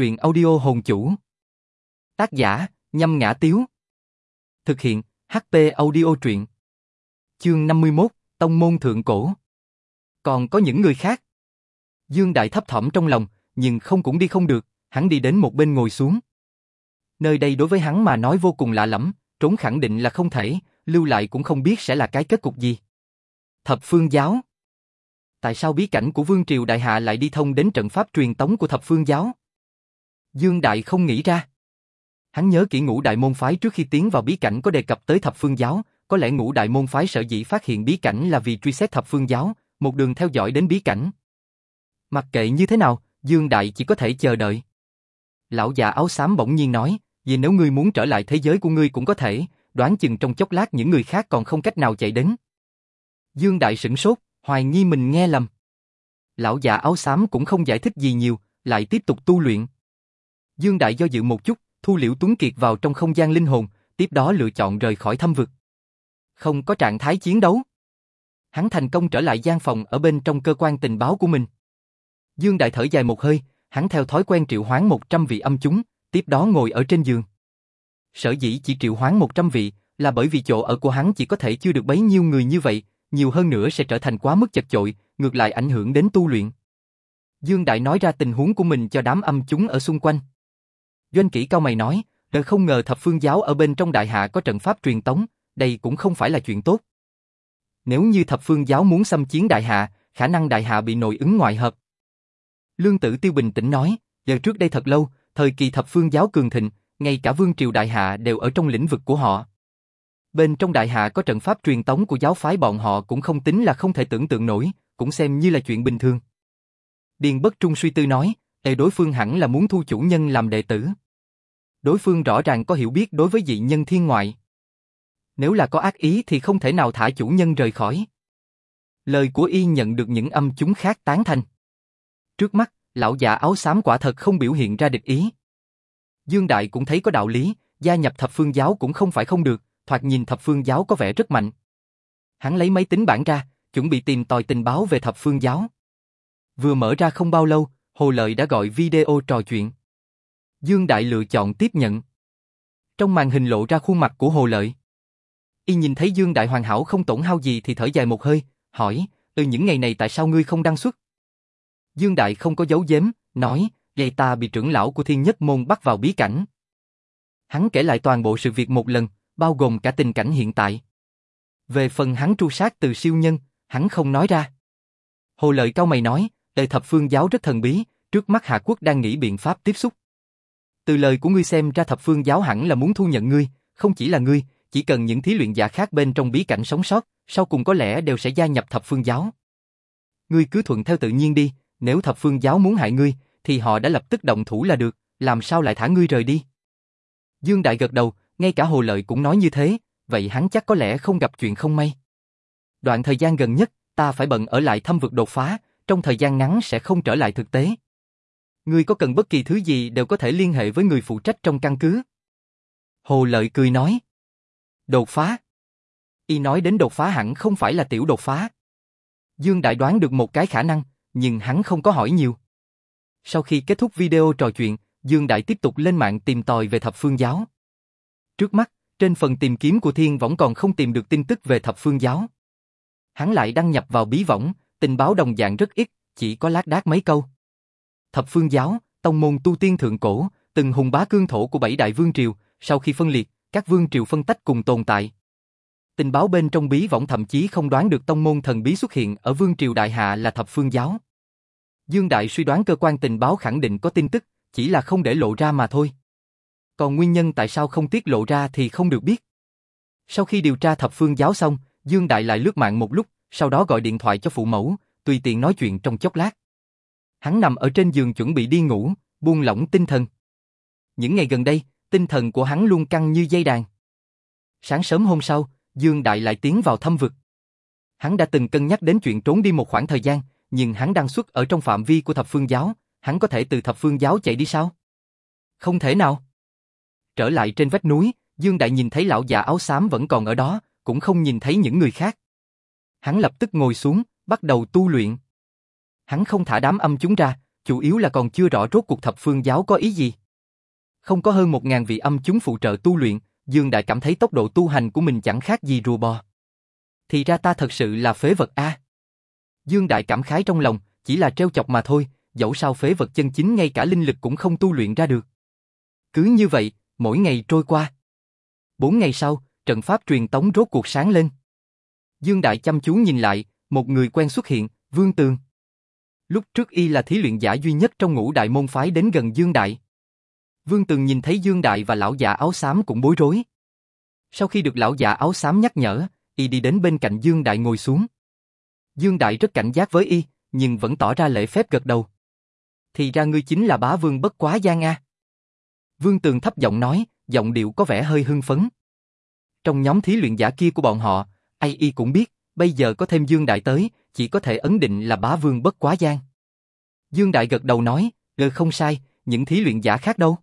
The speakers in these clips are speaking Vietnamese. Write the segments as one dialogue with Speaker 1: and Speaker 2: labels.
Speaker 1: truyện audio hồn chủ. Tác giả, nhâm ngã tiếu. Thực hiện, HP audio truyện. Chương 51, Tông môn thượng cổ. Còn có những người khác. Dương Đại thấp thỏm trong lòng, nhưng không cũng đi không được, hắn đi đến một bên ngồi xuống. Nơi đây đối với hắn mà nói vô cùng lạ lẫm, trốn khẳng định là không thể, lưu lại cũng không biết sẽ là cái kết cục gì. Thập phương giáo Tại sao bí cảnh của Vương Triều Đại Hạ lại đi thông đến trận pháp truyền tống của thập phương giáo? Dương Đại không nghĩ ra. Hắn nhớ kỹ ngũ đại môn phái trước khi tiến vào bí cảnh có đề cập tới thập phương giáo, có lẽ ngũ đại môn phái sở dĩ phát hiện bí cảnh là vì truy xét thập phương giáo, một đường theo dõi đến bí cảnh. Mặc kệ như thế nào, Dương Đại chỉ có thể chờ đợi. Lão già áo xám bỗng nhiên nói, vì nếu ngươi muốn trở lại thế giới của ngươi cũng có thể, đoán chừng trong chốc lát những người khác còn không cách nào chạy đến. Dương Đại sửng sốt, hoài nghi mình nghe lầm. Lão già áo xám cũng không giải thích gì nhiều, lại tiếp tục tu luyện. Dương Đại do dự một chút, thu liễu Tuấn Kiệt vào trong không gian linh hồn, tiếp đó lựa chọn rời khỏi thâm vực. Không có trạng thái chiến đấu. Hắn thành công trở lại gian phòng ở bên trong cơ quan tình báo của mình. Dương Đại thở dài một hơi, hắn theo thói quen triệu hoán 100 vị âm chúng, tiếp đó ngồi ở trên giường. Sở dĩ chỉ triệu hoán 100 vị là bởi vì chỗ ở của hắn chỉ có thể chưa được bấy nhiêu người như vậy, nhiều hơn nữa sẽ trở thành quá mức chật chội, ngược lại ảnh hưởng đến tu luyện. Dương Đại nói ra tình huống của mình cho đám âm chúng ở xung quanh. Doanh kỹ cao mày nói, đời không ngờ thập phương giáo ở bên trong đại hạ có trận pháp truyền tống, đây cũng không phải là chuyện tốt. Nếu như thập phương giáo muốn xâm chiến đại hạ, khả năng đại hạ bị nội ứng ngoại hợp. Lương tử tiêu bình tĩnh nói, giờ trước đây thật lâu, thời kỳ thập phương giáo cường thịnh, ngay cả vương triều đại hạ đều ở trong lĩnh vực của họ. Bên trong đại hạ có trận pháp truyền tống của giáo phái bọn họ cũng không tính là không thể tưởng tượng nổi, cũng xem như là chuyện bình thường. Điền Bất Trung suy tư nói, Ê đối phương hẳn là muốn thu chủ nhân làm đệ tử. Đối phương rõ ràng có hiểu biết đối với dị nhân thiên ngoại. Nếu là có ác ý thì không thể nào thả chủ nhân rời khỏi. Lời của y nhận được những âm chúng khác tán thành. Trước mắt, lão già áo xám quả thật không biểu hiện ra địch ý. Dương Đại cũng thấy có đạo lý, gia nhập thập phương giáo cũng không phải không được, thoạt nhìn thập phương giáo có vẻ rất mạnh. Hắn lấy máy tính bảng ra, chuẩn bị tìm tòi tình báo về thập phương giáo. Vừa mở ra không bao lâu, Hồ Lợi đã gọi video trò chuyện. Dương Đại lựa chọn tiếp nhận. Trong màn hình lộ ra khuôn mặt của Hồ Lợi. Y nhìn thấy Dương Đại hoàn hảo không tổn hao gì thì thở dài một hơi, hỏi, từ những ngày này tại sao ngươi không đăng xuất? Dương Đại không có giấu giếm, nói, vậy ta bị trưởng lão của thiên nhất môn bắt vào bí cảnh. Hắn kể lại toàn bộ sự việc một lần, bao gồm cả tình cảnh hiện tại. Về phần hắn tru sát từ siêu nhân, hắn không nói ra. Hồ Lợi cao mày nói, đời thập phương giáo rất thần bí, trước mắt Hạ Quốc đang nghĩ biện pháp tiếp xúc. Từ lời của ngươi xem ra thập phương giáo hẳn là muốn thu nhận ngươi, không chỉ là ngươi, chỉ cần những thí luyện giả khác bên trong bí cảnh sống sót, sau cùng có lẽ đều sẽ gia nhập thập phương giáo. Ngươi cứ thuận theo tự nhiên đi, nếu thập phương giáo muốn hại ngươi, thì họ đã lập tức động thủ là được, làm sao lại thả ngươi rời đi? Dương Đại gật đầu, ngay cả Hồ Lợi cũng nói như thế, vậy hắn chắc có lẽ không gặp chuyện không may. Đoạn thời gian gần nhất, ta phải bận ở lại thăm vực đột phá, trong thời gian ngắn sẽ không trở lại thực tế. Ngươi có cần bất kỳ thứ gì đều có thể liên hệ với người phụ trách trong căn cứ. Hồ Lợi cười nói. Đột phá. Y nói đến đột phá hẳn không phải là tiểu đột phá. Dương Đại đoán được một cái khả năng, nhưng hắn không có hỏi nhiều. Sau khi kết thúc video trò chuyện, Dương Đại tiếp tục lên mạng tìm tòi về thập phương giáo. Trước mắt, trên phần tìm kiếm của Thiên Võng còn không tìm được tin tức về thập phương giáo. Hắn lại đăng nhập vào bí võng, tình báo đồng dạng rất ít, chỉ có lác đác mấy câu. Thập phương giáo, tông môn tu tiên thượng cổ, từng hùng bá cương thổ của bảy đại vương triều, sau khi phân liệt, các vương triều phân tách cùng tồn tại. Tình báo bên trong bí võng thậm chí không đoán được tông môn thần bí xuất hiện ở vương triều đại hạ là thập phương giáo. Dương Đại suy đoán cơ quan tình báo khẳng định có tin tức, chỉ là không để lộ ra mà thôi. Còn nguyên nhân tại sao không tiết lộ ra thì không được biết. Sau khi điều tra thập phương giáo xong, Dương Đại lại lướt mạng một lúc, sau đó gọi điện thoại cho phụ mẫu, tùy tiện nói chuyện trong chốc lát. Hắn nằm ở trên giường chuẩn bị đi ngủ, buông lỏng tinh thần. Những ngày gần đây, tinh thần của hắn luôn căng như dây đàn. Sáng sớm hôm sau, Dương Đại lại tiến vào thâm vực. Hắn đã từng cân nhắc đến chuyện trốn đi một khoảng thời gian, nhưng hắn đang xuất ở trong phạm vi của thập phương giáo, hắn có thể từ thập phương giáo chạy đi sao? Không thể nào. Trở lại trên vách núi, Dương Đại nhìn thấy lão già áo xám vẫn còn ở đó, cũng không nhìn thấy những người khác. Hắn lập tức ngồi xuống, bắt đầu tu luyện. Hắn không thả đám âm chúng ra, chủ yếu là còn chưa rõ rốt cuộc thập phương giáo có ý gì. Không có hơn một ngàn vị âm chúng phụ trợ tu luyện, Dương Đại cảm thấy tốc độ tu hành của mình chẳng khác gì rùa bò. Thì ra ta thật sự là phế vật a. Dương Đại cảm khái trong lòng, chỉ là treo chọc mà thôi, dẫu sao phế vật chân chính ngay cả linh lực cũng không tu luyện ra được. Cứ như vậy, mỗi ngày trôi qua. Bốn ngày sau, trận pháp truyền tống rốt cuộc sáng lên. Dương Đại chăm chú nhìn lại, một người quen xuất hiện, Vương Tường. Lúc trước y là thí luyện giả duy nhất trong ngũ đại môn phái đến gần Dương Đại. Vương Tường nhìn thấy Dương Đại và lão già áo xám cũng bối rối. Sau khi được lão già áo xám nhắc nhở, y đi đến bên cạnh Dương Đại ngồi xuống. Dương Đại rất cảnh giác với y, nhưng vẫn tỏ ra lễ phép gật đầu. Thì ra ngươi chính là bá vương bất quá gian a. Vương Tường thấp giọng nói, giọng điệu có vẻ hơi hưng phấn. Trong nhóm thí luyện giả kia của bọn họ, ai y cũng biết, bây giờ có thêm Dương Đại tới, chỉ có thể ấn định là bá vương bất quá gian. Dương Đại gật đầu nói, ừ không sai, những thí luyện giả khác đâu.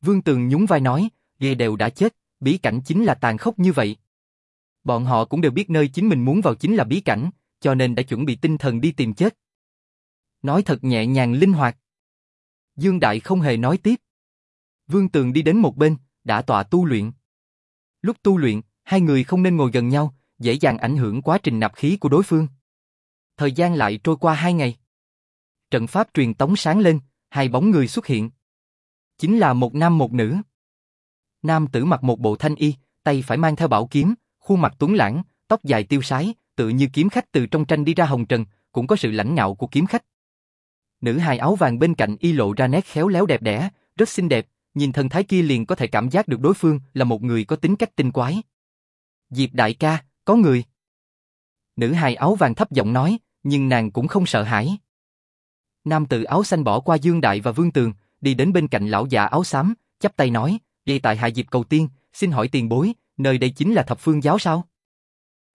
Speaker 1: Vương Tường nhún vai nói, ghê đều đã chết, bí cảnh chính là tàn khốc như vậy. Bọn họ cũng đều biết nơi chính mình muốn vào chính là bí cảnh, cho nên đã chuẩn bị tinh thần đi tìm chết. Nói thật nhẹ nhàng linh hoạt. Dương Đại không hề nói tiếp. Vương Tường đi đến một bên, đã tọa tu luyện. Lúc tu luyện, hai người không nên ngồi gần nhau, dễ dàng ảnh hưởng quá trình nạp khí của đối phương. Thời gian lại trôi qua hai ngày. Trận pháp truyền tống sáng lên, hai bóng người xuất hiện. Chính là một nam một nữ. Nam tử mặc một bộ thanh y, tay phải mang theo bảo kiếm, khuôn mặt tuấn lãng, tóc dài tiêu sái, tự như kiếm khách từ trong tranh đi ra hồng trần, cũng có sự lãnh ngạo của kiếm khách. Nữ hài áo vàng bên cạnh y lộ ra nét khéo léo đẹp đẽ, rất xinh đẹp, nhìn thần thái kia liền có thể cảm giác được đối phương là một người có tính cách tinh quái. Diệp đại ca, có người. Nữ hài áo vàng thấp giọng nói, nhưng nàng cũng không sợ hãi. Nam tử áo xanh bỏ qua Dương Đại và Vương Tường, đi đến bên cạnh lão già áo xám, chắp tay nói, gây tại hạ Diệp cầu tiên, xin hỏi tiền bối, nơi đây chính là thập phương giáo sao?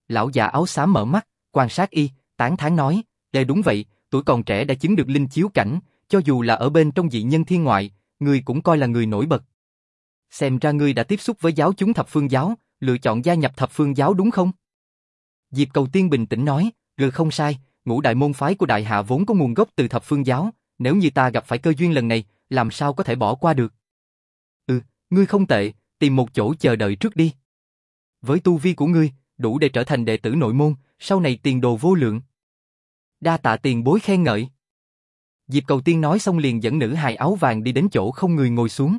Speaker 1: Lão già áo xám mở mắt, quan sát y, tán thán nói, đây đúng vậy, tuổi còn trẻ đã chứng được linh chiếu cảnh, cho dù là ở bên trong dị nhân thiên ngoại, người cũng coi là người nổi bật. Xem ra ngươi đã tiếp xúc với giáo chúng thập phương giáo, lựa chọn gia nhập thập phương giáo đúng không? Diệp Cầu Tiên bình tĩnh nói, gừ không sai, ngũ đại môn phái của đại hạ vốn có nguồn gốc từ thập phương giáo, nếu như ta gặp phải cơ duyên lần này, làm sao có thể bỏ qua được? Ừ, ngươi không tệ, tìm một chỗ chờ đợi trước đi. Với tu vi của ngươi, đủ để trở thành đệ tử nội môn, sau này tiền đồ vô lượng. Đa tạ tiền bối khen ngợi. Diệp Cầu Tiên nói xong liền dẫn nữ hài áo vàng đi đến chỗ không người ngồi xuống.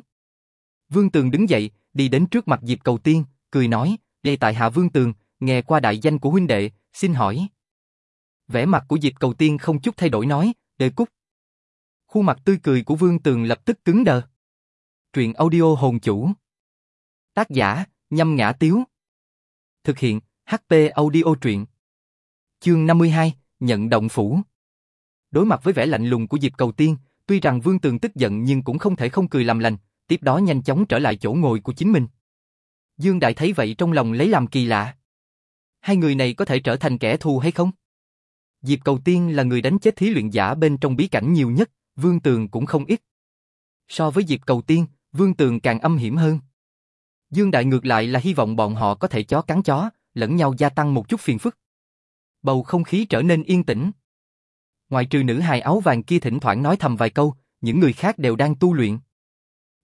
Speaker 1: Vương Tường đứng dậy, đi đến trước mặt Diệp Cầu Tiên, cười nói, đây tại hạ Vương Tường, nghe qua đại danh của huynh đệ, xin hỏi. Vẻ mặt của Diệp Cầu Tiên không chút thay đổi nói, đề cúc. Khuôn mặt tươi cười của Vương Tường lập tức cứng đờ. Truyện audio hồn chủ. Tác giả, nhâm ngã tiếu. Thực hiện, HP audio truyện. Chương 52, nhận động phủ. Đối mặt với vẻ lạnh lùng của Diệp Cầu Tiên, tuy rằng Vương Tường tức giận nhưng cũng không thể không cười làm lành, tiếp đó nhanh chóng trở lại chỗ ngồi của chính mình. Dương Đại thấy vậy trong lòng lấy làm kỳ lạ. Hai người này có thể trở thành kẻ thù hay không? Diệp Cầu Tiên là người đánh chết thí luyện giả bên trong bí cảnh nhiều nhất, Vương Tường cũng không ít. So với Diệp Cầu Tiên, Vương Tường càng âm hiểm hơn. Dương Đại ngược lại là hy vọng bọn họ có thể chó cắn chó, lẫn nhau gia tăng một chút phiền phức. Bầu không khí trở nên yên tĩnh. Ngoài trừ nữ hài áo vàng kia thỉnh thoảng nói thầm vài câu, những người khác đều đang tu luyện.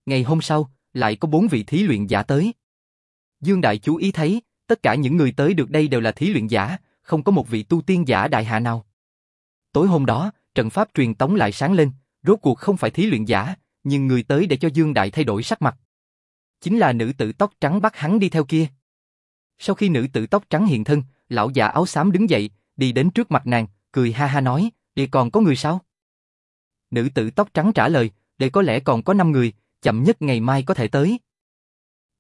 Speaker 1: Ngày hôm sau, lại có bốn vị thí luyện giả tới. Dương Đại chú ý thấy, tất cả những người tới được đây đều là thí luyện giả, không có một vị tu tiên giả đại hạ nào. Tối hôm đó, trận pháp truyền tống lại sáng lên, rốt cuộc không phải thí luyện giả, nhưng người tới để cho Dương Đại thay đổi sắc mặt. Chính là nữ tử tóc trắng bắt hắn đi theo kia. Sau khi nữ tử tóc trắng hiện thân, lão già áo xám đứng dậy, đi đến trước mặt nàng, cười ha ha nói, "Đây còn có người sao?" Nữ tử tóc trắng trả lời, để có lẽ còn có 5 người, chậm nhất ngày mai có thể tới."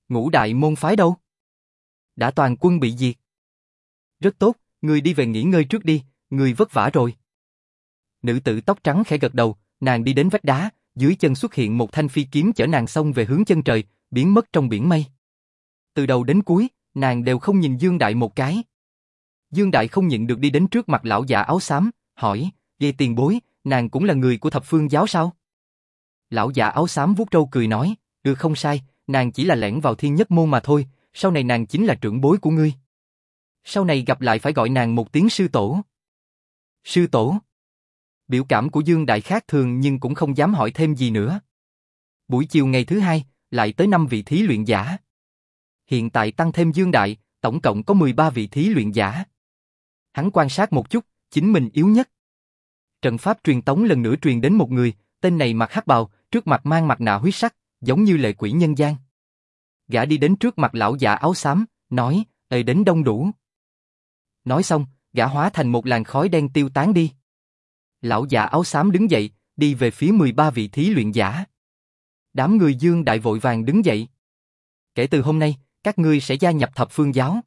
Speaker 1: Ngũ đại môn phái đâu? Đã toàn quân bị diệt. Rất tốt, người đi về nghỉ ngơi trước đi, người vất vả rồi. Nữ tử tóc trắng khẽ gật đầu, nàng đi đến vách đá, dưới chân xuất hiện một thanh phi kiếm chở nàng xông về hướng chân trời, biến mất trong biển mây. Từ đầu đến cuối, nàng đều không nhìn Dương Đại một cái. Dương Đại không nhịn được đi đến trước mặt lão già áo xám, hỏi, về tiền bối, nàng cũng là người của thập phương giáo sao? Lão già áo xám vuốt râu cười nói, được không sai, nàng chỉ là lẻn vào thiên nhất môn mà thôi, sau này nàng chính là trưởng bối của ngươi. Sau này gặp lại phải gọi nàng một tiếng sư tổ. Sư tổ. Biểu cảm của Dương Đại khác thường nhưng cũng không dám hỏi thêm gì nữa. Buổi chiều ngày thứ hai, lại tới 5 vị thí luyện giả. Hiện tại tăng thêm Dương Đại, tổng cộng có 13 vị thí luyện giả. Hắn quan sát một chút, chính mình yếu nhất. Trận pháp truyền tống lần nữa truyền đến một người, tên này mặc hắc bào, trước mặt mang mặt nạ huyết sắc, giống như lệ quỷ nhân gian. Gã đi đến trước mặt lão già áo xám, nói, ơi đến đông đủ. Nói xong, gã hóa thành một làn khói đen tiêu tán đi. Lão già áo xám đứng dậy, đi về phía 13 vị thí luyện giả. Đám người dương đại vội vàng đứng dậy. Kể từ hôm nay, các ngươi sẽ gia nhập thập phương giáo.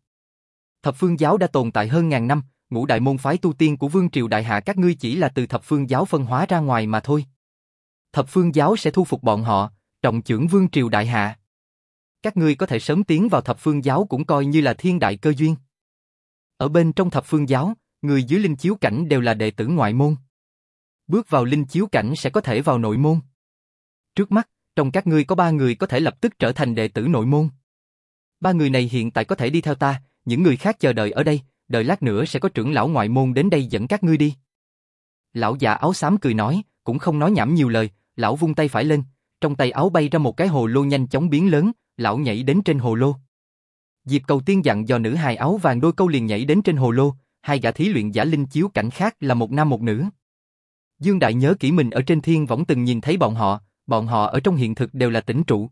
Speaker 1: Thập phương giáo đã tồn tại hơn ngàn năm, ngũ đại môn phái tu tiên của vương triều đại hạ các ngươi chỉ là từ thập phương giáo phân hóa ra ngoài mà thôi. Thập phương giáo sẽ thu phục bọn họ, trọng trưởng vương triều đại hạ. Các ngươi có thể sớm tiến vào thập phương giáo cũng coi như là thiên đại cơ duyên. Ở bên trong thập phương giáo, người dưới linh chiếu cảnh đều là đệ tử ngoại môn. Bước vào linh chiếu cảnh sẽ có thể vào nội môn. Trước mắt, trong các ngươi có ba người có thể lập tức trở thành đệ tử nội môn. Ba người này hiện tại có thể đi theo ta, những người khác chờ đợi ở đây, đợi lát nữa sẽ có trưởng lão ngoại môn đến đây dẫn các ngươi đi. Lão già áo xám cười nói, cũng không nói nhảm nhiều lời, lão vung tay phải lên, trong tay áo bay ra một cái hồ lô nhanh chóng biến lớn, lão nhảy đến trên hồ lô. Diệp cầu tiên dặn dò nữ hài áo vàng đôi câu liền nhảy đến trên hồ lô, hai gã thí luyện giả linh chiếu cảnh khác là một nam một nữ. Dương Đại nhớ kỹ mình ở trên thiên võng từng nhìn thấy bọn họ, bọn họ ở trong hiện thực đều là tỉnh trụ.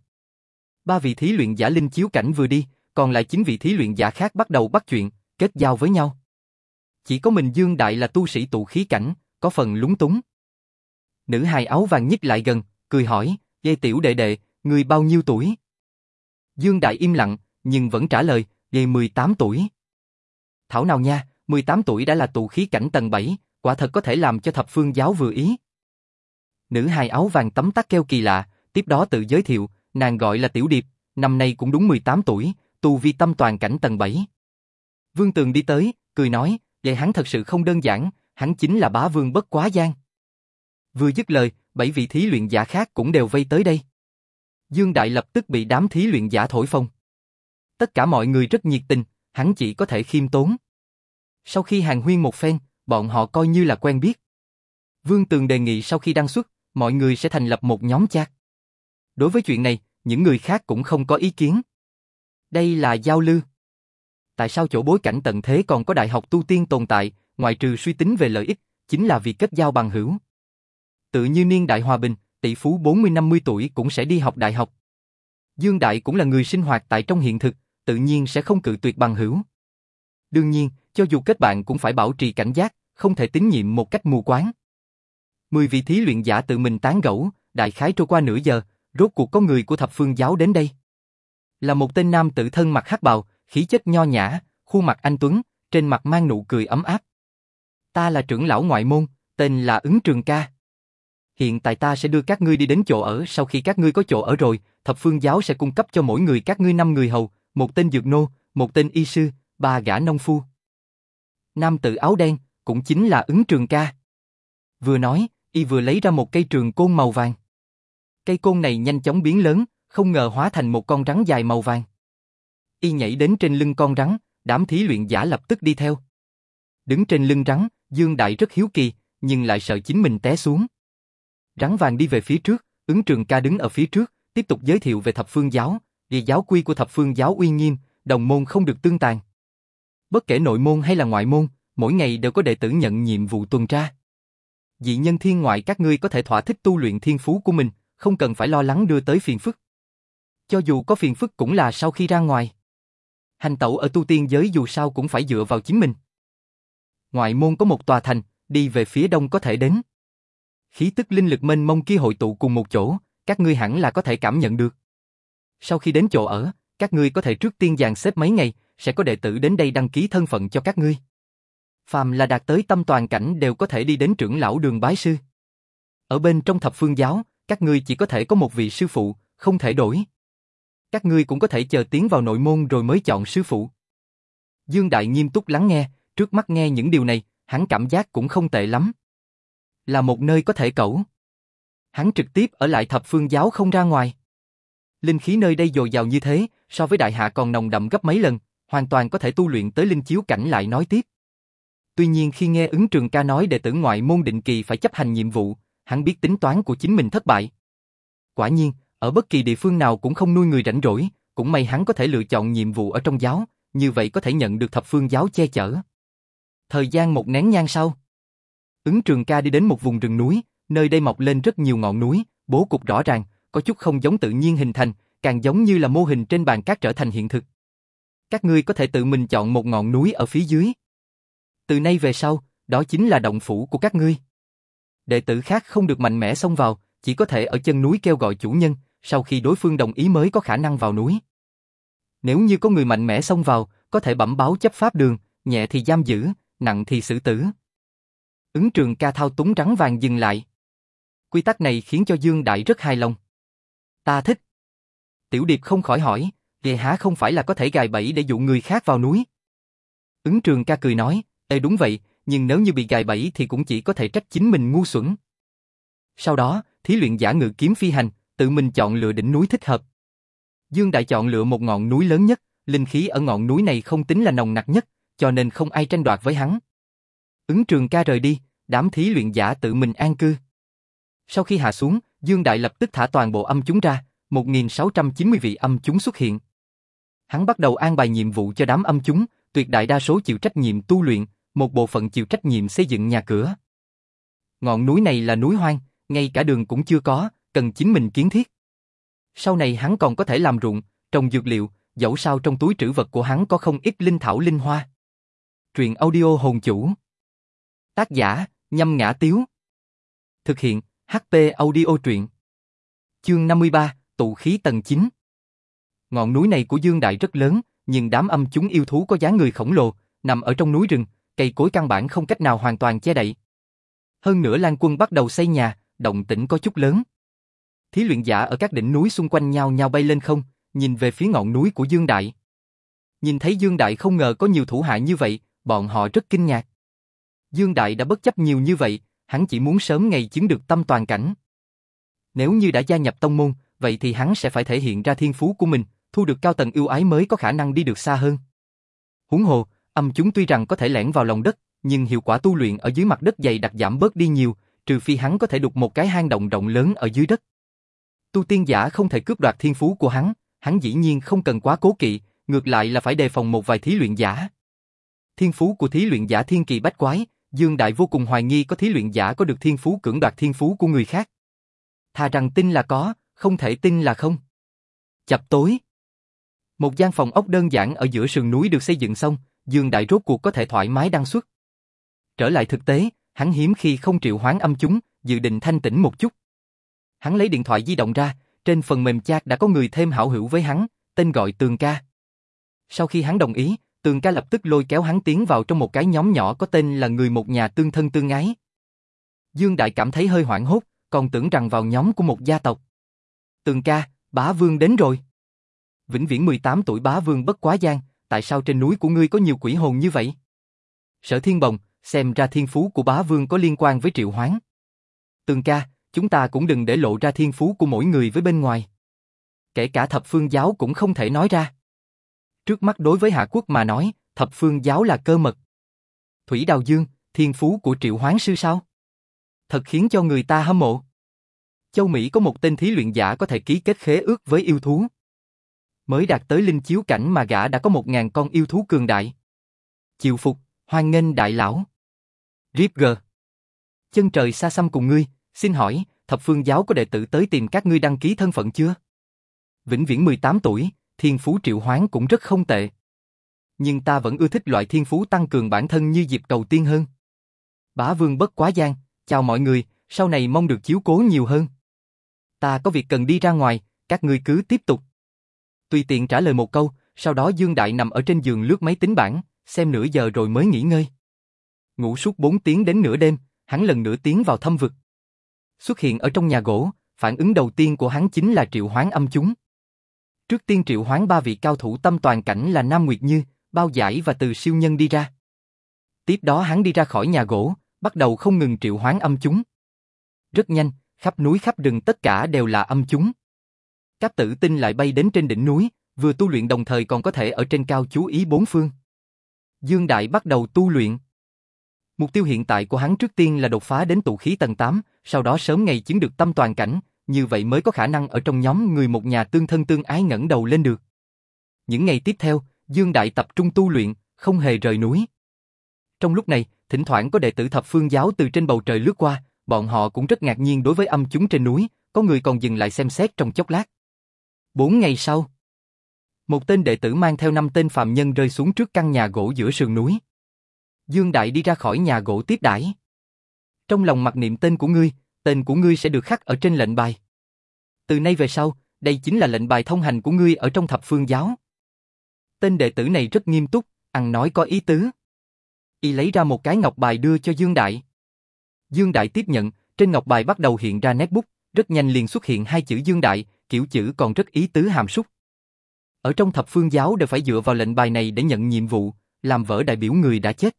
Speaker 1: Ba vị thí luyện giả linh chiếu cảnh vừa đi, còn lại chín vị thí luyện giả khác bắt đầu bắt chuyện, kết giao với nhau. Chỉ có mình Dương Đại là tu sĩ tụ khí cảnh, có phần lúng túng. Nữ hài áo vàng nhích lại gần, cười hỏi, dây tiểu đệ đệ, người bao nhiêu tuổi? Dương Đại im lặng, nhưng vẫn trả lời, dây 18 tuổi. Thảo nào nha, 18 tuổi đã là tụ khí cảnh tầng 7, quả thật có thể làm cho thập phương giáo vừa ý. Nữ hài áo vàng tấm tắc kêu kỳ lạ, tiếp đó tự giới thiệu, nàng gọi là Tiểu Điệp, năm nay cũng đúng 18 tuổi, tu vi tâm toàn cảnh tầng 7. Vương Tường đi tới, cười nói, vậy hắn thật sự không đơn giản, hắn chính là bá vương bất quá gian. Vừa dứt lời, bảy vị thí luyện giả khác cũng đều vây tới đây. Dương Đại lập tức bị đám thí luyện giả thổi phồng. Tất cả mọi người rất nhiệt tình, hắn chỉ có thể khiêm tốn. Sau khi hàng huyên một phen, bọn họ coi như là quen biết. Vương Tường đề nghị sau khi đăng xuất, mọi người sẽ thành lập một nhóm chat. Đối với chuyện này, những người khác cũng không có ý kiến. Đây là giao lưu. Tại sao chỗ bối cảnh tận thế còn có đại học tu tiên tồn tại, ngoài trừ suy tính về lợi ích, chính là vì kết giao bằng hữu. Tự như niên đại hòa bình, tỷ phú 40-50 tuổi cũng sẽ đi học đại học. Dương Đại cũng là người sinh hoạt tại trong hiện thực, tự nhiên sẽ không cự tuyệt bằng hữu. Đương nhiên, cho dù kết bạn cũng phải bảo trì cảnh giác, không thể tín nhiệm một cách mù quáng. Mười vị thí luyện giả tự mình tán gẫu, đại khái trôi qua nửa giờ, rốt cuộc có người của thập phương giáo đến đây. Là một tên nam tử thân mặc hắc bào, khí chất nho nhã, khuôn mặt anh tuấn, trên mặt mang nụ cười ấm áp. Ta là trưởng lão ngoại môn, tên là ứng trường ca. Hiện tại ta sẽ đưa các ngươi đi đến chỗ ở, sau khi các ngươi có chỗ ở rồi, thập phương giáo sẽ cung cấp cho mỗi người các ngươi năm người hầu, một tên dược nô, một tên y sư, ba gã nông phu. Nam tử áo đen, cũng chính là ứng trường ca. Vừa nói, y vừa lấy ra một cây trường côn màu vàng. Cây côn này nhanh chóng biến lớn, không ngờ hóa thành một con rắn dài màu vàng. Y nhảy đến trên lưng con rắn, đám thí luyện giả lập tức đi theo. Đứng trên lưng rắn, Dương Đại rất hiếu kỳ, nhưng lại sợ chính mình té xuống. Rắn vàng đi về phía trước, ứng trường ca đứng ở phía trước, tiếp tục giới thiệu về thập phương giáo, vì giáo quy của thập phương giáo uy nghiêm, đồng môn không được tương tàn. Bất kể nội môn hay là ngoại môn, mỗi ngày đều có đệ tử nhận nhiệm vụ tuần tra. Dị nhân thiên ngoại các ngươi có thể thỏa thích tu luyện thiên phú của mình, không cần phải lo lắng đưa tới phiền phức. Cho dù có phiền phức cũng là sau khi ra ngoài. Hành tẩu ở tu tiên giới dù sao cũng phải dựa vào chính mình. Ngoại môn có một tòa thành, đi về phía đông có thể đến. Khí tức linh lực mênh mông kia hội tụ cùng một chỗ, các ngươi hẳn là có thể cảm nhận được. Sau khi đến chỗ ở, các ngươi có thể trước tiên dàn xếp mấy ngày, sẽ có đệ tử đến đây đăng ký thân phận cho các ngươi. Phàm là đạt tới tâm toàn cảnh đều có thể đi đến trưởng lão đường bái sư. Ở bên trong thập phương giáo, các ngươi chỉ có thể có một vị sư phụ, không thể đổi. Các ngươi cũng có thể chờ tiến vào nội môn rồi mới chọn sư phụ. Dương Đại nghiêm túc lắng nghe, trước mắt nghe những điều này, hắn cảm giác cũng không tệ lắm. Là một nơi có thể cẩu. Hắn trực tiếp ở lại thập phương giáo không ra ngoài. Linh khí nơi đây dồi dào như thế, so với đại hạ còn nồng đậm gấp mấy lần, hoàn toàn có thể tu luyện tới linh chiếu cảnh lại nói tiếp. Tuy nhiên khi nghe ứng trường ca nói đệ tử ngoại môn định kỳ phải chấp hành nhiệm vụ, hắn biết tính toán của chính mình thất bại. Quả nhiên, ở bất kỳ địa phương nào cũng không nuôi người rảnh rỗi, cũng may hắn có thể lựa chọn nhiệm vụ ở trong giáo, như vậy có thể nhận được thập phương giáo che chở. Thời gian một nén nhang sau, ứng trường ca đi đến một vùng rừng núi, nơi đây mọc lên rất nhiều ngọn núi, bố cục rõ ràng, có chút không giống tự nhiên hình thành, càng giống như là mô hình trên bàn cát trở thành hiện thực. Các ngươi có thể tự mình chọn một ngọn núi ở phía dưới. Từ nay về sau, đó chính là động phủ của các ngươi. Đệ tử khác không được mạnh mẽ xông vào, chỉ có thể ở chân núi kêu gọi chủ nhân, sau khi đối phương đồng ý mới có khả năng vào núi. Nếu như có người mạnh mẽ xông vào, có thể bẩm báo chấp pháp đường, nhẹ thì giam giữ, nặng thì xử tử. Ứng trường ca thao túng trắng vàng dừng lại. Quy tắc này khiến cho Dương Đại rất hài lòng. Ta thích. Tiểu Điệp không khỏi hỏi, Ghê há không phải là có thể gài bẫy để dụ người khác vào núi. Ứng trường ca cười nói, Ê đúng vậy, nhưng nếu như bị gài bẫy thì cũng chỉ có thể trách chính mình ngu xuẩn. Sau đó, thí luyện giả ngự kiếm phi hành, tự mình chọn lựa đỉnh núi thích hợp. Dương Đại chọn lựa một ngọn núi lớn nhất, linh khí ở ngọn núi này không tính là nồng nặc nhất, cho nên không ai tranh đoạt với hắn. Ứng trường ca rời đi, đám thí luyện giả tự mình an cư. Sau khi hạ xuống, Dương Đại lập tức thả toàn bộ âm chúng ra, 1690 vị âm chúng xuất hiện. Hắn bắt đầu an bài nhiệm vụ cho đám âm chúng, tuyệt đại đa số chịu trách nhiệm tu luyện, một bộ phận chịu trách nhiệm xây dựng nhà cửa. Ngọn núi này là núi hoang, ngay cả đường cũng chưa có, cần chính mình kiến thiết. Sau này hắn còn có thể làm ruộng, trồng dược liệu, dẫu sao trong túi trữ vật của hắn có không ít linh thảo linh hoa. Truyện audio hồn chủ. Tác giả, nhâm ngã tiếu. Thực hiện, HP audio truyện. Chương 53, tụ khí tầng 9. Ngọn núi này của Dương Đại rất lớn, nhưng đám âm chúng yêu thú có dáng người khổng lồ, nằm ở trong núi rừng, cây cối căn bản không cách nào hoàn toàn che đậy. Hơn nữa Lan Quân bắt đầu xây nhà, động tĩnh có chút lớn. Thí luyện giả ở các đỉnh núi xung quanh nhau nhau bay lên không, nhìn về phía ngọn núi của Dương Đại. Nhìn thấy Dương Đại không ngờ có nhiều thủ hạ như vậy, bọn họ rất kinh ngạc. Dương Đại đã bất chấp nhiều như vậy, hắn chỉ muốn sớm ngày chứng được tâm toàn cảnh. Nếu như đã gia nhập tông môn, vậy thì hắn sẽ phải thể hiện ra thiên phú của mình, thu được cao tầng ưu ái mới có khả năng đi được xa hơn. Huống hồ, âm chúng tuy rằng có thể lẻn vào lòng đất, nhưng hiệu quả tu luyện ở dưới mặt đất dày đặc giảm bớt đi nhiều, trừ phi hắn có thể đục một cái hang động rộng lớn ở dưới đất. Tu tiên giả không thể cướp đoạt thiên phú của hắn, hắn dĩ nhiên không cần quá cố kỵ, ngược lại là phải đề phòng một vài thí luyện giả. Thiên phú của thí luyện giả thiên kỳ bách quái, Dương Đại vô cùng hoài nghi có thí luyện giả có được thiên phú cưỡng đoạt thiên phú của người khác. Thà rằng tin là có, không thể tin là không. Chập tối. Một gian phòng ốc đơn giản ở giữa sườn núi được xây dựng xong, Dương Đại rốt cuộc có thể thoải mái đăng xuất. Trở lại thực tế, hắn hiếm khi không triệu hoán âm chúng, dự định thanh tĩnh một chút. Hắn lấy điện thoại di động ra, trên phần mềm chat đã có người thêm hảo hữu với hắn, tên gọi Tường Ca. Sau khi hắn đồng ý, Tường Ca lập tức lôi kéo hắn tiến vào trong một cái nhóm nhỏ có tên là người một nhà tương thân tương ái. Dương Đại cảm thấy hơi hoảng hốt, còn tưởng rằng vào nhóm của một gia tộc. Tường Ca, bá vương đến rồi. Vĩnh viễn 18 tuổi bá vương bất quá gian, tại sao trên núi của ngươi có nhiều quỷ hồn như vậy? Sở Thiên Bồng, xem ra thiên phú của bá vương có liên quan với triệu hoán. Tường ca, chúng ta cũng đừng để lộ ra thiên phú của mỗi người với bên ngoài. Kể cả thập phương giáo cũng không thể nói ra. Trước mắt đối với Hạ Quốc mà nói, thập phương giáo là cơ mật. Thủy Đào Dương, thiên phú của triệu hoán sư sao? Thật khiến cho người ta hâm mộ. Châu Mỹ có một tên thí luyện giả có thể ký kết khế ước với yêu thú. Mới đạt tới linh chiếu cảnh mà gã đã có một ngàn con yêu thú cường đại. Chịu phục, hoan nghênh đại lão. Ripger. Chân trời xa xăm cùng ngươi, xin hỏi, thập phương giáo có đệ tử tới tìm các ngươi đăng ký thân phận chưa? Vĩnh viễn 18 tuổi, thiên phú triệu hoán cũng rất không tệ. Nhưng ta vẫn ưa thích loại thiên phú tăng cường bản thân như dịp cầu tiên hơn. Bá vương bất quá gian, chào mọi người, sau này mong được chiếu cố nhiều hơn. Ta có việc cần đi ra ngoài, các ngươi cứ tiếp tục. Tùy tiện trả lời một câu, sau đó Dương Đại nằm ở trên giường lướt máy tính bảng, xem nửa giờ rồi mới nghỉ ngơi. Ngủ suốt 4 tiếng đến nửa đêm, hắn lần nữa tiến vào thâm vực. Xuất hiện ở trong nhà gỗ, phản ứng đầu tiên của hắn chính là triệu hoán âm chúng. Trước tiên triệu hoán ba vị cao thủ tâm toàn cảnh là Nam Nguyệt Như, Bao Giải và Từ Siêu Nhân đi ra. Tiếp đó hắn đi ra khỏi nhà gỗ, bắt đầu không ngừng triệu hoán âm chúng. Rất nhanh, khắp núi khắp rừng tất cả đều là âm chúng. Các tử tinh lại bay đến trên đỉnh núi, vừa tu luyện đồng thời còn có thể ở trên cao chú ý bốn phương. Dương Đại bắt đầu tu luyện. Mục tiêu hiện tại của hắn trước tiên là đột phá đến tụ khí tầng 8, sau đó sớm ngày chứng được tâm toàn cảnh, như vậy mới có khả năng ở trong nhóm người một nhà tương thân tương ái ngẩng đầu lên được. Những ngày tiếp theo, Dương Đại tập trung tu luyện, không hề rời núi. Trong lúc này, thỉnh thoảng có đệ tử thập phương giáo từ trên bầu trời lướt qua, bọn họ cũng rất ngạc nhiên đối với âm chúng trên núi, có người còn dừng lại xem xét trong chốc lát. Bốn ngày sau, một tên đệ tử mang theo năm tên phạm nhân rơi xuống trước căn nhà gỗ giữa sườn núi. Dương Đại đi ra khỏi nhà gỗ tiếp đãi. Trong lòng mặc niệm tên của ngươi, tên của ngươi sẽ được khắc ở trên lệnh bài. Từ nay về sau, đây chính là lệnh bài thông hành của ngươi ở trong thập phương giáo. Tên đệ tử này rất nghiêm túc, ăn nói có ý tứ. Y lấy ra một cái ngọc bài đưa cho Dương Đại. Dương Đại tiếp nhận, trên ngọc bài bắt đầu hiện ra nét bút, rất nhanh liền xuất hiện hai chữ Dương Đại, kiểu chữ còn rất ý tứ hàm súc. Ở trong thập phương giáo đều phải dựa vào lệnh bài này để nhận nhiệm vụ, làm vỡ đại biểu người đã chết.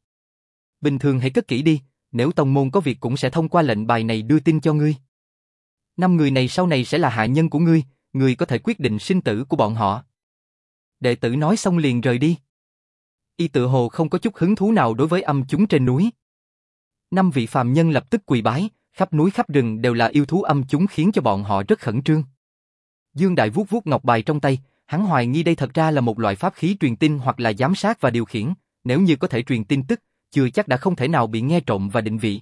Speaker 1: Bình thường hãy cất kỹ đi, nếu tông môn có việc cũng sẽ thông qua lệnh bài này đưa tin cho ngươi. Năm người này sau này sẽ là hạ nhân của ngươi, ngươi có thể quyết định sinh tử của bọn họ. Đệ tử nói xong liền rời đi. Y tự hồ không có chút hứng thú nào đối với âm chúng trên núi. Năm vị phàm nhân lập tức quỳ bái, khắp núi khắp rừng đều là yêu thú âm chúng khiến cho bọn họ rất khẩn trương. Dương Đại vuốt vuốt ngọc bài trong tay, hắn hoài nghi đây thật ra là một loại pháp khí truyền tin hoặc là giám sát và điều khiển, nếu như có thể truyền tin tức, chưa chắc đã không thể nào bị nghe trộm và định vị.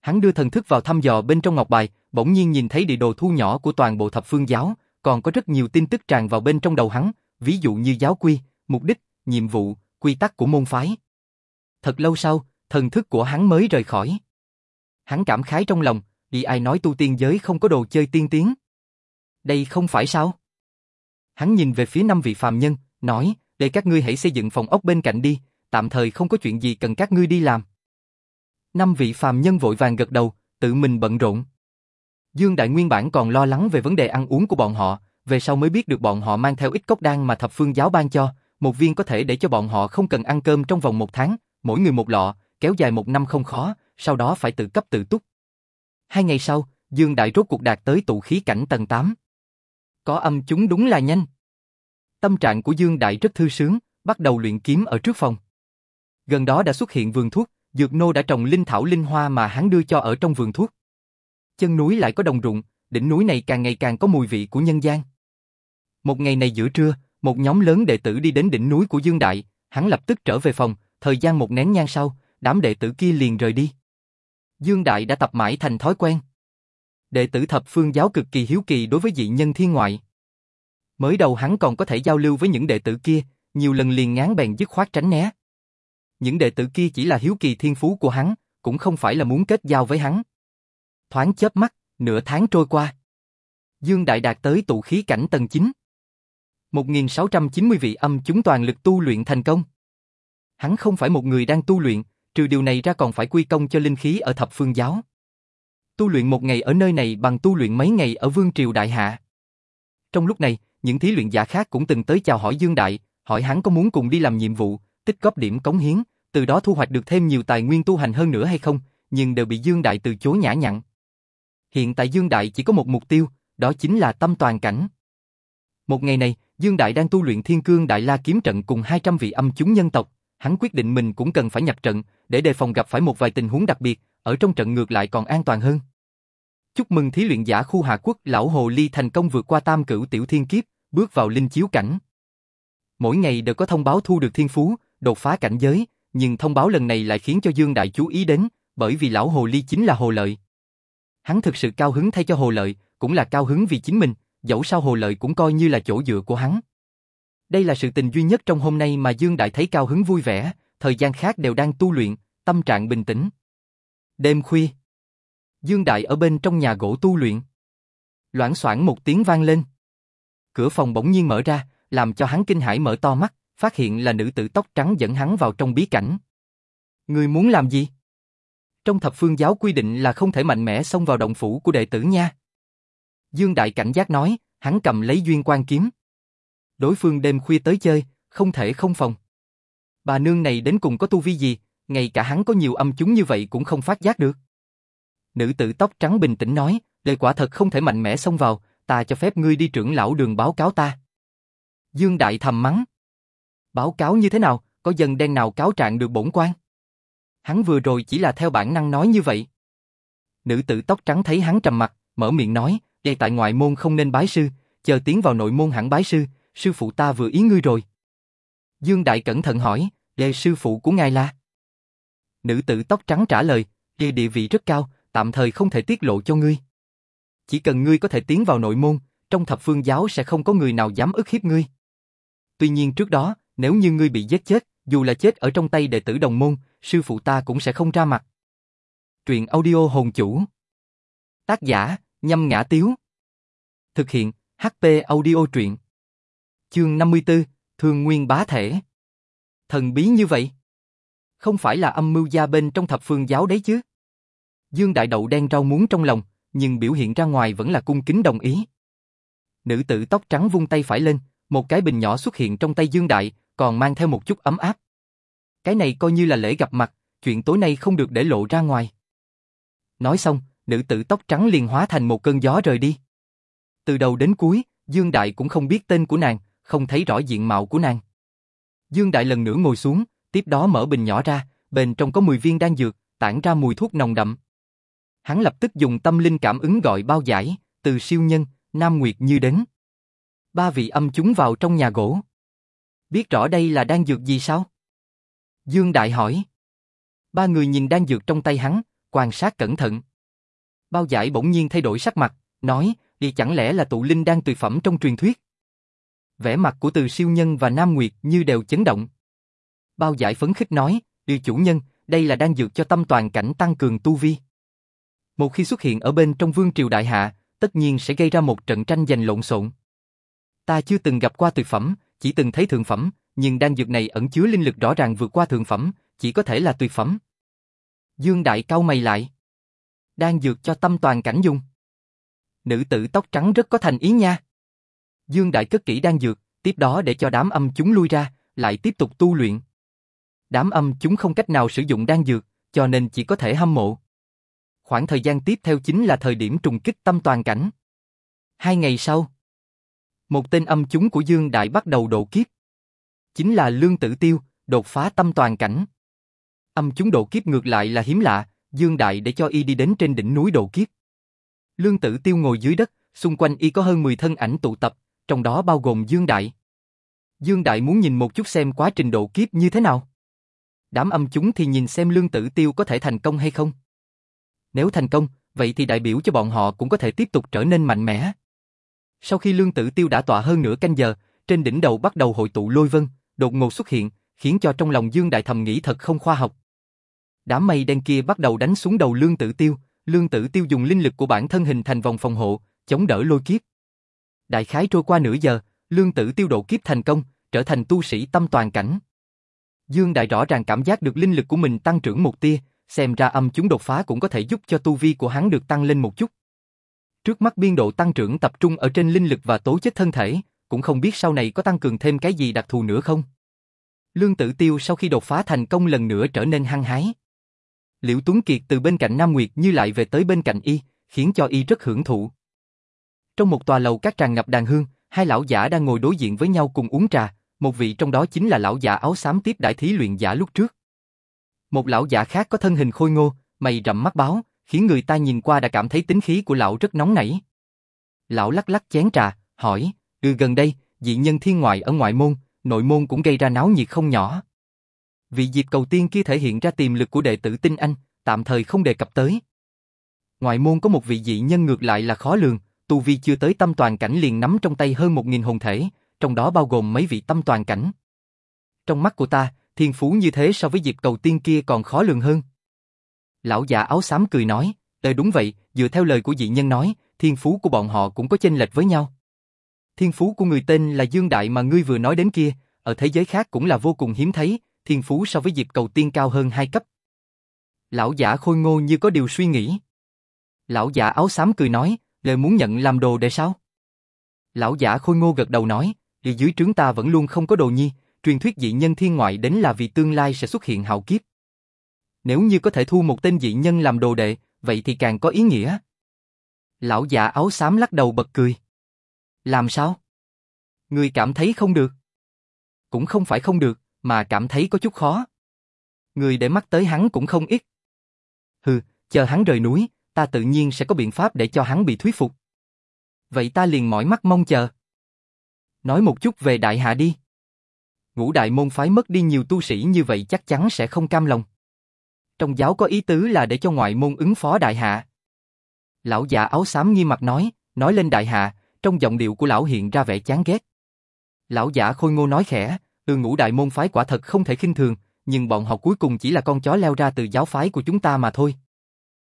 Speaker 1: Hắn đưa thần thức vào thăm dò bên trong ngọc bài, bỗng nhiên nhìn thấy địa đồ thu nhỏ của toàn bộ thập phương giáo, còn có rất nhiều tin tức tràn vào bên trong đầu hắn, ví dụ như giáo quy, mục đích, nhiệm vụ, quy tắc của môn phái. Thật lâu sau, thần thức của hắn mới rời khỏi. Hắn cảm khái trong lòng, vì ai nói tu tiên giới không có đồ chơi tiên tiến. Đây không phải sao? Hắn nhìn về phía năm vị phàm nhân, nói, để các ngươi hãy xây dựng phòng ốc bên cạnh đi, tạm thời không có chuyện gì cần các ngươi đi làm. Năm vị phàm nhân vội vàng gật đầu, tự mình bận rộn. Dương Đại Nguyên bản còn lo lắng về vấn đề ăn uống của bọn họ, về sau mới biết được bọn họ mang theo ít cốc đan mà thập phương giáo ban cho, một viên có thể để cho bọn họ không cần ăn cơm trong vòng một tháng, mỗi người một lọ, kéo dài một năm không khó, sau đó phải tự cấp tự túc. Hai ngày sau, Dương Đại rốt cuộc đạt tới tụ khí cảnh tầng 8. Có âm chúng đúng là nhanh. Tâm trạng của Dương Đại rất thư sướng, bắt đầu luyện kiếm ở trước phòng. Gần đó đã xuất hiện vườn thuốc, Dược Nô đã trồng linh thảo linh hoa mà hắn đưa cho ở trong vườn thuốc. Chân núi lại có đồng ruộng, đỉnh núi này càng ngày càng có mùi vị của nhân gian. Một ngày này giữa trưa, một nhóm lớn đệ tử đi đến đỉnh núi của Dương Đại, hắn lập tức trở về phòng, thời gian một nén nhang sau, đám đệ tử kia liền rời đi. Dương Đại đã tập mãi thành thói quen. Đệ tử thập phương giáo cực kỳ hiếu kỳ đối với dị nhân thiên ngoại. Mới đầu hắn còn có thể giao lưu với những đệ tử kia, nhiều lần liền ngán bèn dứt khoát tránh né. Những đệ tử kia chỉ là hiếu kỳ thiên phú của hắn, cũng không phải là muốn kết giao với hắn. Thoáng chớp mắt, nửa tháng trôi qua. Dương Đại đạt tới tụ khí cảnh tầng 9. 1690 vị âm chúng toàn lực tu luyện thành công. Hắn không phải một người đang tu luyện, trừ điều này ra còn phải quy công cho linh khí ở thập phương giáo. Tu luyện một ngày ở nơi này bằng tu luyện mấy ngày ở vương triều đại hạ. Trong lúc này, những thí luyện giả khác cũng từng tới chào hỏi Dương Đại, hỏi hắn có muốn cùng đi làm nhiệm vụ, tích góp điểm cống hiến, từ đó thu hoạch được thêm nhiều tài nguyên tu hành hơn nữa hay không, nhưng đều bị Dương Đại từ chối nhã nhặn. Hiện tại Dương Đại chỉ có một mục tiêu, đó chính là tâm toàn cảnh. Một ngày này, Dương Đại đang tu luyện Thiên Cương Đại La kiếm trận cùng 200 vị âm chúng nhân tộc, hắn quyết định mình cũng cần phải nhập trận, để đề phòng gặp phải một vài tình huống đặc biệt, ở trong trận ngược lại còn an toàn hơn. Chúc mừng thí luyện giả khu Hà Quốc lão hồ ly thành công vượt qua tam cửu tiểu thiên kiếp, bước vào linh chiếu cảnh. Mỗi ngày đều có thông báo thu được thiên phú, đột phá cảnh giới, nhưng thông báo lần này lại khiến cho Dương Đại chú ý đến, bởi vì lão hồ ly chính là hồ lợi. Hắn thực sự cao hứng thay cho hồ lợi, cũng là cao hứng vì chính mình, dẫu sao hồ lợi cũng coi như là chỗ dựa của hắn. Đây là sự tình duy nhất trong hôm nay mà Dương Đại thấy cao hứng vui vẻ, thời gian khác đều đang tu luyện, tâm trạng bình tĩnh. Đêm khuya, Dương Đại ở bên trong nhà gỗ tu luyện. Loảng xoảng một tiếng vang lên. Cửa phòng bỗng nhiên mở ra, làm cho hắn kinh hãi mở to mắt, phát hiện là nữ tử tóc trắng dẫn hắn vào trong bí cảnh. Người muốn làm gì? Trong thập phương giáo quy định là không thể mạnh mẽ xông vào động phủ của đệ tử nha. Dương Đại cảnh giác nói, hắn cầm lấy duyên quan kiếm. Đối phương đêm khuya tới chơi, không thể không phòng. Bà nương này đến cùng có tu vi gì, ngay cả hắn có nhiều âm chúng như vậy cũng không phát giác được. Nữ tử tóc trắng bình tĩnh nói, lời quả thật không thể mạnh mẽ xông vào, ta cho phép ngươi đi trưởng lão đường báo cáo ta. Dương Đại thầm mắng. Báo cáo như thế nào, có dân đen nào cáo trạng được bổn quan? Hắn vừa rồi chỉ là theo bản năng nói như vậy. Nữ tử tóc trắng thấy hắn trầm mặt, mở miệng nói, đây tại ngoại môn không nên bái sư, chờ tiến vào nội môn hẳn bái sư, sư phụ ta vừa ý ngươi rồi. Dương Đại cẩn thận hỏi, đề sư phụ của ngài là? Nữ tử tóc trắng trả lời, đề địa vị rất cao, tạm thời không thể tiết lộ cho ngươi. Chỉ cần ngươi có thể tiến vào nội môn, trong thập phương giáo sẽ không có người nào dám ức hiếp ngươi. Tuy nhiên trước đó, nếu như ngươi bị giết chết, dù là chết ở trong tay đệ tử đồng môn, sư phụ ta cũng sẽ không ra mặt. Truyện audio hồn chủ. Tác giả, nhâm ngã tiếu. Thực hiện, HP audio truyện. Chương 54, Thương Nguyên Bá Thể. Thần bí như vậy. Không phải là âm mưu gia bên trong thập phương giáo đấy chứ. Dương Đại Đậu đen rau muốn trong lòng, nhưng biểu hiện ra ngoài vẫn là cung kính đồng ý. Nữ tử tóc trắng vung tay phải lên, một cái bình nhỏ xuất hiện trong tay Dương Đại, còn mang theo một chút ấm áp. Cái này coi như là lễ gặp mặt, chuyện tối nay không được để lộ ra ngoài. Nói xong, nữ tử tóc trắng liền hóa thành một cơn gió rời đi. Từ đầu đến cuối, Dương Đại cũng không biết tên của nàng, không thấy rõ diện mạo của nàng. Dương Đại lần nữa ngồi xuống, tiếp đó mở bình nhỏ ra, bên trong có 10 viên đan dược, tản ra mùi thuốc nồng đậm. Hắn lập tức dùng tâm linh cảm ứng gọi bao giải, từ siêu nhân, Nam Nguyệt Như đến. Ba vị âm chúng vào trong nhà gỗ. Biết rõ đây là đan dược gì sao? Dương Đại hỏi. Ba người nhìn đan dược trong tay hắn, quan sát cẩn thận. Bao giải bỗng nhiên thay đổi sắc mặt, nói, đi chẳng lẽ là tụ linh đan tuyệt phẩm trong truyền thuyết? Vẻ mặt của từ siêu nhân và Nam Nguyệt như đều chấn động. Bao giải phấn khích nói, đi chủ nhân, đây là đan dược cho tâm toàn cảnh tăng cường tu vi. Một khi xuất hiện ở bên trong vương triều đại hạ, tất nhiên sẽ gây ra một trận tranh giành lộn xộn. Ta chưa từng gặp qua tuyệt phẩm, chỉ từng thấy thượng phẩm, nhưng đan dược này ẩn chứa linh lực rõ ràng vượt qua thượng phẩm, chỉ có thể là tuyệt phẩm. Dương Đại cau mày lại. Đan dược cho tâm toàn cảnh dùng. Nữ tử tóc trắng rất có thành ý nha. Dương Đại cất kỹ đan dược, tiếp đó để cho đám âm chúng lui ra, lại tiếp tục tu luyện. Đám âm chúng không cách nào sử dụng đan dược, cho nên chỉ có thể hâm mộ. Khoảng thời gian tiếp theo chính là thời điểm trùng kích tâm toàn cảnh. Hai ngày sau, một tên âm chúng của Dương Đại bắt đầu độ kiếp. Chính là Lương Tử Tiêu, đột phá tâm toàn cảnh. Âm chúng độ kiếp ngược lại là hiếm lạ, Dương Đại để cho y đi đến trên đỉnh núi độ kiếp. Lương Tử Tiêu ngồi dưới đất, xung quanh y có hơn 10 thân ảnh tụ tập, trong đó bao gồm Dương Đại. Dương Đại muốn nhìn một chút xem quá trình độ kiếp như thế nào. Đám âm chúng thì nhìn xem Lương Tử Tiêu có thể thành công hay không. Nếu thành công, vậy thì đại biểu cho bọn họ cũng có thể tiếp tục trở nên mạnh mẽ. Sau khi Lương Tử Tiêu đã tọa hơn nửa canh giờ, trên đỉnh đầu bắt đầu hội tụ lôi vân, đột ngột xuất hiện, khiến cho trong lòng Dương Đại thầm nghĩ thật không khoa học. Đám mây đen kia bắt đầu đánh xuống đầu Lương Tử Tiêu, Lương Tử Tiêu dùng linh lực của bản thân hình thành vòng phòng hộ, chống đỡ lôi kiếp. Đại khái trôi qua nửa giờ, Lương Tử Tiêu độ kiếp thành công, trở thành tu sĩ tâm toàn cảnh. Dương Đại rõ ràng cảm giác được linh lực của mình tăng trưởng một tia, xem ra âm chúng đột phá cũng có thể giúp cho tu vi của hắn được tăng lên một chút. Trước mắt biên độ tăng trưởng tập trung ở trên linh lực và tố chất thân thể, cũng không biết sau này có tăng cường thêm cái gì đặc thù nữa không. Lương Tử Tiêu sau khi đột phá thành công lần nữa trở nên hăng hái. Liễu Tuấn Kiệt từ bên cạnh Nam Nguyệt như lại về tới bên cạnh y, khiến cho y rất hưởng thụ. Trong một tòa lầu các tràn ngập đàn hương, hai lão giả đang ngồi đối diện với nhau cùng uống trà, một vị trong đó chính là lão giả áo xám tiếp đại thí luyện giả lúc trước. Một lão giả khác có thân hình khôi ngô, mày rậm mắt báo, khiến người ta nhìn qua đã cảm thấy tính khí của lão rất nóng nảy. Lão lắc lắc chén trà, hỏi, ừ gần đây, dị nhân thiên ngoại ở ngoại môn, nội môn cũng gây ra náo nhiệt không nhỏ. Vị dịp cầu tiên kia thể hiện ra tiềm lực của đệ tử tinh anh, tạm thời không đề cập tới. Ngoại môn có một vị dị nhân ngược lại là khó lường, tu vi chưa tới tâm toàn cảnh liền nắm trong tay hơn một nghìn hồn thể, trong đó bao gồm mấy vị tâm toàn cảnh. Trong mắt của ta, thiên phú như thế so với dịp cầu tiên kia còn khó lường hơn. Lão già áo xám cười nói, Ờ đúng vậy, dựa theo lời của dị nhân nói, thiên phú của bọn họ cũng có chênh lệch với nhau. Thiên phú của người tên là Dương Đại mà ngươi vừa nói đến kia, ở thế giới khác cũng là vô cùng hiếm thấy, thiên phú so với dịp cầu tiên cao hơn hai cấp. Lão giả khôi ngô như có điều suy nghĩ. Lão giả áo xám cười nói, lời muốn nhận làm đồ để sao? Lão giả khôi ngô gật đầu nói, dưới trướng ta vẫn luôn không có đồ nhi, truyền thuyết dị nhân thiên ngoại đến là vì tương lai sẽ xuất hiện hạo kiếp. Nếu như có thể thu một tên dị nhân làm đồ đệ, vậy thì càng có ý nghĩa. Lão già áo xám lắc đầu bật cười. Làm sao? Người cảm thấy không được? Cũng không phải không được, mà cảm thấy có chút khó. người để mắt tới hắn cũng không ít. Hừ, chờ hắn rời núi, ta tự nhiên sẽ có biện pháp để cho hắn bị thuyết phục. Vậy ta liền mỏi mắt mong chờ. Nói một chút về đại hạ đi. Ngũ đại môn phái mất đi nhiều tu sĩ như vậy chắc chắn sẽ không cam lòng. Trong giáo có ý tứ là để cho ngoại môn ứng phó đại hạ. Lão già áo xám nghi mặt nói, nói lên đại hạ, trong giọng điệu của lão hiện ra vẻ chán ghét. Lão giả khôi ngô nói khẽ, từ ngũ đại môn phái quả thật không thể khinh thường, nhưng bọn họ cuối cùng chỉ là con chó leo ra từ giáo phái của chúng ta mà thôi.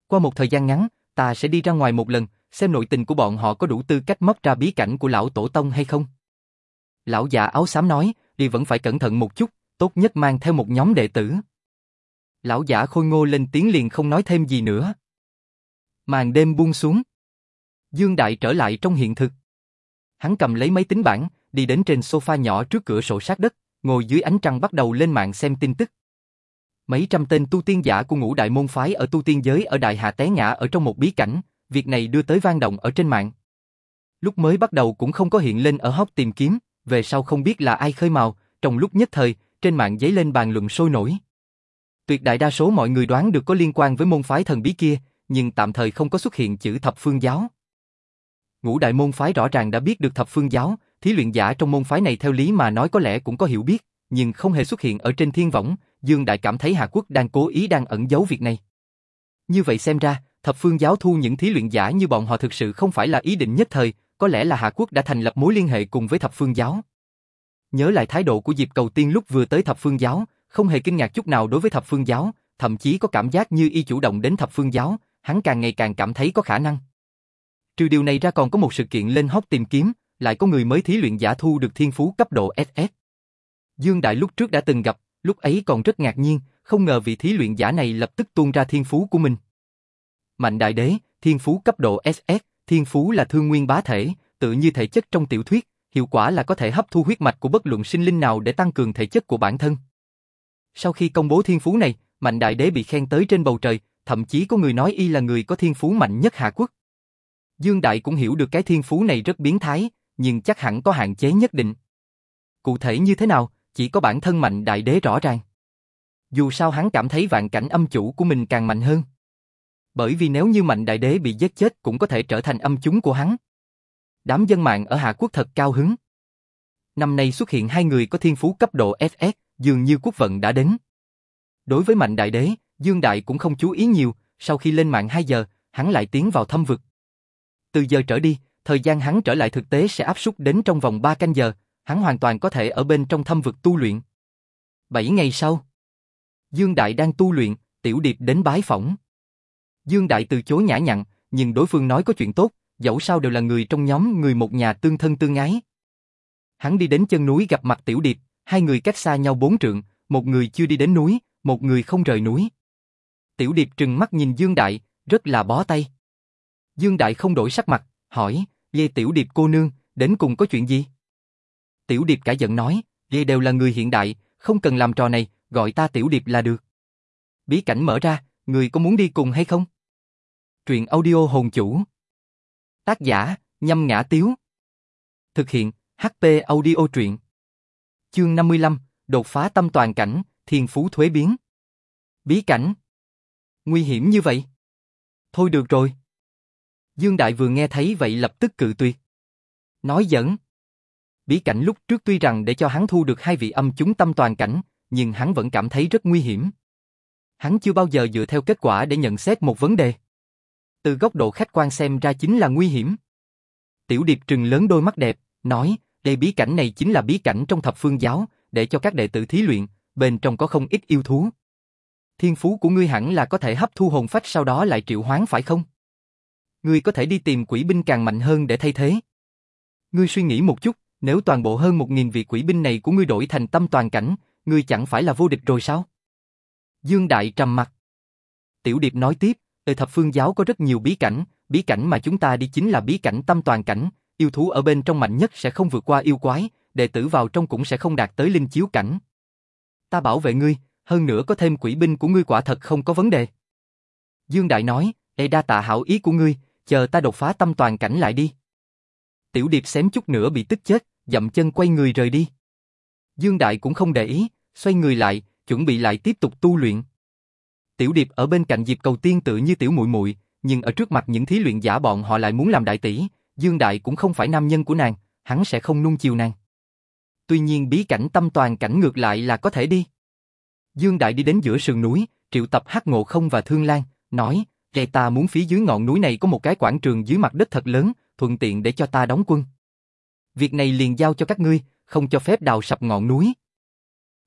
Speaker 1: Qua một thời gian ngắn, ta sẽ đi ra ngoài một lần, xem nội tình của bọn họ có đủ tư cách móc ra bí cảnh của lão tổ tông hay không. Lão già áo xám nói, đi vẫn phải cẩn thận một chút, tốt nhất mang theo một nhóm đệ tử. Lão giả khôi ngô lên tiếng liền không nói thêm gì nữa. Màn đêm buông xuống. Dương Đại trở lại trong hiện thực. Hắn cầm lấy máy tính bảng, đi đến trên sofa nhỏ trước cửa sổ sát đất, ngồi dưới ánh trăng bắt đầu lên mạng xem tin tức. Mấy trăm tên tu tiên giả của ngũ đại môn phái ở tu tiên giới ở Đại Hạ té ngã ở trong một bí cảnh, việc này đưa tới vang động ở trên mạng. Lúc mới bắt đầu cũng không có hiện lên ở hốc tìm kiếm, về sau không biết là ai khơi mào, trong lúc nhất thời, trên mạng giấy lên bàn luận sôi nổi. Tuyệt đại đa số mọi người đoán được có liên quan với môn phái thần bí kia, nhưng tạm thời không có xuất hiện chữ thập phương giáo. Ngũ đại môn phái rõ ràng đã biết được thập phương giáo, thí luyện giả trong môn phái này theo lý mà nói có lẽ cũng có hiểu biết, nhưng không hề xuất hiện ở trên thiên võng, Dương Đại cảm thấy Hà Quốc đang cố ý đang ẩn giấu việc này. Như vậy xem ra, thập phương giáo thu những thí luyện giả như bọn họ thực sự không phải là ý định nhất thời, có lẽ là Hà Quốc đã thành lập mối liên hệ cùng với thập phương giáo. Nhớ lại thái độ của Diệp Cầu Tiên lúc vừa tới thập phương giáo, không hề kinh ngạc chút nào đối với thập phương giáo, thậm chí có cảm giác như y chủ động đến thập phương giáo, hắn càng ngày càng cảm thấy có khả năng. Trừ điều này ra còn có một sự kiện lên hóc tìm kiếm, lại có người mới thí luyện giả thu được thiên phú cấp độ SS. Dương Đại lúc trước đã từng gặp, lúc ấy còn rất ngạc nhiên, không ngờ vị thí luyện giả này lập tức tuôn ra thiên phú của mình. Mạnh Đại Đế, thiên phú cấp độ SS, thiên phú là thương nguyên bá thể, tự như thể chất trong tiểu thuyết, hiệu quả là có thể hấp thu huyết mạch của bất luận sinh linh nào để tăng cường thể chất của bản thân. Sau khi công bố thiên phú này, Mạnh Đại Đế bị khen tới trên bầu trời, thậm chí có người nói y là người có thiên phú mạnh nhất Hạ Quốc. Dương Đại cũng hiểu được cái thiên phú này rất biến thái, nhưng chắc hẳn có hạn chế nhất định. Cụ thể như thế nào, chỉ có bản thân Mạnh Đại Đế rõ ràng. Dù sao hắn cảm thấy vạn cảnh âm chủ của mình càng mạnh hơn. Bởi vì nếu như Mạnh Đại Đế bị giết chết cũng có thể trở thành âm chúng của hắn. Đám dân mạng ở Hạ Quốc thật cao hứng. Năm nay xuất hiện hai người có thiên phú cấp độ SS, dường như quốc vận đã đến. Đối với Mạnh Đại Đế, Dương Đại cũng không chú ý nhiều, sau khi lên mạng 2 giờ, hắn lại tiến vào thâm vực. Từ giờ trở đi, thời gian hắn trở lại thực tế sẽ áp suất đến trong vòng 3 canh giờ, hắn hoàn toàn có thể ở bên trong thâm vực tu luyện. 7 ngày sau, Dương Đại đang tu luyện, Tiểu Điệp đến bái phỏng. Dương Đại từ chối nhã nhặn, nhưng đối phương nói có chuyện tốt, dẫu sao đều là người trong nhóm người một nhà tương thân tương ái. Hắn đi đến chân núi gặp mặt Tiểu Điệp, hai người cách xa nhau bốn trượng, một người chưa đi đến núi, một người không rời núi. Tiểu Điệp trừng mắt nhìn Dương Đại, rất là bó tay. Dương Đại không đổi sắc mặt, hỏi, Lê Tiểu Điệp cô nương, đến cùng có chuyện gì? Tiểu Điệp cả giận nói, Lê đều là người hiện đại, không cần làm trò này, gọi ta Tiểu Điệp là được. Bí cảnh mở ra, người có muốn đi cùng hay không? Truyện audio hồn chủ. Tác giả, nhâm ngã tiếu. Thực hiện, HP audio truyện. Chương 55, đột phá tâm toàn cảnh, thiên phú thuế biến. Bí cảnh. Nguy hiểm như vậy. Thôi được rồi. Dương Đại vừa nghe thấy vậy lập tức cự tuyệt. Nói giỡn. Bí cảnh lúc trước tuy rằng để cho hắn thu được hai vị âm chúng tâm toàn cảnh, nhưng hắn vẫn cảm thấy rất nguy hiểm. Hắn chưa bao giờ dựa theo kết quả để nhận xét một vấn đề. Từ góc độ khách quan xem ra chính là nguy hiểm. Tiểu Điệp trừng lớn đôi mắt đẹp, nói, đây bí cảnh này chính là bí cảnh trong thập phương giáo, để cho các đệ tử thí luyện, bên trong có không ít yêu thú. Thiên phú của ngươi hẳn là có thể hấp thu hồn phách sau đó lại triệu hoán phải không? Ngươi có thể đi tìm quỷ binh càng mạnh hơn để thay thế. Ngươi suy nghĩ một chút, nếu toàn bộ hơn một nghìn vị quỷ binh này của ngươi đổi thành tâm toàn cảnh, ngươi chẳng phải là vô địch rồi sao? Dương Đại trầm mặt. Tiểu Điệp nói tiếp, ở thập phương giáo có rất nhiều bí cảnh, bí cảnh mà chúng ta đi chính là bí cảnh tâm toàn cảnh, yêu thú ở bên trong mạnh nhất sẽ không vượt qua yêu quái, đệ tử vào trong cũng sẽ không đạt tới linh chiếu cảnh. Ta bảo vệ ngươi, hơn nữa có thêm quỷ binh của ngươi quả thật không có vấn đề. Dương Đại nói, Ê đa tạ hảo ý của ngươi, chờ ta đột phá tâm toàn cảnh lại đi. Tiểu Điệp xém chút nữa bị tức chết, dậm chân quay người rời đi. Dương Đại cũng không để ý, xoay người lại, chuẩn bị lại tiếp tục tu luyện. Tiểu Điệp ở bên cạnh dịp Cầu Tiên tự như tiểu muội muội, nhưng ở trước mặt những thí luyện giả bọn họ lại muốn làm đại tỷ, Dương Đại cũng không phải nam nhân của nàng, hắn sẽ không nung chiều nàng. Tuy nhiên bí cảnh tâm toàn cảnh ngược lại là có thể đi. Dương Đại đi đến giữa sườn núi, triệu tập Hắc Ngộ Không và Thương Lan, nói, Rè ta muốn phía dưới ngọn núi này có một cái quảng trường dưới mặt đất thật lớn, thuận tiện để cho ta đóng quân. Việc này liền giao cho các ngươi, không cho phép đào sập ngọn núi.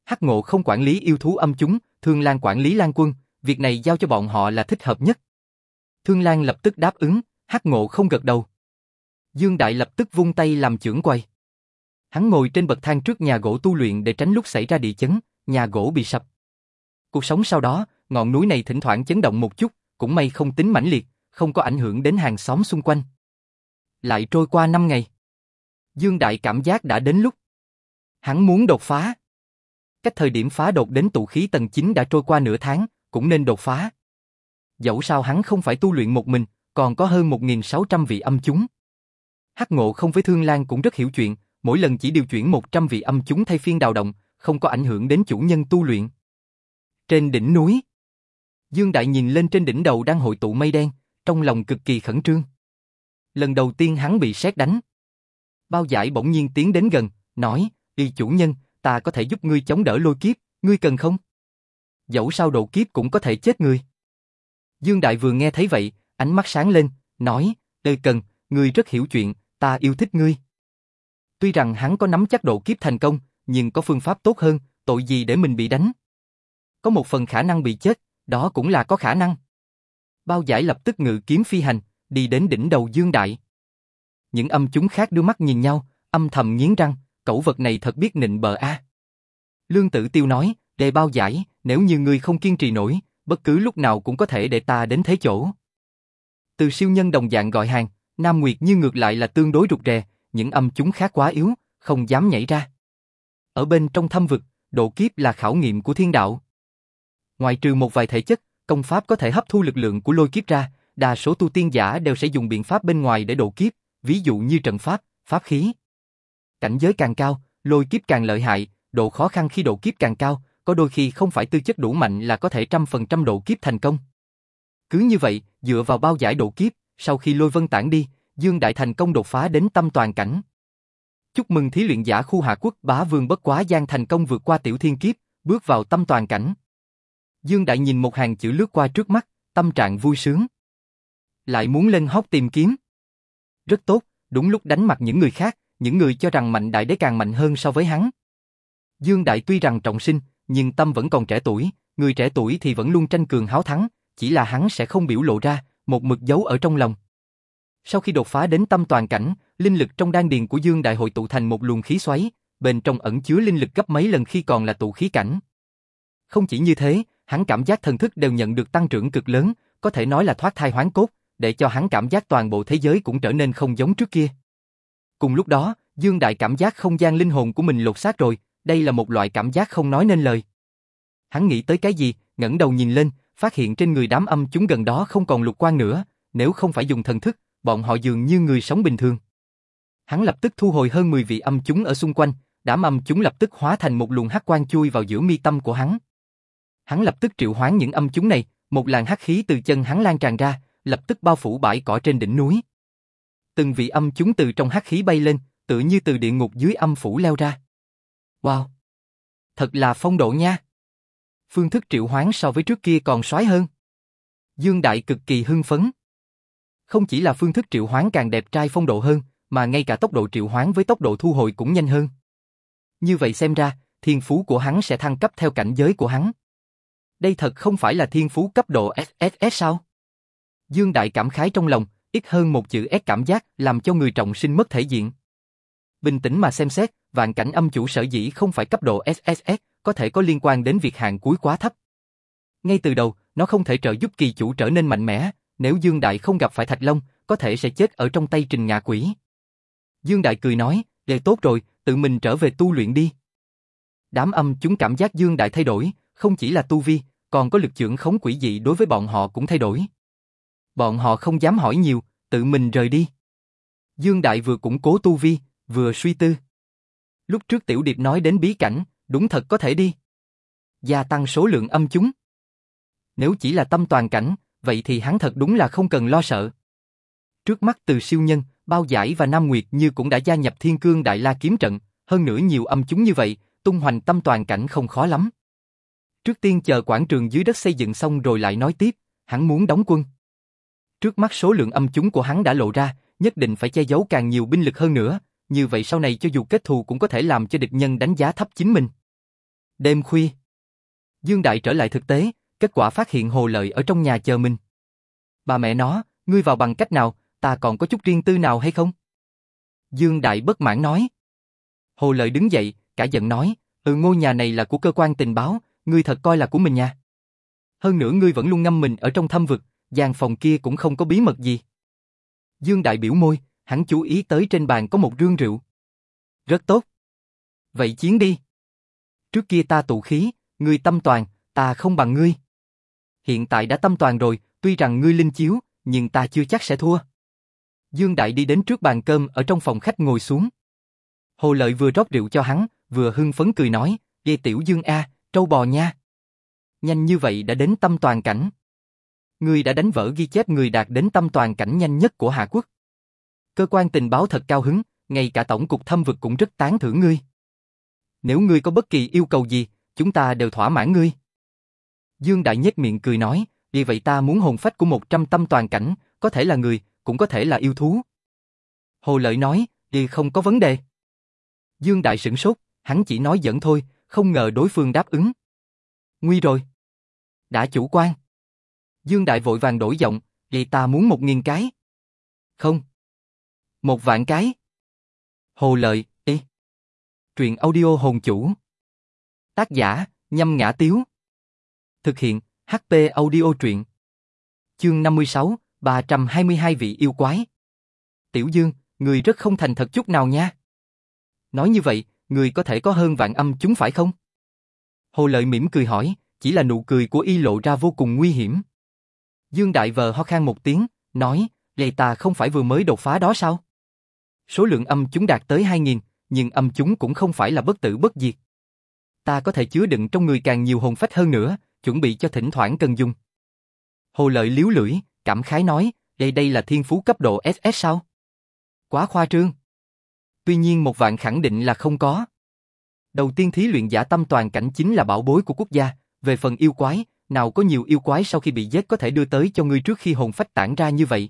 Speaker 1: Hắc Ngộ không quản lý yêu thú âm chúng, Thương Lan quản lý Lan quân, việc này giao cho bọn họ là thích hợp nhất. Thương Lan lập tức đáp ứng, Hắc Ngộ không gật đầu. Dương Đại lập tức vung tay làm trưởng quay. Hắn ngồi trên bậc thang trước nhà gỗ tu luyện để tránh lúc xảy ra địa chấn, nhà gỗ bị sập. Cuộc sống sau đó, ngọn núi này thỉnh thoảng chấn động một chút, cũng may không tính mãnh liệt, không có ảnh hưởng đến hàng xóm xung quanh. Lại trôi qua 5 ngày. Dương Đại cảm giác đã đến lúc. Hắn muốn đột phá. Cách thời điểm phá đột đến tụ khí tầng 9 đã trôi qua nửa tháng, cũng nên đột phá. Dẫu sao hắn không phải tu luyện một mình, còn có hơn 1.600 vị âm chúng. Hắc ngộ không với Thương Lan cũng rất hiểu chuyện, mỗi lần chỉ điều chuyển 100 vị âm chúng thay phiên đào động, không có ảnh hưởng đến chủ nhân tu luyện. Trên đỉnh núi, Dương Đại nhìn lên trên đỉnh đầu đang hội tụ mây đen, trong lòng cực kỳ khẩn trương. Lần đầu tiên hắn bị sét đánh. Bao giải bỗng nhiên tiến đến gần, nói, y chủ nhân, ta có thể giúp ngươi chống đỡ lôi kiếp, ngươi cần không? Dẫu sao độ kiếp cũng có thể chết ngươi. Dương Đại vừa nghe thấy vậy, ánh mắt sáng lên, nói, ơi cần, ngươi rất hiểu chuyện, ta yêu thích ngươi. Tuy rằng hắn có nắm chắc độ kiếp thành công, nhưng có phương pháp tốt hơn, tội gì để mình bị đánh. Có một phần khả năng bị chết, đó cũng là có khả năng. Bao giải lập tức ngự kiếm phi hành, đi đến đỉnh đầu Dương Đại. Những âm chúng khác đưa mắt nhìn nhau, âm thầm nghiến răng, cẩu vật này thật biết nịnh bờ a. Lương Tử Tiêu nói, đề bao giải, nếu như ngươi không kiên trì nổi, bất cứ lúc nào cũng có thể để ta đến thế chỗ. Từ siêu nhân đồng dạng gọi hàng, Nam Nguyệt như ngược lại là tương đối rụt rè, những âm chúng khác quá yếu, không dám nhảy ra. Ở bên trong thâm vực, độ kiếp là khảo nghiệm của thiên đạo. Ngoài trừ một vài thể chất, công pháp có thể hấp thu lực lượng của lôi kiếp ra, đa số tu tiên giả đều sẽ dùng biện pháp bên ngoài để độ kiếp, ví dụ như trận pháp, pháp khí. Cảnh giới càng cao, lôi kiếp càng lợi hại, độ khó khăn khi độ kiếp càng cao, có đôi khi không phải tư chất đủ mạnh là có thể trăm phần trăm độ kiếp thành công. Cứ như vậy, dựa vào bao giải độ kiếp, sau khi lôi vân tản đi, Dương Đại thành công đột phá đến tâm toàn cảnh. Chúc mừng thí luyện giả khu hạ quốc bá vương bất quá gian thành công vượt qua tiểu thiên kiếp, bước vào tâm toàn cảnh. Dương Đại nhìn một hàng chữ lướt qua trước mắt, tâm trạng vui sướng. Lại muốn lên hóc tìm kiếm. Rất tốt, đúng lúc đánh mặt những người khác, những người cho rằng mạnh đại đế càng mạnh hơn so với hắn. Dương Đại tuy rằng trọng sinh, nhưng tâm vẫn còn trẻ tuổi, người trẻ tuổi thì vẫn luôn tranh cường háo thắng, chỉ là hắn sẽ không biểu lộ ra, một mực giấu ở trong lòng. Sau khi đột phá đến tâm toàn cảnh, linh lực trong đan điền của Dương Đại hội tụ thành một luồng khí xoáy, bên trong ẩn chứa linh lực gấp mấy lần khi còn là tụ khí cảnh. Không chỉ như thế, hắn cảm giác thần thức đều nhận được tăng trưởng cực lớn, có thể nói là thoát thai hoán cốt, để cho hắn cảm giác toàn bộ thế giới cũng trở nên không giống trước kia. Cùng lúc đó, Dương Đại cảm giác không gian linh hồn của mình lột xác rồi, đây là một loại cảm giác không nói nên lời. Hắn nghĩ tới cái gì, ngẩng đầu nhìn lên, phát hiện trên người đám âm chúng gần đó không còn lục quan nữa, nếu không phải dùng thần thức, bọn họ dường như người sống bình thường. Hắn lập tức thu hồi hơn 10 vị âm chúng ở xung quanh, đám âm chúng lập tức hóa thành một luồng hắc quang chui vào giữa mi tâm của hắn. Hắn lập tức triệu hoán những âm chúng này, một làn hắc khí từ chân hắn lan tràn ra, lập tức bao phủ bãi cỏ trên đỉnh núi. Từng vị âm chúng từ trong hắc khí bay lên, tự như từ địa ngục dưới âm phủ leo ra. Wow! Thật là phong độ nha! Phương thức triệu hoán so với trước kia còn xoái hơn. Dương Đại cực kỳ hưng phấn. Không chỉ là phương thức triệu hoán càng đẹp trai phong độ hơn, mà ngay cả tốc độ triệu hoán với tốc độ thu hồi cũng nhanh hơn. Như vậy xem ra, thiên phú của hắn sẽ thăng cấp theo cảnh giới của hắn. Đây thật không phải là thiên phú cấp độ SSS sao? Dương Đại cảm khái trong lòng, ít hơn một chữ S cảm giác làm cho người trọng sinh mất thể diện. Bình tĩnh mà xem xét, vạn cảnh âm chủ sở dĩ không phải cấp độ SSS, có thể có liên quan đến việc hạng cuối quá thấp. Ngay từ đầu, nó không thể trợ giúp kỳ chủ trở nên mạnh mẽ, nếu Dương Đại không gặp phải Thạch Long, có thể sẽ chết ở trong tay trình ngạ quỷ. Dương Đại cười nói, để tốt rồi, tự mình trở về tu luyện đi. Đám âm chúng cảm giác Dương Đại thay đổi, không chỉ là tu vi, còn có lực trưởng khống quỷ dị đối với bọn họ cũng thay đổi. Bọn họ không dám hỏi nhiều, tự mình rời đi. Dương Đại vừa củng cố tu vi, vừa suy tư. Lúc trước Tiểu Điệp nói đến bí cảnh, đúng thật có thể đi. gia tăng số lượng âm chúng. Nếu chỉ là tâm toàn cảnh, vậy thì hắn thật đúng là không cần lo sợ. Trước mắt từ siêu nhân, bao giải và Nam Nguyệt như cũng đã gia nhập thiên cương đại la kiếm trận, hơn nữa nhiều âm chúng như vậy, tung hoành tâm toàn cảnh không khó lắm. Trước tiên chờ quảng trường dưới đất xây dựng xong rồi lại nói tiếp, hắn muốn đóng quân. Trước mắt số lượng âm chúng của hắn đã lộ ra, nhất định phải che giấu càng nhiều binh lực hơn nữa, như vậy sau này cho dù kết thù cũng có thể làm cho địch nhân đánh giá thấp chính mình. Đêm khuya, Dương Đại trở lại thực tế, kết quả phát hiện Hồ Lợi ở trong nhà chờ mình. Bà mẹ nó, ngươi vào bằng cách nào, ta còn có chút riêng tư nào hay không? Dương Đại bất mãn nói. Hồ Lợi đứng dậy, cả giận nói, ừ ngôi nhà này là của cơ quan tình báo, ngươi thật coi là của mình nha. Hơn nữa ngươi vẫn luôn ngâm mình ở trong thâm vực, gian phòng kia cũng không có bí mật gì. Dương Đại biểu môi, hắn chú ý tới trên bàn có một rương rượu. Rất tốt. Vậy chiến đi. Trước kia ta tụ khí, ngươi tâm toàn, ta không bằng ngươi. Hiện tại đã tâm toàn rồi, tuy rằng ngươi linh chiếu, nhưng ta chưa chắc sẽ thua. Dương Đại đi đến trước bàn cơm ở trong phòng khách ngồi xuống. Hồ Lợi vừa rót rượu cho hắn, vừa hưng phấn cười nói, Ghê tiểu Dương A, trâu bò nha. Nhanh như vậy đã đến tâm toàn cảnh. Ngươi đã đánh vỡ ghi chép người đạt đến tâm toàn cảnh nhanh nhất của Hạ Quốc. Cơ quan tình báo thật cao hứng, ngay cả tổng cục thâm vực cũng rất tán thưởng ngươi. Nếu ngươi có bất kỳ yêu cầu gì, chúng ta đều thỏa mãn ngươi. Dương Đại nhếch miệng cười nói, vì vậy ta muốn hồn phách của một trăm tâm toàn cảnh, có thể là người, cũng có thể là yêu thú. Hồ Lợi nói, đi không có vấn đề. Dương Đại sửng sốt, hắn chỉ nói giỡn thôi, không ngờ đối phương đáp ứng. Nguy rồi. Đã chủ quan. Dương Đại vội vàng đổi giọng, vậy ta muốn một nghìn cái. Không. Một vạn cái. Hồ Lợi. Truyện audio hồn chủ. Tác giả, nhâm ngã tiếu. Thực hiện, HP audio truyện. Chương 56, 322 vị yêu quái. Tiểu Dương, người rất không thành thật chút nào nha. Nói như vậy, người có thể có hơn vạn âm chúng phải không? Hồ Lợi mỉm cười hỏi, chỉ là nụ cười của y lộ ra vô cùng nguy hiểm. Dương Đại vờ ho khan một tiếng, nói, lệ ta không phải vừa mới đột phá đó sao? Số lượng âm chúng đạt tới 2.000, nhưng âm chúng cũng không phải là bất tử bất diệt. Ta có thể chứa đựng trong người càng nhiều hồn phách hơn nữa, chuẩn bị cho thỉnh thoảng cần dùng. Hồ Lợi liếu lưỡi, cảm khái nói, đây đây là thiên phú cấp độ SS sao? Quá khoa trương. Tuy nhiên một vạn khẳng định là không có. Đầu tiên thí luyện giả tâm toàn cảnh chính là bảo bối của quốc gia, về phần yêu quái, nào có nhiều yêu quái sau khi bị giết có thể đưa tới cho ngươi trước khi hồn phách tản ra như vậy.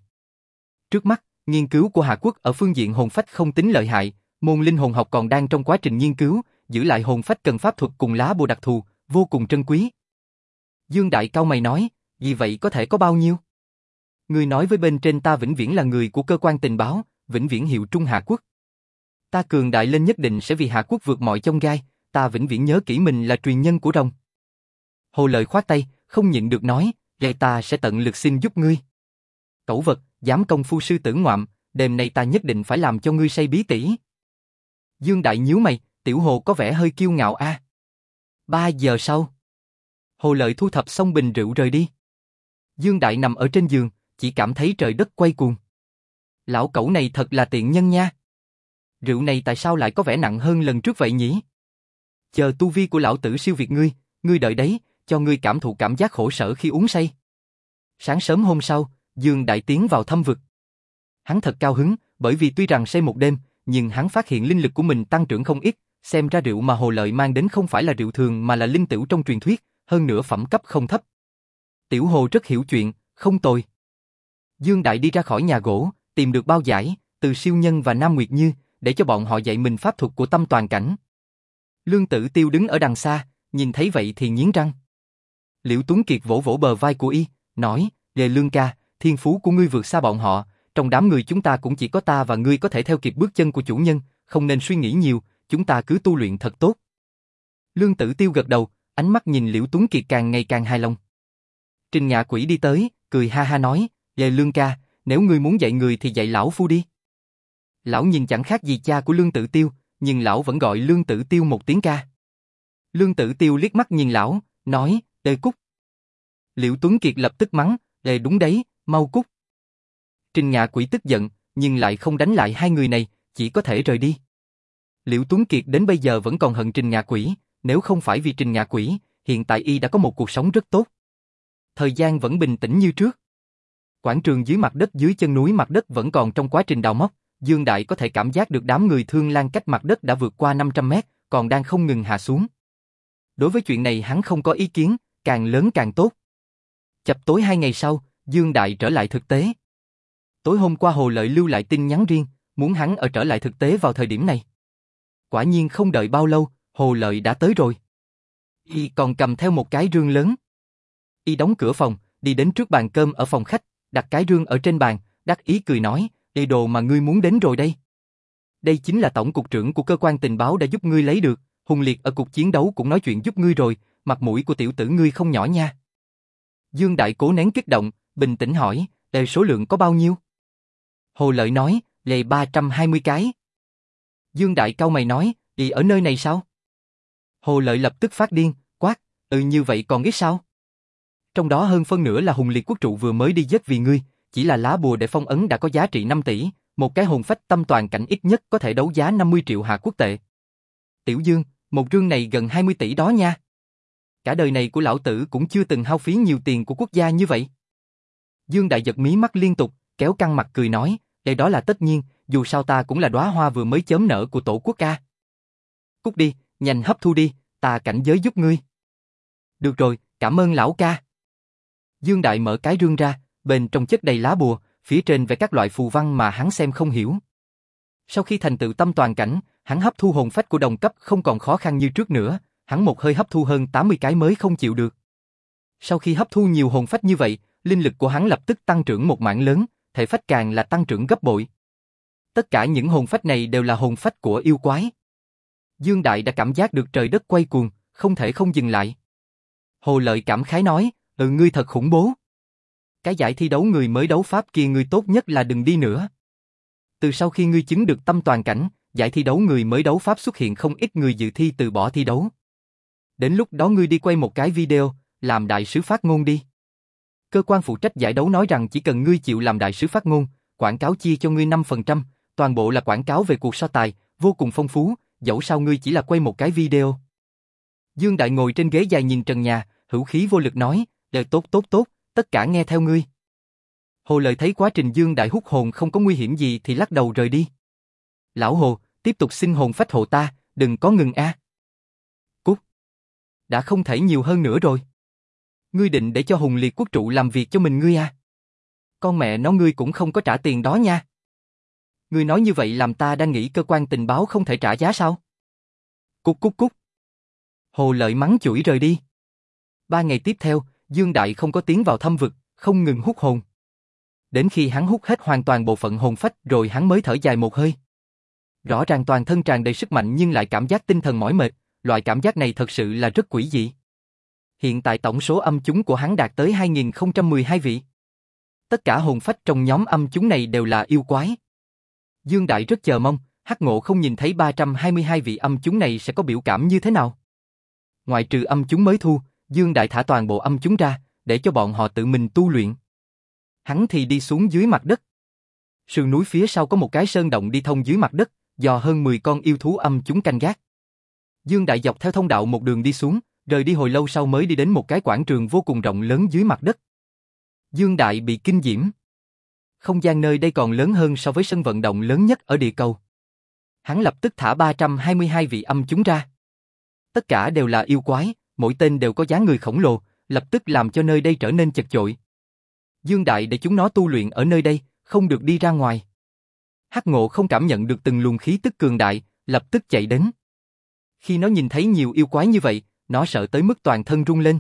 Speaker 1: Trước mắt, nghiên cứu của Hạ Quốc ở phương diện hồn phách không tính lợi hại, môn linh hồn học còn đang trong quá trình nghiên cứu, giữ lại hồn phách cần pháp thuật cùng lá bùa đặc thù, vô cùng trân quý. Dương Đại cao mày nói, vì vậy có thể có bao nhiêu? Người nói với bên trên ta vĩnh viễn là người của cơ quan tình báo, vĩnh viễn hiệu trung Hạ Quốc. Ta cường đại lên nhất định sẽ vì Hạ Quốc vượt mọi chông gai, ta vĩnh viễn nhớ kỹ mình là truyền nhân của rồng. Hồ Lợi khoát tay, không nhịn được nói, vậy ta sẽ tận lực xin giúp ngươi. Cẩu vật, dám công phu sư tử ngoạm, đêm nay ta nhất định phải làm cho ngươi say bí tỉ. Dương Đại nhíu mày, tiểu hồ có vẻ hơi kiêu ngạo a. Ba giờ sau, Hồ Lợi thu thập xong bình rượu rời đi. Dương Đại nằm ở trên giường, chỉ cảm thấy trời đất quay cuồng. Lão cẩu này thật là tiện nhân nha. Rượu này tại sao lại có vẻ nặng hơn lần trước vậy nhỉ? Chờ tu vi của lão tử siêu việt ngươi, ngươi đợi đấy, cho ngươi cảm thụ cảm giác khổ sở khi uống say. Sáng sớm hôm sau, Dương Đại tiến vào thâm vực. Hắn thật cao hứng, bởi vì tuy rằng say một đêm, nhưng hắn phát hiện linh lực của mình tăng trưởng không ít, xem ra rượu mà Hồ Lợi mang đến không phải là rượu thường mà là linh tửu trong truyền thuyết, hơn nữa phẩm cấp không thấp. Tiểu Hồ rất hiểu chuyện, không tồi. Dương Đại đi ra khỏi nhà gỗ, tìm được bao giải, từ siêu nhân và Nam Nguyệt Như, để cho bọn họ dạy mình pháp thuật của tâm toàn cảnh. Lương Tử Tiêu đứng ở đằng xa, nhìn thấy vậy thì nghiến răng. Liễu Tuấn Kiệt vỗ vỗ bờ vai của y, nói, về Lương ca, thiên phú của ngươi vượt xa bọn họ, trong đám người chúng ta cũng chỉ có ta và ngươi có thể theo kịp bước chân của chủ nhân, không nên suy nghĩ nhiều, chúng ta cứ tu luyện thật tốt. Lương Tử Tiêu gật đầu, ánh mắt nhìn Liễu Tuấn Kiệt càng ngày càng hài lòng. Trình Ngạ Quỷ đi tới, cười ha ha nói, về Lương ca, nếu ngươi muốn dạy người thì dạy lão phu đi. Lão nhìn chẳng khác gì cha của Lương Tử Tiêu, nhưng lão vẫn gọi Lương Tử Tiêu một tiếng ca. Lương Tử Tiêu liếc mắt nhìn lão, nói, Đề cút. Liễu Tuấn Kiệt lập tức mắng, Đề đúng đấy, mau cút. Trình Ngạ Quỷ tức giận, nhưng lại không đánh lại hai người này, chỉ có thể rời đi. Liễu Tuấn Kiệt đến bây giờ vẫn còn hận Trình Ngạ Quỷ, nếu không phải vì Trình Ngạ Quỷ, hiện tại y đã có một cuộc sống rất tốt. Thời gian vẫn bình tĩnh như trước. Quảng trường dưới mặt đất dưới chân núi mặt đất vẫn còn trong quá trình đào móc, Dương Đại có thể cảm giác được đám người thương lan cách mặt đất đã vượt qua 500 mét, còn đang không ngừng hạ xuống. Đối với chuyện này hắn không có ý kiến, càng lớn càng tốt. Chập tối hai ngày sau, Dương Đại trở lại thực tế. Tối hôm qua Hồ Lợi lưu lại tin nhắn riêng, muốn hắn ở trở lại thực tế vào thời điểm này. Quả nhiên không đợi bao lâu, Hồ Lợi đã tới rồi. Y còn cầm theo một cái rương lớn. Y đóng cửa phòng, đi đến trước bàn cơm ở phòng khách, đặt cái rương ở trên bàn, đắc ý cười nói, đây đồ mà ngươi muốn đến rồi đây. Đây chính là tổng cục trưởng của cơ quan tình báo đã giúp ngươi lấy được, Hùng Liệt ở cuộc chiến đấu cũng nói chuyện giúp ngươi rồi, mặt mũi của tiểu tử ngươi không nhỏ nha. Dương Đại cố nén kích động, bình tĩnh hỏi, đề số lượng có bao nhiêu? Hồ Lợi nói, lề 320 cái. Dương Đại cao mày nói, đi ở nơi này sao? Hồ Lợi lập tức phát điên, quát, ừ như vậy còn ít sao? Trong đó hơn phân nửa là Hùng Liệt quốc trụ vừa mới đi giết vì ngươi, chỉ là lá bùa để phong ấn đã có giá trị 5 tỷ, một cái hồn phách tâm toàn cảnh ít nhất có thể đấu giá 50 triệu hạ quốc tệ. Tiểu Dương, một rương này gần 20 tỷ đó nha. Cả đời này của lão tử cũng chưa từng hao phí nhiều tiền của quốc gia như vậy. Dương Đại giật mí mắt liên tục, kéo căng mặt cười nói, đây đó là tất nhiên, dù sao ta cũng là đóa hoa vừa mới chớm nở của tổ quốc ca. Cút đi, nhanh hấp thu đi, ta cảnh giới giúp ngươi. Được rồi, cảm ơn lão ca. Dương Đại mở cái rương ra, bên trong chất đầy lá bùa, phía trên vẽ các loại phù văn mà hắn xem không hiểu. Sau khi thành tựu tâm toàn cảnh, hắn hấp thu hồn phách của đồng cấp không còn khó khăn như trước nữa, hắn một hơi hấp thu hơn 80 cái mới không chịu được. Sau khi hấp thu nhiều hồn phách như vậy, linh lực của hắn lập tức tăng trưởng một mảng lớn, thể phách càng là tăng trưởng gấp bội. Tất cả những hồn phách này đều là hồn phách của yêu quái. Dương Đại đã cảm giác được trời đất quay cuồng, không thể không dừng lại. Hồ Lợi cảm khái nói, ừ ngươi thật khủng bố. Cái giải thi đấu người mới đấu pháp kia ngươi tốt nhất là đừng đi nữa. Từ sau khi ngươi chứng được tâm toàn cảnh, giải thi đấu người mới đấu pháp xuất hiện không ít người dự thi từ bỏ thi đấu. Đến lúc đó ngươi đi quay một cái video, làm đại sứ phát ngôn đi. Cơ quan phụ trách giải đấu nói rằng chỉ cần ngươi chịu làm đại sứ phát ngôn, quảng cáo chia cho ngươi 5%, toàn bộ là quảng cáo về cuộc so tài, vô cùng phong phú, dẫu sao ngươi chỉ là quay một cái video. Dương Đại ngồi trên ghế dài nhìn trần nhà, hữu khí vô lực nói, đời tốt tốt tốt, tất cả nghe theo ngươi. Hồ Lợi thấy quá trình Dương Đại hút hồn không có nguy hiểm gì thì lắc đầu rời đi. Lão Hồ, tiếp tục xin hồn phách hộ ta, đừng có ngừng a. Cút. Đã không thể nhiều hơn nữa rồi. Ngươi định để cho Hùng Liệt quốc trụ làm việc cho mình ngươi à? Con mẹ nó ngươi cũng không có trả tiền đó nha. Ngươi nói như vậy làm ta đang nghĩ cơ quan tình báo không thể trả giá sao? Cút cút cút. Hồ Lợi mắng chửi rời đi. Ba ngày tiếp theo, Dương Đại không có tiến vào thâm vực, không ngừng hút hồn. Đến khi hắn hút hết hoàn toàn bộ phận hồn phách rồi hắn mới thở dài một hơi. Rõ ràng toàn thân tràn đầy sức mạnh nhưng lại cảm giác tinh thần mỏi mệt, loại cảm giác này thật sự là rất quỷ dị. Hiện tại tổng số âm chúng của hắn đạt tới 2012 vị. Tất cả hồn phách trong nhóm âm chúng này đều là yêu quái. Dương Đại rất chờ mong, Hắc Ngộ không nhìn thấy 322 vị âm chúng này sẽ có biểu cảm như thế nào. Ngoài trừ âm chúng mới thu, Dương Đại thả toàn bộ âm chúng ra, để cho bọn họ tự mình tu luyện. Hắn thì đi xuống dưới mặt đất. Sườn núi phía sau có một cái sơn động đi thông dưới mặt đất, do hơn 10 con yêu thú âm chúng canh gác. Dương Đại dọc theo thông đạo một đường đi xuống, rời đi hồi lâu sau mới đi đến một cái quảng trường vô cùng rộng lớn dưới mặt đất. Dương Đại bị kinh diễm. Không gian nơi đây còn lớn hơn so với sân vận động lớn nhất ở địa cầu. Hắn lập tức thả 322 vị âm chúng ra. Tất cả đều là yêu quái, mỗi tên đều có dáng người khổng lồ, lập tức làm cho nơi đây trở nên chật chội. Dương Đại để chúng nó tu luyện ở nơi đây, không được đi ra ngoài. Hắc Ngộ không cảm nhận được từng luồng khí tức cường đại, lập tức chạy đến. Khi nó nhìn thấy nhiều yêu quái như vậy, nó sợ tới mức toàn thân rung lên.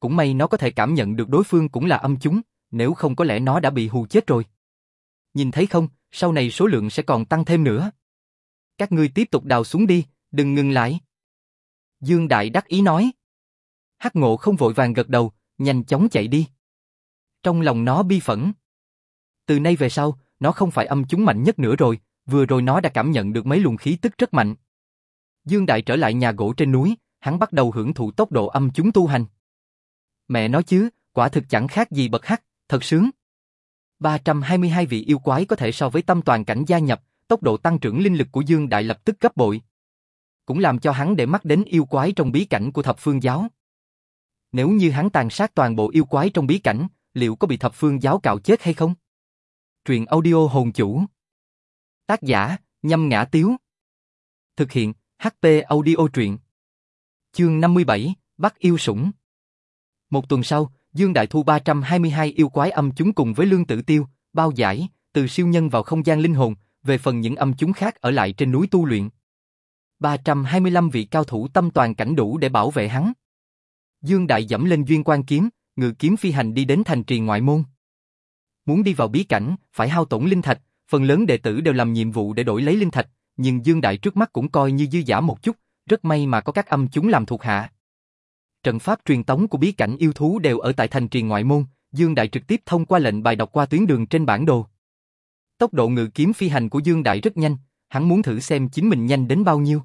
Speaker 1: Cũng may nó có thể cảm nhận được đối phương cũng là âm chúng, nếu không có lẽ nó đã bị hù chết rồi. Nhìn thấy không, sau này số lượng sẽ còn tăng thêm nữa. Các ngươi tiếp tục đào xuống đi, đừng ngừng lại. Dương Đại đắc ý nói. Hắc ngộ không vội vàng gật đầu, nhanh chóng chạy đi. Trong lòng nó bi phẫn. Từ nay về sau, nó không phải âm chúng mạnh nhất nữa rồi, vừa rồi nó đã cảm nhận được mấy luồng khí tức rất mạnh. Dương Đại trở lại nhà gỗ trên núi, hắn bắt đầu hưởng thụ tốc độ âm chúng tu hành. Mẹ nói chứ, quả thực chẳng khác gì bậc hắc, thật sướng. 322 vị yêu quái có thể so với tâm toàn cảnh gia nhập, tốc độ tăng trưởng linh lực của Dương Đại lập tức gấp bội. Cũng làm cho hắn để mắt đến yêu quái trong bí cảnh của thập phương giáo. nếu như hắn tàn sát toàn bộ yêu quái trong bí cảnh, liệu có bị thập phương giáo cạo chết hay không? Truyện audio hồn chủ. Tác giả, nhâm ngã tiếu. Thực hiện, HP audio truyện. Chương 57, Bắt yêu sủng. Một tuần sau, Dương Đại thu 322 yêu quái âm chúng cùng với lương tử tiêu, bao giải, từ siêu nhân vào không gian linh hồn, về phần những âm chúng khác ở lại trên núi tu luyện. 325 vị cao thủ tâm toàn cảnh đủ để bảo vệ hắn. Dương Đại dẫm lên duyên quan kiếm, ngự kiếm phi hành đi đến thành trì ngoại môn. Muốn đi vào bí cảnh, phải hao tổn linh thạch, phần lớn đệ tử đều làm nhiệm vụ để đổi lấy linh thạch, nhưng Dương Đại trước mắt cũng coi như dư giả một chút, rất may mà có các âm chúng làm thuộc hạ. Trận pháp truyền tống của bí cảnh yêu thú đều ở tại thành trì ngoại môn, Dương Đại trực tiếp thông qua lệnh bài đọc qua tuyến đường trên bản đồ. Tốc độ ngự kiếm phi hành của Dương Đại rất nhanh, hắn muốn thử xem chính mình nhanh đến bao nhiêu.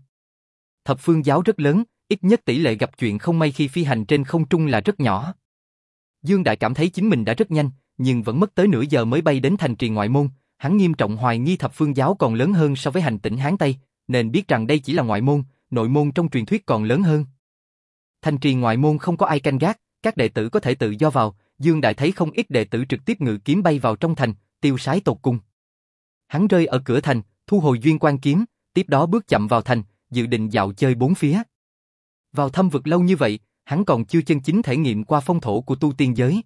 Speaker 1: Thập phương giáo rất lớn, ít nhất tỷ lệ gặp chuyện không may khi phi hành trên không trung là rất nhỏ. Dương Đại cảm thấy chính mình đã rất nhanh, nhưng vẫn mất tới nửa giờ mới bay đến thành trì ngoại môn, hắn nghiêm trọng hoài nghi thập phương giáo còn lớn hơn so với hành tỉnh Hán Tây, nên biết rằng đây chỉ là ngoại môn, nội môn trong truyền thuyết còn lớn hơn. Thành trì ngoại môn không có ai canh gác, các đệ tử có thể tự do vào, Dương Đại thấy không ít đệ tử trực tiếp ngự kiếm bay vào trong thành, tiêu sái tột cùng. Hắn rơi ở cửa thành, thu hồi duyên quan kiếm, tiếp đó bước chậm vào thành, dự định dạo chơi bốn phía. Vào thâm vực lâu như vậy, hắn còn chưa chân chính thể nghiệm qua phong thổ của tu tiên giới.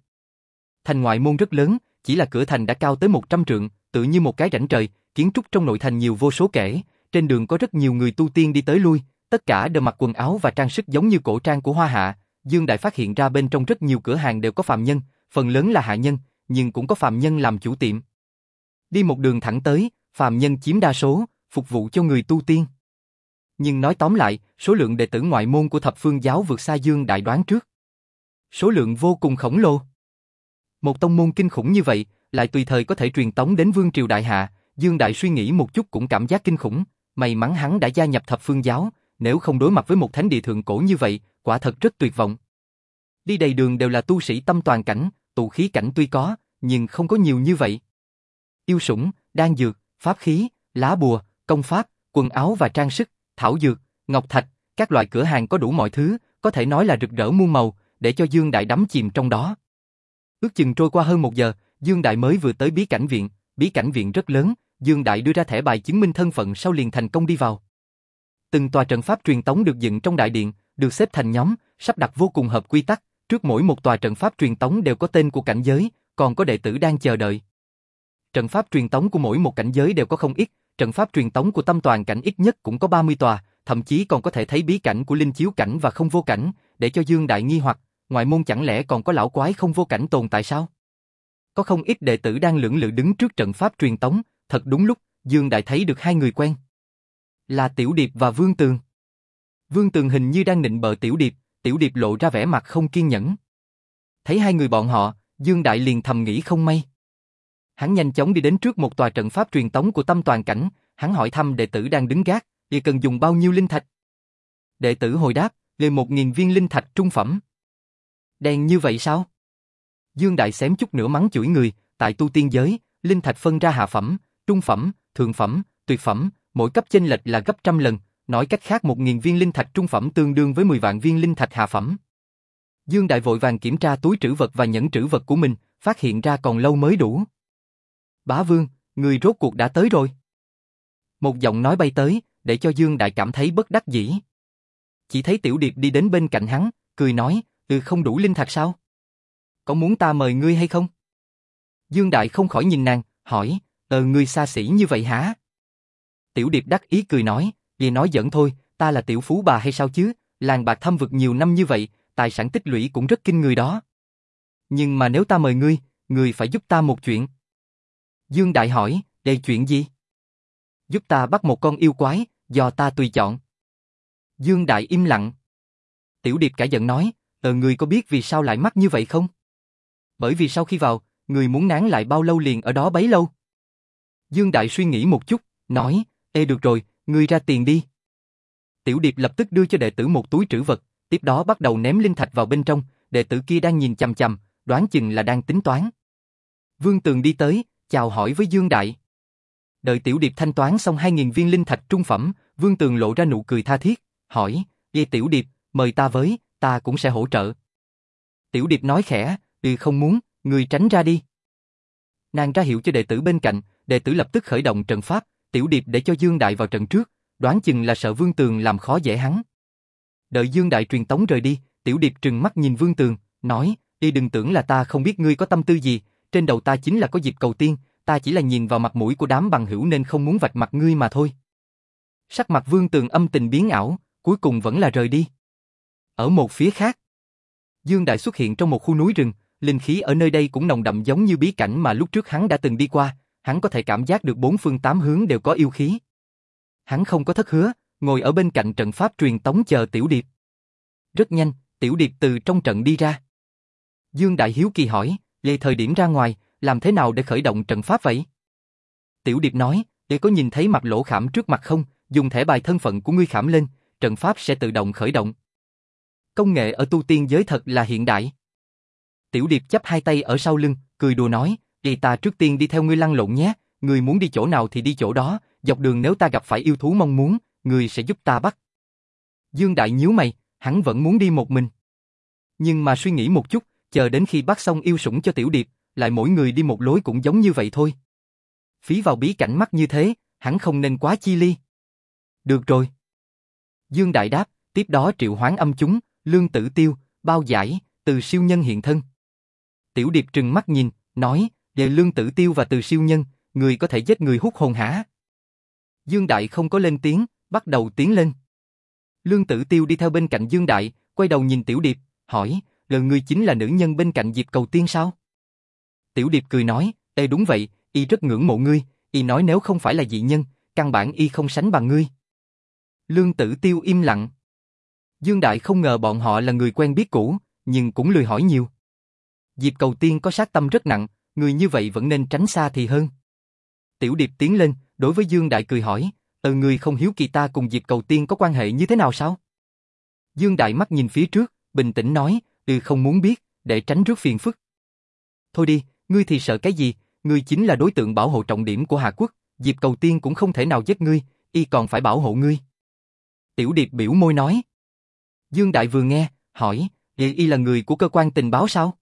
Speaker 1: Thành ngoại môn rất lớn, chỉ là cửa thành đã cao tới 100 trượng, tự như một cái rãnh trời, kiến trúc trong nội thành nhiều vô số kể, trên đường có rất nhiều người tu tiên đi tới lui, tất cả đều mặc quần áo và trang sức giống như cổ trang của Hoa Hạ. Dương Đại phát hiện ra bên trong rất nhiều cửa hàng đều có phạm nhân, phần lớn là hạ nhân, nhưng cũng có phạm nhân làm chủ tiệm. Đi một đường thẳng tới, phạm nhân chiếm đa số, phục vụ cho người tu tiên. Nhưng nói tóm lại, số lượng đệ tử ngoại môn của thập phương giáo vượt xa Dương Đại đoán trước. Số lượng vô cùng khổng lồ. Một tông môn kinh khủng như vậy, lại tùy thời có thể truyền tống đến vương triều đại hạ, Dương Đại suy nghĩ một chút cũng cảm giác kinh khủng, may mắn hắn đã gia nhập thập phương giáo, nếu không đối mặt với một thánh địa thượng cổ như vậy, quả thật rất tuyệt vọng. Đi đầy đường đều là tu sĩ tâm toàn cảnh, tụ khí cảnh tuy có, nhưng không có nhiều như vậy. Yêu sủng, đan dược, pháp khí, lá bùa, công pháp, quần áo và trang sức, thảo dược, ngọc thạch, các loại cửa hàng có đủ mọi thứ, có thể nói là rực rỡ muôn màu, để cho Dương Đại đắm chìm trong đó. Ước chừng trôi qua hơn một giờ, Dương Đại mới vừa tới bí cảnh viện, bí cảnh viện rất lớn, Dương Đại đưa ra thẻ bài chứng minh thân phận sau liền thành công đi vào. Từng tòa trận pháp truyền tống được dựng trong đại điện, được xếp thành nhóm, sắp đặt vô cùng hợp quy tắc, trước mỗi một tòa trận pháp truyền tống đều có tên của cảnh giới, còn có đệ tử đang chờ đợi. Trận pháp truyền tống của mỗi một cảnh giới đều có không ít, trận pháp truyền tống của tâm toàn cảnh ít nhất cũng có 30 tòa, thậm chí còn có thể thấy bí cảnh của linh chiếu cảnh và không vô cảnh, để cho Dương Đại nghi hoặc, ngoại môn chẳng lẽ còn có lão quái không vô cảnh tồn tại sao? Có không ít đệ tử đang lưỡng lự đứng trước trận pháp truyền tống, thật đúng lúc, Dương Đại thấy được hai người quen. Là Tiểu Điệp và Vương Tường. Vương Tường hình như đang nịnh bợ Tiểu Điệp, Tiểu Điệp lộ ra vẻ mặt không kiên nhẫn. Thấy hai người bọn họ, Dương Đại liền thầm nghĩ không may. Hắn nhanh chóng đi đến trước một tòa trận pháp truyền tống của tâm toàn cảnh, hắn hỏi thăm đệ tử đang đứng gác, y cần dùng bao nhiêu linh thạch. Đệ tử hồi đáp, lời một nghìn viên linh thạch trung phẩm. Đen như vậy sao? Dương Đại xém chút nữa mắng chửi người, tại tu tiên giới, linh thạch phân ra hạ phẩm, trung phẩm, thượng phẩm, tuyệt phẩm, mỗi cấp chênh lệch là gấp trăm lần, nói cách khác một nghìn viên linh thạch trung phẩm tương đương với 10 vạn viên linh thạch hạ phẩm. Dương Đại vội vàng kiểm tra túi trữ vật và nhẫn trữ vật của mình, phát hiện ra còn lâu mới đủ. Bá Vương, người rốt cuộc đã tới rồi. Một giọng nói bay tới, để cho Dương Đại cảm thấy bất đắc dĩ. Chỉ thấy Tiểu Điệp đi đến bên cạnh hắn, cười nói, ừ không đủ linh thạch sao? Có muốn ta mời ngươi hay không? Dương Đại không khỏi nhìn nàng, hỏi, ờ ngươi xa xỉ như vậy hả? Tiểu Điệp đắc ý cười nói, vì nói giỡn thôi, ta là tiểu phú bà hay sao chứ, làng bạc thâm vực nhiều năm như vậy, tài sản tích lũy cũng rất kinh người đó. Nhưng mà nếu ta mời ngươi, ngươi phải giúp ta một chuyện. Dương Đại hỏi, đây chuyện gì? Giúp ta bắt một con yêu quái, do ta tùy chọn. Dương Đại im lặng. Tiểu Điệp cả giận nói, ờ người có biết vì sao lại mắc như vậy không? Bởi vì sau khi vào, người muốn nán lại bao lâu liền ở đó bấy lâu. Dương Đại suy nghĩ một chút, nói, ê được rồi, ngươi ra tiền đi. Tiểu Điệp lập tức đưa cho đệ tử một túi trữ vật, tiếp đó bắt đầu ném linh thạch vào bên trong, đệ tử kia đang nhìn chằm chằm, đoán chừng là đang tính toán. Vương Tường đi tới, chào hỏi với Dương Đại. Đợi Tiểu Điệp thanh toán xong 2.000 viên linh thạch trung phẩm, Vương Tường lộ ra nụ cười tha thiết, hỏi, Ê Tiểu Điệp, mời ta với, ta cũng sẽ hỗ trợ. Tiểu Điệp nói khẽ, ừ không muốn, người tránh ra đi. Nàng ra hiệu cho đệ tử bên cạnh, đệ tử lập tức khởi động trận pháp, Tiểu Điệp để cho Dương Đại vào trận trước, đoán chừng là sợ Vương Tường làm khó dễ hắn. Đợi Dương Đại truyền tống rời đi, Tiểu Điệp trừng mắt nhìn Vương Tường, nói, đi đừng tưởng là ta không biết ngươi có tâm tư gì, trên đầu ta chính là có dịp cầu tiên, ta chỉ là nhìn vào mặt mũi của đám bằng hữu nên không muốn vạch mặt ngươi mà thôi. Sắc mặt Vương Tường âm tình biến ảo, cuối cùng vẫn là rời đi. Ở một phía khác, Dương Đại xuất hiện trong một khu núi rừng, linh khí ở nơi đây cũng nồng đậm giống như bí cảnh mà lúc trước hắn đã từng đi qua, hắn có thể cảm giác được bốn phương tám hướng đều có yêu khí. Hắn không có thất hứa, ngồi ở bên cạnh trận pháp truyền tống chờ Tiểu Điệp. Rất nhanh, Tiểu Điệp từ trong trận đi ra. Dương Đại Hiếu kỳ hỏi, lê thời điểm ra ngoài, làm thế nào để khởi động trận pháp vậy? Tiểu Điệp nói, để có nhìn thấy mặt lỗ khảm trước mặt không, dùng thẻ bài thân phận của ngươi khảm lên, trận pháp sẽ tự động khởi động. Công nghệ ở tu tiên giới thật là hiện đại. Tiểu Điệp chắp hai tay ở sau lưng, cười đùa nói, "Vậy ta trước tiên đi theo ngươi lăn lộn nhé, ngươi muốn đi chỗ nào thì đi chỗ đó, dọc đường nếu ta gặp phải yêu thú mong muốn, ngươi sẽ giúp ta bắt." Dương Đại nhíu mày, hắn vẫn muốn đi một mình. Nhưng mà suy nghĩ một chút, chờ đến khi bắt xong yêu sủng cho Tiểu Điệp, lại mỗi người đi một lối cũng giống như vậy thôi. Phí vào bí cảnh mắt như thế, hắn không nên quá chi ly. Được rồi. Dương Đại đáp, tiếp đó triệu hoán âm chúng, lương tử tiêu, bao giải, từ siêu nhân hiện thân. Tiểu Điệp trừng mắt nhìn, nói, về lương tử tiêu và từ siêu nhân, người có thể giết người hút hồn hả? Dương Đại không có lên tiếng, bắt đầu tiến lên. Lương tử tiêu đi theo bên cạnh Dương Đại, quay đầu nhìn Tiểu Điệp, hỏi, gần người chính là nữ nhân bên cạnh Diệp Cầu Tiên sao? Tiểu Điệp cười nói, Ê đúng vậy, y rất ngưỡng mộ ngươi, y nói nếu không phải là dị nhân, căn bản y không sánh bằng ngươi. Lương tử tiêu im lặng. Dương Đại không ngờ bọn họ là người quen biết cũ, nhưng cũng lười hỏi nhiều. Diệp cầu tiên có sát tâm rất nặng, người như vậy vẫn nên tránh xa thì hơn. Tiểu Điệp tiến lên, đối với Dương Đại cười hỏi, từ người không hiếu kỳ ta cùng Diệp cầu tiên có quan hệ như thế nào sao? Dương Đại mắt nhìn phía trước, bình tĩnh nói, ừ không muốn biết, để tránh rước phiền phức. Thôi đi, ngươi thì sợ cái gì, ngươi chính là đối tượng bảo hộ trọng điểm của Hà Quốc, Diệp cầu tiên cũng không thể nào giết ngươi, y còn phải bảo hộ ngươi. Tiểu Điệp biểu môi nói. Dương Đại vừa nghe, hỏi, y là người của cơ quan tình báo sao?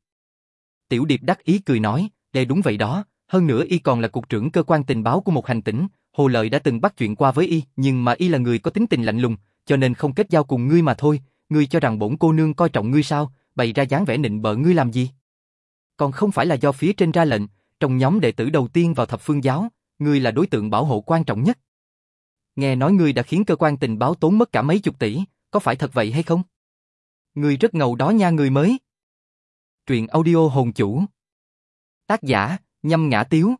Speaker 1: Tiểu Điệp đắc ý cười nói, đề đúng vậy đó, hơn nữa y còn là cục trưởng cơ quan tình báo của một hành tỉnh, Hồ Lợi đã từng bắt chuyện qua với y, nhưng mà y là người có tính tình lạnh lùng, cho nên không kết giao cùng ngươi mà thôi, ngươi cho rằng bổn cô nương coi trọng ngươi sao, bày ra dáng vẻ nịnh bợ ngươi làm gì? Còn không phải là do phía trên ra lệnh, trong nhóm đệ tử đầu tiên vào thập phương giáo, ngươi là đối tượng bảo hộ quan trọng nhất. Nghe nói ngươi đã khiến cơ quan tình báo tốn mất cả mấy chục tỷ, có phải thật vậy hay không? Ngươi rất ngầu đó nha người mới. Truyện audio hồn chủ. Tác giả, nhâm ngã tiếu.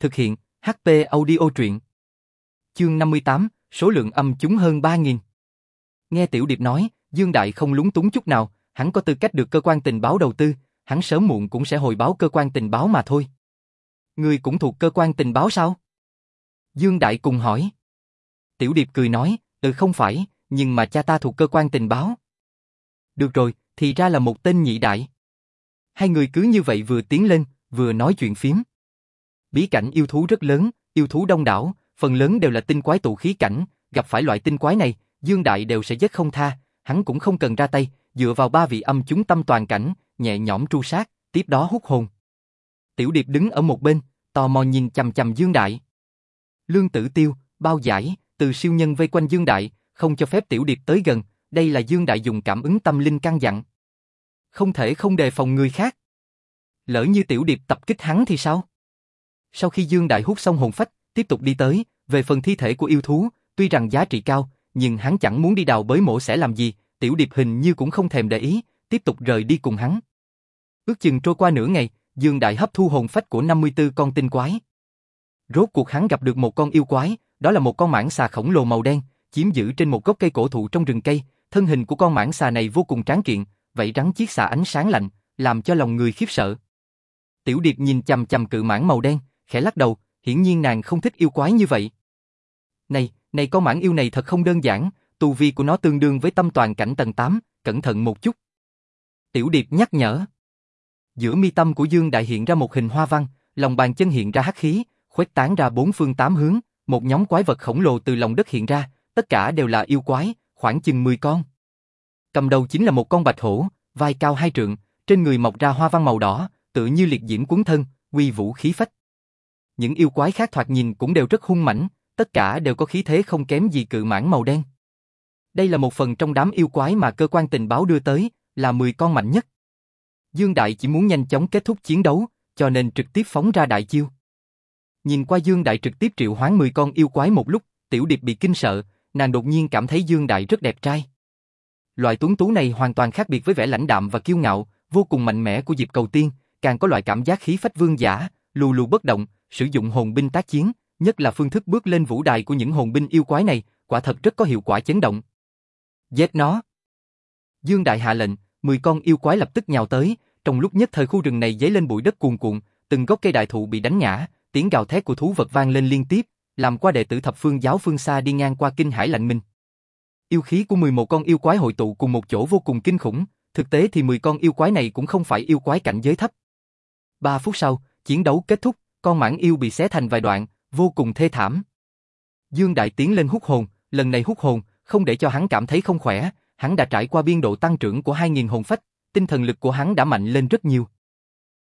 Speaker 1: Thực hiện, HP audio truyện. Chương 58, số lượng âm chúng hơn 3.000. Nghe Tiểu Điệp nói, Dương Đại không lúng túng chút nào, hắn có tư cách được cơ quan tình báo đầu tư, hắn sớm muộn cũng sẽ hồi báo cơ quan tình báo mà thôi. Ngươi cũng thuộc cơ quan tình báo sao? Dương Đại cùng hỏi. Tiểu Điệp cười nói, ừ không phải, nhưng mà cha ta thuộc cơ quan tình báo. Được rồi, thì ra là một tên nhị đại. Hai người cứ như vậy vừa tiến lên, vừa nói chuyện phiếm Bí cảnh yêu thú rất lớn, yêu thú đông đảo, phần lớn đều là tinh quái tụ khí cảnh, gặp phải loại tinh quái này, Dương Đại đều sẽ giết không tha, hắn cũng không cần ra tay, dựa vào ba vị âm chúng tâm toàn cảnh, nhẹ nhõm tru sát, tiếp đó hút hồn. Tiểu Điệp đứng ở một bên, tò mò nhìn chằm chằm Dương Đại. Lương Tử Tiêu, bao giải, từ siêu nhân vây quanh Dương Đại, không cho phép Tiểu Điệp tới gần, đây là Dương Đại dùng cảm ứng tâm linh căn dặn. Không thể không đề phòng người khác. Lỡ như Tiểu Điệp tập kích hắn thì sao? Sau khi Dương Đại hút xong hồn phách, tiếp tục đi tới, về phần thi thể của yêu thú, tuy rằng giá trị cao, nhưng hắn chẳng muốn đi đào bới mổ sẽ làm gì, Tiểu Điệp hình như cũng không thèm để ý, tiếp tục rời đi cùng hắn. Ước chừng trôi qua nửa ngày, Dương Đại hấp thu hồn phách của 54 con tinh quái. Rốt cuộc hắn gặp được một con yêu quái, đó là một con mãng xà khổng lồ màu đen, chiếm giữ trên một gốc cây cổ thụ trong rừng cây, thân hình của con mãng xà này vô cùng tráng kiện, vậy rắn chiếc xà ánh sáng lạnh, làm cho lòng người khiếp sợ. Tiểu Điệp nhìn chằm chằm cự mãng màu đen, khẽ lắc đầu, hiển nhiên nàng không thích yêu quái như vậy. Này, này con mãng yêu này thật không đơn giản, tu vi của nó tương đương với tâm toàn cảnh tầng 8, cẩn thận một chút. Tiểu Điệp nhắc nhở. Giữa mi tâm của Dương Đại hiện ra một hình hoa văn, lòng bàn chân hiện ra hắc khí, khuếch tán ra bốn phương tám hướng, một nhóm quái vật khổng lồ từ lòng đất hiện ra, tất cả đều là yêu quái, khoảng chừng 10 con. Cầm đầu chính là một con bạch hổ, vai cao hai trượng, trên người mọc ra hoa văn màu đỏ, tự như liệt diễm cuốn thân, uy vũ khí phách. Những yêu quái khác thoạt nhìn cũng đều rất hung mãnh, tất cả đều có khí thế không kém gì cự mãng màu đen. Đây là một phần trong đám yêu quái mà cơ quan tình báo đưa tới, là 10 con mạnh nhất. Dương Đại chỉ muốn nhanh chóng kết thúc chiến đấu, cho nên trực tiếp phóng ra đại chiêu. Nhìn qua Dương Đại trực tiếp triệu hoán 10 con yêu quái một lúc, Tiểu Điệp bị kinh sợ, nàng đột nhiên cảm thấy Dương Đại rất đẹp trai. Loại tuấn tú này hoàn toàn khác biệt với vẻ lãnh đạm và kiêu ngạo, vô cùng mạnh mẽ của Diệp Cầu Tiên, càng có loại cảm giác khí phách vương giả, lù lù bất động, sử dụng hồn binh tác chiến, nhất là phương thức bước lên vũ đài của những hồn binh yêu quái này, quả thật rất có hiệu quả chấn động. Giết nó! Dương Đại hạ lệnh, 10 con yêu quái lập tức nhào tới, trong lúc nhất thời khu rừng này dấy lên bụi đất cuồn cuộn, từng gốc cây đại thụ bị đánh ngã, tiếng gào thét của thú vật vang lên liên tiếp, làm qua đệ tử thập phương giáo phương xa đi ngang qua kinh hải lạnh minh. Yêu khí của 11 con yêu quái hội tụ cùng một chỗ vô cùng kinh khủng, thực tế thì 10 con yêu quái này cũng không phải yêu quái cảnh giới thấp. 3 phút sau, chiến đấu kết thúc, con mãng yêu bị xé thành vài đoạn, vô cùng thê thảm. Dương Đại tiến lên hút hồn, lần này hút hồn, không để cho hắn cảm thấy không khỏe, hắn đã trải qua biên độ tăng trưởng của 2.000 hồn phách, tinh thần lực của hắn đã mạnh lên rất nhiều.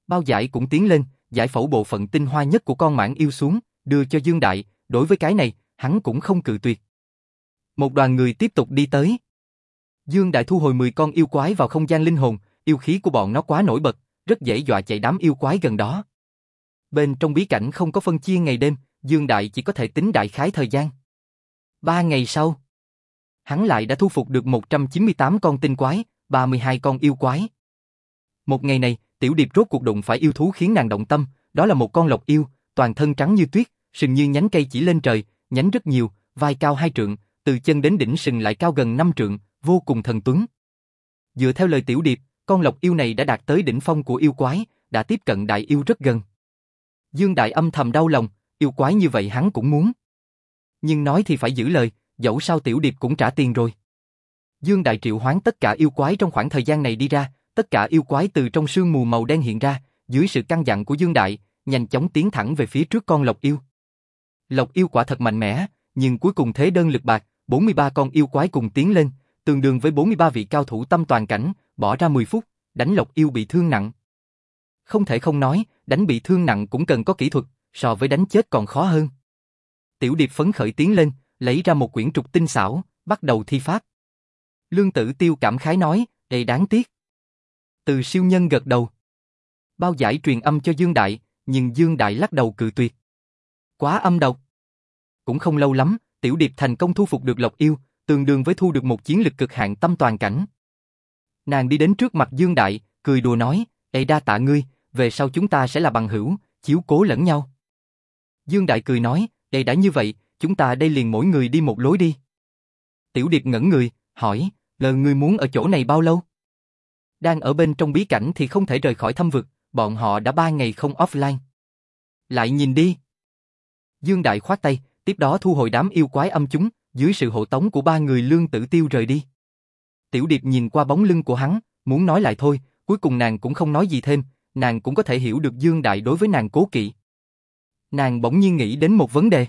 Speaker 1: Bao giải cũng tiến lên, giải phẫu bộ phận tinh hoa nhất của con mãng yêu xuống, đưa cho Dương Đại, đối với cái này, hắn cũng không cự tuyệt. Một đoàn người tiếp tục đi tới. Dương Đại thu hồi 10 con yêu quái vào không gian linh hồn, yêu khí của bọn nó quá nổi bật, rất dễ dọa chạy đám yêu quái gần đó. Bên trong bí cảnh không có phân chia ngày đêm, Dương Đại chỉ có thể tính đại khái thời gian. Ba ngày sau, hắn lại đã thu phục được 198 con tinh quái, 32 con yêu quái. Một ngày này, Tiểu Điệp rốt cuộc đụng phải yêu thú khiến nàng động tâm, đó là một con lộc yêu, toàn thân trắng như tuyết, sừng như nhánh cây chỉ lên trời, nhánh rất nhiều, vai cao hai trượng, từ chân đến đỉnh sừng lại cao gần năm trượng, vô cùng thần tuấn. Dựa theo lời Tiểu Điệp, con lộc yêu này đã đạt tới đỉnh phong của yêu quái, đã tiếp cận đại yêu rất gần. Dương Đại âm thầm đau lòng, yêu quái như vậy hắn cũng muốn. Nhưng nói thì phải giữ lời, dẫu sao Tiểu Điệp cũng trả tiền rồi. Dương Đại triệu hoán tất cả yêu quái trong khoảng thời gian này đi ra, tất cả yêu quái từ trong sương mù màu đen hiện ra, dưới sự căn dặn của Dương Đại, nhanh chóng tiến thẳng về phía trước con lộc yêu. Lộc yêu quả thật mạnh mẽ, nhưng cuối cùng thế đơn lực bạc, 43 con yêu quái cùng tiến lên, tương đương với 43 vị cao thủ tâm toàn cảnh, bỏ ra 10 phút, đánh lộc yêu bị thương nặng. Không thể không nói, đánh bị thương nặng cũng cần có kỹ thuật, so với đánh chết còn khó hơn. Tiểu Điệp phấn khởi tiến lên, lấy ra một quyển trục tinh xảo, bắt đầu thi pháp. Lương Tử Tiêu cảm khái nói, đây đáng tiếc. Từ siêu nhân gật đầu. Bao giải truyền âm cho Dương Đại, nhưng Dương Đại lắc đầu cự tuyệt. Quá âm độc. Cũng không lâu lắm, Tiểu Điệp thành công thu phục được Lộc Yêu, tương đương với thu được một chiến lực cực hạn tâm toàn cảnh. Nàng đi đến trước mặt Dương Đại, cười đùa nói, Ê đa tạ ngươi, về sau chúng ta sẽ là bằng hữu, chiếu cố lẫn nhau. Dương Đại cười nói, Ê đã như vậy, chúng ta đây liền mỗi người đi một lối đi. Tiểu Điệp ngẩn người, hỏi, lờ ngươi muốn ở chỗ này bao lâu? Đang ở bên trong bí cảnh thì không thể rời khỏi thâm vực, bọn họ đã ba ngày không offline. Lại nhìn đi. Dương Đại khoát tay, tiếp đó thu hồi đám yêu quái âm chúng, dưới sự hộ tống của ba người lương tử tiêu rời đi. Tiểu Điệp nhìn qua bóng lưng của hắn, muốn nói lại thôi, cuối cùng nàng cũng không nói gì thêm, nàng cũng có thể hiểu được Dương Đại đối với nàng cố kỵ. Nàng bỗng nhiên nghĩ đến một vấn đề.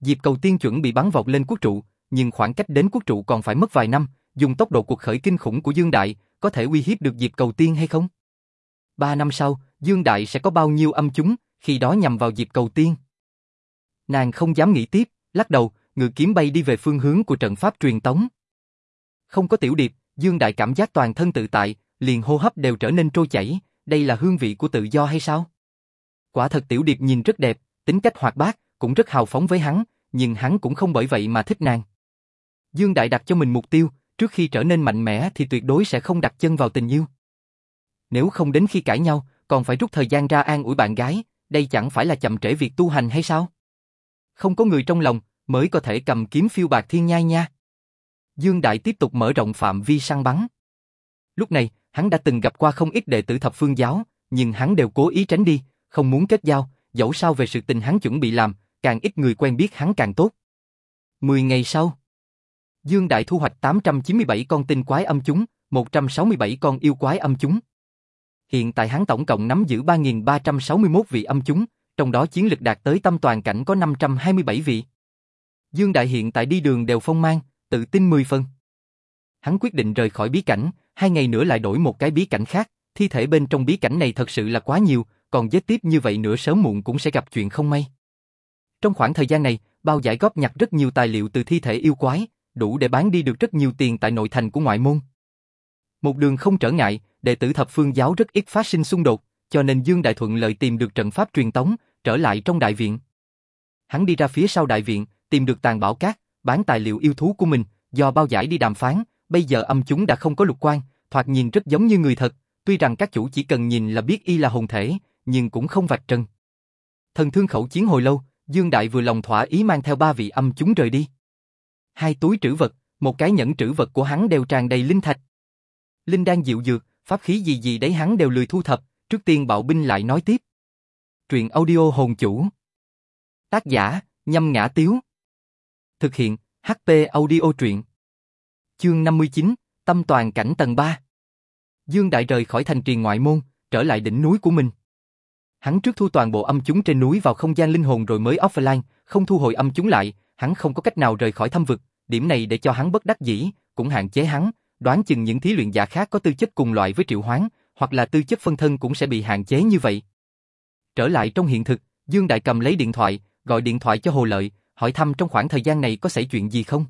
Speaker 1: Diệp cầu tiên chuẩn bị bắn vọt lên quốc trụ, nhưng khoảng cách đến quốc trụ còn phải mất vài năm, dùng tốc độ cuộc khởi kinh khủng của Dương Đại, có thể uy hiếp được Diệp cầu tiên hay không? Ba năm sau, Dương Đại sẽ có bao nhiêu âm chúng, khi đó nhằm vào Diệp cầu tiên? Nàng không dám nghĩ tiếp, lắc đầu, ngự kiếm bay đi về phương hướng của trận pháp truyền tống. Không có tiểu điệp, Dương Đại cảm giác toàn thân tự tại, liền hô hấp đều trở nên trôi chảy, đây là hương vị của tự do hay sao? Quả thật tiểu điệp nhìn rất đẹp, tính cách hoạt bát, cũng rất hào phóng với hắn, nhưng hắn cũng không bởi vậy mà thích nàng. Dương Đại đặt cho mình mục tiêu, trước khi trở nên mạnh mẽ thì tuyệt đối sẽ không đặt chân vào tình yêu. Nếu không đến khi cãi nhau, còn phải rút thời gian ra an ủi bạn gái, đây chẳng phải là chậm trễ việc tu hành hay sao? Không có người trong lòng, mới có thể cầm kiếm phiêu bạc thiên nhai nha. Dương Đại tiếp tục mở rộng phạm vi săn bắn. Lúc này, hắn đã từng gặp qua không ít đệ tử thập phương giáo, nhưng hắn đều cố ý tránh đi, không muốn kết giao, dẫu sao về sự tình hắn chuẩn bị làm, càng ít người quen biết hắn càng tốt. Mười ngày sau, Dương Đại thu hoạch 897 con tinh quái âm chúng, 167 con yêu quái âm chúng. Hiện tại hắn tổng cộng nắm giữ 3.361 vị âm chúng, trong đó chiến lực đạt tới tâm toàn cảnh có 527 vị. Dương Đại hiện tại đi đường đều phong mang, tự tin 10 phần. Hắn quyết định rời khỏi bí cảnh, hai ngày nữa lại đổi một cái bí cảnh khác, thi thể bên trong bí cảnh này thật sự là quá nhiều, còn giết tiếp như vậy nữa sớm muộn cũng sẽ gặp chuyện không may. Trong khoảng thời gian này, bao giải góp nhặt rất nhiều tài liệu từ thi thể yêu quái, đủ để bán đi được rất nhiều tiền tại nội thành của ngoại môn. Một đường không trở ngại, đệ tử thập phương giáo rất ít phát sinh xung đột, cho nên Dương Đại Thuận lợi tìm được trận pháp truyền tống, trở lại trong đại viện. Hắn đi ra phía sau đại viện, tìm được tàn bảo cát, bán tài liệu yêu thú của mình, do bao giải đi đàm phán, bây giờ âm chúng đã không có lục quan, thoạt nhìn rất giống như người thật, tuy rằng các chủ chỉ cần nhìn là biết y là hồn thể, nhưng cũng không vạch trần. Thần thương khẩu chiến hồi lâu, Dương Đại vừa lòng thỏa ý mang theo ba vị âm chúng rời đi. Hai túi trữ vật, một cái nhẫn trữ vật của hắn đều tràn đầy linh thạch. Linh đang dịu dược, pháp khí gì gì đấy hắn đều lười thu thập, trước tiên bạo binh lại nói tiếp. Truyện audio hồn chủ. Tác giả, nhâm ngã tiếu. Thực hiện, HP audio truyện. Chương 59, Tâm toàn cảnh tầng 3. Dương Đại rời khỏi thành trì ngoại môn, trở lại đỉnh núi của mình. Hắn trước thu toàn bộ âm chúng trên núi vào không gian linh hồn rồi mới offline, không thu hồi âm chúng lại, hắn không có cách nào rời khỏi thâm vực, điểm này để cho hắn bất đắc dĩ, cũng hạn chế hắn, đoán chừng những thí luyện giả khác có tư chất cùng loại với triệu hoán, hoặc là tư chất phân thân cũng sẽ bị hạn chế như vậy. Trở lại trong hiện thực, Dương Đại cầm lấy điện thoại, gọi điện thoại cho Hồ Lợi, hỏi thăm trong khoảng thời gian này có xảy chuyện gì không.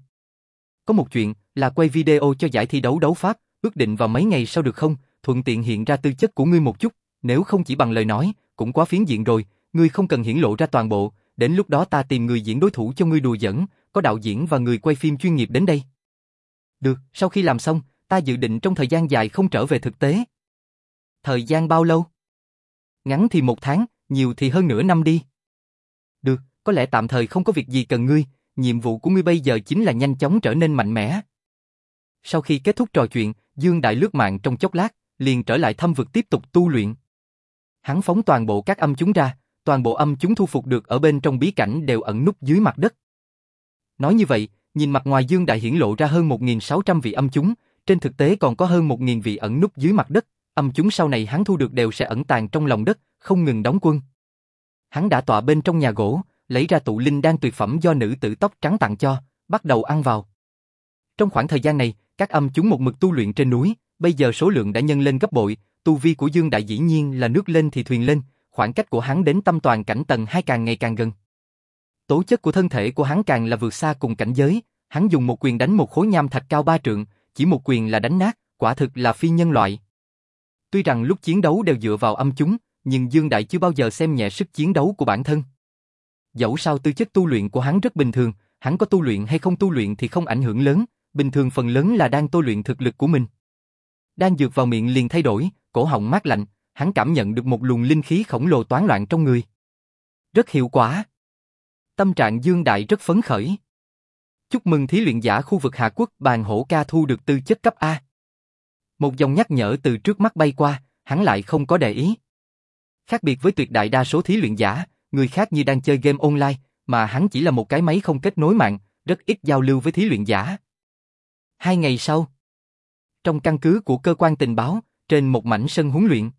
Speaker 1: Có một chuyện là quay video cho giải thi đấu đấu pháp, ước định vào mấy ngày sau được không, thuận tiện hiện ra tư chất của ngươi một chút, nếu không chỉ bằng lời nói, cũng quá phiến diện rồi, ngươi không cần hiển lộ ra toàn bộ, đến lúc đó ta tìm người diễn đối thủ cho ngươi đùa giỡn, có đạo diễn và người quay phim chuyên nghiệp đến đây. Được, sau khi làm xong, ta dự định trong thời gian dài không trở về thực tế. Thời gian bao lâu? Ngắn thì một tháng, nhiều thì hơn nửa năm đi. Được, có lẽ tạm thời không có việc gì cần ngươi, nhiệm vụ của ngươi bây giờ chính là nhanh chóng trở nên mạnh mẽ. Sau khi kết thúc trò chuyện, Dương Đại lướt mạng trong chốc lát, liền trở lại thâm vực tiếp tục tu luyện. Hắn phóng toàn bộ các âm chúng ra, toàn bộ âm chúng thu phục được ở bên trong bí cảnh đều ẩn núp dưới mặt đất. Nói như vậy, nhìn mặt ngoài Dương Đại hiển lộ ra hơn 1.600 vị âm chúng, trên thực tế còn có hơn 1.000 vị ẩn núp dưới mặt đất, âm chúng sau này hắn thu được đều sẽ ẩn tàng trong lòng đất, không ngừng đóng quân. Hắn đã tọa bên trong nhà gỗ, lấy ra tụ linh đan tuyệt phẩm do nữ tử tóc trắng tặng cho, bắt đầu ăn vào. Trong khoảng thời gian này, các âm chúng một mực tu luyện trên núi, bây giờ số lượng đã nhân lên gấp bội, tu vi của Dương Đại dĩ nhiên là nước lên thì thuyền lên, khoảng cách của hắn đến tâm toàn cảnh tầng 2 càng ngày càng gần. Tố chất của thân thể của hắn càng là vượt xa cùng cảnh giới, hắn dùng một quyền đánh một khối nham thạch cao ba trượng, chỉ một quyền là đánh nát, quả thực là phi nhân loại. Tuy rằng lúc chiến đấu đều dựa vào âm chúng, nhưng Dương Đại chưa bao giờ xem nhẹ sức chiến đấu của bản thân. Dẫu sao tư chất tu luyện của hắn rất bình thường, hắn có tu luyện hay không tu luyện thì không ảnh hưởng lớn, bình thường phần lớn là đang tu luyện thực lực của mình. Đang dược vào miệng liền thay đổi, cổ họng mát lạnh, hắn cảm nhận được một luồng linh khí khổng lồ toán loạn trong người. Rất hiệu quả. Tâm trạng Dương Đại rất phấn khởi. Chúc mừng thí luyện giả khu vực Hạ Quốc bàn hổ ca thu được tư chất cấp A. Một dòng nhắc nhở từ trước mắt bay qua, hắn lại không có để ý. Khác biệt với tuyệt đại đa số thí luyện giả, người khác như đang chơi game online, mà hắn chỉ là một cái máy không kết nối mạng, rất ít giao lưu với thí luyện giả. Hai ngày sau, trong căn cứ của cơ quan tình báo, trên một mảnh sân huấn luyện,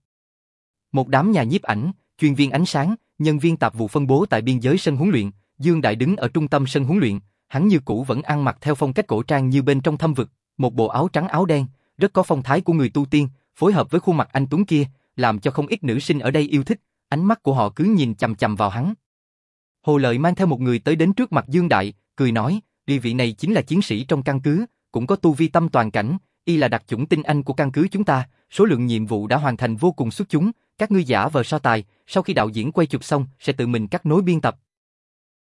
Speaker 1: một đám nhà nhiếp ảnh, chuyên viên ánh sáng, nhân viên tạp vụ phân bố tại biên giới sân huấn luyện, Dương Đại đứng ở trung tâm sân huấn luyện, hắn như cũ vẫn ăn mặc theo phong cách cổ trang như bên trong thâm vực, một bộ áo trắng áo đen, rất có phong thái của người tu tiên, phối hợp với khuôn mặt anh tuấn kia, làm cho không ít nữ sinh ở đây yêu thích, ánh mắt của họ cứ nhìn chằm chằm vào hắn. Hồ Lợi mang theo một người tới đến trước mặt Dương Đại, cười nói, đi vị này chính là chiến sĩ trong căn cứ, cũng có tu vi tâm toàn cảnh, y là đặc chủng tinh anh của căn cứ chúng ta, số lượng nhiệm vụ đã hoàn thành vô cùng xuất chúng, các ngươi giả vờ so tài, sau khi đạo diễn quay chụp xong sẽ tự mình cắt nối biên tập.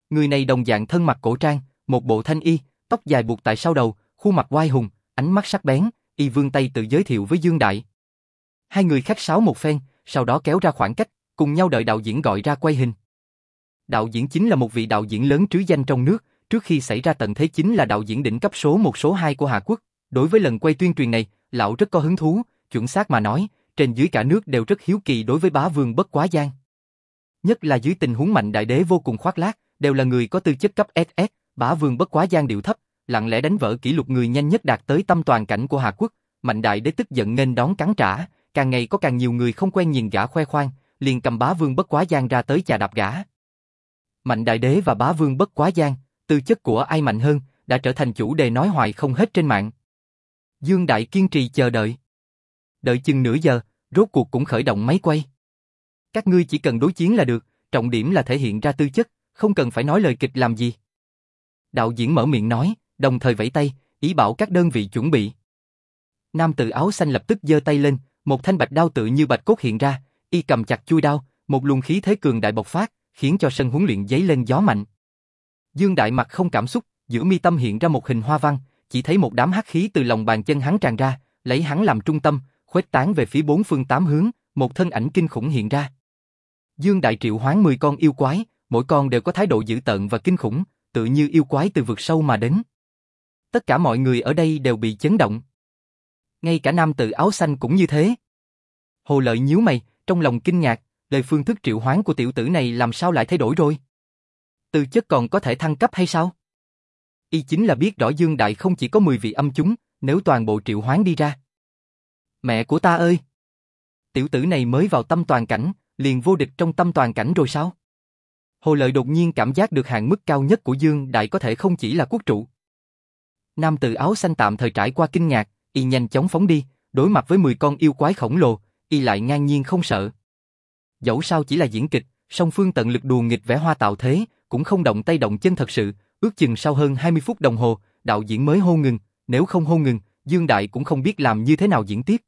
Speaker 1: Người này đồng dạng thân mặc cổ trang, một bộ thanh y, tóc dài buộc tại sau đầu, khuôn mặt oai hùng, ánh mắt sắc bén, y Vương tay tự giới thiệu với Dương Đại. Hai người khách sáo một phen, sau đó kéo ra khoảng cách, cùng nhau đợi đạo diễn gọi ra quay hình. Đạo diễn chính là một vị đạo diễn lớn trứ danh trong nước, trước khi xảy ra tận thế chính là đạo diễn đỉnh cấp số một số hai của Hà Quốc. Đối với lần quay tuyên truyền này, lão rất có hứng thú, chuẩn xác mà nói, trên dưới cả nước đều rất hiếu kỳ đối với bá vương bất quá gian. Nhất là dưới tình huống mạnh đại đế vô cùng khoác lác, đều là người có tư chất cấp SS, bá vương bất quá gian điệu thấp, lặng lẽ đánh vỡ kỷ lục người nhanh nhất đạt tới tâm toàn cảnh của Hạ Quốc, mạnh đại đế tức giận nên đón cắn trả, càng ngày có càng nhiều người không quen nhìn gã khoe khoang, liền cầm bá vương bất quá Giang ra tới chà đạp gã. Mạnh đại đế và bá vương bất quá Giang, tư chất của ai mạnh hơn, đã trở thành chủ đề nói hoài không hết trên mạng. Dương Đại kiên trì chờ đợi. Đợi chừng nửa giờ, rốt cuộc cũng khởi động máy quay. Các ngươi chỉ cần đối chiến là được, trọng điểm là thể hiện ra tư chất, không cần phải nói lời kịch làm gì. Đạo diễn mở miệng nói, đồng thời vẫy tay, ý bảo các đơn vị chuẩn bị. Nam tử áo xanh lập tức giơ tay lên, một thanh bạch đao tự như bạch cốt hiện ra, y cầm chặt chui đao, một luồng khí thế cường đại bộc phát, khiến cho sân huấn luyện giấy lên gió mạnh. Dương Đại mặt không cảm xúc, giữa mi tâm hiện ra một hình hoa văn, chỉ thấy một đám hắc khí từ lòng bàn chân hắn tràn ra, lấy hắn làm trung tâm, khuếch tán về phía bốn phương tám hướng, một thân ảnh kinh khủng hiện ra. Dương Đại triệu hoán 10 con yêu quái, mỗi con đều có thái độ dữ tợn và kinh khủng, tự như yêu quái từ vực sâu mà đến. Tất cả mọi người ở đây đều bị chấn động. Ngay cả nam tử áo xanh cũng như thế. Hồ lợi nhíu mày, trong lòng kinh ngạc, lời phương thức triệu hoán của tiểu tử này làm sao lại thay đổi rồi? Từ chất còn có thể thăng cấp hay sao? Y chính là biết rõ Dương Đại không chỉ có 10 vị âm chúng, nếu toàn bộ triệu hoán đi ra. Mẹ của ta ơi! Tiểu tử này mới vào tâm toàn cảnh, liền vô địch trong tâm toàn cảnh rồi sao? Hồ Lợi đột nhiên cảm giác được hạn mức cao nhất của Dương Đại có thể không chỉ là quốc trụ. Nam tử áo xanh tạm thời trải qua kinh ngạc, y nhanh chóng phóng đi, đối mặt với 10 con yêu quái khổng lồ, y lại ngang nhiên không sợ. Dẫu sao chỉ là diễn kịch, song phương tận lực đùa nghịch vẽ hoa tạo thế, cũng không động tay động chân thật sự, ước chừng sau hơn 20 phút đồng hồ, đạo diễn mới hô ngừng, nếu không hô ngừng, Dương Đại cũng không biết làm như thế nào diễn tiếp.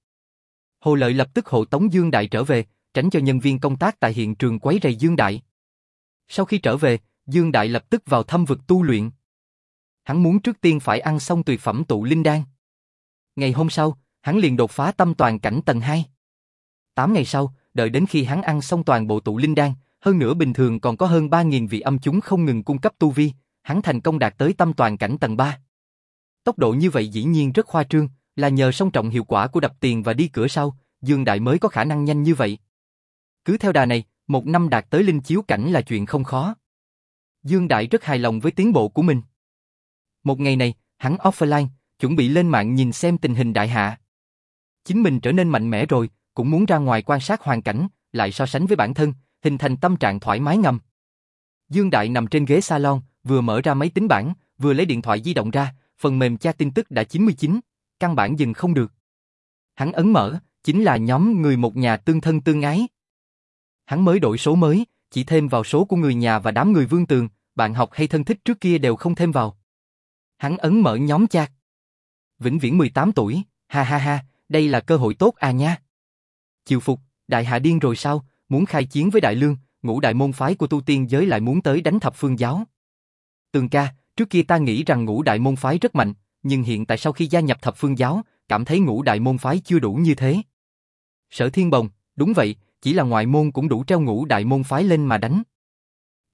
Speaker 1: Hồ Lợi lập tức hộ tống Dương Đại trở về, tránh cho nhân viên công tác tại hiện trường quấy rầy Dương Đại. Sau khi trở về, Dương Đại lập tức vào thâm vực tu luyện. Hắn muốn trước tiên phải ăn xong tuyệt phẩm tụ linh đan. Ngày hôm sau, hắn liền đột phá tâm toàn cảnh tầng 2. 8 ngày sau, đợi đến khi hắn ăn xong toàn bộ tụ linh đan, hơn nữa bình thường còn có hơn 3.000 vị âm chúng không ngừng cung cấp tu vi, hắn thành công đạt tới tâm toàn cảnh tầng 3. Tốc độ như vậy dĩ nhiên rất khoa trương, là nhờ song trọng hiệu quả của đập tiền và đi cửa sau, Dương Đại mới có khả năng nhanh như vậy. Cứ theo đà này, một năm đạt tới linh chiếu cảnh là chuyện không khó. Dương Đại rất hài lòng với tiến bộ của mình. Một ngày này, hắn offline, chuẩn bị lên mạng nhìn xem tình hình đại hạ. Chính mình trở nên mạnh mẽ rồi, cũng muốn ra ngoài quan sát hoàn cảnh, lại so sánh với bản thân, hình thành tâm trạng thoải mái ngầm. Dương Đại nằm trên ghế salon, vừa mở ra máy tính bảng, vừa lấy điện thoại di động ra, phần mềm tra tin tức đã 99, căn bản dừng không được. Hắn ấn mở, chính là nhóm người một nhà tương thân tương ái. Hắn mới đổi số mới, chỉ thêm vào số của người nhà và đám người vương tường, bạn học hay thân thích trước kia đều không thêm vào. Hắn ấn mở nhóm chat. Vĩnh viễn 18 tuổi, ha ha ha, đây là cơ hội tốt à nha. Chiều phục, đại hạ điên rồi sao, muốn khai chiến với đại lương, ngũ đại môn phái của tu tiên giới lại muốn tới đánh thập phương giáo. Tường ca, trước kia ta nghĩ rằng ngũ đại môn phái rất mạnh, nhưng hiện tại sau khi gia nhập thập phương giáo, cảm thấy ngũ đại môn phái chưa đủ như thế. Sở Thiên Bồng, đúng vậy, chỉ là ngoại môn cũng đủ treo ngũ đại môn phái lên mà đánh.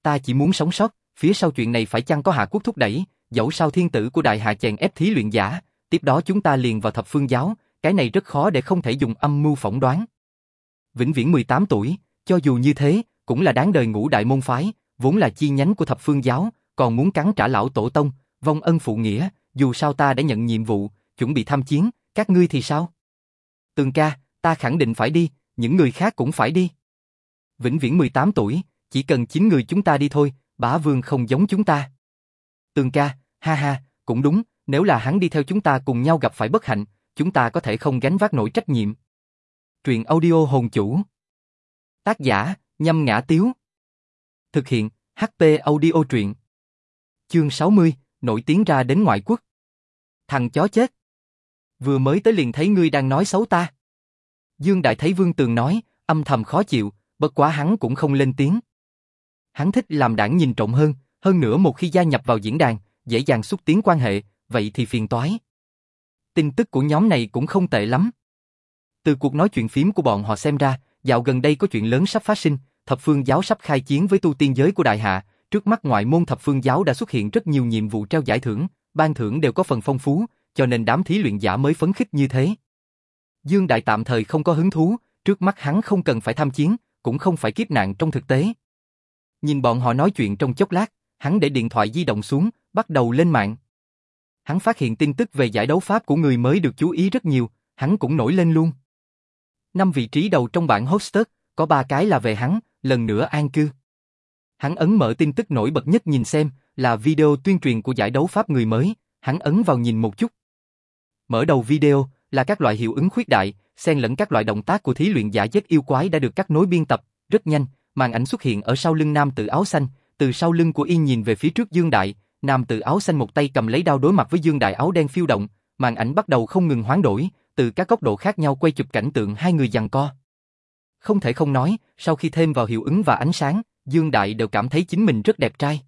Speaker 1: Ta chỉ muốn sống sót, phía sau chuyện này phải chăng có hạ quốc thúc đẩy, dẫu sao thiên tử của đại hạ chèn ép thí luyện giả, tiếp đó chúng ta liền vào thập phương giáo, cái này rất khó để không thể dùng âm mưu phỏng đoán. Vĩnh viễn 18 tuổi, cho dù như thế, cũng là đáng đời ngũ đại môn phái, vốn là chi nhánh của thập phương giáo, còn muốn cắn trả lão tổ tông, vong ân phụ nghĩa, dù sao ta đã nhận nhiệm vụ, chuẩn bị tham chiến, các ngươi thì sao? Tường ca, ta khẳng định phải đi, những người khác cũng phải đi. Vĩnh viễn 18 tuổi, chỉ cần 9 người chúng ta đi thôi, bá vương không giống chúng ta. Tường ca, ha ha, cũng đúng, nếu là hắn đi theo chúng ta cùng nhau gặp phải bất hạnh, chúng ta có thể không gánh vác nổi trách nhiệm. Truyện audio hồn chủ. Tác giả, nhâm ngã tiếu. Thực hiện, HP audio truyện. Chương 60, nổi tiếng ra đến ngoại quốc. Thằng chó chết. Vừa mới tới liền thấy ngươi đang nói xấu ta. Dương Đại thấy Vương Tường nói, âm thầm khó chịu, bất quá hắn cũng không lên tiếng. Hắn thích làm đảng nhìn trộm hơn, hơn nữa một khi gia nhập vào diễn đàn, dễ dàng xúc tiến quan hệ, vậy thì phiền toái. Tin tức của nhóm này cũng không tệ lắm. Từ cuộc nói chuyện phím của bọn họ xem ra, dạo gần đây có chuyện lớn sắp phát sinh, thập phương giáo sắp khai chiến với tu tiên giới của đại hạ, trước mắt ngoại môn thập phương giáo đã xuất hiện rất nhiều nhiệm vụ trao giải thưởng, ban thưởng đều có phần phong phú, cho nên đám thí luyện giả mới phấn khích như thế. Dương Đại tạm thời không có hứng thú, trước mắt hắn không cần phải tham chiến, cũng không phải kiếp nạn trong thực tế. Nhìn bọn họ nói chuyện trong chốc lát, hắn để điện thoại di động xuống, bắt đầu lên mạng. Hắn phát hiện tin tức về giải đấu pháp của người mới được chú ý rất nhiều, hắn cũng nổi lên luôn. Năm vị trí đầu trong bảng hostess, có ba cái là về hắn, lần nữa an cư. Hắn ấn mở tin tức nổi bật nhất nhìn xem, là video tuyên truyền của giải đấu pháp người mới, hắn ấn vào nhìn một chút. Mở đầu video, là các loại hiệu ứng khuyết đại, xen lẫn các loại động tác của thí luyện giả giết yêu quái đã được cắt nối biên tập, rất nhanh, màn ảnh xuất hiện ở sau lưng nam tử áo xanh, từ sau lưng của y nhìn về phía trước Dương Đại, nam tử áo xanh một tay cầm lấy đao đối mặt với Dương Đại áo đen phiêu động, màn ảnh bắt đầu không ngừng hoán đổi, từ các góc độ khác nhau quay chụp cảnh tượng hai người giằng co. Không thể không nói, sau khi thêm vào hiệu ứng và ánh sáng, Dương Đại đều cảm thấy chính mình rất đẹp trai.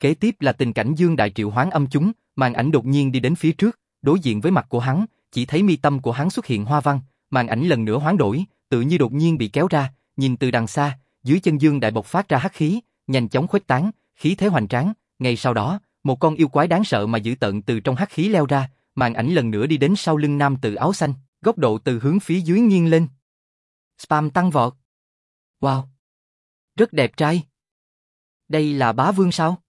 Speaker 1: Kế tiếp là tình cảnh Dương Đại triệu hoán âm chúng, màn ảnh đột nhiên đi đến phía trước, đối diện với mặt của hắn, chỉ thấy mi tâm của hắn xuất hiện hoa văn, màn ảnh lần nữa hoán đổi, tự như đột nhiên bị kéo ra, nhìn từ đằng xa, dưới chân Dương Đại bộc phát ra hắc khí, nhanh chóng khuếch tán, khí thế hoành tráng, ngay sau đó, một con yêu quái đáng sợ mà dữ tận từ trong hắc khí leo ra, màn ảnh lần nữa đi đến sau lưng nam tử áo xanh, góc độ từ hướng phía dưới nghiêng lên. Spam tăng vọt. Wow. Rất đẹp trai. Đây là bá vương sao?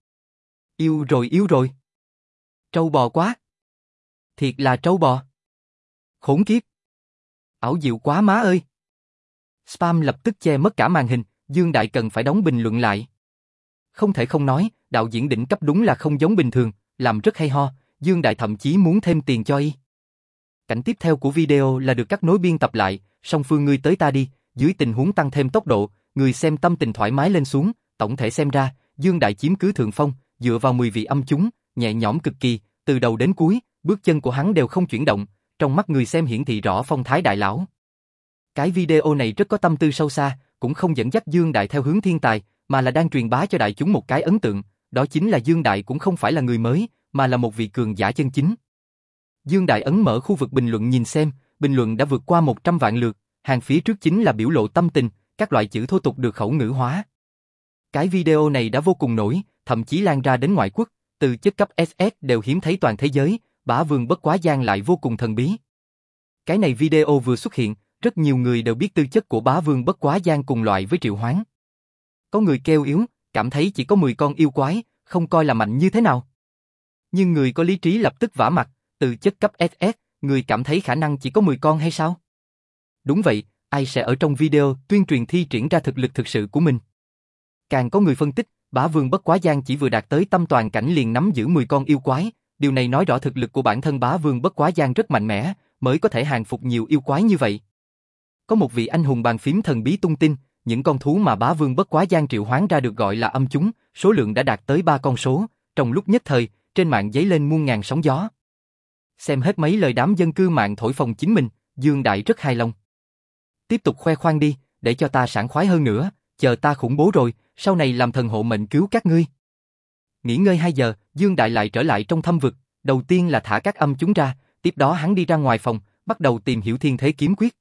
Speaker 1: Yêu rồi yêu rồi. Trâu bò quá. Thiệt là trâu bò. Khốn kiếp. Ảo diệu quá má ơi. Spam lập tức che mất cả màn hình, Dương Đại cần phải đóng bình luận lại. Không thể không nói, đạo diễn đỉnh cấp đúng là không giống bình thường, làm rất hay ho, Dương Đại thậm chí muốn thêm tiền cho y. Cảnh tiếp theo của video là được cắt nối biên tập lại, song phương ngươi tới ta đi, dưới tình huống tăng thêm tốc độ, người xem tâm tình thoải mái lên xuống, tổng thể xem ra, Dương Đại chiếm cứ thượng phong, dựa vào 10 vị âm chúng, nhẹ nhõm cực kỳ, từ đầu đến cuối, bước chân của hắn đều không chuyển động, trong mắt người xem hiển thị rõ phong thái đại lão. Cái video này rất có tâm tư sâu xa, cũng không dẫn dắt Dương Đại theo hướng thiên tài, mà là đang truyền bá cho đại chúng một cái ấn tượng, đó chính là Dương Đại cũng không phải là người mới, mà là một vị cường giả chân chính. Dương Đại ấn mở khu vực bình luận nhìn xem, bình luận đã vượt qua 100 vạn lượt, hàng phía trước chính là biểu lộ tâm tình, các loại chữ thô tục được khẩu ngữ hóa. Cái video này đã vô cùng nổi, thậm chí lan ra đến ngoại quốc, từ chất cấp SS đều hiếm thấy toàn thế giới, bả vương bất quá gian lại vô cùng thần bí. Cái này video vừa xuất hiện, rất nhiều người đều biết tư chất của bá vương bất quá gian cùng loại với triệu hoán. Có người kêu yếu, cảm thấy chỉ có 10 con yêu quái, không coi là mạnh như thế nào. Nhưng người có lý trí lập tức vả mặt, từ chất cấp SS, người cảm thấy khả năng chỉ có 10 con hay sao? Đúng vậy, ai sẽ ở trong video tuyên truyền thi triển ra thực lực thực sự của mình. Càng có người phân tích, bá vương bất quá gian chỉ vừa đạt tới tâm toàn cảnh liền nắm giữ 10 con yêu quái, điều này nói rõ thực lực của bản thân bá vương bất quá gian rất mạnh mẽ, mới có thể hàng phục nhiều yêu quái như vậy. Có một vị anh hùng bàn phím thần bí tung tin, những con thú mà bá vương bất quá gian triệu hoán ra được gọi là âm chúng, số lượng đã đạt tới ba con số, trong lúc nhất thời, trên mạng giấy lên muôn ngàn sóng gió. Xem hết mấy lời đám dân cư mạng thổi phồng chính mình, Dương Đại rất hài lòng. Tiếp tục khoe khoang đi, để cho ta sảng khoái hơn nữa, chờ ta khủng bố rồi, sau này làm thần hộ mệnh cứu các ngươi. Nghỉ ngơi 2 giờ, Dương Đại lại trở lại trong thâm vực, đầu tiên là thả các âm chúng ra, tiếp đó hắn đi ra ngoài phòng, bắt đầu tìm hiểu thiên thế kiếm quyết.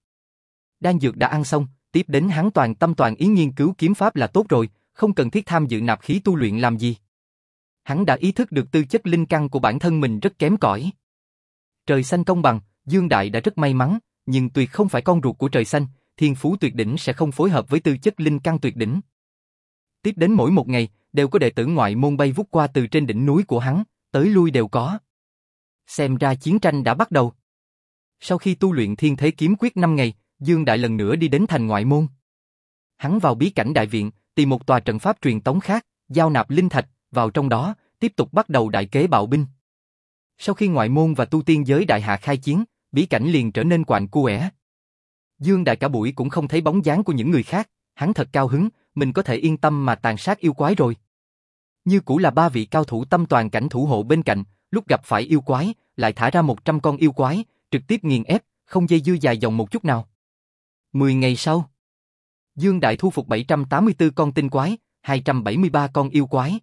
Speaker 1: Đan dược đã ăn xong, tiếp đến hắn toàn tâm toàn ý nghiên cứu kiếm pháp là tốt rồi, không cần thiết tham dự nạp khí tu luyện làm gì. Hắn đã ý thức được tư chất linh căn của bản thân mình rất kém cỏi. Trời xanh công bằng, Dương Đại đã rất may mắn, nhưng tuyệt không phải con ruột của trời xanh, thiên phú tuyệt đỉnh sẽ không phối hợp với tư chất linh căn tuyệt đỉnh. Tiếp đến mỗi một ngày, đều có đệ tử ngoại môn bay vút qua từ trên đỉnh núi của hắn, tới lui đều có. Xem ra chiến tranh đã bắt đầu. Sau khi tu luyện thiên thế kiếm quyết 5 ngày, Dương Đại lần nữa đi đến thành ngoại môn. Hắn vào bí cảnh đại viện, tìm một tòa trận pháp truyền tống khác, giao nạp linh thạch, vào trong đó, tiếp tục bắt đầu đại kế bạo binh. Sau khi ngoại môn và tu tiên giới đại hạ khai chiến, bí cảnh liền trở nên quạnh cuẻ. Dương Đại cả buổi cũng không thấy bóng dáng của những người khác, hắn thật cao hứng, mình có thể yên tâm mà tàn sát yêu quái rồi. Như cũ là ba vị cao thủ tâm toàn cảnh thủ hộ bên cạnh, lúc gặp phải yêu quái, lại thả ra 100 con yêu quái, trực tiếp nghiền ép, không dây dưa dài dòng một chút nào. 10 ngày sau, Dương Đại thu phục 784 con tinh quái, 273 con yêu quái.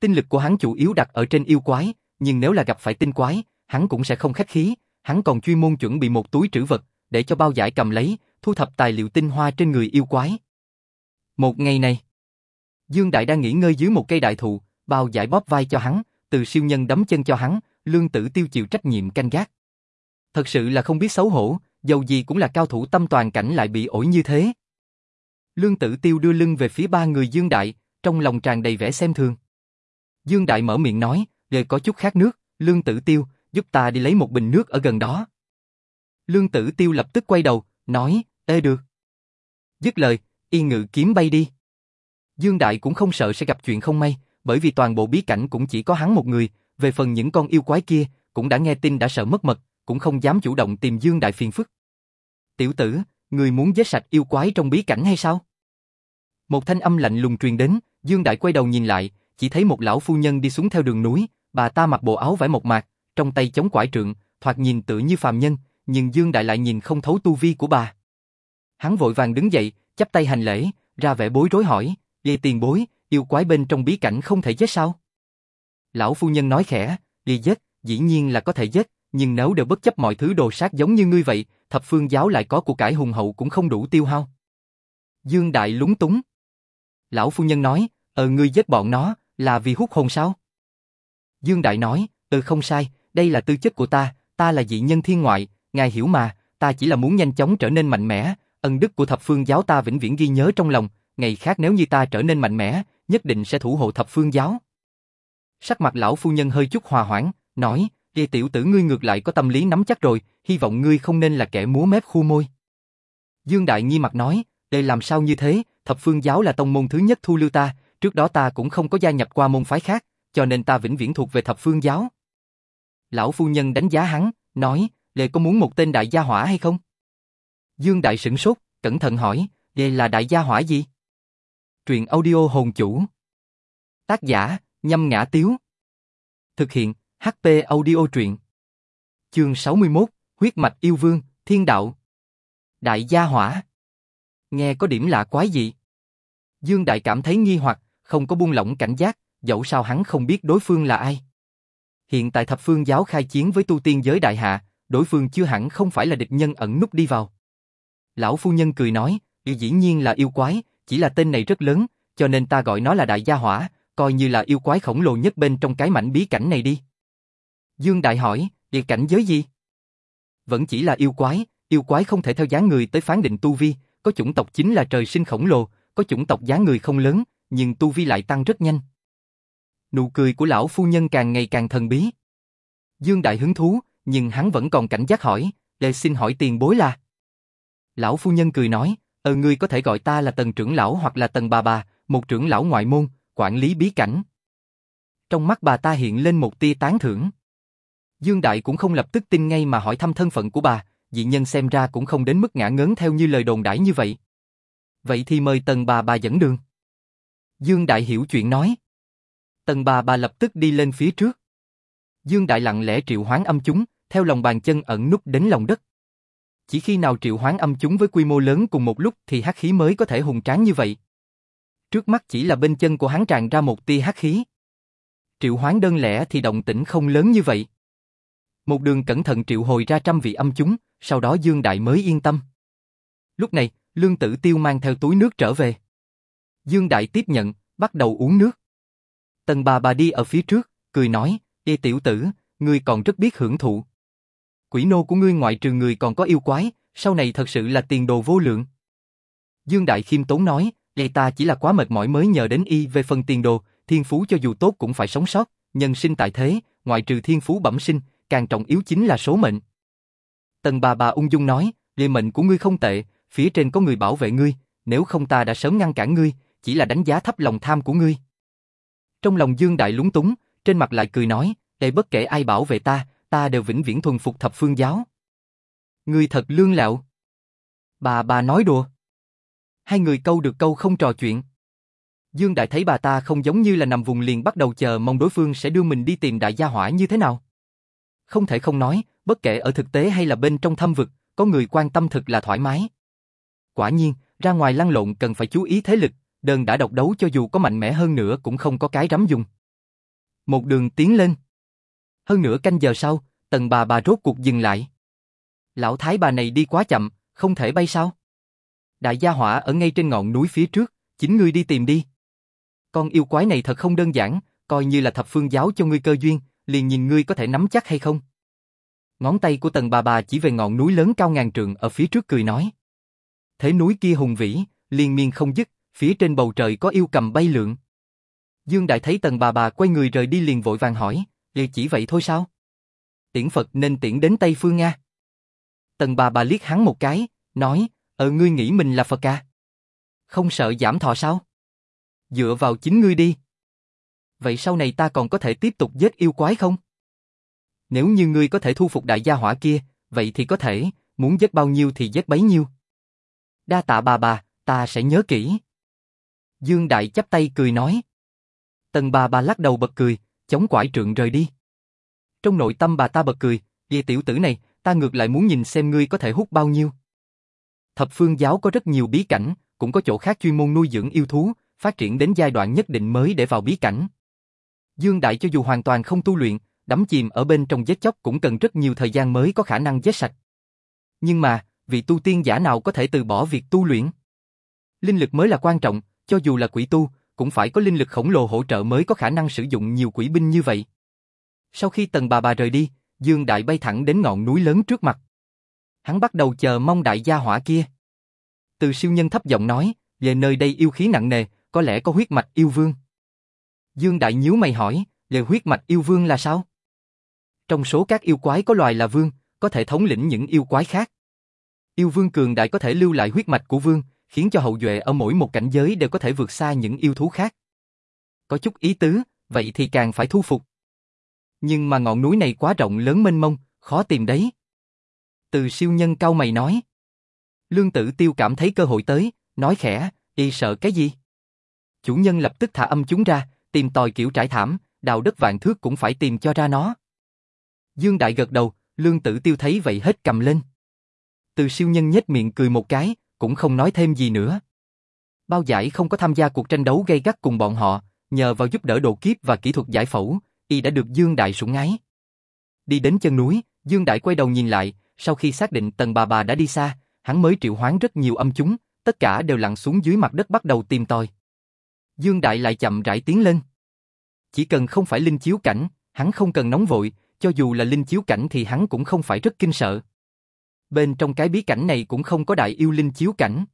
Speaker 1: Tinh lực của hắn chủ yếu đặt ở trên yêu quái, nhưng nếu là gặp phải tinh quái, hắn cũng sẽ không khách khí, hắn còn chuyên môn chuẩn bị một túi trữ vật, để cho bao giải cầm lấy, thu thập tài liệu tinh hoa trên người yêu quái. Một ngày này, Dương Đại đang nghỉ ngơi dưới một cây đại thụ, bao giải bóp vai cho hắn, từ siêu nhân đấm chân cho hắn, lương tử tiêu chịu trách nhiệm canh gác. Thật sự là không biết xấu hổ, dầu gì cũng là cao thủ tâm toàn cảnh lại bị ổi như thế. Lương tử tiêu đưa lưng về phía ba người Dương Đại, trong lòng tràn đầy vẻ xem thường. Dương Đại mở miệng nói, rồi có chút khát nước, Lương tử tiêu, giúp ta đi lấy một bình nước ở gần đó. Lương tử tiêu lập tức quay đầu, nói, ê được. Dứt lời, y ngự kiếm bay đi. Dương Đại cũng không sợ sẽ gặp chuyện không may, bởi vì toàn bộ bí cảnh cũng chỉ có hắn một người, về phần những con yêu quái kia, cũng đã nghe tin đã sợ mất mật, cũng không dám chủ động tìm Dương Đại phiền phức. Tiểu tử, người muốn giết sạch yêu quái trong bí cảnh hay sao? Một thanh âm lạnh lùng truyền đến, Dương Đại quay đầu nhìn lại, chỉ thấy một lão phu nhân đi xuống theo đường núi, bà ta mặc bộ áo vải một mạc, trong tay chống quải trượng, thoạt nhìn tự như phàm nhân, nhưng Dương Đại lại nhìn không thấu tu vi của bà. Hắn vội vàng đứng dậy, chắp tay hành lễ, ra vẻ bối rối hỏi, đi tiền bối, yêu quái bên trong bí cảnh không thể giết sao?" Lão phu nhân nói khẽ, "Đi giết, dĩ nhiên là có thể giết, nhưng nếu đều bất chấp mọi thứ đồ sát giống như ngươi vậy, thập phương giáo lại có của cải hùng hậu cũng không đủ tiêu hao." Dương Đại lúng túng. Lão phu nhân nói, "Ờ ngươi giết bọn nó, là vì hút hồn sao?" Dương Đại nói, "Ừ không sai, đây là tư chất của ta, ta là dị nhân thiên ngoại, ngài hiểu mà, ta chỉ là muốn nhanh chóng trở nên mạnh mẽ, ân đức của thập phương giáo ta vĩnh viễn ghi nhớ trong lòng, ngày khác nếu như ta trở nên mạnh mẽ, nhất định sẽ thủ hộ thập phương giáo. Sắc mặt lão phu nhân hơi chút hòa hoãn, nói, Ê tiểu tử ngươi ngược lại có tâm lý nắm chắc rồi, hy vọng ngươi không nên là kẻ múa mép khu môi. Dương Đại nghi mặt nói, đây làm sao như thế, thập phương giáo là tông môn thứ nhất thu lưu ta, trước đó ta cũng không có gia nhập qua môn phái khác, cho nên ta vĩnh viễn thuộc về thập phương giáo. Lão phu nhân đánh giá hắn, nói, Lệ có muốn một tên đại gia hỏa hay không? Dương Đại sửng sốt, cẩn thận hỏi, Lệ là đại gia hỏa gì? Truyện audio hồn chủ. Tác giả, nhâm ngã tiếu. Thực hiện, HP audio truyện. Chương 61, huyết mạch yêu vương, thiên đạo. Đại gia hỏa. Nghe có điểm lạ quái gì? Dương Đại cảm thấy nghi hoặc, không có buông lỏng cảnh giác, dẫu sao hắn không biết đối phương là ai. Hiện tại thập phương giáo khai chiến với tu tiên giới đại hạ, đối phương chưa hẳn không phải là địch nhân ẩn núp đi vào. Lão phu nhân cười nói, dĩ nhiên là yêu quái, chỉ là tên này rất lớn, cho nên ta gọi nó là đại gia hỏa, coi như là yêu quái khổng lồ nhất bên trong cái mảnh bí cảnh này đi. Dương Đại hỏi, địa cảnh giới gì? Vẫn chỉ là yêu quái, yêu quái không thể theo dáng người tới phán định tu vi, có chủng tộc chính là trời sinh khổng lồ, có chủng tộc dáng người không lớn, nhưng tu vi lại tăng rất nhanh. Nụ cười của lão phu nhân càng ngày càng thần bí. Dương Đại hứng thú, nhưng hắn vẫn còn cảnh giác hỏi, để xin hỏi tiền bối là. Lão phu nhân cười nói, ờ ngươi có thể gọi ta là tần trưởng lão hoặc là tần bà bà, một trưởng lão ngoại môn, quản lý bí cảnh. Trong mắt bà ta hiện lên một tia tán thưởng. Dương Đại cũng không lập tức tin ngay mà hỏi thăm thân phận của bà, dị nhân xem ra cũng không đến mức ngã ngớn theo như lời đồn đãi như vậy. Vậy thì mời tần bà bà dẫn đường. Dương Đại hiểu chuyện nói. Tần bà bà lập tức đi lên phía trước. Dương Đại lặng lẽ triệu hoán âm chúng, theo lòng bàn chân ẩn nút đến lòng đất. Chỉ khi nào triệu hoán âm chúng với quy mô lớn cùng một lúc thì hắc khí mới có thể hùng tráng như vậy. Trước mắt chỉ là bên chân của hắn tràn ra một tia hắc khí. Triệu hoán đơn lẻ thì động tĩnh không lớn như vậy. Một đường cẩn thận triệu hồi ra trăm vị âm chúng, sau đó Dương Đại mới yên tâm. Lúc này, Lương Tử Tiêu mang theo túi nước trở về. Dương Đại tiếp nhận, bắt đầu uống nước. Tần bà bà đi ở phía trước, cười nói, Ê tiểu tử, ngươi còn rất biết hưởng thụ. Quỷ nô của ngươi ngoại trừ người còn có yêu quái, sau này thật sự là tiền đồ vô lượng. Dương Đại Khiêm Tốn nói, Ê ta chỉ là quá mệt mỏi mới nhờ đến y về phần tiền đồ, thiên phú cho dù tốt cũng phải sống sót, nhân sinh tại thế, ngoại trừ thiên phú bẩm sinh, càng trọng yếu chính là số mệnh. Tần bà bà ung dung nói, Lê mệnh của ngươi không tệ, phía trên có người bảo vệ ngươi, nếu không ta đã sớm ngăn cản ngươi, chỉ là đánh giá thấp lòng tham của ngươi. Trong lòng Dương Đại lúng túng, trên mặt lại cười nói, đây bất kể ai bảo vệ ta, ta đều vĩnh viễn thuần phục thập phương giáo. Ngươi thật lương lẹo. Bà bà nói đùa. Hai người câu được câu không trò chuyện. Dương Đại thấy bà ta không giống như là nằm vùng liền bắt đầu chờ mong đối phương sẽ đưa mình đi tìm đại gia hỏa như thế nào. Không thể không nói, bất kể ở thực tế hay là bên trong thâm vực, có người quan tâm thực là thoải mái. Quả nhiên, ra ngoài lăn lộn cần phải chú ý thế lực, đơn đã độc đấu cho dù có mạnh mẽ hơn nữa cũng không có cái rắm dùng. Một đường tiến lên. Hơn nửa canh giờ sau, tần bà bà rốt cuộc dừng lại. Lão thái bà này đi quá chậm, không thể bay sao? Đại gia hỏa ở ngay trên ngọn núi phía trước, chính ngươi đi tìm đi. Con yêu quái này thật không đơn giản, coi như là thập phương giáo cho ngươi cơ duyên, liền nhìn ngươi có thể nắm chắc hay không. Ngón tay của tần bà bà chỉ về ngọn núi lớn cao ngàn trượng ở phía trước cười nói. Thế núi kia hùng vĩ, liên miên không dứt, phía trên bầu trời có yêu cầm bay lượn. Dương Đại thấy tần bà bà quay người rời đi liền vội vàng hỏi, liền chỉ vậy thôi sao? Tiễn Phật nên tiễn đến Tây Phương Nga. Tần bà bà liếc hắn một cái, nói, ờ ngươi nghĩ mình là Phật à? Không sợ giảm thọ sao? Dựa vào chính ngươi đi. Vậy sau này ta còn có thể tiếp tục giết yêu quái không? Nếu như ngươi có thể thu phục đại gia hỏa kia, vậy thì có thể, muốn giết bao nhiêu thì giết bấy nhiêu. Đa tạ bà bà, ta sẽ nhớ kỹ. Dương Đại chắp tay cười nói. Tần bà bà lắc đầu bật cười, chống quải trượng rời đi. Trong nội tâm bà ta bật cười, ghê tiểu tử này, ta ngược lại muốn nhìn xem ngươi có thể hút bao nhiêu. Thập phương giáo có rất nhiều bí cảnh, cũng có chỗ khác chuyên môn nuôi dưỡng yêu thú, phát triển đến giai đoạn nhất định mới để vào bí cảnh. Dương Đại cho dù hoàn toàn không tu luyện, đắm chìm ở bên trong vết chóc cũng cần rất nhiều thời gian mới có khả năng vết sạch. Nhưng mà, vị tu tiên giả nào có thể từ bỏ việc tu luyện? Linh lực mới là quan trọng, cho dù là quỷ tu, cũng phải có linh lực khổng lồ hỗ trợ mới có khả năng sử dụng nhiều quỷ binh như vậy. Sau khi tần bà bà rời đi, Dương Đại bay thẳng đến ngọn núi lớn trước mặt. Hắn bắt đầu chờ mong đại gia hỏa kia. Từ siêu nhân thấp giọng nói, về nơi đây yêu khí nặng nề, có lẽ có huyết mạch yêu vương. Dương Đại nhíu mày hỏi, lời huyết mạch yêu vương là sao? Trong số các yêu quái có loài là vương, có thể thống lĩnh những yêu quái khác. Yêu vương cường đại có thể lưu lại huyết mạch của vương, khiến cho hậu duệ ở mỗi một cảnh giới đều có thể vượt xa những yêu thú khác. Có chút ý tứ, vậy thì càng phải thu phục. Nhưng mà ngọn núi này quá rộng lớn mênh mông, khó tìm đấy. Từ siêu nhân cao mày nói. Lương tử tiêu cảm thấy cơ hội tới, nói khẽ, y sợ cái gì? Chủ nhân lập tức thả âm chúng ra, tìm tòi kiểu trải thảm, đào đất vạn thước cũng phải tìm cho ra nó. Dương Đại gật đầu, lương tử tiêu thấy vậy hết cầm lên. Từ siêu nhân nhếch miệng cười một cái, cũng không nói thêm gì nữa. Bao giải không có tham gia cuộc tranh đấu gây gắt cùng bọn họ, nhờ vào giúp đỡ độ kiếp và kỹ thuật giải phẫu, y đã được Dương Đại sủng ái. Đi đến chân núi, Dương Đại quay đầu nhìn lại, sau khi xác định tầng bà bà đã đi xa, hắn mới triệu hoán rất nhiều âm chúng, tất cả đều lặn xuống dưới mặt đất bắt đầu tìm tòi. Dương Đại lại chậm rãi tiến lên. Chỉ cần không phải linh chiếu cảnh, hắn không cần nóng vội, cho dù là linh chiếu cảnh thì hắn cũng không phải rất kinh sợ. Bên trong cái bí cảnh này cũng không có đại yêu linh chiếu cảnh.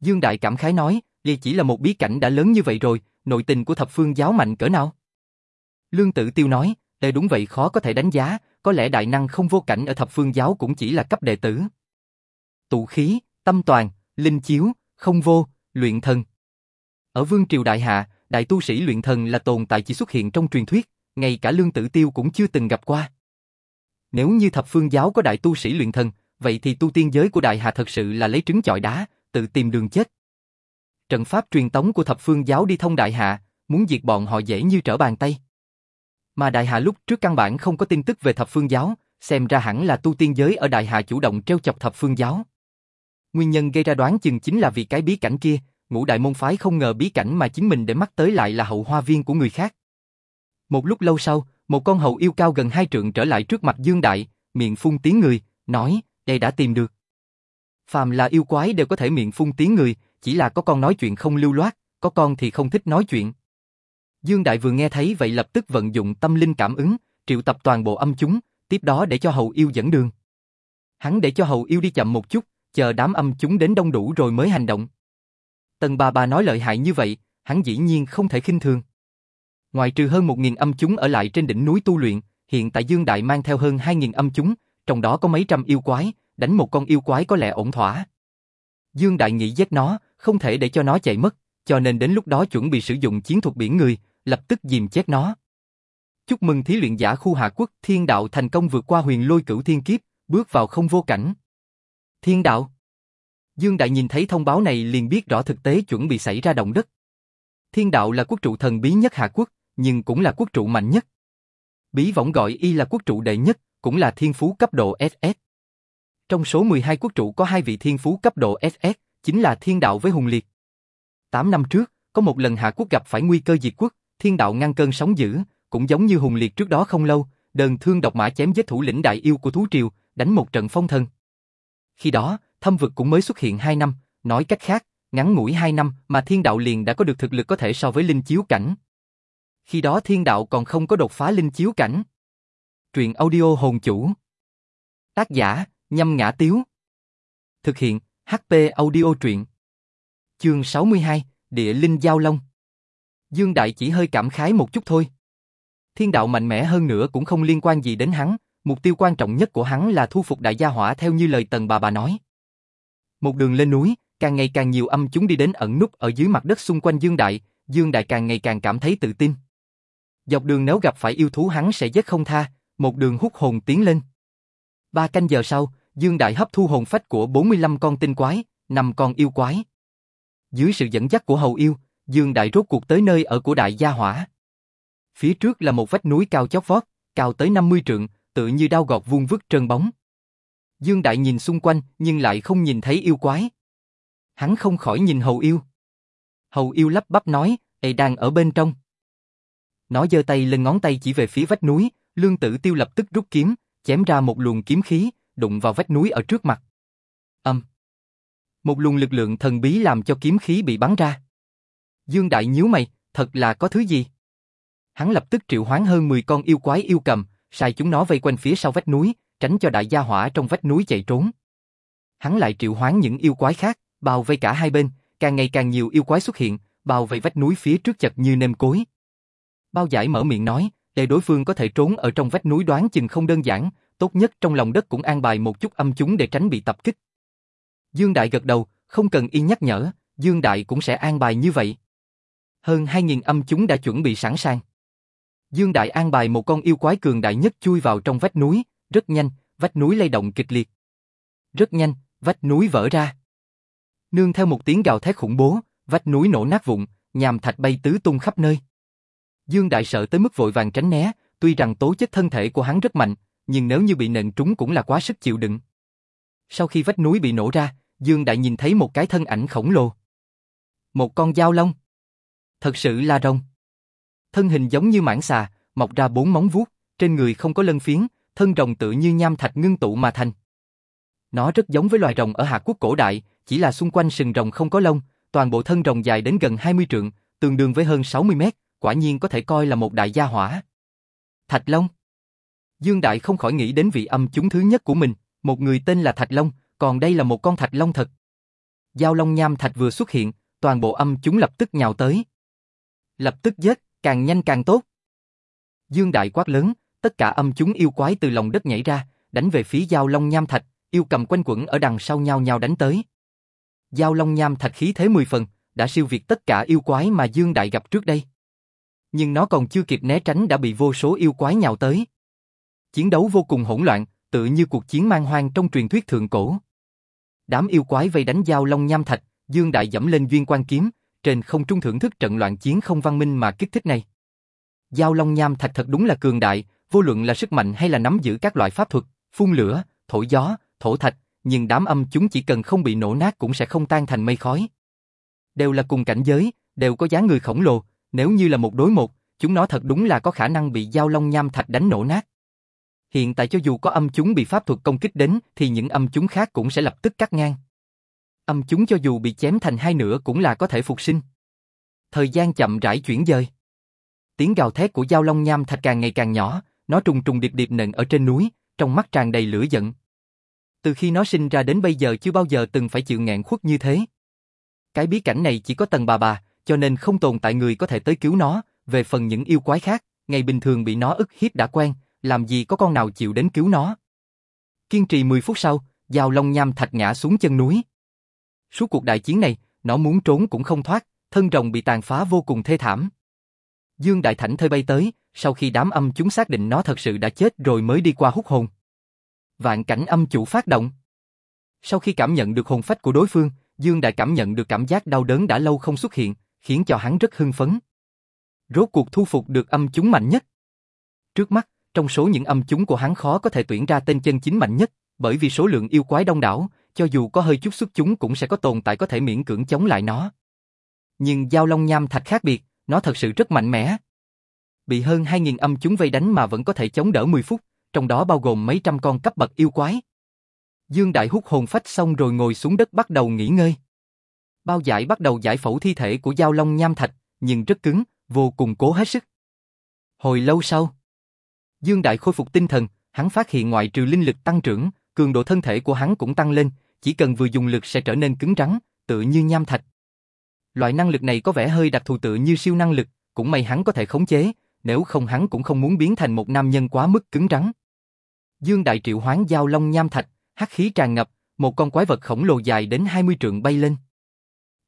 Speaker 1: Dương Đại cảm khái nói, đây chỉ là một bí cảnh đã lớn như vậy rồi, nội tình của thập phương giáo mạnh cỡ nào? Lương Tử Tiêu nói, đây đúng vậy khó có thể đánh giá, có lẽ đại năng không vô cảnh ở thập phương giáo cũng chỉ là cấp đệ tử. Tụ khí, tâm toàn, linh chiếu, không vô, luyện thần. Ở vương triều đại hạ, đại tu sĩ luyện thần là tồn tại chỉ xuất hiện trong truyền thuyết, ngay cả lương tử tiêu cũng chưa từng gặp qua. Nếu như thập phương giáo có đại tu sĩ luyện thần, vậy thì tu tiên giới của đại hạ thật sự là lấy trứng chọi đá, tự tìm đường chết. Trận pháp truyền tống của thập phương giáo đi thông đại hạ, muốn diệt bọn họ dễ như trở bàn tay. Mà đại hạ lúc trước căn bản không có tin tức về thập phương giáo, xem ra hẳn là tu tiên giới ở đại hạ chủ động treo chọc thập phương giáo. Nguyên nhân gây ra đoán chừng chính là vì cái bí cảnh kia, ngũ đại môn phái không ngờ bí cảnh mà chính mình để mắt tới lại là hậu hoa viên của người khác. Một lúc lâu sau, một con hậu yêu cao gần hai trượng trở lại trước mặt Dương Đại, miệng phun tiếng người, nói, đây đã tìm được. Phàm là yêu quái đều có thể miệng phun tiếng người, chỉ là có con nói chuyện không lưu loát, có con thì không thích nói chuyện. Dương Đại vừa nghe thấy vậy lập tức vận dụng tâm linh cảm ứng, triệu tập toàn bộ âm chúng, tiếp đó để cho hậu yêu dẫn đường. Hắn để cho hậu yêu đi chậm một chút, chờ đám âm chúng đến đông đủ rồi mới hành động. Tần bà bà nói lợi hại như vậy, hắn dĩ nhiên không thể khinh thường. Ngoài trừ hơn một nghìn âm chúng ở lại trên đỉnh núi tu luyện, hiện tại Dương Đại mang theo hơn hai nghìn âm chúng, trong đó có mấy trăm yêu quái, đánh một con yêu quái có lẽ ổn thỏa. Dương Đại nghĩ giết nó, không thể để cho nó chạy mất, cho nên đến lúc đó chuẩn bị sử dụng chiến thuật biển người, lập tức dìm chết nó. Chúc mừng thí luyện giả khu Hạ Quốc Thiên Đạo thành công vượt qua huyền lôi cửu thiên kiếp, bước vào không vô cảnh. Thiên Đạo Dương Đại nhìn thấy thông báo này liền biết rõ thực tế chuẩn bị xảy ra động đất. Thiên Đạo là quốc trụ thần bí nhất Hạ Quốc, nhưng cũng là quốc trụ mạnh nhất. Bí võng gọi y là quốc trụ đệ nhất, cũng là thiên phú cấp độ SS. Trong số 12 quốc trụ có hai vị thiên phú cấp độ SS, chính là thiên đạo với hùng liệt. 8 năm trước, có một lần Hạ Quốc gặp phải nguy cơ diệt quốc, thiên đạo ngăn cơn sóng dữ, cũng giống như hùng liệt trước đó không lâu, đơn thương độc mã chém giết thủ lĩnh đại yêu của thú triều, đánh một trận phong thần. Khi đó, thâm vực cũng mới xuất hiện 2 năm, nói cách khác, ngắn ngủi 2 năm mà thiên đạo liền đã có được thực lực có thể so với linh chiếu cảnh. Khi đó thiên đạo còn không có đột phá linh chiếu cảnh. Truyện audio hồn chủ. Tác giả, nhâm ngã tiếu. Thực hiện, HP audio truyện. Chương 62, Địa Linh Giao Long. Dương Đại chỉ hơi cảm khái một chút thôi. Thiên đạo mạnh mẽ hơn nữa cũng không liên quan gì đến hắn, mục tiêu quan trọng nhất của hắn là thu phục đại gia hỏa theo như lời tần bà bà nói. Một đường lên núi, càng ngày càng nhiều âm chúng đi đến ẩn núp ở dưới mặt đất xung quanh Dương Đại, Dương Đại càng ngày càng cảm thấy tự tin. Dọc đường nếu gặp phải yêu thú hắn sẽ giết không tha, một đường hút hồn tiến lên. Ba canh giờ sau, Dương Đại hấp thu hồn phách của 45 con tinh quái, 5 con yêu quái. Dưới sự dẫn dắt của hầu yêu, Dương Đại rốt cuộc tới nơi ở của Đại Gia Hỏa. Phía trước là một vách núi cao chót vót, cao tới 50 trượng, tự như đao gọt vuông vức trơn bóng. Dương Đại nhìn xung quanh nhưng lại không nhìn thấy yêu quái. Hắn không khỏi nhìn hầu yêu. Hầu yêu lắp bắp nói, Ê đang ở bên trong. Nó giơ tay lên ngón tay chỉ về phía vách núi, lương tử tiêu lập tức rút kiếm, chém ra một luồng kiếm khí, đụng vào vách núi ở trước mặt. Âm. Một luồng lực lượng thần bí làm cho kiếm khí bị bắn ra. Dương Đại nhíu mày, thật là có thứ gì? Hắn lập tức triệu hoán hơn 10 con yêu quái yêu cầm, sai chúng nó vây quanh phía sau vách núi, tránh cho đại gia hỏa trong vách núi chạy trốn. Hắn lại triệu hoán những yêu quái khác, bao vây cả hai bên, càng ngày càng nhiều yêu quái xuất hiện, bao vây vách núi phía trước chật như nêm cối. Bao giải mở miệng nói, để đối phương có thể trốn ở trong vách núi đoán chừng không đơn giản, tốt nhất trong lòng đất cũng an bài một chút âm chúng để tránh bị tập kích. Dương Đại gật đầu, không cần yên nhắc nhở, Dương Đại cũng sẽ an bài như vậy. Hơn 2.000 âm chúng đã chuẩn bị sẵn sàng. Dương Đại an bài một con yêu quái cường đại nhất chui vào trong vách núi, rất nhanh, vách núi lay động kịch liệt. Rất nhanh, vách núi vỡ ra. Nương theo một tiếng gào thét khủng bố, vách núi nổ nát vụn, nhàm thạch bay tứ tung khắp nơi. Dương Đại sợ tới mức vội vàng tránh né, tuy rằng tố chất thân thể của hắn rất mạnh, nhưng nếu như bị nện trúng cũng là quá sức chịu đựng. Sau khi vách núi bị nổ ra, Dương Đại nhìn thấy một cái thân ảnh khổng lồ. Một con dao long. Thật sự là rồng. Thân hình giống như mãng xà, mọc ra bốn móng vuốt, trên người không có lân phiến, thân rồng tự như nham thạch ngưng tụ mà thành. Nó rất giống với loài rồng ở Hạ Quốc cổ đại, chỉ là xung quanh sừng rồng không có lông, toàn bộ thân rồng dài đến gần 20 trượng, tương đương với hơn 60 mét, quả nhiên có thể coi là một đại gia hỏa. Thạch Long Dương Đại không khỏi nghĩ đến vị âm chúng thứ nhất của mình, một người tên là Thạch Long, còn đây là một con Thạch Long thật. Giao Long Nham Thạch vừa xuất hiện, toàn bộ âm chúng lập tức nhào tới. Lập tức giết, càng nhanh càng tốt. Dương Đại quát lớn, tất cả âm chúng yêu quái từ lòng đất nhảy ra, đánh về phía Giao Long Nham Thạch, yêu cầm quanh quẩn ở đằng sau nhau nhau đánh tới. Giao Long Nham Thạch khí thế 10 phần, đã siêu việt tất cả yêu quái mà Dương Đại gặp trước đây. Nhưng nó còn chưa kịp né tránh đã bị vô số yêu quái nhào tới. Chiến đấu vô cùng hỗn loạn, tự như cuộc chiến mang hoang trong truyền thuyết thượng cổ. Đám yêu quái vây đánh Giao Long Nham Thạch, Dương Đại dẫm lên duyên quan kiếm, trên không trung thưởng thức trận loạn chiến không văn minh mà kích thích này. Giao Long Nham Thạch thật đúng là cường đại, vô luận là sức mạnh hay là nắm giữ các loại pháp thuật, phun lửa, thổi gió, thổ thạch, nhưng đám âm chúng chỉ cần không bị nổ nát cũng sẽ không tan thành mây khói. Đều là cùng cảnh giới, đều có dáng người khổng lồ, nếu như là một đối một, chúng nó thật đúng là có khả năng bị giao long nham thạch đánh nổ nát. Hiện tại cho dù có âm chúng bị pháp thuật công kích đến thì những âm chúng khác cũng sẽ lập tức cắt ngang. Âm chúng cho dù bị chém thành hai nửa cũng là có thể phục sinh. Thời gian chậm rãi chuyển dời. Tiếng gào thét của giao long nham thạch càng ngày càng nhỏ, nó trùng trùng điệp điệp nện ở trên núi, trong mắt tràn đầy lửa giận. Từ khi nó sinh ra đến bây giờ chưa bao giờ từng phải chịu ngạn khuất như thế. Cái bí cảnh này chỉ có tầng bà bà, cho nên không tồn tại người có thể tới cứu nó, về phần những yêu quái khác, ngày bình thường bị nó ức hiếp đã quen, làm gì có con nào chịu đến cứu nó. Kiên trì 10 phút sau, Giao Long Nham thạch ngã xuống chân núi. Suốt cuộc đại chiến này, nó muốn trốn cũng không thoát, thân rồng bị tàn phá vô cùng thê thảm. Dương Đại Thảnh thơi bay tới, sau khi đám âm chúng xác định nó thật sự đã chết rồi mới đi qua hút hồn. Vạn cảnh âm chủ phát động. Sau khi cảm nhận được hồn phách của đối phương, Dương Đại cảm nhận được cảm giác đau đớn đã lâu không xuất hiện, khiến cho hắn rất hưng phấn. Rốt cuộc thu phục được âm chúng mạnh nhất. Trước mắt, trong số những âm chúng của hắn khó có thể tuyển ra tên chân chính mạnh nhất, bởi vì số lượng yêu quái đông đảo, cho dù có hơi chút xuất chúng cũng sẽ có tồn tại có thể miễn cưỡng chống lại nó. Nhưng Giao Long Nham Thạch khác biệt, nó thật sự rất mạnh mẽ. Bị hơn 2.000 âm chúng vây đánh mà vẫn có thể chống đỡ 10 phút, trong đó bao gồm mấy trăm con cấp bậc yêu quái. Dương Đại hút hồn phách xong rồi ngồi xuống đất bắt đầu nghỉ ngơi. Bao giải bắt đầu giải phẫu thi thể của Giao Long Nham Thạch, nhưng rất cứng, vô cùng cố hết sức. Hồi lâu sau, Dương Đại khôi phục tinh thần, hắn phát hiện ngoại trừ linh lực tăng trưởng, cường độ thân thể của hắn cũng tăng lên, chỉ cần vừa dùng lực sẽ trở nên cứng rắn, tự như nham thạch. Loại năng lực này có vẻ hơi đặc thù tự như siêu năng lực, cũng may hắn có thể khống chế, nếu không hắn cũng không muốn biến thành một nam nhân quá mức cứng rắn. Dương Đại triệu hoán giao long nham thạch, hắc khí tràn ngập, một con quái vật khổng lồ dài đến 20 trượng bay lên.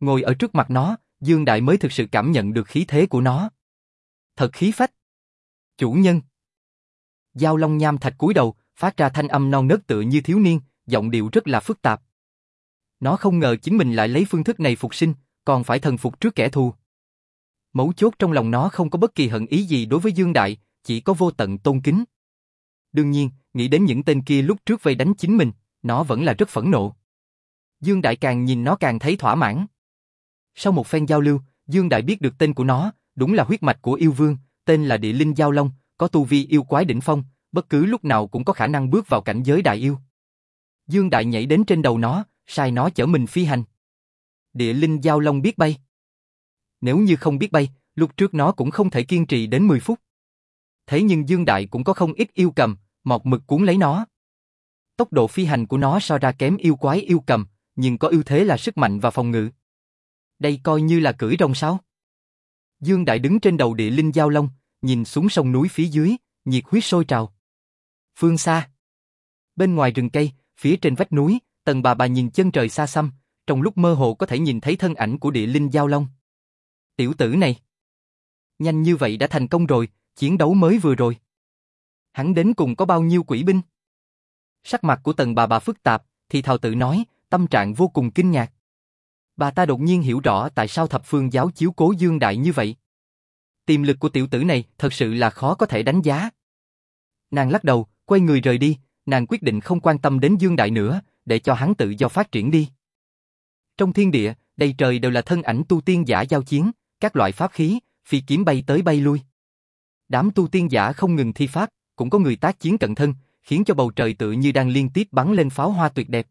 Speaker 1: Ngồi ở trước mặt nó, Dương Đại mới thực sự cảm nhận được khí thế của nó. Thật khí phách. Chủ nhân. Giao Long nham thạch cúi đầu, phát ra thanh âm non nớt tựa như thiếu niên, giọng điệu rất là phức tạp. Nó không ngờ chính mình lại lấy phương thức này phục sinh, còn phải thần phục trước kẻ thù. Mấu chốt trong lòng nó không có bất kỳ hận ý gì đối với Dương Đại, chỉ có vô tận tôn kính. Đương nhiên, nghĩ đến những tên kia lúc trước vây đánh chính mình, nó vẫn là rất phẫn nộ. Dương Đại càng nhìn nó càng thấy thỏa mãn. Sau một phen giao lưu, Dương Đại biết được tên của nó, đúng là huyết mạch của yêu vương, tên là Địa Linh Giao Long, có tu vi yêu quái đỉnh phong, bất cứ lúc nào cũng có khả năng bước vào cảnh giới đại yêu. Dương Đại nhảy đến trên đầu nó, sai nó chở mình phi hành. Địa Linh Giao Long biết bay. Nếu như không biết bay, lúc trước nó cũng không thể kiên trì đến 10 phút. Thế nhưng Dương Đại cũng có không ít yêu cầm, mọc mực cuốn lấy nó. Tốc độ phi hành của nó so ra kém yêu quái yêu cầm, nhưng có ưu thế là sức mạnh và phòng ngự. Đây coi như là cưỡi rồng sao? Dương Đại đứng trên đầu địa linh giao long, nhìn xuống sông núi phía dưới, nhiệt huyết sôi trào. Phương xa. Bên ngoài rừng cây, phía trên vách núi, tần bà bà nhìn chân trời xa xăm, trong lúc mơ hồ có thể nhìn thấy thân ảnh của địa linh giao long. Tiểu tử này. Nhanh như vậy đã thành công rồi, chiến đấu mới vừa rồi. Hắn đến cùng có bao nhiêu quỷ binh? Sắc mặt của tần bà bà phức tạp, thì thào tự nói, tâm trạng vô cùng kinh ngạc. Bà ta đột nhiên hiểu rõ tại sao thập phương giáo chiếu cố Dương Đại như vậy. Tiềm lực của tiểu tử này thật sự là khó có thể đánh giá. Nàng lắc đầu, quay người rời đi, nàng quyết định không quan tâm đến Dương Đại nữa, để cho hắn tự do phát triển đi. Trong thiên địa, đầy trời đều là thân ảnh tu tiên giả giao chiến, các loại pháp khí, phi kiếm bay tới bay lui. Đám tu tiên giả không ngừng thi pháp, cũng có người tác chiến cận thân, khiến cho bầu trời tự như đang liên tiếp bắn lên pháo hoa tuyệt đẹp.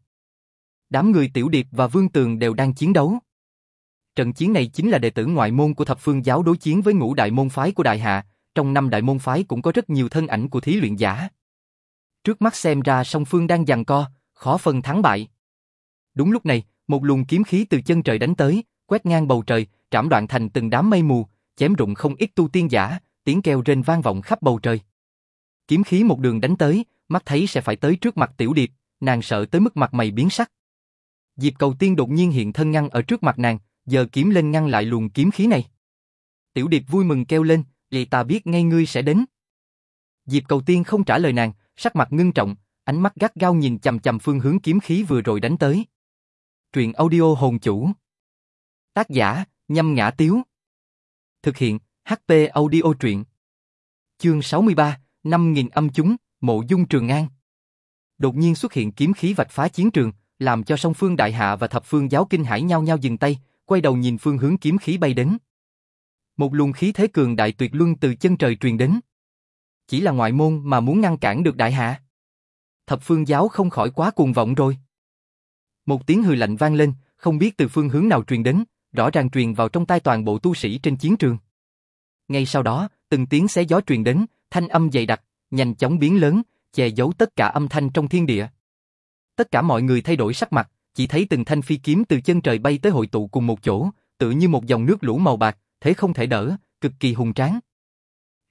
Speaker 1: Đám người Tiểu Điệp và Vương Tường đều đang chiến đấu. Trận chiến này chính là đệ tử ngoại môn của thập phương giáo đối chiến với ngũ đại môn phái của Đại Hạ, trong năm đại môn phái cũng có rất nhiều thân ảnh của thí luyện giả. Trước mắt xem ra song phương đang giằng co, khó phân thắng bại. Đúng lúc này, một luồng kiếm khí từ chân trời đánh tới, quét ngang bầu trời, trảm đoạn thành từng đám mây mù, chém rụng không ít tu tiên giả, tiếng kêu rên vang vọng khắp bầu trời. Kiếm khí một đường đánh tới, mắt thấy sẽ phải tới trước mặt tiểu điệp, nàng sợ tới mức mặt mày biến sắc. Diệp cầu tiên đột nhiên hiện thân ngăn ở trước mặt nàng, giờ kiếm lên ngăn lại luồng kiếm khí này. Tiểu điệp vui mừng kêu lên, vậy ta biết ngay ngươi sẽ đến. Diệp cầu tiên không trả lời nàng, sắc mặt ngưng trọng, ánh mắt gắt gao nhìn chầm chầm phương hướng kiếm khí vừa rồi đánh tới. Truyện audio hồn chủ. Tác giả, nhâm ngã tiếu. Thực hiện, HP audio truyện. Chương 63, 5.000 âm chúng, mộ dung trường an. Đột nhiên xuất hiện kiếm khí vạch phá chiến trường, làm cho song phương đại hạ và thập phương giáo kinh hải nhau nhau dừng tay, quay đầu nhìn phương hướng kiếm khí bay đến. Một luồng khí thế cường đại tuyệt luân từ chân trời truyền đến. Chỉ là ngoại môn mà muốn ngăn cản được đại hạ. Thập phương giáo không khỏi quá cuồng vọng rồi. Một tiếng hừ lạnh vang lên, không biết từ phương hướng nào truyền đến, rõ ràng truyền vào trong tai toàn bộ tu sĩ trên chiến trường. Ngay sau đó, từng tiếng xé gió truyền đến, thanh âm dày đặc, nhanh chóng biến lớn, che giấu tất cả âm thanh trong thiên địa. Tất cả mọi người thay đổi sắc mặt, chỉ thấy từng thanh phi kiếm từ chân trời bay tới hội tụ cùng một chỗ, tự như một dòng nước lũ màu bạc, thế không thể đỡ, cực kỳ hùng tráng.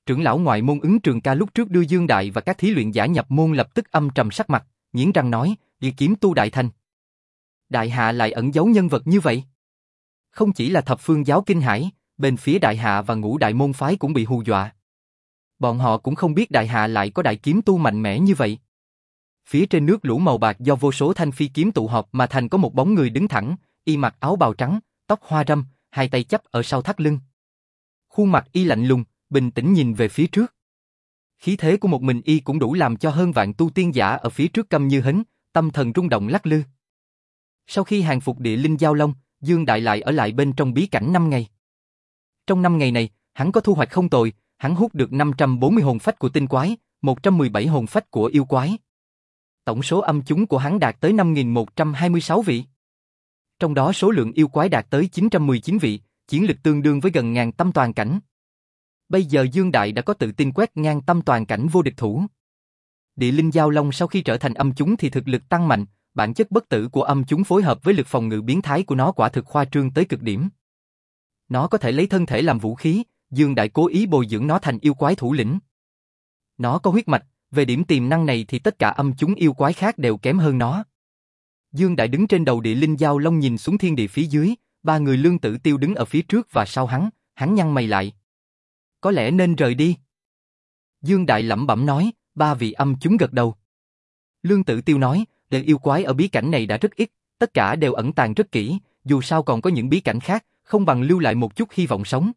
Speaker 1: Trưởng lão ngoại môn ứng trường ca lúc trước đưa Dương Đại và các thí luyện giả nhập môn lập tức âm trầm sắc mặt, nghiến răng nói, đi kiếm tu đại thành. Đại hạ lại ẩn giấu nhân vật như vậy. Không chỉ là thập phương giáo kinh hải, bên phía đại hạ và ngũ đại môn phái cũng bị hù dọa. Bọn họ cũng không biết đại hạ lại có đại kiếm tu mạnh mẽ như vậy. Phía trên nước lũ màu bạc do vô số thanh phi kiếm tụ họp mà thành có một bóng người đứng thẳng, y mặc áo bào trắng, tóc hoa râm, hai tay chấp ở sau thắt lưng. Khuôn mặt y lạnh lùng, bình tĩnh nhìn về phía trước. Khí thế của một mình y cũng đủ làm cho hơn vạn tu tiên giả ở phía trước câm như hến, tâm thần rung động lắc lư. Sau khi hàng phục địa linh giao long, Dương Đại lại ở lại bên trong bí cảnh 5 ngày. Trong 5 ngày này, hắn có thu hoạch không tồi, hắn hút được 540 hồn phách của tinh quái, 117 hồn phách của yêu quái. Tổng số âm chúng của hắn đạt tới 5.126 vị. Trong đó số lượng yêu quái đạt tới 919 vị, chiến lực tương đương với gần ngàn tâm toàn cảnh. Bây giờ Dương Đại đã có tự tin quét ngang tâm toàn cảnh vô địch thủ. Địa linh giao long sau khi trở thành âm chúng thì thực lực tăng mạnh, bản chất bất tử của âm chúng phối hợp với lực phòng ngự biến thái của nó quả thực khoa trương tới cực điểm. Nó có thể lấy thân thể làm vũ khí, Dương Đại cố ý bồi dưỡng nó thành yêu quái thủ lĩnh. Nó có huyết mạch, về điểm tiềm năng này thì tất cả âm chúng yêu quái khác đều kém hơn nó. Dương Đại đứng trên đầu địa linh giao long nhìn xuống thiên địa phía dưới, ba người lương tử tiêu đứng ở phía trước và sau hắn, hắn nhăn mày lại. Có lẽ nên rời đi. Dương Đại lẩm bẩm nói, Ba vị âm chúng gật đầu. Lương Tử Tiêu nói, lời yêu quái ở bí cảnh này đã rất ít, tất cả đều ẩn tàng rất kỹ, dù sao còn có những bí cảnh khác, không bằng lưu lại một chút hy vọng sống.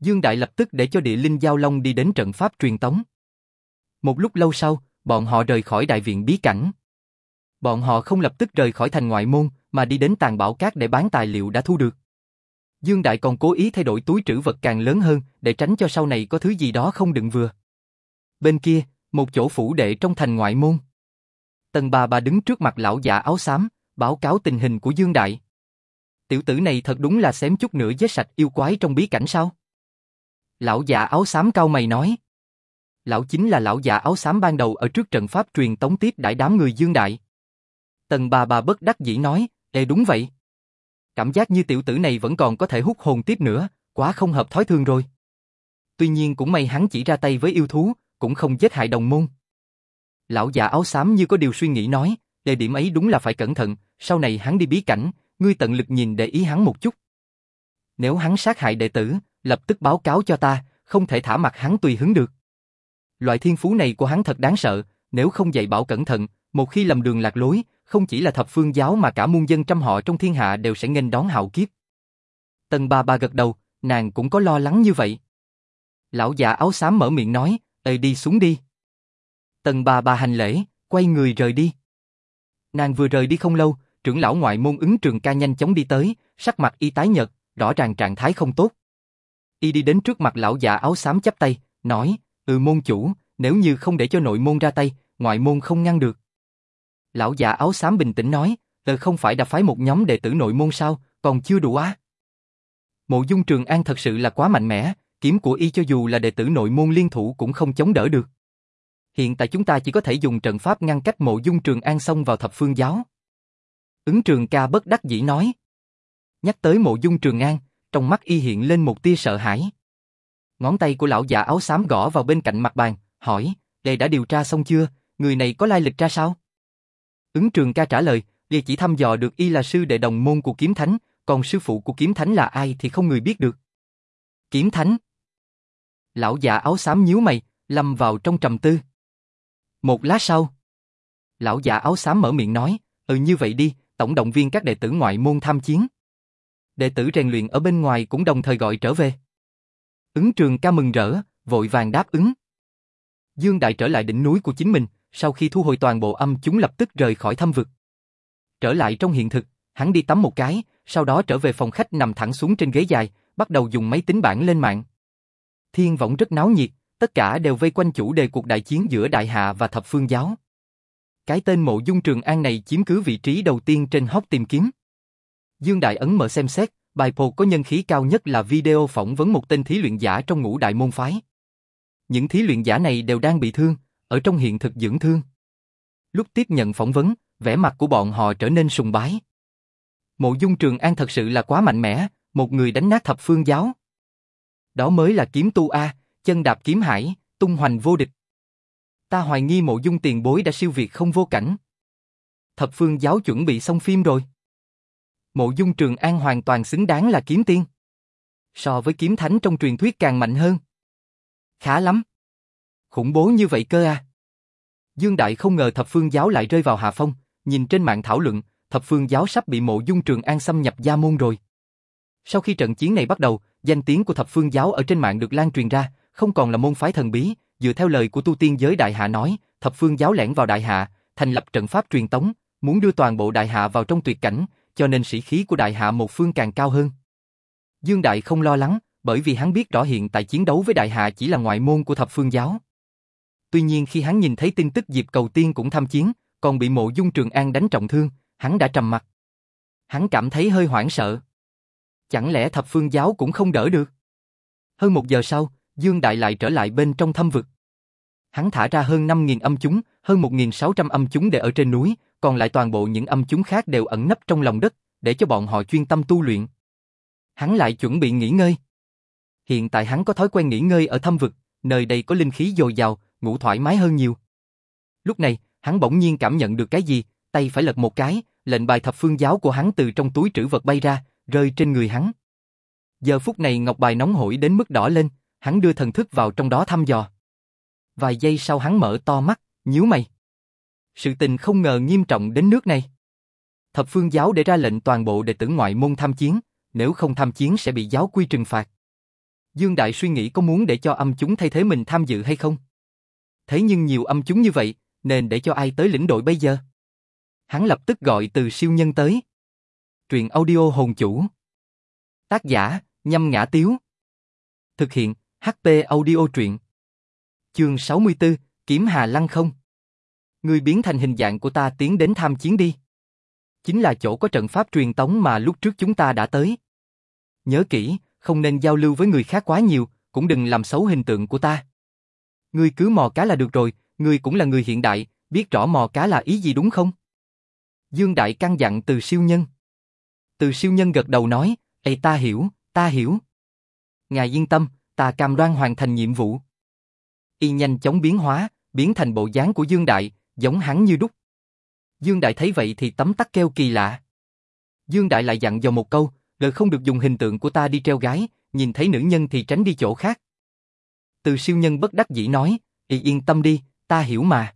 Speaker 1: Dương Đại lập tức để cho địa linh giao long đi đến trận pháp truyền tống. Một lúc lâu sau, bọn họ rời khỏi đại viện bí cảnh. Bọn họ không lập tức rời khỏi thành ngoại môn, mà đi đến tàn bảo cát để bán tài liệu đã thu được. Dương Đại còn cố ý thay đổi túi trữ vật càng lớn hơn, để tránh cho sau này có thứ gì đó không đựng vừa. Bên kia, một chỗ phủ đệ trong thành ngoại môn. Tần bà bà đứng trước mặt lão già áo xám, báo cáo tình hình của Dương Đại. Tiểu tử này thật đúng là xém chút nữa giết sạch yêu quái trong bí cảnh sao? Lão già áo xám cao mày nói. Lão chính là lão già áo xám ban đầu ở trước trận pháp truyền tống tiếp đại đám người Dương Đại. Tần bà bà bất đắc dĩ nói, Ê đúng vậy. Cảm giác như tiểu tử này vẫn còn có thể hút hồn tiếp nữa, quá không hợp thói thường rồi. Tuy nhiên cũng may hắn chỉ ra tay với yêu thú, cũng không giết hại đồng môn. Lão già áo xám như có điều suy nghĩ nói, đề điểm ấy đúng là phải cẩn thận, sau này hắn đi bí cảnh, ngươi tận lực nhìn để ý hắn một chút. Nếu hắn sát hại đệ tử, lập tức báo cáo cho ta, không thể thả mặt hắn tùy hứng được. Loại thiên phú này của hắn thật đáng sợ, nếu không dạy bảo cẩn thận, một khi lầm đường lạc lối, không chỉ là thập phương giáo mà cả muôn dân trăm họ trong thiên hạ đều sẽ nghênh đón hạo kiếp. Tần ba ba gật đầu, nàng cũng có lo lắng như vậy. Lão già áo xám mở miệng nói, Ê đi xuống đi. Tần bà bà hành lễ, quay người rời đi. Nàng vừa rời đi không lâu, trưởng lão ngoại môn ứng trường ca nhanh chóng đi tới, sắc mặt y tái nhợt, rõ ràng trạng thái không tốt. Y đi đến trước mặt lão già áo xám chắp tay, nói, ừ môn chủ, nếu như không để cho nội môn ra tay, ngoại môn không ngăn được. Lão già áo xám bình tĩnh nói, tờ không phải đã phái một nhóm đệ tử nội môn sao, còn chưa đủ á. Mộ dung trường an thật sự là quá mạnh mẽ, kiếm của y cho dù là đệ tử nội môn liên thủ cũng không chống đỡ được. Hiện tại chúng ta chỉ có thể dùng trận pháp ngăn cách mộ dung trường an xông vào thập phương giáo. Ứng trường ca bất đắc dĩ nói. Nhắc tới mộ dung trường an, trong mắt y hiện lên một tia sợ hãi. Ngón tay của lão già áo xám gõ vào bên cạnh mặt bàn, hỏi, đệ đã điều tra xong chưa, người này có lai lịch ra sao? Ứng trường ca trả lời, đệ chỉ thăm dò được y là sư đệ đồng môn của kiếm thánh, còn sư phụ của kiếm thánh là ai thì không người biết được. Kiếm thánh Lão già áo xám nhíu mày, lâm vào trong trầm tư. Một lát sau, lão già áo xám mở miệng nói, ừ như vậy đi, tổng động viên các đệ tử ngoại môn tham chiến. Đệ tử rèn luyện ở bên ngoài cũng đồng thời gọi trở về. Ứng trường ca mừng rỡ, vội vàng đáp ứng. Dương Đại trở lại đỉnh núi của chính mình, sau khi thu hồi toàn bộ âm chúng lập tức rời khỏi thâm vực. Trở lại trong hiện thực, hắn đi tắm một cái, sau đó trở về phòng khách nằm thẳng xuống trên ghế dài, bắt đầu dùng máy tính bảng lên mạng. Thiên võng rất náo nhiệt, tất cả đều vây quanh chủ đề cuộc đại chiến giữa Đại Hạ và Thập Phương Giáo. Cái tên mộ dung trường an này chiếm cứ vị trí đầu tiên trên hóc tìm kiếm. Dương Đại Ấn mở xem xét, bài post có nhân khí cao nhất là video phỏng vấn một tên thí luyện giả trong ngũ đại môn phái. Những thí luyện giả này đều đang bị thương, ở trong hiện thực dưỡng thương. Lúc tiếp nhận phỏng vấn, vẻ mặt của bọn họ trở nên sùng bái. Mộ dung trường an thật sự là quá mạnh mẽ, một người đánh nát thập phương giáo. Đó mới là kiếm tu A, chân đạp kiếm hải, tung hoành vô địch. Ta hoài nghi mộ dung tiền bối đã siêu việt không vô cảnh. Thập phương giáo chuẩn bị xong phim rồi. Mộ dung trường an hoàn toàn xứng đáng là kiếm tiên. So với kiếm thánh trong truyền thuyết càng mạnh hơn. Khá lắm. Khủng bố như vậy cơ à. Dương Đại không ngờ thập phương giáo lại rơi vào hạ phong, nhìn trên mạng thảo luận, thập phương giáo sắp bị mộ dung trường an xâm nhập gia môn rồi. Sau khi trận chiến này bắt đầu, danh tiếng của thập phương giáo ở trên mạng được lan truyền ra, không còn là môn phái thần bí, dựa theo lời của tu tiên giới đại hạ nói, thập phương giáo lẻn vào đại hạ, thành lập trận pháp truyền tống, muốn đưa toàn bộ đại hạ vào trong tuyệt cảnh, cho nên sĩ khí của đại hạ một phương càng cao hơn. Dương Đại không lo lắng, bởi vì hắn biết rõ hiện tại chiến đấu với đại hạ chỉ là ngoại môn của thập phương giáo. Tuy nhiên khi hắn nhìn thấy tin tức Diệp Cầu Tiên cũng tham chiến, còn bị mộ dung Trường An đánh trọng thương, hắn đã trầm mặt. Hắn cảm thấy hơi hoảng sợ. Chẳng lẽ thập phương giáo cũng không đỡ được? Hơn một giờ sau, Dương Đại lại trở lại bên trong thâm vực. Hắn thả ra hơn 5.000 âm chúng, hơn 1.600 âm chúng để ở trên núi, còn lại toàn bộ những âm chúng khác đều ẩn nấp trong lòng đất, để cho bọn họ chuyên tâm tu luyện. Hắn lại chuẩn bị nghỉ ngơi. Hiện tại hắn có thói quen nghỉ ngơi ở thâm vực, nơi đây có linh khí dồi dào, ngủ thoải mái hơn nhiều. Lúc này, hắn bỗng nhiên cảm nhận được cái gì, tay phải lật một cái, lệnh bài thập phương giáo của hắn từ trong túi trữ vật bay ra, rơi trên người hắn. Giờ phút này ngọc bài nóng hổi đến mức đỏ lên, hắn đưa thần thức vào trong đó thăm dò. Vài giây sau hắn mở to mắt, nhíu mày. Sự tình không ngờ nghiêm trọng đến nước này. Thập phương giáo để ra lệnh toàn bộ đệ tử ngoại môn tham chiến, nếu không tham chiến sẽ bị giáo quy trừng phạt. Dương Đại suy nghĩ có muốn để cho âm chúng thay thế mình tham dự hay không? Thế nhưng nhiều âm chúng như vậy, nên để cho ai tới lĩnh đội bây giờ? Hắn lập tức gọi từ siêu nhân tới. Truyện audio hồn chủ. Tác giả, nhâm ngã tiếu. Thực hiện, HP audio truyện. Chương 64, Kiếm Hà Lăng không. Người biến thành hình dạng của ta tiến đến tham chiến đi. Chính là chỗ có trận pháp truyền tống mà lúc trước chúng ta đã tới. Nhớ kỹ, không nên giao lưu với người khác quá nhiều, cũng đừng làm xấu hình tượng của ta. Ngươi cứ mò cá là được rồi, ngươi cũng là người hiện đại, biết rõ mò cá là ý gì đúng không? Dương Đại căn dặn từ siêu nhân. Từ siêu nhân gật đầu nói, Ê ta hiểu, ta hiểu. Ngài yên tâm, ta cam đoan hoàn thành nhiệm vụ. Y nhanh chóng biến hóa, biến thành bộ dáng của Dương Đại, giống hắn như đúc. Dương Đại thấy vậy thì tấm tắc kêu kỳ lạ. Dương Đại lại dặn dò một câu, lời không được dùng hình tượng của ta đi treo gái, nhìn thấy nữ nhân thì tránh đi chỗ khác. Từ siêu nhân bất đắc dĩ nói, Y yên tâm đi, ta hiểu mà.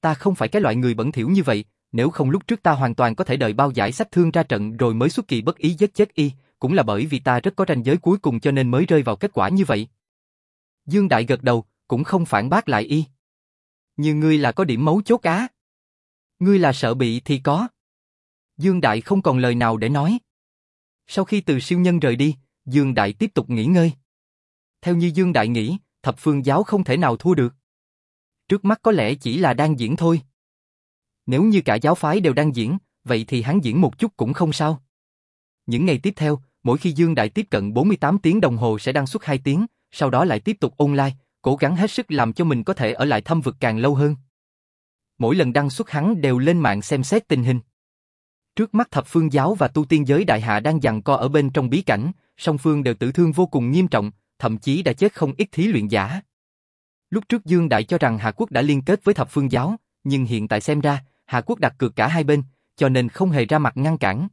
Speaker 1: Ta không phải cái loại người bẩn thỉu như vậy, nếu không lúc trước ta hoàn toàn có thể đợi bao giải sách thương ra trận rồi mới xuất kỳ bất ý giết chết y, cũng là bởi vì ta rất có ranh giới cuối cùng cho nên mới rơi vào kết quả như vậy. Dương Đại gật đầu, cũng không phản bác lại y. Như ngươi là có điểm mấu chốt á. Ngươi là sợ bị thì có. Dương Đại không còn lời nào để nói. Sau khi từ siêu nhân rời đi, Dương Đại tiếp tục nghỉ ngơi. Theo như Dương Đại nghĩ, thập phương giáo không thể nào thua được. Trước mắt có lẽ chỉ là đang diễn thôi. Nếu như cả giáo phái đều đang diễn, vậy thì hắn diễn một chút cũng không sao. Những ngày tiếp theo, mỗi khi Dương Đại tiếp cận 48 tiếng đồng hồ sẽ đăng xuất 2 tiếng, sau đó lại tiếp tục online, cố gắng hết sức làm cho mình có thể ở lại thâm vực càng lâu hơn. Mỗi lần đăng xuất hắn đều lên mạng xem xét tình hình. Trước mắt thập phương giáo và tu tiên giới đại hạ đang giằng co ở bên trong bí cảnh, song phương đều tử thương vô cùng nghiêm trọng, thậm chí đã chết không ít thí luyện giả. Lúc trước Dương Đại cho rằng Hạ Quốc đã liên kết với thập phương giáo, nhưng hiện tại xem ra, Hạ Quốc đặt cược cả hai bên, cho nên không hề ra mặt ngăn cản.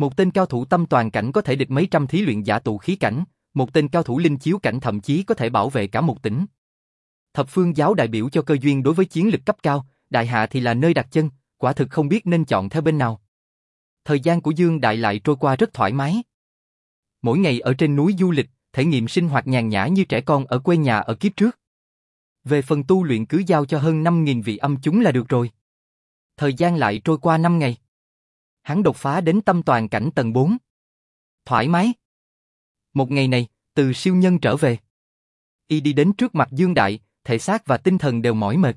Speaker 1: Một tên cao thủ tâm toàn cảnh có thể địch mấy trăm thí luyện giả tụ khí cảnh, một tên cao thủ linh chiếu cảnh thậm chí có thể bảo vệ cả một tỉnh. Thập phương giáo đại biểu cho cơ duyên đối với chiến lực cấp cao, đại hạ thì là nơi đặt chân, quả thực không biết nên chọn theo bên nào. Thời gian của Dương Đại lại trôi qua rất thoải mái. Mỗi ngày ở trên núi du lịch, thể nghiệm sinh hoạt nhàn nhã như trẻ con ở quê nhà ở kiếp trước. Về phần tu luyện cứ giao cho hơn 5.000 vị âm chúng là được rồi. Thời gian lại trôi qua 5 ngày. Hắn đột phá đến tâm toàn cảnh tầng 4. Thoải mái. Một ngày này, từ siêu nhân trở về. Y đi đến trước mặt Dương Đại, thể xác và tinh thần đều mỏi mệt.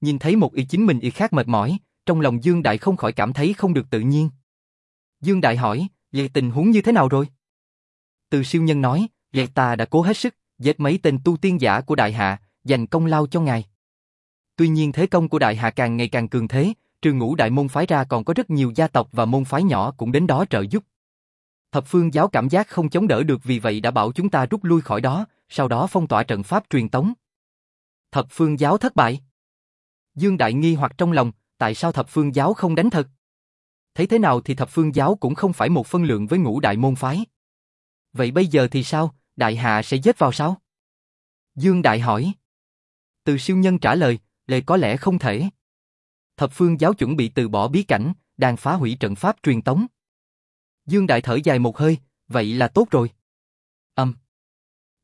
Speaker 1: Nhìn thấy một y chính mình y khác mệt mỏi, trong lòng Dương Đại không khỏi cảm thấy không được tự nhiên. Dương Đại hỏi, vậy tình huống như thế nào rồi? Từ siêu nhân nói, vậy ta đã cố hết sức, giết mấy tên tu tiên giả của Đại Hạ, dành công lao cho ngài. Tuy nhiên thế công của Đại Hạ càng ngày càng cường thế, trừ ngũ đại môn phái ra còn có rất nhiều gia tộc và môn phái nhỏ cũng đến đó trợ giúp. Thập phương giáo cảm giác không chống đỡ được vì vậy đã bảo chúng ta rút lui khỏi đó, sau đó phong tỏa trận pháp truyền tống. Thập phương giáo thất bại. Dương Đại nghi hoặc trong lòng, tại sao thập phương giáo không đánh thật? Thấy thế nào thì thập phương giáo cũng không phải một phân lượng với ngũ đại môn phái. Vậy bây giờ thì sao, Đại Hạ sẽ giết vào sao? Dương Đại hỏi. Từ siêu nhân trả lời, lệ có lẽ không thể. Thập phương giáo chuẩn bị từ bỏ bí cảnh, đang phá hủy trận pháp truyền tống. Dương Đại thở dài một hơi, vậy là tốt rồi. Âm.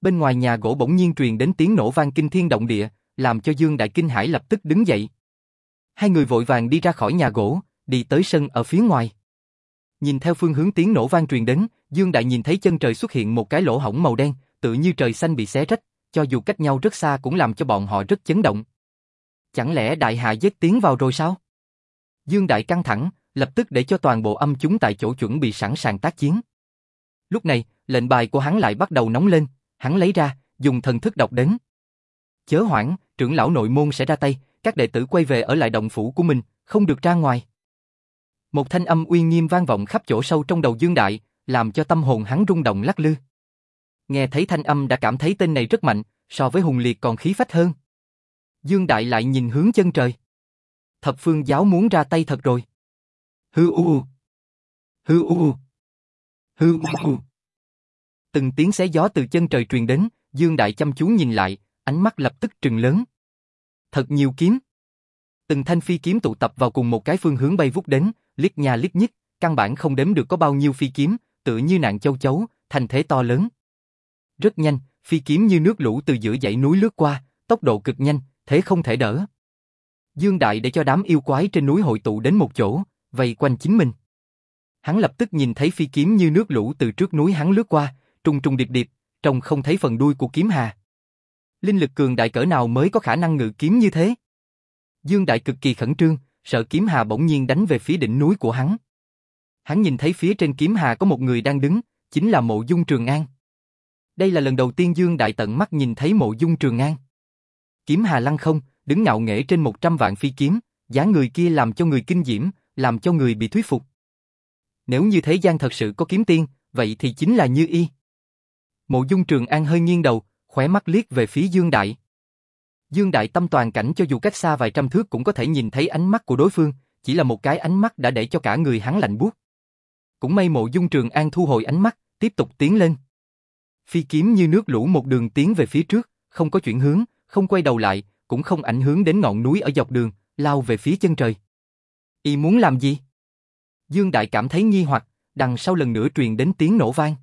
Speaker 1: Bên ngoài nhà gỗ bỗng nhiên truyền đến tiếng nổ vang kinh thiên động địa, làm cho Dương Đại kinh hãi lập tức đứng dậy. Hai người vội vàng đi ra khỏi nhà gỗ, đi tới sân ở phía ngoài. Nhìn theo phương hướng tiếng nổ vang truyền đến, Dương Đại nhìn thấy chân trời xuất hiện một cái lỗ hổng màu đen, tự như trời xanh bị xé rách, cho dù cách nhau rất xa cũng làm cho bọn họ rất chấn động. Chẳng lẽ Đại Hạ giết tiến vào rồi sao? Dương Đại căng thẳng, lập tức để cho toàn bộ âm chúng tại chỗ chuẩn bị sẵn sàng tác chiến. Lúc này, lệnh bài của hắn lại bắt đầu nóng lên, hắn lấy ra, dùng thần thức đọc đến. Chớ hoảng, trưởng lão nội môn sẽ ra tay, các đệ tử quay về ở lại động phủ của mình, không được ra ngoài. Một thanh âm uy nghiêm vang vọng khắp chỗ sâu trong đầu Dương Đại, làm cho tâm hồn hắn rung động lắc lư. Nghe thấy thanh âm đã cảm thấy tên này rất mạnh, so với hùng liệt còn khí phách hơn. Dương Đại lại nhìn hướng chân trời. Thập phương giáo muốn ra tay thật rồi. Hư u Hư u Hư u Từng tiếng xé gió từ chân trời truyền đến, Dương Đại chăm chú nhìn lại, ánh mắt lập tức trừng lớn. Thật nhiều kiếm. Từng thanh phi kiếm tụ tập vào cùng một cái phương hướng bay vút đến, liếc nhà liếc nhích, căn bản không đếm được có bao nhiêu phi kiếm, tựa như nạn châu chấu, thành thế to lớn. Rất nhanh, phi kiếm như nước lũ từ giữa dãy núi lướt qua, tốc độ cực nhanh, thế không thể đỡ. Dương Đại để cho đám yêu quái trên núi hội tụ đến một chỗ, vây quanh chính mình. Hắn lập tức nhìn thấy phi kiếm như nước lũ từ trước núi hắn lướt qua, trùng trùng điệp điệp, trông không thấy phần đuôi của kiếm hà. Linh lực cường đại cỡ nào mới có khả năng ngự kiếm như thế? Dương Đại cực kỳ khẩn trương, sợ kiếm hà bỗng nhiên đánh về phía đỉnh núi của hắn. Hắn nhìn thấy phía trên kiếm hà có một người đang đứng, chính là mộ dung Trường An. Đây là lần đầu tiên Dương Đại tận mắt nhìn thấy mộ dung Trường An. Kiếm hà lăng không, đứng ngạo nghễ trên một trăm vạn phi kiếm, dáng người kia làm cho người kinh diễm, làm cho người bị thuyết phục. Nếu như thế gian thật sự có kiếm tiên, vậy thì chính là Như Y. Mộ Dung Trường An hơi nghiêng đầu, khóe mắt liếc về phía Dương Đại. Dương Đại tâm toàn cảnh cho dù cách xa vài trăm thước cũng có thể nhìn thấy ánh mắt của đối phương, chỉ là một cái ánh mắt đã để cho cả người hắn lạnh buốt. Cũng may Mộ Dung Trường An thu hồi ánh mắt, tiếp tục tiến lên. Phi kiếm như nước lũ một đường tiến về phía trước, không có chuyển hướng, không quay đầu lại, cũng không ảnh hưởng đến ngọn núi ở dọc đường, lao về phía chân trời. Y muốn làm gì? Dương Đại cảm thấy nghi hoặc, đằng sau lần nữa truyền đến tiếng nổ vang.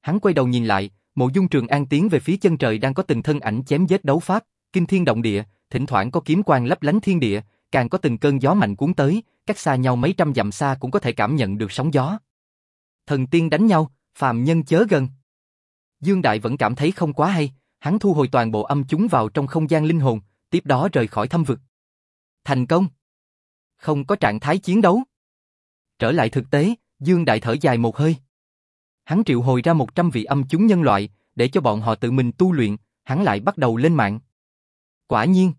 Speaker 1: Hắn quay đầu nhìn lại, mộ dung trường an tiến về phía chân trời đang có từng thân ảnh chém giết đấu pháp, kinh thiên động địa, thỉnh thoảng có kiếm quang lấp lánh thiên địa, càng có từng cơn gió mạnh cuốn tới, cách xa nhau mấy trăm dặm xa cũng có thể cảm nhận được sóng gió. Thần tiên đánh nhau, phàm nhân chớ gần. Dương Đại vẫn cảm thấy không quá hay, hắn thu hồi toàn bộ âm chúng vào trong không gian linh hồn, tiếp đó rời khỏi thâm vực. Thành công! Không có trạng thái chiến đấu. Trở lại thực tế, Dương Đại thở dài một hơi. Hắn triệu hồi ra 100 vị âm chúng nhân loại, để cho bọn họ tự mình tu luyện, hắn lại bắt đầu lên mạng. Quả nhiên.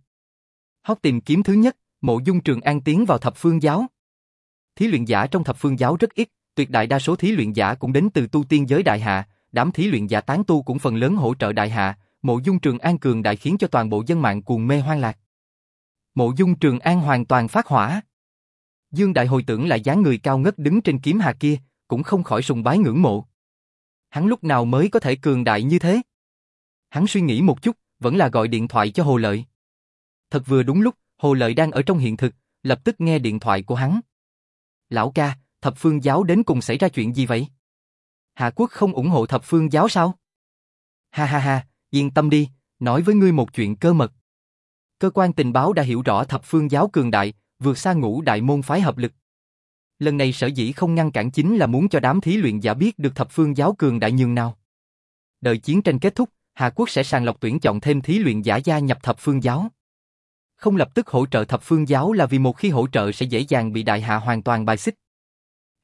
Speaker 1: Hóc tìm kiếm thứ nhất, mộ dung trường an tiến vào thập phương giáo. Thí luyện giả trong thập phương giáo rất ít, tuyệt đại đa số thí luyện giả cũng đến từ tu tiên giới đại hạ, đám thí luyện giả tán tu cũng phần lớn hỗ trợ đại hạ, mộ dung trường an cường đại khiến cho toàn bộ dân mạng cuồng mê hoang lạc. Mộ dung trường an hoàn toàn phát hỏa. Dương Đại hồi tưởng lại dáng người cao ngất đứng trên kiếm hà kia, cũng không khỏi sùng bái ngưỡng mộ. Hắn lúc nào mới có thể cường đại như thế? Hắn suy nghĩ một chút, vẫn là gọi điện thoại cho Hồ Lợi. Thật vừa đúng lúc, Hồ Lợi đang ở trong hiện thực, lập tức nghe điện thoại của hắn. Lão ca, thập phương giáo đến cùng xảy ra chuyện gì vậy? Hạ quốc không ủng hộ thập phương giáo sao? Ha ha ha, yên tâm đi, nói với ngươi một chuyện cơ mật. Cơ quan tình báo đã hiểu rõ thập phương giáo cường đại, vượt xa ngũ đại môn phái hợp lực. Lần này sở dĩ không ngăn cản chính là muốn cho đám thí luyện giả biết được thập phương giáo cường đại nhường nào. Đợi chiến tranh kết thúc, Hà Quốc sẽ sàng lọc tuyển chọn thêm thí luyện giả gia nhập thập phương giáo. Không lập tức hỗ trợ thập phương giáo là vì một khi hỗ trợ sẽ dễ dàng bị đại hạ hoàn toàn bài xích.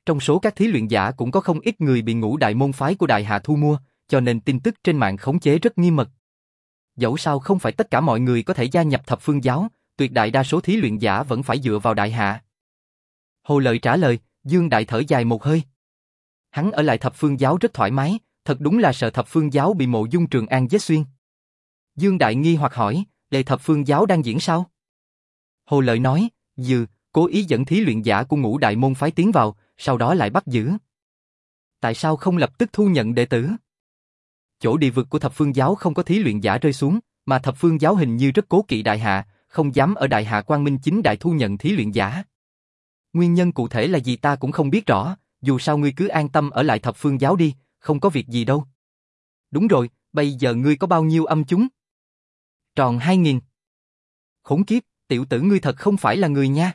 Speaker 1: Trong số các thí luyện giả cũng có không ít người bị ngũ đại môn phái của đại hạ thu mua, cho nên tin tức trên mạng khống chế rất nghiêm mật. Dẫu sao không phải tất cả mọi người có thể gia nhập thập phương giáo, tuyệt đại đa số thí luyện giả vẫn phải dựa vào đại hạ. Hồ Lợi trả lời, Dương Đại thở dài một hơi. Hắn ở lại thập phương giáo rất thoải mái, thật đúng là sợ thập phương giáo bị mộ dung trường an giết xuyên. Dương Đại nghi hoặc hỏi, đề thập phương giáo đang diễn sao? Hồ Lợi nói, dừ, cố ý dẫn thí luyện giả của ngũ đại môn phái tiến vào, sau đó lại bắt giữ. Tại sao không lập tức thu nhận đệ tử? Chỗ địa vực của thập phương giáo không có thí luyện giả rơi xuống, mà thập phương giáo hình như rất cố kỵ đại hạ, không dám ở đại hạ quang minh chính đại thu nhận thí luyện giả. Nguyên nhân cụ thể là gì ta cũng không biết rõ, dù sao ngươi cứ an tâm ở lại thập phương giáo đi, không có việc gì đâu. Đúng rồi, bây giờ ngươi có bao nhiêu âm chúng? Tròn hai nghìn. Khốn kiếp, tiểu tử ngươi thật không phải là người nha.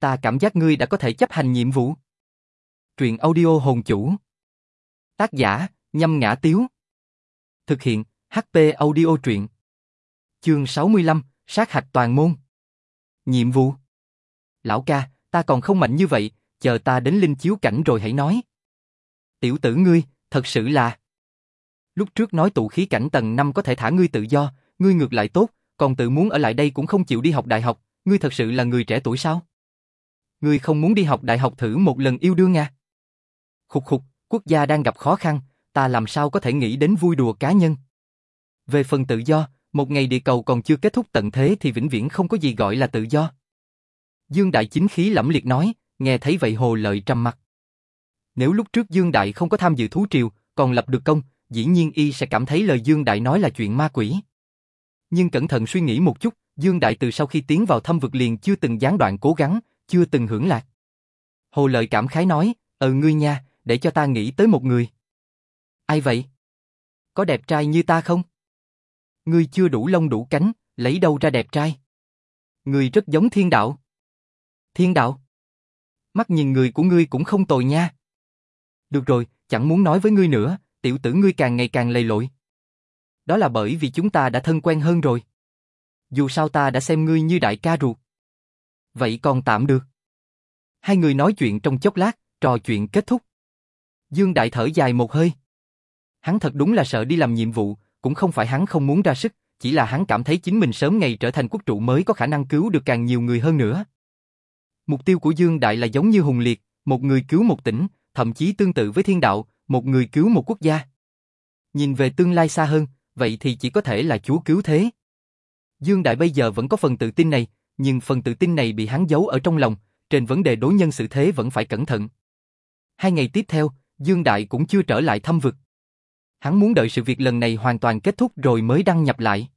Speaker 1: Ta cảm giác ngươi đã có thể chấp hành nhiệm vụ. Truyện audio hồn chủ. Tác giả, nhâm ngã tiếu. Thực hiện, HP audio truyện. Chương 65, sát hạch toàn môn. Nhiệm vụ. Lão ca, ta còn không mạnh như vậy, chờ ta đến linh chiếu cảnh rồi hãy nói. Tiểu tử ngươi, thật sự là... Lúc trước nói tụ khí cảnh tầng 5 có thể thả ngươi tự do, ngươi ngược lại tốt, còn tự muốn ở lại đây cũng không chịu đi học đại học, ngươi thật sự là người trẻ tuổi sao? Ngươi không muốn đi học đại học thử một lần yêu đương à? Khục khục, quốc gia đang gặp khó khăn, ta làm sao có thể nghĩ đến vui đùa cá nhân? Về phần tự do, một ngày địa cầu còn chưa kết thúc tận thế thì vĩnh viễn không có gì gọi là tự do. Dương Đại chính khí lẫm liệt nói, nghe thấy vậy hồ lợi trầm mặt. Nếu lúc trước Dương Đại không có tham dự thú triều, còn lập được công, dĩ nhiên y sẽ cảm thấy lời Dương Đại nói là chuyện ma quỷ. Nhưng cẩn thận suy nghĩ một chút, Dương Đại từ sau khi tiến vào thâm vực liền chưa từng gián đoạn cố gắng, chưa từng hưởng lạc. Hồ Lợi cảm khái nói, ờ ngươi nha, để cho ta nghĩ tới một người. Ai vậy? Có đẹp trai như ta không? Ngươi chưa đủ lông đủ cánh, lấy đâu ra đẹp trai? Ngươi rất giống thiên đạo. Thiên đạo? Mắt nhìn người của ngươi cũng không tồi nha. Được rồi, chẳng muốn nói với ngươi nữa, tiểu tử ngươi càng ngày càng lầy lội. Đó là bởi vì chúng ta đã thân quen hơn rồi. Dù sao ta đã xem ngươi như đại ca ruột. Vậy còn tạm được. Hai người nói chuyện trong chốc lát, trò chuyện kết thúc. Dương Đại thở dài một hơi. Hắn thật đúng là sợ đi làm nhiệm vụ, cũng không phải hắn không muốn ra sức, chỉ là hắn cảm thấy chính mình sớm ngày trở thành quốc trụ mới có khả năng cứu được càng nhiều người hơn nữa. Mục tiêu của Dương Đại là giống như Hùng Liệt, một người cứu một tỉnh, thậm chí tương tự với thiên đạo, một người cứu một quốc gia. Nhìn về tương lai xa hơn, vậy thì chỉ có thể là Chúa cứu thế. Dương Đại bây giờ vẫn có phần tự tin này, nhưng phần tự tin này bị hắn giấu ở trong lòng, trên vấn đề đối nhân xử thế vẫn phải cẩn thận. Hai ngày tiếp theo, Dương Đại cũng chưa trở lại thăm vực. Hắn muốn đợi sự việc lần này hoàn toàn kết thúc rồi mới đăng nhập lại.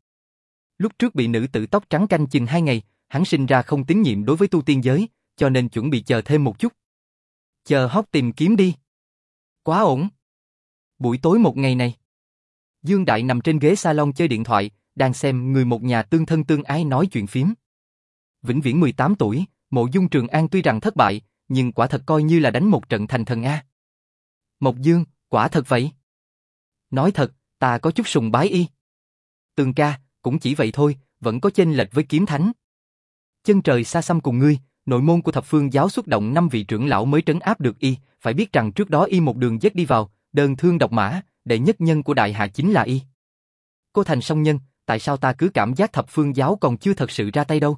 Speaker 1: Lúc trước bị nữ tử tóc trắng canh chừng hai ngày, hắn sinh ra không tín nhiệm đối với tu tiên giới, cho nên chuẩn bị chờ thêm một chút. Chờ hóc tìm kiếm đi. Quá ổn. Buổi tối một ngày này. Dương Đại nằm trên ghế salon chơi điện thoại, đang xem người một nhà tương thân tương ái nói chuyện phím. Vĩnh viễn 18 tuổi, mộ dung trường an tuy rằng thất bại, nhưng quả thật coi như là đánh một trận thành thần A. Mộc Dương, quả thật vậy. Nói thật, ta có chút sùng bái y. Tường ca, cũng chỉ vậy thôi, vẫn có chênh lệch với kiếm thánh. Chân trời xa xăm cùng ngươi, nội môn của thập phương giáo xuất động năm vị trưởng lão mới trấn áp được y, phải biết rằng trước đó y một đường dắt đi vào, đơn thương độc mã, đệ nhất nhân của đại hạ chính là y. Cô thành song nhân, tại sao ta cứ cảm giác thập phương giáo còn chưa thật sự ra tay đâu?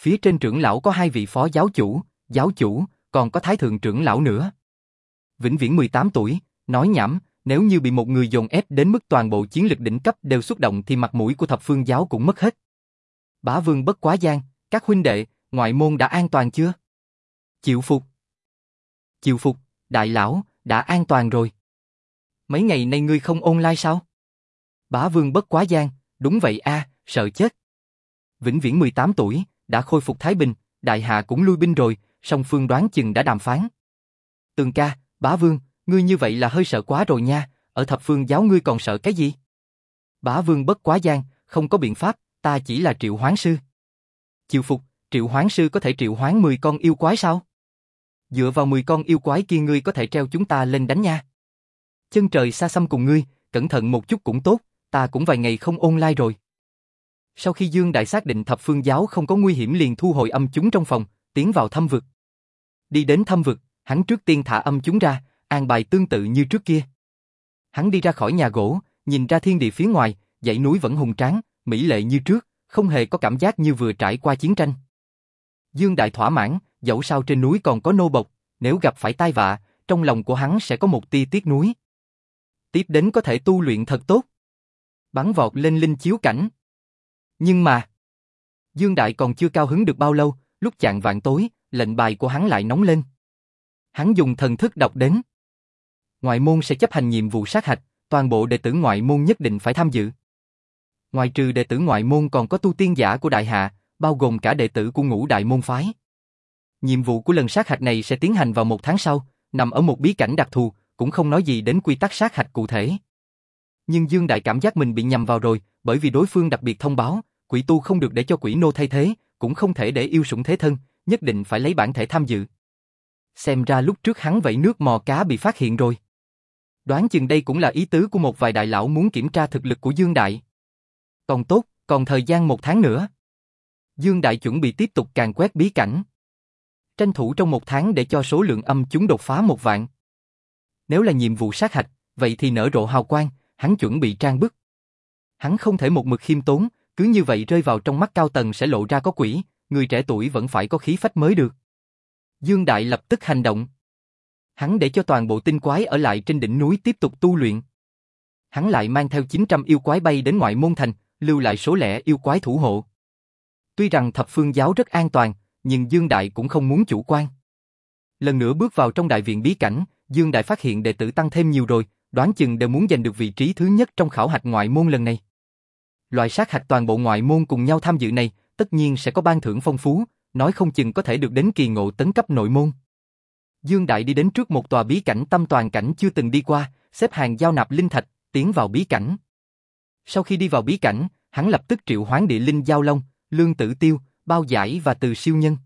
Speaker 1: Phía trên trưởng lão có hai vị phó giáo chủ, giáo chủ, còn có thái thượng trưởng lão nữa. Vĩnh viễn 18 tuổi, nói nhảm, nếu như bị một người dồn ép đến mức toàn bộ chiến lực đỉnh cấp đều xuất động thì mặt mũi của thập phương giáo cũng mất hết. Bá vương bất quá gian, các huynh đệ, ngoại môn đã an toàn chưa? Chịu phục. Chịu phục, đại lão, đã an toàn rồi. Mấy ngày nay ngươi không online sao? Bá vương bất quá gian, đúng vậy a, sợ chết. Vĩnh viễn 18 tuổi, đã khôi phục Thái Bình, đại hạ cũng lui binh rồi, song phương đoán chừng đã đàm phán. Tường ca, bá vương, ngươi như vậy là hơi sợ quá rồi nha, ở thập phương giáo ngươi còn sợ cái gì? Bá vương bất quá gian, không có biện pháp, ta chỉ là triệu hoán sư. Chịu phục, triệu hoán sư có thể triệu hoán 10 con yêu quái sao? Dựa vào 10 con yêu quái kia ngươi có thể treo chúng ta lên đánh nha. Chân trời xa xăm cùng ngươi, cẩn thận một chút cũng tốt, ta cũng vài ngày không online rồi. Sau khi Dương Đại xác định thập phương giáo không có nguy hiểm liền thu hồi âm chúng trong phòng, tiến vào thâm vực. Đi đến thâm vực, hắn trước tiên thả âm chúng ra, an bài tương tự như trước kia. Hắn đi ra khỏi nhà gỗ, nhìn ra thiên địa phía ngoài, dãy núi vẫn hùng tráng, mỹ lệ như trước, không hề có cảm giác như vừa trải qua chiến tranh. Dương Đại thỏa mãn, dẫu sao trên núi còn có nô bộc, nếu gặp phải tai vạ, trong lòng của hắn sẽ có một tia tiếc núi. Tiếp đến có thể tu luyện thật tốt. Bắn vọt lên linh chiếu cảnh. Nhưng mà, Dương Đại còn chưa cao hứng được bao lâu, lúc chạng vạn tối, lệnh bài của hắn lại nóng lên. Hắn dùng thần thức đọc đến. Ngoại môn sẽ chấp hành nhiệm vụ sát hạch, toàn bộ đệ tử ngoại môn nhất định phải tham dự. Ngoài trừ đệ tử ngoại môn còn có tu tiên giả của đại hạ, bao gồm cả đệ tử của ngũ đại môn phái. Nhiệm vụ của lần sát hạch này sẽ tiến hành vào một tháng sau, nằm ở một bí cảnh đặc thù, cũng không nói gì đến quy tắc sát hạch cụ thể. Nhưng Dương Đại cảm giác mình bị nhầm vào rồi, bởi vì đối phương đặc biệt thông báo, quỷ tu không được để cho quỷ nô thay thế, cũng không thể để yêu sủng thế thân, nhất định phải lấy bản thể tham dự. Xem ra lúc trước hắn vẫy nước mò cá bị phát hiện rồi. Đoán chừng đây cũng là ý tứ của một vài đại lão muốn kiểm tra thực lực của Dương Đại. Còn tốt, còn thời gian một tháng nữa. Dương Đại chuẩn bị tiếp tục càng quét bí cảnh. Tranh thủ trong một tháng để cho số lượng âm chúng đột phá một vạn. Nếu là nhiệm vụ sát hạch, vậy thì nở rộ hào quang, hắn chuẩn bị trang bức. Hắn không thể một mực khiêm tốn, cứ như vậy rơi vào trong mắt cao tầng sẽ lộ ra có quỷ, người trẻ tuổi vẫn phải có khí phách mới được. Dương Đại lập tức hành động. Hắn để cho toàn bộ tinh quái ở lại trên đỉnh núi tiếp tục tu luyện. Hắn lại mang theo 900 yêu quái bay đến ngoại môn thành, lưu lại số lẻ yêu quái thủ hộ. Tuy rằng thập phương giáo rất an toàn, nhưng Dương Đại cũng không muốn chủ quan. Lần nữa bước vào trong đại viện bí cảnh, Dương Đại phát hiện đệ tử tăng thêm nhiều rồi, đoán chừng đều muốn giành được vị trí thứ nhất trong khảo hạch ngoại môn lần này. loại sát hạch toàn bộ ngoại môn cùng nhau tham dự này, tất nhiên sẽ có ban thưởng phong phú, nói không chừng có thể được đến kỳ ngộ tấn cấp nội môn. Dương Đại đi đến trước một tòa bí cảnh tâm toàn cảnh chưa từng đi qua, xếp hàng giao nạp linh thạch, tiến vào bí cảnh. Sau khi đi vào bí cảnh, hắn lập tức triệu hoán địa linh giao long, lương tử tiêu, bao giải và từ siêu nhân.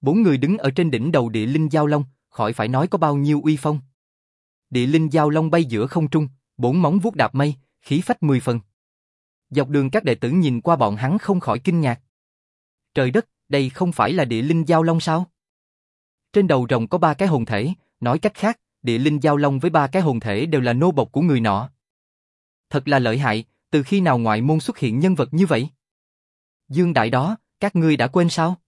Speaker 1: Bốn người đứng ở trên đỉnh đầu địa linh giao long, khỏi phải nói có bao nhiêu uy phong. Địa linh giao long bay giữa không trung, bốn móng vuốt đạp mây, khí phách mười phần. Dọc đường các đệ tử nhìn qua bọn hắn không khỏi kinh ngạc. Trời đất, đây không phải là địa linh giao long sao? Trên đầu rồng có ba cái hồn thể, nói cách khác, địa linh giao long với ba cái hồn thể đều là nô bộc của người nọ. Thật là lợi hại, từ khi nào ngoại môn xuất hiện nhân vật như vậy? Dương đại đó, các ngươi đã quên sao?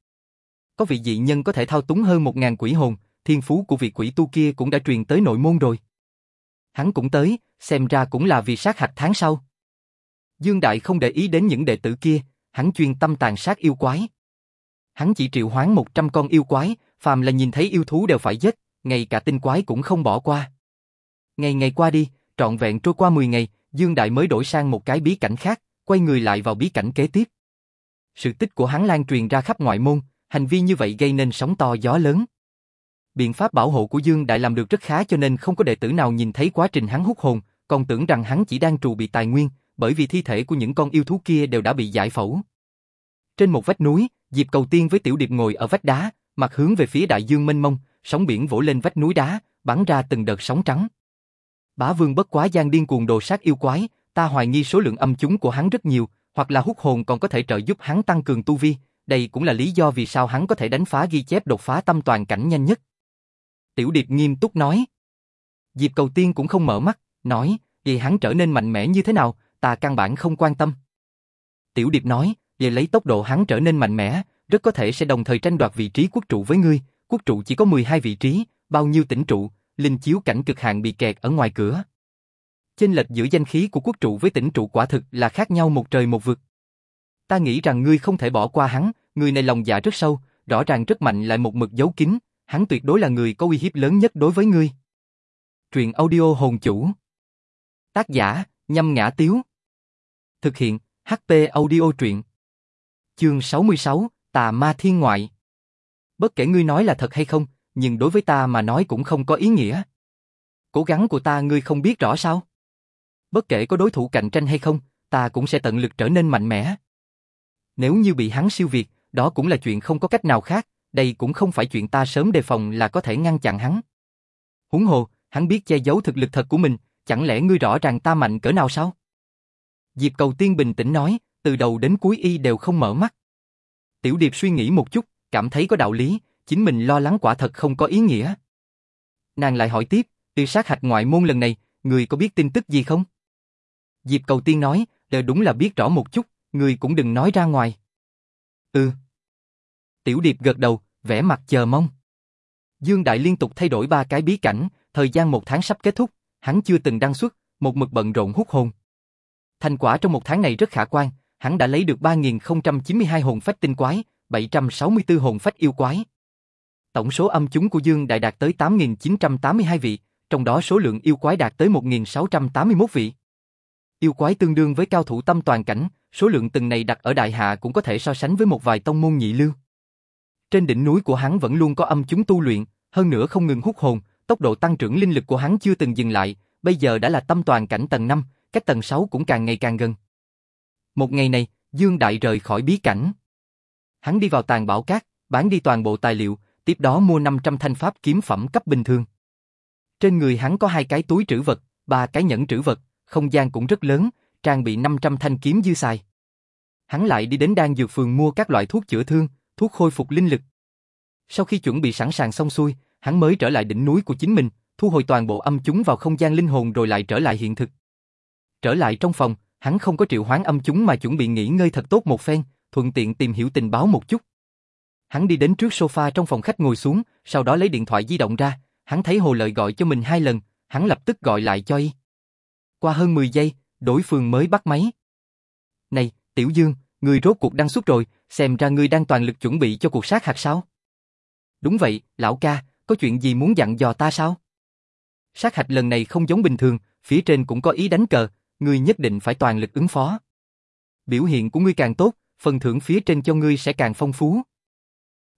Speaker 1: Có vị dị nhân có thể thao túng hơn một ngàn quỷ hồn, thiên phú của vị quỷ tu kia cũng đã truyền tới nội môn rồi. Hắn cũng tới, xem ra cũng là vì sát hạch tháng sau. Dương Đại không để ý đến những đệ tử kia, hắn chuyên tâm tàn sát yêu quái. Hắn chỉ triệu hoán 100 con yêu quái, phàm là nhìn thấy yêu thú đều phải giết, ngay cả tinh quái cũng không bỏ qua. Ngày ngày qua đi, trọn vẹn trôi qua 10 ngày, Dương Đại mới đổi sang một cái bí cảnh khác, quay người lại vào bí cảnh kế tiếp. Sự tích của hắn lan truyền ra khắp ngoại môn, hành vi như vậy gây nên sóng to gió lớn. Biện pháp bảo hộ của Dương Đại làm được rất khá cho nên không có đệ tử nào nhìn thấy quá trình hắn hút hồn, còn tưởng rằng hắn chỉ đang trù bị tài nguyên, bởi vì thi thể của những con yêu thú kia đều đã bị giải phẫu. Trên một vách núi, Diệp Cầu Tiên với Tiểu Điệp ngồi ở vách đá, mặt hướng về phía đại dương mênh mông, sóng biển vỗ lên vách núi đá, bắn ra từng đợt sóng trắng. Bá Vương bất quá gian điên cuồng đồ sát yêu quái, ta hoài nghi số lượng âm chúng của hắn rất nhiều, hoặc là hút hồn còn có thể trợ giúp hắn tăng cường tu vi, đây cũng là lý do vì sao hắn có thể đánh phá ghi chép đột phá tâm toàn cảnh nhanh nhất. Tiểu Điệp nghiêm túc nói. Diệp Cầu Tiên cũng không mở mắt, nói, vì hắn trở nên mạnh mẽ như thế nào, ta căn bản không quan tâm. Tiểu Điệp nói, về lấy tốc độ hắn trở nên mạnh mẽ, rất có thể sẽ đồng thời tranh đoạt vị trí quốc trụ với ngươi, quốc trụ chỉ có 12 vị trí, bao nhiêu tỉnh trụ, linh chiếu cảnh cực hạn bị kẹt ở ngoài cửa. Chênh lệch giữa danh khí của quốc trụ với tỉnh trụ quả thực là khác nhau một trời một vực. Ta nghĩ rằng ngươi không thể bỏ qua hắn, người này lòng dạ rất sâu, rõ ràng rất mạnh lại một mực giấu kín, hắn tuyệt đối là người có uy hiếp lớn nhất đối với ngươi. Truyện audio hồn chủ. Tác giả, nhâm ngã tiếu. Thực hiện, HP audio truyện. Chương 66, Tà ma thiên ngoại. Bất kể ngươi nói là thật hay không, nhưng đối với ta mà nói cũng không có ý nghĩa. Cố gắng của ta ngươi không biết rõ sao? Bất kể có đối thủ cạnh tranh hay không, ta cũng sẽ tận lực trở nên mạnh mẽ. Nếu như bị hắn siêu việt, đó cũng là chuyện không có cách nào khác, đây cũng không phải chuyện ta sớm đề phòng là có thể ngăn chặn hắn. Huống hồ, hắn biết che giấu thực lực thật của mình, chẳng lẽ ngươi rõ ràng ta mạnh cỡ nào sao? Diệp Cầu Tiên bình tĩnh nói, từ đầu đến cuối y đều không mở mắt. Tiểu Điệp suy nghĩ một chút, cảm thấy có đạo lý, chính mình lo lắng quả thật không có ý nghĩa. Nàng lại hỏi tiếp, Tiêu sát hạch ngoại môn lần này, người có biết tin tức gì không? Diệp Cầu Tiên nói, đều đúng là biết rõ một chút, người cũng đừng nói ra ngoài. Ừ. Tiểu Điệp gật đầu, vẻ mặt chờ mong. Dương Đại liên tục thay đổi ba cái bí cảnh, thời gian một tháng sắp kết thúc, hắn chưa từng đăng xuất, một mực bận rộn hút hồn. Thành quả trong một tháng này rất khả quan, hắn đã lấy được 3.092 hồn phách tinh quái, 764 hồn phách yêu quái. Tổng số âm chúng của Dương Đại đạt tới 8.982 vị, trong đó số lượng yêu quái đạt tới 1.681 vị. Yêu quái tương đương với cao thủ tâm toàn cảnh, số lượng từng này đặt ở đại hạ cũng có thể so sánh với một vài tông môn nhị lưu. Trên đỉnh núi của hắn vẫn luôn có âm chúng tu luyện, hơn nữa không ngừng hút hồn, tốc độ tăng trưởng linh lực của hắn chưa từng dừng lại, bây giờ đã là tâm toàn cảnh tầng 5, cách tầng 6 cũng càng ngày càng gần. Một ngày này, Dương Đại rời khỏi bí cảnh. Hắn đi vào tàn bảo cát, bán đi toàn bộ tài liệu, tiếp đó mua 500 thanh pháp kiếm phẩm cấp bình thường. Trên người hắn có hai cái túi trữ vật, ba cái nhẫn trữ vật, không gian cũng rất lớn, trang bị 500 thanh kiếm dư xài. Hắn lại đi đến đan dược phường mua các loại thuốc chữa thương, thuốc khôi phục linh lực. Sau khi chuẩn bị sẵn sàng xong xuôi, hắn mới trở lại đỉnh núi của chính mình, thu hồi toàn bộ âm chúng vào không gian linh hồn rồi lại trở lại hiện thực. Trở lại trong phòng, hắn không có triệu hoán âm chúng mà chuẩn bị nghỉ ngơi thật tốt một phen, thuận tiện tìm hiểu tình báo một chút. Hắn đi đến trước sofa trong phòng khách ngồi xuống, sau đó lấy điện thoại di động ra, hắn thấy Hồ Lợi gọi cho mình hai lần, hắn lập tức gọi lại cho y. Qua hơn 10 giây, đối phương mới bắt máy. Này, Tiểu Dương, người rốt cuộc đăng xuất rồi, xem ra ngươi đang toàn lực chuẩn bị cho cuộc sát hạt sao? Đúng vậy, lão ca, có chuyện gì muốn dặn dò ta sao? Sát hạch lần này không giống bình thường, phía trên cũng có ý đánh cờ, ngươi nhất định phải toàn lực ứng phó. Biểu hiện của ngươi càng tốt, phần thưởng phía trên cho ngươi sẽ càng phong phú.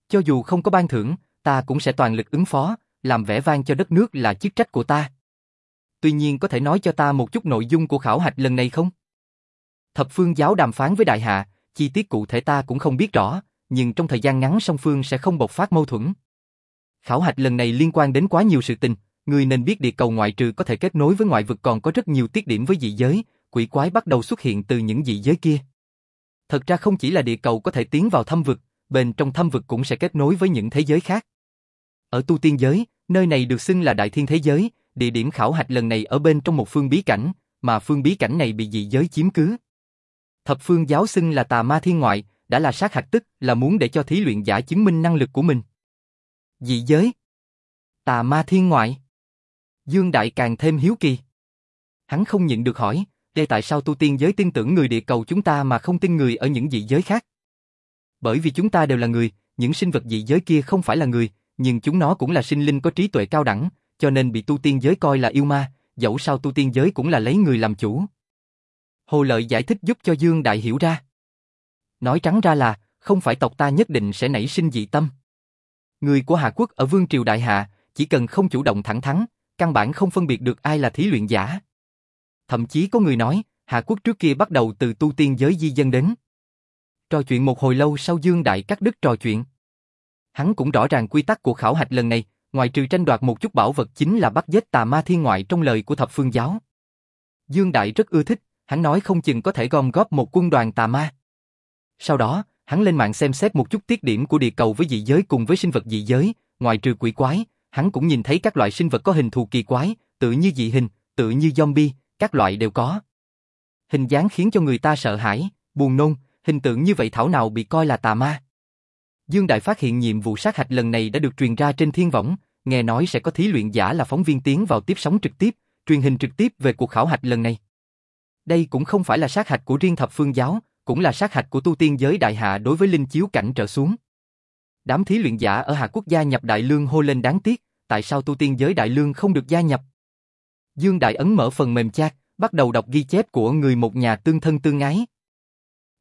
Speaker 1: Cho dù không có ban thưởng, ta cũng sẽ toàn lực ứng phó, làm vẻ vang cho đất nước là chức trách của ta. Tuy nhiên có thể nói cho ta một chút nội dung của khảo hạch lần này không? Thập phương giáo đàm phán với đại hạ, chi tiết cụ thể ta cũng không biết rõ, nhưng trong thời gian ngắn song phương sẽ không bộc phát mâu thuẫn. Khảo hạch lần này liên quan đến quá nhiều sự tình, người nên biết địa cầu ngoại trừ có thể kết nối với ngoại vực còn có rất nhiều tiết điểm với dị giới, quỷ quái bắt đầu xuất hiện từ những dị giới kia. Thật ra không chỉ là địa cầu có thể tiến vào thâm vực, bên trong thâm vực cũng sẽ kết nối với những thế giới khác. Ở tu tiên giới, nơi này được xưng là đại thiên thế giới, địa điểm khảo hạch lần này ở bên trong một phương bí cảnh, mà phương bí cảnh này bị dị giới chiếm cứ. Thập phương giáo xưng là tà ma thiên ngoại, đã là sát hạch tức là muốn để cho thí luyện giả chứng minh năng lực của mình. Dị giới Tà ma thiên ngoại Dương Đại càng thêm hiếu kỳ. Hắn không nhịn được hỏi, đây tại sao tu tiên giới tin tưởng người địa cầu chúng ta mà không tin người ở những dị giới khác? Bởi vì chúng ta đều là người, những sinh vật dị giới kia không phải là người, nhưng chúng nó cũng là sinh linh có trí tuệ cao đẳng, cho nên bị tu tiên giới coi là yêu ma, dẫu sao tu tiên giới cũng là lấy người làm chủ. Hồ Lợi giải thích giúp cho Dương Đại hiểu ra. Nói trắng ra là, không phải tộc ta nhất định sẽ nảy sinh dị tâm. Người của Hạ Quốc ở Vương Triều Đại Hạ, chỉ cần không chủ động thẳng thắn, căn bản không phân biệt được ai là thí luyện giả. Thậm chí có người nói, Hạ Quốc trước kia bắt đầu từ tu tiên giới di dân đến. Trò chuyện một hồi lâu sau Dương Đại cắt đứt trò chuyện. Hắn cũng rõ ràng quy tắc của khảo hạch lần này, ngoài trừ tranh đoạt một chút bảo vật chính là bắt giết tà ma thiên ngoại trong lời của thập phương giáo. Dương Đại rất ưa thích, hắn nói không chừng có thể gom góp một quân đoàn tà ma. Sau đó, hắn lên mạng xem xét một chút tiết điểm của địa cầu với dị giới cùng với sinh vật dị giới, ngoài trừ quỷ quái, hắn cũng nhìn thấy các loại sinh vật có hình thù kỳ quái, tự như dị hình, tự như zombie, các loại đều có. Hình dáng khiến cho người ta sợ hãi, buồn nôn, hình tượng như vậy thảo nào bị coi là tà ma. Dương Đại phát hiện nhiệm vụ sát hạch lần này đã được truyền ra trên thiên võng, nghe nói sẽ có thí luyện giả là phóng viên tiến vào tiếp sóng trực tiếp, truyền hình trực tiếp về cuộc khảo hạch lần này. Đây cũng không phải là sát hạch của riêng thập phương giáo, cũng là sát hạch của tu tiên giới đại hạ đối với linh chiếu cảnh trở xuống. Đám thí luyện giả ở Hạ Quốc gia nhập Đại Lương hô lên đáng tiếc, tại sao tu tiên giới Đại Lương không được gia nhập? Dương Đại Ấn mở phần mềm chat, bắt đầu đọc ghi chép của người một nhà tương thân tương ái.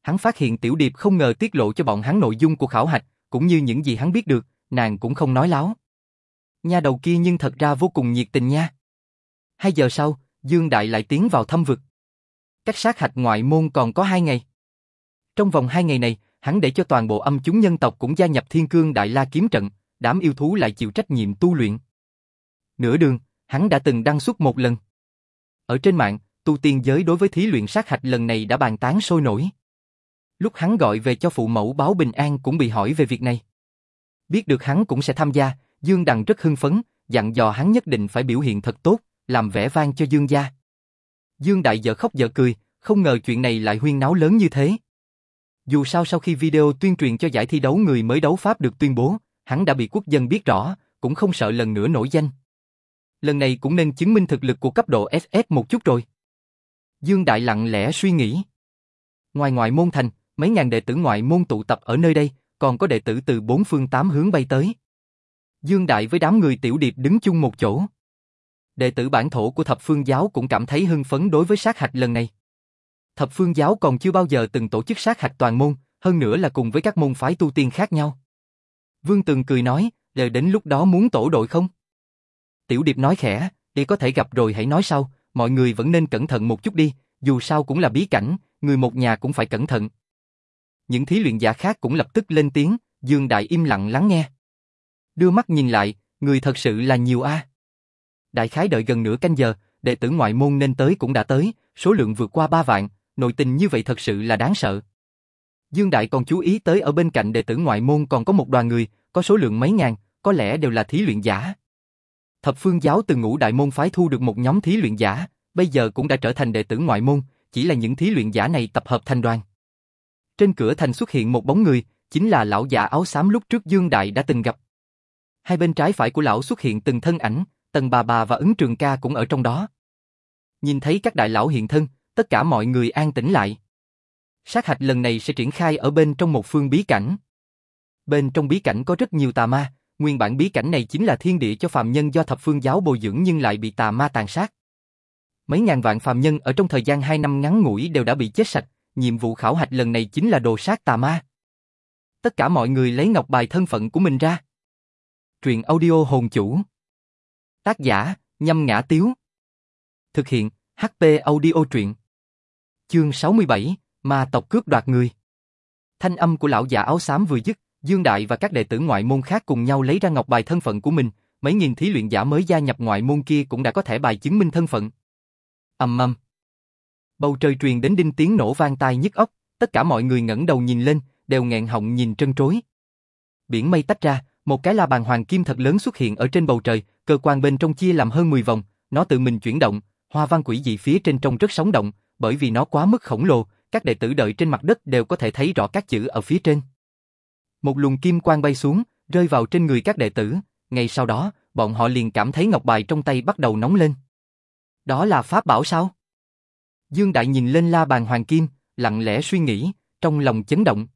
Speaker 1: Hắn phát hiện Tiểu Điệp không ngờ tiết lộ cho bọn hắn nội dung của khảo hạch, cũng như những gì hắn biết được, nàng cũng không nói láo. Nha đầu kia nhưng thật ra vô cùng nhiệt tình nha. Hai giờ sau, Dương Đại lại tiến vào thâm vực. Cách sát hạch ngoại môn còn có hai ngày. Trong vòng hai ngày này, hắn để cho toàn bộ âm chúng nhân tộc cũng gia nhập Thiên Cương Đại La kiếm trận, đám yêu thú lại chịu trách nhiệm tu luyện. Nửa đường, hắn đã từng đăng xuất một lần. Ở trên mạng, tu tiên giới đối với thí luyện sát hạch lần này đã bàn tán sôi nổi. Lúc hắn gọi về cho phụ mẫu báo bình an cũng bị hỏi về việc này. Biết được hắn cũng sẽ tham gia, Dương Đằng rất hưng phấn, dặn dò hắn nhất định phải biểu hiện thật tốt, làm vẻ vang cho Dương gia. Dương Đại vợ khóc vợ cười, không ngờ chuyện này lại huyên náo lớn như thế. Dù sao sau khi video tuyên truyền cho giải thi đấu người mới đấu Pháp được tuyên bố, hắn đã bị quốc dân biết rõ, cũng không sợ lần nữa nổi danh. Lần này cũng nên chứng minh thực lực của cấp độ SS một chút rồi. Dương Đại lặng lẽ suy nghĩ. Ngoài ngoại môn thành, mấy ngàn đệ tử ngoại môn tụ tập ở nơi đây, còn có đệ tử từ bốn phương tám hướng bay tới. Dương Đại với đám người tiểu điệp đứng chung một chỗ. Đệ tử bản thổ của thập phương giáo cũng cảm thấy hưng phấn đối với sát hạch lần này. Thập phương giáo còn chưa bao giờ từng tổ chức sát hạch toàn môn, hơn nữa là cùng với các môn phái tu tiên khác nhau. Vương Tường cười nói, đợi đến lúc đó muốn tổ đội không? Tiểu Điệp nói khẽ, để có thể gặp rồi hãy nói sau, mọi người vẫn nên cẩn thận một chút đi, dù sao cũng là bí cảnh, người một nhà cũng phải cẩn thận. Những thí luyện giả khác cũng lập tức lên tiếng, Dương Đại im lặng lắng nghe. Đưa mắt nhìn lại, người thật sự là nhiều a. Đại khái đợi gần nửa canh giờ, đệ tử ngoại môn nên tới cũng đã tới, số lượng vượt qua ba vạn, nội tình như vậy thật sự là đáng sợ. Dương Đại còn chú ý tới ở bên cạnh đệ tử ngoại môn còn có một đoàn người, có số lượng mấy ngàn, có lẽ đều là thí luyện giả. Thập phương giáo từ ngũ đại môn phái thu được một nhóm thí luyện giả, bây giờ cũng đã trở thành đệ tử ngoại môn, chỉ là những thí luyện giả này tập hợp thành đoàn. Trên cửa thành xuất hiện một bóng người, chính là lão già áo xám lúc trước Dương Đại đã từng gặp. Hai bên trái phải của lão xuất hiện từng thân ảnh, Tần bà bà và ứng trường ca cũng ở trong đó. Nhìn thấy các đại lão hiện thân, tất cả mọi người an tĩnh lại. Sát hạch lần này sẽ triển khai ở bên trong một phương bí cảnh. Bên trong bí cảnh có rất nhiều tà ma, nguyên bản bí cảnh này chính là thiên địa cho phàm nhân do thập phương giáo bồi dưỡng nhưng lại bị tà ma tàn sát. Mấy ngàn vạn phàm nhân ở trong thời gian hai năm ngắn ngủi đều đã bị chết sạch, nhiệm vụ khảo hạch lần này chính là đồ sát tà ma. Tất cả mọi người lấy ngọc bài thân phận của mình ra. Truyện audio hồn chủ. Tác giả, nhâm ngã tiếu. Thực hiện, HP audio truyện. Chương 67, Ma tộc cướp đoạt người. Thanh âm của lão già áo xám vừa dứt, Dương Đại và các đệ tử ngoại môn khác cùng nhau lấy ra ngọc bài thân phận của mình, mấy nghìn thí luyện giả mới gia nhập ngoại môn kia cũng đã có thể bài chứng minh thân phận. Ầm ầm. Bầu trời truyền đến đinh tiếng nổ vang tai nhức óc, tất cả mọi người ngẩng đầu nhìn lên, đều nghẹn họng nhìn trân trối. Biển mây tách ra, một cái la bàn hoàng kim thật lớn xuất hiện ở trên bầu trời, cơ quan bên trong chia làm hơn 10 vòng, nó tự mình chuyển động, hoa văn quỷ dị phía trên trông rất sống động, bởi vì nó quá mức khổng lồ, các đệ tử đợi trên mặt đất đều có thể thấy rõ các chữ ở phía trên. Một luồng kim quang bay xuống, rơi vào trên người các đệ tử, ngay sau đó, bọn họ liền cảm thấy ngọc bài trong tay bắt đầu nóng lên. Đó là pháp bảo sao? Dương Đại nhìn lên la bàn hoàng kim, lặng lẽ suy nghĩ, trong lòng chấn động.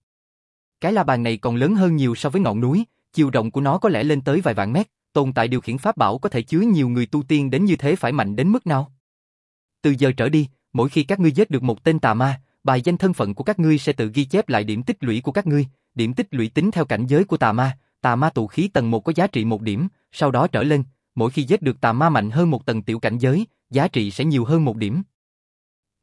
Speaker 1: Cái la bàn này còn lớn hơn nhiều so với ngọn núi, chiều rộng của nó có lẽ lên tới vài vạn mét, tồn tại điều khiển pháp bảo có thể chứa nhiều người tu tiên đến như thế phải mạnh đến mức nào? Từ giờ trở đi, mỗi khi các ngươi giết được một tên tà ma, bài danh thân phận của các ngươi sẽ tự ghi chép lại điểm tích lũy của các ngươi, điểm tích lũy tính theo cảnh giới của tà ma, tà ma tụ khí tầng 1 có giá trị một điểm, sau đó trở lên, mỗi khi giết được tà ma mạnh hơn một tầng tiểu cảnh giới, giá trị sẽ nhiều hơn một điểm.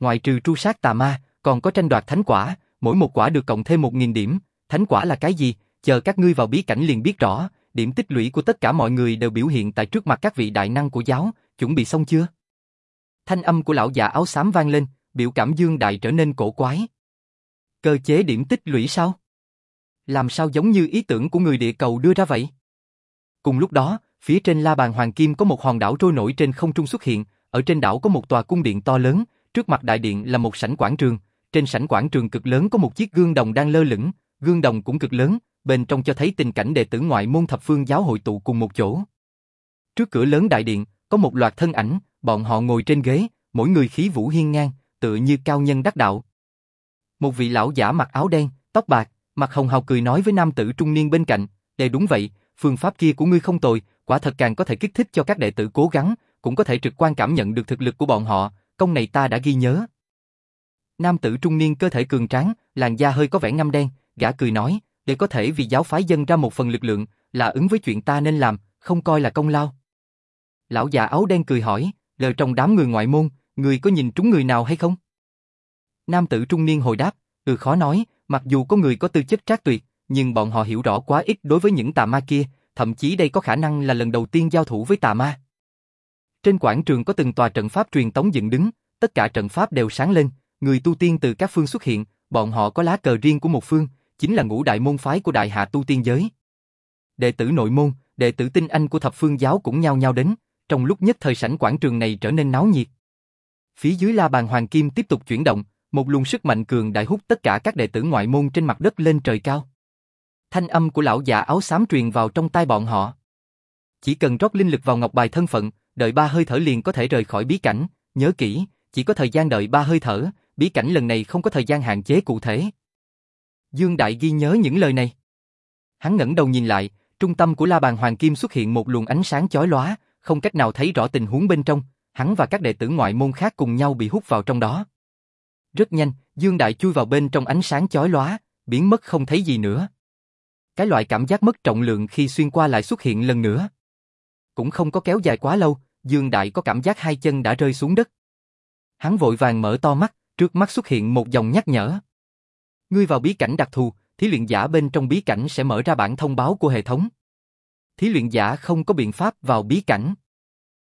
Speaker 1: Ngoài trừ tru sát tà ma, còn có tranh đoạt thánh quả, mỗi một quả được cộng thêm một nghìn điểm, thánh quả là cái gì, chờ các ngươi vào bí cảnh liền biết rõ, điểm tích lũy của tất cả mọi người đều biểu hiện tại trước mặt các vị đại năng của giáo, chuẩn bị xong chưa? Thanh âm của lão già áo xám vang lên, biểu cảm dương đại trở nên cổ quái. Cơ chế điểm tích lũy sao? Làm sao giống như ý tưởng của người địa cầu đưa ra vậy? Cùng lúc đó, phía trên la bàn hoàng kim có một hòn đảo trôi nổi trên không trung xuất hiện, ở trên đảo có một tòa cung điện to lớn, trước mặt đại điện là một sảnh quảng trường, trên sảnh quảng trường cực lớn có một chiếc gương đồng đang lơ lửng, gương đồng cũng cực lớn, bên trong cho thấy tình cảnh đệ tử ngoại môn thập phương giáo hội tụ cùng một chỗ. Trước cửa lớn đại điện, có một loạt thân ảnh, bọn họ ngồi trên ghế, mỗi người khí vũ hiên ngang, tựa như cao nhân đắc đạo. Một vị lão giả mặc áo đen, tóc bạc, mặt hồng hào cười nói với nam tử trung niên bên cạnh, "Đệ đúng vậy, phương pháp kia của ngươi không tồi, quả thật càng có thể kích thích cho các đệ tử cố gắng, cũng có thể trực quan cảm nhận được thực lực của bọn họ, công này ta đã ghi nhớ." Nam tử trung niên cơ thể cường tráng, làn da hơi có vẻ ngăm đen, gã cười nói, "Để có thể vì giáo phái dân ra một phần lực lượng, là ứng với chuyện ta nên làm, không coi là công lao." Lão già áo đen cười hỏi, "Lờ trong đám người ngoại môn, người có nhìn trúng người nào hay không?" Nam tử trung niên hồi đáp, "Ừ khó nói, mặc dù có người có tư chất trác tuyệt, nhưng bọn họ hiểu rõ quá ít đối với những tà ma kia, thậm chí đây có khả năng là lần đầu tiên giao thủ với tà ma." Trên quảng trường có từng tòa trận pháp truyền tống dựng đứng, tất cả trận pháp đều sáng lên, người tu tiên từ các phương xuất hiện, bọn họ có lá cờ riêng của một phương, chính là ngũ đại môn phái của đại hạ tu tiên giới. Đệ tử nội môn, đệ tử tinh anh của thập phương giáo cũng nhao nhao đến, trong lúc nhất thời sảnh quảng trường này trở nên náo nhiệt. Phía dưới la bàn hoàng kim tiếp tục chuyển động, một luồng sức mạnh cường đại hút tất cả các đệ tử ngoại môn trên mặt đất lên trời cao. Thanh âm của lão già áo xám truyền vào trong tai bọn họ. Chỉ cần rót linh lực vào ngọc bài thân phận, đợi ba hơi thở liền có thể rời khỏi bí cảnh, nhớ kỹ, chỉ có thời gian đợi ba hơi thở, bí cảnh lần này không có thời gian hạn chế cụ thể. Dương Đại ghi nhớ những lời này. Hắn ngẩng đầu nhìn lại, trung tâm của la bàn hoàng kim xuất hiện một luồng ánh sáng chói lóa, không cách nào thấy rõ tình huống bên trong, hắn và các đệ tử ngoại môn khác cùng nhau bị hút vào trong đó. Rất nhanh, Dương Đại chui vào bên trong ánh sáng chói lóa, biến mất không thấy gì nữa. Cái loại cảm giác mất trọng lượng khi xuyên qua lại xuất hiện lần nữa. Cũng không có kéo dài quá lâu, Dương Đại có cảm giác hai chân đã rơi xuống đất. Hắn vội vàng mở to mắt, trước mắt xuất hiện một dòng nhắc nhở. Ngươi vào bí cảnh đặc thù, thí luyện giả bên trong bí cảnh sẽ mở ra bản thông báo của hệ thống. Thí luyện giả không có biện pháp vào bí cảnh.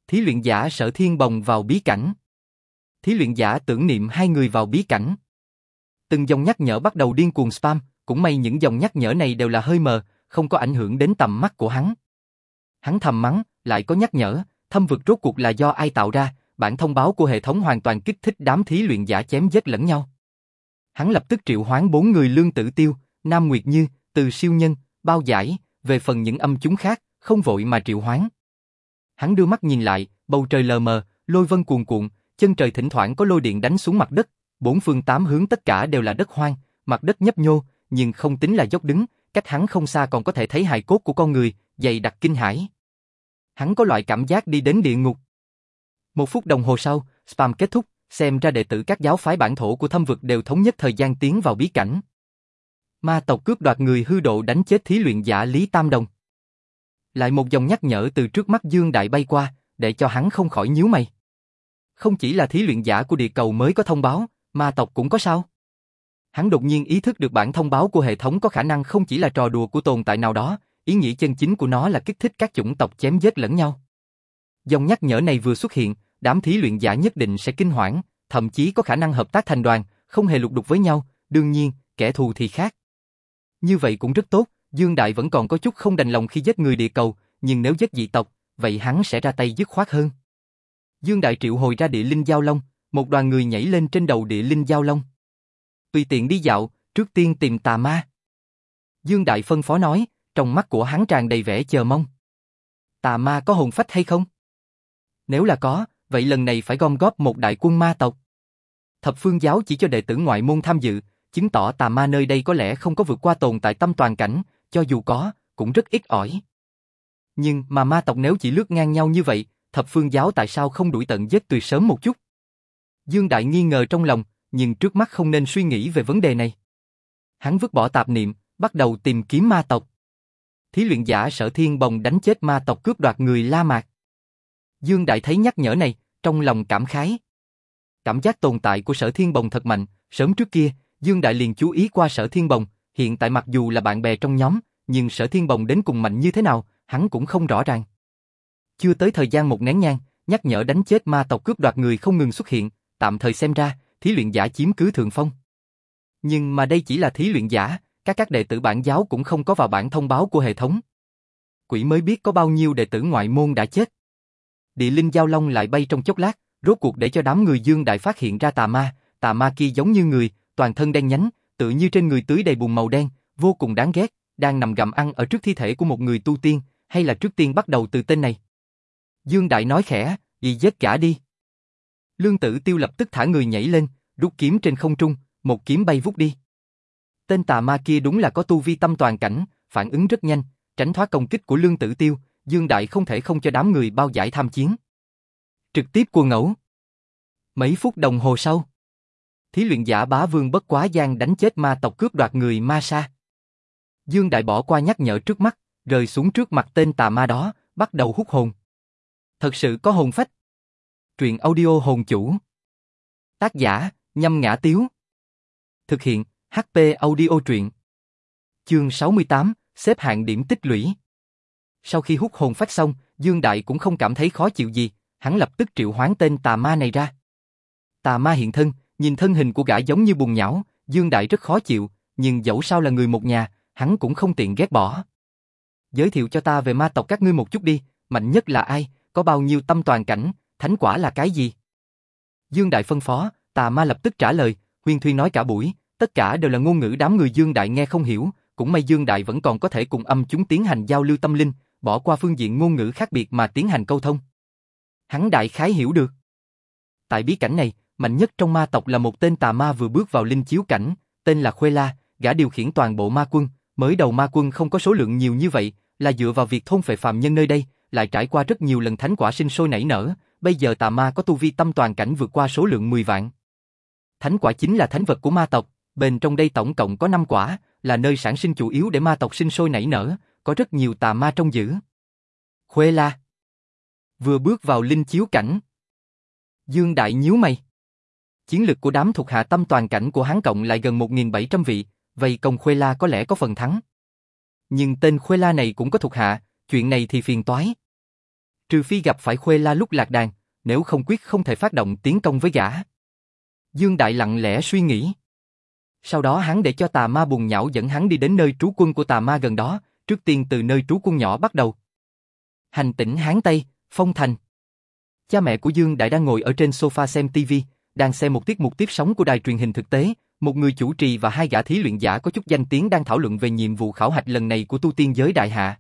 Speaker 1: Thí luyện giả sở thiên bồng vào bí cảnh. Thí luyện giả tưởng niệm hai người vào bí cảnh. Từng dòng nhắc nhở bắt đầu điên cuồng spam, cũng may những dòng nhắc nhở này đều là hơi mờ, không có ảnh hưởng đến tầm mắt của hắn. Hắn thầm mắng, lại có nhắc nhở, thâm vực rốt cuộc là do ai tạo ra, bản thông báo của hệ thống hoàn toàn kích thích đám thí luyện giả chém giết lẫn nhau. Hắn lập tức triệu hoán bốn người lương tử tiêu, Nam Nguyệt Như, Từ Siêu Nhân, Bao Giải, về phần những âm chúng khác, không vội mà triệu hoán. Hắn đưa mắt nhìn lại, bầu trời lờ mờ, lôi vân cuồn cuộn, chân trời thỉnh thoảng có lôi điện đánh xuống mặt đất, bốn phương tám hướng tất cả đều là đất hoang, mặt đất nhấp nhô, nhưng không tính là dốc đứng, cách hắn không xa còn có thể thấy hài cốt của con người, dày đặc kinh hãi. Hắn có loại cảm giác đi đến địa ngục. Một phút đồng hồ sau, spam kết thúc, xem ra đệ tử các giáo phái bản thổ của thâm vực đều thống nhất thời gian tiến vào bí cảnh. Ma tộc cướp đoạt người hư độ đánh chết thí luyện giả Lý Tam Đồng. Lại một dòng nhắc nhở từ trước mắt Dương Đại bay qua, để cho hắn không khỏi nhíu mày. Không chỉ là thí luyện giả của địa cầu mới có thông báo, ma tộc cũng có sao? Hắn đột nhiên ý thức được bản thông báo của hệ thống có khả năng không chỉ là trò đùa của tồn tại nào đó, ý nghĩa chân chính của nó là kích thích các chủng tộc chém giết lẫn nhau. Dòng nhắc nhở này vừa xuất hiện, đám thí luyện giả nhất định sẽ kinh hoảng, thậm chí có khả năng hợp tác thành đoàn, không hề lục đục với nhau, đương nhiên, kẻ thù thì khác. Như vậy cũng rất tốt, Dương Đại vẫn còn có chút không đành lòng khi giết người địa cầu, nhưng nếu giết dị tộc, vậy hắn sẽ ra tay dứt khoát hơn. Dương Đại triệu hồi ra địa linh giao long, một đoàn người nhảy lên trên đầu địa linh giao long. Tùy tiện đi dạo, trước tiên tìm tà ma. Dương Đại phân phó nói, trong mắt của hắn tràn đầy vẻ chờ mong. Tà ma có hồn phách hay không? Nếu là có, vậy lần này phải gom góp một đại quân ma tộc. Thập phương giáo chỉ cho đệ tử ngoại môn tham dự, chứng tỏ tà ma nơi đây có lẽ không có vượt qua tồn tại tâm toàn cảnh, cho dù có, cũng rất ít ỏi. Nhưng mà ma tộc nếu chỉ lướt ngang nhau như vậy, thập phương giáo tại sao không đuổi tận giết tùy sớm một chút? Dương Đại nghi ngờ trong lòng, nhưng trước mắt không nên suy nghĩ về vấn đề này. Hắn vứt bỏ tạp niệm, bắt đầu tìm kiếm ma tộc. Thí luyện giả sở thiên bồng đánh chết ma tộc cướp đoạt người La Mạc. Dương Đại thấy nhắc nhở này, trong lòng cảm khái. Cảm giác tồn tại của sở thiên bồng thật mạnh, sớm trước kia, Dương Đại liền chú ý qua sở thiên bồng, hiện tại mặc dù là bạn bè trong nhóm, nhưng sở thiên bồng đến cùng mạnh như thế nào, hắn cũng không rõ ràng. Chưa tới thời gian một nén nhang, nhắc nhở đánh chết ma tộc cướp đoạt người không ngừng xuất hiện, tạm thời xem ra, thí luyện giả chiếm cứ thượng phong. Nhưng mà đây chỉ là thí luyện giả, các các đệ tử bản giáo cũng không có vào bản thông báo của hệ thống. Quỷ mới biết có bao nhiêu đệ tử ngoại môn đã chết. Địa linh giao long lại bay trong chốc lát, rốt cuộc để cho đám người dương đại phát hiện ra tà ma, tà ma kia giống như người, toàn thân đen nhánh, tự như trên người tưới đầy bùn màu đen, vô cùng đáng ghét, đang nằm gặm ăn ở trước thi thể của một người tu tiên, hay là trước tiên bắt đầu từ tên này. Dương Đại nói khẽ, gì giết cả đi. Lương Tử Tiêu lập tức thả người nhảy lên, rút kiếm trên không trung, một kiếm bay vút đi. Tên tà ma kia đúng là có tu vi tâm toàn cảnh, phản ứng rất nhanh, tránh thoát công kích của Lương Tử Tiêu, Dương Đại không thể không cho đám người bao giải tham chiến. Trực tiếp cuồng ngẫu. Mấy phút đồng hồ sau, thí luyện giả bá vương bất quá gian đánh chết ma tộc cướp đoạt người ma sa. Dương Đại bỏ qua nhắc nhở trước mắt, rời xuống trước mặt tên tà ma đó, bắt đầu hút hồn. Thật sự có hồn phách. Truyện audio hồn chủ. Tác giả, nhâm ngã tiếu. Thực hiện, HP audio truyện. Chương 68, xếp hạng điểm tích lũy. Sau khi hút hồn phách xong, Dương Đại cũng không cảm thấy khó chịu gì, hắn lập tức triệu hoán tên tà ma này ra. Tà ma hiện thân, nhìn thân hình của gã giống như bùn nhão, Dương Đại rất khó chịu, nhưng dẫu sao là người một nhà, hắn cũng không tiện ghét bỏ. Giới thiệu cho ta về ma tộc các ngươi một chút đi, mạnh nhất là ai, có bao nhiêu tâm toàn cảnh, thánh quả là cái gì? Dương Đại phân phó, tà ma lập tức trả lời, huyên Thuy nói cả buổi, tất cả đều là ngôn ngữ đám người Dương Đại nghe không hiểu, cũng may Dương Đại vẫn còn có thể cùng âm chúng tiến hành giao lưu tâm linh, bỏ qua phương diện ngôn ngữ khác biệt mà tiến hành câu thông. Hắn đại khái hiểu được. Tại bí cảnh này, mạnh nhất trong ma tộc là một tên tà ma vừa bước vào linh chiếu cảnh, tên là Khuê La, gã điều khiển toàn bộ ma quân, mới đầu ma quân không có số lượng nhiều như vậy, là dựa vào việc thôn phệ phàm nhân nơi đây, lại trải qua rất nhiều lần thánh quả sinh sôi nảy nở, bây giờ tà ma có tu vi tâm toàn cảnh vượt qua số lượng 10 vạn. Thánh quả chính là thánh vật của ma tộc, bên trong đây tổng cộng có 5 quả, là nơi sản sinh chủ yếu để ma tộc sinh sôi nảy nở, có rất nhiều tà ma trong giữ. Khuê La Vừa bước vào linh chiếu cảnh. Dương Đại nhíu mày. Chiến lực của đám thuộc hạ tâm toàn cảnh của hắn cộng lại gần 1.700 vị, vậy công Khuê La có lẽ có phần thắng. Nhưng tên Khuê La này cũng có thuộc hạ, chuyện này thì phiền toái. Trừ phi gặp phải Khuê La lúc lạc đàn, nếu không quyết không thể phát động tiến công với gã. Dương Đại lặng lẽ suy nghĩ. Sau đó hắn để cho tà ma bùng nhão dẫn hắn đi đến nơi trú quân của tà ma gần đó, trước tiên từ nơi trú quân nhỏ bắt đầu. Hành tỉnh Hán Tây, Phong Thành. Cha mẹ của Dương Đại đang ngồi ở trên sofa xem TV, đang xem một tiết mục tiếp sóng của đài truyền hình thực tế, một người chủ trì và hai gã thí luyện giả có chút danh tiếng đang thảo luận về nhiệm vụ khảo hạch lần này của tu tiên giới đại hạ.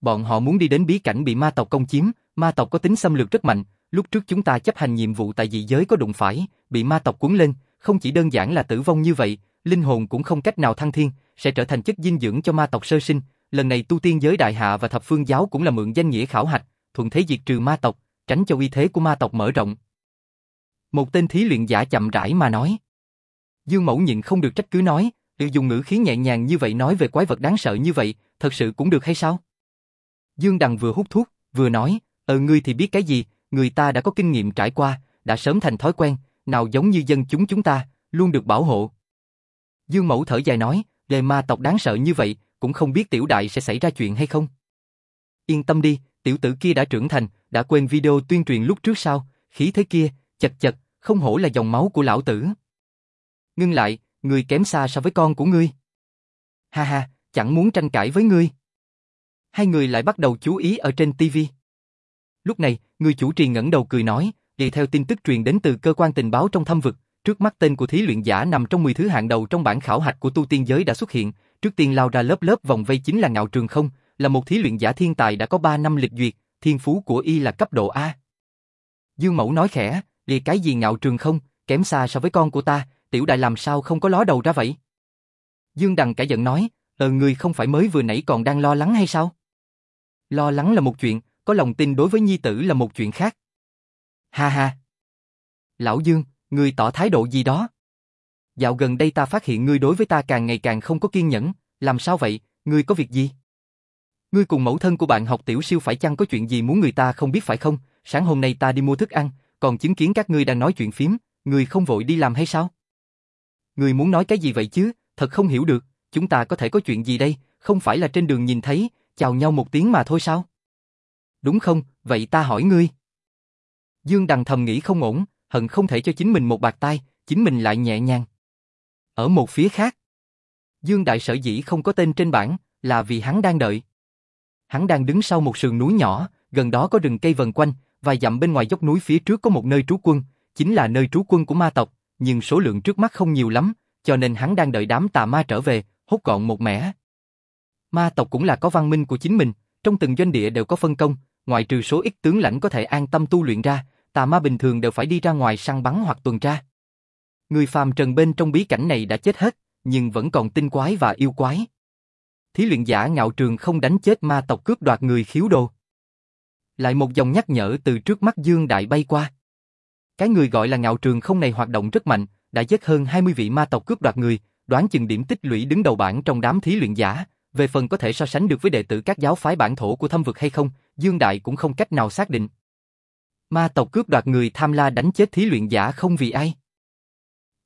Speaker 1: Bọn họ muốn đi đến bí cảnh bị ma tộc công chiếm, ma tộc có tính xâm lược rất mạnh, lúc trước chúng ta chấp hành nhiệm vụ tại dị giới có đụng phải, bị ma tộc cuốn lên, không chỉ đơn giản là tử vong như vậy, linh hồn cũng không cách nào thăng thiên, sẽ trở thành chất dinh dưỡng cho ma tộc sơ sinh. Lần này tu tiên giới đại hạ và thập phương giáo cũng là mượn danh nghĩa khảo hạch, thuận thế diệt trừ ma tộc, tránh cho uy thế của ma tộc mở rộng. Một tên thí luyện giả chậm rãi mà nói. Dương Mẫu nhịn không được trách cứ nói, tự dùng ngữ khí nhẹ nhàng như vậy nói về quái vật đáng sợ như vậy, thật sự cũng được hay sao? Dương Đằng vừa hút thuốc, vừa nói, ờ ngươi thì biết cái gì, người ta đã có kinh nghiệm trải qua, đã sớm thành thói quen, nào giống như dân chúng chúng ta, luôn được bảo hộ. Dương Mẫu thở dài nói, đề ma tộc đáng sợ như vậy, cũng không biết tiểu đại sẽ xảy ra chuyện hay không. Yên tâm đi, tiểu tử kia đã trưởng thành, đã quên video tuyên truyền lúc trước sao, khí thế kia, chật chật, không hổ là dòng máu của lão tử. Ngưng lại, người kém xa so với con của ngươi. Ha ha, chẳng muốn tranh cãi với ngươi. Hai người lại bắt đầu chú ý ở trên tivi. Lúc này, người chủ trì ngẩng đầu cười nói, đi theo tin tức truyền đến từ cơ quan tình báo trong thâm vực, trước mắt tên của thí luyện giả nằm trong 10 thứ hạng đầu trong bảng khảo hạch của tu tiên giới đã xuất hiện, trước tiên lao ra lớp lớp vòng vây chính là Ngạo Trường Không, là một thí luyện giả thiên tài đã có 3 năm lịch duyệt, thiên phú của y là cấp độ A. Dương Mẫu nói khẽ, lìa cái gì Ngạo Trường Không, kém xa so với con của ta, tiểu đại làm sao không có ló đầu ra vậy? Dương Đằng cả giận nói, ờ người không phải mới vừa nãy còn đang lo lắng hay sao? Lo lắng là một chuyện, có lòng tin đối với nhi tử là một chuyện khác. Ha ha! Lão Dương, người tỏ thái độ gì đó? Dạo gần đây ta phát hiện ngươi đối với ta càng ngày càng không có kiên nhẫn, làm sao vậy, ngươi có việc gì? Ngươi cùng mẫu thân của bạn học tiểu siêu phải chăng có chuyện gì muốn người ta không biết phải không? Sáng hôm nay ta đi mua thức ăn, còn chứng kiến các ngươi đang nói chuyện phím, ngươi không vội đi làm hay sao? Ngươi muốn nói cái gì vậy chứ, thật không hiểu được, chúng ta có thể có chuyện gì đây, không phải là trên đường nhìn thấy, chào nhau một tiếng mà thôi sao? Đúng không, vậy ta hỏi ngươi. Dương Đằng thầm nghĩ không ổn, hận không thể cho chính mình một bạc tai, chính mình lại nhẹ nhàng. Ở một phía khác, Dương Đại sở dĩ không có tên trên bảng là vì hắn đang đợi. Hắn đang đứng sau một sườn núi nhỏ, gần đó có rừng cây vần quanh, và dặm bên ngoài dốc núi phía trước có một nơi trú quân, chính là nơi trú quân của ma tộc, nhưng số lượng trước mắt không nhiều lắm, cho nên hắn đang đợi đám tà ma trở về, hốt gọn một mẻ. Ma tộc cũng là có văn minh của chính mình, trong từng doanh địa đều có phân công, ngoại trừ số ít tướng lãnh có thể an tâm tu luyện ra, tà ma bình thường đều phải đi ra ngoài săn bắn hoặc tuần tra. Người phàm trần bên trong bí cảnh này đã chết hết, nhưng vẫn còn tinh quái và yêu quái. Thí luyện giả ngạo trường không đánh chết ma tộc cướp đoạt người khiếu đồ. Lại một dòng nhắc nhở từ trước mắt Dương Đại bay qua. Cái người gọi là ngạo trường không này hoạt động rất mạnh, đã giết hơn 20 vị ma tộc cướp đoạt người, đoán chừng điểm tích lũy đứng đầu bảng trong đám thí luyện giả, về phần có thể so sánh được với đệ tử các giáo phái bản thổ của thâm vực hay không, Dương Đại cũng không cách nào xác định. Ma tộc cướp đoạt người tham la đánh chết thí luyện giả không vì ai.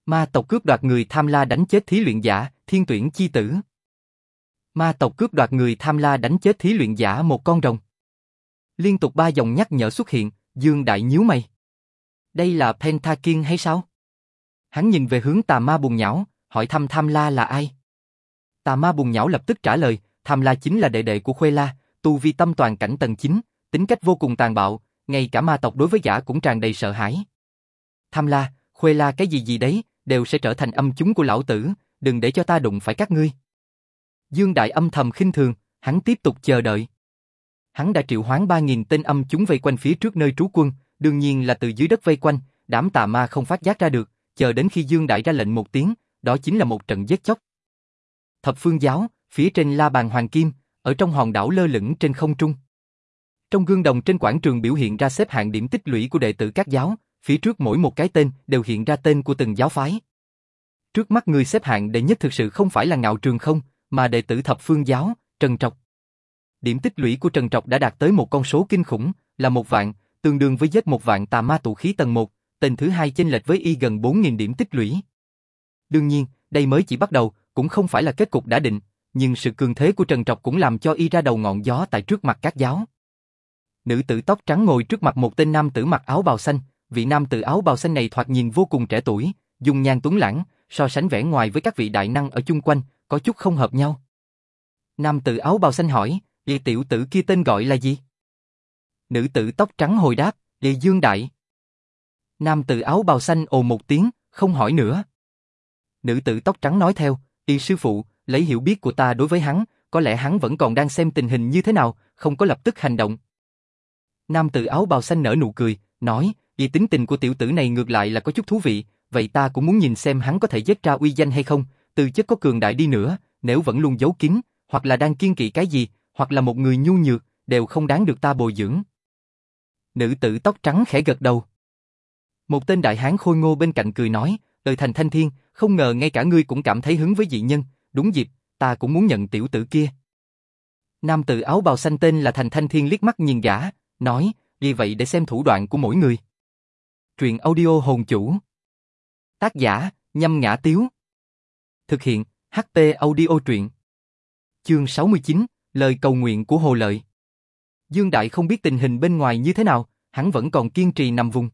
Speaker 1: Ma tộc cướp đoạt người tham la đánh chết thí luyện giả, thiên tuyển chi tử. Ma tộc cướp đoạt người tham la đánh chết thí luyện giả một con rồng. Liên tục ba dòng nhắc nhở xuất hiện, Dương Đại nhíu mày. Đây là Pentakin hay sao? Hắn nhìn về hướng tà ma bùng nhão, hỏi thăm tham la là ai? Tà ma bùng nhão lập tức trả lời, tham la chính là đệ đệ của Khuê La, tu vi tâm toàn cảnh tầng 9, tính cách vô cùng tàn bạo, ngay cả ma tộc đối với giả cũng tràn đầy sợ hãi. Tham la, Khuê La cái gì gì đấy, đều sẽ trở thành âm chúng của lão tử, đừng để cho ta đụng phải các ngươi. Dương Đại âm thầm khinh thường, hắn tiếp tục chờ đợi. Hắn đã triệu hoán 3.000 tên âm chúng vây quanh phía trước nơi trú quân, đương nhiên là từ dưới đất vây quanh, đám tà ma không phát giác ra được, chờ đến khi Dương Đại ra lệnh một tiếng, đó chính là một trận giết chóc. Thập phương giáo, phía trên la bàn hoàng kim, ở trong hòn đảo lơ lửng trên không trung. Trong gương đồng trên quảng trường biểu hiện ra xếp hạng điểm tích lũy của đệ tử các giáo, phía trước mỗi một cái tên đều hiện ra tên của từng giáo phái. Trước mắt người xếp hạng đệ nhất thực sự không phải là ngạo trường không, mà đệ tử thập phương giáo, Trần Trọc. Điểm tích lũy của Trần Trọc đã đạt tới một con số kinh khủng, là một vạn, tương đương với giết một vạn tà ma tụ khí tầng 1, tên thứ hai chênh lệch với y gần 4.000 điểm tích lũy. Đương nhiên, đây mới chỉ bắt đầu, cũng không phải là kết cục đã định, nhưng sự cường thế của Trần Trọc cũng làm cho y ra đầu ngọn gió tại trước mặt các giáo. Nữ tử tóc trắng ngồi trước mặt một tên nam tử mặc áo bào xanh, vị nam tử áo bào xanh này thoạt nhìn vô cùng trẻ tuổi, dung nhan tuấn lãng, so sánh vẻ ngoài với các vị đại năng ở chung quanh, có chút không hợp nhau. Nam tử áo bào xanh hỏi, "Vị tiểu tử kia tên gọi là gì?" Nữ tử tóc trắng hồi đáp, "Lệ Dương Đại." Nam tử áo bào xanh ồ một tiếng, không hỏi nữa. Nữ tử tóc trắng nói theo, "Y sư phụ, lấy hiểu biết của ta đối với hắn, có lẽ hắn vẫn còn đang xem tình hình như thế nào, không có lập tức hành động." Nam tử áo bào xanh nở nụ cười, nói, vì tính tình của tiểu tử này ngược lại là có chút thú vị, vậy ta cũng muốn nhìn xem hắn có thể giết ra uy danh hay không, từ chất có cường đại đi nữa, nếu vẫn luôn giấu kín, hoặc là đang kiên kỵ cái gì, hoặc là một người nhu nhược, đều không đáng được ta bồi dưỡng. Nữ tử tóc trắng khẽ gật đầu. Một tên đại hán khôi ngô bên cạnh cười nói, đời thành thanh thiên, không ngờ ngay cả ngươi cũng cảm thấy hứng với dị nhân, đúng dịp, ta cũng muốn nhận tiểu tử kia. Nam tử áo bào xanh tên là Thành Thanh Thiên liếc mắt nhìn gã, nói, vì vậy để xem thủ đoạn của mỗi người. Truyện audio hồn chủ. Tác giả, nhâm ngã tiếu. Thực hiện, HP audio truyện. Chương 69, lời cầu nguyện của Hồ Lợi. Dương Đại không biết tình hình bên ngoài như thế nào, hắn vẫn còn kiên trì nằm vùng.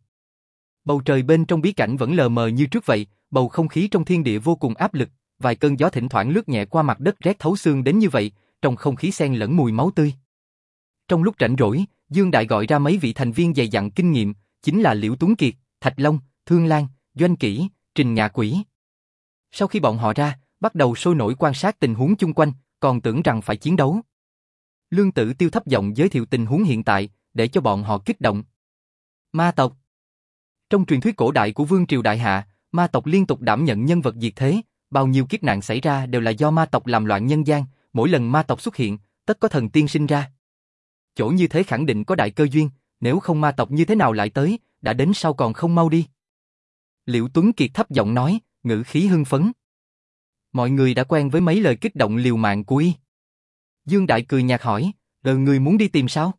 Speaker 1: Bầu trời bên trong bí cảnh vẫn lờ mờ như trước vậy, bầu không khí trong thiên địa vô cùng áp lực, vài cơn gió thỉnh thoảng lướt nhẹ qua mặt đất rét thấu xương đến như vậy, trong không khí xen lẫn mùi máu tươi. Trong lúc rảnh rỗi, Dương Đại gọi ra mấy vị thành viên dày dặn kinh nghiệm, chính là Liễu Tuấn Kiệt, Thạch Long, Thương Lan, Doanh Kỷ, Trình Ngạ Quỷ. Sau khi bọn họ ra, bắt đầu sôi nổi quan sát tình huống chung quanh, còn tưởng rằng phải chiến đấu. Lương Tử Tiêu thấp giọng giới thiệu tình huống hiện tại, để cho bọn họ kích động. Ma tộc Trong truyền thuyết cổ đại của Vương Triều Đại Hạ, ma tộc liên tục đảm nhận nhân vật diệt thế, bao nhiêu kiếp nạn xảy ra đều là do ma tộc làm loạn nhân gian, mỗi lần ma tộc xuất hiện, tất có thần tiên sinh ra. Chỗ như thế khẳng định có đại cơ duyên, nếu không ma tộc như thế nào lại tới, đã đến sau còn không mau đi. Liễu Tuấn Kiệt thấp giọng nói, ngữ khí hưng phấn. Mọi người đã quen với mấy lời kích động liều mạng của y. Dương Đại cười nhạt hỏi, ờ người muốn đi tìm sao?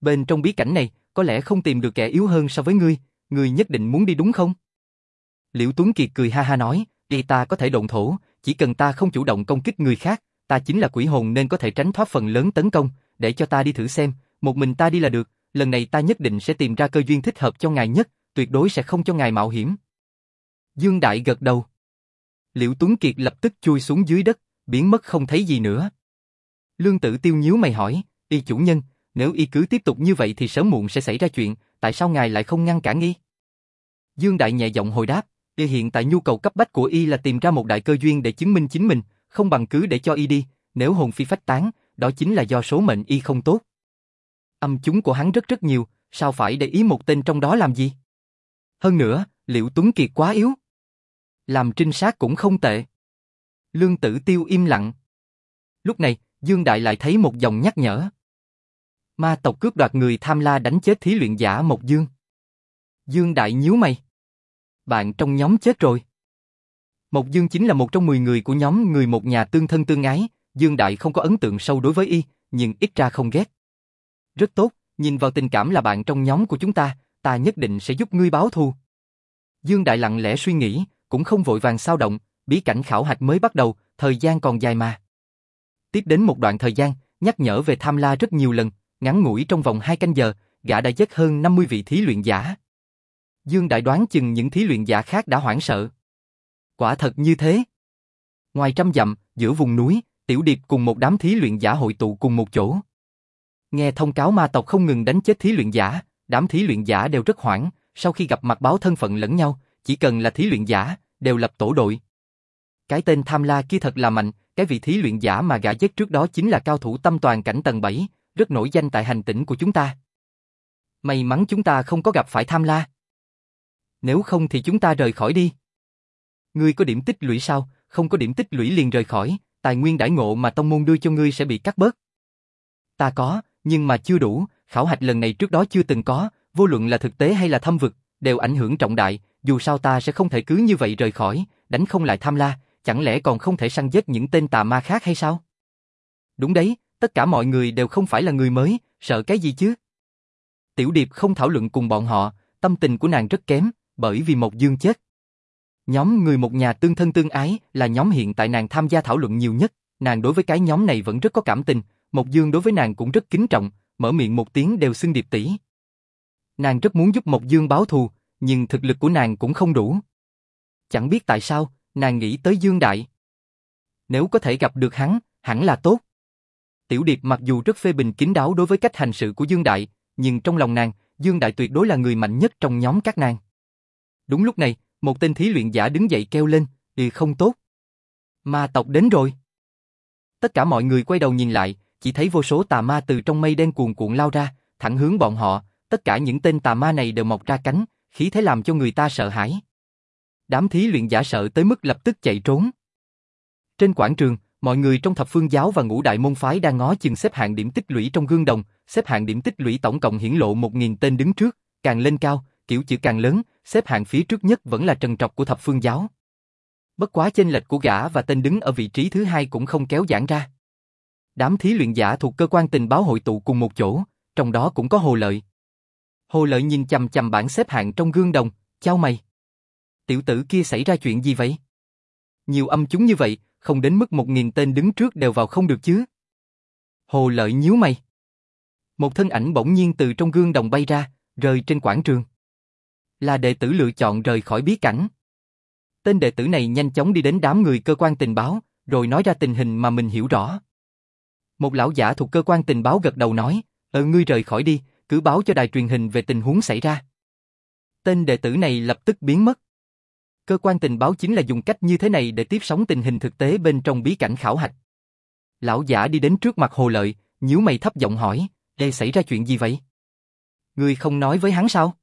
Speaker 1: Bên trong bí cảnh này, có lẽ không tìm được kẻ yếu hơn so với ngươi, ngươi nhất định muốn đi đúng không? Liễu Tuấn Kiệt cười ha ha nói, đi ta có thể động thổ, chỉ cần ta không chủ động công kích người khác, ta chính là quỷ hồn nên có thể tránh thoát phần lớn tấn công, để cho ta đi thử xem, một mình ta đi là được, lần này ta nhất định sẽ tìm ra cơ duyên thích hợp cho ngài nhất, tuyệt đối sẽ không cho ngài mạo hiểm. Dương Đại gật đầu. Liễu Tuấn Kiệt lập tức chui xuống dưới đất, biến mất không thấy gì nữa. Lương Tử Tiêu nhíu mày hỏi, y chủ nhân, nếu y cứ tiếp tục như vậy thì sớm muộn sẽ xảy ra chuyện, tại sao ngài lại không ngăn cản y? Dương Đại nhẹ giọng hồi đáp, y hiện tại nhu cầu cấp bách của y là tìm ra một đại cơ duyên để chứng minh chính mình, không bằng cứ để cho y đi, nếu hồn phi phách tán, đó chính là do số mệnh y không tốt. Âm chúng của hắn rất rất nhiều, sao phải để ý một tên trong đó làm gì? Hơn nữa, liệu Tuấn Kiệt quá yếu? Làm trinh sát cũng không tệ. Lương Tử Tiêu im lặng. Lúc này, Dương Đại lại thấy một dòng nhắc nhở. Ma tộc cướp đoạt người tham la đánh chết thí luyện giả Mộc Dương. Dương Đại nhíu mày. Bạn trong nhóm chết rồi. Mộc Dương chính là một trong 10 người của nhóm người một nhà tương thân tương ái, Dương Đại không có ấn tượng sâu đối với y, nhưng ít ra không ghét. Rất tốt, nhìn vào tình cảm là bạn trong nhóm của chúng ta, ta nhất định sẽ giúp ngươi báo thù. Dương Đại lặng lẽ suy nghĩ, cũng không vội vàng sao động, bí cảnh khảo hạch mới bắt đầu, thời gian còn dài mà. Tiếp đến một đoạn thời gian, nhắc nhở về tham la rất nhiều lần, ngắn ngủi trong vòng 2 canh giờ, gã đã giết hơn 50 vị thí luyện giả. Dương Đại đoán chừng những thí luyện giả khác đã hoảng sợ. Quả thật như thế. Ngoài trăm dặm, giữa vùng núi, Tiểu Điệp cùng một đám thí luyện giả hội tụ cùng một chỗ. Nghe thông cáo ma tộc không ngừng đánh chết thí luyện giả, đám thí luyện giả đều rất hoảng, sau khi gặp mặt báo thân phận lẫn nhau, chỉ cần là thí luyện giả, đều lập tổ đội. Cái tên tham la kia thật là mạnh, cái vị thí luyện giả mà gã giết trước đó chính là cao thủ tâm toàn cảnh tầng 7, rất nổi danh tại hành tinh của chúng ta. May mắn chúng ta không có gặp phải tham la. Nếu không thì chúng ta rời khỏi đi. Ngươi có điểm tích lũy sao, không có điểm tích lũy liền rời khỏi, tài nguyên đãi ngộ mà tông môn đưa cho ngươi sẽ bị cắt bớt. Ta có, nhưng mà chưa đủ, khảo hạch lần này trước đó chưa từng có, vô luận là thực tế hay là thâm vực, đều ảnh hưởng trọng đại, dù sao ta sẽ không thể cứ như vậy rời khỏi, đánh không lại tham la, chẳng lẽ còn không thể săn giết những tên tà ma khác hay sao? Đúng đấy, tất cả mọi người đều không phải là người mới, sợ cái gì chứ? Tiểu Điệp không thảo luận cùng bọn họ, tâm tình của nàng rất kém, bởi vì Mộc Dương chết. Nhóm người một nhà tương thân tương ái là nhóm hiện tại nàng tham gia thảo luận nhiều nhất, nàng đối với cái nhóm này vẫn rất có cảm tình, Mộc Dương đối với nàng cũng rất kính trọng, mở miệng một tiếng đều xưng điệp tỷ. Nàng rất muốn giúp Mộc Dương báo thù, nhưng thực lực của nàng cũng không đủ. Chẳng biết tại sao, nàng nghĩ tới Dương Đại. Nếu có thể gặp được hắn, hẳn là tốt. Tiểu Điệp mặc dù rất phê bình kín đáo đối với cách hành sự của Dương Đại, nhưng trong lòng nàng, Dương Đại tuyệt đối là người mạnh nhất trong nhóm các nàng. Đúng lúc này, một tên thí luyện giả đứng dậy kêu lên, đi không tốt. Ma tộc đến rồi." Tất cả mọi người quay đầu nhìn lại, chỉ thấy vô số tà ma từ trong mây đen cuồn cuộn lao ra, thẳng hướng bọn họ, tất cả những tên tà ma này đều mọc ra cánh, khí thế làm cho người ta sợ hãi. Đám thí luyện giả sợ tới mức lập tức chạy trốn. Trên quảng trường, mọi người trong thập phương giáo và ngũ đại môn phái đang ngó chừng xếp hạng điểm tích lũy trong gương đồng, xếp hạng điểm tích lũy tổng cộng hiển lộ 1.000 tên đứng trước, càng lên cao, kiểu chữ càng lớn, xếp hạng phía trước nhất vẫn là trần trọc của thập phương giáo. Bất quá chênh lệch của gã và tên đứng ở vị trí thứ hai cũng không kéo giãn ra. Đám thí luyện giả thuộc cơ quan tình báo hội tụ cùng một chỗ, trong đó cũng có Hồ Lợi. Hồ Lợi nhìn chầm chầm bảng xếp hạng trong gương đồng, chao mày. Tiểu tử kia xảy ra chuyện gì vậy? Nhiều âm chúng như vậy, không đến mức một nghìn tên đứng trước đều vào không được chứ. Hồ Lợi nhíu mày. Một thân ảnh bỗng nhiên từ trong gương đồng bay ra, rơi trên quảng trường. Là đệ tử lựa chọn rời khỏi bí cảnh. Tên đệ tử này nhanh chóng đi đến đám người cơ quan tình báo, rồi nói ra tình hình mà mình hiểu rõ. Một lão giả thuộc cơ quan tình báo gật đầu nói, ờ ngươi rời khỏi đi, cứ báo cho đài truyền hình về tình huống xảy ra. Tên đệ tử này lập tức biến mất. Cơ quan tình báo chính là dùng cách như thế này để tiếp sóng tình hình thực tế bên trong bí cảnh khảo hạch. Lão giả đi đến trước mặt Hồ Lợi, nhíu mày thấp giọng hỏi, đây xảy ra chuyện gì vậy? Ngươi không nói với hắn sao?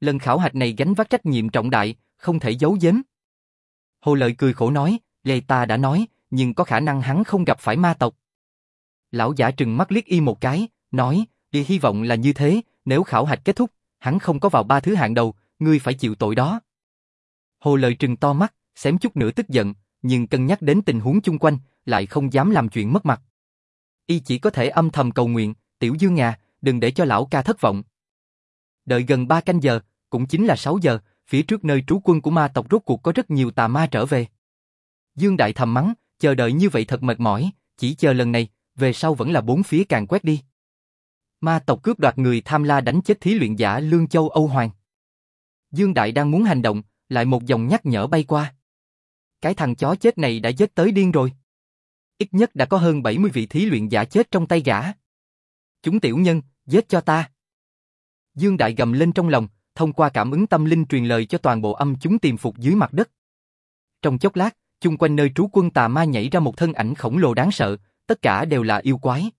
Speaker 1: Lần khảo hạch này gánh vác trách nhiệm trọng đại, không thể giấu giếm. Hồ Lợi cười khổ nói, Lê ta đã nói, nhưng có khả năng hắn không gặp phải ma tộc. Lão giả trừng mắt liếc y một cái, nói, đi hy vọng là như thế, nếu khảo hạch kết thúc, hắn không có vào ba thứ hạng đầu, ngươi phải chịu tội đó. Hồ Lợi trừng to mắt, xém chút nữa tức giận, nhưng cân nhắc đến tình huống chung quanh, lại không dám làm chuyện mất mặt. Y chỉ có thể âm thầm cầu nguyện, tiểu dương à, đừng để cho lão ca thất vọng. Đợi gần ba canh giờ, cũng chính là 6 giờ, phía trước nơi trú quân của ma tộc rốt cuộc có rất nhiều tà ma trở về. Dương Đại thầm mắng, chờ đợi như vậy thật mệt mỏi, chỉ chờ lần này, về sau vẫn là bốn phía càng quét đi. Ma tộc cướp đoạt người tham la đánh chết thí luyện giả Lương Châu Âu Hoàng. Dương Đại đang muốn hành động, lại một dòng nhắc nhở bay qua. Cái thằng chó chết này đã giết tới điên rồi. Ít nhất đã có hơn 70 vị thí luyện giả chết trong tay gã. Chúng tiểu nhân, giết cho ta. Dương Đại gầm lên trong lòng, thông qua cảm ứng tâm linh truyền lời cho toàn bộ âm chúng tìm phục dưới mặt đất. Trong chốc lát, chung quanh nơi trú quân tà ma nhảy ra một thân ảnh khổng lồ đáng sợ, tất cả đều là yêu quái.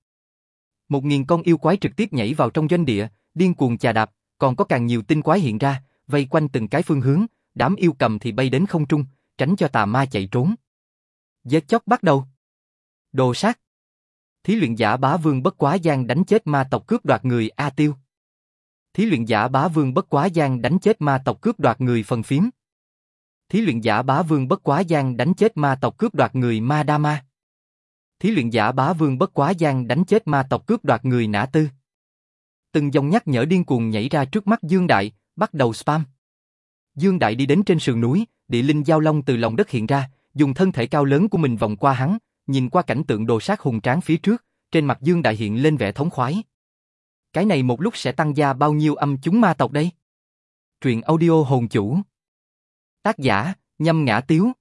Speaker 1: Một nghìn con yêu quái trực tiếp nhảy vào trong doanh địa, điên cuồng chà đạp, còn có càng nhiều tinh quái hiện ra, vây quanh từng cái phương hướng, đám yêu cầm thì bay đến không trung, tránh cho tà ma chạy trốn. Giết chóc bắt đầu. Đồ sát. Thí luyện giả bá vương bất quá gian đánh chết ma tộc cướp đoạt người A Tiêu. Thí luyện giả bá vương bất quá gian đánh chết ma tộc cướp đoạt người phần phím. Thí luyện giả bá vương bất quá gian đánh chết ma tộc cướp đoạt người ma đa ma. Thí luyện giả bá vương bất quá gian đánh chết ma tộc cướp đoạt người nã tư. Từng dòng nhắc nhở điên cuồng nhảy ra trước mắt Dương Đại, bắt đầu spam. Dương Đại đi đến trên sườn núi, địa linh giao long từ lòng đất hiện ra, dùng thân thể cao lớn của mình vòng qua hắn, nhìn qua cảnh tượng đồ sát hùng tráng phía trước, trên mặt Dương Đại hiện lên vẻ thống khoái. Cái này một lúc sẽ tăng gia bao nhiêu âm chúng ma tộc đây? Truyện audio hồn chủ. Tác giả, nhâm ngã tiếu.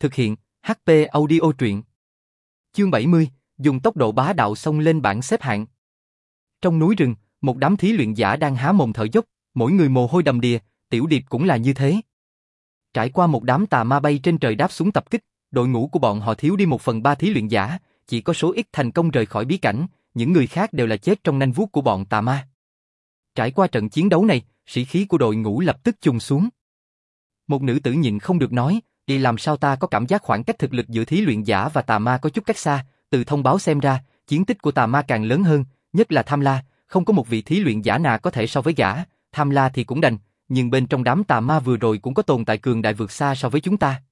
Speaker 1: Thực hiện, HP audio truyện. Chương 70, dùng tốc độ bá đạo xông lên bảng xếp hạng. Trong núi rừng, một đám thí luyện giả đang há mồm thở dốc, mỗi người mồ hôi đầm đìa, tiểu điệp cũng là như thế. Trải qua một đám tà ma bay trên trời đáp xuống tập kích, đội ngũ của bọn họ thiếu đi một phần ba thí luyện giả, chỉ có số ít thành công rời khỏi bí cảnh, những người khác đều là chết trong nanh vuốt của bọn tà ma. Trải qua trận chiến đấu này, sĩ khí của đội ngũ lập tức chùng xuống. Một nữ tử nhịn không được nói, đi làm sao ta có cảm giác khoảng cách thực lực giữa thí luyện giả và tà ma có chút cách xa, từ thông báo xem ra, chiến tích của tà ma càng lớn hơn, nhất là tham la, không có một vị thí luyện giả nào có thể so với gã, tham la thì cũng đành, nhưng bên trong đám tà ma vừa rồi cũng có tồn tại cường đại vượt xa so với chúng ta.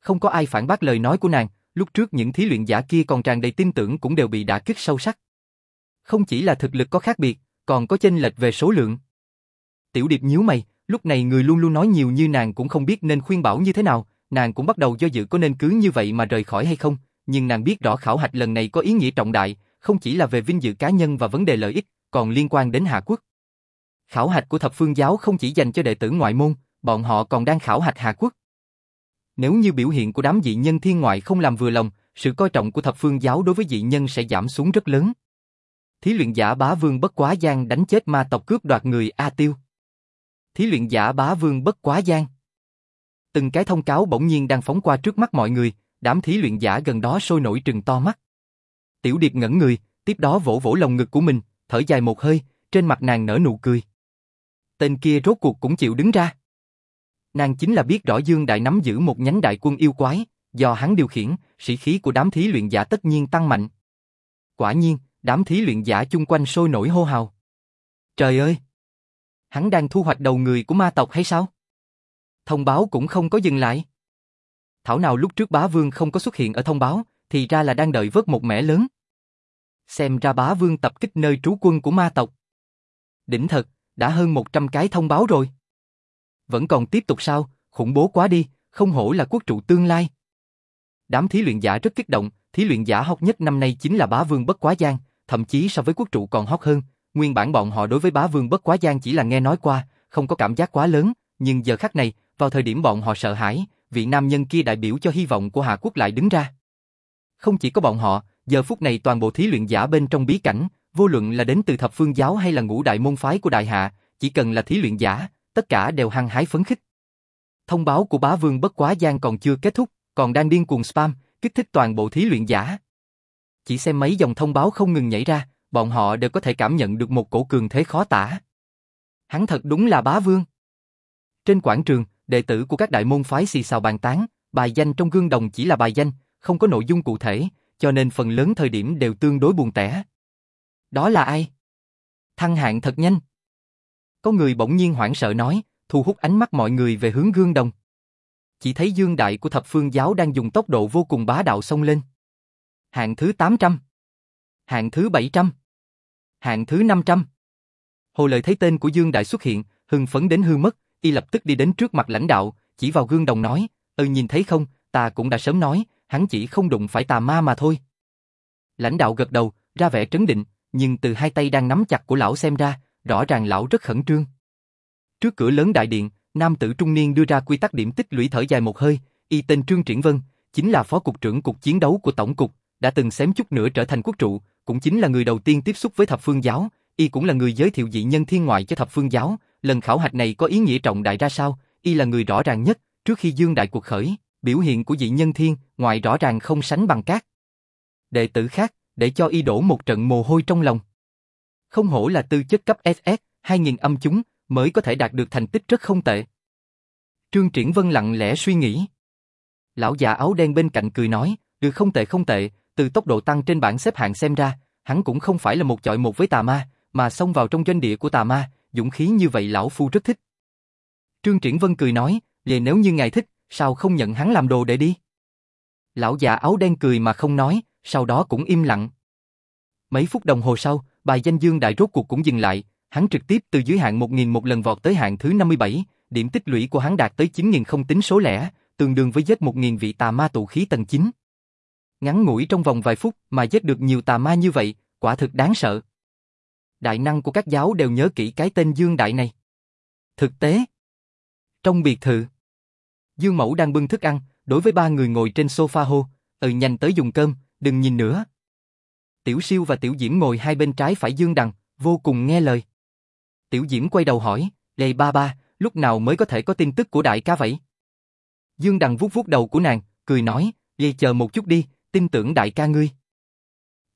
Speaker 1: Không có ai phản bác lời nói của nàng, lúc trước những thí luyện giả kia còn tràn đầy tin tưởng cũng đều bị đả kích sâu sắc. Không chỉ là thực lực có khác biệt, còn có chênh lệch về số lượng. Tiểu Điệp nhíu mày, lúc này người luôn luôn nói nhiều như nàng cũng không biết nên khuyên bảo như thế nào, nàng cũng bắt đầu do dự có nên cứ như vậy mà rời khỏi hay không, nhưng nàng biết rõ khảo hạch lần này có ý nghĩa trọng đại, không chỉ là về vinh dự cá nhân và vấn đề lợi ích, còn liên quan đến Hạ Quốc. Khảo hạch của thập phương giáo không chỉ dành cho đệ tử ngoại môn, bọn họ còn đang khảo hạch Hạ Quốc. Nếu như biểu hiện của đám dị nhân thiên ngoại không làm vừa lòng, sự coi trọng của thập phương giáo đối với dị nhân sẽ giảm xuống rất lớn. Thí luyện giả bá vương bất quá gian đánh chết ma tộc cướp đoạt người A Tiêu. Thí luyện giả bá vương bất quá gian. Từng cái thông cáo bỗng nhiên đang phóng qua trước mắt mọi người, đám thí luyện giả gần đó sôi nổi trừng to mắt. Tiểu Điệp ngẩn người, tiếp đó vỗ vỗ lồng ngực của mình, thở dài một hơi, trên mặt nàng nở nụ cười. Tên kia rốt cuộc cũng chịu đứng ra. Nàng chính là biết rõ Dương Đại nắm giữ một nhánh đại quân yêu quái, do hắn điều khiển, sĩ khí của đám thí luyện giả tất nhiên tăng mạnh. Quả nhiên, đám thí luyện giả chung quanh sôi nổi hô hào. Trời ơi! Hắn đang thu hoạch đầu người của ma tộc hay sao? Thông báo cũng không có dừng lại. Thảo nào lúc trước bá vương không có xuất hiện ở thông báo, thì ra là đang đợi vớt một mẻ lớn. Xem ra bá vương tập kích nơi trú quân của ma tộc. Đỉnh thật, đã hơn 100 cái thông báo rồi. Vẫn còn tiếp tục sao, khủng bố quá đi, không hổ là quốc trụ tương lai. Đám thí luyện giả rất kích động, thí luyện giả hot nhất năm nay chính là bá vương bất quá giang, thậm chí so với quốc trụ còn hot hơn. Nguyên bản bọn họ đối với bá vương bất quá giang chỉ là nghe nói qua, không có cảm giác quá lớn, nhưng giờ khắc này, vào thời điểm bọn họ sợ hãi, vị nam nhân kia đại biểu cho hy vọng của Hạ Quốc lại đứng ra. Không chỉ có bọn họ, giờ phút này toàn bộ thí luyện giả bên trong bí cảnh, vô luận là đến từ thập phương giáo hay là ngũ đại môn phái của đại hạ, chỉ cần là thí luyện giả, tất cả đều hăng hái phấn khích. Thông báo của bá vương bất quá gian còn chưa kết thúc, còn đang điên cuồng spam, kích thích toàn bộ thí luyện giả. Chỉ xem mấy dòng thông báo không ngừng nhảy ra, bọn họ đều có thể cảm nhận được một cổ cường thế khó tả. Hắn thật đúng là bá vương. Trên quảng trường, đệ tử của các đại môn phái xì xào bàn tán, bài danh trong gương đồng chỉ là bài danh, không có nội dung cụ thể, cho nên phần lớn thời điểm đều tương đối buồn tẻ. Đó là ai? Thăng hạng thật nhanh. Có người bỗng nhiên hoảng sợ nói, thu hút ánh mắt mọi người về hướng gương đồng. Chỉ thấy dương đại của thập phương giáo đang dùng tốc độ vô cùng bá đạo xông lên. Hạng thứ 800. Hạng thứ 700. Hạng thứ 500. Hồ lời thấy tên của Dương Đại xuất hiện, hưng phấn đến hư mất, y lập tức đi đến trước mặt lãnh đạo, chỉ vào gương đồng nói, ừ nhìn thấy không, ta cũng đã sớm nói, hắn chỉ không đụng phải tà ma mà thôi. Lãnh đạo gật đầu, ra vẻ trấn định, nhưng từ hai tay đang nắm chặt của lão xem ra, rõ ràng lão rất khẩn trương. Trước cửa lớn đại điện, nam tử trung niên đưa ra quy tắc điểm tích lũy thở dài một hơi, y tên Trương Triển Vân, chính là phó cục trưởng cục chiến đấu của tổng cục, đã từng xém chút nữa trở thành quốc trụ, cũng chính là người đầu tiên tiếp xúc với thập phương giáo, y cũng là người giới thiệu dị nhân thiên ngoại cho thập phương giáo, lần khảo hạch này có ý nghĩa trọng đại ra sao, y là người rõ ràng nhất, trước khi dương đại cuộc khởi, biểu hiện của dị nhân thiên, ngoại rõ ràng không sánh bằng các. Đệ tử khác, để cho y đổ một trận mồ hôi trong lòng. Không hổ là tư chất cấp SS, 2000 âm chúng, mới có thể đạt được thành tích rất không tệ. Trương Triển Vân lặng lẽ suy nghĩ. Lão già áo đen bên cạnh cười nói, được không tệ không tệ, từ tốc độ tăng trên bảng xếp hạng xem ra, hắn cũng không phải là một chọi một với tà ma, mà xông vào trong doanh địa của tà ma, dũng khí như vậy lão phu rất thích. Trương Triển Vân cười nói, vậy nếu như ngài thích, sao không nhận hắn làm đồ để đi? Lão già áo đen cười mà không nói, sau đó cũng im lặng. Mấy phút đồng hồ sau, bài danh dương đại rốt cuộc cũng dừng lại, hắn trực tiếp từ dưới hạng 1.000 một lần vọt tới hạng thứ 57, điểm tích lũy của hắn đạt tới 9.000 không tính số lẻ, tương đương với giết 1.000 vị tà ma tụ khí tầng 9. Ngắn ngủi trong vòng vài phút mà giết được nhiều tà ma như vậy, quả thực đáng sợ. Đại năng của các giáo đều nhớ kỹ cái tên Dương Đại này. Thực tế, trong biệt thự, Dương Mẫu đang bưng thức ăn, đối với ba người ngồi trên sofa hô, ừ nhanh tới dùng cơm, đừng nhìn nữa. Tiểu siêu và tiểu diễm ngồi hai bên trái phải Dương Đằng, vô cùng nghe lời. Tiểu diễm quay đầu hỏi, Lê ba ba, lúc nào mới có thể có tin tức của đại ca vậy? Dương Đằng vuốt vuốt đầu của nàng, cười nói, Lê chờ một chút đi, tin tưởng đại ca ngươi.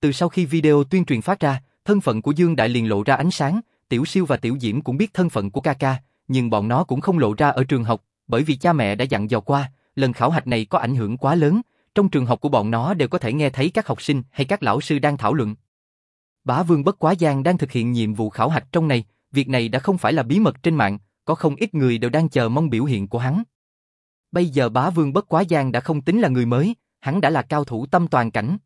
Speaker 1: Từ sau khi video tuyên truyền phát ra, thân phận của Dương Đại liền lộ ra ánh sáng, Tiểu Siêu và Tiểu Diễm cũng biết thân phận của ca ca, nhưng bọn nó cũng không lộ ra ở trường học, bởi vì cha mẹ đã dặn dò qua, lần khảo hạch này có ảnh hưởng quá lớn, trong trường học của bọn nó đều có thể nghe thấy các học sinh hay các lão sư đang thảo luận. Bá Vương Bất Quá Giang đang thực hiện nhiệm vụ khảo hạch trong này, việc này đã không phải là bí mật trên mạng, có không ít người đều đang chờ mong biểu hiện của hắn. Bây giờ Bá Vương Bất Quá Giang đã không tính là người mới, hắn đã là cao thủ tâm toàn cảnh.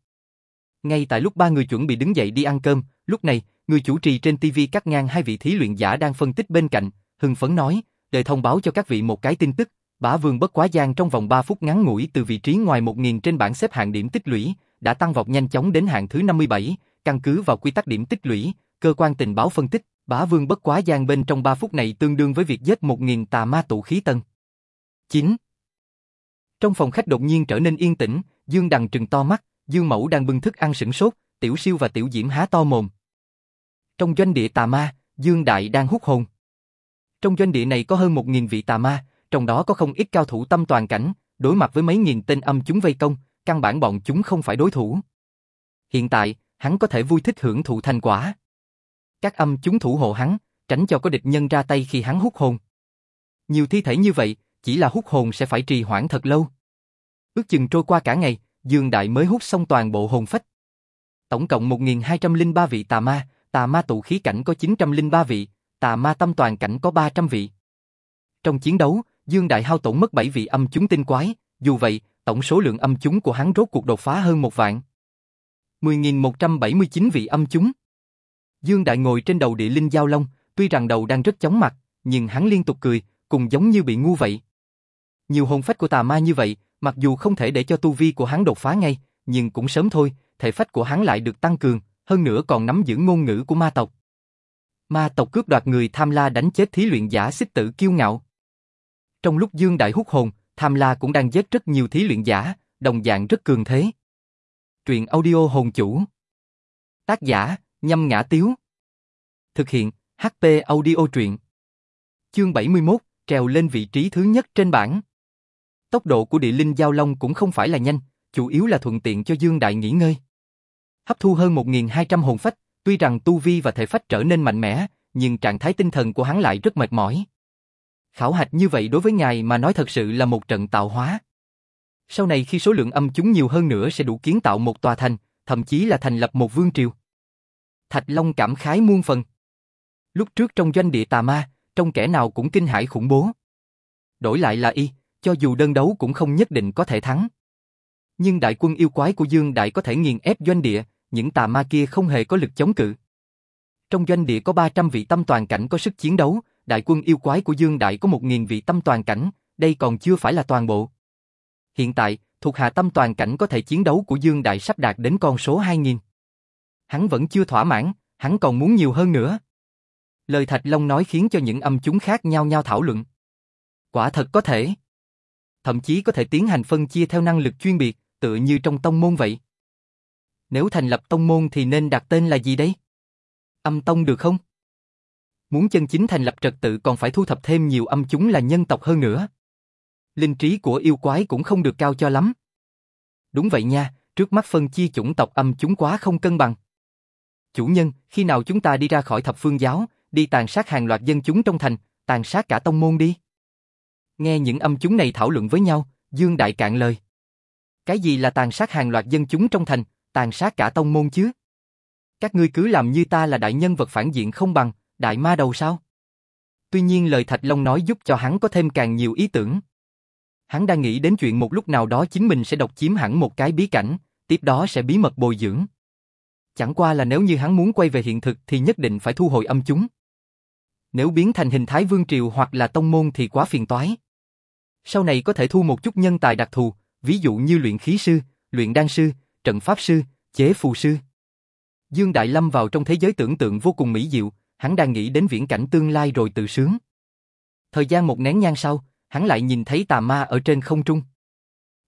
Speaker 1: Ngay tại lúc ba người chuẩn bị đứng dậy đi ăn cơm, lúc này, người chủ trì trên TV cắt ngang hai vị thí luyện giả đang phân tích bên cạnh, hưng phấn nói, để thông báo cho các vị một cái tin tức, bá vương bất quá gian trong vòng 3 phút ngắn ngủi từ vị trí ngoài 1.000 trên bảng xếp hạng điểm tích lũy, đã tăng vọt nhanh chóng đến hạng thứ 57, căn cứ vào quy tắc điểm tích lũy, cơ quan tình báo phân tích, bá vương bất quá gian bên trong 3 phút này tương đương với việc giết 1.000 tà ma tụ khí tân. 9. Trong phòng khách đột nhiên trở nên yên tĩnh, Dương Đằng trừng to mắt, Dương Mẫu đang bưng thức ăn sững sốt, Tiểu Siêu và Tiểu Diễm há to mồm. Trong doanh địa tà ma, Dương Đại đang hút hồn. Trong doanh địa này có hơn một nghìn vị tà ma, trong đó có không ít cao thủ tâm toàn cảnh, đối mặt với mấy nghìn tên âm chúng vây công, căn bản bọn chúng không phải đối thủ. Hiện tại, hắn có thể vui thích hưởng thụ thành quả. Các âm chúng thủ hộ hắn, tránh cho có địch nhân ra tay khi hắn hút hồn. Nhiều thi thể như vậy, chỉ là hút hồn sẽ phải trì hoãn thật lâu. Ước chừng trôi qua cả ngày, Dương Đại mới hút xong toàn bộ hồn phách. Tổng cộng 1.203 vị tà ma, tà ma tụ khí cảnh có 903 vị, tà ma tâm toàn cảnh có 300 vị. Trong chiến đấu, Dương Đại hao tổn mất 7 vị âm chúng tinh quái, dù vậy, tổng số lượng âm chúng của hắn rốt cuộc đột phá hơn một vạn. 10.179 vị âm chúng. Dương Đại ngồi trên đầu địa linh giao long, tuy rằng đầu đang rất chóng mặt, nhưng hắn liên tục cười, cùng giống như bị ngu vậy. Nhiều hồn phách của tà ma như vậy, mặc dù không thể để cho tu vi của hắn đột phá ngay, nhưng cũng sớm thôi, thể phách của hắn lại được tăng cường, hơn nữa còn nắm giữ ngôn ngữ của ma tộc. Ma tộc cướp đoạt người tham la đánh chết thí luyện giả xích tử kiêu ngạo. Trong lúc Dương Đại hút hồn, tham la cũng đang giết rất nhiều thí luyện giả, đồng dạng rất cường thế. Truyện audio hồn chủ. Tác giả, nhâm ngã tiếu. Thực hiện, HP audio truyện. Chương 71, trèo lên vị trí thứ nhất trên bảng. Tốc độ của địa linh giao long cũng không phải là nhanh, chủ yếu là thuận tiện cho Dương Đại nghỉ ngơi. Hấp thu hơn 1.200 hồn phách, tuy rằng tu vi và thể phách trở nên mạnh mẽ, nhưng trạng thái tinh thần của hắn lại rất mệt mỏi. Khảo hạch như vậy đối với ngài mà nói thật sự là một trận tạo hóa. Sau này khi số lượng âm chúng nhiều hơn nữa sẽ đủ kiến tạo một tòa thành, thậm chí là thành lập một vương triều. Thạch Long cảm khái muôn phần. Lúc trước trong doanh địa tà ma, trong kẻ nào cũng kinh hãi khủng bố. Đổi lại là y, cho dù đơn đấu cũng không nhất định có thể thắng. Nhưng đại quân yêu quái của Dương Đại có thể nghiền ép doanh địa, những tà ma kia không hề có lực chống cự. Trong doanh địa có 300 vị tâm toàn cảnh có sức chiến đấu, đại quân yêu quái của Dương Đại có 1.000 vị tâm toàn cảnh, đây còn chưa phải là toàn bộ. Hiện tại, thuộc hạ tâm toàn cảnh có thể chiến đấu của Dương Đại sắp đạt đến con số 2.000. Hắn vẫn chưa thỏa mãn, hắn còn muốn nhiều hơn nữa. Lời Thạch Long nói khiến cho những âm chúng khác nhau nhau thảo luận. Quả thật có thể. Thậm chí có thể tiến hành phân chia theo năng lực chuyên biệt, tựa như trong tông môn vậy. Nếu thành lập tông môn thì nên đặt tên là gì đấy? Âm tông được không? Muốn chân chính thành lập trật tự còn phải thu thập thêm nhiều âm chúng là nhân tộc hơn nữa. Linh trí của yêu quái cũng không được cao cho lắm. Đúng vậy nha, trước mắt phân chia chủng tộc âm chúng quá không cân bằng. Chủ nhân, khi nào chúng ta đi ra khỏi thập phương giáo, đi tàn sát hàng loạt dân chúng trong thành, tàn sát cả tông môn đi. Nghe những âm chúng này thảo luận với nhau, Dương Đại cạn lời. Cái gì là tàn sát hàng loạt dân chúng trong thành, tàn sát cả tông môn chứ? Các ngươi cứ làm như ta là đại nhân vật phản diện không bằng, đại ma đầu sao? Tuy nhiên lời Thạch Long nói giúp cho hắn có thêm càng nhiều ý tưởng. Hắn đang nghĩ đến chuyện một lúc nào đó chính mình sẽ độc chiếm hẳn một cái bí cảnh, tiếp đó sẽ bí mật bồi dưỡng. Chẳng qua là nếu như hắn muốn quay về hiện thực thì nhất định phải thu hồi âm chúng. Nếu biến thành hình thái vương triều hoặc là tông môn thì quá phiền toái. Sau này có thể thu một chút nhân tài đặc thù, ví dụ như luyện khí sư, luyện đan sư, trận pháp sư, chế phù sư. Dương Đại Lâm vào trong thế giới tưởng tượng vô cùng mỹ diệu, hắn đang nghĩ đến viễn cảnh tương lai rồi tự sướng. Thời gian một nén nhang sau, hắn lại nhìn thấy tà ma ở trên không trung.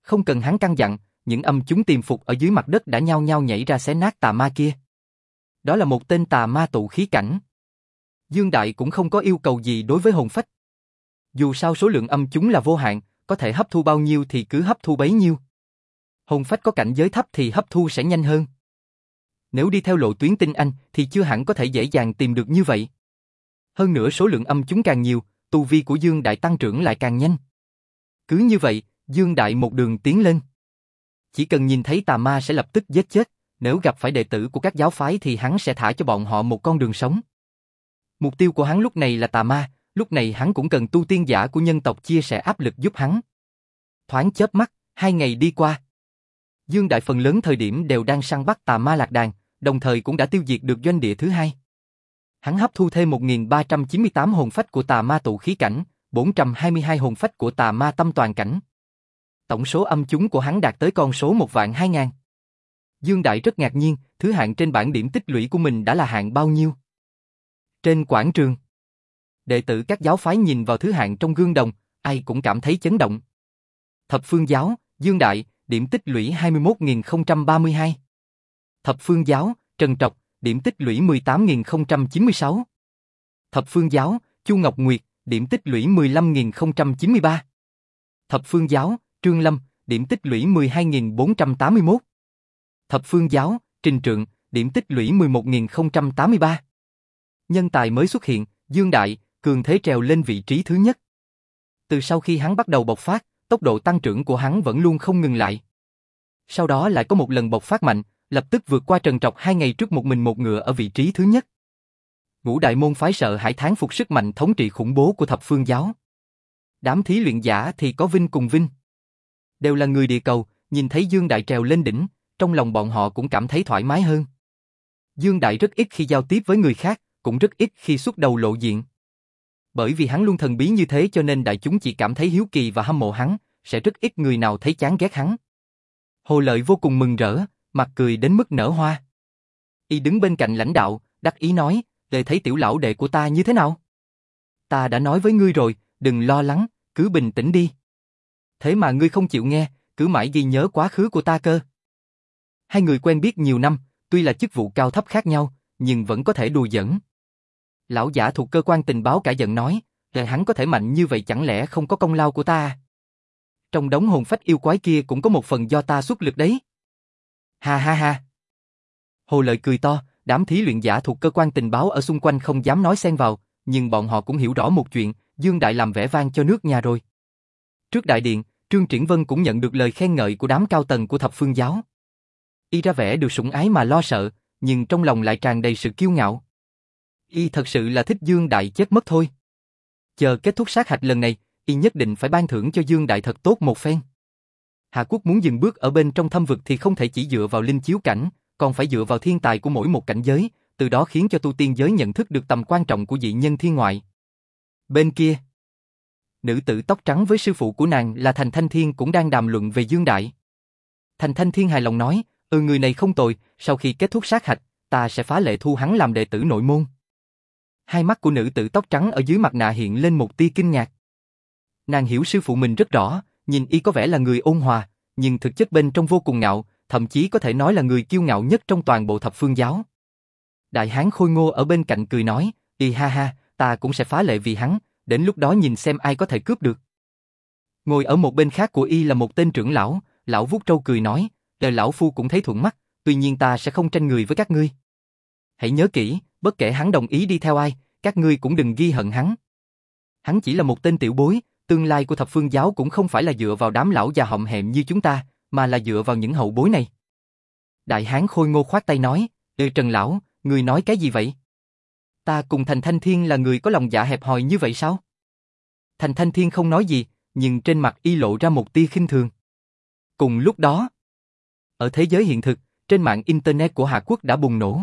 Speaker 1: Không cần hắn căn dặn, những âm chúng tiềm phục ở dưới mặt đất đã nhao nhao nhảy ra xé nát tà ma kia. Đó là một tên tà ma tụ khí cảnh. Dương Đại cũng không có yêu cầu gì đối với hồn phách. Dù sao số lượng âm chúng là vô hạn, có thể hấp thu bao nhiêu thì cứ hấp thu bấy nhiêu. Hồn phách có cảnh giới thấp thì hấp thu sẽ nhanh hơn. Nếu đi theo lộ tuyến tinh anh thì chưa hẳn có thể dễ dàng tìm được như vậy. Hơn nữa số lượng âm chúng càng nhiều, tu vi của Dương Đại tăng trưởng lại càng nhanh. Cứ như vậy, Dương Đại một đường tiến lên. Chỉ cần nhìn thấy tà ma sẽ lập tức giết chết, nếu gặp phải đệ tử của các giáo phái thì hắn sẽ thả cho bọn họ một con đường sống. Mục tiêu của hắn lúc này là tà ma, lúc này hắn cũng cần tu tiên giả của nhân tộc chia sẻ áp lực giúp hắn. Thoáng chớp mắt, hai ngày đi qua. Dương Đại phần lớn thời điểm đều đang săn bắt tà ma lạc đàn, đồng thời cũng đã tiêu diệt được doanh địa thứ hai. Hắn hấp thu thêm 1.398 hồn phách của tà ma tụ khí cảnh, 422 hồn phách của tà ma tâm toàn cảnh. Tổng số âm chúng của hắn đạt tới con số 1 vạn 2 ngàn. Dương Đại rất ngạc nhiên, thứ hạng trên bảng điểm tích lũy của mình đã là hạng bao nhiêu? Trên quảng trường, đệ tử các giáo phái nhìn vào thứ hạng trong gương đồng, ai cũng cảm thấy chấn động. Thập phương giáo, Dương Đại, điểm tích lũy 21.032. Thập phương giáo, Trần Trọc, điểm tích lũy 18.096. Thập phương giáo, Chu Ngọc Nguyệt, điểm tích lũy 15.093. Thập phương giáo, Trương Lâm, điểm tích lũy 12.481. Thập phương giáo, Trình Trượng, điểm tích lũy 11.083. Nhân tài mới xuất hiện, Dương Đại, cường thế trèo lên vị trí thứ nhất. Từ sau khi hắn bắt đầu bộc phát, tốc độ tăng trưởng của hắn vẫn luôn không ngừng lại. Sau đó lại có một lần bộc phát mạnh, lập tức vượt qua Trần Trọc hai ngày trước một mình một ngựa ở vị trí thứ nhất. Ngũ đại môn phái sợ hải tháng phục sức mạnh thống trị khủng bố của thập phương giáo. Đám thí luyện giả thì có Vinh cùng Vinh. Đều là người địa cầu, nhìn thấy Dương Đại trèo lên đỉnh, trong lòng bọn họ cũng cảm thấy thoải mái hơn. Dương Đại rất ít khi giao tiếp với người khác, cũng rất ít khi xuất đầu lộ diện. Bởi vì hắn luôn thần bí như thế cho nên đại chúng chỉ cảm thấy hiếu kỳ và hâm mộ hắn, sẽ rất ít người nào thấy chán ghét hắn. Hồ Lợi vô cùng mừng rỡ, mặt cười đến mức nở hoa. Y đứng bên cạnh lãnh đạo, đắc ý nói, để thấy tiểu lão đệ của ta như thế nào? Ta đã nói với ngươi rồi, đừng lo lắng, cứ bình tĩnh đi. Thế mà ngươi không chịu nghe, cứ mãi ghi nhớ quá khứ của ta cơ. Hai người quen biết nhiều năm, tuy là chức vụ cao thấp khác nhau, nhưng vẫn có thể đùa giỡn. Lão giả thuộc cơ quan tình báo cả giận nói, là hắn có thể mạnh như vậy chẳng lẽ không có công lao của ta à? Trong đống hồn phách yêu quái kia cũng có một phần do ta xuất lực đấy. Ha ha ha. Hồ Lợi cười to, đám thí luyện giả thuộc cơ quan tình báo ở xung quanh không dám nói xen vào, nhưng bọn họ cũng hiểu rõ một chuyện, Dương Đại làm vẻ vang cho nước nhà rồi. Trước đại điện, Trương Triển Vân cũng nhận được lời khen ngợi của đám cao tầng của thập phương giáo. Y ra vẻ được sủng ái mà lo sợ, nhưng trong lòng lại tràn đầy sự kiêu ngạo. Y thật sự là thích Dương Đại chết mất thôi. Chờ kết thúc sát hạch lần này, Y nhất định phải ban thưởng cho Dương Đại thật tốt một phen. Hạ Quốc muốn dừng bước ở bên trong thâm vực thì không thể chỉ dựa vào linh chiếu cảnh, còn phải dựa vào thiên tài của mỗi một cảnh giới, từ đó khiến cho tu tiên giới nhận thức được tầm quan trọng của dị nhân thiên ngoại. Bên kia, nữ tử tóc trắng với sư phụ của nàng là Thành Thanh Thiên cũng đang đàm luận về Dương Đại. Thành Thanh Thiên hài lòng nói, ừ người này không tồi, sau khi kết thúc sát hạch, ta sẽ phá lệ thu hắn làm đệ tử nội môn. Hai mắt của nữ tử tóc trắng ở dưới mặt nạ hiện lên một tia kinh ngạc. Nàng hiểu sư phụ mình rất rõ, nhìn y có vẻ là người ôn hòa, nhưng thực chất bên trong vô cùng ngạo, thậm chí có thể nói là người kiêu ngạo nhất trong toàn bộ thập phương giáo. Đại hán khôi ngô ở bên cạnh cười nói, y ha ha, ta cũng sẽ phá lệ vì hắn, đến lúc đó nhìn xem ai có thể cướp được. Ngồi ở một bên khác của y là một tên trưởng lão, lão vuốt trâu cười nói, đời lão phu cũng thấy thuận mắt, tuy nhiên ta sẽ không tranh người với các ngươi. Hãy nhớ kỹ, bất kể hắn đồng ý đi theo ai, các ngươi cũng đừng ghi hận hắn. Hắn chỉ là một tên tiểu bối, tương lai của thập phương giáo cũng không phải là dựa vào đám lão già hậm hẹm như chúng ta, mà là dựa vào những hậu bối này. Đại hán khôi ngô khoát tay nói, Ê Trần Lão, người nói cái gì vậy? Ta cùng Thành Thanh Thiên là người có lòng dạ hẹp hòi như vậy sao? Thành Thanh Thiên không nói gì, nhưng trên mặt y lộ ra một tia khinh thường. Cùng lúc đó, ở thế giới hiện thực, trên mạng Internet của Hạ Quốc đã bùng nổ.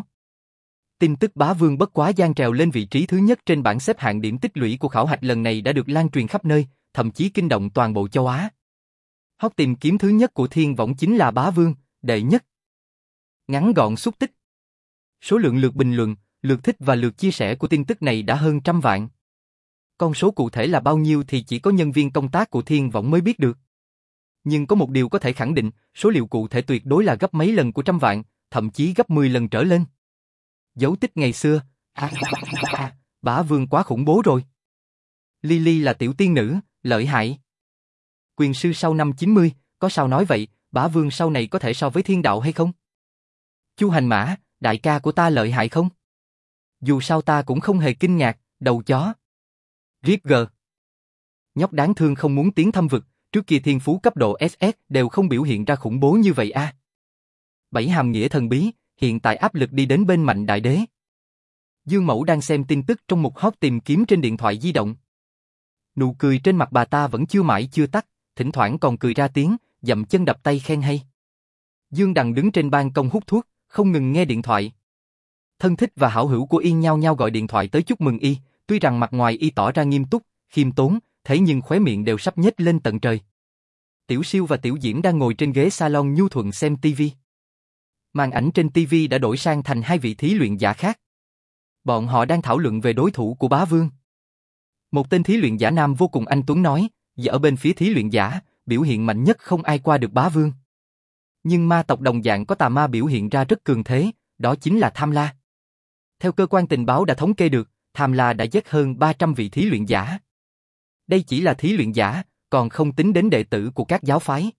Speaker 1: Tin tức bá vương bất quá gian trèo lên vị trí thứ nhất trên bảng xếp hạng điểm tích lũy của khảo hạch lần này đã được lan truyền khắp nơi, thậm chí kinh động toàn bộ châu Á. Hóc tìm kiếm thứ nhất của thiên võng chính là bá vương, đệ nhất. Ngắn gọn xúc tích. Số lượng lượt bình luận, lượt thích và lượt chia sẻ của tin tức này đã hơn trăm vạn. Con số cụ thể là bao nhiêu thì chỉ có nhân viên công tác của thiên võng mới biết được. Nhưng có một điều có thể khẳng định, số liệu cụ thể tuyệt đối là gấp mấy lần của trăm vạn, thậm chí gấp 10 lần trở lên. Dấu tích ngày xưa, à, à, bá vương quá khủng bố rồi. Lily là tiểu tiên nữ, lợi hại. Quyền sư sau năm 90, có sao nói vậy, bá vương sau này có thể so với thiên đạo hay không? Chu hành mã, đại ca của ta lợi hại không? Dù sao ta cũng không hề kinh ngạc, đầu chó. Riết gờ. Nhóc đáng thương không muốn tiến thâm vực, trước kia thiên phú cấp độ SS đều không biểu hiện ra khủng bố như vậy a. Bảy hàm nghĩa thần bí, hiện tại áp lực đi đến bên mạnh đại đế. Dương Mẫu đang xem tin tức trong một hot tìm kiếm trên điện thoại di động. Nụ cười trên mặt bà ta vẫn chưa mãi chưa tắt, thỉnh thoảng còn cười ra tiếng, dậm chân đập tay khen hay. Dương Đằng đứng trên ban công hút thuốc, không ngừng nghe điện thoại. Thân thích và hảo hữu của y nhau nhau gọi điện thoại tới chúc mừng y, tuy rằng mặt ngoài y tỏ ra nghiêm túc, khiêm tốn, thế nhưng khóe miệng đều sắp nhếch lên tận trời. Tiểu Siêu và Tiểu Diễm đang ngồi trên ghế salon nhu thuận xem tivi. Màn ảnh trên TV đã đổi sang thành hai vị thí luyện giả khác. Bọn họ đang thảo luận về đối thủ của bá vương. Một tên thí luyện giả nam vô cùng anh Tuấn nói, giờ ở bên phía thí luyện giả, biểu hiện mạnh nhất không ai qua được bá vương. Nhưng ma tộc đồng dạng có tà ma biểu hiện ra rất cường thế, đó chính là Tham La. Theo cơ quan tình báo đã thống kê được, Tham La đã giết hơn 300 vị thí luyện giả. Đây chỉ là thí luyện giả, còn không tính đến đệ tử của các giáo phái.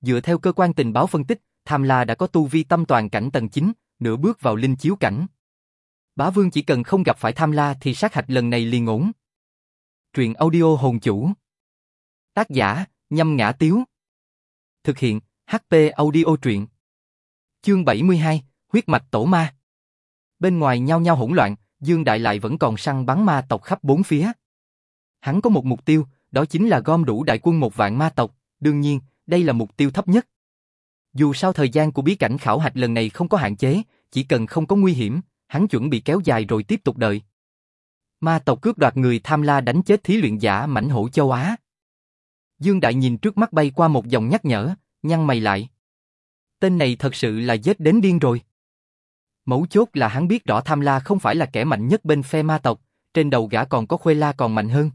Speaker 1: Dựa theo cơ quan tình báo phân tích, Tham La đã có tu vi tâm toàn cảnh tầng 9, nửa bước vào linh chiếu cảnh. Bá Vương chỉ cần không gặp phải Tham La thì sát hạch lần này liền ổn. Truyện audio hồn chủ. Tác giả, nhâm ngã tiếu. Thực hiện, HP audio truyện. Chương 72, huyết mạch tổ ma. Bên ngoài nhao nhao hỗn loạn, Dương Đại lại vẫn còn săn bắn ma tộc khắp bốn phía. Hắn có một mục tiêu, đó chính là gom đủ đại quân một vạn ma tộc, đương nhiên, đây là mục tiêu thấp nhất. Dù sao thời gian của bí cảnh khảo hạch lần này không có hạn chế, chỉ cần không có nguy hiểm, hắn chuẩn bị kéo dài rồi tiếp tục đợi. Ma tộc cướp đoạt người tham la đánh chết thí luyện giả mảnh hổ châu Á. Dương Đại nhìn trước mắt bay qua một dòng nhắc nhở, nhăn mày lại. Tên này thật sự là giết đến điên rồi. Mấu chốt là hắn biết rõ tham la không phải là kẻ mạnh nhất bên phe ma tộc, trên đầu gã còn có khuê la còn mạnh hơn.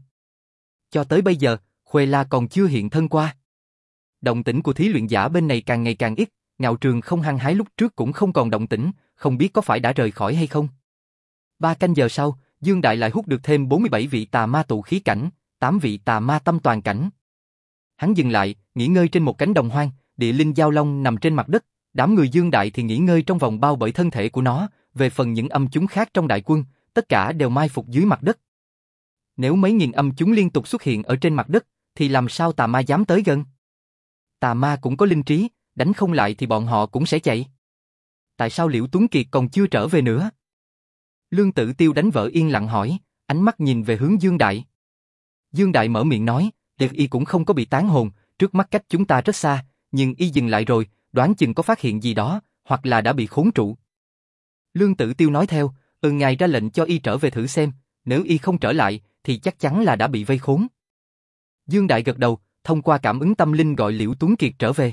Speaker 1: Cho tới bây giờ, khuê la còn chưa hiện thân qua. Động tĩnh của thí luyện giả bên này càng ngày càng ít, ngạo trường không hăng hái lúc trước cũng không còn động tĩnh, không biết có phải đã rời khỏi hay không. Ba canh giờ sau, Dương Đại lại hút được thêm 47 vị tà ma tụ khí cảnh, 8 vị tà ma tâm toàn cảnh. Hắn dừng lại, nghỉ ngơi trên một cánh đồng hoang, địa linh giao long nằm trên mặt đất, đám người Dương Đại thì nghỉ ngơi trong vòng bao bởi thân thể của nó, về phần những âm chúng khác trong đại quân, tất cả đều mai phục dưới mặt đất. Nếu mấy nghìn âm chúng liên tục xuất hiện ở trên mặt đất, thì làm sao tà ma dám tới gần? Tà ma cũng có linh trí, đánh không lại thì bọn họ cũng sẽ chạy. Tại sao Liễu Tuấn Kiệt còn chưa trở về nữa? Lương Tử Tiêu đánh vợ yên lặng hỏi, ánh mắt nhìn về hướng Dương Đại. Dương Đại mở miệng nói, Điệt Y cũng không có bị tán hồn, trước mắt cách chúng ta rất xa, nhưng Y dừng lại rồi, đoán chừng có phát hiện gì đó, hoặc là đã bị khốn trụ. Lương Tử Tiêu nói theo, ừ ngài ra lệnh cho Y trở về thử xem, nếu Y không trở lại, thì chắc chắn là đã bị vây khốn. Dương Đại gật đầu, thông qua cảm ứng tâm linh gọi Liễu Tuấn Kiệt trở về.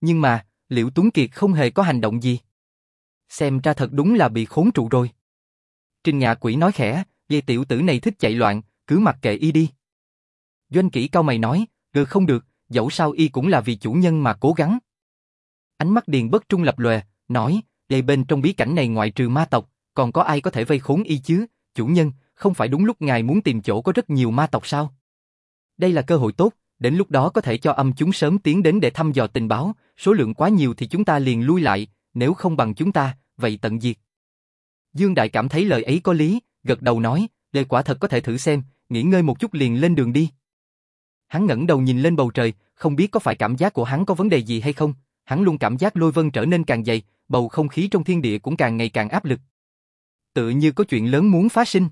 Speaker 1: Nhưng mà, Liễu Tuấn Kiệt không hề có hành động gì. Xem ra thật đúng là bị khốn trụ rồi. Trình Ngạ Quỷ nói khẽ, "Dây tiểu tử này thích chạy loạn, cứ mặc kệ y đi." Doanh Kỷ cao mày nói, "Ừ không được, dẫu sao y cũng là vì chủ nhân mà cố gắng." Ánh mắt Điền Bất Trung lập lòe, nói, "Đây bên trong bí cảnh này ngoại trừ ma tộc, còn có ai có thể vây khốn y chứ? Chủ nhân, không phải đúng lúc ngài muốn tìm chỗ có rất nhiều ma tộc sao?" Đây là cơ hội tốt, đến lúc đó có thể cho âm chúng sớm tiến đến để thăm dò tình báo, số lượng quá nhiều thì chúng ta liền lui lại, nếu không bằng chúng ta, vậy tận diệt. Dương Đại cảm thấy lời ấy có lý, gật đầu nói, đây quả thật có thể thử xem, nghỉ ngơi một chút liền lên đường đi. Hắn ngẩng đầu nhìn lên bầu trời, không biết có phải cảm giác của hắn có vấn đề gì hay không, hắn luôn cảm giác lôi vân trở nên càng dày, bầu không khí trong thiên địa cũng càng ngày càng áp lực. Tự như có chuyện lớn muốn phát sinh.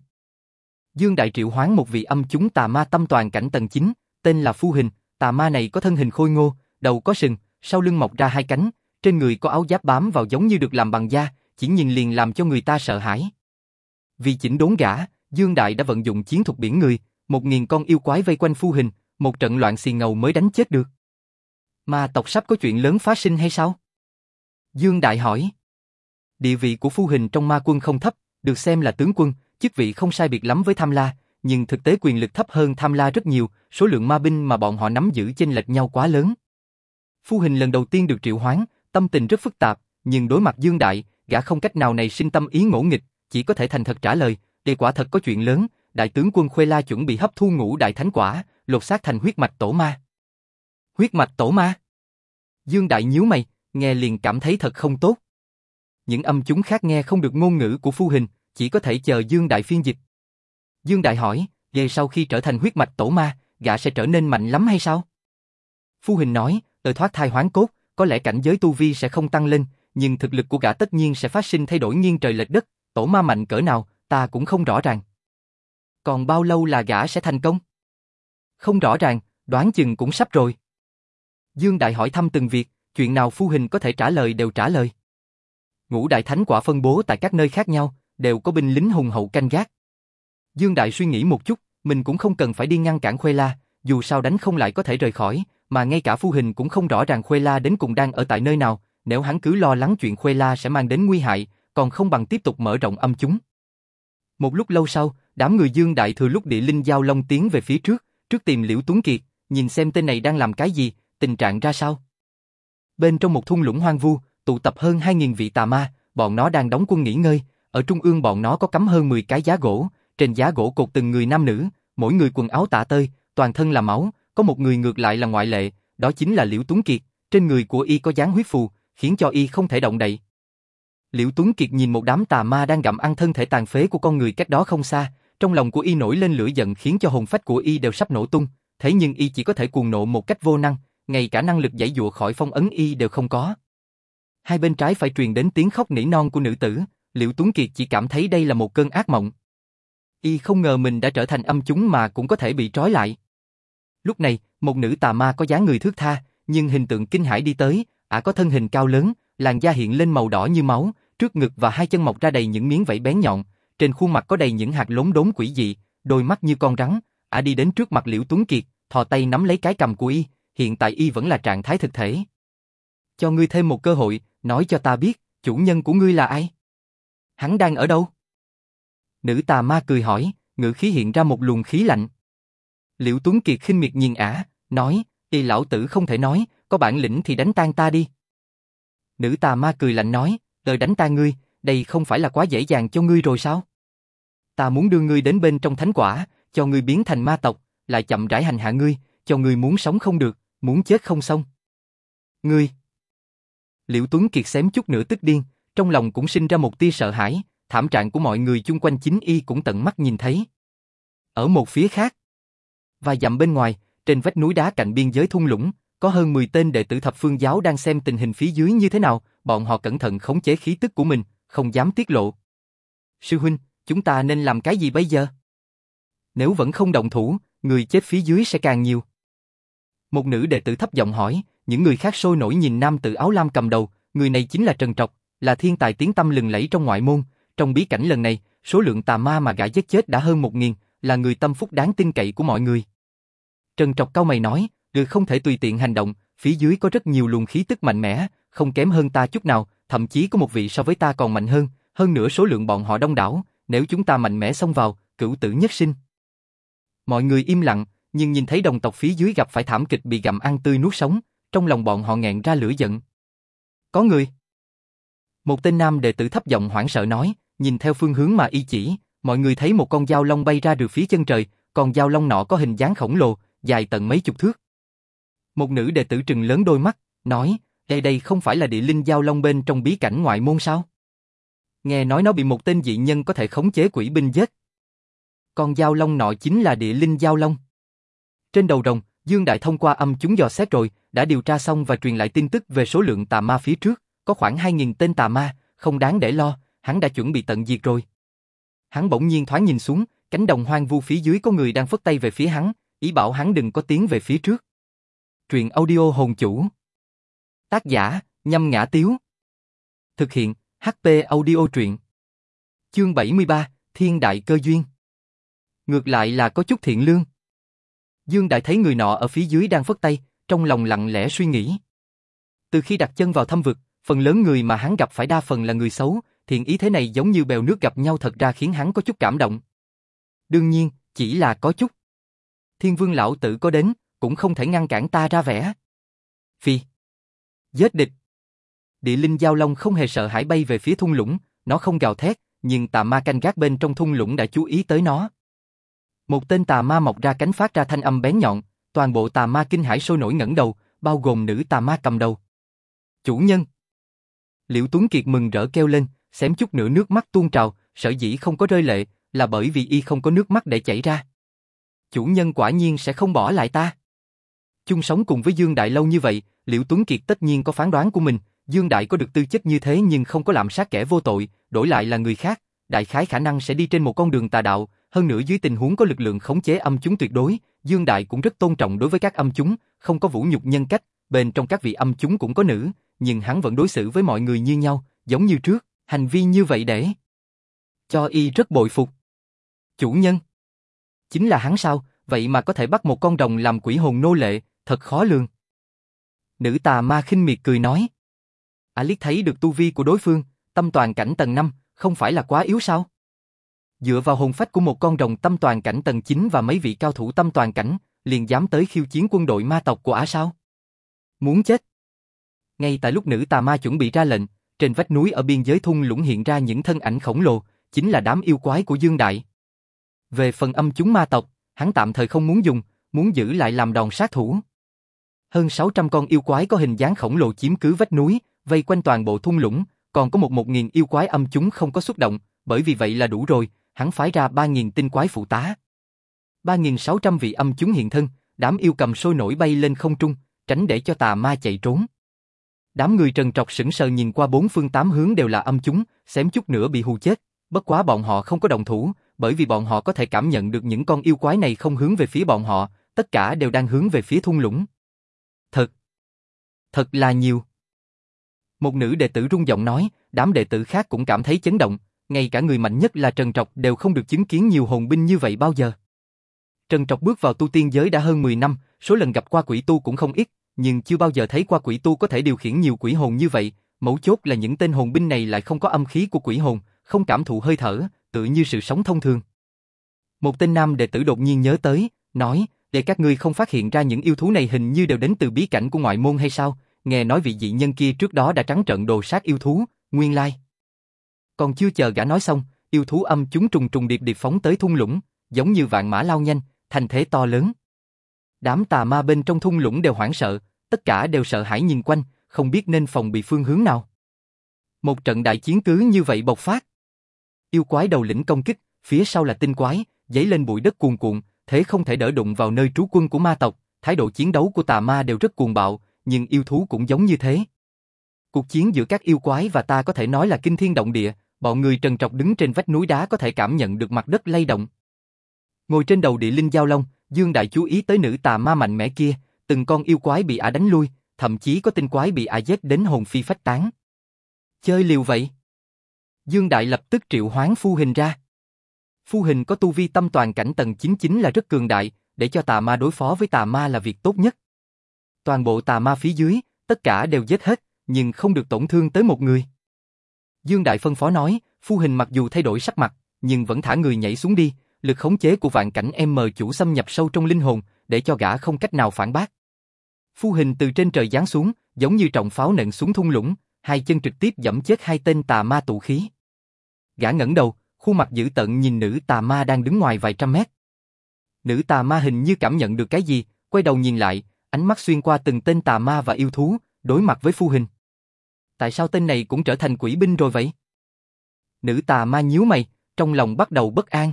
Speaker 1: Dương Đại triệu hoán một vị âm chúng tà ma tâm toàn cảnh tầng 9, tên là Phu Hình, tà ma này có thân hình khôi ngô, đầu có sừng, sau lưng mọc ra hai cánh, trên người có áo giáp bám vào giống như được làm bằng da, chỉ nhìn liền làm cho người ta sợ hãi. Vì chỉnh đốn gã, Dương Đại đã vận dụng chiến thuật biển người, một nghìn con yêu quái vây quanh Phu Hình, một trận loạn xì ngầu mới đánh chết được. Ma tộc sắp có chuyện lớn phát sinh hay sao? Dương Đại hỏi. Địa vị của Phu Hình trong ma quân không thấp, được xem là tướng quân, chức vị không sai biệt lắm với Tham La, nhưng thực tế quyền lực thấp hơn Tham La rất nhiều, số lượng ma binh mà bọn họ nắm giữ chênh lệch nhau quá lớn. Phu hình lần đầu tiên được triệu hoán, tâm tình rất phức tạp, nhưng đối mặt Dương Đại, gã không cách nào này sinh tâm ý ngỗ nghịch, chỉ có thể thành thật trả lời, đề quả thật có chuyện lớn, đại tướng quân Khuê La chuẩn bị hấp thu ngũ đại thánh quả, lột xác thành huyết mạch tổ ma. Huyết mạch tổ ma? Dương Đại nhíu mày, nghe liền cảm thấy thật không tốt. Những âm chúng khác nghe không được ngôn ngữ của phu hình, chỉ có thể chờ Dương Đại phiên dịch. Dương Đại hỏi, về sau khi trở thành huyết mạch tổ ma, gã sẽ trở nên mạnh lắm hay sao? Phu Hình nói, từ thoát thai hoán cốt, có lẽ cảnh giới tu vi sẽ không tăng lên, nhưng thực lực của gã tất nhiên sẽ phát sinh thay đổi nghiêng trời lệch đất, tổ ma mạnh cỡ nào, ta cũng không rõ ràng. Còn bao lâu là gã sẽ thành công? Không rõ ràng, đoán chừng cũng sắp rồi. Dương Đại hỏi thăm từng việc, chuyện nào Phu Hình có thể trả lời đều trả lời. Ngũ Đại Thánh quả phân bố tại các nơi khác nhau, đều có binh lính hùng hậu canh gác. Dương Đại suy nghĩ một chút, mình cũng không cần phải đi ngăn cản Khuê La, dù sao đánh không lại có thể rời khỏi, mà ngay cả phu hình cũng không rõ ràng Khuê La đến cùng đang ở tại nơi nào, nếu hắn cứ lo lắng chuyện Khuê La sẽ mang đến nguy hại, còn không bằng tiếp tục mở rộng âm chúng. Một lúc lâu sau, đám người Dương Đại thừa lúc địa linh giao long tiến về phía trước, trước tìm Liễu Tuấn Kiệt, nhìn xem tên này đang làm cái gì, tình trạng ra sao. Bên trong một thung lũng hoang vu, tụ tập hơn 2.000 vị tà ma, bọn nó đang đóng quân nghỉ ngơi, ở trung ương bọn nó có cắm hơn 10 cái giá gỗ, trên giá gỗ cột từng người nam nữ, mỗi người quần áo tả tơi, toàn thân là máu, có một người ngược lại là ngoại lệ, đó chính là Liễu Tuấn Kiệt, trên người của y có dáng huyết phù, khiến cho y không thể động đậy. Liễu Tuấn Kiệt nhìn một đám tà ma đang gặm ăn thân thể tàn phế của con người cách đó không xa, trong lòng của y nổi lên lửa giận khiến cho hồn phách của y đều sắp nổ tung, thế nhưng y chỉ có thể cuồng nộ một cách vô năng, ngay cả năng lực giải dụa khỏi phong ấn y đều không có. Hai bên trái phải truyền đến tiếng khóc nỉ non của nữ tử, Liễu Tuấn Kiệt chỉ cảm thấy đây là một cơn ác mộng. Y không ngờ mình đã trở thành âm chúng mà cũng có thể bị trói lại. Lúc này, một nữ tà ma có dáng người thước tha, nhưng hình tượng kinh hãi đi tới, ả có thân hình cao lớn, làn da hiện lên màu đỏ như máu, trước ngực và hai chân mọc ra đầy những miếng vảy bén nhọn, trên khuôn mặt có đầy những hạt lốm đốm quỷ dị, đôi mắt như con rắn, ả đi đến trước mặt Liễu Tuấn Kiệt, thò tay nắm lấy cái cầm của y, hiện tại y vẫn là trạng thái thực thể. Cho ngươi thêm một cơ hội, nói cho ta biết, chủ nhân của ngươi là ai? Hắn đang ở đâu? Nữ tà ma cười hỏi, ngữ khí hiện ra một luồng khí lạnh. Liễu Tuấn Kiệt khinh miệt nhìn ả, nói, y lão tử không thể nói, có bản lĩnh thì đánh tan ta đi. Nữ tà ma cười lạnh nói, đời đánh tan ngươi, đây không phải là quá dễ dàng cho ngươi rồi sao? Ta muốn đưa ngươi đến bên trong thánh quả, cho ngươi biến thành ma tộc, lại chậm rãi hành hạ ngươi, cho ngươi muốn sống không được, muốn chết không xong. Ngươi! Liễu Tuấn Kiệt xém chút nữa tức điên, trong lòng cũng sinh ra một tia sợ hãi, thảm trạng của mọi người chung quanh chính y cũng tận mắt nhìn thấy. Ở một phía khác, và dặm bên ngoài, trên vách núi đá cạnh biên giới thung lũng, có hơn 10 tên đệ tử thập phương giáo đang xem tình hình phía dưới như thế nào, bọn họ cẩn thận khống chế khí tức của mình, không dám tiết lộ. Sư huynh, chúng ta nên làm cái gì bây giờ? Nếu vẫn không động thủ, người chết phía dưới sẽ càng nhiều. Một nữ đệ tử thấp giọng hỏi, những người khác sôi nổi nhìn nam tử áo lam cầm đầu, người này chính là Trần Trọc, là thiên tài tiếng tâm lừng lẫy trong ngoại môn, trong bí cảnh lần này, số lượng tà ma mà gã giết chết đã hơn một nghìn, là người tâm phúc đáng tin cậy của mọi người. Trần Trọc cao mày nói, người không thể tùy tiện hành động, phía dưới có rất nhiều luồng khí tức mạnh mẽ, không kém hơn ta chút nào, thậm chí có một vị so với ta còn mạnh hơn, hơn nữa số lượng bọn họ đông đảo, nếu chúng ta mạnh mẽ xông vào, cửu tử nhất sinh. Mọi người im lặng, nhưng nhìn thấy đồng tộc phía dưới gặp phải thảm kịch bị gặm ăn tươi nuốt sống, trong lòng bọn họ nghẹn ra lửa giận. Có người. Một tên nam đệ tử thấp giọng hoảng sợ nói, nhìn theo phương hướng mà y chỉ, mọi người thấy một con dao long bay ra từ phía chân trời, còn dao long nọ có hình dáng khổng lồ, dài tận mấy chục thước. Một nữ đệ tử trừng lớn đôi mắt, nói, đây đây không phải là địa linh giao long bên trong bí cảnh ngoại môn sao? Nghe nói nó bị một tên dị nhân có thể khống chế quỷ binh giết. Con giao long nọ chính là địa linh giao long. Trên đầu rồng, Dương Đại thông qua âm chúng dò xét rồi, đã điều tra xong và truyền lại tin tức về số lượng tà ma phía trước, có khoảng 2.000 tên tà ma, không đáng để lo, hắn đã chuẩn bị tận diệt rồi. Hắn bỗng nhiên thoáng nhìn xuống, cánh đồng hoang vu phía dưới có người đang phất tay về phía hắn, ý bảo hắn đừng có tiến về phía trước. Truyện audio hồn chủ. Tác giả, nhâm ngã tiếu. Thực hiện, HP audio truyện. Chương 73, Thiên Đại Cơ Duyên. Ngược lại là có chút thiện lương. Dương Đại thấy người nọ ở phía dưới đang phất tay, trong lòng lặng lẽ suy nghĩ. Từ khi đặt chân vào thâm vực, phần lớn người mà hắn gặp phải đa phần là người xấu, thiện ý thế này giống như bèo nước gặp nhau thật ra khiến hắn có chút cảm động. Đương nhiên, chỉ là có chút. Thiên vương lão tử có đến, cũng không thể ngăn cản ta ra vẻ. Phi. Giết địch. Địa linh giao long không hề sợ hãi bay về phía thung lũng, nó không gào thét, nhưng tà ma canh gác bên trong thung lũng đã chú ý tới nó. Một tên tà ma mọc ra cánh phát ra thanh âm bén nhọn, toàn bộ tà ma kinh hãi sôi nổi ngẩng đầu, bao gồm nữ tà ma cầm đầu. Chủ nhân. Liễu Tuấn Kiệt mừng rỡ kêu lên, xém chút nữa nước mắt tuôn trào, sở dĩ không có rơi lệ, là bởi vì y không có nước mắt để chảy ra. Chủ nhân quả nhiên sẽ không bỏ lại ta. Chung sống cùng với Dương Đại lâu như vậy, Liễu Tuấn Kiệt tất nhiên có phán đoán của mình, Dương Đại có được tư chất như thế nhưng không có làm sát kẻ vô tội, đổi lại là người khác, đại khái khả năng sẽ đi trên một con đường tà đạo, hơn nữa dưới tình huống có lực lượng khống chế âm chúng tuyệt đối, Dương Đại cũng rất tôn trọng đối với các âm chúng, không có vũ nhục nhân cách, bên trong các vị âm chúng cũng có nữ, nhưng hắn vẫn đối xử với mọi người như nhau, giống như trước, hành vi như vậy để cho y rất bội phục. Chủ nhân Chính là hắn sao, vậy mà có thể bắt một con rồng làm quỷ hồn nô lệ, thật khó lường. Nữ tà ma khinh miệt cười nói. Alice thấy được tu vi của đối phương, tâm toàn cảnh tầng 5, không phải là quá yếu sao? Dựa vào hồn phách của một con rồng tâm toàn cảnh tầng 9 và mấy vị cao thủ tâm toàn cảnh, liền dám tới khiêu chiến quân đội ma tộc của ả sao? Muốn chết. Ngay tại lúc nữ tà ma chuẩn bị ra lệnh, trên vách núi ở biên giới thung lũng hiện ra những thân ảnh khổng lồ, chính là đám yêu quái của Dương Đại. Về phần âm chúng ma tộc, hắn tạm thời không muốn dùng, muốn giữ lại làm đòn sát thủ. Hơn 600 con yêu quái có hình dáng khổng lồ chiếm cứ vách núi, vây quanh toàn bộ thung lũng, còn có một một nghìn yêu quái âm chúng không có xuất động, bởi vì vậy là đủ rồi, hắn phái ra 3.000 tinh quái phụ tá. 3.600 vị âm chúng hiện thân, đám yêu cầm sôi nổi bay lên không trung, tránh để cho tà ma chạy trốn. Đám người trần trọc sững sờ nhìn qua bốn phương tám hướng đều là âm chúng, xém chút nữa bị hù chết. Bất quá bọn họ không có đồng thủ, bởi vì bọn họ có thể cảm nhận được những con yêu quái này không hướng về phía bọn họ, tất cả đều đang hướng về phía thung lũng. Thật, thật là nhiều. Một nữ đệ tử rung giọng nói, đám đệ tử khác cũng cảm thấy chấn động, ngay cả người mạnh nhất là Trần Trọc đều không được chứng kiến nhiều hồn binh như vậy bao giờ. Trần Trọc bước vào tu tiên giới đã hơn 10 năm, số lần gặp qua quỷ tu cũng không ít, nhưng chưa bao giờ thấy qua quỷ tu có thể điều khiển nhiều quỷ hồn như vậy, mấu chốt là những tên hồn binh này lại không có âm khí của quỷ hồn, không cảm thụ hơi thở, tự như sự sống thông thường. Một tên nam đệ tử đột nhiên nhớ tới, nói, để các ngươi không phát hiện ra những yêu thú này hình như đều đến từ bí cảnh của ngoại môn hay sao, nghe nói vị dị nhân kia trước đó đã trắng trận đồ sát yêu thú, nguyên lai. Còn chưa chờ gã nói xong, yêu thú âm chúng trùng trùng điệp điệp phóng tới thung lũng, giống như vạn mã lao nhanh, thành thế to lớn. Đám tà ma bên trong thung lũng đều hoảng sợ, tất cả đều sợ hãi nhìn quanh, không biết nên phòng bị phương hướng nào. Một trận đại chiến cứ như vậy bộc phát. Yêu quái đầu lĩnh công kích, phía sau là tinh quái, dấy lên bụi đất cuồn cuộn, thế không thể đỡ đụng vào nơi trú quân của ma tộc, thái độ chiến đấu của tà ma đều rất cuồng bạo, nhưng yêu thú cũng giống như thế. Cuộc chiến giữa các yêu quái và ta có thể nói là kinh thiên động địa, bọn người trần trọc đứng trên vách núi đá có thể cảm nhận được mặt đất lay động. Ngồi trên đầu địa linh giao long, Dương Đại chú ý tới nữ tà ma mạnh mẽ kia, từng con yêu quái bị ả đánh lui, thậm chí có tinh quái bị ả giết đến hồn phi phách tán. Chơi liều vậy? Dương Đại lập tức triệu hoán phu hình ra. Phu hình có tu vi tâm toàn cảnh tầng 99 là rất cường đại, để cho tà ma đối phó với tà ma là việc tốt nhất. Toàn bộ tà ma phía dưới, tất cả đều giết hết, nhưng không được tổn thương tới một người. Dương Đại phân phó nói, phu hình mặc dù thay đổi sắc mặt, nhưng vẫn thả người nhảy xuống đi, lực khống chế của vạn cảnh M chủ xâm nhập sâu trong linh hồn, để cho gã không cách nào phản bác. Phu hình từ trên trời giáng xuống, giống như trọng pháo nện xuống thung lũng, hai chân trực tiếp dẫm chết hai tên tà ma tụ khí. Gã ngẩng đầu, khuôn mặt dữ tợn nhìn nữ tà ma đang đứng ngoài vài trăm mét. Nữ tà ma hình như cảm nhận được cái gì, quay đầu nhìn lại, ánh mắt xuyên qua từng tên tà ma và yêu thú, đối mặt với phu hình. Tại sao tên này cũng trở thành quỷ binh rồi vậy? Nữ tà ma nhíu mày, trong lòng bắt đầu bất an.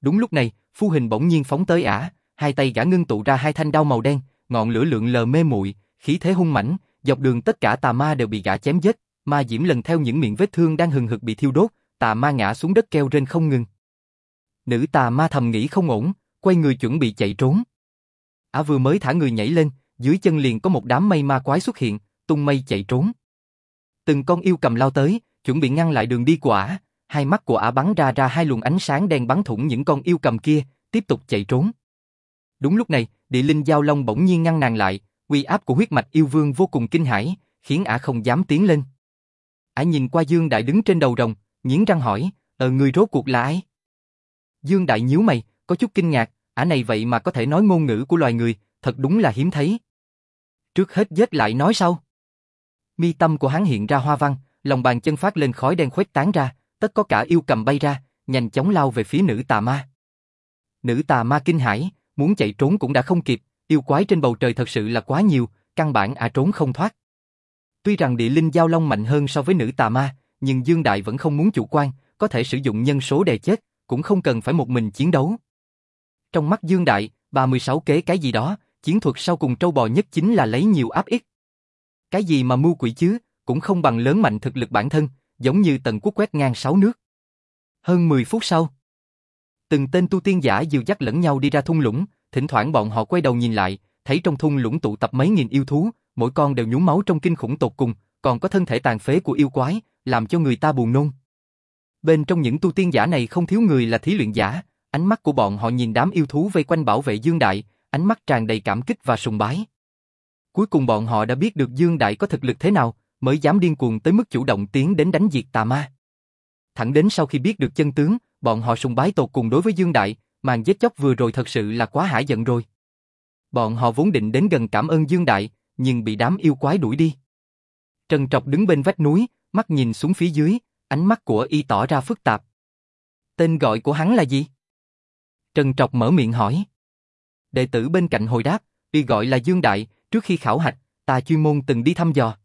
Speaker 1: Đúng lúc này, phu hình bỗng nhiên phóng tới ả, hai tay gã ngưng tụ ra hai thanh đao màu đen, ngọn lửa lượn lờ mê muội, khí thế hung mãnh, dọc đường tất cả tà ma đều bị gã chém giết, ma diễm lần theo những miệng vết thương đang hừng hực bị thiêu đốt, tà ma ngã xuống đất kêu rên không ngừng. Nữ tà ma thầm nghĩ không ổn, quay người chuẩn bị chạy trốn. Ả vừa mới thả người nhảy lên, dưới chân liền có một đám mây ma quái xuất hiện, tung mây chạy trốn. Từng con yêu cầm lao tới, chuẩn bị ngăn lại đường đi của ả, hai mắt của ả bắn ra ra hai luồng ánh sáng đen bắn thủng những con yêu cầm kia, tiếp tục chạy trốn. Đúng lúc này, địa linh giao long bỗng nhiên ngăn nàng lại, uy áp của huyết mạch yêu vương vô cùng kinh hãi, khiến ả không dám tiến lên. Ả nhìn qua Dương Đại đứng trên đầu rồng, nghiến răng hỏi, ờ người rốt cuộc là ai? Dương Đại nhíu mày, có chút kinh ngạc, ả này vậy mà có thể nói ngôn ngữ của loài người, thật đúng là hiếm thấy. Trước hết giết lại nói sau. Mi tâm của hắn hiện ra hoa văn, lòng bàn chân phát lên khói đen khuếch tán ra, tất có cả yêu cầm bay ra, nhanh chóng lao về phía nữ tà ma. Nữ tà ma kinh hãi, muốn chạy trốn cũng đã không kịp, yêu quái trên bầu trời thật sự là quá nhiều, căn bản ả trốn không thoát. Tuy rằng địa linh giao long mạnh hơn so với nữ tà ma, nhưng Dương Đại vẫn không muốn chủ quan, có thể sử dụng nhân số đè chết, cũng không cần phải một mình chiến đấu. Trong mắt Dương Đại, 36 kế cái gì đó, chiến thuật sau cùng trâu bò nhất chính là lấy nhiều áp ít. Cái gì mà mưu quỷ chứ, cũng không bằng lớn mạnh thực lực bản thân, giống như tần quốc quét ngang sáu nước. Hơn 10 phút sau, từng tên tu tiên giả dìu dắt lẫn nhau đi ra thung lũng, thỉnh thoảng bọn họ quay đầu nhìn lại, thấy trong thung lũng tụ tập mấy nghìn yêu thú, mỗi con đều nhúng máu trong kinh khủng tột cùng, còn có thân thể tàn phế của yêu quái, làm cho người ta buồn nôn. Bên trong những tu tiên giả này không thiếu người là thí luyện giả, ánh mắt của bọn họ nhìn đám yêu thú vây quanh bảo vệ Dương Đại, ánh mắt tràn đầy cảm kích và sùng bái. Cuối cùng bọn họ đã biết được Dương Đại có thực lực thế nào, mới dám điên cuồng tới mức chủ động tiến đến đánh diệt tà ma. Thẳng đến sau khi biết được chân tướng, bọn họ sùng bái tột cùng đối với Dương Đại, màn giết chóc vừa rồi thật sự là quá hải giận rồi. Bọn họ vốn định đến gần cảm ơn Dương Đại, nhưng bị đám yêu quái đuổi đi. Trần Trọc đứng bên vách núi, mắt nhìn xuống phía dưới, ánh mắt của y tỏ ra phức tạp. Tên gọi của hắn là gì? Trần Trọc mở miệng hỏi. Đệ tử bên cạnh hồi đáp, y gọi là Dương Đại, trước khi khảo hạch, ta chuyên môn từng đi thăm dò.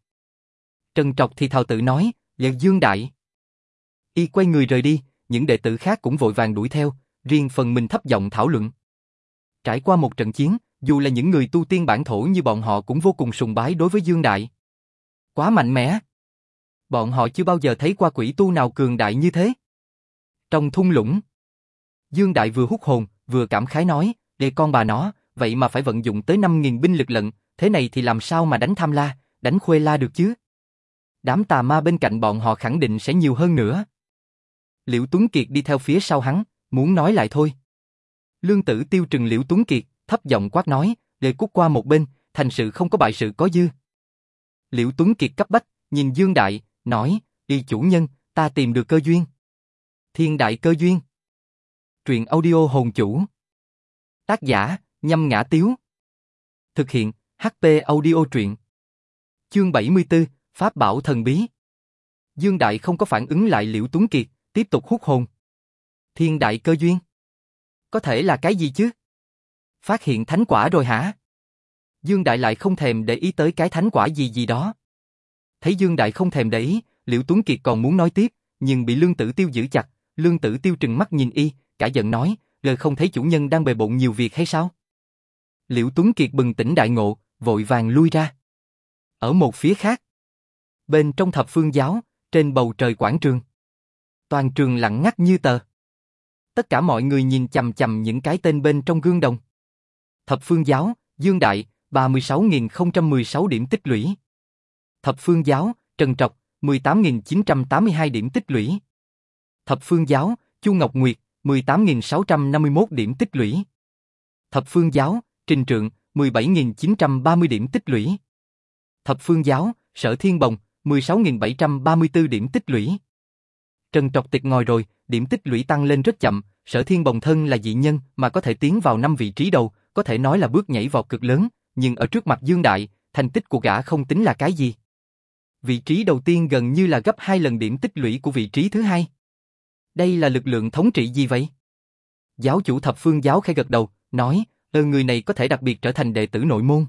Speaker 1: Trần Trọc thì thào tự nói, là Dương Đại. Y quay người rời đi, những đệ tử khác cũng vội vàng đuổi theo, riêng phần mình thấp giọng thảo luận. Trải qua một trận chiến, dù là những người tu tiên bản thổ như bọn họ cũng vô cùng sùng bái đối với Dương Đại. Quá mạnh mẽ. Bọn họ chưa bao giờ thấy qua quỷ tu nào cường đại như thế. Trong thung lũng, Dương Đại vừa hút hồn, vừa cảm khái nói, để con bà nó, vậy mà phải vận dụng tới 5.000 binh lực lận, thế này thì làm sao mà đánh tham la, đánh khuê la được chứ? Đám tà ma bên cạnh bọn họ khẳng định sẽ nhiều hơn nữa. Liễu Tuấn Kiệt đi theo phía sau hắn, muốn nói lại thôi. Lương tử tiêu trừng Liễu Tuấn Kiệt, thấp giọng quát nói, để cút qua một bên, thành sự không có bại sự có dư. Liễu Tuấn Kiệt cấp bách, nhìn Dương Đại, nói, y chủ nhân, ta tìm được cơ duyên. Thiên đại cơ duyên. Truyện audio hồn chủ. Tác giả, nhâm ngã tiếu. Thực hiện, HP audio truyện. Chương 74, Pháp bảo thần bí. Dương Đại không có phản ứng lại Liễu Tuấn Kiệt, tiếp tục hút hồn. Thiên đại cơ duyên. Có thể là cái gì chứ? Phát hiện thánh quả rồi hả? Dương Đại lại không thèm để ý tới cái thánh quả gì gì đó. Thấy Dương Đại không thèm để ý, Liễu Tuấn Kiệt còn muốn nói tiếp, nhưng bị Lương Tử Tiêu giữ chặt, Lương Tử Tiêu trừng mắt nhìn y, cả giận nói, lời không thấy chủ nhân đang bề bộn nhiều việc hay sao? Liễu Tuấn Kiệt bừng tỉnh đại ngộ, vội vàng lui ra. Ở một phía khác, bên trong thập phương giáo, trên bầu trời quảng trường. Toàn trường lặng ngắt như tờ. Tất cả mọi người nhìn chầm chầm những cái tên bên trong gương đồng. Thập phương giáo, Dương Đại, 36.016 điểm tích lũy. Thập phương giáo, Trần Trọc, 18.982 điểm tích lũy. Thập phương giáo, Chu Ngọc Nguyệt, 18.651 điểm tích lũy. Thập phương giáo, Trình Trượng, 17.930 điểm tích lũy. Thập phương giáo, Sở Thiên Bồng, 16.734 điểm tích lũy. Trần Trọc Tịch ngồi rồi, điểm tích lũy tăng lên rất chậm, Sở Thiên Bồng thân là dị nhân mà có thể tiến vào năm vị trí đầu, có thể nói là bước nhảy vọt cực lớn, nhưng ở trước mặt Dương Đại, thành tích của gã không tính là cái gì. Vị trí đầu tiên gần như là gấp hai lần điểm tích lũy của vị trí thứ hai. Đây là lực lượng thống trị gì vậy? Giáo chủ thập phương giáo khai gật đầu, nói, ơ người này có thể đặc biệt trở thành đệ tử nội môn.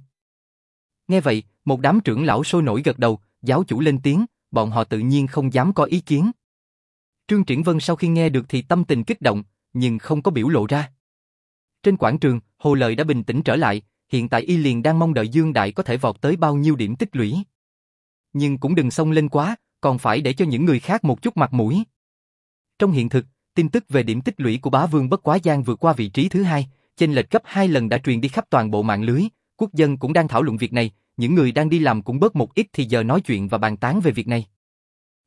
Speaker 1: Nghe vậy, một đám trưởng lão sôi nổi gật đầu, giáo chủ lên tiếng, bọn họ tự nhiên không dám có ý kiến. Trương Triển Vân sau khi nghe được thì tâm tình kích động, nhưng không có biểu lộ ra. Trên quảng trường, Hồ Lợi đã bình tĩnh trở lại, hiện tại y liền đang mong đợi Dương Đại có thể vọt tới bao nhiêu điểm tích lũy. Nhưng cũng đừng xông lên quá, còn phải để cho những người khác một chút mặt mũi. Trong hiện thực, tin tức về điểm tích lũy của bá vương bất quá giang vượt qua vị trí thứ hai, chênh lệch cấp hai lần đã truyền đi khắp toàn bộ mạng lưới, quốc dân cũng đang thảo luận việc này, những người đang đi làm cũng bớt một ít thì giờ nói chuyện và bàn tán về việc này.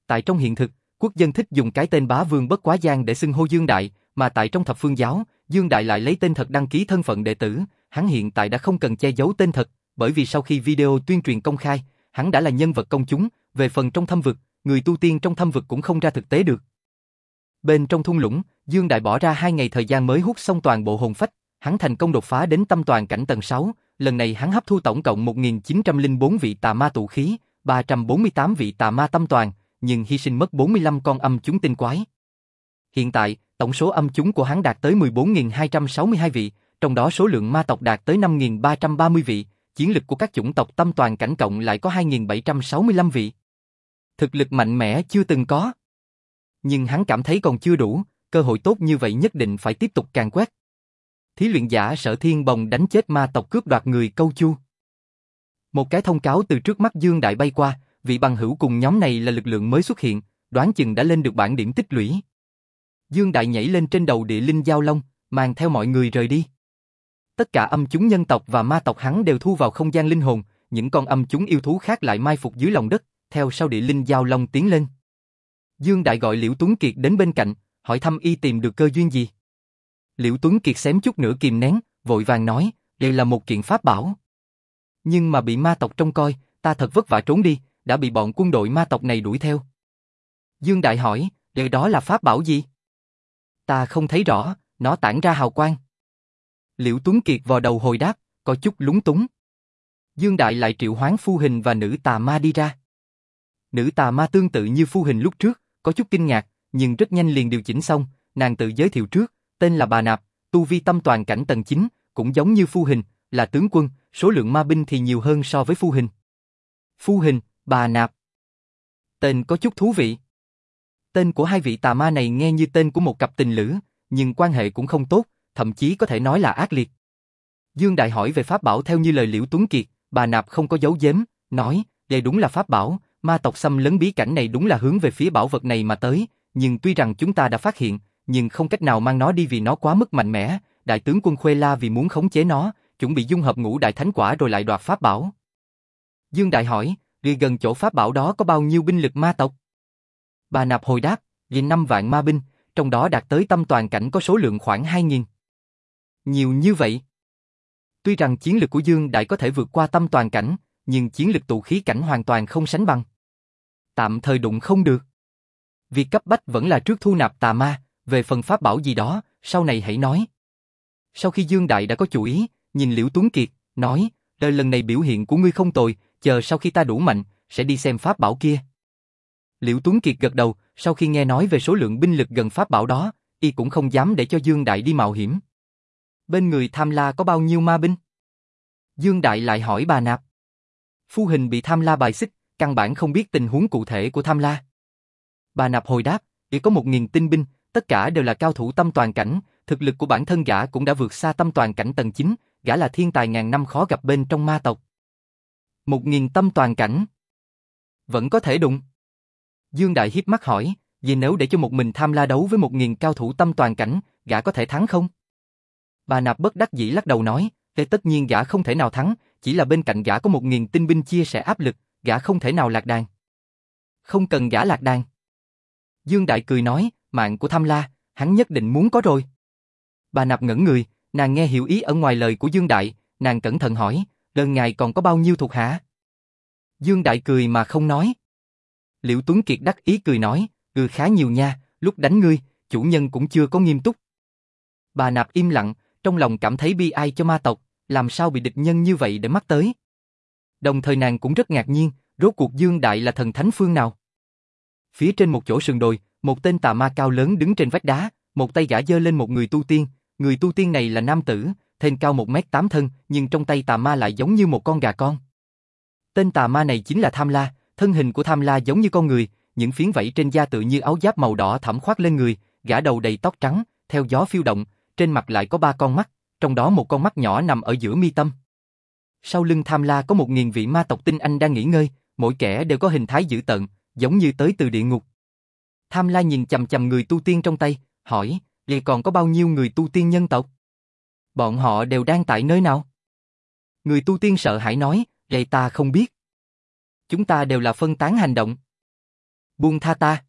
Speaker 1: Tại trong hiện thực, quốc dân thích dùng cái tên bá vương bất quá giang để xưng hô Dương Đại, mà tại trong thập phương giáo, Dương Đại lại lấy tên thật đăng ký thân phận đệ tử, hắn hiện tại đã không cần che giấu tên thật, bởi vì sau khi video tuyên truyền công khai, hắn đã là nhân vật công chúng, về phần trong thâm vực, người tu tiên trong thâm vực cũng không ra thực tế được. Bên trong thung lũng, Dương Đại bỏ ra hai ngày thời gian mới hút xong toàn bộ hồn phách, hắn thành công đột phá đến tâm toàn cảnh tầng 6, lần này hắn hấp thu tổng cộng 1904 vị tà ma tụ khí, 348 vị tà ma tâm toàn, nhưng hy sinh mất 45 con âm chúng tinh quái. Hiện tại, tổng số âm chúng của hắn đạt tới 14.262 vị, trong đó số lượng ma tộc đạt tới 5.330 vị, chiến lực của các chủng tộc tâm toàn cảnh cộng lại có 2.765 vị. Thực lực mạnh mẽ chưa từng có. Nhưng hắn cảm thấy còn chưa đủ, cơ hội tốt như vậy nhất định phải tiếp tục càng quét. Thí luyện giả sở thiên bồng đánh chết ma tộc cướp đoạt người câu chu. Một cái thông cáo từ trước mắt Dương Đại bay qua, vị bằng hữu cùng nhóm này là lực lượng mới xuất hiện, đoán chừng đã lên được bản điểm tích lũy. Dương Đại nhảy lên trên đầu địa linh giao long, mang theo mọi người rời đi. Tất cả âm chúng nhân tộc và ma tộc hắn đều thu vào không gian linh hồn, những con âm chúng yêu thú khác lại mai phục dưới lòng đất, theo sau địa linh giao long tiến lên. Dương Đại gọi Liễu Tuấn Kiệt đến bên cạnh, hỏi thăm y tìm được cơ duyên gì. Liễu Tuấn Kiệt xém chút nữa kìm nén, vội vàng nói, đây là một kiện pháp bảo. Nhưng mà bị ma tộc trông coi, ta thật vất vả trốn đi, đã bị bọn quân đội ma tộc này đuổi theo. Dương Đại hỏi, đây đó là pháp bảo gì? Ta không thấy rõ, nó tản ra hào quang. Liễu Tuấn Kiệt vò đầu hồi đáp, có chút lúng túng. Dương Đại lại triệu hoán phu hình và nữ tà ma đi ra. Nữ tà ma tương tự như phu hình lúc trước, có chút kinh ngạc, nhưng rất nhanh liền điều chỉnh xong, nàng tự giới thiệu trước, tên là bà Nạp, tu vi tâm toàn cảnh tầng 9, cũng giống như phu hình, là tướng quân, số lượng ma binh thì nhiều hơn so với phu hình. Phu hình, bà Nạp. Tên có chút thú vị. Tên của hai vị tà ma này nghe như tên của một cặp tình lữ, nhưng quan hệ cũng không tốt, thậm chí có thể nói là ác liệt. Dương Đại hỏi về pháp bảo theo như lời Liễu Tuấn Kiệt, bà Nạp không có giấu giếm, nói, đây đúng là pháp bảo, ma tộc xâm lấn bí cảnh này đúng là hướng về phía bảo vật này mà tới, nhưng tuy rằng chúng ta đã phát hiện, nhưng không cách nào mang nó đi vì nó quá mức mạnh mẽ, đại tướng quân Khuê La vì muốn khống chế nó, chuẩn bị dung hợp ngũ đại thánh quả rồi lại đoạt pháp bảo. Dương Đại hỏi, đi gần chỗ pháp bảo đó có bao nhiêu binh lực ma tộc? Bà Nạp hồi đáp, gần 5 vạn ma binh, trong đó đạt tới tâm toàn cảnh có số lượng khoảng 2.000. Nhiều như vậy. Tuy rằng chiến lực của Dương Đại có thể vượt qua tâm toàn cảnh, nhưng chiến lực tụ khí cảnh hoàn toàn không sánh bằng. Tạm thời đụng không được. Việc cấp bách vẫn là trước thu nạp tà ma, về phần pháp bảo gì đó, sau này hãy nói. Sau khi Dương Đại đã có chủ ý, nhìn Liễu Tuấn Kiệt, nói, đời lần này biểu hiện của ngươi không tồi, chờ sau khi ta đủ mạnh, sẽ đi xem pháp bảo kia. Liễu Tuấn Kiệt gật đầu, sau khi nghe nói về số lượng binh lực gần pháp bảo đó, y cũng không dám để cho Dương Đại đi mạo hiểm. Bên người tham la có bao nhiêu ma binh? Dương Đại lại hỏi bà Nạp. Phu hình bị tham la bài xích, căn bản không biết tình huống cụ thể của tham la. Bà Nạp hồi đáp, y có một nghìn tinh binh, tất cả đều là cao thủ tâm toàn cảnh, thực lực của bản thân gã cũng đã vượt xa tâm toàn cảnh tầng 9, gã là thiên tài ngàn năm khó gặp bên trong ma tộc. Một nghìn tâm toàn cảnh. Vẫn có thể đụng. Dương Đại hiếp mắt hỏi, vì nếu để cho một mình tham la đấu với một nghìn cao thủ tâm toàn cảnh, gã có thể thắng không? Bà nạp bất đắc dĩ lắc đầu nói, thế tất nhiên gã không thể nào thắng, chỉ là bên cạnh gã có một nghìn tinh binh chia sẻ áp lực, gã không thể nào lạc đàn. Không cần gã lạc đàn. Dương Đại cười nói, mạng của tham la, hắn nhất định muốn có rồi. Bà nạp ngẩn người, nàng nghe hiểu ý ở ngoài lời của Dương Đại, nàng cẩn thận hỏi, đơn ngài còn có bao nhiêu thuộc hạ? Dương Đại cười mà không nói. Liễu Tuấn Kiệt đắc ý cười nói, cười khá nhiều nha, lúc đánh ngươi, chủ nhân cũng chưa có nghiêm túc. Bà nạp im lặng, trong lòng cảm thấy bi ai cho ma tộc, làm sao bị địch nhân như vậy để mắc tới. Đồng thời nàng cũng rất ngạc nhiên, rốt cuộc Dương Đại là thần thánh phương nào. Phía trên một chỗ sườn đồi, một tên tà ma cao lớn đứng trên vách đá, một tay gã dơ lên một người tu tiên, người tu tiên này là nam tử, thân cao một mét tám thân, nhưng trong tay tà ma lại giống như một con gà con. Tên tà ma này chính là Tham La, thân hình của Tham La giống như con người, những phiến vảy trên da tự như áo giáp màu đỏ thẫm khoác lên người, gã đầu đầy tóc trắng, theo gió phiêu động, trên mặt lại có ba con mắt, trong đó một con mắt nhỏ nằm ở giữa mi tâm. Sau lưng Tham La có một nghìn vị ma tộc tinh anh đang nghỉ ngơi, mỗi kẻ đều có hình thái dữ tợn, giống như tới từ địa ngục. Tham La nhìn chầm chầm người tu tiên trong tay, hỏi, vậy còn có bao nhiêu người tu tiên nhân tộc? Bọn họ đều đang tại nơi nào? Người tu tiên sợ hãi nói, vậy ta không biết. Chúng ta đều là phân tán hành động. Buông tha ta.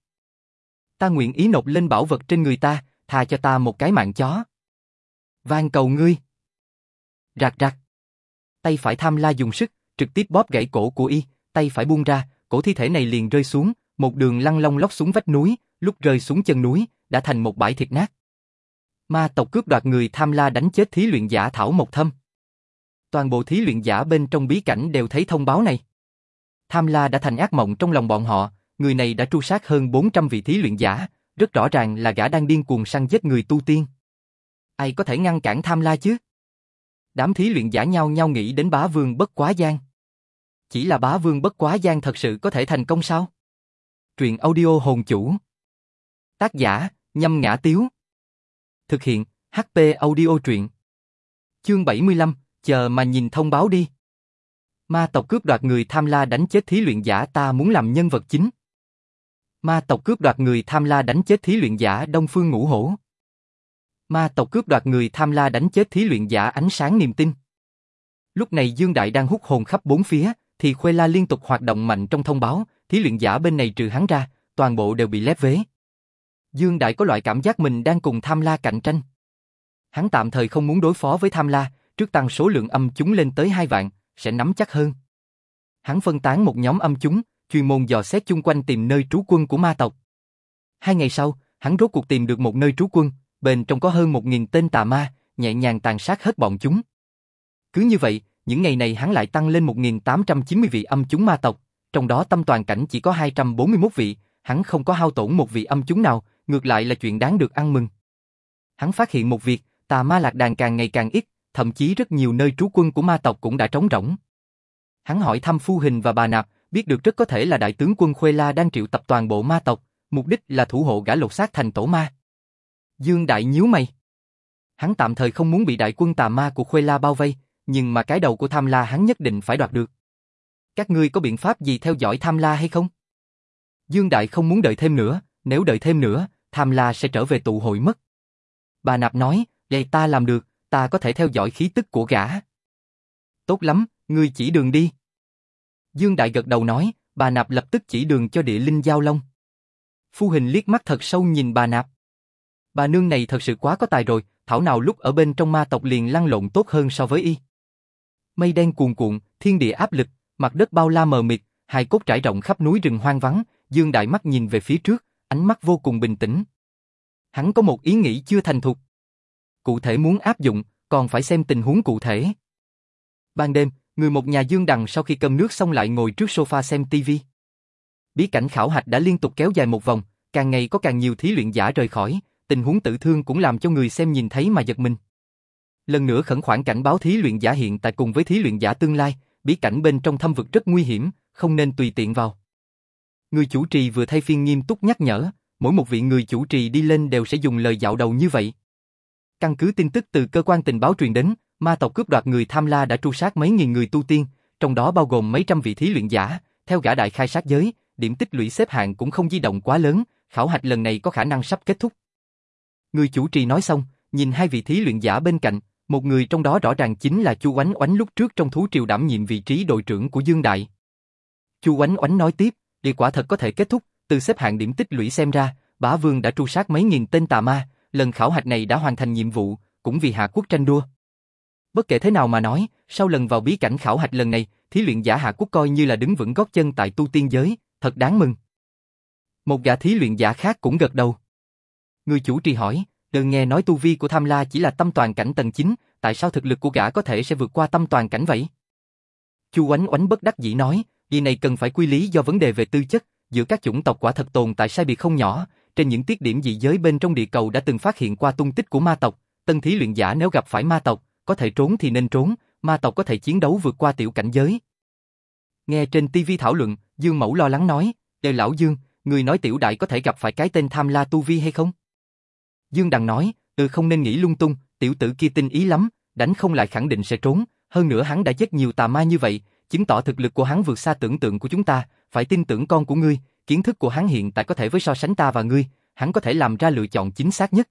Speaker 1: Ta nguyện ý nộp lên bảo vật trên người ta, tha cho ta một cái mạng chó. Van cầu ngươi. Rạc rạc. Tay phải tham la dùng sức, trực tiếp bóp gãy cổ của y, tay phải buông ra, cổ thi thể này liền rơi xuống, một đường lăn long lóc xuống vách núi, lúc rơi xuống chân núi, đã thành một bãi thịt nát. Ma tộc cướp đoạt người tham la đánh chết thí luyện giả Thảo Mộc Thâm. Toàn bộ thí luyện giả bên trong bí cảnh đều thấy thông báo này. Tham la đã thành ác mộng trong lòng bọn họ, người này đã tru sát hơn 400 vị thí luyện giả, rất rõ ràng là gã đang điên cuồng săn giết người tu tiên. Ai có thể ngăn cản tham la chứ? Đám thí luyện giả nhau nhau nghĩ đến bá vương bất quá gian. Chỉ là bá vương bất quá gian thật sự có thể thành công sao? Truyện audio hồn chủ. Tác giả, nhâm ngã tiếu. Thực hiện, HP audio truyện. Chương 75, chờ mà nhìn thông báo đi. Ma tộc cướp đoạt người tham la đánh chết thí luyện giả ta muốn làm nhân vật chính. Ma tộc cướp đoạt người tham la đánh chết thí luyện giả Đông Phương Ngũ Hổ. Ma tộc cướp đoạt người tham la đánh chết thí luyện giả ánh sáng niềm tin. Lúc này Dương Đại đang hút hồn khắp bốn phía, thì Khuê La liên tục hoạt động mạnh trong thông báo, thí luyện giả bên này trừ hắn ra, toàn bộ đều bị lép vế. Dương Đại có loại cảm giác mình đang cùng Tham La cạnh tranh. Hắn tạm thời không muốn đối phó với Tham La, trước tăng số lượng âm chúng lên tới hai vạn, sẽ nắm chắc hơn. Hắn phân tán một nhóm âm chúng, chuyên môn dò xét chung quanh tìm nơi trú quân của ma tộc. Hai ngày sau, hắn rốt cuộc tìm được một nơi trú quân, bên trong có hơn một nghìn tên tà ma, nhẹ nhàng tàn sát hết bọn chúng. Cứ như vậy, những ngày này hắn lại tăng lên 1.890 vị âm chúng ma tộc, trong đó tâm toàn cảnh chỉ có 241 vị, hắn không có hao tổn một vị âm chúng nào, ngược lại là chuyện đáng được ăn mừng. Hắn phát hiện một việc, tà ma lạc đàn càng ngày càng ít, thậm chí rất nhiều nơi trú quân của ma tộc cũng đã trống rỗng. Hắn hỏi thăm Phu Hình và bà Nạp, biết được rất có thể là đại tướng quân Khuê La đang triệu tập toàn bộ ma tộc, mục đích là thủ hộ gã lột xác thành tổ ma. Dương Đại nhíu mày. Hắn tạm thời không muốn bị đại quân tà ma của Khuê La bao vây, nhưng mà cái đầu của Tham La hắn nhất định phải đoạt được. Các ngươi có biện pháp gì theo dõi tham la hay không? Dương Đại không muốn đợi thêm nữa, nếu đợi thêm nữa, tham la sẽ trở về tụ hội mất. Bà Nạp nói, vậy ta làm được, ta có thể theo dõi khí tức của gã. Tốt lắm, ngươi chỉ đường đi. Dương Đại gật đầu nói, bà Nạp lập tức chỉ đường cho địa linh giao long. Phu hình liếc mắt thật sâu nhìn bà Nạp. Bà nương này thật sự quá có tài rồi, thảo nào lúc ở bên trong ma tộc liền lăn lộn tốt hơn so với y. Mây đen cuồn cuộn, thiên địa áp lực, mặt đất bao la mờ mịt, hai cốt trải rộng khắp núi rừng hoang vắng, Dương Đại mắt nhìn về phía trước, ánh mắt vô cùng bình tĩnh. Hắn có một ý nghĩ chưa thành thục. Cụ thể muốn áp dụng, còn phải xem tình huống cụ thể. Ban đêm, người một nhà Dương Đằng sau khi cơm nước xong lại ngồi trước sofa xem tivi. Bí cảnh khảo hạch đã liên tục kéo dài một vòng, càng ngày có càng nhiều thí luyện giả rời khỏi, tình huống tử thương cũng làm cho người xem nhìn thấy mà giật mình. Lần nữa khẩn khoản cảnh báo thí luyện giả hiện tại cùng với thí luyện giả tương lai, bí cảnh bên trong thâm vực rất nguy hiểm, không nên tùy tiện vào. Người chủ trì vừa thay phiên nghiêm túc nhắc nhở, mỗi một vị người chủ trì đi lên đều sẽ dùng lời dạo đầu như vậy. Căn cứ tin tức từ cơ quan tình báo truyền đến, ma tộc cướp đoạt người tham la đã tru sát mấy nghìn người tu tiên, trong đó bao gồm mấy trăm vị thí luyện giả, theo gã đại khai sát giới, điểm tích lũy xếp hạng cũng không di động quá lớn, khảo hạch lần này có khả năng sắp kết thúc. Người chủ trì nói xong, nhìn hai vị thí luyện giả bên cạnh, một người trong đó rõ ràng chính là Chu Oánh Oánh lúc trước trong thú triều đảm nhiệm vị trí đội trưởng của Dương Đại. Chu Oánh Oánh nói tiếp, địa quả thật có thể kết thúc, từ xếp hạng điểm tích lũy xem ra, bá vương đã tru sát mấy nghìn tên tà ma, lần khảo hạch này đã hoàn thành nhiệm vụ, cũng vì hạ quốc tranh đua. Bất kể thế nào mà nói, sau lần vào bí cảnh khảo hạch lần này, thí luyện giả hạ quốc coi như là đứng vững gót chân tại tu tiên giới, thật đáng mừng. Một gã thí luyện giả khác cũng gật đầu. Người chủ trì hỏi, đừng nghe nói tu vi của tham la chỉ là tâm toàn cảnh tầng 9, tại sao thực lực của gã có thể sẽ vượt qua tâm toàn cảnh vậy? Chu Oánh Oánh bất đắc dĩ nói, vì này cần phải quy lý do vấn đề về tư chất, giữa các chủng tộc quả thật tồn tại sai biệt không nhỏ, trên những tiết điểm dị giới bên trong địa cầu đã từng phát hiện qua tung tích của ma tộc, tân thí luyện giả nếu gặp phải ma tộc, có thể trốn thì nên trốn, ma tộc có thể chiến đấu vượt qua tiểu cảnh giới. Nghe trên TV thảo luận, Dương Mẫu lo lắng nói, Đề lão Dương, người nói tiểu đại có thể gặp phải cái tên tham la tu vi hay không? Dương Đằng nói, ừ không nên nghĩ lung tung, tiểu tử kia tinh ý lắm, đánh không lại khẳng định sẽ trốn, hơn nữa hắn đã giết nhiều tà ma như vậy, chứng tỏ thực lực của hắn vượt xa tưởng tượng của chúng ta, phải tin tưởng con của ngươi, kiến thức của hắn hiện tại có thể với so sánh ta và ngươi, hắn có thể làm ra lựa chọn chính xác nhất.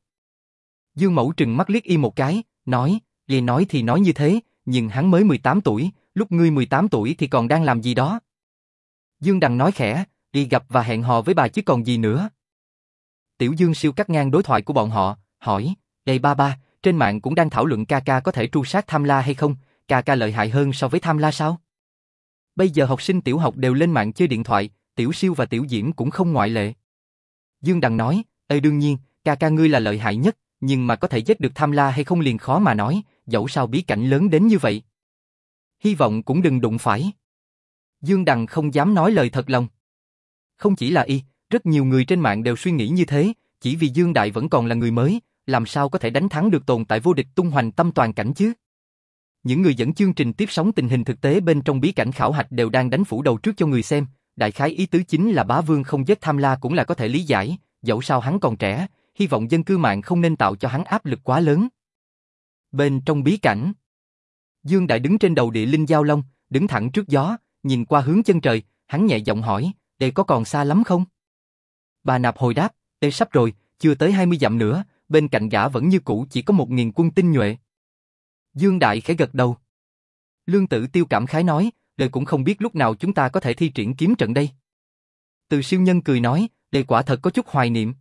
Speaker 1: Dương Mẫu trừng mắt liếc y một cái, nói, Lê nói thì nói như thế, nhưng hắn mới 18 tuổi, lúc ngươi 18 tuổi thì còn đang làm gì đó. Dương Đằng nói khẽ, đi gặp và hẹn hò với bà chứ còn gì nữa. Tiểu Dương siêu cắt ngang đối thoại của bọn họ, hỏi, Đây ba ba, trên mạng cũng đang thảo luận ca ca có thể tru sát tham la hay không, ca ca lợi hại hơn so với tham la sao? Bây giờ học sinh tiểu học đều lên mạng chơi điện thoại, tiểu siêu và tiểu diễm cũng không ngoại lệ. Dương Đằng nói, Ê đương nhiên, ca ca ngươi là lợi hại nhất, nhưng mà có thể giết được tham la hay không liền khó mà nói, dẫu sao bí cảnh lớn đến như vậy. Hy vọng cũng đừng đụng phải. Dương Đằng không dám nói lời thật lòng. Không chỉ là y, rất nhiều người trên mạng đều suy nghĩ như thế, chỉ vì Dương Đại vẫn còn là người mới, làm sao có thể đánh thắng được tồn tại vô địch tung hoành tâm toàn cảnh chứ? Những người dẫn chương trình tiếp sóng tình hình thực tế bên trong bí cảnh khảo hạch đều đang đánh phủ đầu trước cho người xem, đại khái ý tứ chính là bá vương không giết tham la cũng là có thể lý giải, dẫu sao hắn còn trẻ, hy vọng dân cư mạng không nên tạo cho hắn áp lực quá lớn. Bên trong bí cảnh, Dương Đại đứng trên đầu địa linh giao long, đứng thẳng trước gió, nhìn qua hướng chân trời, hắn nhẹ giọng hỏi, đây có còn xa lắm không? Bà Nạp hồi đáp, Ê sắp rồi, chưa tới 20 dặm nữa, bên cạnh gã vẫn như cũ chỉ có một nghìn quân tinh nhuệ. Dương Đại khẽ gật đầu. Lương tử tiêu cảm khái nói, đời cũng không biết lúc nào chúng ta có thể thi triển kiếm trận đây. Từ siêu nhân cười nói, đây quả thật có chút hoài niệm.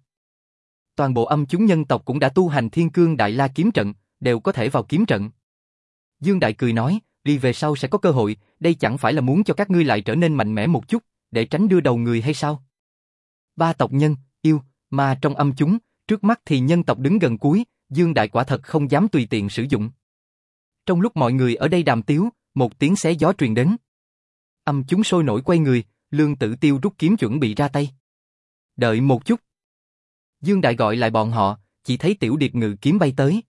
Speaker 1: Toàn bộ âm chúng nhân tộc cũng đã tu hành thiên cương đại la kiếm trận, đều có thể vào kiếm trận. Dương Đại cười nói, đi về sau sẽ có cơ hội, đây chẳng phải là muốn cho các ngươi lại trở nên mạnh mẽ một chút, để tránh đưa đầu người hay sao? Ba tộc nhân, yêu, mà trong âm chúng, trước mắt thì nhân tộc đứng gần cuối, Dương Đại quả thật không dám tùy tiện sử dụng. Trong lúc mọi người ở đây đàm tiếu, một tiếng xé gió truyền đến. Âm chúng sôi nổi quay người, Lương Tử Tiêu rút kiếm chuẩn bị ra tay. Đợi một chút. Dương Đại gọi lại bọn họ, chỉ thấy Tiểu Điệp ngự kiếm bay tới.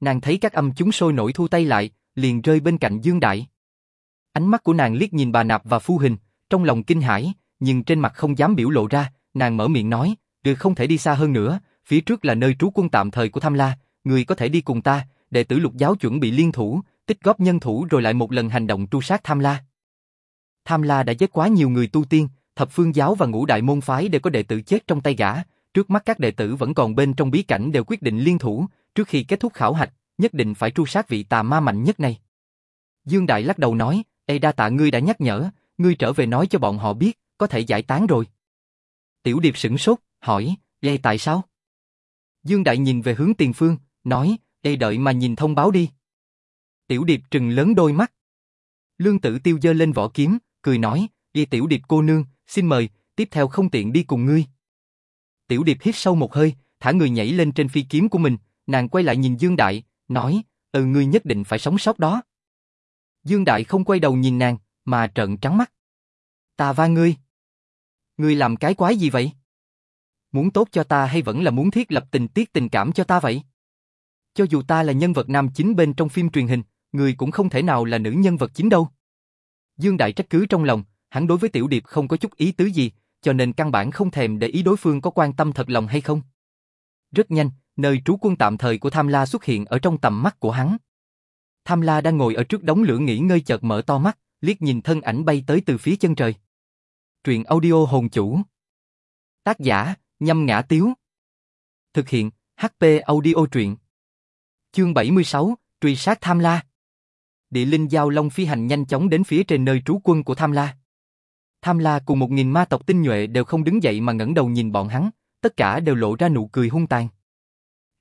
Speaker 1: Nàng thấy các âm chúng sôi nổi thu tay lại, liền rơi bên cạnh Dương Đại. Ánh mắt của nàng liếc nhìn bà nạp và phu hình, trong lòng kinh hãi, nhưng trên mặt không dám biểu lộ ra, nàng mở miệng nói, được không thể đi xa hơn nữa, phía trước là nơi trú quân tạm thời của Tham La, người có thể đi cùng ta, đệ tử lục giáo chuẩn bị liên thủ, tích góp nhân thủ rồi lại một lần hành động tru sát Tham La. Tham La đã giết quá nhiều người tu tiên, thập phương giáo và ngũ đại môn phái đều có đệ tử chết trong tay gã, trước mắt các đệ tử vẫn còn bên trong bí cảnh đều quyết định liên thủ, trước khi kết thúc khảo hạch, nhất định phải tru sát vị tà ma mạnh nhất này. Dương Đại lắc đầu nói, Ê đa tạ ngươi đã nhắc nhở, ngươi trở về nói cho bọn họ biết, có thể giải tán rồi. Tiểu Điệp sửng sốt, hỏi, đây tại sao? Dương Đại nhìn về hướng tiền phương, nói, đây đợi mà nhìn thông báo đi. Tiểu Điệp trừng lớn đôi mắt. Lương Tử Tiêu giơ lên vỏ kiếm, cười nói, đi Tiểu Điệp cô nương, xin mời, tiếp theo không tiện đi cùng ngươi. Tiểu Điệp hít sâu một hơi, thả người nhảy lên trên phi kiếm của mình, nàng quay lại nhìn Dương Đại, nói, ừ ngươi nhất định phải sống sót đó. Dương Đại không quay đầu nhìn nàng, mà trợn trắng mắt. Ta va ngươi. Ngươi làm cái quái gì vậy? Muốn tốt cho ta hay vẫn là muốn thiết lập tình tiết tình cảm cho ta vậy? Cho dù ta là nhân vật nam chính bên trong phim truyền hình, ngươi cũng không thể nào là nữ nhân vật chính đâu. Dương Đại trách cứ trong lòng, hắn đối với Tiểu Điệp không có chút ý tứ gì, cho nên căn bản không thèm để ý đối phương có quan tâm thật lòng hay không. Rất nhanh, nơi trú quân tạm thời của Tham La xuất hiện ở trong tầm mắt của hắn. Tham La đang ngồi ở trước đống lửa nghỉ ngơi chợt mở to mắt, liếc nhìn thân ảnh bay tới từ phía chân trời. Truyện audio hồn chủ. Tác giả, nhâm ngã tiếu. Thực hiện, HP audio truyện. Chương 76, truy sát Tham La. Địa linh giao long phi hành nhanh chóng đến phía trên nơi trú quân của Tham La. Tham La cùng một nghìn ma tộc tinh nhuệ đều không đứng dậy mà ngẩng đầu nhìn bọn hắn, tất cả đều lộ ra nụ cười hung tàn.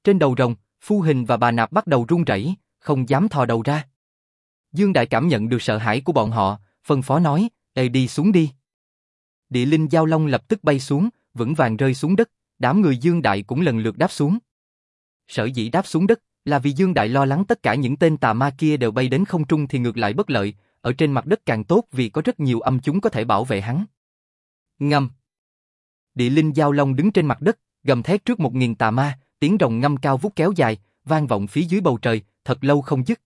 Speaker 1: Trên đầu rồng, Phu Hình và bà Nạp bắt đầu run rẩy, không dám thò đầu ra. Dương Đại cảm nhận được sợ hãi của bọn họ, phân phó nói, Ê đi xuống đi. Địa linh giao long lập tức bay xuống, vững vàng rơi xuống đất, đám người Dương Đại cũng lần lượt đáp xuống. Sở dĩ đáp xuống đất là vì Dương Đại lo lắng tất cả những tên tà ma kia đều bay đến không trung thì ngược lại bất lợi, ở trên mặt đất càng tốt vì có rất nhiều âm chúng có thể bảo vệ hắn. Ngâm Địa linh giao long đứng trên mặt đất, gầm thét trước một nghìn tà ma, tiếng rồng ngâm cao vút kéo dài, vang vọng phía dưới bầu trời, thật lâu không dứt.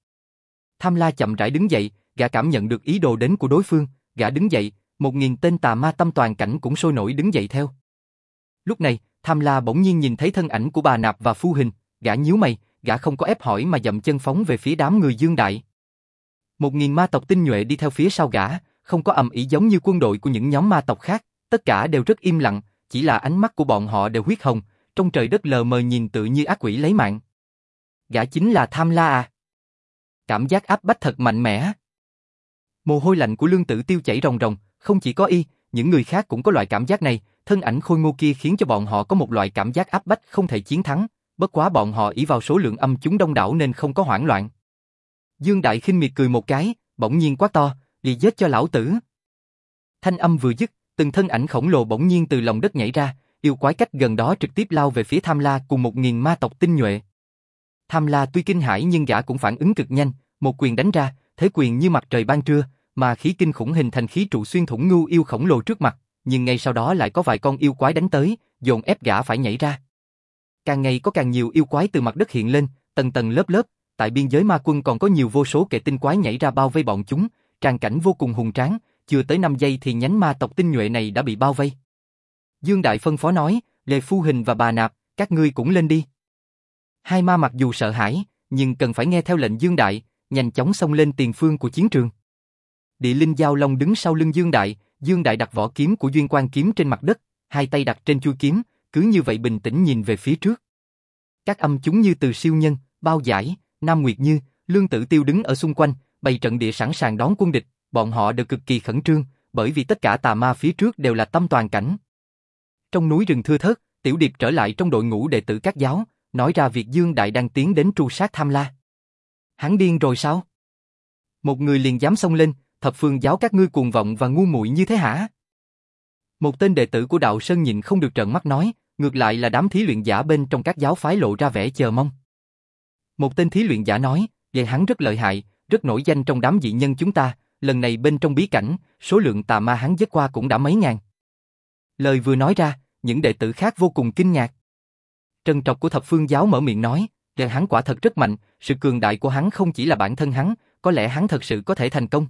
Speaker 1: Tham La chậm rãi đứng dậy, gã cảm nhận được ý đồ đến của đối phương, gã đứng dậy, một nghìn tên tà ma tâm toàn cảnh cũng sôi nổi đứng dậy theo. Lúc này, Tham La bỗng nhiên nhìn thấy thân ảnh của bà Nạp và Phu Hình, gã nhíu mày, gã không có ép hỏi mà dậm chân phóng về phía đám người Dương Đại. Một nghìn ma tộc tinh nhuệ đi theo phía sau gã, không có ầm ĩ giống như quân đội của những nhóm ma tộc khác, tất cả đều rất im lặng, chỉ là ánh mắt của bọn họ đều huyết hồng, trong trời đất lờ mờ nhìn tự như ác quỷ lấy mạng. Gã chính là Tham La à? Cảm giác áp bách thật mạnh mẽ. Mồ hôi lạnh của lương tử tiêu chảy ròng ròng, không chỉ có y, những người khác cũng có loại cảm giác này, thân ảnh khôi ngô kia khiến cho bọn họ có một loại cảm giác áp bách không thể chiến thắng, bất quá bọn họ ý vào số lượng âm chúng đông đảo nên không có hoảng loạn. Dương Đại khinh miệt cười một cái, bỗng nhiên quá to, đi giết cho lão tử. Thanh âm vừa dứt, từng thân ảnh khổng lồ bỗng nhiên từ lòng đất nhảy ra, yêu quái cách gần đó trực tiếp lao về phía Tham La cùng một nghìn ma tộc tinh nhuệ. Tham La tuy kinh hãi nhưng gã cũng phản ứng cực nhanh, một quyền đánh ra, thế quyền như mặt trời ban trưa, mà khí kinh khủng hình thành khí trụ xuyên thủng ngưu yêu khổng lồ trước mặt, nhưng ngay sau đó lại có vài con yêu quái đánh tới, dồn ép gã phải nhảy ra. Càng ngày có càng nhiều yêu quái từ mặt đất hiện lên, tầng tầng lớp lớp, tại biên giới ma quân còn có nhiều vô số kẻ tinh quái nhảy ra bao vây bọn chúng, tràn cảnh vô cùng hùng tráng, chưa tới 5 giây thì nhánh ma tộc tinh nhuệ này đã bị bao vây. Dương Đại phân phó nói, Lê Phu Hình và bà Nạp, các ngươi cũng lên đi. Hai ma mặc dù sợ hãi, nhưng cần phải nghe theo lệnh Dương Đại, nhanh chóng xông lên tiền phương của chiến trường. Địa Linh Giao Long đứng sau lưng Dương Đại, Dương Đại đặt vỏ kiếm của Duyên Quan kiếm trên mặt đất, hai tay đặt trên chuôi kiếm, cứ như vậy bình tĩnh nhìn về phía trước. Các âm chúng như từ siêu nhân, bao giải, Nam Nguyệt Như, Lương Tử Tiêu đứng ở xung quanh, bày trận địa sẵn sàng đón quân địch, bọn họ đều cực kỳ khẩn trương, bởi vì tất cả tà ma phía trước đều là tâm toàn cảnh. Trong núi rừng thưa thớt, Tiểu Điệp trở lại trong đội ngũ đệ tử các giáo, nói ra việc Dương Đại đang tiến đến tru sát Tham La. Hắn điên rồi sao? Một người liền dám xông lên, thập phương giáo các ngươi cuồng vọng và ngu muội như thế hả? Một tên đệ tử của đạo Sơn nhìn không được trợn mắt nói, ngược lại là đám thí luyện giả bên trong các giáo phái lộ ra vẻ chờ mong. Một tên thí luyện giả nói, vậy hắn rất lợi hại, rất nổi danh trong đám dị nhân chúng ta, lần này bên trong bí cảnh, số lượng tà ma hắn dứt qua cũng đã mấy ngàn. Lời vừa nói ra, những đệ tử khác vô cùng kinh ngạc. Trần trọc của thập phương giáo mở miệng nói, rằng hắn quả thật rất mạnh, sự cường đại của hắn không chỉ là bản thân hắn, có lẽ hắn thật sự có thể thành công.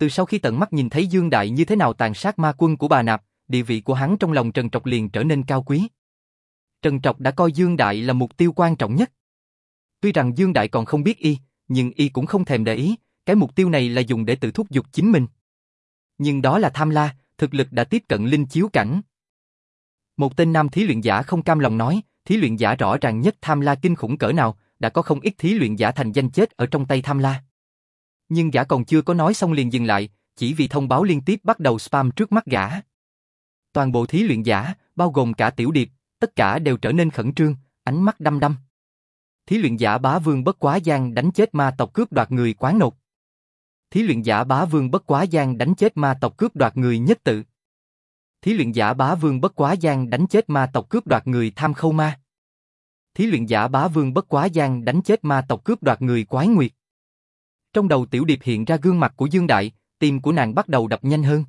Speaker 1: Từ sau khi tận mắt nhìn thấy Dương Đại như thế nào tàn sát ma quân của bà Nạp, địa vị của hắn trong lòng Trần Trọc liền trở nên cao quý. Trần Trọc đã coi Dương Đại là mục tiêu quan trọng nhất. Tuy rằng Dương Đại còn không biết y, nhưng y cũng không thèm để ý, cái mục tiêu này là dùng để tự thúc giục chính mình. nhưng đó là tham la, thực lực đã tiếp cận linh chiếu cảnh. Một tên nam thí luyện giả không cam lòng nói, thí luyện giả rõ ràng nhất tham la kinh khủng cỡ nào, đã có không ít thí luyện giả thành danh chết ở trong tay tham la. Nhưng gã còn chưa có nói xong liền dừng lại, chỉ vì thông báo liên tiếp bắt đầu spam trước mắt gã. Toàn bộ thí luyện giả, bao gồm cả tiểu điệp, tất cả đều trở nên khẩn trương, ánh mắt đăm đăm. Thí luyện giả bá vương bất quá gian đánh chết ma tộc cướp đoạt người quán nột. Thí luyện giả bá vương bất quá gian đánh chết ma tộc cướp đoạt người nhất tự. Thí luyện giả bá vương bất quá gian đánh chết ma tộc cướp đoạt người tham khâu ma. Thí luyện giả bá vương bất quá gian đánh chết ma tộc cướp đoạt người quái nguyệt. Trong đầu tiểu điệp hiện ra gương mặt của Dương Đại, tim của nàng bắt đầu đập nhanh hơn.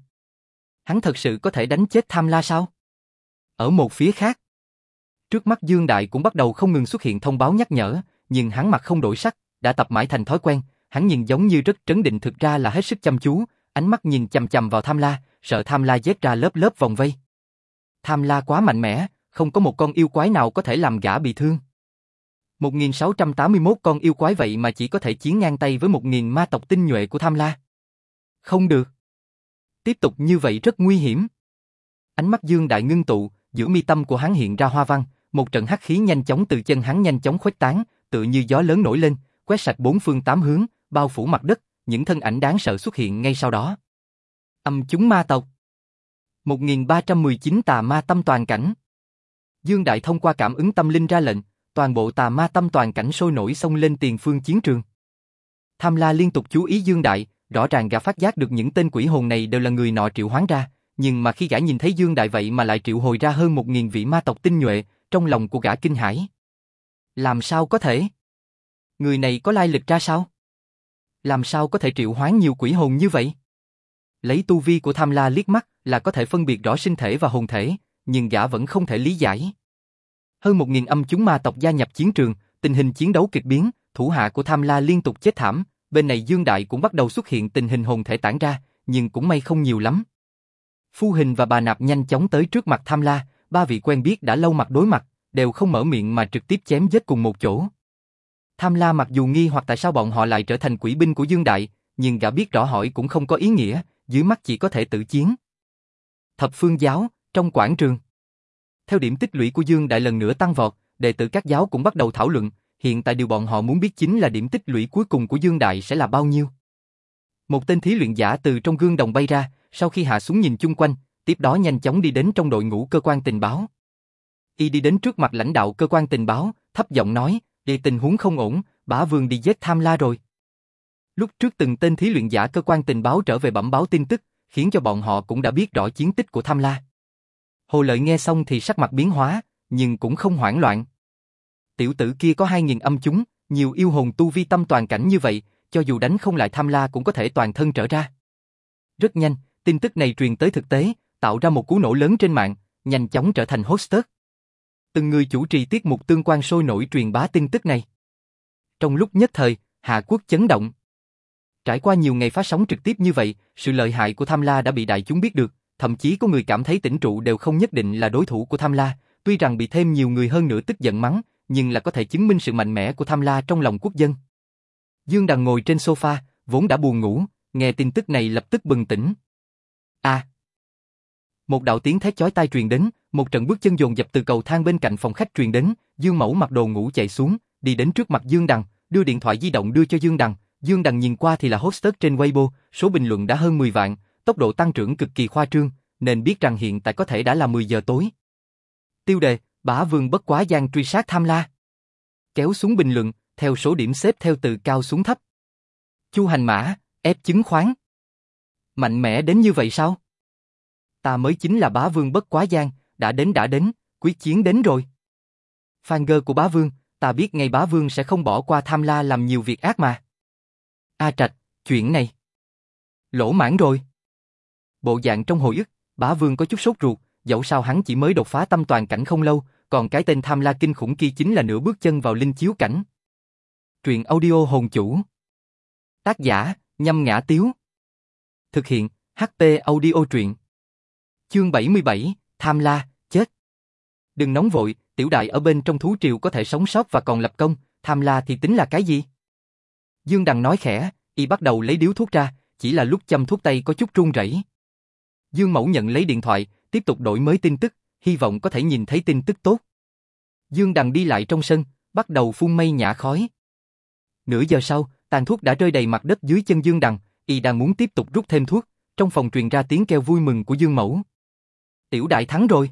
Speaker 1: Hắn thật sự có thể đánh chết tham la sao? Ở một phía khác, trước mắt Dương Đại cũng bắt đầu không ngừng xuất hiện thông báo nhắc nhở, nhưng hắn mặt không đổi sắc, đã tập mãi thành thói quen, hắn nhìn giống như rất trấn định thực ra là hết sức chăm chú, ánh mắt nhìn chằm chằm vào tham la, sợ tham la giết ra lớp lớp vòng vây. Tham la quá mạnh mẽ, không có một con yêu quái nào có thể làm gã bị thương. 1681 con yêu quái vậy mà chỉ có thể chiến ngang tay với 1000 ma tộc tinh nhuệ của tham la. Không được. Tiếp tục như vậy rất nguy hiểm. Ánh mắt Dương Đại ngưng tụ, giữa mi tâm của hắn hiện ra hoa văn, một trận hắc khí nhanh chóng từ chân hắn nhanh chóng khuếch tán, tựa như gió lớn nổi lên, quét sạch bốn phương tám hướng, bao phủ mặt đất, những thân ảnh đáng sợ xuất hiện ngay sau đó. Âm chúng ma tộc 1319 tà ma tâm toàn cảnh Dương Đại thông qua cảm ứng tâm linh ra lệnh, toàn bộ tà ma tâm toàn cảnh sôi nổi xông lên tiền phương chiến trường. Tham La liên tục chú ý Dương Đại, rõ ràng gã phát giác được những tên quỷ hồn này đều là người nọ triệu hoán ra, nhưng mà khi gã nhìn thấy Dương Đại vậy mà lại triệu hồi ra hơn một nghìn vị ma tộc tinh nhuệ, trong lòng của gã kinh hãi. Làm sao có thể? Người này có lai lịch ra sao? Làm sao có thể triệu hoán nhiều quỷ hồn như vậy? Lấy tu vi của Tham La liếc mắt là có thể phân biệt rõ sinh thể và hồn thể, nhưng gã vẫn không thể lý giải. Hơn một nghìn âm chúng ma tộc gia nhập chiến trường, tình hình chiến đấu kịch biến, thủ hạ của Tham La liên tục chết thảm, bên này Dương Đại cũng bắt đầu xuất hiện tình hình hồn thể tản ra, nhưng cũng may không nhiều lắm. Phu Hình và bà Nạp nhanh chóng tới trước mặt Tham La, ba vị quen biết đã lâu mặt đối mặt, đều không mở miệng mà trực tiếp chém giết cùng một chỗ. Tham La mặc dù nghi hoặc tại sao bọn họ lại trở thành quỷ binh của Dương Đại, nhưng gã biết rõ hỏi cũng không có ý nghĩa, dưới mắt chỉ có thể tự chiến. Thập phương giáo, trong quảng trường. Theo điểm tích lũy của Dương Đại lần nữa tăng vọt, đệ tử các giáo cũng bắt đầu thảo luận, hiện tại điều bọn họ muốn biết chính là điểm tích lũy cuối cùng của Dương Đại sẽ là bao nhiêu. Một tên thí luyện giả từ trong gương đồng bay ra, sau khi hạ xuống nhìn chung quanh, tiếp đó nhanh chóng đi đến trong đội ngũ cơ quan tình báo. Y đi đến trước mặt lãnh đạo cơ quan tình báo, thấp giọng nói, đi tình huống không ổn, bá vương đi giết tham la rồi. Lúc trước từng tên thí luyện giả cơ quan tình báo trở về bẩm báo tin tức, khiến cho bọn họ cũng đã biết rõ chiến tích của tham la. Hồ Lợi nghe xong thì sắc mặt biến hóa, nhưng cũng không hoảng loạn. Tiểu tử kia có hai nghìn âm chúng, nhiều yêu hồn tu vi tâm toàn cảnh như vậy, cho dù đánh không lại tham la cũng có thể toàn thân trở ra. Rất nhanh, tin tức này truyền tới thực tế, tạo ra một cú nổ lớn trên mạng, nhanh chóng trở thành hoster. Từng người chủ trì tiết mục tương quan sôi nổi truyền bá tin tức này. Trong lúc nhất thời, Hạ Quốc chấn động. Trải qua nhiều ngày phát sóng trực tiếp như vậy, sự lợi hại của Tham La đã bị đại chúng biết được, thậm chí có người cảm thấy tỉnh trụ đều không nhất định là đối thủ của Tham La, tuy rằng bị thêm nhiều người hơn nữa tức giận mắng, nhưng là có thể chứng minh sự mạnh mẽ của Tham La trong lòng quốc dân. Dương Đằng ngồi trên sofa, vốn đã buồn ngủ, nghe tin tức này lập tức bừng tỉnh. A. À. Một đạo tiếng thét chói tai truyền đến, một trận bước chân dồn dập từ cầu thang bên cạnh phòng khách truyền đến, Dương Mẫu mặc đồ ngủ chạy xuống, đi đến trước mặt Dương Đằng, đưa điện thoại di động đưa cho Dương Đằng, Dương Đằng nhìn qua thì là hostess trên Weibo, số bình luận đã hơn 10 vạn, tốc độ tăng trưởng cực kỳ khoa trương, nên biết rằng hiện tại có thể đã là 10 giờ tối. Tiêu đề, bá vương bất quá gian truy sát tham la. Kéo xuống bình luận, theo số điểm xếp theo từ cao xuống thấp. Chu hành mã, ép chứng khoán. Mạnh mẽ đến như vậy sao? Ta mới chính là bá vương bất quá gian, đã đến đã đến, quyết chiến đến rồi. Fan gơ của bá vương, ta biết ngay bá vương sẽ không bỏ qua tham la làm nhiều việc ác mà. A Trạch, chuyện này. Lỗ mãn rồi. Bộ dạng trong hồi ức, bá vương có chút sốt ruột, dẫu sao hắn chỉ mới đột phá tâm toàn cảnh không lâu, còn cái tên tham la kinh khủng kia chính là nửa bước chân vào linh chiếu cảnh. Truyện audio hồn chủ. Tác giả, nhâm ngã tiếu. Thực hiện, HP audio truyện. Chương 77, tham la, chết. Đừng nóng vội, tiểu đại ở bên trong thú triều có thể sống sót và còn lập công, tham la thì tính là cái gì? Dương Đằng nói khẽ, y bắt đầu lấy điếu thuốc ra, chỉ là lúc châm thuốc tay có chút run rẩy. Dương Mẫu nhận lấy điện thoại, tiếp tục đổi mới tin tức, hy vọng có thể nhìn thấy tin tức tốt. Dương Đằng đi lại trong sân, bắt đầu phun mây nhả khói. Nửa giờ sau, tàn thuốc đã rơi đầy mặt đất dưới chân Dương Đằng, y đang muốn tiếp tục rút thêm thuốc, trong phòng truyền ra tiếng kêu vui mừng của Dương Mẫu. Tiểu đại thắng rồi.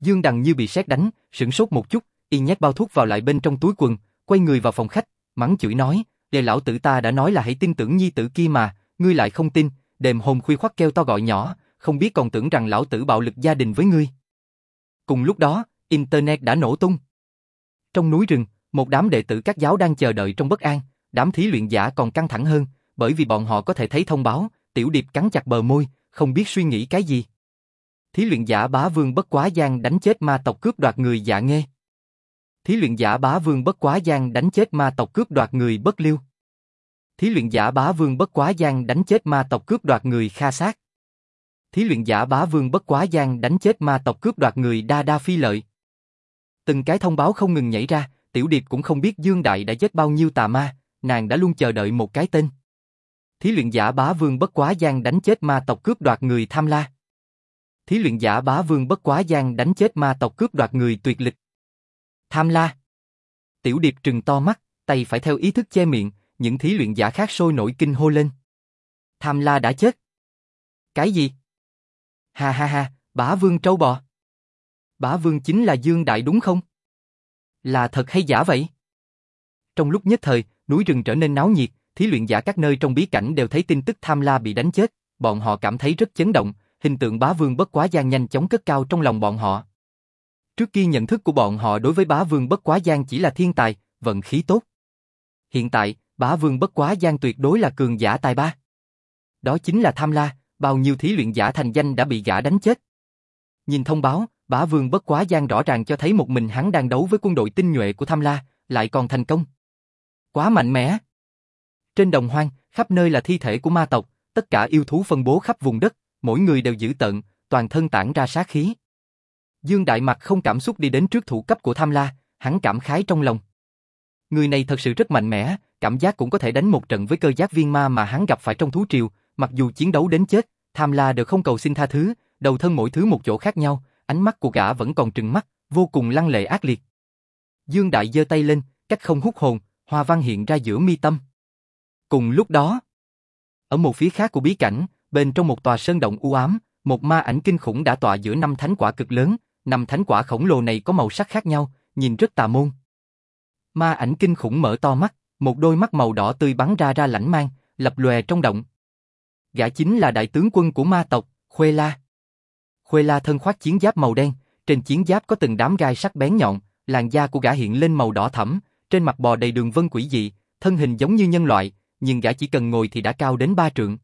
Speaker 1: Dương Đằng như bị sét đánh, sững sốt một chút, y nhét bao thuốc vào lại bên trong túi quần, quay người vào phòng khách, mắng chửi nói, "Đề lão tử ta đã nói là hãy tin tưởng nhi tử kia mà, ngươi lại không tin." Đêm hôm khuya khoắt kêu to gọi nhỏ, không biết còn tưởng rằng lão tử bạo lực gia đình với ngươi. Cùng lúc đó, internet đã nổ tung. Trong núi rừng, một đám đệ tử các giáo đang chờ đợi trong bất an, đám thí luyện giả còn căng thẳng hơn, bởi vì bọn họ có thể thấy thông báo, Tiểu Điệp cắn chặt bờ môi, không biết suy nghĩ cái gì. Thí luyện giả bá vương bất quá gian đánh chết ma tộc cướp đoạt người dạ nghe. Thí luyện giả bá vương bất quá gian đánh chết ma tộc cướp đoạt người bất liêu. Thí luyện giả bá vương bất quá gian đánh chết ma tộc cướp đoạt người kha sát. Thí luyện giả bá vương bất quá gian đánh chết ma tộc cướp đoạt người đa đa phi lợi. Từng cái thông báo không ngừng nhảy ra, Tiểu Điệp cũng không biết Dương Đại đã giết bao nhiêu tà ma, nàng đã luôn chờ đợi một cái tên. Thí luyện giả bá vương bất quá gian đánh chết ma tộc cướp đoạt người tham la. Thí luyện giả bá vương bất quá gian đánh chết ma tộc cướp đoạt người tuyệt lịch. Tham la. Tiểu điệp trừng to mắt, tay phải theo ý thức che miệng, những thí luyện giả khác sôi nổi kinh hô lên. Tham la đã chết. Cái gì? Ha ha ha, bá vương trâu bò. Bá vương chính là Dương Đại đúng không? Là thật hay giả vậy? Trong lúc nhất thời, núi rừng trở nên náo nhiệt, thí luyện giả các nơi trong bí cảnh đều thấy tin tức tham la bị đánh chết, bọn họ cảm thấy rất chấn động, hình tượng bá vương bất quá gian nhanh chóng cất cao trong lòng bọn họ. Trước kia nhận thức của bọn họ đối với bá vương bất quá gian chỉ là thiên tài, vận khí tốt. Hiện tại, bá vương bất quá gian tuyệt đối là cường giả tài ba. Đó chính là tham la, bao nhiêu thí luyện giả thành danh đã bị gã đánh chết. Nhìn thông báo, bá vương bất quá gian rõ ràng cho thấy một mình hắn đang đấu với quân đội tinh nhuệ của tham la, lại còn thành công. Quá mạnh mẽ. Trên đồng hoang, khắp nơi là thi thể của ma tộc, tất cả yêu thú phân bố khắp vùng đất, mỗi người đều dữ tận, toàn thân tản ra sát khí. Dương Đại Mặc không cảm xúc đi đến trước thủ cấp của Tham La, hắn cảm khái trong lòng. Người này thật sự rất mạnh mẽ, cảm giác cũng có thể đánh một trận với cơ giác viên ma mà hắn gặp phải trong thú triều, mặc dù chiến đấu đến chết, Tham La đều không cầu xin tha thứ, đầu thân mỗi thứ một chỗ khác nhau, ánh mắt của gã vẫn còn trừng mắt, vô cùng lăng lệ ác liệt. Dương Đại giơ tay lên, cách không hút hồn, hoa văn hiện ra giữa mi tâm. Cùng lúc đó, ở một phía khác của bí cảnh, bên trong một tòa sơn động u ám, một ma ảnh kinh khủng đã tọa giữa năm thánh quả cực lớn, năm thánh quả khổng lồ này có màu sắc khác nhau, nhìn rất tà môn. Ma ảnh kinh khủng mở to mắt, một đôi mắt màu đỏ tươi bắn ra ra lãnh mang, lập lòe trong động. Gã chính là đại tướng quân của ma tộc, Khuê La. Khuê La thân khoác chiến giáp màu đen, trên chiến giáp có từng đám gai sắc bén nhọn, làn da của gã hiện lên màu đỏ thẫm, trên mặt bò đầy đường vân quỷ dị, thân hình giống như nhân loại, nhưng gã chỉ cần ngồi thì đã cao đến ba trượng.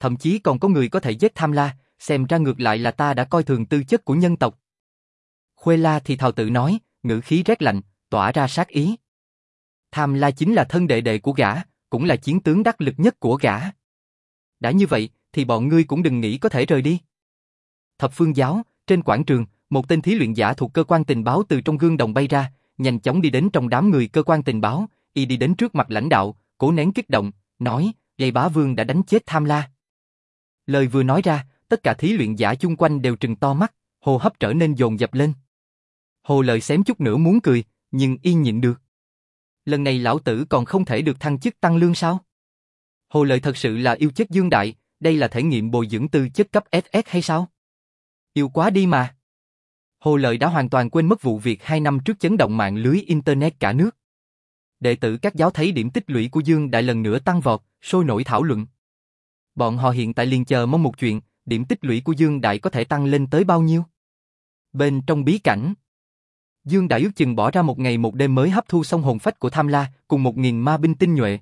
Speaker 1: Thậm chí còn có người có thể giết tham la, xem ra ngược lại là ta đã coi thường tư chất của nhân tộc. Khuê La thì thào tự nói, ngữ khí rét lạnh, tỏa ra sát ý. Tham La chính là thân đệ đệ của gã, cũng là chiến tướng đắc lực nhất của gã. Đã như vậy, thì bọn ngươi cũng đừng nghĩ có thể rời đi. Thập phương giáo, trên quảng trường, một tên thí luyện giả thuộc cơ quan tình báo từ trong gương đồng bay ra, nhanh chóng đi đến trong đám người cơ quan tình báo, y đi đến trước mặt lãnh đạo, cố nén kích động, nói, dây bá vương đã đánh chết tham la. Lời vừa nói ra, tất cả thí luyện giả chung quanh đều trừng to mắt, hô hấp trở nên dồn dập lên. Hồ lời xém chút nữa muốn cười, nhưng yên nhịn được. Lần này lão tử còn không thể được thăng chức tăng lương sao? Hồ lợi thật sự là yêu chất dương đại, đây là thể nghiệm bồi dưỡng tư chất cấp SS hay sao? Yêu quá đi mà. Hồ lợi đã hoàn toàn quên mất vụ việc hai năm trước chấn động mạng lưới Internet cả nước. Đệ tử các giáo thấy điểm tích lũy của Dương Đại lần nữa tăng vọt, sôi nổi thảo luận. Bọn họ hiện tại liền chờ mong một chuyện, điểm tích lũy của Dương Đại có thể tăng lên tới bao nhiêu? Bên trong bí cảnh, Dương Đại ước chừng bỏ ra một ngày một đêm mới hấp thu xong hồn phách của Tham La cùng một nghìn ma binh tinh nhuệ.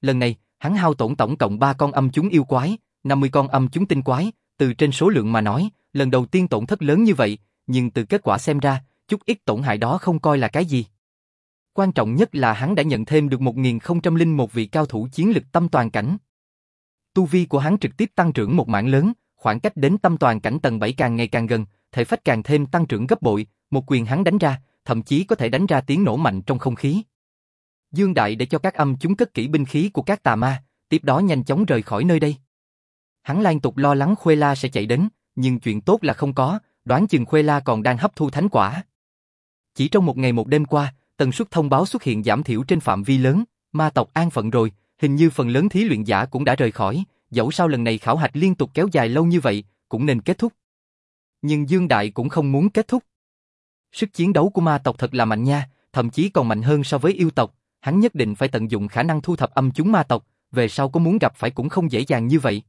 Speaker 1: Lần này, hắn hao tổn tổng cộng ba con âm chúng yêu quái, 50 con âm chúng tinh quái, từ trên số lượng mà nói, lần đầu tiên tổn thất lớn như vậy, nhưng từ kết quả xem ra, chút ít tổn hại đó không coi là cái gì. Quan trọng nhất là hắn đã nhận thêm được 1001 vị cao thủ chiến lực tâm toàn cảnh. Tu vi của hắn trực tiếp tăng trưởng một mảng lớn, khoảng cách đến tâm toàn cảnh tầng 7 càng ngày càng gần, thể phách càng thêm tăng trưởng gấp bội, một quyền hắn đánh ra, thậm chí có thể đánh ra tiếng nổ mạnh trong không khí. Dương Đại để cho các âm chúng cất kỹ binh khí của các tà ma, tiếp đó nhanh chóng rời khỏi nơi đây. hắn liên tục lo lắng Khuê La sẽ chạy đến, nhưng chuyện tốt là không có, đoán chừng Khuê La còn đang hấp thu thánh quả. Chỉ trong một ngày một đêm qua, tần suất thông báo xuất hiện giảm thiểu trên phạm vi lớn, ma tộc an phận rồi, hình như phần lớn thí luyện giả cũng đã rời khỏi, dẫu sao lần này khảo hạch liên tục kéo dài lâu như vậy, cũng nên kết thúc. Nhưng Dương Đại cũng không muốn kết thúc. Sức chiến đấu của ma tộc thật là mạnh nha, thậm chí còn mạnh hơn so với yêu tộc, hắn nhất định phải tận dụng khả năng thu thập âm chúng ma tộc, về sau có muốn gặp phải cũng không dễ dàng như vậy.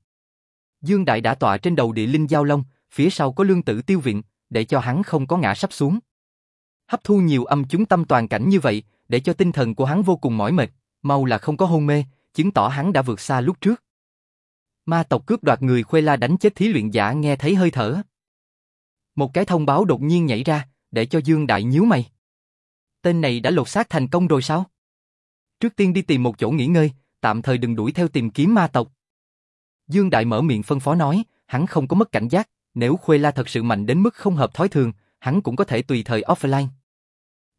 Speaker 1: Dương Đại đã tọa trên đầu địa linh giao long, phía sau có lương tử tiêu viện, để cho hắn không có ngã sắp xuống. Hấp thu nhiều âm chúng tâm toàn cảnh như vậy, để cho tinh thần của hắn vô cùng mỏi mệt, mau là không có hôn mê, chứng tỏ hắn đã vượt xa lúc trước. Ma tộc cướp đoạt người Khuê La đánh chết thí luyện giả nghe thấy hơi thở. Một cái thông báo đột nhiên nhảy ra, để cho Dương Đại nhíu mày. Tên này đã lột xác thành công rồi sao? Trước tiên đi tìm một chỗ nghỉ ngơi, tạm thời đừng đuổi theo tìm kiếm ma tộc. Dương Đại mở miệng phân phó nói, hắn không có mất cảnh giác, nếu Khuê La thật sự mạnh đến mức không hợp thói thường, hắn cũng có thể tùy thời offline.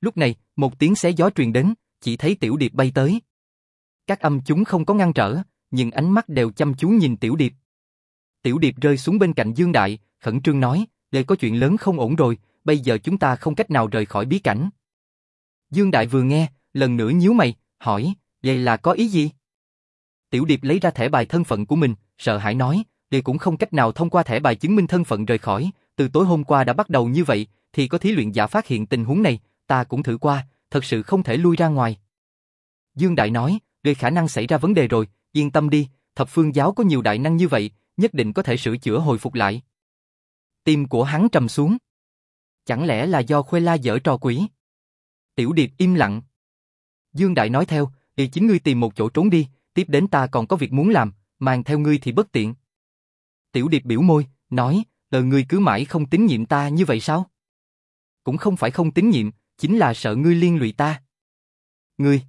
Speaker 1: Lúc này, một tiếng xé gió truyền đến, chỉ thấy tiểu điệp bay tới. Các âm chúng không có ngăn trở, nhưng ánh mắt đều chăm chú nhìn tiểu điệp. Tiểu điệp rơi xuống bên cạnh Dương Đại, khẩn trương nói, đây có chuyện lớn không ổn rồi, bây giờ chúng ta không cách nào rời khỏi bí cảnh. Dương Đại vừa nghe, lần nữa nhíu mày, hỏi, vậy là có ý gì? Tiểu Điệp lấy ra thẻ bài thân phận của mình, sợ hãi nói, đây cũng không cách nào thông qua thẻ bài chứng minh thân phận rời khỏi, từ tối hôm qua đã bắt đầu như vậy, thì có thí luyện giả phát hiện tình huống này, ta cũng thử qua, thật sự không thể lui ra ngoài. Dương Đại nói, đây khả năng xảy ra vấn đề rồi, yên tâm đi, thập phương giáo có nhiều đại năng như vậy, nhất định có thể sửa chữa hồi phục lại. Tim của hắn trầm xuống. Chẳng lẽ là do Khuê La dở trò quỷ? Tiểu Điệp im lặng. Dương Đại nói theo, thì chính ngươi tìm một chỗ trốn đi, tiếp đến ta còn có việc muốn làm, mang theo ngươi thì bất tiện. Tiểu Điệp biểu môi, nói, lời ngươi cứ mãi không tín nhiệm ta như vậy sao? Cũng không phải không tín nhiệm, chính là sợ ngươi liên lụy ta. Ngươi?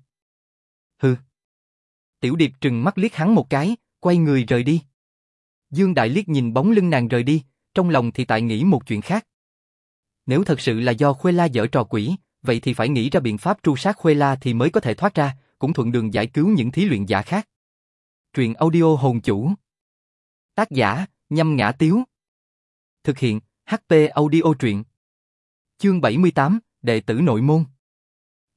Speaker 1: Hừ. Tiểu Điệp trừng mắt liếc hắn một cái, quay người rời đi. Dương Đại liếc nhìn bóng lưng nàng rời đi, trong lòng thì tại nghĩ một chuyện khác. Nếu thật sự là do Khuê La dở trò quỷ, vậy thì phải nghĩ ra biện pháp tru sát Khuê La thì mới có thể thoát ra, cũng thuận đường giải cứu những thí luyện giả khác. Truyện audio hồn chủ. Tác giả, nhâm ngã tiếu. Thực hiện, HP audio truyện. Chương 78, Đệ tử nội môn.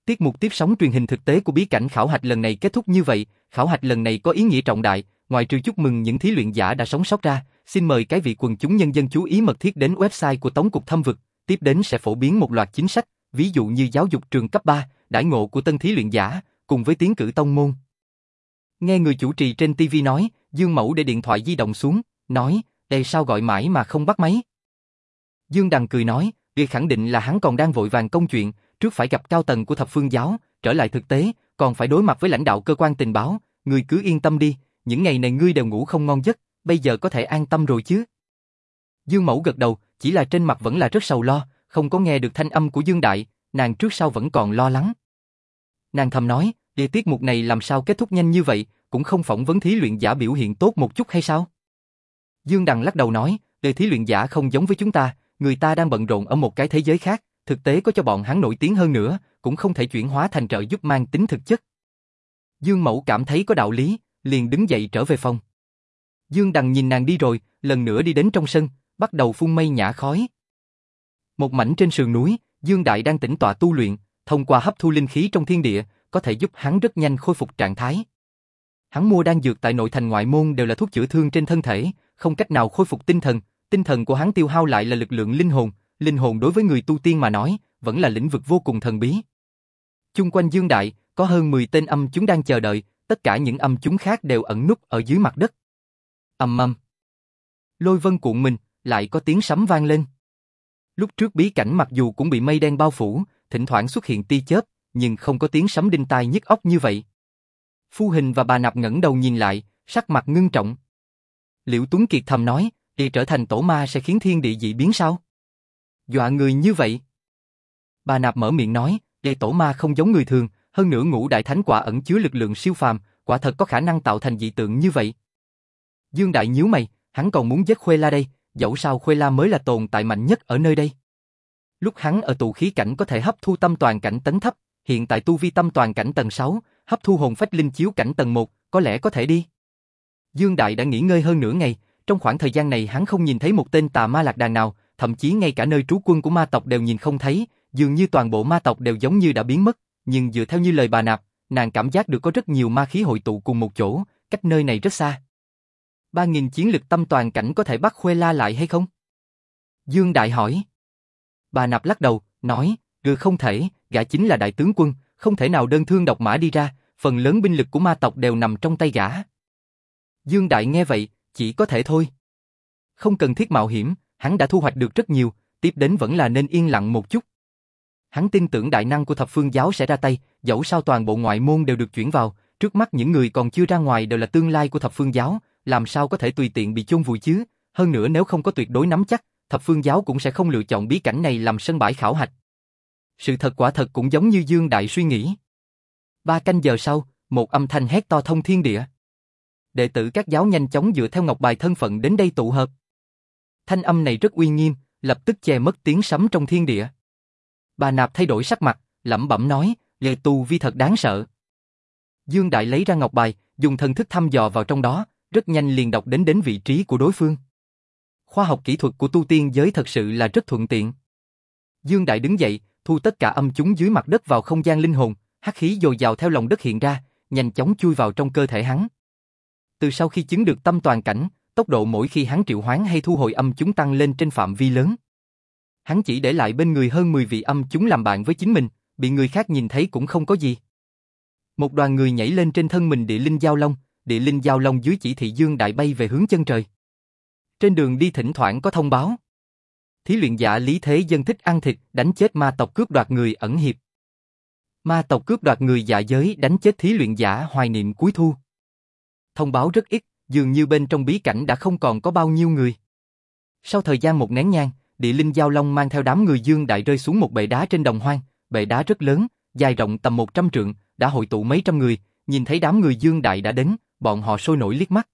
Speaker 1: Tiết mục tiếp sóng truyền hình thực tế của bí cảnh khảo hạch lần này kết thúc như vậy, khảo hạch lần này có ý nghĩa trọng đại, ngoài trừ chúc mừng những thí luyện giả đã sống sót ra, xin mời cái vị quần chúng nhân dân chú ý mật thiết đến website của Tống cục Thâm vực, tiếp đến sẽ phổ biến một loạt chính sách, ví dụ như giáo dục trường cấp 3, đãi ngộ của tân thí luyện giả, cùng với tiến cử tông môn. Nghe người chủ trì trên TV nói, Dương Mẫu để điện thoại di động xuống, nói, đây sao gọi mãi mà không bắt máy. Dương Đằng cười nói, việc khẳng định là hắn còn đang vội vàng công chuyện, trước phải gặp cao tầng của thập phương giáo, trở lại thực tế, còn phải đối mặt với lãnh đạo cơ quan tình báo, Người cứ yên tâm đi, những ngày này ngươi đều ngủ không ngon giấc, bây giờ có thể an tâm rồi chứ. Dương Mẫu gật đầu, chỉ là trên mặt vẫn là rất sầu lo, không có nghe được thanh âm của Dương Đại, nàng trước sau vẫn còn lo lắng. Nàng thầm nói, địa tiết mục này làm sao kết thúc nhanh như vậy, cũng không phỏng vấn thí luyện giả biểu hiện tốt một chút hay sao? Dương Đằng lắc đầu nói, đề thí luyện giả không giống với chúng ta, người ta đang bận rộn ở một cái thế giới khác, thực tế có cho bọn hắn nổi tiếng hơn nữa, cũng không thể chuyển hóa thành trợ giúp mang tính thực chất. Dương Mẫu cảm thấy có đạo lý, liền đứng dậy trở về phòng. Dương Đằng nhìn nàng đi rồi, lần nữa đi đến trong sân, bắt đầu phun mây nhả khói. Một mảnh trên sườn núi, Dương Đại đang tĩnh tọa tu luyện, thông qua hấp thu linh khí trong thiên địa, có thể giúp hắn rất nhanh khôi phục trạng thái. Hắn mua đan dược tại nội thành ngoại môn đều là thuốc chữa thương trên thân thể, không cách nào khôi phục tinh thần, tinh thần của hắn tiêu hao lại là lực lượng linh hồn, linh hồn đối với người tu tiên mà nói, vẫn là lĩnh vực vô cùng thần bí. Chung quanh Dương Đại, có hơn 10 tên âm chúng đang chờ đợi, tất cả những âm chúng khác đều ẩn núp ở dưới mặt đất. Ầm ầm. Lôi vân cuộn mình, lại có tiếng sấm vang lên. Lúc trước bí cảnh mặc dù cũng bị mây đen bao phủ, thỉnh thoảng xuất hiện tia chớp, nhưng không có tiếng sấm đinh tai nhức óc như vậy. Phu Hình và bà Nạp ngẩng đầu nhìn lại, sắc mặt ngưng trọng. Liễu Tuấn Kiệt thầm nói, đi trở thành tổ ma sẽ khiến thiên địa dị biến sao? Dọa người như vậy. Bà Nạp mở miệng nói, đây tổ ma không giống người thường, hơn nữa ngũ đại thánh quả ẩn chứa lực lượng siêu phàm, quả thật có khả năng tạo thành dị tượng như vậy. Dương Đại nhíu mày, hắn còn muốn giết Khuê La đây, dẫu sao Khuê La mới là tồn tại mạnh nhất ở nơi đây. Lúc hắn ở tù khí cảnh có thể hấp thu tâm toàn cảnh tấn thấp, hiện tại tu vi tâm toàn cảnh tầng 6, hấp thu hồn phách linh chiếu cảnh tầng 1, có lẽ có thể đi. Dương Đại đã nghỉ ngơi hơn nửa ngày, trong khoảng thời gian này hắn không nhìn thấy một tên tà ma lạc đàn nào, thậm chí ngay cả nơi trú quân của ma tộc đều nhìn không thấy, dường như toàn bộ ma tộc đều giống như đã biến mất, nhưng dựa theo như lời bà nạp, nàng cảm giác được có rất nhiều ma khí hội tụ cùng một chỗ, cách nơi này rất xa. Ba nghìn chiến lực tâm toàn cảnh có thể bắt Khuê La lại hay không? Dương Đại hỏi. Bà nạp lắc đầu, nói, gừ không thể, gã chính là đại tướng quân, không thể nào đơn thương độc mã đi ra, phần lớn binh lực của ma tộc đều nằm trong tay gã. Dương Đại nghe vậy, chỉ có thể thôi. Không cần thiết mạo hiểm, hắn đã thu hoạch được rất nhiều, tiếp đến vẫn là nên yên lặng một chút. Hắn tin tưởng đại năng của thập phương giáo sẽ ra tay, dẫu sao toàn bộ ngoại môn đều được chuyển vào, trước mắt những người còn chưa ra ngoài đều là tương lai của thập phương giáo, làm sao có thể tùy tiện bị chôn vùi chứ, hơn nữa nếu không có tuyệt đối nắm chắc, thập phương giáo cũng sẽ không lựa chọn bí cảnh này làm sân bãi khảo hạch. Sự thật quả thật cũng giống như Dương Đại suy nghĩ. Ba canh giờ sau, một âm thanh hét to thông thiên địa. Đệ tử các giáo nhanh chóng dựa theo ngọc bài thân phận đến đây tụ hợp. Thanh âm này rất uy nghiêm, lập tức che mất tiếng sấm trong thiên địa. Bà nạp thay đổi sắc mặt, lẩm bẩm nói, lệ tù vi thật đáng sợ. Dương Đại lấy ra ngọc bài, dùng thần thức thăm dò vào trong đó, rất nhanh liền đọc đến đến vị trí của đối phương. Khoa học kỹ thuật của tu tiên giới thật sự là rất thuận tiện. Dương Đại đứng dậy, thu tất cả âm chúng dưới mặt đất vào không gian linh hồn, hắc khí dồi dào theo lòng đất hiện ra, nhanh chóng chui vào trong cơ thể hắn. Từ sau khi chứng được tâm toàn cảnh, tốc độ mỗi khi hắn triệu hoán hay thu hồi âm chúng tăng lên trên phạm vi lớn. Hắn chỉ để lại bên người hơn 10 vị âm chúng làm bạn với chính mình, bị người khác nhìn thấy cũng không có gì. Một đoàn người nhảy lên trên thân mình địa linh giao long, địa linh giao long dưới chỉ thị dương đại bay về hướng chân trời. Trên đường đi thỉnh thoảng có thông báo. Thí luyện giả lý thế dân thích ăn thịt, đánh chết ma tộc cướp đoạt người ẩn hiệp. Ma tộc cướp đoạt người dạ giới đánh chết thí luyện giả hoài niệm cuối thu. Thông báo rất ít, dường như bên trong bí cảnh đã không còn có bao nhiêu người. Sau thời gian một nén nhang, địa linh giao long mang theo đám người dương đại rơi xuống một bệ đá trên đồng hoang, bệ đá rất lớn, dài rộng tầm một trăm trượng, đã hội tụ mấy trăm người, nhìn thấy đám người dương đại đã đến, bọn họ sôi nổi liếc mắt.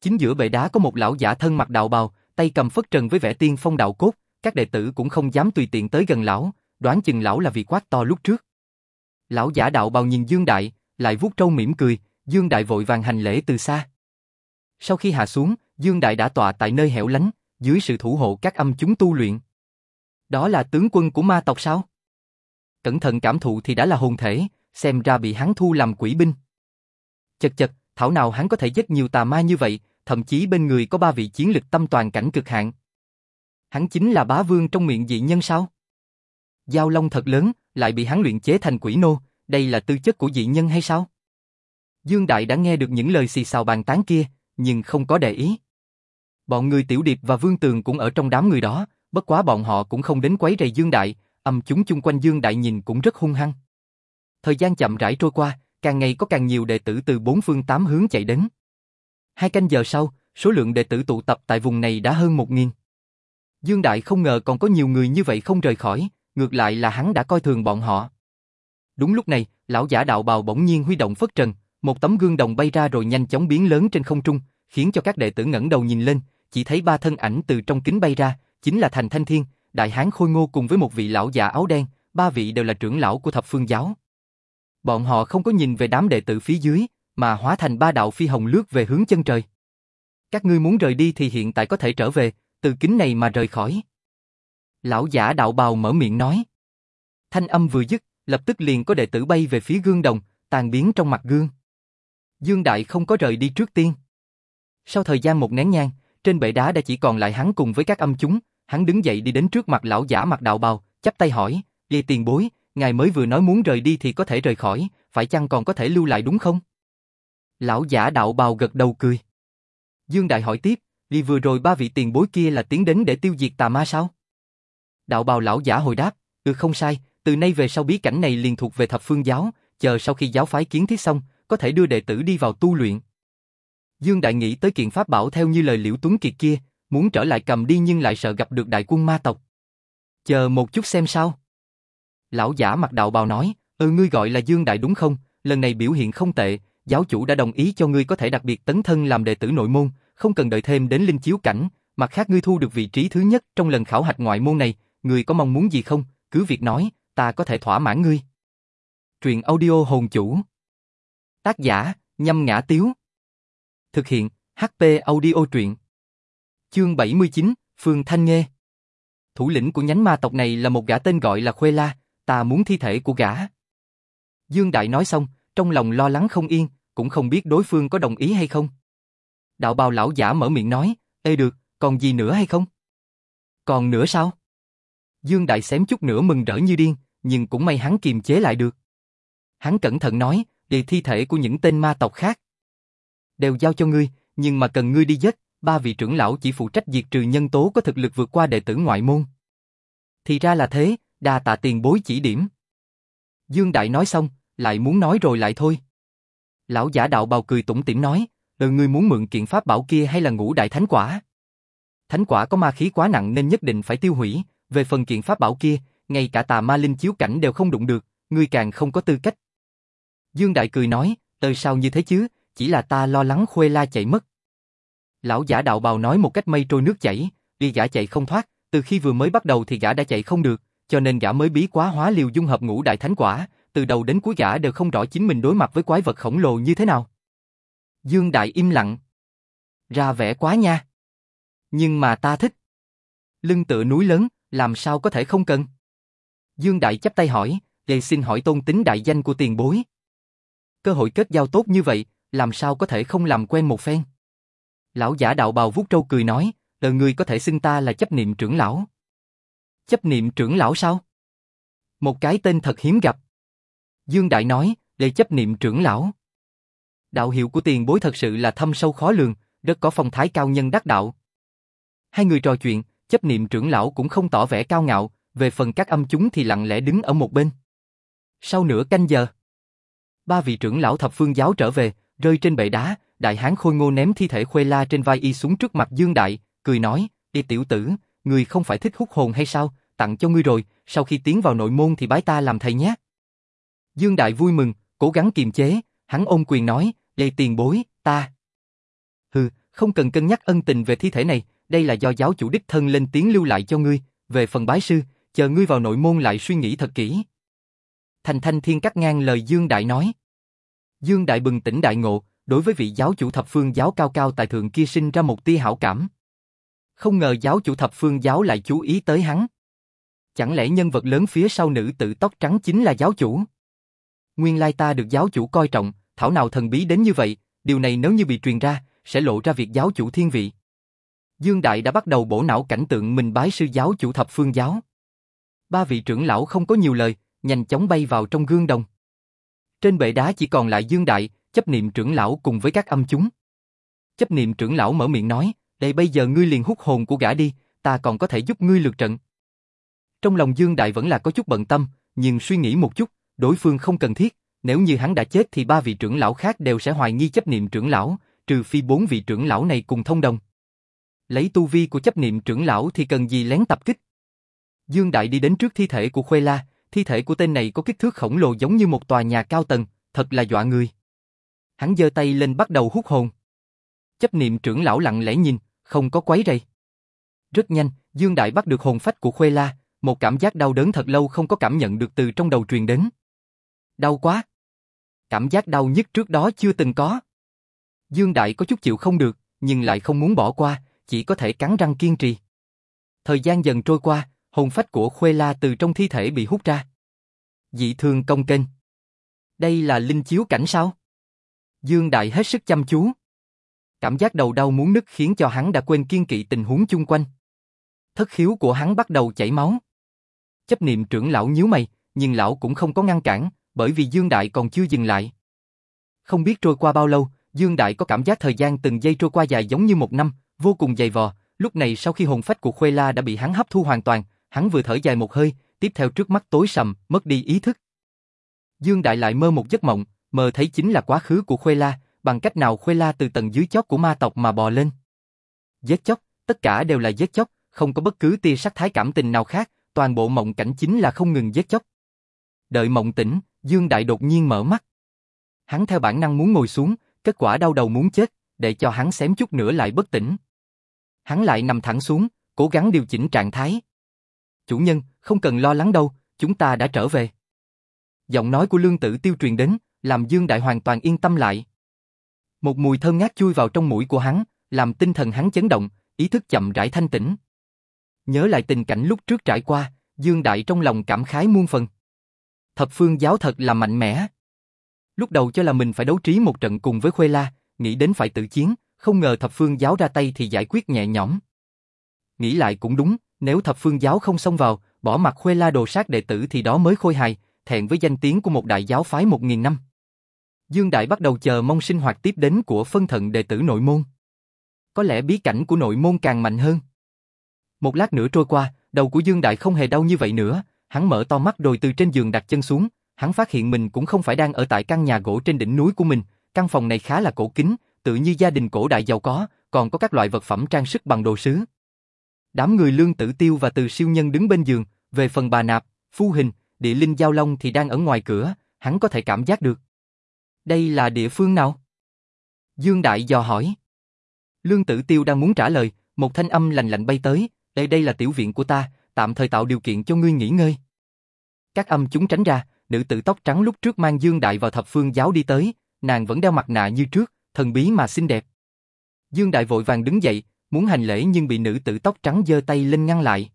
Speaker 1: Chính giữa bệ đá có một lão giả thân mặc đạo bào, tay cầm phất trần với vẻ tiên phong đạo cốt, các đệ tử cũng không dám tùy tiện tới gần lão, đoán chừng lão là vì quát to lúc trước. Lão giả đạo bào nhìn Dương Đại, lại vuốt trâu mỉm cười, Dương Đại vội vàng hành lễ từ xa. Sau khi hạ xuống, Dương Đại đã tọa tại nơi hẻo lánh, dưới sự thủ hộ các âm chúng tu luyện. Đó là tướng quân của ma tộc sao? Cẩn thận cảm thụ thì đã là hồn thể, xem ra bị hắn thu làm quỷ binh. Chật chật, thảo nào hắn có thể giết nhiều tà ma như vậy, thậm chí bên người có ba vị chiến lực tâm toàn cảnh cực hạn. Hắn chính là bá vương trong miệng dị nhân sao? Giao long thật lớn, lại bị hắn luyện chế thành quỷ nô, đây là tư chất của dị nhân hay sao? Dương Đại đã nghe được những lời xì xào bàn tán kia, nhưng không có để ý. Bọn người Tiểu Điệp và Vương Tường cũng ở trong đám người đó, bất quá bọn họ cũng không đến quấy rầy Dương Đại, âm chúng chung quanh Dương Đại nhìn cũng rất hung hăng. Thời gian chậm rãi trôi qua, càng ngày có càng nhiều đệ tử từ bốn phương tám hướng chạy đến. Hai canh giờ sau, số lượng đệ tử tụ tập tại vùng này đã hơn một nghìn. Dương Đại không ngờ còn có nhiều người như vậy không rời khỏi, ngược lại là hắn đã coi thường bọn họ. Đúng lúc này, lão giả đạo bào bỗng nhiên huy động phất trần, một tấm gương đồng bay ra rồi nhanh chóng biến lớn trên không trung, khiến cho các đệ tử ngẩng đầu nhìn lên, chỉ thấy ba thân ảnh từ trong kính bay ra, chính là Thành Thanh Thiên, Đại Hán Khôi Ngô cùng với một vị lão già áo đen, ba vị đều là trưởng lão của thập phương giáo. Bọn họ không có nhìn về đám đệ tử phía dưới, mà hóa thành ba đạo phi hồng lướt về hướng chân trời. Các ngươi muốn rời đi thì hiện tại có thể trở về, từ kính này mà rời khỏi. Lão giả đạo bào mở miệng nói. Thanh âm vừa dứt, lập tức liền có đệ tử bay về phía gương đồng, tàn biến trong mặt gương. Dương Đại không có rời đi trước tiên. Sau thời gian một nén nhang, trên bệ đá đã chỉ còn lại hắn cùng với các âm chúng, hắn đứng dậy đi đến trước mặt lão giả mặt đạo bào, chắp tay hỏi, Lê tiền bối, ngài mới vừa nói muốn rời đi thì có thể rời khỏi, phải chăng còn có thể lưu lại đúng không? Lão giả đạo bào gật đầu cười. Dương Đại hỏi tiếp, vì vừa rồi ba vị tiền bối kia là tiến đến để tiêu diệt tà ma sao? Đạo bào lão giả hồi đáp, ừ không sai, từ nay về sau bí cảnh này liền thuộc về thập phương giáo, chờ sau khi giáo phái kiến thiết xong, có thể đưa đệ tử đi vào tu luyện. Dương Đại nghĩ tới kiện pháp bảo theo như lời Liễu Tuấn Kiệt kia, muốn trở lại cầm đi nhưng lại sợ gặp được đại quân ma tộc. Chờ một chút xem sao. Lão giả mặt đạo bào nói, ừ ngươi gọi là Dương Đại đúng không, lần này biểu hiện không tệ, giáo chủ đã đồng ý cho ngươi có thể đặc biệt tấn thân làm đệ tử nội môn, không cần đợi thêm đến linh chiếu cảnh, mặt khác ngươi thu được vị trí thứ nhất trong lần khảo hạch ngoại môn này, ngươi có mong muốn gì không, cứ việc nói, ta có thể thỏa mãn ngươi. Truyện audio hồn chủ. Tác giả, nhâm ngã tiếu. Thực hiện, HP audio truyện. Chương 79, Phương Thanh Nghê. Thủ lĩnh của nhánh ma tộc này là một gã tên gọi là Khuê La, ta muốn thi thể của gã. Dương Đại nói xong, trong lòng lo lắng không yên, cũng không biết đối phương có đồng ý hay không. Đạo bào lão giả mở miệng nói, Ê được, còn gì nữa hay không? Còn nữa sao? Dương Đại xém chút nữa mừng rỡ như điên, nhưng cũng may hắn kiềm chế lại được. Hắn cẩn thận nói, để thi thể của những tên ma tộc khác. Đều giao cho ngươi, nhưng mà cần ngươi đi giết, ba vị trưởng lão chỉ phụ trách diệt trừ nhân tố có thực lực vượt qua đệ tử ngoại môn. Thì ra là thế, đa tạ tiền bối chỉ điểm. Dương Đại nói xong, lại muốn nói rồi lại thôi. Lão giả đạo bào cười tủm tỉm nói, ừ ngươi muốn mượn kiện pháp bảo kia hay là ngũ đại thánh quả? Thánh quả có ma khí quá nặng nên nhất định phải tiêu hủy, về phần kiện pháp bảo kia, ngay cả tà ma linh chiếu cảnh đều không đụng được, ngươi càng không có tư cách. Dương Đại cười nói, ờ sao như thế chứ, chỉ là ta lo lắng khuê la chạy mất. Lão giả đạo bào nói một cách mây trôi nước chảy, vì gã chạy không thoát, từ khi vừa mới bắt đầu thì gã đã chạy không được, cho nên gã mới bí quá hóa liều dung hợp ngũ đại thánh quả, từ đầu đến cuối gã đều không rõ chính mình đối mặt với quái vật khổng lồ như thế nào. Dương Đại im lặng. Ra vẻ quá nha. Nhưng mà ta thích. Lưng tựa núi lớn, làm sao có thể không cần? Dương Đại chấp tay hỏi, Đề xin hỏi tôn tính đại danh của tiền bối. Cơ hội kết giao tốt như vậy, làm sao có thể không làm quen một phen? Lão giả đạo bào vút trâu cười nói, đời người có thể xưng ta là chấp niệm trưởng lão. Chấp niệm trưởng lão sao? Một cái tên thật hiếm gặp. Dương Đại nói, để chấp niệm trưởng lão. Đạo hiệu của tiền bối thật sự là thâm sâu khó lường, rất có phong thái cao nhân đắc đạo. Hai người trò chuyện, chấp niệm trưởng lão cũng không tỏ vẻ cao ngạo, về phần các âm chúng thì lặng lẽ đứng ở một bên. Sau nửa canh giờ, ba vị trưởng lão thập phương giáo trở về, rơi trên bệ đá, đại hán khôi ngô ném thi thể khuê la trên vai y xuống trước mặt Dương Đại, cười nói, đi tiểu tử, người không phải thích hút hồn hay sao, tặng cho ngươi rồi, sau khi tiến vào nội môn thì bái ta làm thầy nhé. Dương Đại vui mừng, cố gắng kiềm chế, hắn ôm quyền nói, đây tiền bối, ta. Hừ, không cần cân nhắc ân tình về thi thể này, đây là do giáo chủ đích thân lên tiếng lưu lại cho ngươi, về phần bái sư, chờ ngươi vào nội môn lại suy nghĩ thật kỹ. Thành Thanh Thiên cắt ngang lời Dương Đại nói. Dương Đại bừng tỉnh đại ngộ, đối với vị giáo chủ thập phương giáo cao cao tại thượng kia sinh ra một tia hảo cảm. Không ngờ giáo chủ thập phương giáo lại chú ý tới hắn. Chẳng lẽ nhân vật lớn phía sau nữ tự tóc trắng chính là giáo chủ? Nguyên lai ta được giáo chủ coi trọng, thảo nào thần bí đến như vậy, điều này nếu như bị truyền ra, sẽ lộ ra việc giáo chủ thiên vị. Dương Đại đã bắt đầu bổ não cảnh tượng mình bái sư giáo chủ thập phương giáo. Ba vị trưởng lão không có nhiều lời, nhanh chóng bay vào trong gương đồng. Trên bệ đá chỉ còn lại Dương Đại, chấp niệm trưởng lão cùng với các âm chúng. Chấp niệm trưởng lão mở miệng nói, đây bây giờ ngươi liền hút hồn của gã đi, ta còn có thể giúp ngươi lượt trận. Trong lòng Dương Đại vẫn là có chút bận tâm, nhưng suy nghĩ một chút, đối phương không cần thiết, nếu như hắn đã chết thì ba vị trưởng lão khác đều sẽ hoài nghi chấp niệm trưởng lão, trừ phi bốn vị trưởng lão này cùng thông đồng. Lấy tu vi của chấp niệm trưởng lão thì cần gì lén tập kích. Dương Đại đi đến trước thi thể của Khuê La, thi thể của tên này có kích thước khổng lồ giống như một tòa nhà cao tầng, thật là dọa người. Hắn giơ tay lên bắt đầu hút hồn. Chấp niệm trưởng lão lặng lẽ nhìn, không có quấy rầy. Rất nhanh, Dương Đại bắt được hồn phách của Khuê La, một cảm giác đau đớn thật lâu không có cảm nhận được từ trong đầu truyền đến. Đau quá. Cảm giác đau nhất trước đó chưa từng có. Dương Đại có chút chịu không được, nhưng lại không muốn bỏ qua, chỉ có thể cắn răng kiên trì. Thời gian dần trôi qua, hồn phách của Khuê La từ trong thi thể bị hút ra. Dị thường công kênh. Đây là linh chiếu cảnh sao? Dương Đại hết sức chăm chú. Cảm giác đầu đau muốn nứt khiến cho hắn đã quên kiên kỵ tình huống chung quanh. Thất khiếu của hắn bắt đầu chảy máu. Chấp niệm trưởng lão nhíu mày, nhưng lão cũng không có ngăn cản, bởi vì Dương Đại còn chưa dừng lại. Không biết trôi qua bao lâu, Dương Đại có cảm giác thời gian từng giây trôi qua dài giống như một năm, vô cùng dày vò. Lúc này sau khi hồn phách của Khuê La đã bị hắn hấp thu hoàn toàn, hắn vừa thở dài một hơi, tiếp theo trước mắt tối sầm, mất đi ý thức. Dương Đại lại mơ một giấc mộng, mơ thấy chính là quá khứ của Khuê La, bằng cách nào Khuê La từ tầng dưới chót của ma tộc mà bò lên. Giết chóc, tất cả đều là giết chóc, không có bất cứ tia sắc thái cảm tình nào khác, toàn bộ mộng cảnh chính là không ngừng giết chóc. Đợi mộng tỉnh, Dương Đại đột nhiên mở mắt. Hắn theo bản năng muốn ngồi xuống, kết quả đau đầu muốn chết, để cho hắn xém chút nữa lại bất tỉnh. Hắn lại nằm thẳng xuống, cố gắng điều chỉnh trạng thái. Chủ nhân, không cần lo lắng đâu, chúng ta đã trở về. Giọng nói của lương tử tiêu truyền đến, làm Dương Đại hoàn toàn yên tâm lại. Một mùi thơm ngát chui vào trong mũi của hắn, làm tinh thần hắn chấn động, ý thức chậm rãi thanh tĩnh. Nhớ lại tình cảnh lúc trước trải qua, Dương Đại trong lòng cảm khái muôn phần. Thập phương giáo thật là mạnh mẽ. Lúc đầu cho là mình phải đấu trí một trận cùng với Khuê La, nghĩ đến phải tự chiến, không ngờ thập phương giáo ra tay thì giải quyết nhẹ nhõm. Nghĩ lại cũng đúng, nếu thập phương giáo không xông vào, bỏ mặt Khuê La đồ sát đệ tử thì đó mới khôi hài, thẹn với danh tiếng của một đại giáo phái một nghìn năm. Dương Đại bắt đầu chờ mong sinh hoạt tiếp đến của phân thận đệ tử nội môn. Có lẽ bí cảnh của nội môn càng mạnh hơn. Một lát nữa trôi qua, đầu của Dương Đại không hề đau như vậy nữa, hắn mở to mắt rồi từ trên giường đặt chân xuống, hắn phát hiện mình cũng không phải đang ở tại căn nhà gỗ trên đỉnh núi của mình, căn phòng này khá là cổ kính, tự như gia đình cổ đại giàu có, còn có các loại vật phẩm trang sức bằng đồ sứ. Đám người lương tử tiêu và từ siêu nhân đứng bên giường, về phần bà nạp, phu hình, địa linh giao long thì đang ở ngoài cửa, hắn có thể cảm giác được. Đây là địa phương nào? Dương Đại dò hỏi. Lương Tử Tiêu đang muốn trả lời, một thanh âm lạnh lạnh bay tới, đây đây là tiểu viện của ta, tạm thời tạo điều kiện cho ngươi nghỉ ngơi. Các âm chúng tránh ra, nữ tử tóc trắng lúc trước mang Dương Đại vào thập phương giáo đi tới, nàng vẫn đeo mặt nạ như trước, thần bí mà xinh đẹp. Dương Đại vội vàng đứng dậy, muốn hành lễ nhưng bị nữ tử tóc trắng giơ tay lên ngăn lại.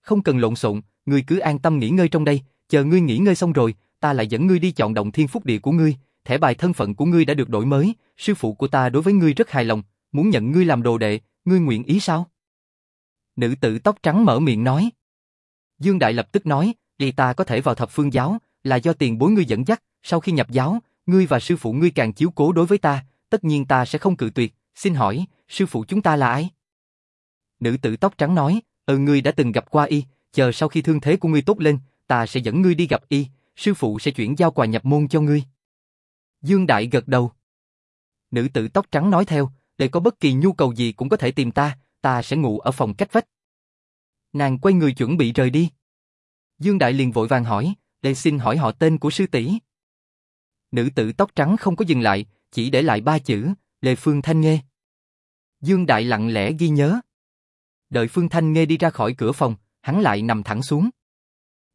Speaker 1: Không cần lộn xộn, ngươi cứ an tâm nghỉ ngơi trong đây, chờ ngươi nghỉ ngơi xong rồi, ta lại dẫn ngươi đi chọn động thiên phúc địa của ngươi, thẻ bài thân phận của ngươi đã được đổi mới, sư phụ của ta đối với ngươi rất hài lòng, muốn nhận ngươi làm đồ đệ, ngươi nguyện ý sao? Nữ tử tóc trắng mở miệng nói. Dương Đại lập tức nói, vì ta có thể vào thập phương giáo, là do tiền bối ngươi dẫn dắt, sau khi nhập giáo, ngươi và sư phụ ngươi càng chiếu cố đối với ta, tất nhiên ta sẽ không cự tuyệt, xin hỏi, sư phụ chúng ta là ai? Nữ tử tóc trắng nói, ừ ngươi đã từng gặp qua y, chờ sau khi thương thế của ngươi tốt lên, ta sẽ dẫn ngươi đi gặp y, sư phụ sẽ chuyển giao quà nhập môn cho ngươi. Dương Đại gật đầu. Nữ tử tóc trắng nói theo, để có bất kỳ nhu cầu gì cũng có thể tìm ta, ta sẽ ngủ ở phòng cách vách. Nàng quay người chuẩn bị rời đi. Dương Đại liền vội vàng hỏi, để xin hỏi họ tên của sư tỷ. Nữ tử tóc trắng không có dừng lại, chỉ để lại ba chữ, Lê Phương Thanh Nghê. Dương Đại lặng lẽ ghi nhớ. Đợi Phương Thanh Nghê đi ra khỏi cửa phòng, hắn lại nằm thẳng xuống.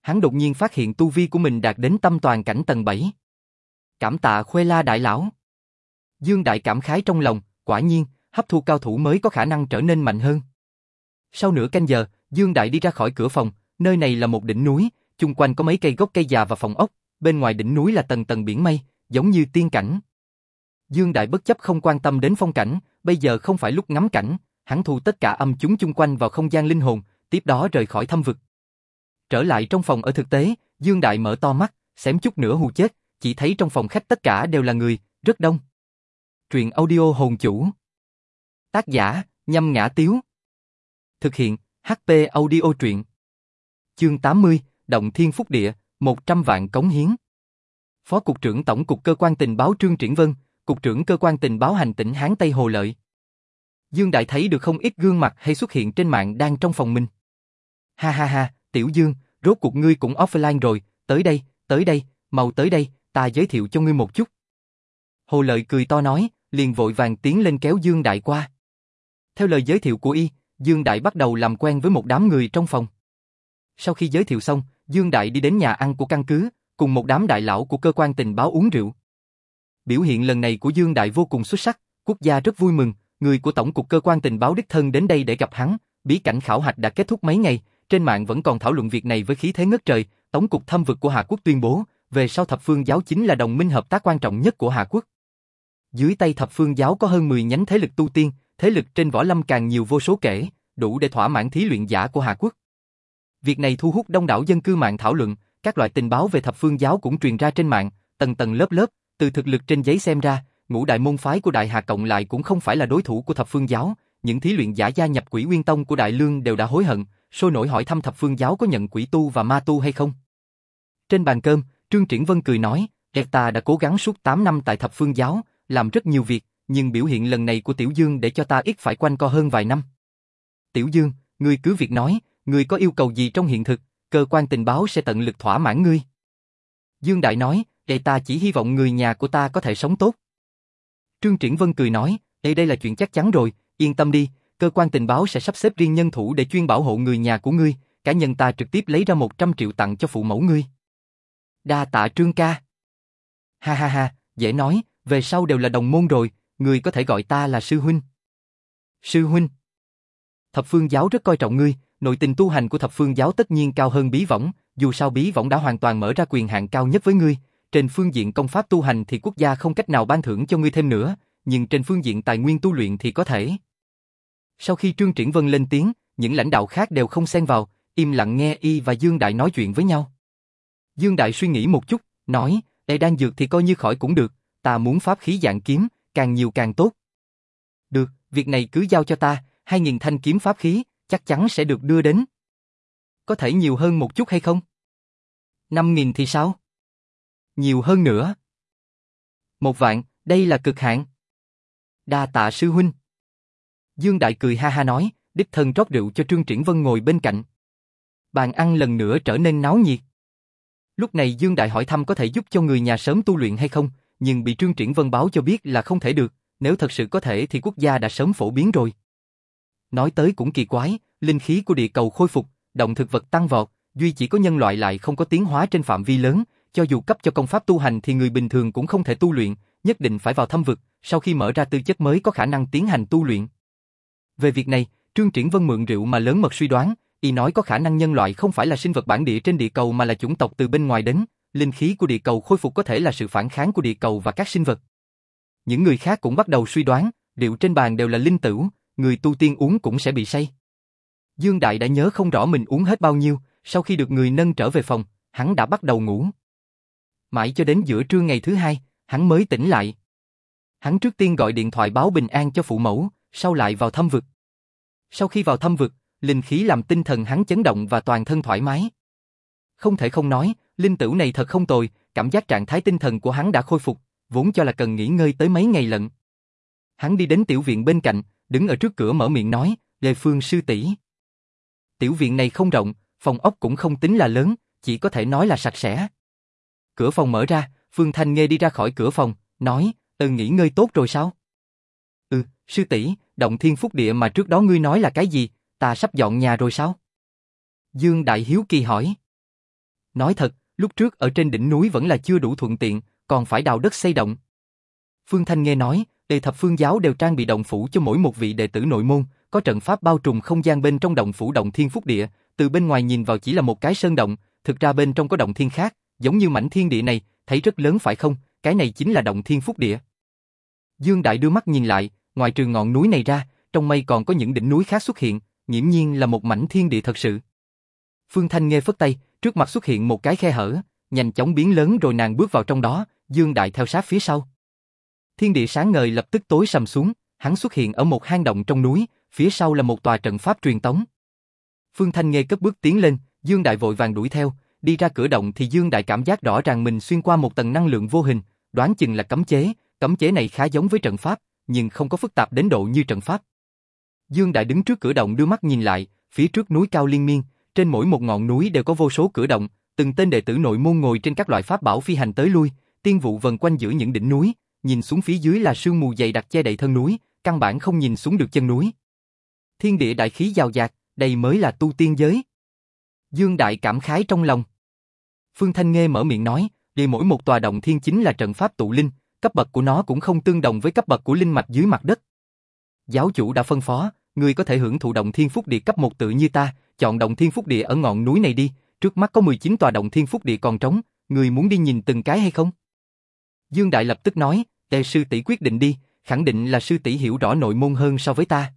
Speaker 1: Hắn đột nhiên phát hiện tu vi của mình đạt đến tâm toàn cảnh tầng 7. Cảm tạ Khuê La đại lão. Dương Đại cảm khái trong lòng, quả nhiên, hấp thu cao thủ mới có khả năng trở nên mạnh hơn. Sau nửa canh giờ, Dương Đại đi ra khỏi cửa phòng, nơi này là một đỉnh núi, chung quanh có mấy cây gốc cây già và phòng ốc, bên ngoài đỉnh núi là tầng tầng biển mây, giống như tiên cảnh. Dương Đại bất chấp không quan tâm đến phong cảnh, bây giờ không phải lúc ngắm cảnh, hắn thu tất cả âm chúng chung quanh vào không gian linh hồn, tiếp đó rời khỏi thâm vực. Trở lại trong phòng ở thực tế, Dương Đại mở to mắt, xém chút nữa hù chết, chỉ thấy trong phòng khách tất cả đều là người, rất đông. Truyện audio hồn chủ. Tác giả, nhâm ngã tiếu. Thực hiện, HP audio truyện. Chương 80, Động Thiên Phúc Địa, 100 vạn cống hiến. Phó Cục trưởng Tổng cục Cơ quan Tình báo Trương Triển Vân, Cục trưởng Cơ quan Tình báo Hành tỉnh Hán Tây Hồ Lợi. Dương Đại thấy được không ít gương mặt hay xuất hiện trên mạng đang trong phòng mình. Ha ha ha, Tiểu Dương, rốt cuộc ngươi cũng offline rồi, tới đây, tới đây, mau tới đây, ta giới thiệu cho ngươi một chút. Hồ Lợi cười to nói, liền vội vàng tiến lên kéo Dương Đại qua. Theo lời giới thiệu của y, Dương Đại bắt đầu làm quen với một đám người trong phòng. Sau khi giới thiệu xong, Dương Đại đi đến nhà ăn của căn cứ, cùng một đám đại lão của cơ quan tình báo uống rượu. Biểu hiện lần này của Dương Đại vô cùng xuất sắc, quốc gia rất vui mừng, người của tổng cục cơ quan tình báo đích thân đến đây để gặp hắn, bí cảnh khảo hạch đã kết thúc mấy ngày, trên mạng vẫn còn thảo luận việc này với khí thế ngất trời, tổng cục thâm vực của Hà Quốc tuyên bố, về sau thập phương giáo chính là đồng minh hợp tác quan trọng nhất của Hà Quốc. Dưới tay thập phương giáo có hơn 10 nhánh thế lực tu tiên, thế lực trên võ lâm càng nhiều vô số kể, đủ để thỏa mãn thí luyện giả của Hà Quốc. Việc này thu hút đông đảo dân cư mạng thảo luận, các loại tình báo về thập phương giáo cũng truyền ra trên mạng, tầng tầng lớp lớp, từ thực lực trên giấy xem ra, ngũ đại môn phái của Đại Hà cộng lại cũng không phải là đối thủ của thập phương giáo, những thí luyện giả gia nhập quỷ nguyên tông của Đại Lương đều đã hối hận, sôi nổi hỏi thăm thập phương giáo có nhận quỷ tu và ma tu hay không. Trên bàn cơm, Trương Triển Vân cười nói, ta đã cố gắng suốt 8 năm tại thập phương giáo, làm rất nhiều việc, nhưng biểu hiện lần này của Tiểu Dương để cho ta ít phải quanh co hơn vài năm. Tiểu Dương, ngươi cứ việc nói, ngươi có yêu cầu gì trong hiện thực, cơ quan tình báo sẽ tận lực thỏa mãn ngươi. Dương Đại nói, để ta chỉ hy vọng người nhà của ta có thể sống tốt. Trương Triển Vân cười nói, đây đây là chuyện chắc chắn rồi, yên tâm đi, cơ quan tình báo sẽ sắp xếp riêng nhân thủ để chuyên bảo hộ người nhà của ngươi, cá nhân ta trực tiếp lấy ra 100 triệu tặng cho phụ mẫu ngươi. Đa tạ Trương ca. Ha ha ha, dễ nói, về sau đều là đồng môn rồi, người có thể gọi ta là sư huynh. Sư huynh. thập phương giáo rất coi trọng ngươi, nội tình tu hành của thập phương giáo tất nhiên cao hơn bí võng, dù sao bí võng đã hoàn toàn mở ra quyền hạn cao nhất với ngươi, trên phương diện công pháp tu hành thì quốc gia không cách nào ban thưởng cho ngươi thêm nữa, nhưng trên phương diện tài nguyên tu luyện thì có thể. Sau khi Trương Triển Vân lên tiếng, những lãnh đạo khác đều không xen vào, im lặng nghe y và Dương Đại nói chuyện với nhau. Dương Đại suy nghĩ một chút, nói, Ê đang dược thì coi như khỏi cũng được, ta muốn pháp khí dạng kiếm, càng nhiều càng tốt. Được, việc này cứ giao cho ta, hai nghìn thanh kiếm pháp khí, chắc chắn sẽ được đưa đến. Có thể nhiều hơn một chút hay không? Năm nghìn thì sao? Nhiều hơn nữa. Một vạn, đây là cực hạn. Đa tạ sư huynh. Dương Đại cười ha ha nói, đích thân rót rượu cho Trương Triển Vân ngồi bên cạnh. Bàn ăn lần nữa trở nên náo nhiệt. Lúc này Dương Đại hỏi thăm có thể giúp cho người nhà sớm tu luyện hay không, nhưng bị Trương Triển Vân báo cho biết là không thể được, nếu thật sự có thể thì quốc gia đã sớm phổ biến rồi. Nói tới cũng kỳ quái, linh khí của địa cầu khôi phục, động thực vật tăng vọt, duy chỉ có nhân loại lại không có tiến hóa trên phạm vi lớn, cho dù cấp cho công pháp tu hành thì người bình thường cũng không thể tu luyện, nhất định phải vào thâm vực, sau khi mở ra tư chất mới có khả năng tiến hành tu luyện. Về việc này, Trương Triển Vân mượn rượu mà lớn mật suy đoán, y nói có khả năng nhân loại không phải là sinh vật bản địa trên địa cầu mà là chủng tộc từ bên ngoài đến, linh khí của địa cầu khôi phục có thể là sự phản kháng của địa cầu và các sinh vật. Những người khác cũng bắt đầu suy đoán, rượu trên bàn đều là linh tửu, người tu tiên uống cũng sẽ bị say. Dương Đại đã nhớ không rõ mình uống hết bao nhiêu, sau khi được người nâng trở về phòng, hắn đã bắt đầu ngủ. Mãi cho đến giữa trưa ngày thứ hai, hắn mới tỉnh lại. Hắn trước tiên gọi điện thoại báo bình an cho phụ mẫu, sau lại vào thâm vực. Sau khi vào thâm vực, linh khí làm tinh thần hắn chấn động và toàn thân thoải mái. Không thể không nói, linh tử này thật không tồi, cảm giác trạng thái tinh thần của hắn đã khôi phục, vốn cho là cần nghỉ ngơi tới mấy ngày lận. Hắn đi đến tiểu viện bên cạnh, đứng ở trước cửa mở miệng nói, Lê Phương sư tỷ. Tiểu viện này không rộng, phòng ốc cũng không tính là lớn, chỉ có thể nói là sạch sẽ. Cửa phòng mở ra, Phương Thanh Nghê đi ra khỏi cửa phòng, nói, ừ nghỉ ngơi tốt rồi sao? Ừ, sư tỷ, động thiên phúc địa mà trước đó ngươi nói là cái gì, ta sắp dọn nhà rồi sao? Dương Đại Hiếu kỳ hỏi. Nói thật, lúc trước ở trên đỉnh núi vẫn là chưa đủ thuận tiện, còn phải đào đất xây động. Phương Thanh nghe nói, đề thập phương giáo đều trang bị động phủ cho mỗi một vị đệ tử nội môn, có trận pháp bao trùm không gian bên trong động phủ động thiên phúc địa, từ bên ngoài nhìn vào chỉ là một cái sơn động, thực ra bên trong có động thiên khác, giống như mảnh thiên địa này, thấy rất lớn phải không, cái này chính là động thiên phúc địa. Dương Đại đưa mắt nhìn lại, ngoài trừ ngọn núi này ra, trong mây còn có những đỉnh núi khác xuất hiện, nghiễm nhiên là một mảnh thiên địa thật sự. Phương Thanh nghe phất tay, trước mặt xuất hiện một cái khe hở, nhanh chóng biến lớn rồi nàng bước vào trong đó, Dương Đại theo sát phía sau. Thiên địa sáng ngời lập tức tối sầm xuống, hắn xuất hiện ở một hang động trong núi, phía sau là một tòa trận pháp truyền tống. Phương Thanh nghe cất bước tiến lên, Dương Đại vội vàng đuổi theo, đi ra cửa động thì Dương Đại cảm giác rõ ràng mình xuyên qua một tầng năng lượng vô hình, đoán chừng là cấm chế, cấm chế này khá giống với trận pháp, nhưng không có phức tạp đến độ như trận pháp. Dương Đại đứng trước cửa động đưa mắt nhìn lại, phía trước núi cao liên miên, trên mỗi một ngọn núi đều có vô số cửa động, từng tên đệ tử nội môn ngồi trên các loại pháp bảo phi hành tới lui, tiên vụ vần quanh giữa những đỉnh núi, nhìn xuống phía dưới là sương mù dày đặc che đậy thân núi, căn bản không nhìn xuống được chân núi. Thiên địa đại khí giàu dạt, đây mới là tu tiên giới. Dương Đại cảm khái trong lòng. Phương Thanh Nghê mở miệng nói, vì mỗi một tòa động thiên chính là trận pháp tụ linh, cấp bậc của nó cũng không tương đồng với cấp bậc của linh mạch dưới mặt đất. Giáo chủ đã phân phó, người có thể hưởng thụ động thiên phúc địa cấp một tự như ta, chọn động thiên phúc địa ở ngọn núi này đi, trước mắt có 19 tòa động thiên phúc địa còn trống, người muốn đi nhìn từng cái hay không? Dương Đại lập tức nói, đệ sư tỷ quyết định đi, khẳng định là sư tỷ hiểu rõ nội môn hơn so với ta.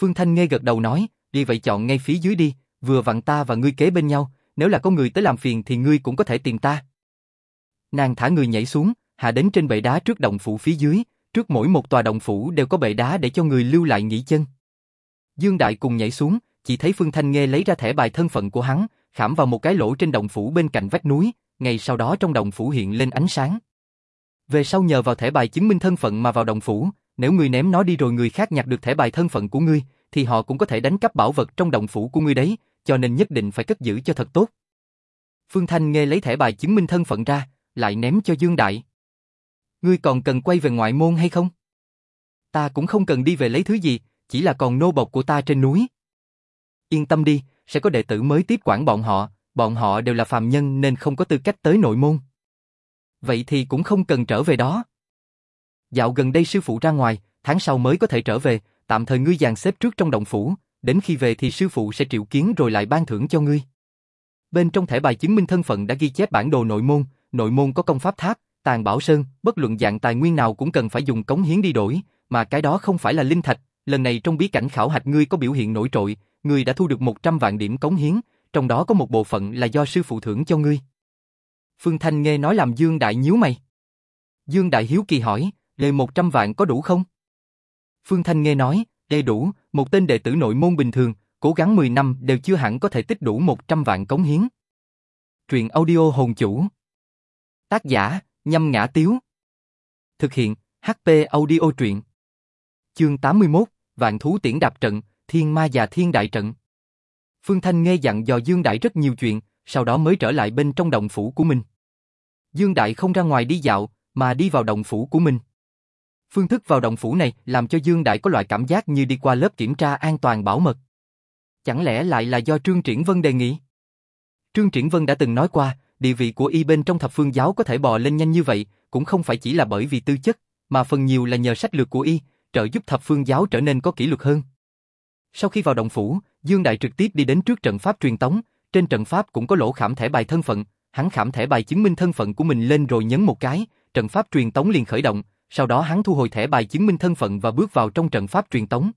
Speaker 1: Phương Thanh nghe gật đầu nói, đi vậy chọn ngay phía dưới đi, vừa vặn ta và ngươi kế bên nhau, nếu là có người tới làm phiền thì ngươi cũng có thể tìm ta. Nàng thả người nhảy xuống, hạ đến trên bệ đá trước động phủ phía dưới, trước mỗi một tòa động phủ đều có bệ đá để cho người lưu lại nghỉ chân. Dương Đại cùng nhảy xuống, chỉ thấy Phương Thanh Nghê lấy ra thẻ bài thân phận của hắn, khảm vào một cái lỗ trên động phủ bên cạnh vách núi, ngày sau đó trong động phủ hiện lên ánh sáng. Về sau nhờ vào thẻ bài chứng minh thân phận mà vào động phủ, nếu người ném nó đi rồi người khác nhặt được thẻ bài thân phận của ngươi, thì họ cũng có thể đánh cắp bảo vật trong động phủ của ngươi đấy, cho nên nhất định phải cất giữ cho thật tốt. Phương Thanh nghe lấy thẻ bài chứng minh thân phận ra, lại ném cho Dương Đại. Ngươi còn cần quay về ngoại môn hay không? Ta cũng không cần đi về lấy thứ gì, chỉ là còn nô bộc của ta trên núi. Yên tâm đi, sẽ có đệ tử mới tiếp quản bọn họ, bọn họ đều là phàm nhân nên không có tư cách tới nội môn. Vậy thì cũng không cần trở về đó. Dạo gần đây sư phụ ra ngoài, tháng sau mới có thể trở về, tạm thời ngươi dàn xếp trước trong động phủ, đến khi về thì sư phụ sẽ triệu kiến rồi lại ban thưởng cho ngươi. Bên trong thẻ bài chứng minh thân phận đã ghi chép bản đồ nội môn, nội môn có công pháp tháp, tàn bảo sơn, bất luận dạng tài nguyên nào cũng cần phải dùng cống hiến đi đổi, mà cái đó không phải là linh thạch, lần này trong bí cảnh khảo hạch ngươi có biểu hiện nổi trội, ngươi đã thu được 100 vạn điểm cống hiến, trong đó có một bộ phận là do sư phụ thưởng cho ngươi. Phương Thanh nghe nói làm Dương Đại nhíu mày. Dương Đại hiếu kỳ hỏi, đề 100 vạn có đủ không? Phương Thanh nghe nói, đầy đủ, một tên đệ tử nội môn bình thường, cố gắng 10 năm đều chưa hẳn có thể tích đủ 100 vạn cống hiến. Truyện audio hồn chủ. Tác giả, nhâm ngã tiếu. Thực hiện, HP audio truyện. Chương 81, Vạn thú tiễn đạp trận, Thiên ma và Thiên đại trận. Phương Thanh nghe dặn dò Dương Đại rất nhiều chuyện, sau đó mới trở lại bên trong động phủ của mình. Dương Đại không ra ngoài đi dạo, mà đi vào động phủ của mình. Phương thức vào động phủ này làm cho Dương Đại có loại cảm giác như đi qua lớp kiểm tra an toàn bảo mật. Chẳng lẽ lại là do Trương Triển Vân đề nghị? Trương Triển Vân đã từng nói qua, địa vị của y bên trong thập phương giáo có thể bò lên nhanh như vậy, cũng không phải chỉ là bởi vì tư chất, mà phần nhiều là nhờ sách lược của y, trợ giúp thập phương giáo trở nên có kỷ luật hơn. Sau khi vào động phủ, Dương Đại trực tiếp đi đến trước trận pháp truyền tống, trên trận pháp cũng có lỗ khảm thẻ bài thân phận, hắn khảm thẻ bài chứng minh thân phận của mình lên rồi nhấn một cái, trận pháp truyền tống liền khởi động, sau đó hắn thu hồi thẻ bài chứng minh thân phận và bước vào trong trận pháp truyền tống.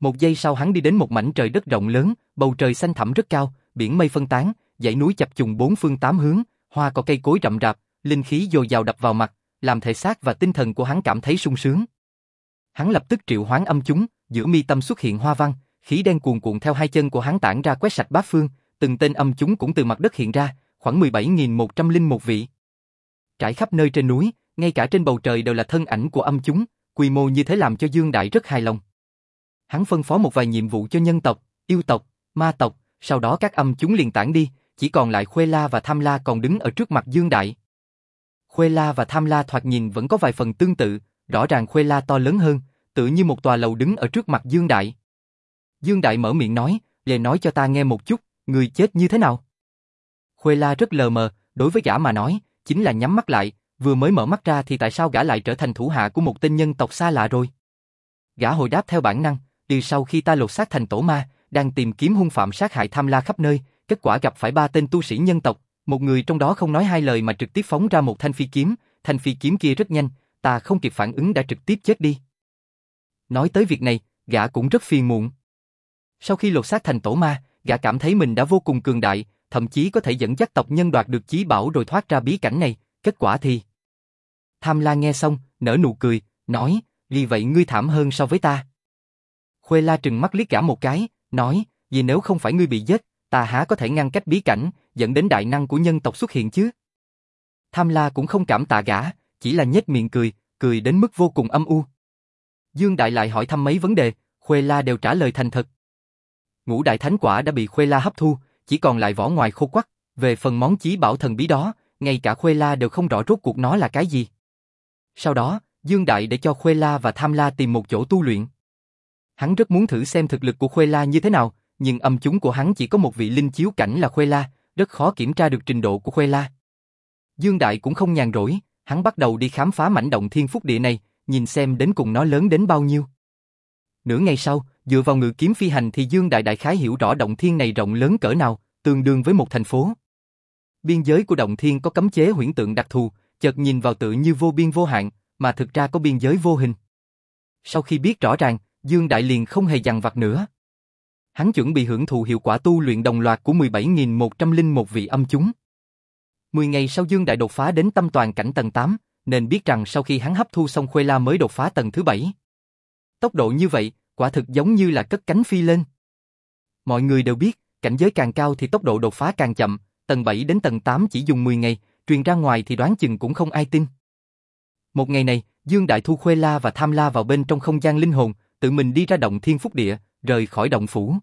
Speaker 1: Một giây sau hắn đi đến một mảnh trời đất rộng lớn, bầu trời xanh thẳm rất cao, biển mây phân tán, dãy núi chập trùng bốn phương tám hướng, hoa cỏ cây cối rậm rạp, linh khí dồi dào đập vào mặt, làm thể xác và tinh thần của hắn cảm thấy sung sướng. Hắn lập tức triệu hoán âm chúng, giữa mi tâm xuất hiện hoa văn, khí đen cuồn cuộn theo hai chân của hắn tản ra quét sạch bát phương, từng tên âm chúng cũng từ mặt đất hiện ra, khoảng 17.101 vị. Trải khắp nơi trên núi, ngay cả trên bầu trời đều là thân ảnh của âm chúng, quy mô như thế làm cho Dương Đại rất hài lòng. Hắn phân phó một vài nhiệm vụ cho nhân tộc, yêu tộc, ma tộc, sau đó các âm chúng liền tản đi, chỉ còn lại Khuê La và Tham La còn đứng ở trước mặt Dương Đại. Khuê La và Tham La thoạt nhìn vẫn có vài phần tương tự, rõ ràng Khuê La to lớn hơn, tự như một tòa lầu đứng ở trước mặt Dương Đại. Dương Đại mở miệng nói, lề nói cho ta nghe một chút, người chết như thế nào? Khuê La rất lờ mờ, đối với gã mà nói, chính là nhắm mắt lại, vừa mới mở mắt ra thì tại sao gã lại trở thành thủ hạ của một tên nhân tộc xa lạ rồi? Gã hồi đáp theo bản năng, từ sau khi ta lột xác thành tổ ma, đang tìm kiếm hung phạm sát hại tham la khắp nơi, kết quả gặp phải ba tên tu sĩ nhân tộc, một người trong đó không nói hai lời mà trực tiếp phóng ra một thanh phi kiếm, thanh phi kiếm kia rất nhanh, ta không kịp phản ứng đã trực tiếp chết đi. Nói tới việc này, gã cũng rất phiền muộn. Sau khi lột xác thành tổ ma, gã cảm thấy mình đã vô cùng cường đại, thậm chí có thể dẫn dắt tộc nhân đoạt được chí bảo rồi thoát ra bí cảnh này, kết quả thì... Tham La nghe xong, nở nụ cười, nói, vì vậy ngươi thảm hơn so với ta. Khuê La trừng mắt liếc gã một cái, nói, vì nếu không phải ngươi bị giết, ta há có thể ngăn cách bí cảnh, dẫn đến đại năng của nhân tộc xuất hiện chứ? Tham La cũng không cảm tạ gã, chỉ là nhếch miệng cười, cười đến mức vô cùng âm u. Dương Đại lại hỏi thăm mấy vấn đề, Khuê La đều trả lời thành thật. Ngũ đại thánh quả đã bị Khuê La hấp thu, chỉ còn lại vỏ ngoài khô quắc, về phần món chí bảo thần bí đó, ngay cả Khuê La đều không rõ rốt cuộc nó là cái gì. Sau đó, Dương Đại để cho Khuê La và Tham La tìm một chỗ tu luyện. Hắn rất muốn thử xem thực lực của Khuê La như thế nào, nhưng âm chúng của hắn chỉ có một vị linh chiếu cảnh là Khuê La, rất khó kiểm tra được trình độ của Khuê La. Dương Đại cũng không nhàn rỗi, hắn bắt đầu đi khám phá mảnh động thiên phúc địa này, nhìn xem đến cùng nó lớn đến bao nhiêu. Nửa ngày sau, dựa vào ngự kiếm phi hành thì Dương Đại đại khái hiểu rõ động thiên này rộng lớn cỡ nào, tương đương với một thành phố. Biên giới của động thiên có cấm chế huyễn tượng đặc thù, chợt nhìn vào tự như vô biên vô hạn, mà thực ra có biên giới vô hình. Sau khi biết rõ ràng, Dương Đại liền không hề dằn vặt nữa. Hắn chuẩn bị hưởng thụ hiệu quả tu luyện đồng loạt của 17.101 vị âm chúng. 10 ngày sau Dương Đại đột phá đến tâm toàn cảnh tầng 8, nên biết rằng sau khi hắn hấp thu xong Khuê La mới đột phá tầng thứ 7. Tốc độ như vậy, quả thực giống như là cất cánh phi lên. Mọi người đều biết, cảnh giới càng cao thì tốc độ đột phá càng chậm, tầng 7 đến tầng 8 chỉ dùng 10 ngày, truyền ra ngoài thì đoán chừng cũng không ai tin. Một ngày này, Dương Đại thu Khuê La và Tham La vào bên trong không gian linh hồn, tự mình đi ra động thiên phúc địa, rời khỏi động phủ.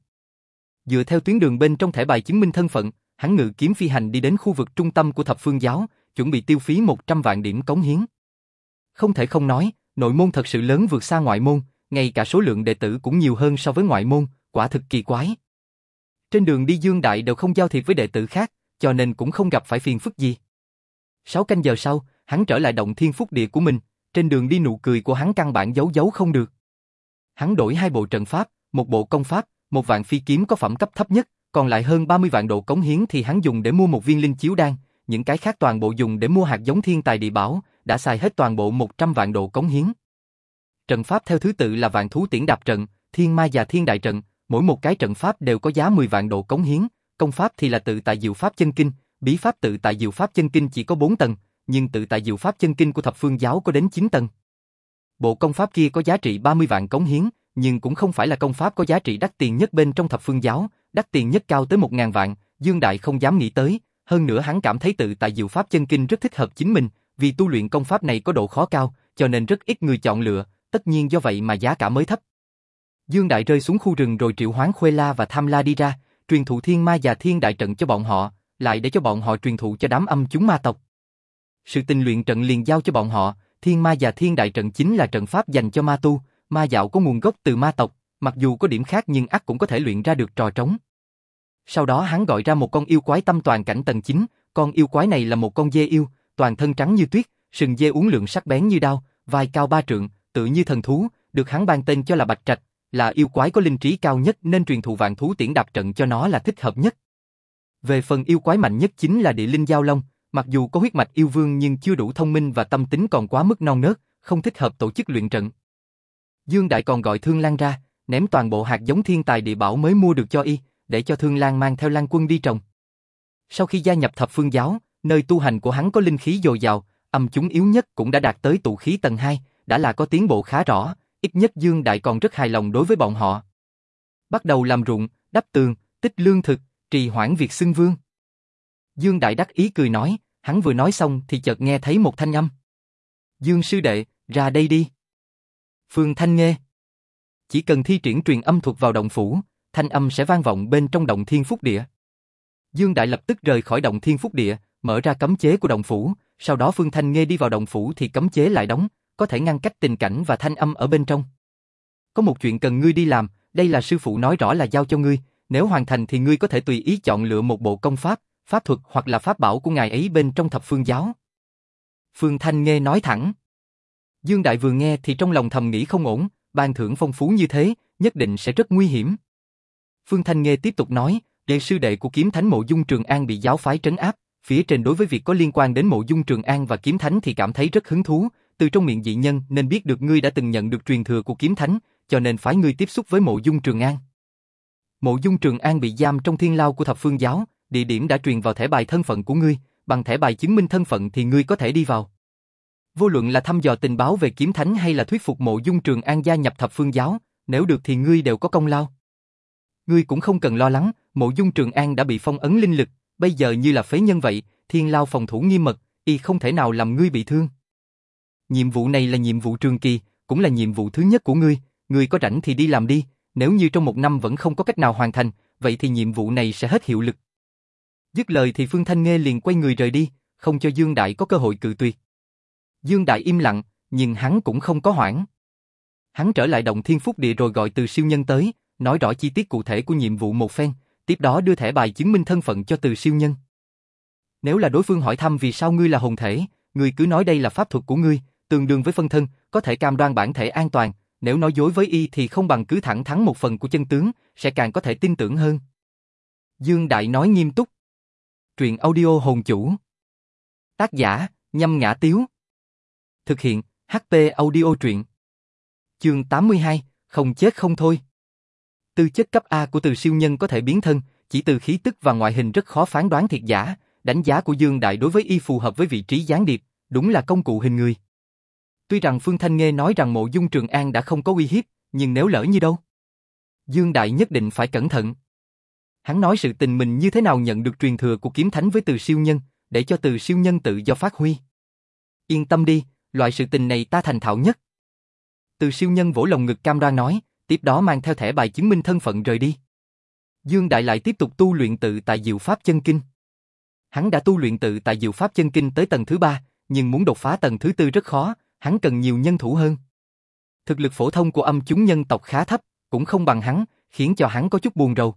Speaker 1: Dựa theo tuyến đường bên trong thẻ bài chứng minh thân phận, hắn ngự kiếm phi hành đi đến khu vực trung tâm của thập phương giáo, chuẩn bị tiêu phí 100 vạn điểm cống hiến. Không thể không nói, nội môn thật sự lớn vượt xa ngoại môn, ngay cả số lượng đệ tử cũng nhiều hơn so với ngoại môn, quả thực kỳ quái. Trên đường đi Dương Đại đều không giao thiệp với đệ tử khác, cho nên cũng không gặp phải phiền phức gì. Sáu canh giờ sau, hắn trở lại động thiên phúc địa của mình, trên đường đi nụ cười của hắn căn bản giấu giấu không được. Hắn đổi hai bộ trận pháp, một bộ công pháp, một vạn phi kiếm có phẩm cấp thấp nhất, còn lại hơn 30 vạn độ cống hiến thì hắn dùng để mua một viên linh chiếu đan, những cái khác toàn bộ dùng để mua hạt giống thiên tài địa bảo, đã xài hết toàn bộ 100 vạn độ cống hiến. Trận pháp theo thứ tự là vạn thú tiễn đạp trận, thiên ma và thiên đại trận, mỗi một cái trận pháp đều có giá 10 vạn độ cống hiến, công pháp thì là tự tại diệu pháp chân kinh, bí pháp tự tại diệu pháp chân kinh chỉ có 4 tầng, nhưng tự tại diệu pháp chân kinh của thập phương giáo có đến 9 tầng. Bộ công pháp kia có giá trị 30 vạn cống hiến, nhưng cũng không phải là công pháp có giá trị đắt tiền nhất bên trong thập phương giáo, đắt tiền nhất cao tới 1.000 vạn, Dương Đại không dám nghĩ tới, hơn nữa hắn cảm thấy tự tại diệu pháp chân kinh rất thích hợp chính mình, vì tu luyện công pháp này có độ khó cao, cho nên rất ít người chọn lựa, tất nhiên do vậy mà giá cả mới thấp. Dương Đại rơi xuống khu rừng rồi triệu hoán Khuê La và Tham La đi ra, truyền thụ thiên ma và thiên đại trận cho bọn họ, lại để cho bọn họ truyền thụ cho đám âm chúng ma tộc. Sự tình luyện trận liền giao cho bọn họ, thiên ma và thiên đại trận chính là trận pháp dành cho ma tu, ma dạo có nguồn gốc từ ma tộc, mặc dù có điểm khác nhưng ắt cũng có thể luyện ra được trò trống. Sau đó hắn gọi ra một con yêu quái tâm toàn cảnh tầng 9, con yêu quái này là một con dê yêu, toàn thân trắng như tuyết, sừng dê uốn lượn sắc bén như đao, vai cao ba trượng, tự như thần thú, được hắn ban tên cho là Bạch Trạch, là yêu quái có linh trí cao nhất nên truyền thụ vạn thú tiễn đạp trận cho nó là thích hợp nhất. Về phần yêu quái mạnh nhất chính là địa linh giao long, mặc dù có huyết mạch yêu vương nhưng chưa đủ thông minh và tâm tính còn quá mức non nớt, không thích hợp tổ chức luyện trận. Dương Đại còn gọi Thương Lan ra, ném toàn bộ hạt giống thiên tài địa bảo mới mua được cho y, để cho Thương Lan mang theo Lan Quân đi trồng. Sau khi gia nhập thập phương giáo, nơi tu hành của hắn có linh khí dồi dào, âm chúng yếu nhất cũng đã đạt tới tụ khí tầng 2, đã là có tiến bộ khá rõ, ít nhất Dương Đại còn rất hài lòng đối với bọn họ. Bắt đầu làm ruộng, đắp tường, tích lương thực, trì hoãn việc xưng vương. Dương Đại đắc ý cười nói, hắn vừa nói xong thì chợt nghe thấy một thanh âm. Dương sư đệ, ra đây đi. Phương Thanh nghe. Chỉ cần thi triển truyền âm thuật vào động phủ, thanh âm sẽ vang vọng bên trong động thiên phúc địa. Dương Đại lập tức rời khỏi động thiên phúc địa, mở ra cấm chế của động phủ, sau đó Phương Thanh nghe đi vào động phủ thì cấm chế lại đóng, có thể ngăn cách tình cảnh và thanh âm ở bên trong. Có một chuyện cần ngươi đi làm, đây là sư phụ nói rõ là giao cho ngươi, nếu hoàn thành thì ngươi có thể tùy ý chọn lựa một bộ công pháp, pháp thuật hoặc là pháp bảo của ngài ấy bên trong thập phương giáo. Phương Thanh nghe nói thẳng. Dương Đại vừa nghe thì trong lòng thầm nghĩ không ổn, ban thưởng phong phú như thế, nhất định sẽ rất nguy hiểm. Phương Thanh nghe tiếp tục nói, đệ sư đệ của kiếm thánh mộ dung Trường An bị giáo phái trấn áp, phía trên đối với việc có liên quan đến mộ dung Trường An và kiếm thánh thì cảm thấy rất hứng thú, từ trong miệng dị nhân nên biết được ngươi đã từng nhận được truyền thừa của kiếm thánh, cho nên phái ngươi tiếp xúc với mộ dung Trường An. Mộ dung Trường An bị giam trong thiên lao của thập phương giáo, địa điểm đã truyền vào thẻ bài thân phận của ngươi, bằng thẻ bài chứng minh thân phận thì ngươi có thể đi vào. Vô luận là thăm dò tình báo về kiếm thánh hay là thuyết phục mộ dung Trường An gia nhập thập phương giáo, nếu được thì ngươi đều có công lao. Ngươi cũng không cần lo lắng, mộ dung Trường An đã bị phong ấn linh lực, bây giờ như là phế nhân vậy, thiên lao phòng thủ nghiêm mật, y không thể nào làm ngươi bị thương. Nhiệm vụ này là nhiệm vụ trường kỳ, cũng là nhiệm vụ thứ nhất của ngươi, ngươi có rảnh thì đi làm đi, nếu như trong một năm vẫn không có cách nào hoàn thành, vậy thì nhiệm vụ này sẽ hết hiệu lực. Dứt lời thì Phương Thanh Nghê liền quay người rời đi, không cho Dương Đại có cơ hội cự tuyệt. Dương Đại im lặng, nhưng hắn cũng không có hoảng. Hắn trở lại động thiên phúc địa rồi gọi từ siêu nhân tới, nói rõ chi tiết cụ thể của nhiệm vụ một phen, tiếp đó đưa thẻ bài chứng minh thân phận cho từ siêu nhân. Nếu là đối phương hỏi thăm vì sao ngươi là hồn thể, ngươi cứ nói đây là pháp thuật của ngươi, tương đương với phân thân, có thể cam đoan bản thể an toàn, nếu nói dối với y thì không bằng cứ thẳng thắn một phần của chân tướng, sẽ càng có thể tin tưởng hơn. Dương Đại nói nghiêm túc. Truyện audio hồn chủ. Tác giả, nhâm ngã tiếu. Thực hiện, HP audio truyện. Chương 82, không chết không thôi. Tư chất cấp A của từ siêu nhân có thể biến thân, chỉ từ khí tức và ngoại hình rất khó phán đoán thiệt giả, đánh giá của Dương Đại đối với y phù hợp với vị trí gián điệp, đúng là công cụ hình người. Tuy rằng Phương Thanh Nghê nói rằng mộ dung Trường An đã không có uy hiếp, nhưng nếu lỡ như đâu? Dương Đại nhất định phải cẩn thận. Hắn nói sự tình mình như thế nào nhận được truyền thừa của kiếm thánh với từ siêu nhân, để cho từ siêu nhân tự do phát huy. Yên tâm đi, loại sự tình này ta thành thạo nhất. Từ siêu nhân vỗ lồng ngực cam đoan nói, tiếp đó mang theo thẻ bài chứng minh thân phận rời đi. Dương Đại lại tiếp tục tu luyện tự tại diệu pháp chân kinh. Hắn đã tu luyện tự tại diệu pháp chân kinh tới tầng thứ ba, nhưng muốn đột phá tầng thứ tư rất khó, hắn cần nhiều nhân thủ hơn. Thực lực phổ thông của âm chúng nhân tộc khá thấp, cũng không bằng hắn, khiến cho hắn có chút buồn rầu.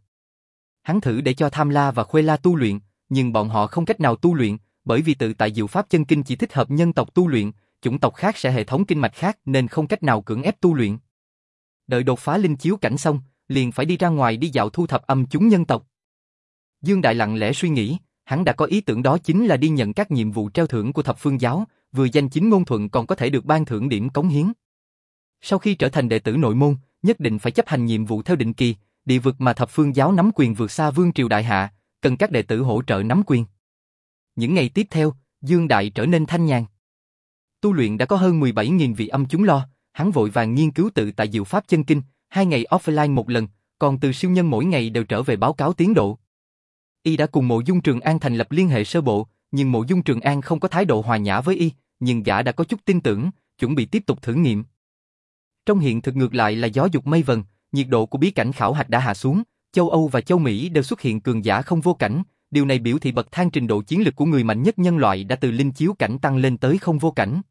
Speaker 1: Hắn thử để cho Tham La và Khuê La tu luyện, nhưng bọn họ không cách nào tu luyện, bởi vì tự tại diệu pháp chân kinh chỉ thích hợp nhân tộc tu luyện, chủng tộc khác sẽ hệ thống kinh mạch khác nên không cách nào cưỡng ép tu luyện. Đợi đột phá linh chiếu cảnh xong, liền phải đi ra ngoài đi dạo thu thập âm chúng nhân tộc. Dương Đại lặng lẽ suy nghĩ, hắn đã có ý tưởng đó chính là đi nhận các nhiệm vụ treo thưởng của thập phương giáo, vừa danh chính ngôn thuận còn có thể được ban thưởng điểm cống hiến. Sau khi trở thành đệ tử nội môn, nhất định phải chấp hành nhiệm vụ theo định kỳ, địa vực mà thập phương giáo nắm quyền vượt xa vương triều đại hạ, cần các đệ tử hỗ trợ nắm quyền. Những ngày tiếp theo, Dương Đại trở nên thanh nhàn. Tu luyện đã có hơn 17.000 vị âm chúng lo, hắn vội vàng nghiên cứu tự tại diệu pháp chân kinh, hai ngày offline một lần, còn từ siêu nhân mỗi ngày đều trở về báo cáo tiến độ. Y đã cùng Mộ Dung Trường An thành lập liên hệ sơ bộ, nhưng Mộ Dung Trường An không có thái độ hòa nhã với Y, nhưng gã đã có chút tin tưởng, chuẩn bị tiếp tục thử nghiệm. Trong hiện thực ngược lại là gió dục mây vần, nhiệt độ của bí cảnh khảo hạch đã hạ xuống, châu Âu và châu Mỹ đều xuất hiện cường giả không vô cảnh, điều này biểu thị bậc thang trình độ chiến lực của người mạnh nhất nhân loại đã từ linh chiếu cảnh tăng lên tới không vô cảnh.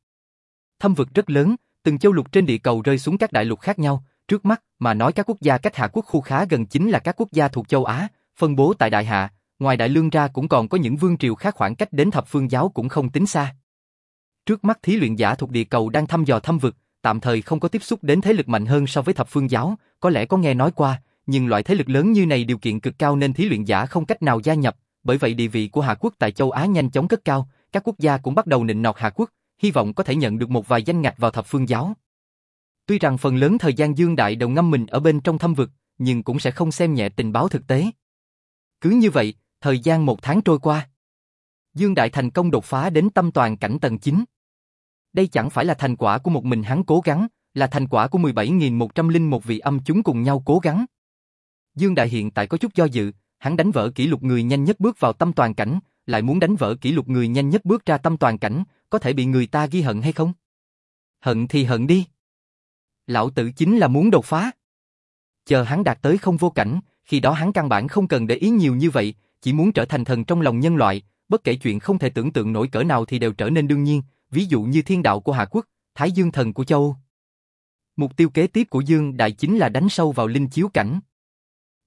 Speaker 1: Thâm vực rất lớn, từng châu lục trên địa cầu rơi xuống các đại lục khác nhau, trước mắt mà nói các quốc gia cách Hạ quốc khu khá gần chính là các quốc gia thuộc châu Á, phân bố tại Đại Hạ, ngoài Đại Lương ra cũng còn có những vương triều khác khoảng cách đến thập phương giáo cũng không tính xa. Trước mắt thí luyện giả thuộc địa cầu đang thăm dò thâm vực, tạm thời không có tiếp xúc đến thế lực mạnh hơn so với thập phương giáo, có lẽ có nghe nói qua, nhưng loại thế lực lớn như này điều kiện cực cao nên thí luyện giả không cách nào gia nhập, bởi vậy địa vị của Hạ quốc tại châu Á nhanh chóng cất cao, các quốc gia cũng bắt đầu nịnh nọt Hạ quốc, hy vọng có thể nhận được một vài danh ngạch vào thập phương giáo. Tuy rằng phần lớn thời gian Dương Đại đều ngâm mình ở bên trong thâm vực, nhưng cũng sẽ không xem nhẹ tình báo thực tế. Cứ như vậy, thời gian một tháng trôi qua. Dương Đại thành công đột phá đến tâm toàn cảnh tầng 9. Đây chẳng phải là thành quả của một mình hắn cố gắng, là thành quả của 17.101 vị âm chúng cùng nhau cố gắng. Dương Đại hiện tại có chút do dự, hắn đánh vỡ kỷ lục người nhanh nhất bước vào tâm toàn cảnh, lại muốn đánh vỡ kỷ lục người nhanh nhất bước ra tâm toàn cảnh, có thể bị người ta ghi hận hay không? Hận thì hận đi. Lão tử chính là muốn đột phá. Chờ hắn đạt tới không vô cảnh, khi đó hắn căn bản không cần để ý nhiều như vậy, chỉ muốn trở thành thần trong lòng nhân loại, bất kể chuyện không thể tưởng tượng nổi cỡ nào thì đều trở nên đương nhiên, ví dụ như thiên đạo của Hạ Quốc, Thái Dương thần của châu Mục tiêu kế tiếp của Dương Đại chính là đánh sâu vào linh chiếu cảnh.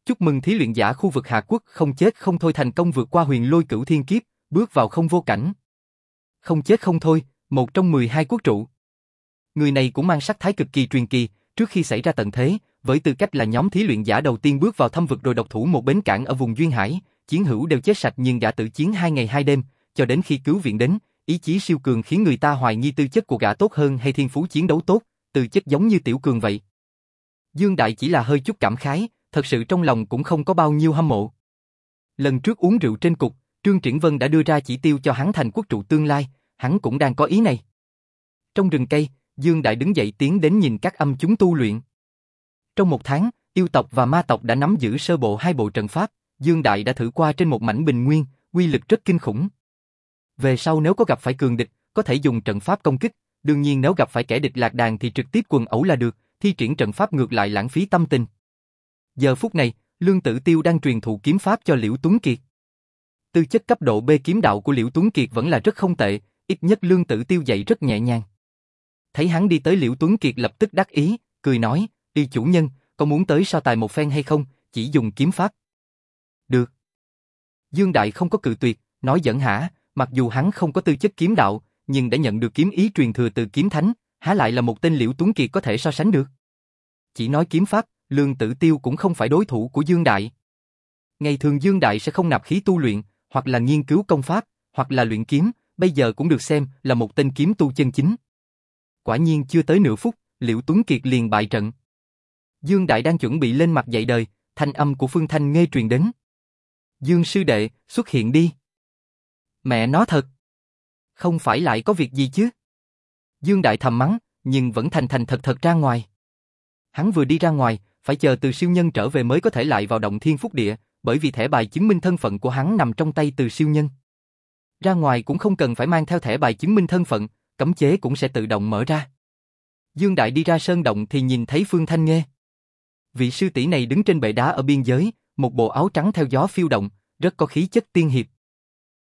Speaker 1: Chúc mừng thí luyện giả khu vực Hạ Quốc không chết không thôi thành công vượt qua huyền lôi cửu thiên kiếp, bước vào không vô cảnh. Không chết không thôi, một trong 12 quốc trụ. Người này cũng mang sắc thái cực kỳ truyền kỳ, trước khi xảy ra tận thế, với tư cách là nhóm thí luyện giả đầu tiên bước vào thâm vực rồi độc thủ một bến cảng ở vùng duyên hải, chiến hữu đều chết sạch nhưng gã tự chiến hai ngày hai đêm, cho đến khi cứu viện đến, ý chí siêu cường khiến người ta hoài nghi tư chất của gã tốt hơn hay thiên phú chiến đấu tốt, tư chất giống như tiểu cường vậy. Dương Đại chỉ là hơi chút cảm khái, thật sự trong lòng cũng không có bao nhiêu hâm mộ. Lần trước uống rượu trên cục, Trương Triển Vân đã đưa ra chỉ tiêu cho hắn thành quốc trụ tương lai, hắn cũng đang có ý này. Trong rừng cây, Dương Đại đứng dậy tiến đến nhìn các âm chúng tu luyện. Trong một tháng, yêu tộc và ma tộc đã nắm giữ sơ bộ hai bộ trận pháp, Dương Đại đã thử qua trên một mảnh bình nguyên, quy lực rất kinh khủng. Về sau nếu có gặp phải cường địch, có thể dùng trận pháp công kích, đương nhiên nếu gặp phải kẻ địch lạc đàn thì trực tiếp quần ẩu là được, thi triển trận pháp ngược lại lãng phí tâm tình. Giờ phút này, Lương Tử Tiêu đang truyền thụ kiếm pháp cho Liễu Tuấn Kiệt. Tư chất cấp độ B kiếm đạo của Liễu Tuấn Kiệt vẫn là rất không tệ, ít nhất Lương Tử Tiêu dạy rất nhẹ nhàng. Thấy hắn đi tới Liễu Tuấn Kiệt lập tức đắc ý, cười nói, đi chủ nhân, có muốn tới so tài một phen hay không, chỉ dùng kiếm pháp. Được. Dương Đại không có cự tuyệt, nói giận hả, mặc dù hắn không có tư chất kiếm đạo, nhưng đã nhận được kiếm ý truyền thừa từ kiếm thánh, há lại là một tên Liễu Tuấn Kiệt có thể so sánh được. Chỉ nói kiếm pháp, Lương Tử Tiêu cũng không phải đối thủ của Dương Đại. Ngày thường Dương Đại sẽ không nạp khí tu luyện, hoặc là nghiên cứu công pháp, hoặc là luyện kiếm, bây giờ cũng được xem là một tên kiếm tu chân chính. Quả nhiên chưa tới nửa phút, Liễu Tuấn Kiệt liền bại trận. Dương Đại đang chuẩn bị lên mặt dạy đời, thanh âm của Phương Thanh nghe truyền đến. Dương sư đệ, xuất hiện đi. Mẹ nó thật. Không phải lại có việc gì chứ? Dương Đại thầm mắng, nhưng vẫn thành thành thật thật ra ngoài. Hắn vừa đi ra ngoài, phải chờ từ siêu nhân trở về mới có thể lại vào động thiên phúc địa, bởi vì thẻ bài chứng minh thân phận của hắn nằm trong tay từ siêu nhân. Ra ngoài cũng không cần phải mang theo thẻ bài chứng minh thân phận, cấm chế cũng sẽ tự động mở ra. Dương Đại đi ra sơn động thì nhìn thấy Phương Thanh Nghê. Vị sư tỷ này đứng trên bệ đá ở biên giới, một bộ áo trắng theo gió phiêu động, rất có khí chất tiên hiệp.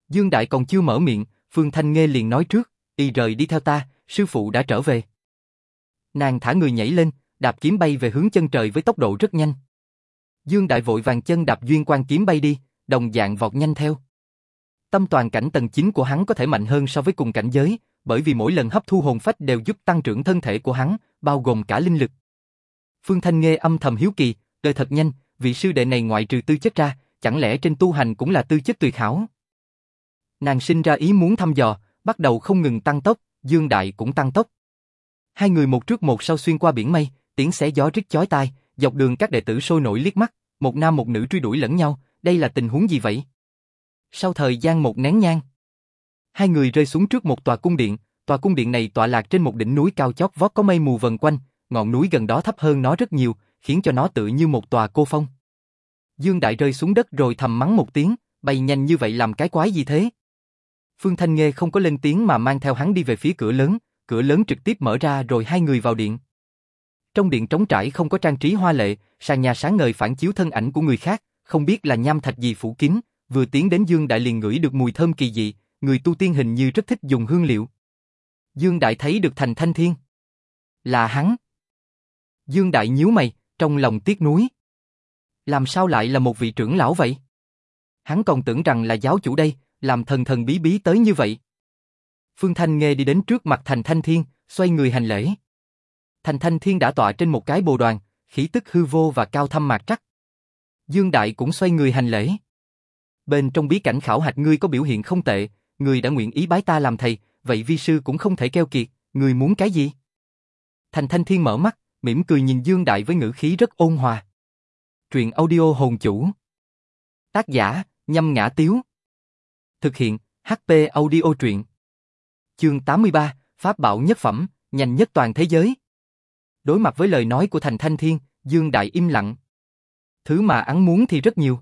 Speaker 1: Dương Đại còn chưa mở miệng, Phương Thanh Nghê liền nói trước, y rời đi theo ta, sư phụ đã trở về. Nàng thả người nhảy lên, đạp kiếm bay về hướng chân trời với tốc độ rất nhanh. Dương Đại vội vàng chân đạp duyên quan kiếm bay đi, đồng dạng vọt nhanh theo. Tâm toàn cảnh tầng 9 của hắn có thể mạnh hơn so với cùng cảnh giới, bởi vì mỗi lần hấp thu hồn phách đều giúp tăng trưởng thân thể của hắn, bao gồm cả linh lực. Phương Thanh Nghê âm thầm hiếu kỳ, đời thật nhanh, vị sư đệ này ngoại trừ tư chất ra, chẳng lẽ trên tu hành cũng là tư chất tuyệt hảo? Nàng sinh ra ý muốn thăm dò, bắt đầu không ngừng tăng tốc, Dương Đại cũng tăng tốc. Hai người một trước một sau xuyên qua biển mây, tiếng xé gió rít chói tai, dọc đường các đệ tử sôi nổi liếc mắt, một nam một nữ truy đuổi lẫn nhau, đây là tình huống gì vậy? Sau thời gian một nén nhang, hai người rơi xuống trước một tòa cung điện, tòa cung điện này tọa lạc trên một đỉnh núi cao chót vót có mây mù vần quanh, ngọn núi gần đó thấp hơn nó rất nhiều, khiến cho nó tự như một tòa cô phong. Dương Đại rơi xuống đất rồi thầm mắng một tiếng, bay nhanh như vậy làm cái quái gì thế? Phương Thanh Nghê không có lên tiếng mà mang theo hắn đi về phía cửa lớn, cửa lớn trực tiếp mở ra rồi hai người vào điện. Trong điện trống trải không có trang trí hoa lệ, sàn nhà sáng ngời phản chiếu thân ảnh của người khác, không biết là nham thạch gì phủ kín, vừa tiến đến Dương Đại liền ngửi được mùi thơm kỳ dị, người tu tiên hình như rất thích dùng hương liệu. Dương Đại thấy được Thành Thanh Thiên. Là hắn. Dương Đại nhíu mày, trong lòng tiếc nuối. Làm sao lại là một vị trưởng lão vậy? Hắn còn tưởng rằng là giáo chủ đây, làm thần thần bí bí tới như vậy. Phương Thanh Nghê đi đến trước mặt Thành Thanh Thiên, xoay người hành lễ. Thành Thanh Thiên đã tọa trên một cái bồ đoàn, khí tức hư vô và cao thâm mạc trắc. Dương Đại cũng xoay người hành lễ. Bên trong bí cảnh khảo hạch ngươi có biểu hiện không tệ, ngươi đã nguyện ý bái ta làm thầy, vậy vi sư cũng không thể keo kiệt, ngươi muốn cái gì? Thành Thanh Thiên mở mắt, mỉm cười nhìn Dương Đại với ngữ khí rất ôn hòa. Truyện audio hồn chủ. Tác giả, nhâm ngã tiếu. Thực hiện, HP audio truyện. Chương 83, Pháp bảo nhất phẩm, nhanh nhất toàn thế giới. Đối mặt với lời nói của Thành Thanh Thiên, Dương Đại im lặng. Thứ mà hắn muốn thì rất nhiều.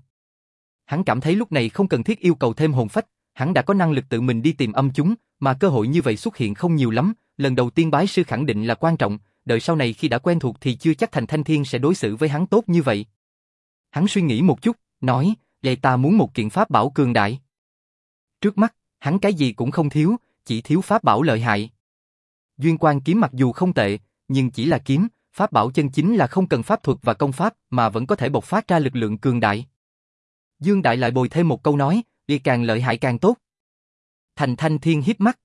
Speaker 1: Hắn cảm thấy lúc này không cần thiết yêu cầu thêm hồn phách, hắn đã có năng lực tự mình đi tìm âm chúng, mà cơ hội như vậy xuất hiện không nhiều lắm, lần đầu tiên bái sư khẳng định là quan trọng, đợi sau này khi đã quen thuộc thì chưa chắc Thành Thanh Thiên sẽ đối xử với hắn tốt như vậy. Hắn suy nghĩ một chút, nói, vậy ta muốn một kiện pháp bảo cường đại. Trước mắt, hắn cái gì cũng không thiếu, chỉ thiếu pháp bảo lợi hại. Duyên quan kiếm mặc dù không tệ, nhưng chỉ là kiếm, pháp bảo chân chính là không cần pháp thuật và công pháp mà vẫn có thể bộc phát ra lực lượng cường đại. Dương Đại lại bồi thêm một câu nói, đi càng lợi hại càng tốt. Thành Thanh Thiên hiếp mắt.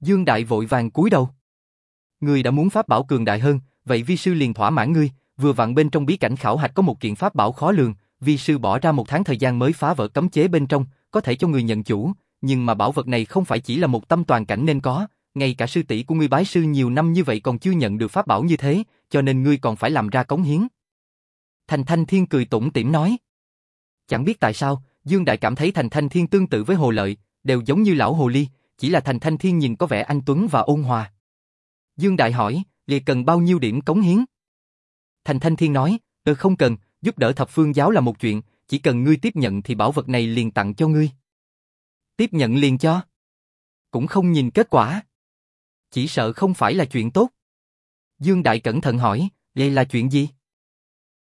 Speaker 1: Dương Đại vội vàng cúi đầu. Ngươi đã muốn pháp bảo cường đại hơn, vậy vi sư liền thỏa mãn ngươi, vừa vặn bên trong bí cảnh khảo hạch có một kiện pháp bảo khó lường, vi sư bỏ ra một tháng thời gian mới phá vỡ cấm chế bên trong, có thể cho người nhận chủ, nhưng mà bảo vật này không phải chỉ là một tâm toàn cảnh nên có, ngay cả sư tỷ của ngươi bái sư nhiều năm như vậy còn chưa nhận được pháp bảo như thế, cho nên ngươi còn phải làm ra cống hiến. Thành Thanh Thiên cười tủm tỉm nói. Chẳng biết tại sao, Dương Đại cảm thấy Thành Thanh Thiên tương tự với Hồ Lợi, đều giống như lão Hồ Ly, chỉ là Thành Thanh Thiên nhìn có vẻ anh Tuấn và ôn hòa. Dương Đại hỏi, liệt cần bao nhiêu điểm cống hiến? Thành Thanh Thiên nói, tôi không cần, giúp đỡ thập phương giáo là một chuyện, chỉ cần ngươi tiếp nhận thì bảo vật này liền tặng cho ngươi. Tiếp nhận liền cho. Cũng không nhìn kết quả. Chỉ sợ không phải là chuyện tốt. Dương Đại cẩn thận hỏi, đây là chuyện gì?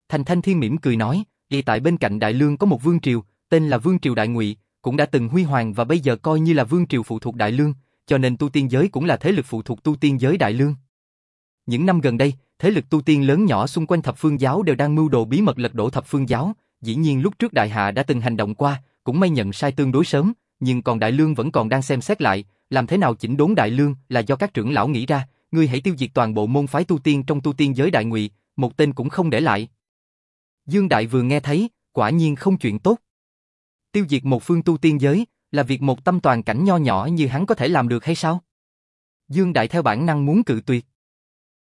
Speaker 1: Thành Thanh Thiên mỉm cười nói, vì tại bên cạnh Đại Lương có một vương triều, tên là Vương triều Đại Ngụy, cũng đã từng huy hoàng và bây giờ coi như là vương triều phụ thuộc Đại Lương, cho nên tu tiên giới cũng là thế lực phụ thuộc tu tiên giới Đại Lương. Những năm gần đây, thế lực tu tiên lớn nhỏ xung quanh thập phương giáo đều đang mưu đồ bí mật lật đổ thập phương giáo, dĩ nhiên lúc trước Đại Hạ đã từng hành động qua, cũng may nhận sai tương đối sớm, nhưng còn Đại Lương vẫn còn đang xem xét lại, làm thế nào chỉnh đốn Đại Lương là do các trưởng lão nghĩ ra, ngươi hãy tiêu diệt toàn bộ môn phái tu tiên trong tu tiên giới Đại Ngụy, một tên cũng không để lại. Dương Đại vừa nghe thấy, quả nhiên không chuyện tốt. Tiêu diệt một phương tu tiên giới, là việc một tâm toàn cảnh nho nhỏ như hắn có thể làm được hay sao? Dương Đại theo bản năng muốn cự tuyệt.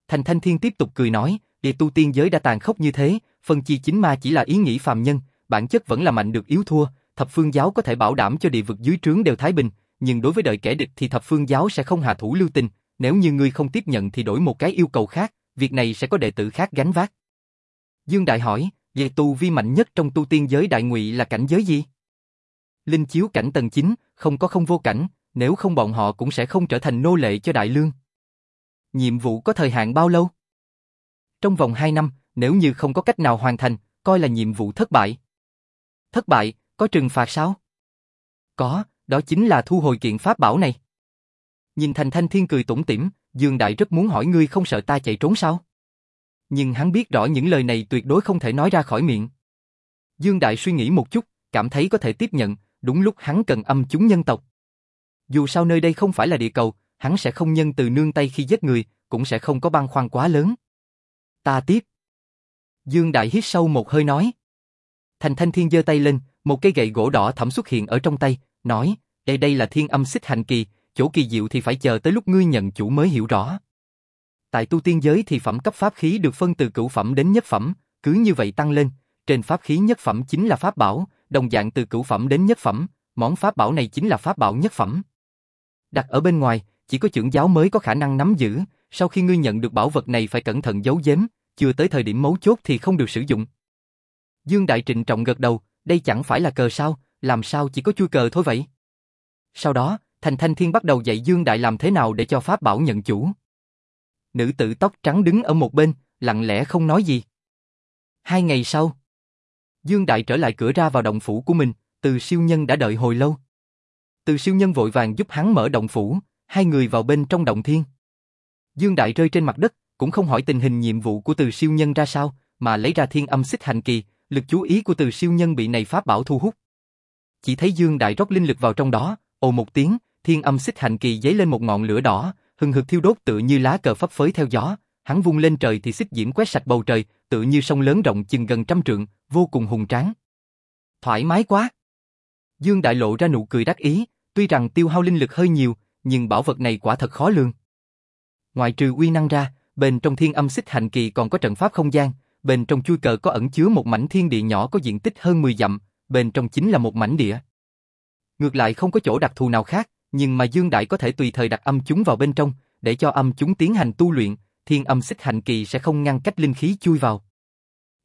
Speaker 1: Thành Thanh Thiên tiếp tục cười nói, địa tu tiên giới đã tàn khốc như thế, phân chi chính ma chỉ là ý nghĩ phàm nhân, bản chất vẫn là mạnh được yếu thua, thập phương giáo có thể bảo đảm cho địa vực dưới trướng đều thái bình, nhưng đối với đời kẻ địch thì thập phương giáo sẽ không hạ thủ lưu tình, nếu như ngươi không tiếp nhận thì đổi một cái yêu cầu khác, việc này sẽ có đệ tử khác gánh vác. Dương Đại hỏi, về tu vi mạnh nhất trong tu tiên giới đại ngụy là cảnh giới gì? Linh chiếu cảnh tầng 9, không có không vô cảnh, nếu không bọn họ cũng sẽ không trở thành nô lệ cho đại lương. Nhiệm vụ có thời hạn bao lâu? Trong vòng 2 năm, nếu như không có cách nào hoàn thành, coi là nhiệm vụ thất bại. Thất bại, có trừng phạt sao? Có, đó chính là thu hồi kiện pháp bảo này. Nhìn Thành Thanh Thiên cười tủm tỉm, Dương Đại rất muốn hỏi ngươi không sợ ta chạy trốn sao? Nhưng hắn biết rõ những lời này tuyệt đối không thể nói ra khỏi miệng. Dương Đại suy nghĩ một chút, cảm thấy có thể tiếp nhận, đúng lúc hắn cần âm chúng nhân tộc. Dù sao nơi đây không phải là địa cầu, hắn sẽ không nhân từ nương tay khi giết người, cũng sẽ không có băng khoăn quá lớn. Ta tiếp. Dương Đại hít sâu một hơi nói. Thành Thanh Thiên giơ tay lên, một cây gậy gỗ đỏ thẫm xuất hiện ở trong tay, nói, đây đây là thiên âm xích hành kỳ, chỗ kỳ diệu thì phải chờ tới lúc ngươi nhận chủ mới hiểu rõ. Tại tu tiên giới thì phẩm cấp pháp khí được phân từ cửu phẩm đến nhất phẩm, cứ như vậy tăng lên, trên pháp khí nhất phẩm chính là pháp bảo, đồng dạng từ cửu phẩm đến nhất phẩm, món pháp bảo này chính là pháp bảo nhất phẩm. Đặt ở bên ngoài, chỉ có trưởng giáo mới có khả năng nắm giữ, sau khi ngươi nhận được bảo vật này phải cẩn thận giấu giếm, chưa tới thời điểm mấu chốt thì không được sử dụng. Dương Đại Trịnh trọng gật đầu, đây chẳng phải là cờ sao, làm sao chỉ có chui cờ thôi vậy? Sau đó, Thành Thanh Thiên bắt đầu dạy Dương Đại làm thế nào để cho pháp bảo nhận chủ. Nữ tử tóc trắng đứng ở một bên, lặng lẽ không nói gì. Hai ngày sau, Dương Đại trở lại cửa ra vào động phủ của mình, từ siêu nhân đã đợi hồi lâu. Từ siêu nhân vội vàng giúp hắn mở động phủ, hai người vào bên trong động thiên. Dương Đại rơi trên mặt đất, cũng không hỏi tình hình nhiệm vụ của từ siêu nhân ra sao, mà lấy ra thiên âm xích hành kỳ, lực chú ý của từ siêu nhân bị này pháp bảo thu hút. Chỉ thấy Dương Đại rót linh lực vào trong đó, ồ một tiếng, thiên âm xích hành kỳ giấy lên một ngọn lửa đỏ, hừng hực thiêu đốt tự như lá cờ phấp phới theo gió, hắn vung lên trời thì xích diễm quét sạch bầu trời, tự như sông lớn rộng chừng gần trăm trượng, vô cùng hùng tráng. Thoải mái quá. Dương Đại lộ ra nụ cười đắc ý, tuy rằng tiêu hao linh lực hơi nhiều, nhưng bảo vật này quả thật khó lường. Ngoài trừ uy năng ra, bên trong thiên âm xích hành kỳ còn có trận pháp không gian, bên trong chui cờ có ẩn chứa một mảnh thiên địa nhỏ có diện tích hơn 10 dặm, bên trong chính là một mảnh địa. Ngược lại không có chỗ đặc thù nào khác, nhưng mà Dương Đại có thể tùy thời đặt âm chúng vào bên trong, để cho âm chúng tiến hành tu luyện, thiên âm xích hành kỳ sẽ không ngăn cách linh khí chui vào.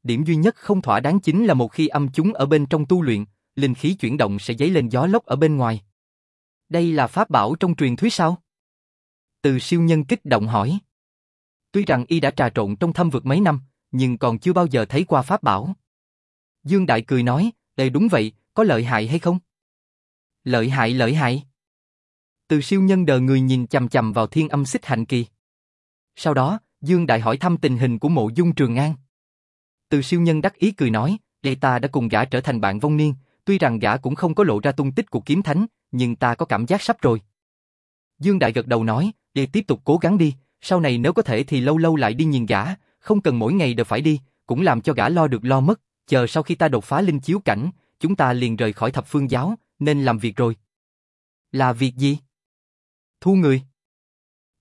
Speaker 1: Điểm duy nhất không thỏa đáng chính là một khi âm chúng ở bên trong tu luyện, linh khí chuyển động sẽ dấy lên gió lốc ở bên ngoài. Đây là pháp bảo trong truyền thuyết sao? Từ siêu nhân kích động hỏi. Tuy rằng y đã trà trộn trong thâm vực mấy năm, nhưng còn chưa bao giờ thấy qua pháp bảo. Dương Đại cười nói, đây đúng vậy, có lợi hại hay không? Lợi hại lợi hại. Từ siêu nhân đờ người nhìn chầm chầm vào thiên âm xích hạnh kỳ. Sau đó, Dương Đại hỏi thăm tình hình của mộ dung Trường An. Từ siêu nhân đắc ý cười nói, đây ta đã cùng gã trở thành bạn vong niên, tuy rằng gã cũng không có lộ ra tung tích của kiếm thánh, nhưng ta có cảm giác sắp rồi. Dương Đại gật đầu nói, để tiếp tục cố gắng đi, sau này nếu có thể thì lâu lâu lại đi nhìn gã, không cần mỗi ngày đều phải đi, cũng làm cho gã lo được lo mất, chờ sau khi ta đột phá linh chiếu cảnh, chúng ta liền rời khỏi thập phương giáo, nên làm việc rồi. Là việc gì? Thu người.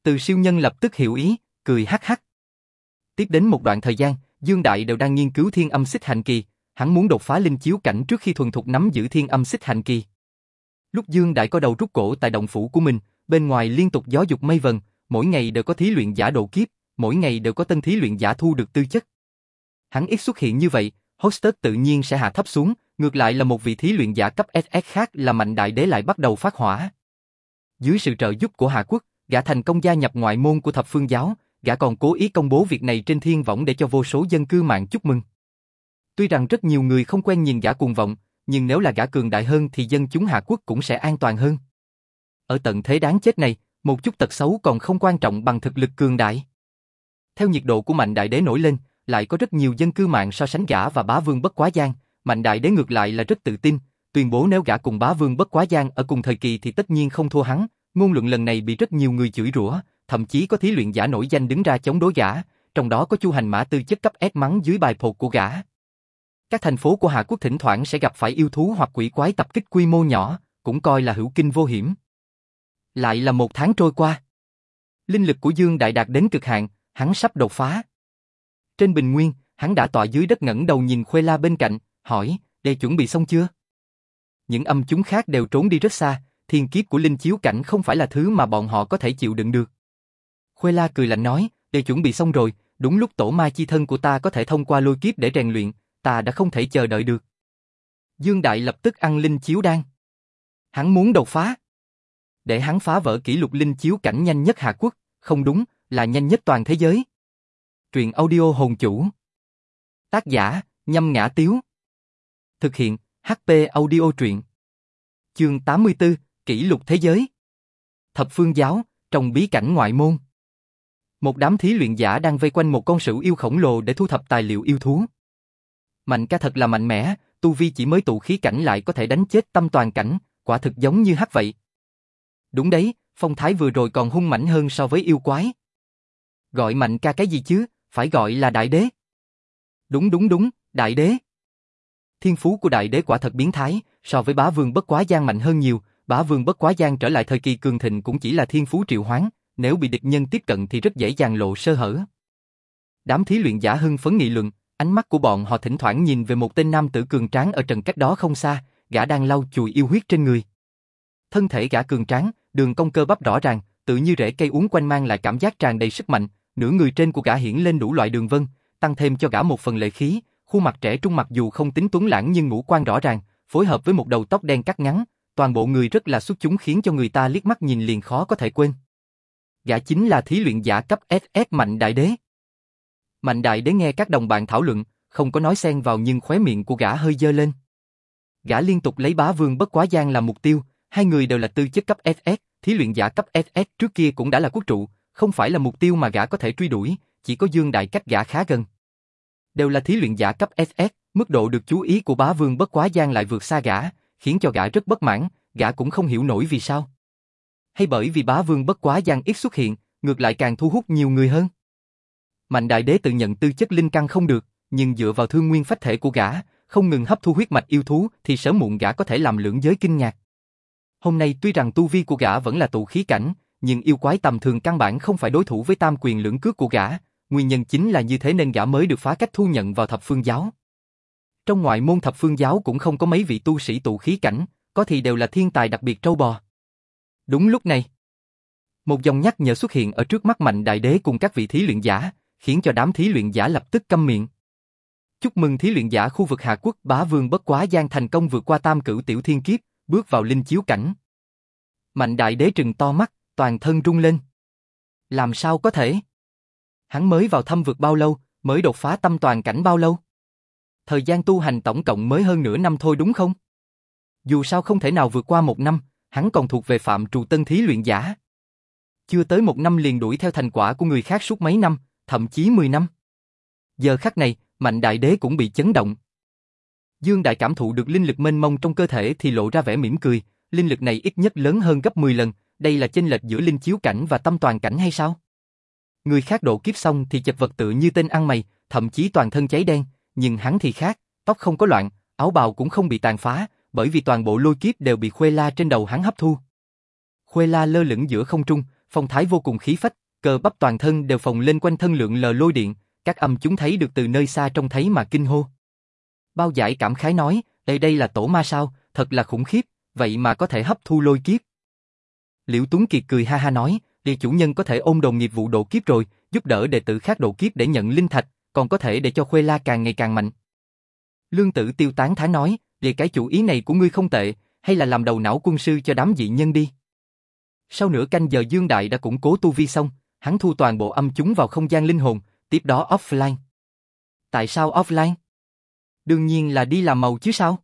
Speaker 1: Từ siêu nhân lập tức hiểu ý, cười hắc hắc. Tiếp đến một đoạn thời gian, Dương Đại đều đang nghiên cứu thiên âm xích hành kỳ, hắn muốn đột phá linh chiếu cảnh trước khi thuần thục nắm giữ thiên âm xích hành kỳ. Lúc Dương Đại có đầu rút cổ tại động phủ của mình, bên ngoài liên tục gió dục mây vần, mỗi ngày đều có thí luyện giả độ kiếp, mỗi ngày đều có tân thí luyện giả thu được tư chất. Hắn ít xuất hiện như vậy, Hostess tự nhiên sẽ hạ thấp xuống, ngược lại là một vị thí luyện giả cấp SS khác là Mạnh Đại Đế lại bắt đầu phát hỏa. Dưới sự trợ giúp của Hạ Quốc, gã thành công gia nhập ngoại môn của thập phương giáo, gã còn cố ý công bố việc này trên thiên võng để cho vô số dân cư mạng chúc mừng. Tuy rằng rất nhiều người không quen nhìn gã cuồng vọng, nhưng nếu là gã cường đại hơn thì dân chúng Hạ Quốc cũng sẽ an toàn hơn. Ở tận thế đáng chết này, một chút tật xấu còn không quan trọng bằng thực lực cường đại. Theo nhiệt độ của Mạnh Đại Đế nổi lên, lại có rất nhiều dân cư mạng so sánh gã và bá vương bất quá giang, Mạnh Đại Đế ngược lại là rất tự tin, tuyên bố nếu gã cùng bá vương bất quá giang ở cùng thời kỳ thì tất nhiên không thua hắn, ngôn luận lần này bị rất nhiều người chửi rủa, thậm chí có thí luyện giả nổi danh đứng ra chống đối gã, trong đó có Chu Hành Mã tư chất cấp S mắng dưới bài phột của gã. Các thành phố của Hạ Quốc thỉnh thoảng sẽ gặp phải yêu thú hoặc quỷ quái tập kích quy mô nhỏ, cũng coi là hữu kinh vô hiểm. Lại là một tháng trôi qua. Linh lực của Dương Đại đạt đến cực hạn, hắn sắp đột phá. Trên bình nguyên, hắn đã tọa dưới đất ngẩng đầu nhìn Khuê La bên cạnh, hỏi, đây chuẩn bị xong chưa? Những âm chúng khác đều trốn đi rất xa, thiên kiếp của linh chiếu cảnh không phải là thứ mà bọn họ có thể chịu đựng được. Khuê La cười lạnh nói, đều chuẩn bị xong rồi, đúng lúc tổ ma chi thân của ta có thể thông qua lôi kiếp để rèn luyện, ta đã không thể chờ đợi được. Dương Đại lập tức ăn linh chiếu đan. Hắn muốn đột phá. Để hắn phá vỡ kỷ lục linh chiếu cảnh nhanh nhất Hạ Quốc, không đúng, là nhanh nhất toàn thế giới. Truyện audio hồn chủ. Tác giả, nhâm ngã tiếu. Thực hiện, HP audio truyện. Chương 84, kỷ lục thế giới. Thập phương giáo, trong bí cảnh ngoại môn. Một đám thí luyện giả đang vây quanh một con sửu yêu khổng lồ để thu thập tài liệu yêu thú. Mạnh ca thật là mạnh mẽ, tu vi chỉ mới tụ khí cảnh lại có thể đánh chết tâm toàn cảnh, quả thực giống như hắc vậy. Đúng đấy, phong thái vừa rồi còn hung mãnh hơn so với yêu quái. Gọi mạnh ca cái gì chứ, phải gọi là đại đế. Đúng đúng đúng, đại đế. Thiên phú của đại đế quả thật biến thái, so với bá vương bất quá gian mạnh hơn nhiều, bá vương bất quá gian trở lại thời kỳ cường thịnh cũng chỉ là thiên phú triệu hoán, nếu bị địch nhân tiếp cận thì rất dễ dàng lộ sơ hở. Đám thí luyện giả hưng phấn nghị luận, ánh mắt của bọn họ thỉnh thoảng nhìn về một tên nam tử cường tráng ở trần cách đó không xa, gã đang lau chùi yêu huyết trên người. Thân thể gã cường tráng, đường cong cơ bắp rõ ràng, tự như rễ cây uốn quanh mang lại cảm giác tràn đầy sức mạnh, nửa người trên của gã hiển lên đủ loại đường vân, tăng thêm cho gã một phần lệ khí, khuôn mặt trẻ trung mặc dù không tính tuấn lãng nhưng ngũ quan rõ ràng, phối hợp với một đầu tóc đen cắt ngắn, toàn bộ người rất là xuất chúng khiến cho người ta liếc mắt nhìn liền khó có thể quên. Gã chính là thí luyện giả cấp SS Mạnh Đại Đế. Mạnh Đại Đế nghe các đồng bạn thảo luận, không có nói xen vào nhưng khóe miệng của gã hơi dơ lên. Gã liên tục lấy bá vương bất quá gian làm mục tiêu, hai người đều là tư chất cấp SS, thí luyện giả cấp SS trước kia cũng đã là quốc trụ, không phải là mục tiêu mà gã có thể truy đuổi, chỉ có Dương Đại cách gã khá gần. Đều là thí luyện giả cấp SS, mức độ được chú ý của bá vương bất quá gian lại vượt xa gã, khiến cho gã rất bất mãn, gã cũng không hiểu nổi vì sao. Hay bởi vì bá vương bất quá gian ít xuất hiện, ngược lại càng thu hút nhiều người hơn. Mạnh đại đế tự nhận tư chất linh căn không được, nhưng dựa vào thương nguyên phách thể của gã, không ngừng hấp thu huyết mạch yêu thú thì sớm muộn gã có thể làm lưỡng giới kinh ngạc. Hôm nay tuy rằng tu vi của gã vẫn là tụ khí cảnh, nhưng yêu quái tầm thường căn bản không phải đối thủ với tam quyền lưỡng cước của gã, nguyên nhân chính là như thế nên gã mới được phá cách thu nhận vào thập phương giáo. Trong ngoại môn thập phương giáo cũng không có mấy vị tu sĩ tụ khí cảnh, có thì đều là thiên tài đặc biệt trâu bò. Đúng lúc này, một dòng nhắc nhở xuất hiện ở trước mắt mạnh đại đế cùng các vị thí luyện giả, khiến cho đám thí luyện giả lập tức câm miệng. Chúc mừng thí luyện giả khu vực Hà Quốc bá vương bất quá gian thành công vượt qua tam cửu tiểu thiên kiếp, bước vào linh chiếu cảnh. Mạnh đại đế trừng to mắt, toàn thân rung lên. Làm sao có thể? Hắn mới vào thâm vực bao lâu, mới đột phá tâm toàn cảnh bao lâu? Thời gian tu hành tổng cộng mới hơn nửa năm thôi đúng không? Dù sao không thể nào vượt qua một năm, hắn còn thuộc về phạm trù tân thí luyện giả. Chưa tới một năm liền đuổi theo thành quả của người khác suốt mấy năm, thậm chí 10 năm. Giờ khắc này, Mạnh Đại Đế cũng bị chấn động. Dương Đại cảm thụ được linh lực mênh mông trong cơ thể thì lộ ra vẻ mỉm cười, linh lực này ít nhất lớn hơn gấp 10 lần, đây là chênh lệch giữa linh chiếu cảnh và tâm toàn cảnh hay sao? Người khác độ kiếp xong thì chật vật tự như tên ăn mày, thậm chí toàn thân cháy đen, nhưng hắn thì khác, tóc không có loạn, áo bào cũng không bị tàn phá, bởi vì toàn bộ lôi kiếp đều bị khuê la trên đầu hắn hấp thu. Khuê la lơ lửng giữa không trung, phong thái vô cùng khí phách, cơ bắp toàn thân đều phồng lên quanh thân lượng lờ lôi điện, các âm chúng thấy được từ nơi xa trông thấy mà kinh hô. Bao giải cảm khái nói, đây đây là tổ ma sao, thật là khủng khiếp, vậy mà có thể hấp thu lôi kiếp. Liễu Tuấn Kiệt cười ha ha nói, địa chủ nhân có thể ôm đồng nghiệp vụ độ kiếp rồi, giúp đỡ đệ tử khác độ kiếp để nhận linh thạch, còn có thể để cho Khuê La càng ngày càng mạnh. Lương Tử Tiêu tán thán nói, về cái chủ ý này của ngươi không tệ, hay là làm đầu não quân sư cho đám dị nhân đi. Sau nửa canh giờ Dương Đại đã củng cố tu vi xong, hắn thu toàn bộ âm chúng vào không gian linh hồn, tiếp đó offline. Tại sao offline? Đương nhiên là đi làm màu chứ sao?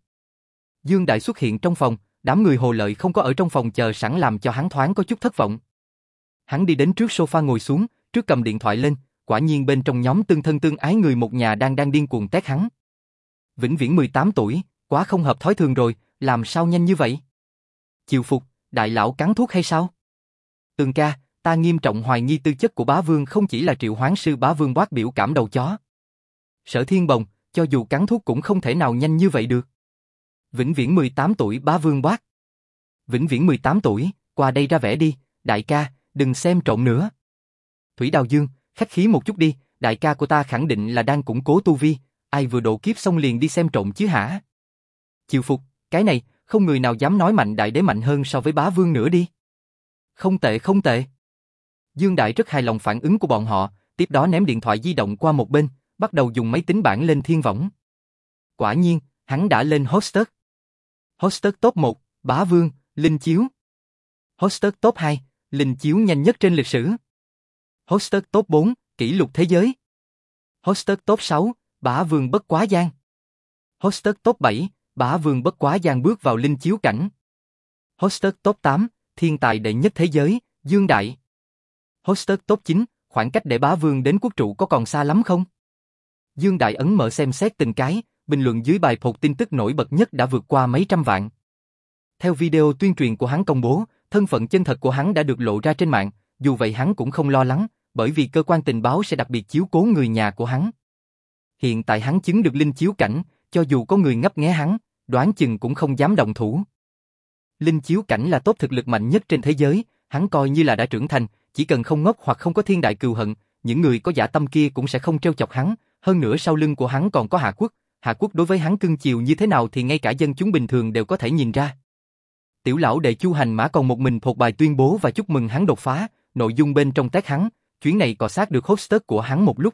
Speaker 1: Dương Đại xuất hiện trong phòng, đám người hồ lợi không có ở trong phòng chờ sẵn làm cho hắn thoáng có chút thất vọng. Hắn đi đến trước sofa ngồi xuống, trước cầm điện thoại lên, quả nhiên bên trong nhóm tương thân tương ái người một nhà đang đang điên cuồng tét hắn. Vĩnh viễn 18 tuổi, quá không hợp thói thường rồi, làm sao nhanh như vậy? Chiều phục, đại lão cắn thuốc hay sao? Tường ca, ta nghiêm trọng hoài nghi tư chất của bá vương không chỉ là triệu hoán sư bá vương bát biểu cảm đầu chó. Sở thiên bồng, cho dù cắn thuốc cũng không thể nào nhanh như vậy được. Vĩnh viễn 18 tuổi bá vương bát. Vĩnh viễn 18 tuổi, qua đây ra vẻ đi, đại ca, đừng xem trộn nữa. Thủy Đào Dương, khách khí một chút đi, đại ca của ta khẳng định là đang củng cố tu vi, ai vừa độ kiếp xong liền đi xem trộn chứ hả? Chiều phục, cái này, không người nào dám nói mạnh đại đế mạnh hơn so với bá vương nữa đi. Không tệ không tệ. Dương Đại rất hài lòng phản ứng của bọn họ, tiếp đó ném điện thoại di động qua một bên, bắt đầu dùng máy tính bảng lên thiên võng. Quả nhiên, hắn đã lên hosted. Hosted top 1, Bá Vương, Linh Chiếu. Hosted top 2, Linh Chiếu nhanh nhất trên lịch sử. Hosted top 4, kỷ lục thế giới. Hosted top 6, Bá Vương bất quá gian. Hosted top 7, Bá Vương bất quá gian bước vào Linh Chiếu cảnh. Hosted top 8, thiên tài đệ nhất thế giới, Dương Đại. Hosted top 9, khoảng cách để bá vương đến quốc trụ có còn xa lắm không? Dương Đại Ấn mở xem xét từng cái, bình luận dưới bài phột tin tức nổi bật nhất đã vượt qua mấy trăm vạn. Theo video tuyên truyền của hắn công bố, thân phận chân thật của hắn đã được lộ ra trên mạng, dù vậy hắn cũng không lo lắng, bởi vì cơ quan tình báo sẽ đặc biệt chiếu cố người nhà của hắn. Hiện tại hắn chứng được linh chiếu cảnh, cho dù có người ngấp nghé hắn, đoán chừng cũng không dám động thủ. Linh chiếu cảnh là tốt thực lực mạnh nhất trên thế giới, hắn coi như là đã trưởng thành, chỉ cần không ngốc hoặc không có thiên đại cừu hận, những người có giả tâm kia cũng sẽ không treo chọc hắn, hơn nữa sau lưng của hắn còn có Hạ Quốc, Hạ Quốc đối với hắn cưng chiều như thế nào thì ngay cả dân chúng bình thường đều có thể nhìn ra. Tiểu lão đệ Chu Hành Mã còn một mình thuộc bài tuyên bố và chúc mừng hắn đột phá, nội dung bên trong tét hắn, chuyến này cọ sát được hostess của hắn một lúc.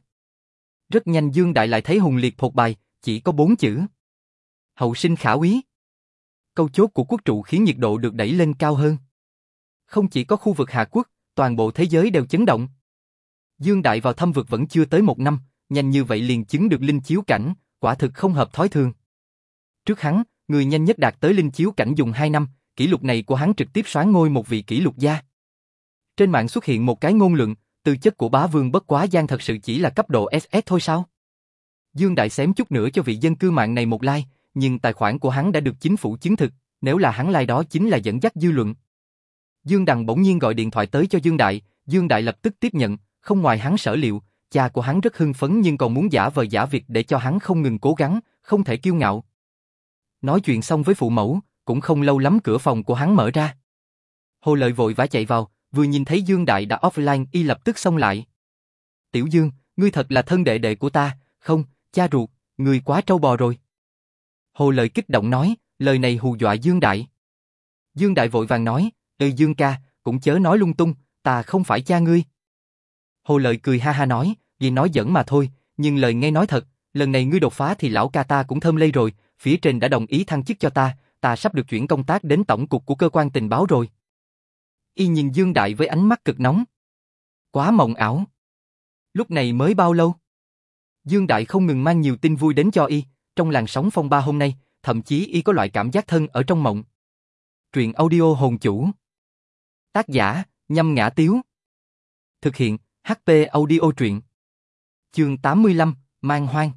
Speaker 1: Rất nhanh Dương Đại lại thấy hùng liệt thuộc bài, chỉ có bốn chữ. Hậu sinh khả úy. Câu chốt của quốc trụ khiến nhiệt độ được đẩy lên cao hơn. Không chỉ có khu vực Hạ Quốc, toàn bộ thế giới đều chấn động. Dương Đại vào thăm vực vẫn chưa tới một năm, nhanh như vậy liền chứng được linh chiếu cảnh, quả thực không hợp thói thường. Trước hắn, người nhanh nhất đạt tới linh chiếu cảnh dùng 2 năm, kỷ lục này của hắn trực tiếp xoán ngôi một vị kỷ lục gia. Trên mạng xuất hiện một cái ngôn luận, tư chất của bá vương bất quá gian thật sự chỉ là cấp độ SS thôi sao? Dương Đại xém chút nữa cho vị dân cư mạng này một like, nhưng tài khoản của hắn đã được chính phủ chứng thực, nếu là hắn like đó chính là dẫn dắt dư luận. Dương Đằng bỗng nhiên gọi điện thoại tới cho Dương Đại, Dương Đại lập tức tiếp nhận, không ngoài hắn sở liệu, cha của hắn rất hưng phấn nhưng còn muốn giả vờ giả việc để cho hắn không ngừng cố gắng, không thể kiêu ngạo. Nói chuyện xong với phụ mẫu, cũng không lâu lắm cửa phòng của hắn mở ra. Hồ Lợi vội vã chạy vào, vừa nhìn thấy Dương Đại đã offline y lập tức xông lại. Tiểu Dương, ngươi thật là thân đệ đệ của ta, không, cha ruột, ngươi quá trâu bò rồi. Hồ Lợi kích động nói, lời này hù dọa Dương Đại. Dương Đại vội vàng nói, Ê Dương ca, cũng chớ nói lung tung, ta không phải cha ngươi. Hồ Lợi cười ha ha nói, vì nói giỡn mà thôi, nhưng lời nghe nói thật, lần này ngươi đột phá thì lão ca ta cũng thơm lây rồi, phía trên đã đồng ý thăng chức cho ta, ta sắp được chuyển công tác đến tổng cục của cơ quan tình báo rồi. Y nhìn Dương Đại với ánh mắt cực nóng. Quá mộng ảo. Lúc này mới bao lâu? Dương Đại không ngừng mang nhiều tin vui đến cho Y, trong làn sóng phong ba hôm nay, thậm chí Y có loại cảm giác thân ở trong mộng. Truyện audio hồn chủ. Tác giả, nhâm ngã tiếu. Thực hiện, HP audio truyện. Chương 85, mang hoang.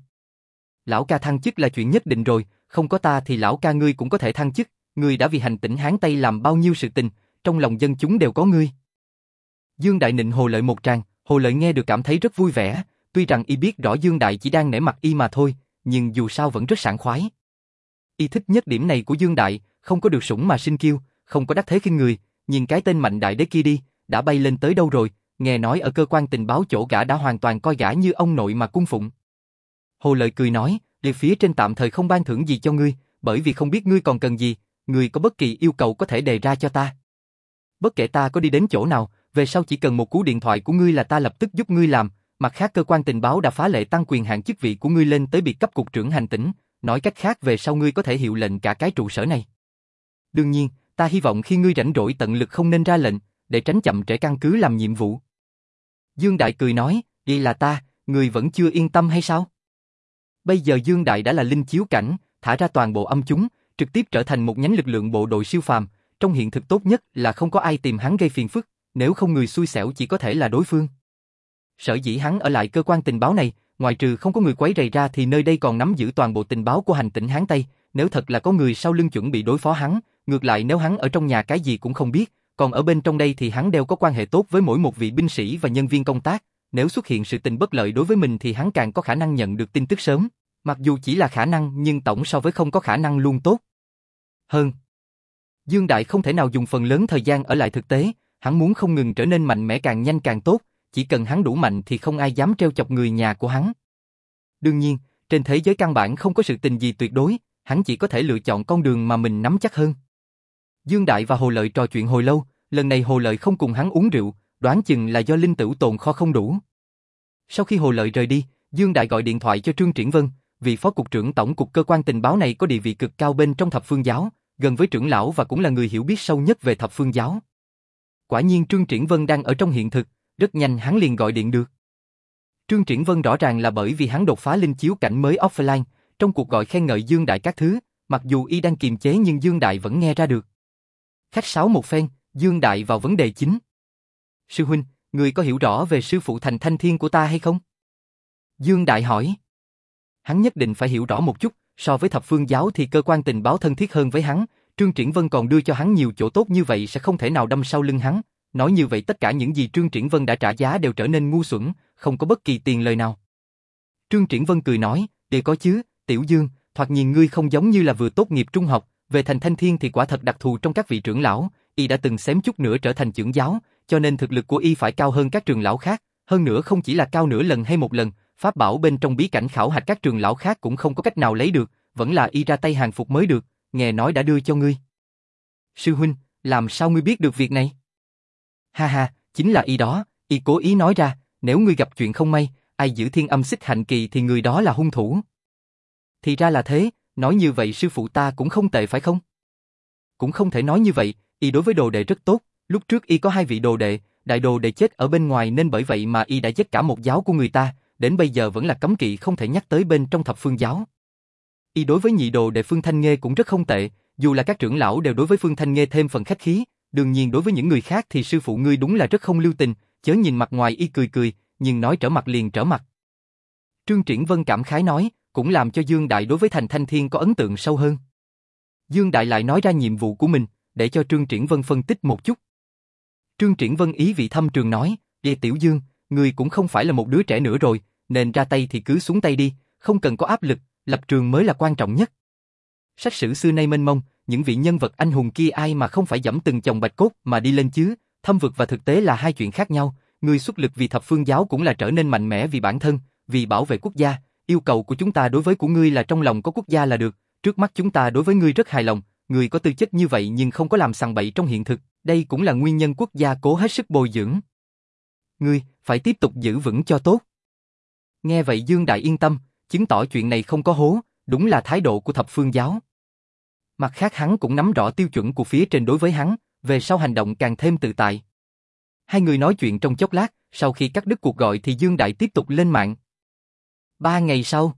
Speaker 1: Lão ca thăng chức là chuyện nhất định rồi, không có ta thì lão ca ngươi cũng có thể thăng chức, ngươi đã vì hành tỉnh Hán Tây làm bao nhiêu sự tình, trong lòng dân chúng đều có ngươi. Dương Đại nịnh Hồ Lợi một tràng, Hồ Lợi nghe được cảm thấy rất vui vẻ, tuy rằng y biết rõ Dương Đại chỉ đang nể mặt y mà thôi, nhưng dù sao vẫn rất sảng khoái. Y thích nhất điểm này của Dương Đại, không có được sủng mà sinh kiêu, không có đắc thế khinh người, nhìn cái tên mạnh đại đế kia đi, đã bay lên tới đâu rồi, nghe nói ở cơ quan tình báo chỗ gã đã hoàn toàn coi gã như ông nội mà cung phụng. Hồ Lợi cười nói, liệt phía trên tạm thời không ban thưởng gì cho ngươi, bởi vì không biết ngươi còn cần gì, ngươi có bất kỳ yêu cầu có thể đề ra cho ta. Bất kể ta có đi đến chỗ nào, về sau chỉ cần một cú điện thoại của ngươi là ta lập tức giúp ngươi làm, mặt khác cơ quan tình báo đã phá lệ tăng quyền hạn chức vị của ngươi lên tới biệt cấp cục trưởng hành tỉnh, nói cách khác về sau ngươi có thể hiệu lệnh cả cái trụ sở này. Đương nhiên, ta hy vọng khi ngươi rảnh rỗi tận lực không nên ra lệnh, để tránh chậm trễ căn cứ làm nhiệm vụ. Dương Đại cười nói, đi là ta, người vẫn chưa yên tâm hay sao? Bây giờ Dương Đại đã là linh chiếu cảnh, thả ra toàn bộ âm chúng, trực tiếp trở thành một nhánh lực lượng bộ đội siêu phàm, trong hiện thực tốt nhất là không có ai tìm hắn gây phiền phức, nếu không người xui xẻo chỉ có thể là đối phương. Sở dĩ hắn ở lại cơ quan tình báo này, ngoài trừ không có người quấy rầy ra thì nơi đây còn nắm giữ toàn bộ tình báo của hành tỉnh Hán Tây, nếu thật là có người sau lưng chuẩn bị đối phó hắn, ngược lại nếu hắn ở trong nhà cái gì cũng không biết, còn ở bên trong đây thì hắn đều có quan hệ tốt với mỗi một vị binh sĩ và nhân viên công tác, nếu xuất hiện sự tình bất lợi đối với mình thì hắn càng có khả năng nhận được tin tức sớm, mặc dù chỉ là khả năng nhưng tổng so với không có khả năng luôn tốt. Hơn, Dương Đại không thể nào dùng phần lớn thời gian ở lại thực tế, hắn muốn không ngừng trở nên mạnh mẽ càng nhanh càng tốt, chỉ cần hắn đủ mạnh thì không ai dám treo chọc người nhà của hắn. Đương nhiên, trên thế giới căn bản không có sự tình gì tuyệt đối, hắn chỉ có thể lựa chọn con đường mà mình nắm chắc hơn. Dương Đại và Hồ Lợi trò chuyện hồi lâu, lần này Hồ Lợi không cùng hắn uống rượu, đoán chừng là do linh tử tồn kho không đủ. Sau khi Hồ Lợi rời đi, Dương Đại gọi điện thoại cho Trương Triển Vân, vị phó cục trưởng tổng cục cơ quan tình báo này có địa vị cực cao bên trong thập phương giáo, gần với trưởng lão và cũng là người hiểu biết sâu nhất về thập phương giáo. Quả nhiên Trương Triển Vân đang ở trong hiện thực, rất nhanh hắn liền gọi điện được. Trương Triển Vân rõ ràng là bởi vì hắn đột phá linh chiếu cảnh mới offline, trong cuộc gọi khen ngợi Dương Đại các thứ, mặc dù y đang kiềm chế nhưng Dương Đại vẫn nghe ra được. Khách sáo một phen, Dương Đại vào vấn đề chính. Sư huynh, người có hiểu rõ về sư phụ thành thanh thiên của ta hay không? Dương Đại hỏi. Hắn nhất định phải hiểu rõ một chút, so với thập phương giáo thì cơ quan tình báo thân thiết hơn với hắn, Trương Triển Vân còn đưa cho hắn nhiều chỗ tốt như vậy sẽ không thể nào đâm sau lưng hắn. Nói như vậy tất cả những gì Trương Triển Vân đã trả giá đều trở nên ngu xuẩn, không có bất kỳ tiền lời nào. Trương Triển Vân cười nói, để có chứ, Tiểu Dương, thoạt nhìn ngươi không giống như là vừa tốt nghiệp trung học, về thành thanh thiên thì quả thật đặc thù trong các vị trưởng lão, y đã từng xém chút nữa trở thành trưởng giáo, cho nên thực lực của y phải cao hơn các trường lão khác, hơn nữa không chỉ là cao nửa lần hay một lần, pháp bảo bên trong bí cảnh khảo hạch các trường lão khác cũng không có cách nào lấy được, vẫn là y ra tay hàng phục mới được, nghe nói đã đưa cho ngươi. Sư huynh, làm sao ngươi biết được việc này? Ha ha, chính là y đó, y cố ý nói ra, nếu ngươi gặp chuyện không may, ai giữ thiên âm xích hạnh kỳ thì người đó là hung thủ. Thì ra là thế, nói như vậy sư phụ ta cũng không tệ phải không? Cũng không thể nói như vậy, y đối với đồ đệ rất tốt, lúc trước y có hai vị đồ đệ, đại đồ đệ chết ở bên ngoài nên bởi vậy mà y đã giết cả một giáo của người ta, đến bây giờ vẫn là cấm kỵ không thể nhắc tới bên trong thập phương giáo. Y đối với nhị đồ đệ Phương Thanh Nghê cũng rất không tệ, dù là các trưởng lão đều đối với Phương Thanh Nghê thêm phần khách khí, đương nhiên đối với những người khác thì sư phụ ngươi đúng là rất không lưu tình, chớ nhìn mặt ngoài y cười cười, nhưng nói trở mặt liền trở mặt. Trương Triển Vân cảm khái nói, cũng làm cho Dương Đại đối với Thành Thanh Thiên có ấn tượng sâu hơn. Dương Đại lại nói ra nhiệm vụ của mình, để cho Trương Triển Vân phân tích một chút. Trương Triển Vân ý vị thâm trường nói, Ê Tiểu Dương, người cũng không phải là một đứa trẻ nữa rồi, nên ra tay thì cứ xuống tay đi, không cần có áp lực, lập trường mới là quan trọng nhất. Sách sử xưa nay mênh mông, những vị nhân vật anh hùng kia ai mà không phải dẫm từng chồng bạch cốt mà đi lên chứ, thâm vực và thực tế là hai chuyện khác nhau, người xuất lực vì thập phương giáo cũng là trở nên mạnh mẽ vì bản thân, vì bảo vệ quốc gia, yêu cầu của chúng ta đối với của ngươi là trong lòng có quốc gia là được, trước mắt chúng ta đối với ngươi rất hài lòng, người có tư chất như vậy nhưng không có làm sằng bậy trong hiện thực, đây cũng là nguyên nhân quốc gia cố hết sức bồi dưỡng. Ngươi, phải tiếp tục giữ vững cho tốt. Nghe vậy Dương Đại yên tâm, chứng tỏ chuyện này không có hố, đúng là thái độ của thập phương giáo. Mặt khác hắn cũng nắm rõ tiêu chuẩn của phía trên đối với hắn, về sau hành động càng thêm tự tại. Hai người nói chuyện trong chốc lát, sau khi cắt đứt cuộc gọi thì Dương Đại tiếp tục lên mạng. Ba ngày sau,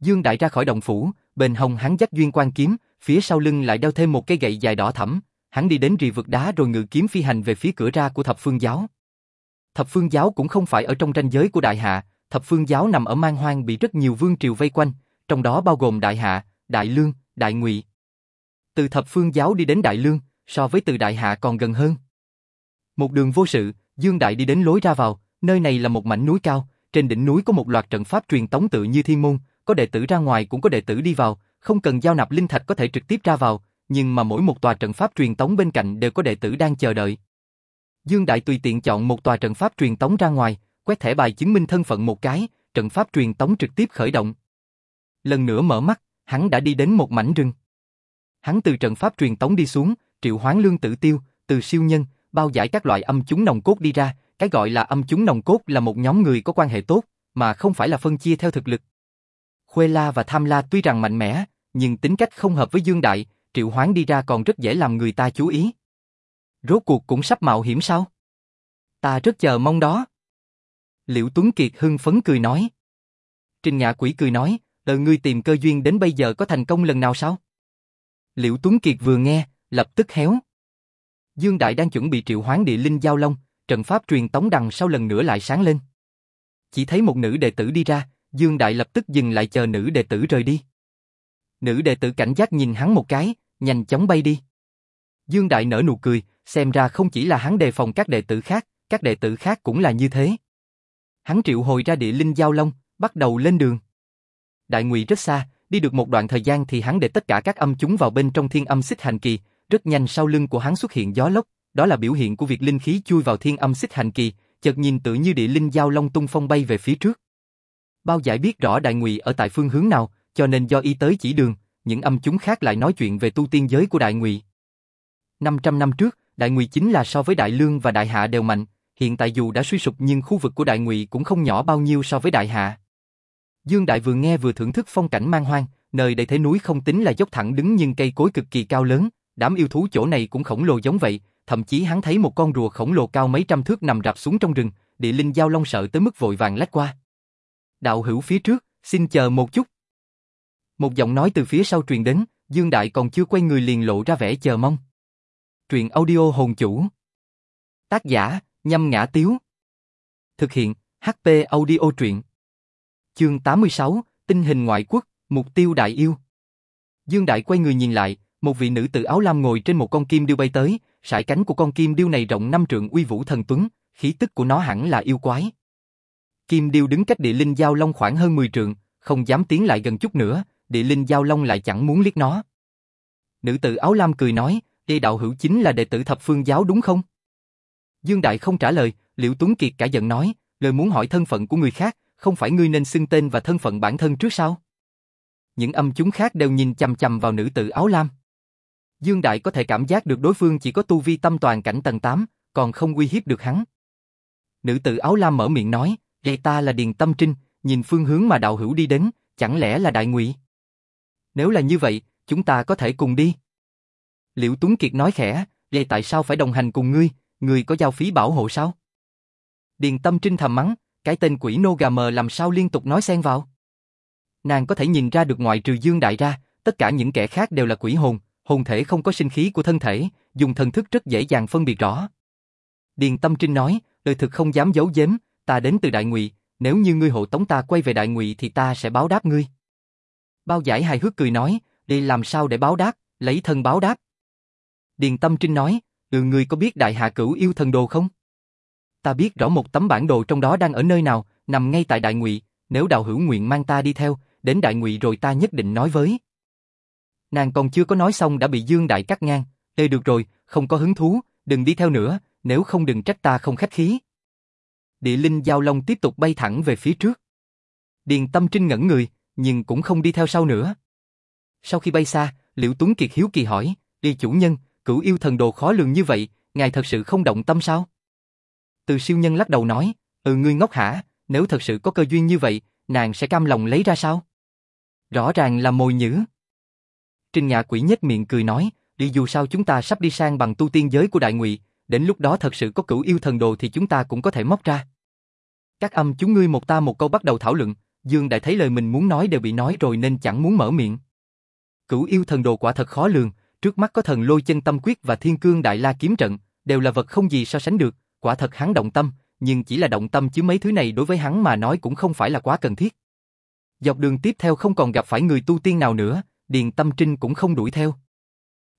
Speaker 1: Dương Đại ra khỏi động phủ, bên hông hắn dắt duyên quan kiếm, phía sau lưng lại đeo thêm một cây gậy dài đỏ thẫm, hắn đi đến rì vực đá rồi ngự kiếm phi hành về phía cửa ra của thập phương giáo. Thập phương giáo cũng không phải ở trong ranh giới của đại hạ, thập phương giáo nằm ở mang hoang bị rất nhiều vương triều vây quanh, trong đó bao gồm đại hạ, đại lương, đại ngụy. Từ thập phương giáo đi đến đại lương, so với từ đại hạ còn gần hơn. Một đường vô sự, Dương Đại đi đến lối ra vào, nơi này là một mảnh núi cao, trên đỉnh núi có một loạt trận pháp truyền tống tự như thiên môn, có đệ tử ra ngoài cũng có đệ tử đi vào, không cần giao nạp linh thạch có thể trực tiếp ra vào, nhưng mà mỗi một tòa trận pháp truyền tống bên cạnh đều có đệ tử đang chờ đợi. Dương Đại tùy tiện chọn một tòa trận pháp truyền tống ra ngoài, quét thẻ bài chứng minh thân phận một cái, trận pháp truyền tống trực tiếp khởi động. Lần nữa mở mắt, hắn đã đi đến một mảnh rừng. Hắn từ trận pháp truyền tống đi xuống, triệu hoán lương tử tiêu, từ siêu nhân, bao giải các loại âm chúng nồng cốt đi ra, cái gọi là âm chúng nồng cốt là một nhóm người có quan hệ tốt, mà không phải là phân chia theo thực lực. Khuê La và Tham La tuy rằng mạnh mẽ, nhưng tính cách không hợp với Dương Đại, triệu hoán đi ra còn rất dễ làm người ta chú ý. Rốt cuộc cũng sắp mạo hiểm sao? Ta rất chờ mong đó. Liễu Tuấn Kiệt hưng phấn cười nói. Trình Nhã Quỷ cười nói, đợi ngươi tìm cơ duyên đến bây giờ có thành công lần nào sao? Liễu Tuấn Kiệt vừa nghe, lập tức héo. Dương Đại đang chuẩn bị triệu hoán địa linh giao long, trận pháp truyền tống đằng sau lần nữa lại sáng lên. Chỉ thấy một nữ đệ tử đi ra, Dương Đại lập tức dừng lại chờ nữ đệ tử rời đi. Nữ đệ tử cảnh giác nhìn hắn một cái, nhanh chóng bay đi. Dương Đại nở nụ cười, xem ra không chỉ là hắn đề phòng các đệ tử khác, các đệ tử khác cũng là như thế. Hắn triệu hồi ra địa linh giao long, bắt đầu lên đường. Đại Ngụy rất xa, đi được một đoạn thời gian thì hắn để tất cả các âm chúng vào bên trong thiên âm xích hành kỳ, rất nhanh sau lưng của hắn xuất hiện gió lốc, đó là biểu hiện của việc linh khí chui vào thiên âm xích hành kỳ, chợt nhìn tự như địa linh giao long tung phong bay về phía trước. Bao giải biết rõ đại ngụy ở tại phương hướng nào, cho nên do y tới chỉ đường, những âm chúng khác lại nói chuyện về tu tiên giới của đại ngụy. 500 năm trước, đại ngụy chính là so với đại lương và đại hạ đều mạnh, hiện tại dù đã suy sụp nhưng khu vực của đại ngụy cũng không nhỏ bao nhiêu so với đại hạ. Dương Đại vừa nghe vừa thưởng thức phong cảnh mang hoang, nơi đây thế núi không tính là dốc thẳng đứng nhưng cây cối cực kỳ cao lớn, đám yêu thú chỗ này cũng khổng lồ giống vậy, thậm chí hắn thấy một con rùa khổng lồ cao mấy trăm thước nằm rạp xuống trong rừng, địa linh giao long sợ tới mức vội vàng lách qua. Đạo hữu phía trước, xin chờ một chút. Một giọng nói từ phía sau truyền đến, Dương Đại còn chưa quay người liền lộ ra vẻ chờ mong. Truyện audio hồn chủ. Tác giả, nhâm ngã tiếu. Thực hiện, HP audio truyện. Chương 86, tinh hình ngoại quốc, mục tiêu đại yêu. Dương Đại quay người nhìn lại, một vị nữ tử áo lam ngồi trên một con kim điêu bay tới, sải cánh của con kim điêu này rộng năm trượng uy vũ thần tuấn, khí tức của nó hẳn là yêu quái. Kim Điêu đứng cách địa linh giao long khoảng hơn 10 trượng, không dám tiến lại gần chút nữa, địa linh giao long lại chẳng muốn liếc nó. Nữ tử áo lam cười nói, đây đạo hữu chính là đệ tử thập phương giáo đúng không? Dương Đại không trả lời, Liễu Tuấn Kiệt cả giận nói, lời muốn hỏi thân phận của người khác, không phải ngươi nên xưng tên và thân phận bản thân trước sao? Những âm chúng khác đều nhìn chầm chầm vào nữ tử áo lam. Dương Đại có thể cảm giác được đối phương chỉ có tu vi tâm toàn cảnh tầng 8, còn không uy hiếp được hắn. Nữ tử áo lam mở miệng nói, "Đệ ta là Điền Tâm Trinh, nhìn phương hướng mà đạo hữu đi đến, chẳng lẽ là đại ngụy? Nếu là như vậy, chúng ta có thể cùng đi. Liễu Tuấn Kiệt nói khẽ, vậy tại sao phải đồng hành cùng ngươi, ngươi có giao phí bảo hộ sao? Điền Tâm Trinh thầm mắng, cái tên quỷ nô gà mờ làm sao liên tục nói xen vào. Nàng có thể nhìn ra được ngoại trừ Dương Đại ra, tất cả những kẻ khác đều là quỷ hồn, hồn thể không có sinh khí của thân thể, dùng thần thức rất dễ dàng phân biệt rõ. Điền Tâm Trinh nói, lời thực không dám giấu giếm, ta đến từ Đại Ngụy, nếu như ngươi hộ tống ta quay về Đại Ngụy thì ta sẽ báo đáp ngươi. Bao giải hài hước cười nói, đi làm sao để báo đáp, lấy thân báo đáp. Điền Tâm Trinh nói, ừ ngươi có biết Đại Hạ Cửu yêu thần đồ không? Ta biết rõ một tấm bản đồ trong đó đang ở nơi nào, nằm ngay tại Đại Ngụy, nếu đạo hữu nguyện mang ta đi theo, đến Đại Ngụy rồi ta nhất định nói với. Nàng còn chưa có nói xong đã bị Dương Đại cắt ngang, Ê được rồi, không có hứng thú, đừng đi theo nữa, nếu không đừng trách ta không khách khí. Địa linh giao long tiếp tục bay thẳng về phía trước. Điền Tâm Trinh ngẩn người, nhưng cũng không đi theo sau nữa. Sau khi bay xa, Liễu Tuấn Kiệt hiếu kỳ hỏi, đi chủ nhân, cửu yêu thần đồ khó lường như vậy, ngài thật sự không động tâm sao? Từ siêu nhân lắc đầu nói, ừ ngươi ngốc hả, nếu thật sự có cơ duyên như vậy, nàng sẽ cam lòng lấy ra sao? Rõ ràng là mồi nhữ. Trình Nhã Quỷ nhếch miệng cười nói, đi dù sao chúng ta sắp đi sang bằng tu tiên giới của Đại Ngụy, đến lúc đó thật sự có cửu yêu thần đồ thì chúng ta cũng có thể móc ra. Các âm chúng ngươi một ta một câu bắt đầu thảo luận, Dương Đại thấy lời mình muốn nói đều bị nói rồi nên chẳng muốn mở miệng. Cửu yêu thần đồ quả thật khó lường, trước mắt có thần lôi chân tâm quyết và thiên cương đại la kiếm trận, đều là vật không gì so sánh được, quả thật hắn động tâm, nhưng chỉ là động tâm chứ mấy thứ này đối với hắn mà nói cũng không phải là quá cần thiết. Dọc đường tiếp theo không còn gặp phải người tu tiên nào nữa, Điền Tâm Trinh cũng không đuổi theo.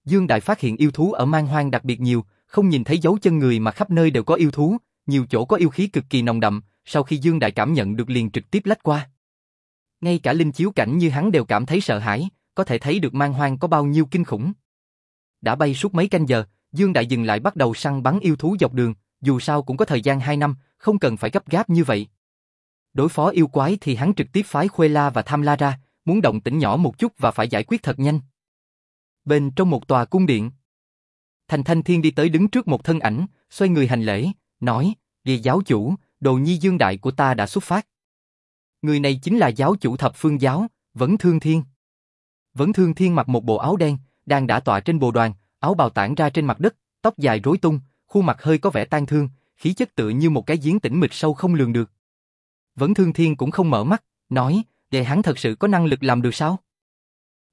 Speaker 1: Dương Đại phát hiện yêu thú ở mang hoang đặc biệt nhiều, không nhìn thấy dấu chân người mà khắp nơi đều có yêu thú, nhiều chỗ có yêu khí cực kỳ nồng đậm, sau khi Dương Đại cảm nhận được liền trực tiếp lách qua. Ngay cả linh chiếu cảnh như hắn đều cảm thấy sợ hãi, có thể thấy được mang hoang có bao nhiêu kinh khủng. Đã bay suốt mấy canh giờ, Dương Đại dừng lại bắt đầu săn bắn yêu thú dọc đường, dù sao cũng có thời gian 2 năm, không cần phải gấp gáp như vậy. Đối phó yêu quái thì hắn trực tiếp phái Khuê La và Tham La ra, muốn động tĩnh nhỏ một chút và phải giải quyết thật nhanh. Bên trong một tòa cung điện, Thành Thanh Thiên đi tới đứng trước một thân ảnh, xoay người hành lễ, nói, Vì giáo chủ, đồ nhi dương đại của ta đã xuất phát. Người này chính là giáo chủ thập phương giáo, Vấn Thương Thiên. Vấn Thương Thiên mặc một bộ áo đen, đang đã tọa trên bồ đoàn, áo bào tản ra trên mặt đất, tóc dài rối tung, khuôn mặt hơi có vẻ tan thương, khí chất tựa như một cái giếng tĩnh mịch sâu không lường được. Vấn Thương Thiên cũng không mở mắt, nói, vậy hắn thật sự có năng lực làm được sao?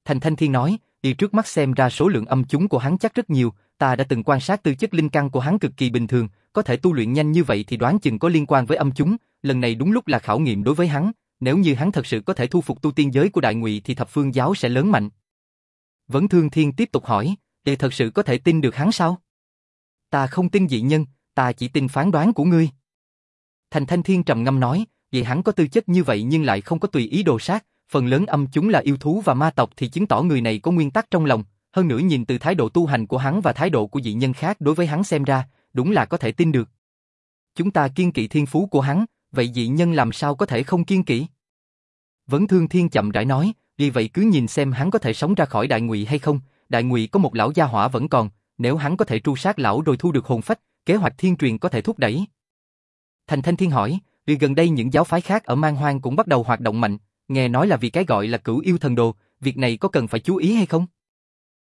Speaker 1: Thành Thanh Thiên nói, y trước mắt xem ra số lượng âm chúng của hắn chắc rất nhiều, ta đã từng quan sát tư chất linh căn của hắn cực kỳ bình thường, có thể tu luyện nhanh như vậy thì đoán chừng có liên quan với âm chúng, lần này đúng lúc là khảo nghiệm đối với hắn, nếu như hắn thật sự có thể thu phục tu tiên giới của đại ngụy thì thập phương giáo sẽ lớn mạnh. Vấn Thương Thiên tiếp tục hỏi, để thật sự có thể tin được hắn sao? Ta không tin dị nhân, ta chỉ tin phán đoán của ngươi. Thành Thanh Thiên trầm ngâm nói, vì hắn có tư chất như vậy nhưng lại không có tùy ý đồ sát, phần lớn âm chúng là yêu thú và ma tộc thì chứng tỏ người này có nguyên tắc trong lòng, hơn nữa nhìn từ thái độ tu hành của hắn và thái độ của dị nhân khác đối với hắn xem ra, đúng là có thể tin được. Chúng ta kiên kỵ thiên phú của hắn, vậy dị nhân làm sao có thể không kiên kỵ? Vấn Thương Thiên chậm rãi nói, vì vậy cứ nhìn xem hắn có thể sống ra khỏi đại ngụy hay không, đại ngụy có một lão gia hỏa vẫn còn, nếu hắn có thể tru sát lão rồi thu được hồn phách, kế hoạch thiên truyền có thể thúc đẩy. Thành Thanh Thiên hỏi, vì gần đây những giáo phái khác ở Mang Hoang cũng bắt đầu hoạt động mạnh, nghe nói là vì cái gọi là cửu yêu thần đồ, việc này có cần phải chú ý hay không?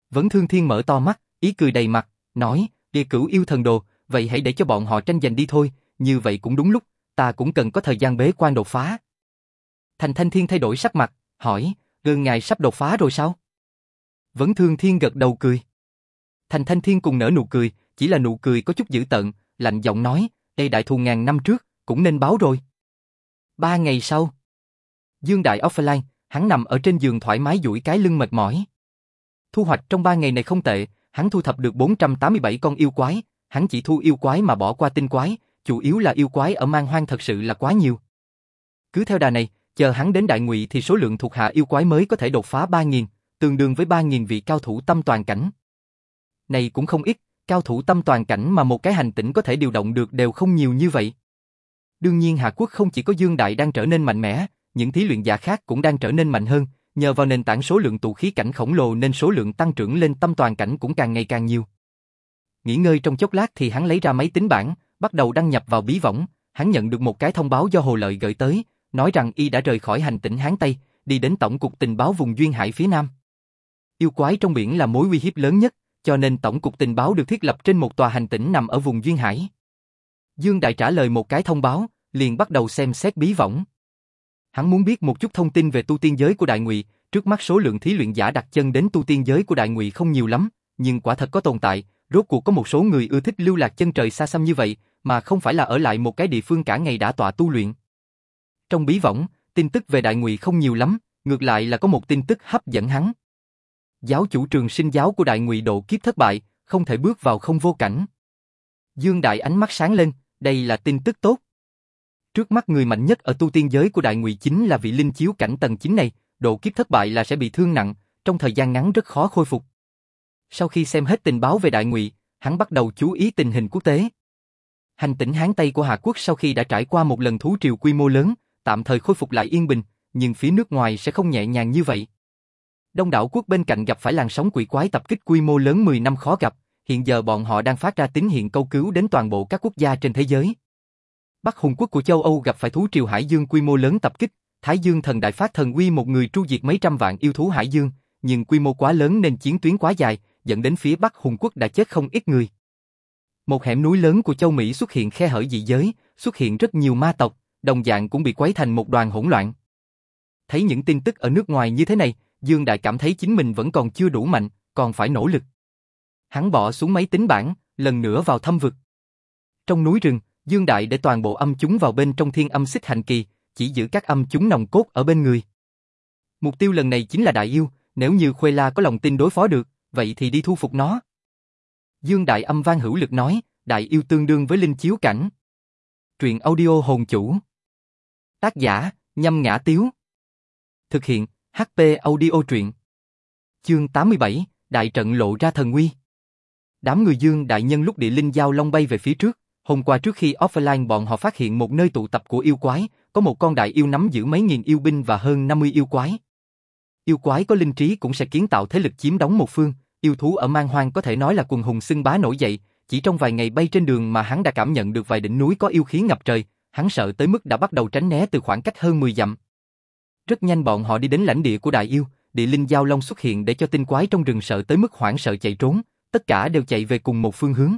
Speaker 1: Vấn Thương Thiên mở to mắt, ý cười đầy mặt, nói, địa cửu yêu thần đồ, vậy hãy để cho bọn họ tranh giành đi thôi, như vậy cũng đúng lúc, ta cũng cần có thời gian bế quan đột phá. Thành Thanh Thiên thay đổi sắc mặt, hỏi, gương ngài sắp đột phá rồi sao? Vấn Thương Thiên gật đầu cười. Thành Thanh Thiên cùng nở nụ cười, chỉ là nụ cười có chút dữ tợn, lạnh giọng nói, đây đại thù ngàn năm trước, cũng nên báo rồi. Ba ngày sau, Dương Đại offline, hắn nằm ở trên giường thoải mái duỗi cái lưng mệt mỏi. Thu hoạch trong ba ngày này không tệ, hắn thu thập được 487 con yêu quái, hắn chỉ thu yêu quái mà bỏ qua tinh quái, chủ yếu là yêu quái ở mang hoang thật sự là quá nhiều. Cứ theo đà này, chờ hắn đến đại ngụy thì số lượng thuộc hạ yêu quái mới có thể đột phá 3.000, tương đương với 3.000 vị cao thủ tâm toàn cảnh. Này cũng không ít, cao thủ tâm toàn cảnh mà một cái hành tinh có thể điều động được đều không nhiều như vậy. Đương nhiên Hạ Quốc không chỉ có Dương Đại đang trở nên mạnh mẽ, những thí luyện giả khác cũng đang trở nên mạnh hơn, nhờ vào nền tảng số lượng tụ khí cảnh khổng lồ nên số lượng tăng trưởng lên tâm toàn cảnh cũng càng ngày càng nhiều. Nghỉ ngơi trong chốc lát thì hắn lấy ra máy tính bảng, bắt đầu đăng nhập vào bí võng, hắn nhận được một cái thông báo do Hồ Lợi gửi tới, nói rằng y đã rời khỏi hành tinh Hán Tây, đi đến Tổng cục Tình báo vùng Duyên Hải phía Nam. Yêu quái trong biển là mối uy hiếp lớn nhất, cho nên Tổng cục Tình báo được thiết lập trên một tòa hành tinh nằm ở vùng Duyên Hải. Dương Đại trả lời một cái thông báo, liền bắt đầu xem xét bí võng. Hắn muốn biết một chút thông tin về tu tiên giới của Đại Ngụy, trước mắt số lượng thí luyện giả đặt chân đến tu tiên giới của Đại Ngụy không nhiều lắm, nhưng quả thật có tồn tại, rốt cuộc có một số người ưa thích lưu lạc chân trời xa xăm như vậy, mà không phải là ở lại một cái địa phương cả ngày đã tọa tu luyện. Trong bí võng, tin tức về Đại Ngụy không nhiều lắm, ngược lại là có một tin tức hấp dẫn hắn. Giáo chủ trường sinh giáo của Đại Ngụy độ kiếp thất bại, không thể bước vào không vô cảnh. Dương Đại ánh mắt sáng lên, đây là tin tức tốt. Trước mắt người mạnh nhất ở tu tiên giới của Đại Ngụy chính là vị linh chiếu cảnh tầng 9 này, độ kiếp thất bại là sẽ bị thương nặng, trong thời gian ngắn rất khó khôi phục. Sau khi xem hết tình báo về Đại Ngụy, hắn bắt đầu chú ý tình hình quốc tế. Hành tỉnh Hán Tây của Hà Quốc sau khi đã trải qua một lần thú triều quy mô lớn, tạm thời khôi phục lại yên bình, nhưng phía nước ngoài sẽ không nhẹ nhàng như vậy. Đông đảo quốc bên cạnh gặp phải làn sóng quỷ quái tập kích quy mô lớn 10 năm khó gặp, hiện giờ bọn họ đang phát ra tín hiệu câu cứu đến toàn bộ các quốc gia trên thế giới. Bắc Hùng quốc của châu Âu gặp phải thú triều Hải Dương quy mô lớn tập kích, Thái Dương thần đại phát thần uy một người tru diệt mấy trăm vạn yêu thú Hải Dương, nhưng quy mô quá lớn nên chiến tuyến quá dài, dẫn đến phía Bắc Hùng quốc đã chết không ít người. Một hẻm núi lớn của châu Mỹ xuất hiện khe hở dị giới, xuất hiện rất nhiều ma tộc, đồng dạng cũng bị quấy thành một đoàn hỗn loạn. Thấy những tin tức ở nước ngoài như thế này, Dương Đại cảm thấy chính mình vẫn còn chưa đủ mạnh, còn phải nỗ lực. Hắn bỏ xuống máy tính bảng, lần nữa vào thâm vực. Trong núi rừng, Dương Đại để toàn bộ âm chúng vào bên trong thiên âm xích hành kỳ, chỉ giữ các âm chúng nòng cốt ở bên người. Mục tiêu lần này chính là Đại Yêu, nếu như Khuê La có lòng tin đối phó được, vậy thì đi thu phục nó. Dương Đại âm vang hữu lực nói, Đại Yêu tương đương với linh chiếu cảnh. Truyện audio hồn chủ. Tác giả, nhâm ngã tiếu. Thực hiện, HP audio truyện. Chương 87, Đại trận lộ ra thần uy. Đám người Dương Đại nhân lúc địa linh giao long bay về phía trước, hôm qua trước khi offline bọn họ phát hiện một nơi tụ tập của yêu quái, có một con đại yêu nắm giữ mấy nghìn yêu binh và hơn 50 yêu quái. Yêu quái có linh trí cũng sẽ kiến tạo thế lực chiếm đóng một phương, yêu thú ở mang hoang có thể nói là quần hùng xưng bá nổi dậy, chỉ trong vài ngày bay trên đường mà hắn đã cảm nhận được vài đỉnh núi có yêu khí ngập trời, hắn sợ tới mức đã bắt đầu tránh né từ khoảng cách hơn 10 dặm. Rất nhanh bọn họ đi đến lãnh địa của đại yêu, địa linh giao long xuất hiện để cho tinh quái trong rừng sợ tới mức hoảng sợ chạy trốn, tất cả đều chạy về cùng một phương hướng.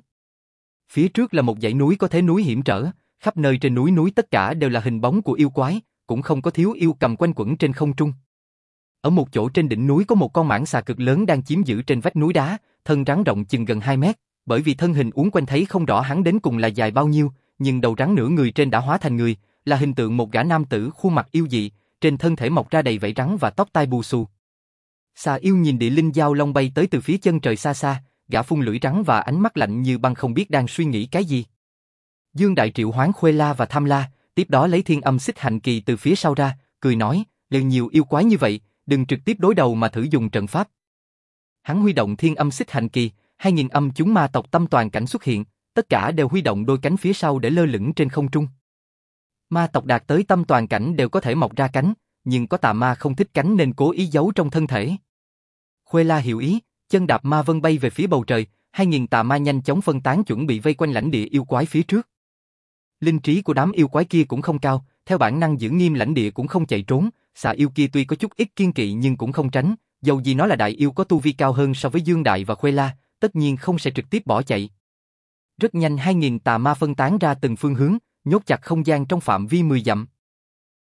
Speaker 1: Phía trước là một dãy núi có thế núi hiểm trở, khắp nơi trên núi núi tất cả đều là hình bóng của yêu quái, cũng không có thiếu yêu cầm quanh quẩn trên không trung. Ở một chỗ trên đỉnh núi có một con mãng xà cực lớn đang chiếm giữ trên vách núi đá, thân rắn rộng chừng gần 2 mét, bởi vì thân hình uốn quanh thấy không rõ hắn đến cùng là dài bao nhiêu, nhưng đầu rắn nửa người trên đã hóa thành người, là hình tượng một gã nam tử khuôn mặt yêu dị, trên thân thể mọc ra đầy vảy rắn và tóc tai bù xù. Xà yêu nhìn địa linh giao long bay tới từ phía chân trời xa xa, gã phun lưỡi rắn và ánh mắt lạnh như băng không biết đang suy nghĩ cái gì. Dương Đại Triệu hoán Khuê La và Tham La, tiếp đó lấy thiên âm xích hành kỳ từ phía sau ra, cười nói, lần nhiều yêu quái như vậy, đừng trực tiếp đối đầu mà thử dùng trận pháp. Hắn huy động thiên âm xích hành kỳ, hai nghìn âm chúng ma tộc tâm toàn cảnh xuất hiện, tất cả đều huy động đôi cánh phía sau để lơ lửng trên không trung. Ma tộc đạt tới tâm toàn cảnh đều có thể mọc ra cánh, nhưng có tà ma không thích cánh nên cố ý giấu trong thân thể. Khuê La hiểu ý, chân đạp ma vân bay về phía bầu trời, hai nghìn tà ma nhanh chóng phân tán chuẩn bị vây quanh lãnh địa yêu quái phía trước. Linh trí của đám yêu quái kia cũng không cao, theo bản năng giữ nghiêm lãnh địa cũng không chạy trốn, xà yêu kia tuy có chút ít kiên kỵ nhưng cũng không tránh, dầu gì nó là đại yêu có tu vi cao hơn so với Dương Đại và Khuê La, tất nhiên không sẽ trực tiếp bỏ chạy. Rất nhanh hai nghìn tà ma phân tán ra từng phương hướng, nhốt chặt không gian trong phạm vi 10 dặm.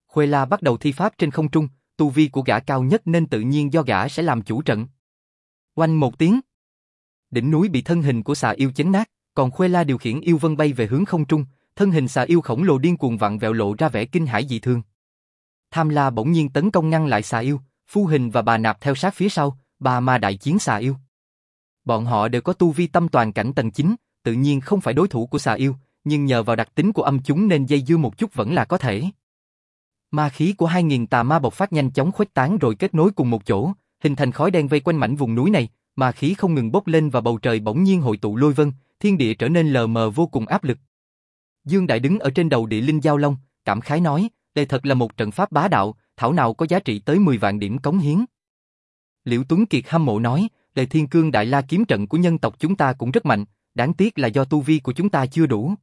Speaker 1: Khuê La bắt đầu thi pháp trên không trung, tu vi của gã cao nhất nên tự nhiên do gã sẽ làm chủ trận. Oanh một tiếng. Đỉnh núi bị thân hình của xà yêu chấn nát, còn Khuê La điều khiển yêu vân bay về hướng không trung, thân hình xà yêu khổng lồ điên cuồng vặn vẹo lộ ra vẻ kinh hãi dị thường. Tham La bỗng nhiên tấn công ngăn lại xà yêu, Phu Hình và bà Nạp theo sát phía sau, bà ma đại chiến xà yêu. Bọn họ đều có tu vi tâm toàn cảnh tầng 9, tự nhiên không phải đối thủ của xà yêu, nhưng nhờ vào đặc tính của âm chúng nên dây dưa một chút vẫn là có thể. Ma khí của 2.000 tà ma bộc phát nhanh chóng khuếch tán rồi kết nối cùng một chỗ, hình thành khói đen vây quanh mảnh vùng núi này, mà khí không ngừng bốc lên và bầu trời bỗng nhiên hội tụ lôi vân, thiên địa trở nên lờ mờ vô cùng áp lực. Dương Đại đứng ở trên đầu địa linh giao long, cảm khái nói, đây thật là một trận pháp bá đạo, thảo nào có giá trị tới 10 vạn điểm cống hiến. Liễu Tuấn Kiệt hâm mộ nói, Đây thiên cương đại la kiếm trận của nhân tộc chúng ta cũng rất mạnh, đáng tiếc là do tu vi của chúng ta chưa đủ.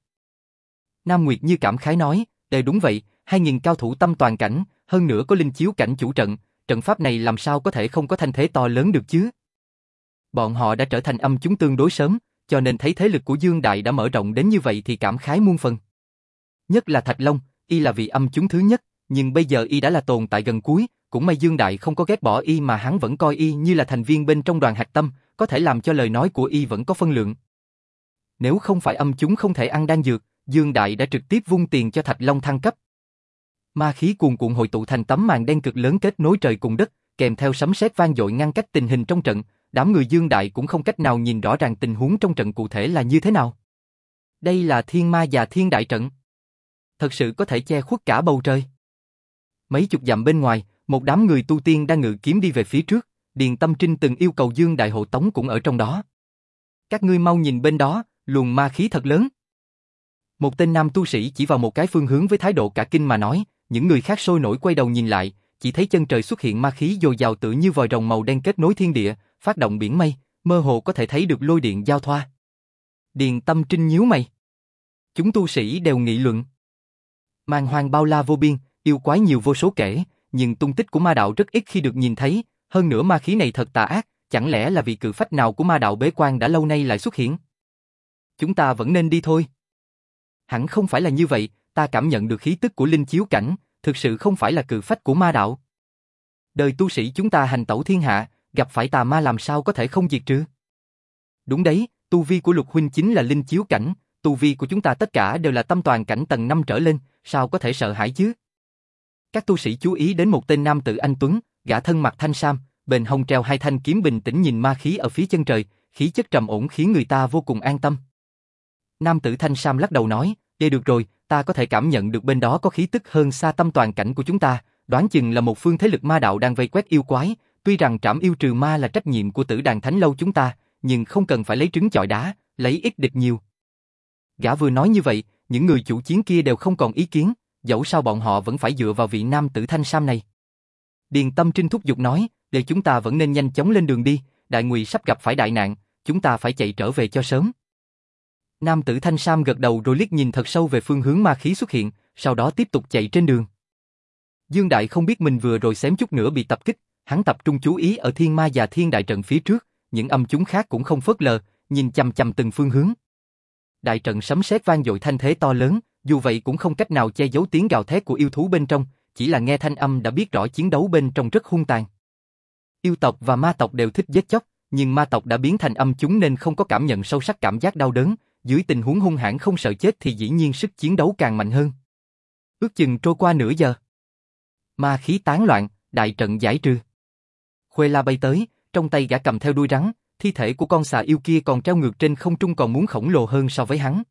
Speaker 1: Nam Nguyệt như cảm khái nói, đời đúng vậy, 2.000 cao thủ tâm toàn cảnh, hơn nữa có linh chiếu cảnh chủ trận, trận pháp này làm sao có thể không có thanh thế to lớn được chứ? Bọn họ đã trở thành âm chúng tương đối sớm, cho nên thấy thế lực của Dương Đại đã mở rộng đến như vậy thì cảm khái muôn phần. Nhất là Thạch Long, y là vị âm chúng thứ nhất, nhưng bây giờ y đã là tồn tại gần cuối, cũng may Dương Đại không có ghét bỏ y mà hắn vẫn coi y như là thành viên bên trong đoàn Hạch tâm, có thể làm cho lời nói của y vẫn có phân lượng. Nếu không phải âm chúng không thể ăn đan dược, Dương Đại đã trực tiếp vung tiền cho Thạch Long thăng cấp. Ma khí cuồn cuộn hội tụ thành tấm màn đen cực lớn kết nối trời cùng đất, kèm theo sấm sét vang dội ngăn cách tình hình trong trận, đám người Dương Đại cũng không cách nào nhìn rõ ràng tình huống trong trận cụ thể là như thế nào. Đây là thiên ma và thiên đại trận. Thật sự có thể che khuất cả bầu trời. Mấy chục dặm bên ngoài, một đám người tu tiên đang ngự kiếm đi về phía trước, Điền Tâm Trinh từng yêu cầu Dương Đại hộ tống cũng ở trong đó. Các ngươi mau nhìn bên đó, luồng ma khí thật lớn. Một tên nam tu sĩ chỉ vào một cái phương hướng với thái độ cả kinh mà nói, những người khác sôi nổi quay đầu nhìn lại, chỉ thấy chân trời xuất hiện ma khí dồi dào tự như vòi rồng màu đen kết nối thiên địa, phát động biển mây, mơ hồ có thể thấy được lôi điện giao thoa. Điền tâm trinh nhíu mày. Chúng tu sĩ đều nghị luận. Màn hoang bao la vô biên, yêu quái nhiều vô số kể, nhưng tung tích của ma đạo rất ít khi được nhìn thấy, hơn nữa ma khí này thật tà ác, chẳng lẽ là vị cự phách nào của ma đạo bế quan đã lâu nay lại xuất hiện? Chúng ta vẫn nên đi thôi. Hẳn không phải là như vậy, ta cảm nhận được khí tức của linh chiếu cảnh, thực sự không phải là cự phách của ma đạo. Đời tu sĩ chúng ta hành tẩu thiên hạ, gặp phải tà ma làm sao có thể không diệt trừ. Đúng đấy, tu vi của lục huynh chính là linh chiếu cảnh, tu vi của chúng ta tất cả đều là tâm toàn cảnh tầng 5 trở lên, sao có thể sợ hãi chứ? Các tu sĩ chú ý đến một tên nam tử anh Tuấn, gã thân mặt thanh sam, bền hông treo hai thanh kiếm bình tĩnh nhìn ma khí ở phía chân trời, khí chất trầm ổn khiến người ta vô cùng an tâm. Nam tử thanh sam lắc đầu nói, đây được rồi, ta có thể cảm nhận được bên đó có khí tức hơn xa tâm toàn cảnh của chúng ta, đoán chừng là một phương thế lực ma đạo đang vây quét yêu quái, tuy rằng trảm yêu trừ ma là trách nhiệm của tử đàn thánh lâu chúng ta, nhưng không cần phải lấy trứng chọi đá, lấy ít địch nhiều. Gã vừa nói như vậy, những người chủ chiến kia đều không còn ý kiến, dẫu sao bọn họ vẫn phải dựa vào vị nam tử thanh sam này. Điền Tâm Trinh thúc giục nói, để chúng ta vẫn nên nhanh chóng lên đường đi, đại ngụy sắp gặp phải đại nạn, chúng ta phải chạy trở về cho sớm. Nam tử thanh sam gật đầu rồi liếc nhìn thật sâu về phương hướng ma khí xuất hiện, sau đó tiếp tục chạy trên đường. Dương Đại không biết mình vừa rồi xém chút nữa bị tập kích, hắn tập trung chú ý ở thiên ma và thiên đại trận phía trước, những âm chúng khác cũng không phớt lờ, nhìn chăm chăm từng phương hướng. Đại trận sấm sét vang dội thanh thế to lớn, dù vậy cũng không cách nào che giấu tiếng gào thét của yêu thú bên trong, chỉ là nghe thanh âm đã biết rõ chiến đấu bên trong rất hung tàn. Yêu tộc và ma tộc đều thích giết chóc, nhưng ma tộc đã biến thành âm chúng nên không có cảm nhận sâu sắc cảm giác đau đớn, dưới tình huống hung hãn không sợ chết thì dĩ nhiên sức chiến đấu càng mạnh hơn. Ước chừng trôi qua nửa giờ. Ma khí tán loạn, đại trận giải trừ. Khuê la bay tới, trong tay gã cầm theo đuôi rắn, thi thể của con xà yêu kia còn treo ngược trên không trung còn muốn khổng lồ hơn so với hắn.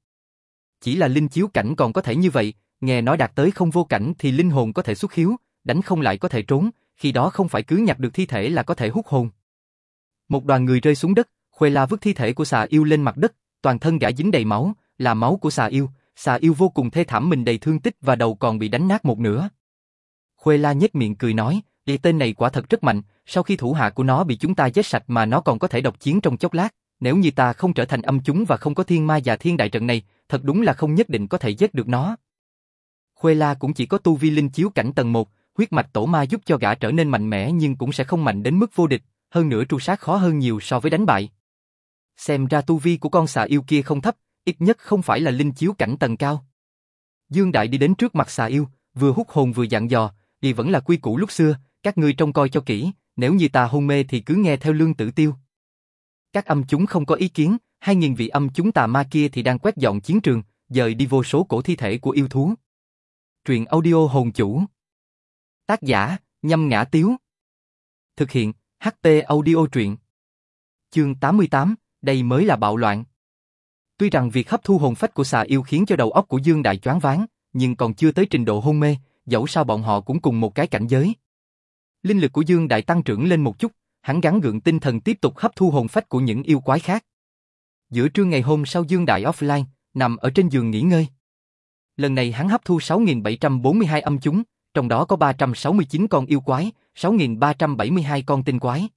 Speaker 1: Chỉ là linh chiếu cảnh còn có thể như vậy, nghe nói đạt tới không vô cảnh thì linh hồn có thể xuất hiếu, đánh không lại có thể trốn, khi đó không phải cứ nhặt được thi thể là có thể hút hồn. Một đoàn người rơi xuống đất, Khuê La vứt thi thể của xà yêu lên mặt đất, toàn thân gã dính đầy máu, là máu của xà yêu, xà yêu vô cùng thê thảm mình đầy thương tích và đầu còn bị đánh nát một nửa. Khuê La nhếch miệng cười nói, Địa tên này quả thật rất mạnh, sau khi thủ hạ của nó bị chúng ta giết sạch mà nó còn có thể độc chiến trong chốc lát, nếu như ta không trở thành âm chúng và không có thiên ma và thiên đại trận này, thật đúng là không nhất định có thể giết được nó. Khuê La cũng chỉ có tu vi linh chiếu cảnh tầng 1, huyết mạch tổ ma giúp cho gã trở nên mạnh mẽ nhưng cũng sẽ không mạnh đến mức vô địch, hơn nữa tru sát khó hơn nhiều so với đánh bại. Xem ra tu vi của con xà yêu kia không thấp, ít nhất không phải là linh chiếu cảnh tầng cao. Dương Đại đi đến trước mặt xà yêu, vừa hút hồn vừa dặn dò, vì vẫn là quy củ lúc xưa, các ngươi trông coi cho kỹ, nếu như ta hôn mê thì cứ nghe theo lương tử tiêu. Các âm chúng không có ý kiến, hai nghìn vị âm chúng tà ma kia thì đang quét dọn chiến trường, dời đi vô số cổ thi thể của yêu thú. Truyện audio hồn chủ. Tác giả, nhâm ngã tiếu. Thực hiện, HT audio truyện. Chương 88, đây mới là bạo loạn. Tuy rằng việc hấp thu hồn phách của xà yêu khiến cho đầu óc của Dương Đại choáng váng, nhưng còn chưa tới trình độ hôn mê, dẫu sao bọn họ cũng cùng một cái cảnh giới. Linh lực của Dương Đại tăng trưởng lên một chút, hắn gắn gượng tinh thần tiếp tục hấp thu hồn phách của những yêu quái khác. Giữa trưa ngày hôm sau Dương Đại offline, nằm ở trên giường nghỉ ngơi. Lần này hắn hấp thu 6.742 âm chúng, trong đó có 369 con yêu quái, 6.372 con tinh quái.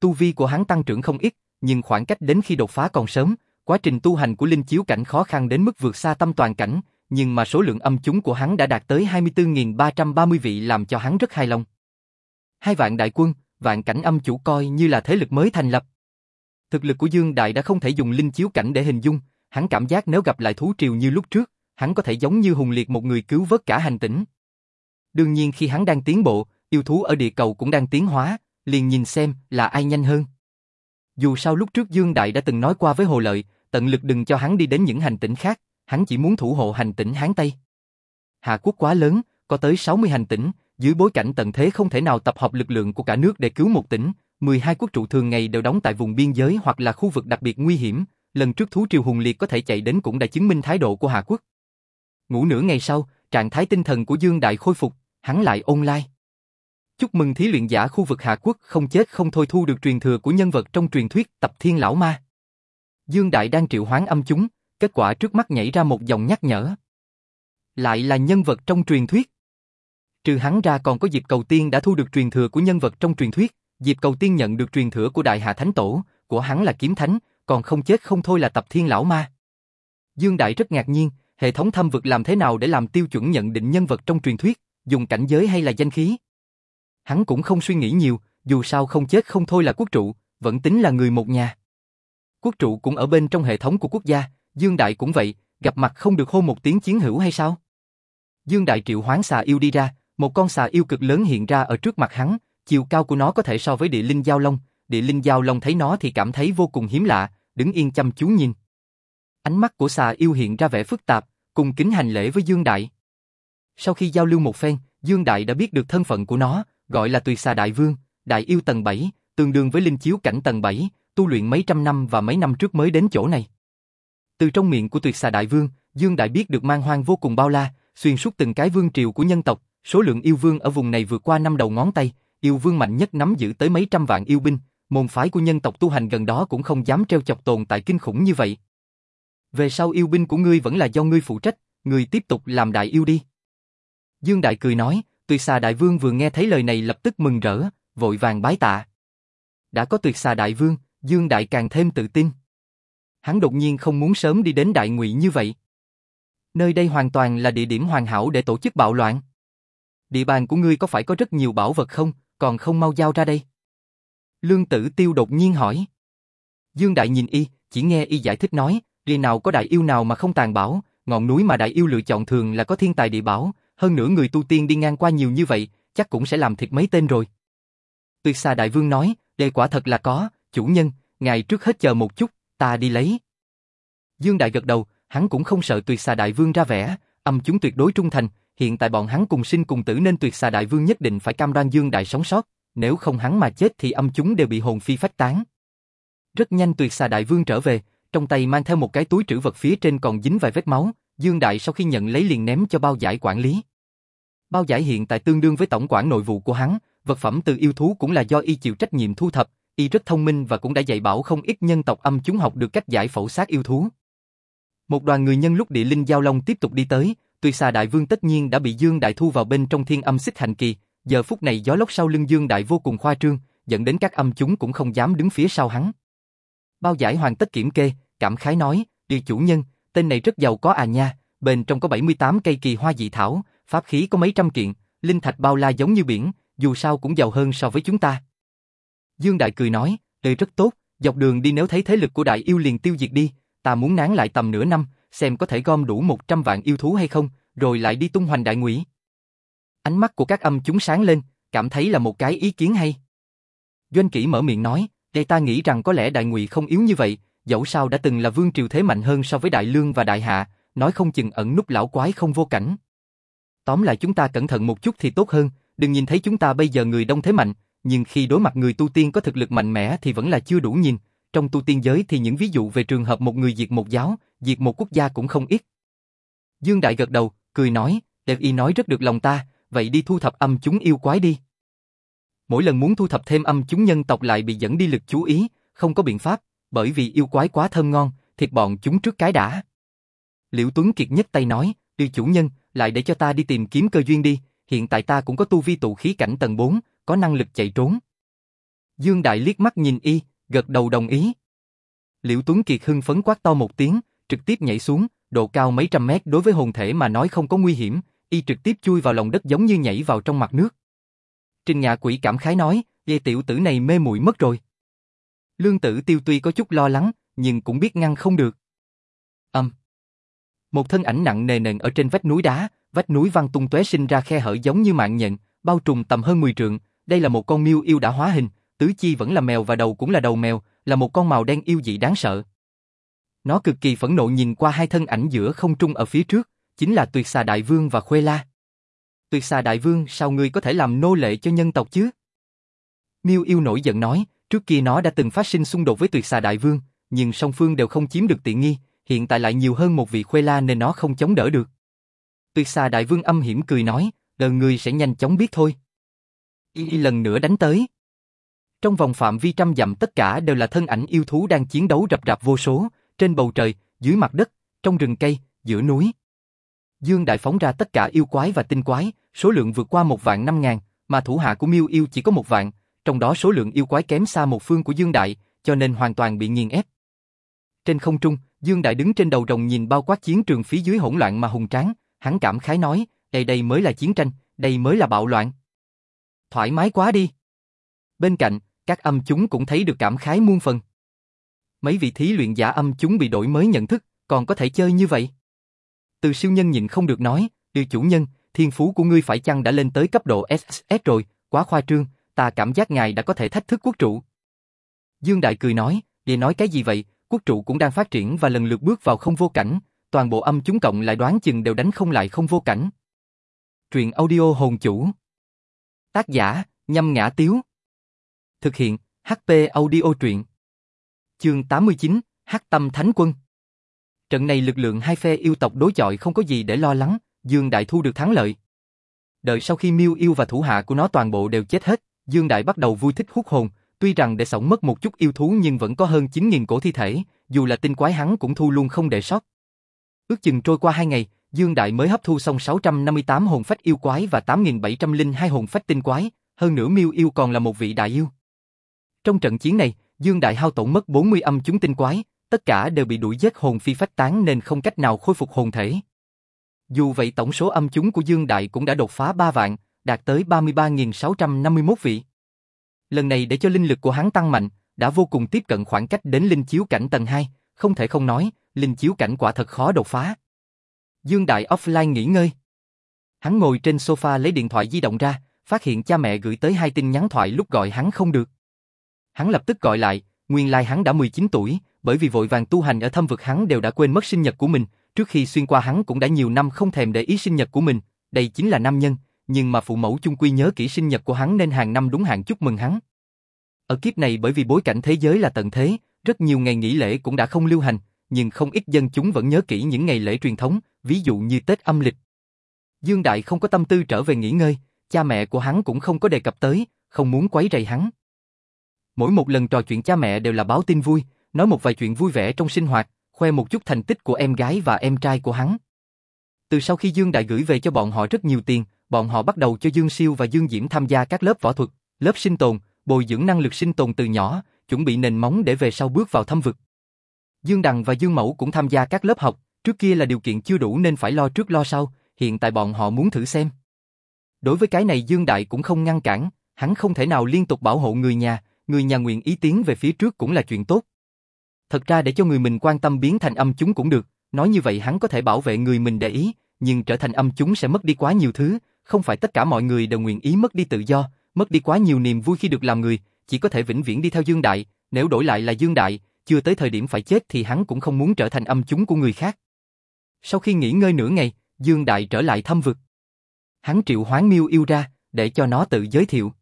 Speaker 1: Tu vi của hắn tăng trưởng không ít, nhưng khoảng cách đến khi đột phá còn sớm, quá trình tu hành của linh chiếu cảnh khó khăn đến mức vượt xa tâm toàn cảnh, nhưng mà số lượng âm chúng của hắn đã đạt tới 24.330 vị làm cho hắn rất hài lòng. Hai vạn đại quân, vạn cảnh âm chủ coi như là thế lực mới thành lập. Thực lực của Dương Đại đã không thể dùng linh chiếu cảnh để hình dung, hắn cảm giác nếu gặp lại thú triều như lúc trước, hắn có thể giống như hùng liệt một người cứu vớt cả hành tinh. Đương nhiên khi hắn đang tiến bộ, yêu thú ở địa cầu cũng đang tiến hóa, liền nhìn xem là ai nhanh hơn. Dù sao lúc trước Dương Đại đã từng nói qua với Hồ Lợi, tận lực đừng cho hắn đi đến những hành tinh khác, hắn chỉ muốn thủ hộ hành tinh Hán Tây. Hạ quốc quá lớn, có tới 60 hành tinh, dưới bối cảnh tận thế không thể nào tập hợp lực lượng của cả nước để cứu một tỉnh, 12 quốc trụ thường ngày đều đóng tại vùng biên giới hoặc là khu vực đặc biệt nguy hiểm, lần trước thú triều hùng liệt có thể chạy đến cũng đã chứng minh thái độ của Hạ quốc. Ngủ nửa ngày sau, trạng thái tinh thần của Dương Đại khôi phục, hắn lại online. Chúc mừng thí luyện giả khu vực Hạ Quốc không chết không thôi thu được truyền thừa của nhân vật trong truyền thuyết tập thiên lão ma. Dương Đại đang triệu hoán âm chúng, kết quả trước mắt nhảy ra một dòng nhắc nhở. Lại là nhân vật trong truyền thuyết. Trừ hắn ra còn có Diệp Cầu Tiên đã thu được truyền thừa của nhân vật trong truyền thuyết, Diệp Cầu Tiên nhận được truyền thừa của Đại Hạ Thánh Tổ, của hắn là Kiếm Thánh, còn không chết không thôi là Tập Thiên Lão Ma. Dương Đại rất ngạc nhiên, hệ thống thâm vực làm thế nào để làm tiêu chuẩn nhận định nhân vật trong truyền thuyết, dùng cảnh giới hay là danh khí? Hắn cũng không suy nghĩ nhiều, dù sao không chết không thôi là quốc trụ, vẫn tính là người một nhà. Quốc trụ cũng ở bên trong hệ thống của quốc gia, Dương Đại cũng vậy, gặp mặt không được hô một tiếng chiến hữu hay sao? Dương Đại triệu hoán xà yêu đi ra, một con xà yêu cực lớn hiện ra ở trước mặt hắn, chiều cao của nó có thể so với địa linh giao long, địa linh giao long thấy nó thì cảm thấy vô cùng hiếm lạ, đứng yên chăm chú nhìn. Ánh mắt của xà yêu hiện ra vẻ phức tạp, cùng kính hành lễ với Dương Đại. Sau khi giao lưu một phen, Dương Đại đã biết được thân phận của nó, gọi là tùy Xà Đại Vương, Đại yêu tầng 7, tương đương với linh chiếu cảnh tầng 7, tu luyện mấy trăm năm và mấy năm trước mới đến chỗ này. Từ trong miệng của Tuyệt Xà Đại Vương, Dương Đại biết được mang hoang vô cùng bao la, xuyên suốt từng cái vương triều của nhân tộc, số lượng yêu vương ở vùng này vượt qua năm đầu ngón tay, yêu vương mạnh nhất nắm giữ tới mấy trăm vạn yêu binh, môn phái của nhân tộc tu hành gần đó cũng không dám treo chọc tồn tại kinh khủng như vậy. Về sau yêu binh của ngươi vẫn là do ngươi phụ trách, ngươi tiếp tục làm đại yêu đi. Dương Đại cười nói, tuyệt xà đại vương vừa nghe thấy lời này lập tức mừng rỡ, vội vàng bái tạ. Đã có tuyệt xà đại vương, Dương Đại càng thêm tự tin. Hắn đột nhiên không muốn sớm đi đến đại ngụy như vậy. Nơi đây hoàn toàn là địa điểm hoàn hảo để tổ chức bạo loạn. Địa bàn của ngươi có phải có rất nhiều bảo vật không, còn không mau giao ra đây. Lương tử tiêu đột nhiên hỏi. Dương Đại nhìn y, chỉ nghe y giải thích nói, đi nào có đại yêu nào mà không tàn bảo, ngọn núi mà đại yêu lựa chọn thường là có thiên tài địa bảo, hơn nữa người tu tiên đi ngang qua nhiều như vậy, chắc cũng sẽ làm thiệt mấy tên rồi. Tuyệt xà đại vương nói, đây quả thật là có, chủ nhân, ngài trước hết chờ một chút, ta đi lấy. Dương Đại gật đầu, hắn cũng không sợ tuyệt xà đại vương ra vẻ, âm chúng tuyệt đối trung thành, hiện tại bọn hắn cùng sinh cùng tử nên tuyệt xà đại vương nhất định phải cam đoan Dương Đại sống sót, nếu không hắn mà chết thì âm chúng đều bị hồn phi phách tán. Rất nhanh tuyệt xà đại vương trở về, trong tay mang theo một cái túi trữ vật phía trên còn dính vài vết máu, Dương Đại sau khi nhận lấy liền ném cho bao giải quản lý. Bao giải hiện tại tương đương với tổng quản nội vụ của hắn, vật phẩm từ yêu thú cũng là do y chịu trách nhiệm thu thập, y rất thông minh và cũng đã dạy bảo không ít nhân tộc âm chúng học được cách giải phẫu xác yêu thú. Một đoàn người nhân lúc địa linh giao long tiếp tục đi tới, Tuy xà đại vương tất nhiên đã bị Dương Đại thu vào bên trong thiên âm xích hành kỳ, giờ phút này gió lốc sau lưng Dương Đại vô cùng khoa trương, dẫn đến các âm chúng cũng không dám đứng phía sau hắn. Bao giải hoàn tất kiểm kê, cảm khái nói, địa chủ nhân, tên này rất giàu có à nha, bên trong có 78 cây kỳ hoa dị thảo, pháp khí có mấy trăm kiện, linh thạch bao la giống như biển, dù sao cũng giàu hơn so với chúng ta. Dương Đại cười nói, đây rất tốt, dọc đường đi nếu thấy thế lực của đại yêu liền tiêu diệt đi, ta muốn nán lại tầm nửa năm, xem có thể gom đủ 100 vạn yêu thú hay không, rồi lại đi tung hoành đại ngụy. Ánh mắt của các âm chúng sáng lên, cảm thấy là một cái ý kiến hay. Doanh kỷ mở miệng nói, đây ta nghĩ rằng có lẽ đại ngụy không yếu như vậy, dẫu sao đã từng là vương triều thế mạnh hơn so với đại lương và đại hạ, nói không chừng ẩn núp lão quái không vô cảnh. Tóm lại chúng ta cẩn thận một chút thì tốt hơn, đừng nhìn thấy chúng ta bây giờ người đông thế mạnh, nhưng khi đối mặt người tu tiên có thực lực mạnh mẽ thì vẫn là chưa đủ nhìn, trong tu tiên giới thì những ví dụ về trường hợp một người diệt một giáo, diệt một quốc gia cũng không ít. Dương Đại gật đầu, cười nói, Đẹp y nói rất được lòng ta, vậy đi thu thập âm chúng yêu quái đi. Mỗi lần muốn thu thập thêm âm chúng nhân tộc lại bị dẫn đi lực chú ý, không có biện pháp, bởi vì yêu quái quá thơm ngon, thịt bọn chúng trước cái đã. Liễu Tuấn Kiệt nhất tay nói, yêu chủ nhân, lại để cho ta đi tìm kiếm cơ duyên đi, hiện tại ta cũng có tu vi tụ khí cảnh tầng 4, có năng lực chạy trốn. Dương Đại liếc mắt nhìn y, gật đầu đồng ý. Liễu Tuấn Kiệt hưng phấn quát to một tiếng, trực tiếp nhảy xuống, độ cao mấy trăm mét đối với hồn thể mà nói không có nguy hiểm, y trực tiếp chui vào lòng đất giống như nhảy vào trong mặt nước. Trình Ngạ Quỷ cảm khái nói, "Dê tiểu tử này mê muội mất rồi." Lương Tử Tiêu tuy có chút lo lắng, nhưng cũng biết ngăn không được. Âm. Một thân ảnh nặng nề nền ở trên vách núi đá, vách núi văng tung tóe sinh ra khe hở giống như mạng nhện, bao trùm tầm hơn 10 trượng. Đây là một con miêu yêu đã hóa hình, tứ chi vẫn là mèo và đầu cũng là đầu mèo, là một con màu đen yêu dị đáng sợ. Nó cực kỳ phẫn nộ nhìn qua hai thân ảnh giữa không trung ở phía trước, chính là Tuyệt Xà Đại Vương và Khuê La. Tuyệt Xà Đại Vương, sao ngươi có thể làm nô lệ cho nhân tộc chứ? Miêu yêu nổi giận nói, trước kia nó đã từng phát sinh xung đột với Tuyệt Xà Đại Vương, nhưng song phương đều không chiếm được tiện nghi, hiện tại lại nhiều hơn một vị Khuê La nên nó không chống đỡ được. Tuyệt Xà Đại Vương âm hiểm cười nói, đời người sẽ nhanh chóng biết thôi. Y lần nữa đánh tới. Trong vòng phạm vi trăm dặm tất cả đều là thân ảnh yêu thú đang chiến đấu rập rạp vô số, trên bầu trời, dưới mặt đất, trong rừng cây, giữa núi. Dương Đại phóng ra tất cả yêu quái và tinh quái, số lượng vượt qua một vạn năm ngàn, mà thủ hạ của Miêu Yêu chỉ có một vạn, trong đó số lượng yêu quái kém xa một phương của Dương Đại, cho nên hoàn toàn bị nghiền ép. Trên không trung, Dương Đại đứng trên đầu rồng nhìn bao quát chiến trường phía dưới hỗn loạn mà hùng tráng, hắn cảm khái nói, đây đây mới là chiến tranh, đây mới là bạo loạn. Thoải mái quá đi. Bên cạnh, các âm chúng cũng thấy được cảm khái muôn phần. Mấy vị thí luyện giả âm chúng bị đổi mới nhận thức, còn có thể chơi như vậy. Từ siêu nhân nhìn không được nói, điều chủ nhân, thiên phú của ngươi phải chăng đã lên tới cấp độ SSS rồi, quá khoa trương, ta cảm giác ngài đã có thể thách thức quốc trụ. Dương Đại cười nói, để nói cái gì vậy, quốc trụ cũng đang phát triển và lần lượt bước vào không vô cảnh, toàn bộ âm chúng cộng lại đoán chừng đều đánh không lại không vô cảnh. Truyện audio hồn chủ. Tác giả, nhâm ngã tiếu. Thực hiện, HP audio truyện. Chương 89, Hắc Tâm Thánh Quân. Trận này lực lượng hai phe yêu tộc đối chọi không có gì để lo lắng, Dương Đại thu được thắng lợi. Đợi sau khi Miêu yêu và thủ hạ của nó toàn bộ đều chết hết, Dương Đại bắt đầu vui thích hút hồn, tuy rằng để sống mất một chút yêu thú nhưng vẫn có hơn 9.000 cổ thi thể, dù là tinh quái hắn cũng thu luôn không để sót. Ước chừng trôi qua hai ngày, Dương Đại mới hấp thu xong 658 hồn phách yêu quái và 8.702 hồn phách tinh quái, hơn nữa Miêu yêu còn là một vị đại yêu. Trong trận chiến này, Dương Đại hao tổn mất 40 âm chúng tinh quái, tất cả đều bị đuổi giết hồn phi phách tán nên không cách nào khôi phục hồn thể. Dù vậy tổng số âm chúng của Dương Đại cũng đã đột phá 3 vạn, đạt tới 33.651 vị. Lần này để cho linh lực của hắn tăng mạnh, đã vô cùng tiếp cận khoảng cách đến linh chiếu cảnh tầng 2, không thể không nói, linh chiếu cảnh quả thật khó đột phá. Dương Đại offline nghỉ ngơi. Hắn ngồi trên sofa lấy điện thoại di động ra, phát hiện cha mẹ gửi tới hai tin nhắn thoại lúc gọi hắn không được. Hắn lập tức gọi lại, nguyên lai like hắn đã 19 tuổi, bởi vì vội vàng tu hành ở thâm vực hắn đều đã quên mất sinh nhật của mình, trước khi xuyên qua hắn cũng đã nhiều năm không thèm để ý sinh nhật của mình, đây chính là nam nhân, nhưng mà phụ mẫu chung quy nhớ kỹ sinh nhật của hắn nên hàng năm đúng hạn chúc mừng hắn. Ở kiếp này bởi vì bối cảnh thế giới là tận thế, rất nhiều ngày nghỉ lễ cũng đã không lưu hành, nhưng không ít dân chúng vẫn nhớ kỹ những ngày lễ truyền thống, ví dụ như Tết âm lịch. Dương Đại không có tâm tư trở về nghỉ ngơi, cha mẹ của hắn cũng không có đề cập tới, không muốn quấy rầy hắn. Mỗi một lần trò chuyện cha mẹ đều là báo tin vui, nói một vài chuyện vui vẻ trong sinh hoạt, khoe một chút thành tích của em gái và em trai của hắn. Từ sau khi Dương Đại gửi về cho bọn họ rất nhiều tiền, bọn họ bắt đầu cho Dương Siêu và Dương Diễm tham gia các lớp võ thuật, lớp sinh tồn, bồi dưỡng năng lực sinh tồn từ nhỏ, chuẩn bị nền móng để về sau bước vào thâm vực. Dương Đằng và Dương Mẫu cũng tham gia các lớp học, trước kia là điều kiện chưa đủ nên phải lo trước lo sau, hiện tại bọn họ muốn thử xem. Đối với cái này Dương Đại cũng không ngăn cản, hắn không thể nào liên tục bảo hộ người nhà, người nhà nguyện ý tiến về phía trước cũng là chuyện tốt. Thật ra để cho người mình quan tâm biến thành âm chúng cũng được, nói như vậy hắn có thể bảo vệ người mình để ý, nhưng trở thành âm chúng sẽ mất đi quá nhiều thứ, không phải tất cả mọi người đều nguyện ý mất đi tự do, mất đi quá nhiều niềm vui khi được làm người, chỉ có thể vĩnh viễn đi theo Dương Đại, nếu đổi lại là Dương Đại, chưa tới thời điểm phải chết thì hắn cũng không muốn trở thành âm chúng của người khác. Sau khi nghỉ ngơi nửa ngày, Dương Đại trở lại thâm vực. Hắn triệu hoán miêu yêu ra, để cho nó tự giới thiệu.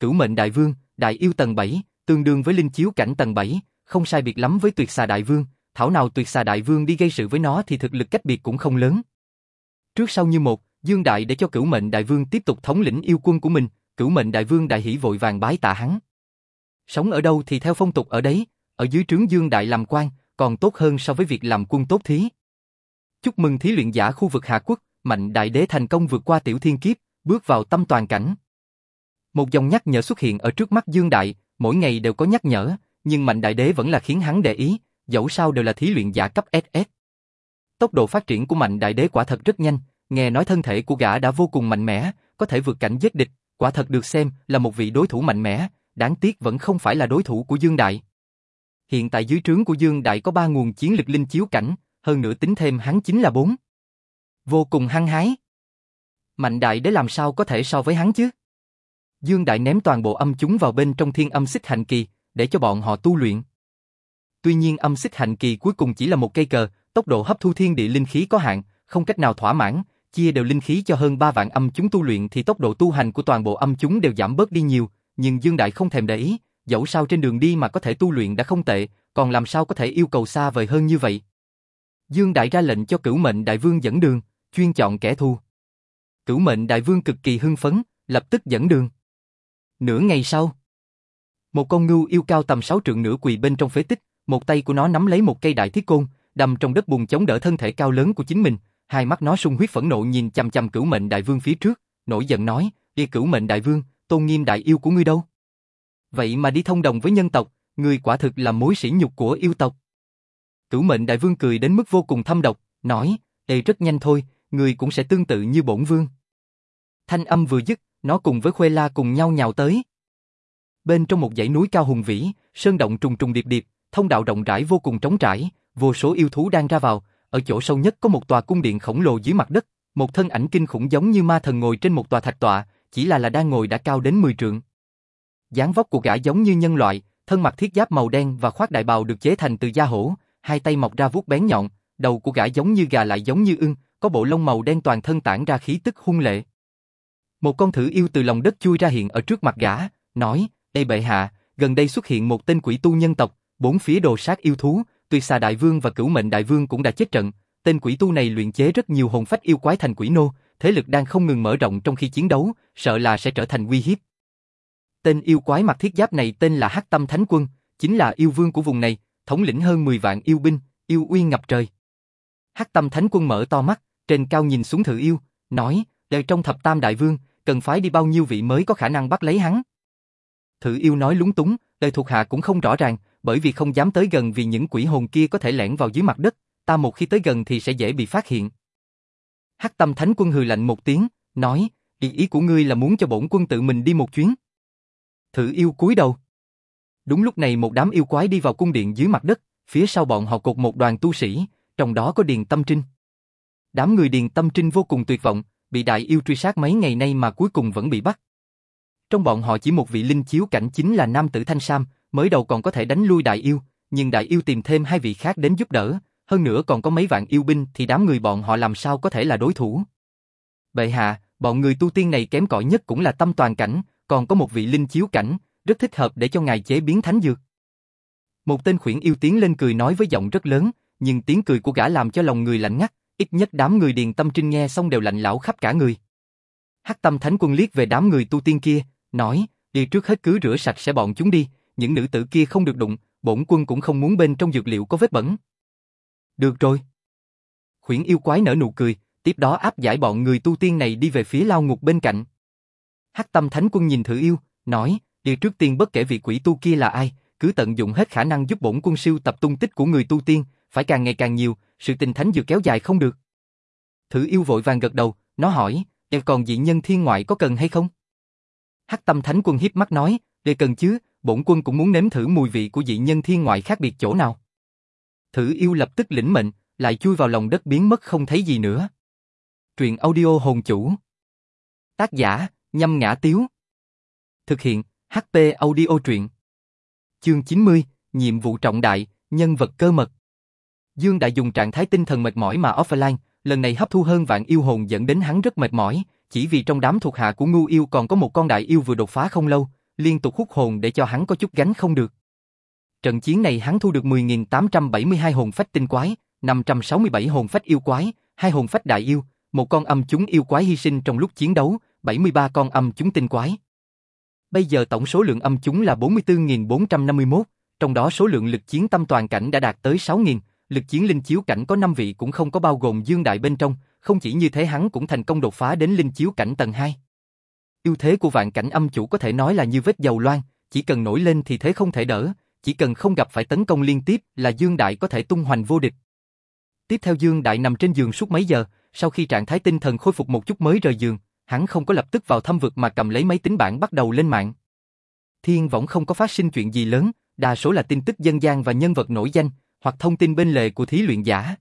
Speaker 1: Cửu mệnh đại vương, đại yêu tầng 7, tương đương với linh chiếu cảnh tầng 7, không sai biệt lắm với tuyệt xà đại vương, thảo nào tuyệt xà đại vương đi gây sự với nó thì thực lực cách biệt cũng không lớn. Trước sau như một, Dương Đại để cho cửu mệnh đại vương tiếp tục thống lĩnh yêu quân của mình, cửu mệnh đại vương đại hỉ vội vàng bái tạ hắn. Sống ở đâu thì theo phong tục ở đấy, ở dưới trướng Dương Đại làm quan, còn tốt hơn so với việc làm quân tốt thí. Chúc mừng thí luyện giả khu vực Hạ Quốc, Mạnh Đại Đế thành công vượt qua tiểu thiên kiếp, bước vào tâm toàn cảnh. Một dòng nhắc nhở xuất hiện ở trước mắt Dương Đại, mỗi ngày đều có nhắc nhở, nhưng Mạnh Đại Đế vẫn là khiến hắn để ý, dẫu sao đều là thí luyện giả cấp SS. Tốc độ phát triển của Mạnh Đại Đế quả thật rất nhanh, nghe nói thân thể của gã đã vô cùng mạnh mẽ, có thể vượt cảnh giết địch, quả thật được xem là một vị đối thủ mạnh mẽ, đáng tiếc vẫn không phải là đối thủ của Dương Đại. Hiện tại dưới trướng của Dương Đại có ba nguồn chiến lực linh chiếu cảnh, hơn nữa tính thêm hắn chính là bốn. Vô cùng hăng hái. Mạnh Đại để làm sao có thể so với hắn chứ? Dương Đại ném toàn bộ âm chúng vào bên trong thiên âm xích hành kỳ, để cho bọn họ tu luyện. Tuy nhiên âm xích hành kỳ cuối cùng chỉ là một cây cờ, tốc độ hấp thu thiên địa linh khí có hạn, không cách nào thỏa mãn, chia đều linh khí cho hơn 3 vạn âm chúng tu luyện thì tốc độ tu hành của toàn bộ âm chúng đều giảm bớt đi nhiều, nhưng Dương Đại không thèm để ý, dẫu sao trên đường đi mà có thể tu luyện đã không tệ, còn làm sao có thể yêu cầu xa vời hơn như vậy. Dương Đại ra lệnh cho cửu mệnh đại vương dẫn đường, chuyên chọn kẻ thù. Cửu mệnh đại vương cực kỳ hưng phấn, lập tức dẫn đường. Nửa ngày sau, một con ngưu yêu cao tầm 6 trượng nửa quỳ bên trong phế tích, một tay của nó nắm lấy một cây đại thiết côn, đâm trong đất bùn chống đỡ thân thể cao lớn của chính mình, hai mắt nó sung huyết phẫn nộ nhìn chăm chăm cửu mệnh đại vương phía trước, nổi giận nói, đi cửu mệnh đại vương, tôn nghiêm đại yêu của ngươi đâu? Vậy mà đi thông đồng với nhân tộc, ngươi quả thực là mối sỉ nhục của yêu tộc. Cửu mệnh đại vương cười đến mức vô cùng thâm độc, nói, Ê rất nhanh thôi, ngươi cũng sẽ tương tự như bổn vương. Thanh âm vừa dứt, nó cùng với Khuê La cùng nhau nhào tới. Bên trong một dãy núi cao hùng vĩ, sơn động trùng trùng điệp điệp, thông đạo rộng rãi vô cùng trống trải, vô số yêu thú đang ra vào, ở chỗ sâu nhất có một tòa cung điện khổng lồ dưới mặt đất, một thân ảnh kinh khủng giống như ma thần ngồi trên một tòa thạch tọa, chỉ là là đang ngồi đã cao đến 10 trượng. dáng vóc của gã giống như nhân loại, thân mặc thiết giáp màu đen và khoác đại bào được chế thành từ da hổ, hai tay mọc ra vuốt bén nhọn, đầu của gã giống như gà lại giống như ưng, có bộ lông màu đen toàn thân tản ra khí tức hung lệ. Một con thử yêu từ lòng đất chui ra hiện ở trước mặt gã, nói, Ê bệ hạ, gần đây xuất hiện một tên quỷ tu nhân tộc, bốn phía đồ sát yêu thú, tuy xà đại vương và cửu mệnh đại vương cũng đã chết trận, tên quỷ tu này luyện chế rất nhiều hồn phách yêu quái thành quỷ nô, thế lực đang không ngừng mở rộng trong khi chiến đấu, sợ là sẽ trở thành uy hiếp. Tên yêu quái mặc thiết giáp này tên là Hắc Tâm Thánh Quân, chính là yêu vương của vùng này, thống lĩnh hơn 10 vạn yêu binh, yêu uy ngập trời. Hắc Tâm Thánh Quân mở to mắt, trên cao nhìn xuống thử yêu, nói, đời trong thập tam đại vương, cần phái đi bao nhiêu vị mới có khả năng bắt lấy hắn. Thử yêu nói lúng túng, đời thuộc hạ cũng không rõ ràng, bởi vì không dám tới gần vì những quỷ hồn kia có thể lẻn vào dưới mặt đất, ta một khi tới gần thì sẽ dễ bị phát hiện. Hắc Tâm Thánh Quân hừ lạnh một tiếng, nói, ý ý của ngươi là muốn cho bổn quân tự mình đi một chuyến. Thử yêu cúi đầu. Đúng lúc này một đám yêu quái đi vào cung điện dưới mặt đất, phía sau bọn họ cột một đoàn tu sĩ, trong đó có Điền Tâm Trinh. Đám người Điền Tâm Trinh vô cùng tuyệt vọng, bị đại yêu truy sát mấy ngày nay mà cuối cùng vẫn bị bắt. Trong bọn họ chỉ một vị linh chiếu cảnh chính là nam tử Thanh Sam, mới đầu còn có thể đánh lui đại yêu, nhưng đại yêu tìm thêm hai vị khác đến giúp đỡ, hơn nữa còn có mấy vạn yêu binh thì đám người bọn họ làm sao có thể là đối thủ. Bệ hạ, bọn người tu tiên này kém cỏi nhất cũng là tâm toàn cảnh, còn có một vị linh chiếu cảnh, rất thích hợp để cho ngài chế biến thánh dược. Một tên khuyển yêu tiến lên cười nói với giọng rất lớn, nhưng tiếng cười của gã làm cho lòng người lạnh ngắt, ít nhất đám người điền tâm trinh nghe xong đều lạnh lão khắp cả người. Hắc tâm thánh quân liếc về đám người tu tiên kia, nói, đi trước hết cứ rửa sạch sẽ bọn chúng đi, những nữ tử kia không được đụng, bổn quân cũng không muốn bên trong dược liệu có vết bẩn. Được rồi. Khuyển yêu quái nở nụ cười, tiếp đó áp giải bọn người tu tiên này đi về phía lao ngục bên cạnh. Hắc tâm thánh quân nhìn thử yêu, nói, đi trước tiên bất kể vị quỷ tu kia là ai, cứ tận dụng hết khả năng giúp bổn quân siêu tập tung tích của người tu tiên, phải càng ngày càng nhiều, sự tình thánh dược kéo dài không được. Thử yêu vội vàng gật đầu, nó hỏi, em còn dị nhân thiên ngoại có cần hay không? Hắc tâm thánh quân hiếp mắt nói, để cần chứ, bổn quân cũng muốn nếm thử mùi vị của dị nhân thiên ngoại khác biệt chỗ nào. Thử yêu lập tức lĩnh mệnh, lại chui vào lòng đất biến mất không thấy gì nữa. Truyện audio hồn chủ. Tác giả, nhâm ngã tiếu. Thực hiện, HP audio truyện. Chương 90, nhiệm vụ trọng đại, nhân vật cơ mật. Dương đã dùng trạng thái tinh thần mệt mỏi mà offline, lần này hấp thu hơn vạn yêu hồn dẫn đến hắn rất mệt mỏi, chỉ vì trong đám thuộc hạ của ngu yêu còn có một con đại yêu vừa đột phá không lâu, liên tục hút hồn để cho hắn có chút gánh không được. Trận chiến này hắn thu được 10.872 hồn phách tinh quái, 567 hồn phách yêu quái, hai hồn phách đại yêu, một con âm chúng yêu quái hy sinh trong lúc chiến đấu, 73 con âm chúng tinh quái. Bây giờ tổng số lượng âm chúng là 44.451, trong đó số lượng lực chiến tâm toàn cảnh đã đạt tới 6.000, lực chiến linh chiếu cảnh có 5 vị cũng không có bao gồm Dương Đại bên trong, không chỉ như thế hắn cũng thành công đột phá đến linh chiếu cảnh tầng 2. Ưu thế của vạn cảnh âm chủ có thể nói là như vết dầu loan, chỉ cần nổi lên thì thế không thể đỡ, chỉ cần không gặp phải tấn công liên tiếp là Dương Đại có thể tung hoành vô địch. Tiếp theo Dương Đại nằm trên giường suốt mấy giờ, sau khi trạng thái tinh thần khôi phục một chút mới rời giường, hắn không có lập tức vào thâm vực mà cầm lấy máy tính bảng bắt đầu lên mạng. Thiên võng không có phát sinh chuyện gì lớn, đa số là tin tức dân gian và nhân vật nổi danh, hoặc thông tin bên lề của thí luyện giả.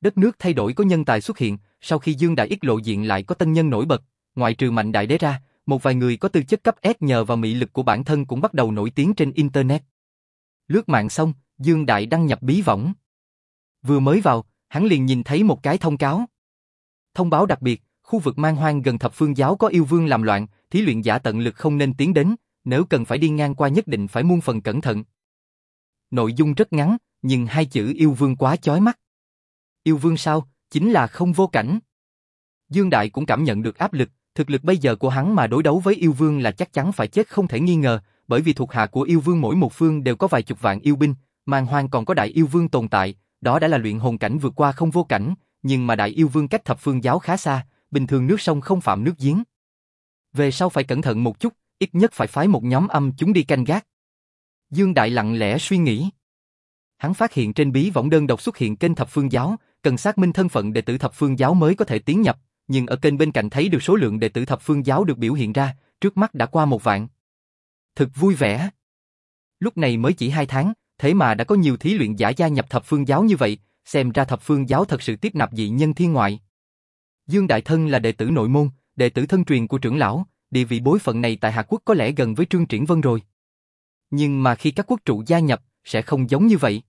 Speaker 1: Đất nước thay đổi có nhân tài xuất hiện, sau khi Dương Đại ít lộ diện lại có tân nhân nổi bật, ngoại trừ mạnh đại đế ra, một vài người có tư chất cấp S nhờ vào mị lực của bản thân cũng bắt đầu nổi tiếng trên Internet. Lướt mạng xong, Dương Đại đăng nhập bí võng. Vừa mới vào, hắn liền nhìn thấy một cái thông cáo. Thông báo đặc biệt, khu vực mang hoang gần thập phương giáo có yêu vương làm loạn, thí luyện giả tận lực không nên tiến đến, nếu cần phải đi ngang qua nhất định phải muôn phần cẩn thận. Nội dung rất ngắn, nhưng hai chữ yêu vương quá chói mắt. Yêu vương sao, chính là không vô cảnh. Dương Đại cũng cảm nhận được áp lực, thực lực bây giờ của hắn mà đối đấu với yêu vương là chắc chắn phải chết không thể nghi ngờ, bởi vì thuộc hạ của yêu vương mỗi một phương đều có vài chục vạn yêu binh, mang hoang còn có đại yêu vương tồn tại, đó đã là luyện hồn cảnh vượt qua không vô cảnh, nhưng mà đại yêu vương cách thập phương giáo khá xa, bình thường nước sông không phạm nước giếng. Về sau phải cẩn thận một chút, ít nhất phải phái một nhóm âm chúng đi canh gác. Dương Đại lặng lẽ suy nghĩ. Hắn phát hiện trên bí võng đơn độc xuất hiện kênh thập phương giáo, cần xác minh thân phận đệ tử thập phương giáo mới có thể tiến nhập, nhưng ở kênh bên cạnh thấy được số lượng đệ tử thập phương giáo được biểu hiện ra, trước mắt đã qua một vạn. Thực vui vẻ. Lúc này mới chỉ hai tháng, thế mà đã có nhiều thí luyện giả gia nhập thập phương giáo như vậy, xem ra thập phương giáo thật sự tiếp nạp dị nhân thiên ngoại. Dương Đại Thân là đệ tử nội môn, đệ tử thân truyền của trưởng lão, địa vị bối phận này tại Hạ Quốc có lẽ gần với Trương Triển Vân rồi. Nhưng mà khi các quốc trụ gia nhập, sẽ không giống như vậy.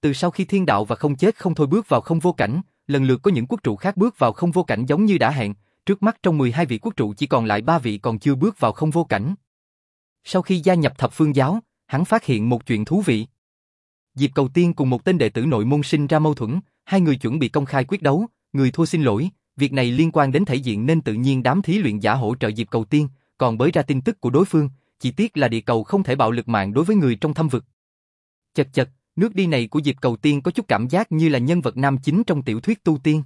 Speaker 1: Từ sau khi thiên đạo và không chết không thôi bước vào không vô cảnh, lần lượt có những quốc trụ khác bước vào không vô cảnh giống như đã hẹn, trước mắt trong 12 vị quốc trụ chỉ còn lại 3 vị còn chưa bước vào không vô cảnh. Sau khi gia nhập thập phương giáo, hắn phát hiện một chuyện thú vị. Diệp Cầu Tiên cùng một tên đệ tử nội môn sinh ra mâu thuẫn, hai người chuẩn bị công khai quyết đấu, người thua xin lỗi, việc này liên quan đến thể diện nên tự nhiên đám thí luyện giả hỗ trợ Diệp Cầu Tiên, còn bới ra tin tức của đối phương, chỉ tiếc là địa cầu không thể bạo lực mạng đối với người trong thâm vực. Chật chật, nước đi này của Diệp Cầu Tiên có chút cảm giác như là nhân vật nam chính trong tiểu thuyết tu tiên.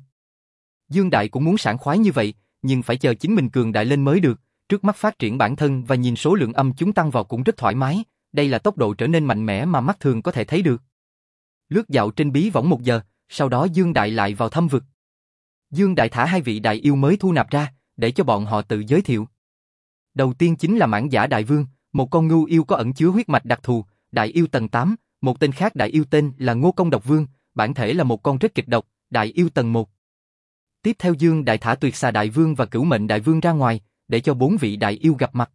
Speaker 1: Dương Đại cũng muốn sảng khoái như vậy, nhưng phải chờ chính mình cường đại lên mới được, trước mắt phát triển bản thân và nhìn số lượng âm chúng tăng vào cũng rất thoải mái, đây là tốc độ trở nên mạnh mẽ mà mắt thường có thể thấy được. Lướt dạo trên bí võng một giờ, sau đó Dương Đại lại vào thâm vực. Dương Đại thả hai vị đại yêu mới thu nạp ra, để cho bọn họ tự giới thiệu. Đầu tiên chính là mãn giả đại vương, một con ngưu yêu có ẩn chứa huyết mạch đặc thù, đại yêu tầng 8, một tên khác đại yêu tên là Ngô Công Độc Vương, bản thể là một con rất kịch độc, đại yêu tầng 1. Tiếp theo Dương Đại thả tuyệt xà đại vương và cửu mệnh đại vương ra ngoài, để cho bốn vị đại yêu gặp mặt.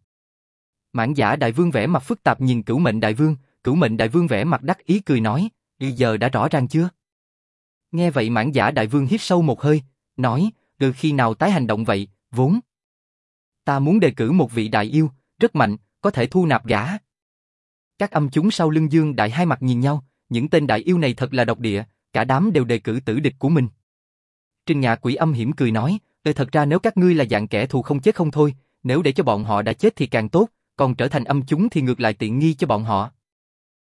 Speaker 1: Mãn giả đại vương vẽ mặt phức tạp nhìn cửu mệnh đại vương, cửu mệnh đại vương vẽ mặt đắc ý cười nói, bây giờ đã rõ ràng chưa? Nghe vậy mãn giả đại vương hít sâu một hơi, nói, từ khi nào tái hành động vậy, vốn. Ta muốn đề cử một vị đại yêu, rất mạnh, có thể thu nạp gã. Các âm chúng sau lưng dương đại hai mặt nhìn nhau, những tên đại yêu này thật là độc địa, cả đám đều đề cử tử địch của mình. Trình Ngạ quỷ âm hiểm cười nói, Ê thật ra nếu các ngươi là dạng kẻ thù không chết không thôi, nếu để cho bọn họ đã chết thì càng tốt, còn trở thành âm chúng thì ngược lại tiện nghi cho bọn họ.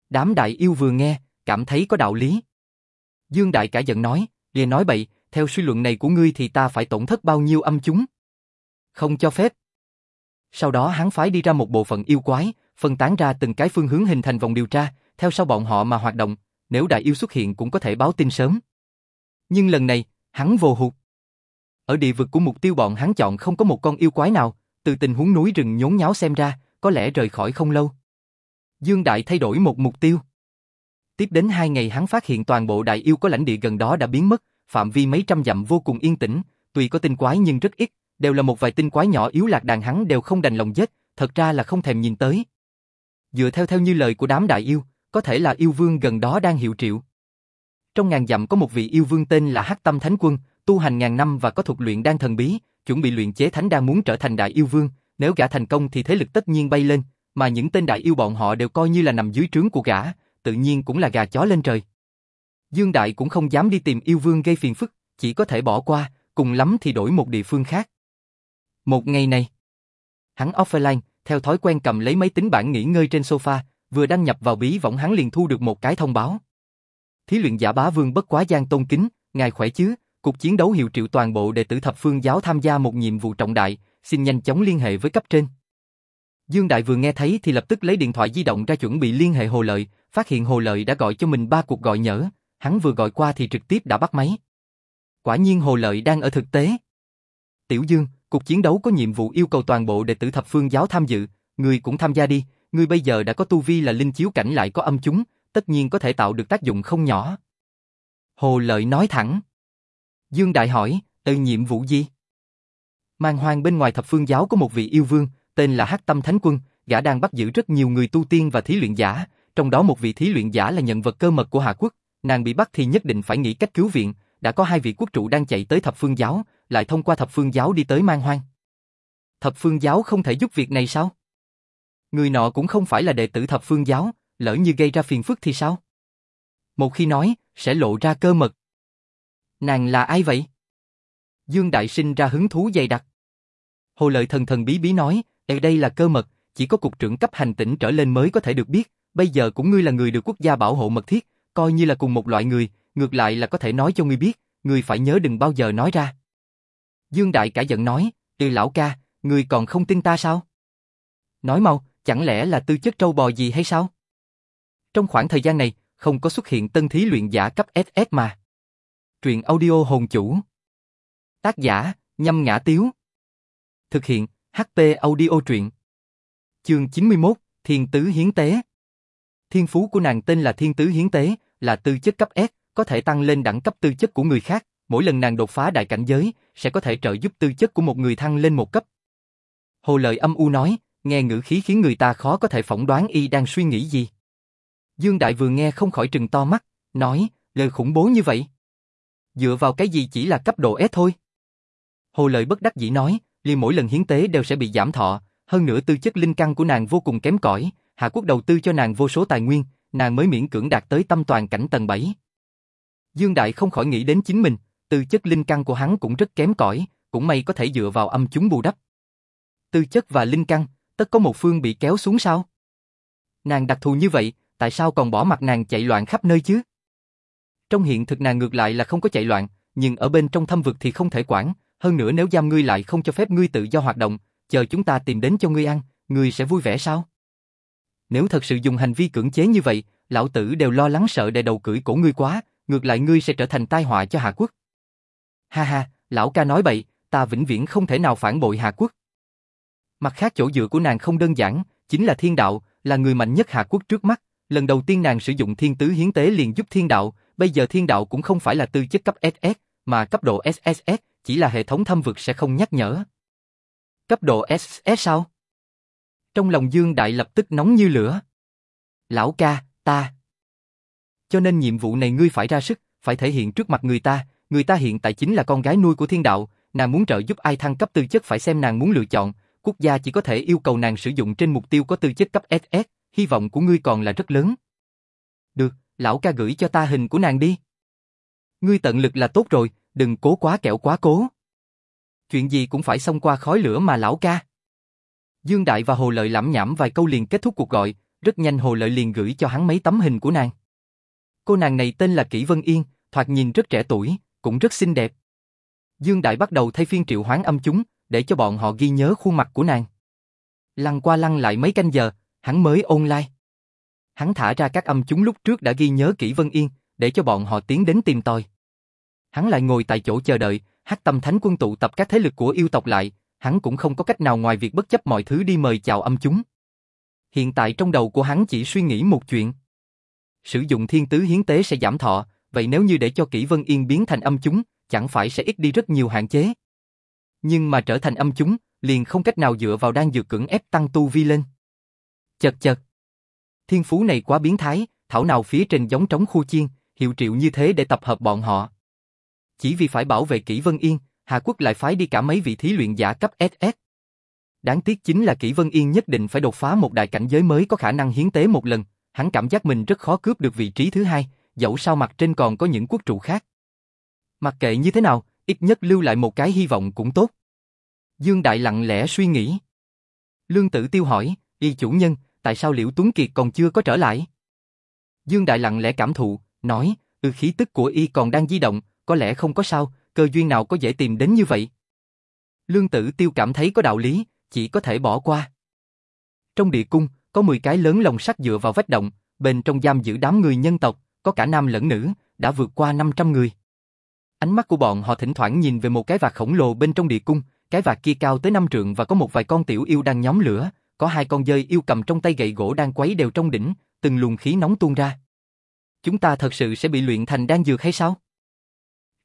Speaker 1: Đám đại yêu vừa nghe, cảm thấy có đạo lý. Dương Đại cả giận nói, "Ngươi nói bậy, theo suy luận này của ngươi thì ta phải tổn thất bao nhiêu âm chúng? Không cho phép. Sau đó hắn phái đi ra một bộ phận yêu quái, phân tán ra từng cái phương hướng hình thành vòng điều tra, theo sau bọn họ mà hoạt động, nếu đại yêu xuất hiện cũng có thể báo tin sớm. Nhưng lần này, hắn vô hụt. Ở địa vực của mục tiêu bọn hắn chọn không có một con yêu quái nào, từ tình huống núi rừng nhốn nháo xem ra, có lẽ rời khỏi không lâu. Dương Đại thay đổi một mục tiêu. Tiếp đến hai ngày hắn phát hiện toàn bộ đại yêu có lãnh địa gần đó đã biến mất, phạm vi mấy trăm dặm vô cùng yên tĩnh, tuy có tinh quái nhưng rất ít, đều là một vài tinh quái nhỏ yếu lạc đàn hắn đều không đành lòng giết, thật ra là không thèm nhìn tới. Dựa theo theo như lời của đám đại yêu, có thể là yêu vương gần đó đang hiệu triệu. Trong ngàn dặm có một vị yêu vương tên là Hắc Tâm Thánh Quân, tu hành ngàn năm và có thuật luyện đan thần bí, chuẩn bị luyện chế thánh đan muốn trở thành đại yêu vương, nếu gã thành công thì thế lực tất nhiên bay lên, mà những tên đại yêu bọn họ đều coi như là nằm dưới trướng của gã, tự nhiên cũng là gà chó lên trời. Dương Đại cũng không dám đi tìm yêu vương gây phiền phức, chỉ có thể bỏ qua, cùng lắm thì đổi một địa phương khác. Một ngày này, hắn offline, theo thói quen cầm lấy máy tính bảng nghỉ ngơi trên sofa, vừa đăng nhập vào bí võng hắn liền thu được một cái thông báo. Thí luyện giả bá vương bất quá gian tôn kính, ngài khỏe chứ, Cuộc chiến đấu hiệu triệu toàn bộ đệ tử thập phương giáo tham gia một nhiệm vụ trọng đại, xin nhanh chóng liên hệ với cấp trên. Dương Đại vừa nghe thấy thì lập tức lấy điện thoại di động ra chuẩn bị liên hệ Hồ Lợi, phát hiện Hồ Lợi đã gọi cho mình ba cuộc gọi nhỡ, hắn vừa gọi qua thì trực tiếp đã bắt máy. Quả nhiên Hồ Lợi đang ở thực tế. Tiểu Dương, Cuộc chiến đấu có nhiệm vụ yêu cầu toàn bộ đệ tử thập phương giáo tham dự, người cũng tham gia đi, người bây giờ đã có tu vi là linh chiếu cảnh lại có âm chúng, tất nhiên có thể tạo được tác dụng không nhỏ. Hồ Lợi nói thẳng. Dương Đại hỏi, từ nhiệm vụ gì? Mang hoang bên ngoài thập phương giáo có một vị yêu vương, tên là Hắc Tâm Thánh Quân, gã đang bắt giữ rất nhiều người tu tiên và thí luyện giả, trong đó một vị thí luyện giả là nhân vật cơ mật của Hà Quốc, nàng bị bắt thì nhất định phải nghĩ cách cứu viện, đã có hai vị quốc trụ đang chạy tới thập phương giáo, lại thông qua thập phương giáo đi tới mang hoang. Thập phương giáo không thể giúp việc này sao? Người nọ cũng không phải là đệ tử thập phương giáo, lỡ như gây ra phiền phức thì sao? Một khi nói, sẽ lộ ra cơ mật. Nàng là ai vậy? Dương Đại sinh ra hứng thú dày đặc. Hồ Lợi thần thần bí bí nói, ở đây là cơ mật, chỉ có cục trưởng cấp hành tỉnh trở lên mới có thể được biết, bây giờ cũng ngươi là người được quốc gia bảo hộ mật thiết, coi như là cùng một loại người, ngược lại là có thể nói cho ngươi biết, ngươi phải nhớ đừng bao giờ nói ra. Dương Đại cả giận nói, từ lão ca, người còn không tin ta sao? Nói mau, chẳng lẽ là tư chất trâu bò gì hay sao? Trong khoảng thời gian này, không có xuất hiện tân thí luyện giả cấp SS mà. Truyện audio hồn chủ. Tác giả, nhâm ngã tiếu. Thực hiện, HP audio truyện. Chương 91, Thiên Tứ Hiến Tế. Thiên phú của nàng tên là Thiên Tứ Hiến Tế, là tư chất cấp S, có thể tăng lên đẳng cấp tư chất của người khác. Mỗi lần nàng đột phá đại cảnh giới, sẽ có thể trợ giúp tư chất của một người thăng lên một cấp. Hồ Lợi âm u nói, nghe ngữ khí khiến người ta khó có thể phỏng đoán y đang suy nghĩ gì. Dương Đại vừa nghe không khỏi trừng to mắt, nói, lời khủng bố như vậy. Dựa vào cái gì chỉ là cấp độ S thôi? Hồ Lợi bất đắc dĩ nói, liền mỗi lần hiến tế đều sẽ bị giảm thọ, hơn nữa tư chất linh căn của nàng vô cùng kém cỏi, Hạ Quốc đầu tư cho nàng vô số tài nguyên, nàng mới miễn cưỡng đạt tới tâm toàn cảnh tầng 7. Dương Đại không khỏi nghĩ đến chính mình, tư chất linh căn của hắn cũng rất kém cỏi, cũng may có thể dựa vào âm chúng bù đắp. Tư chất và linh căn, tất có một phương bị kéo xuống sao? Nàng đặc thù như vậy, tại sao còn bỏ mặt nàng chạy loạn khắp nơi chứ? Trong hiện thực nàng ngược lại là không có chạy loạn, nhưng ở bên trong thâm vực thì không thể quản, hơn nữa nếu giam ngươi lại không cho phép ngươi tự do hoạt động, chờ chúng ta tìm đến cho ngươi ăn, ngươi sẽ vui vẻ sao? Nếu thật sự dùng hành vi cưỡng chế như vậy, lão tử đều lo lắng sợ đè đầu cưỡi cổ ngươi quá, ngược lại ngươi sẽ trở thành tai họa cho Hạ Quốc. Ha ha, lão ca nói bậy, ta vĩnh viễn không thể nào phản bội Hạ Quốc. Mặt khác chỗ dựa của nàng không đơn giản, chính là thiên đạo, là người mạnh nhất Hạ Quốc trước mắt. Lần đầu tiên nàng sử dụng thiên tứ hiến tế liền giúp thiên đạo, bây giờ thiên đạo cũng không phải là tư chất cấp SS, mà cấp độ SSS, chỉ là hệ thống thâm vực sẽ không nhắc nhở. Cấp độ SS sao? Trong lòng Dương Đại lập tức nóng như lửa. Lão ca, ta. Cho nên nhiệm vụ này ngươi phải ra sức, phải thể hiện trước mặt người ta, người ta hiện tại chính là con gái nuôi của thiên đạo, nàng muốn trợ giúp ai thăng cấp tư chất phải xem nàng muốn lựa chọn, quốc gia chỉ có thể yêu cầu nàng sử dụng trên mục tiêu có tư chất cấp SS, hy vọng của ngươi còn là rất lớn. Được, lão ca gửi cho ta hình của nàng đi. Ngươi tận lực là tốt rồi, đừng cố quá kẹo quá cố. Chuyện gì cũng phải xông qua khói lửa mà lão ca. Dương Đại và Hồ Lợi lẩm nhẩm vài câu liền kết thúc cuộc gọi, rất nhanh Hồ Lợi liền gửi cho hắn mấy tấm hình của nàng. Cô nàng này tên là Kỷ Vân Yên, thoạt nhìn rất trẻ tuổi, cũng rất xinh đẹp. Dương Đại bắt đầu thay phiên triệu hoán âm chúng, để cho bọn họ ghi nhớ khuôn mặt của nàng. Lăn qua lăn lại mấy canh giờ, hắn mới online. Hắn thả ra các âm chúng lúc trước đã ghi nhớ kỹ Vân Yên, để cho bọn họ tiến đến tìm tòi. Hắn lại ngồi tại chỗ chờ đợi, Hắc Tâm Thánh Quân tụ tập các thế lực của yêu tộc lại, hắn cũng không có cách nào ngoài việc bất chấp mọi thứ đi mời chào âm chúng. Hiện tại trong đầu của hắn chỉ suy nghĩ một chuyện. Sử dụng thiên tứ hiến tế sẽ giảm thọ, vậy nếu như để cho Kỷ Vân Yên biến thành âm chúng, chẳng phải sẽ ít đi rất nhiều hạn chế. Nhưng mà trở thành âm chúng, liền không cách nào dựa vào đan dược cưỡng ép tăng tu vi lên. Chật chật. Thiên phú này quá biến thái, thảo nào phía trên giống trống khu chiên, hiệu triệu như thế để tập hợp bọn họ. Chỉ vì phải bảo vệ Kỷ Vân Yên, Hà Quốc lại phái đi cả mấy vị thí luyện giả cấp SS. Đáng tiếc chính là Kỷ Vân Yên nhất định phải đột phá một đại cảnh giới mới có khả năng hiến tế một lần, hắn cảm giác mình rất khó cướp được vị trí thứ hai, dẫu sao mặt trên còn có những quốc trụ khác. Mặc kệ như thế nào, ít nhất lưu lại một cái hy vọng cũng tốt. Dương Đại lặng lẽ suy nghĩ. Lương Tử Tiêu hỏi, y chủ nhân, tại sao Liễu Tuấn Kiệt còn chưa có trở lại? Dương Đại lặng lẽ cảm thụ, nói, ư khí tức của y còn đang di động, có lẽ không có sao, cơ duyên nào có dễ tìm đến như vậy. Lương Tử Tiêu cảm thấy có đạo lý, chỉ có thể bỏ qua. Trong địa cung, có 10 cái lớn lồng sắt dựa vào vách động, bên trong giam giữ đám người nhân tộc, có cả nam lẫn nữ, đã vượt qua 500 người. Ánh mắt của bọn họ thỉnh thoảng nhìn về một cái vạc khổng lồ bên trong địa cung, cái vạc kia cao tới năm trượng và có một vài con tiểu yêu đang nhóm lửa, có hai con dơi yêu cầm trong tay gậy gỗ đang quấy đều trong đỉnh, từng luồng khí nóng tuôn ra. Chúng ta thật sự sẽ bị luyện thành đan dược hay sao?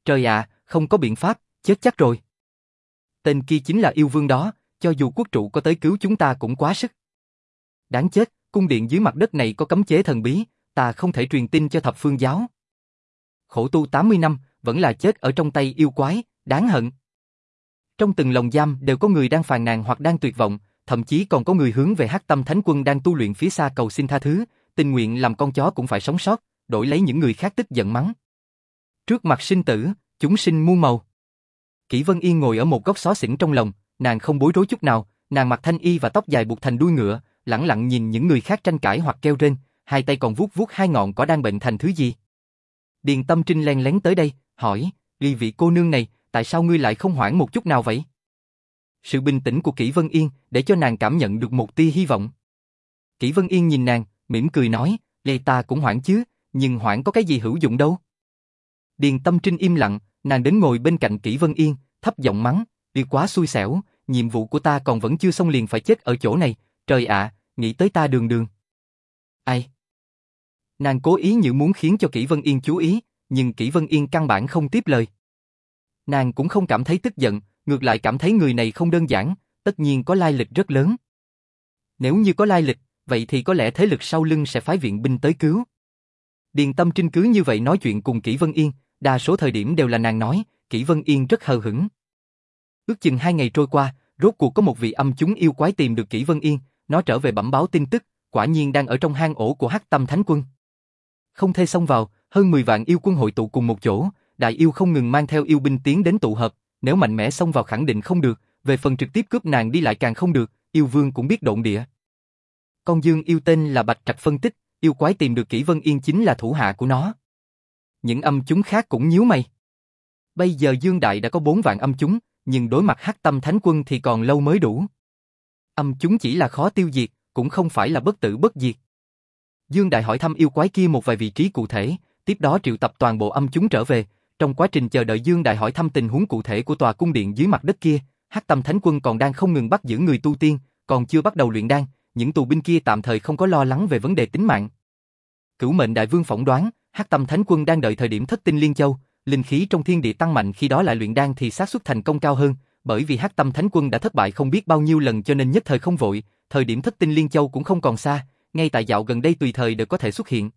Speaker 1: Trời ạ, không có biện pháp, chết chắc rồi. Tên kia chính là yêu vương đó, cho dù quốc trụ có tới cứu chúng ta cũng quá sức. Đáng chết, cung điện dưới mặt đất này có cấm chế thần bí, ta không thể truyền tin cho thập phương giáo. Khổ tu 80 năm, vẫn là chết ở trong tay yêu quái, đáng hận. Trong từng lồng giam đều có người đang phàn nàn hoặc đang tuyệt vọng, thậm chí còn có người hướng về Hắc Tâm Thánh Quân đang tu luyện phía xa cầu xin tha thứ, tình nguyện làm con chó cũng phải sống sót, đổi lấy những người khác tức giận mắng. Trước mặt sinh tử, chúng sinh muôn màu. Kỷ Vân Yên ngồi ở một góc xó xỉnh trong lòng, nàng không bối rối chút nào, nàng mặc thanh y và tóc dài buộc thành đuôi ngựa, lẳng lặng nhìn những người khác tranh cãi hoặc kêu rên, hai tay còn vuốt vuốt hai ngọn cỏ đang bệnh thành thứ gì. Điền Tâm Trinh len lén tới đây, hỏi, ly vị cô nương này, tại sao ngươi lại không hoảng một chút nào vậy? Sự bình tĩnh của Kỷ Vân Yên để cho nàng cảm nhận được một tia hy vọng. Kỷ Vân Yên nhìn nàng, mỉm cười nói, lê ta cũng hoảng chứ, nhưng hoảng có cái gì hữu dụng đâu. Điền Tâm Trinh im lặng, nàng đến ngồi bên cạnh Kỷ Vân Yên, thấp giọng mắng, đi quá xui xẻo, nhiệm vụ của ta còn vẫn chưa xong liền phải chết ở chỗ này, trời ạ, nghĩ tới ta đường đường. Ai? Nàng cố ý như muốn khiến cho Kỷ Vân Yên chú ý, nhưng Kỷ Vân Yên căn bản không tiếp lời. Nàng cũng không cảm thấy tức giận, ngược lại cảm thấy người này không đơn giản, tất nhiên có lai lịch rất lớn. Nếu như có lai lịch, vậy thì có lẽ thế lực sau lưng sẽ phái viện binh tới cứu. Điền Tâm Trinh cứ như vậy nói chuyện cùng Kỷ Vân Yên, đa số thời điểm đều là nàng nói, Kỷ Vân Yên rất hờ hững. Ước chừng hai ngày trôi qua, rốt cuộc có một vị âm chúng yêu quái tìm được Kỷ Vân Yên, nó trở về bẩm báo tin tức, quả nhiên đang ở trong hang ổ của Hắc Tâm Thánh Quân. Không thể xông vào, hơn 10 vạn yêu quân hội tụ cùng một chỗ, đại yêu không ngừng mang theo yêu binh tiến đến tụ hợp, nếu mạnh mẽ xông vào khẳng định không được, về phần trực tiếp cướp nàng đi lại càng không được, yêu vương cũng biết động địa. Con dương yêu tên là Bạch Trạch phân tích, yêu quái tìm được Kỷ Vân Yên chính là thủ hạ của nó. Những âm chúng khác cũng nhíu mày. Bây giờ Dương Đại đã có 4 vạn âm chúng, nhưng đối mặt Hắc Tâm Thánh Quân thì còn lâu mới đủ. Âm chúng chỉ là khó tiêu diệt, cũng không phải là bất tử bất diệt. Dương Đại hỏi thăm yêu quái kia một vài vị trí cụ thể, tiếp đó triệu tập toàn bộ âm chúng trở về. Trong quá trình chờ đợi Dương Đại hỏi thăm tình huống cụ thể của tòa cung điện dưới mặt đất kia, Hắc Tâm Thánh Quân còn đang không ngừng bắt giữ người tu tiên, còn chưa bắt đầu luyện đan, những tù binh kia tạm thời không có lo lắng về vấn đề tính mạng. Cửu mệnh đại vương phỏng đoán, Hắc Tâm Thánh Quân đang đợi thời điểm thất tinh liên châu, linh khí trong thiên địa tăng mạnh khi đó lại luyện đan thì xác suất thành công cao hơn, bởi vì Hắc Tâm Thánh Quân đã thất bại không biết bao nhiêu lần cho nên nhất thời không vội, thời điểm thất tinh liên châu cũng không còn xa, ngay tại dạo gần đây tùy thời đều có thể xuất hiện.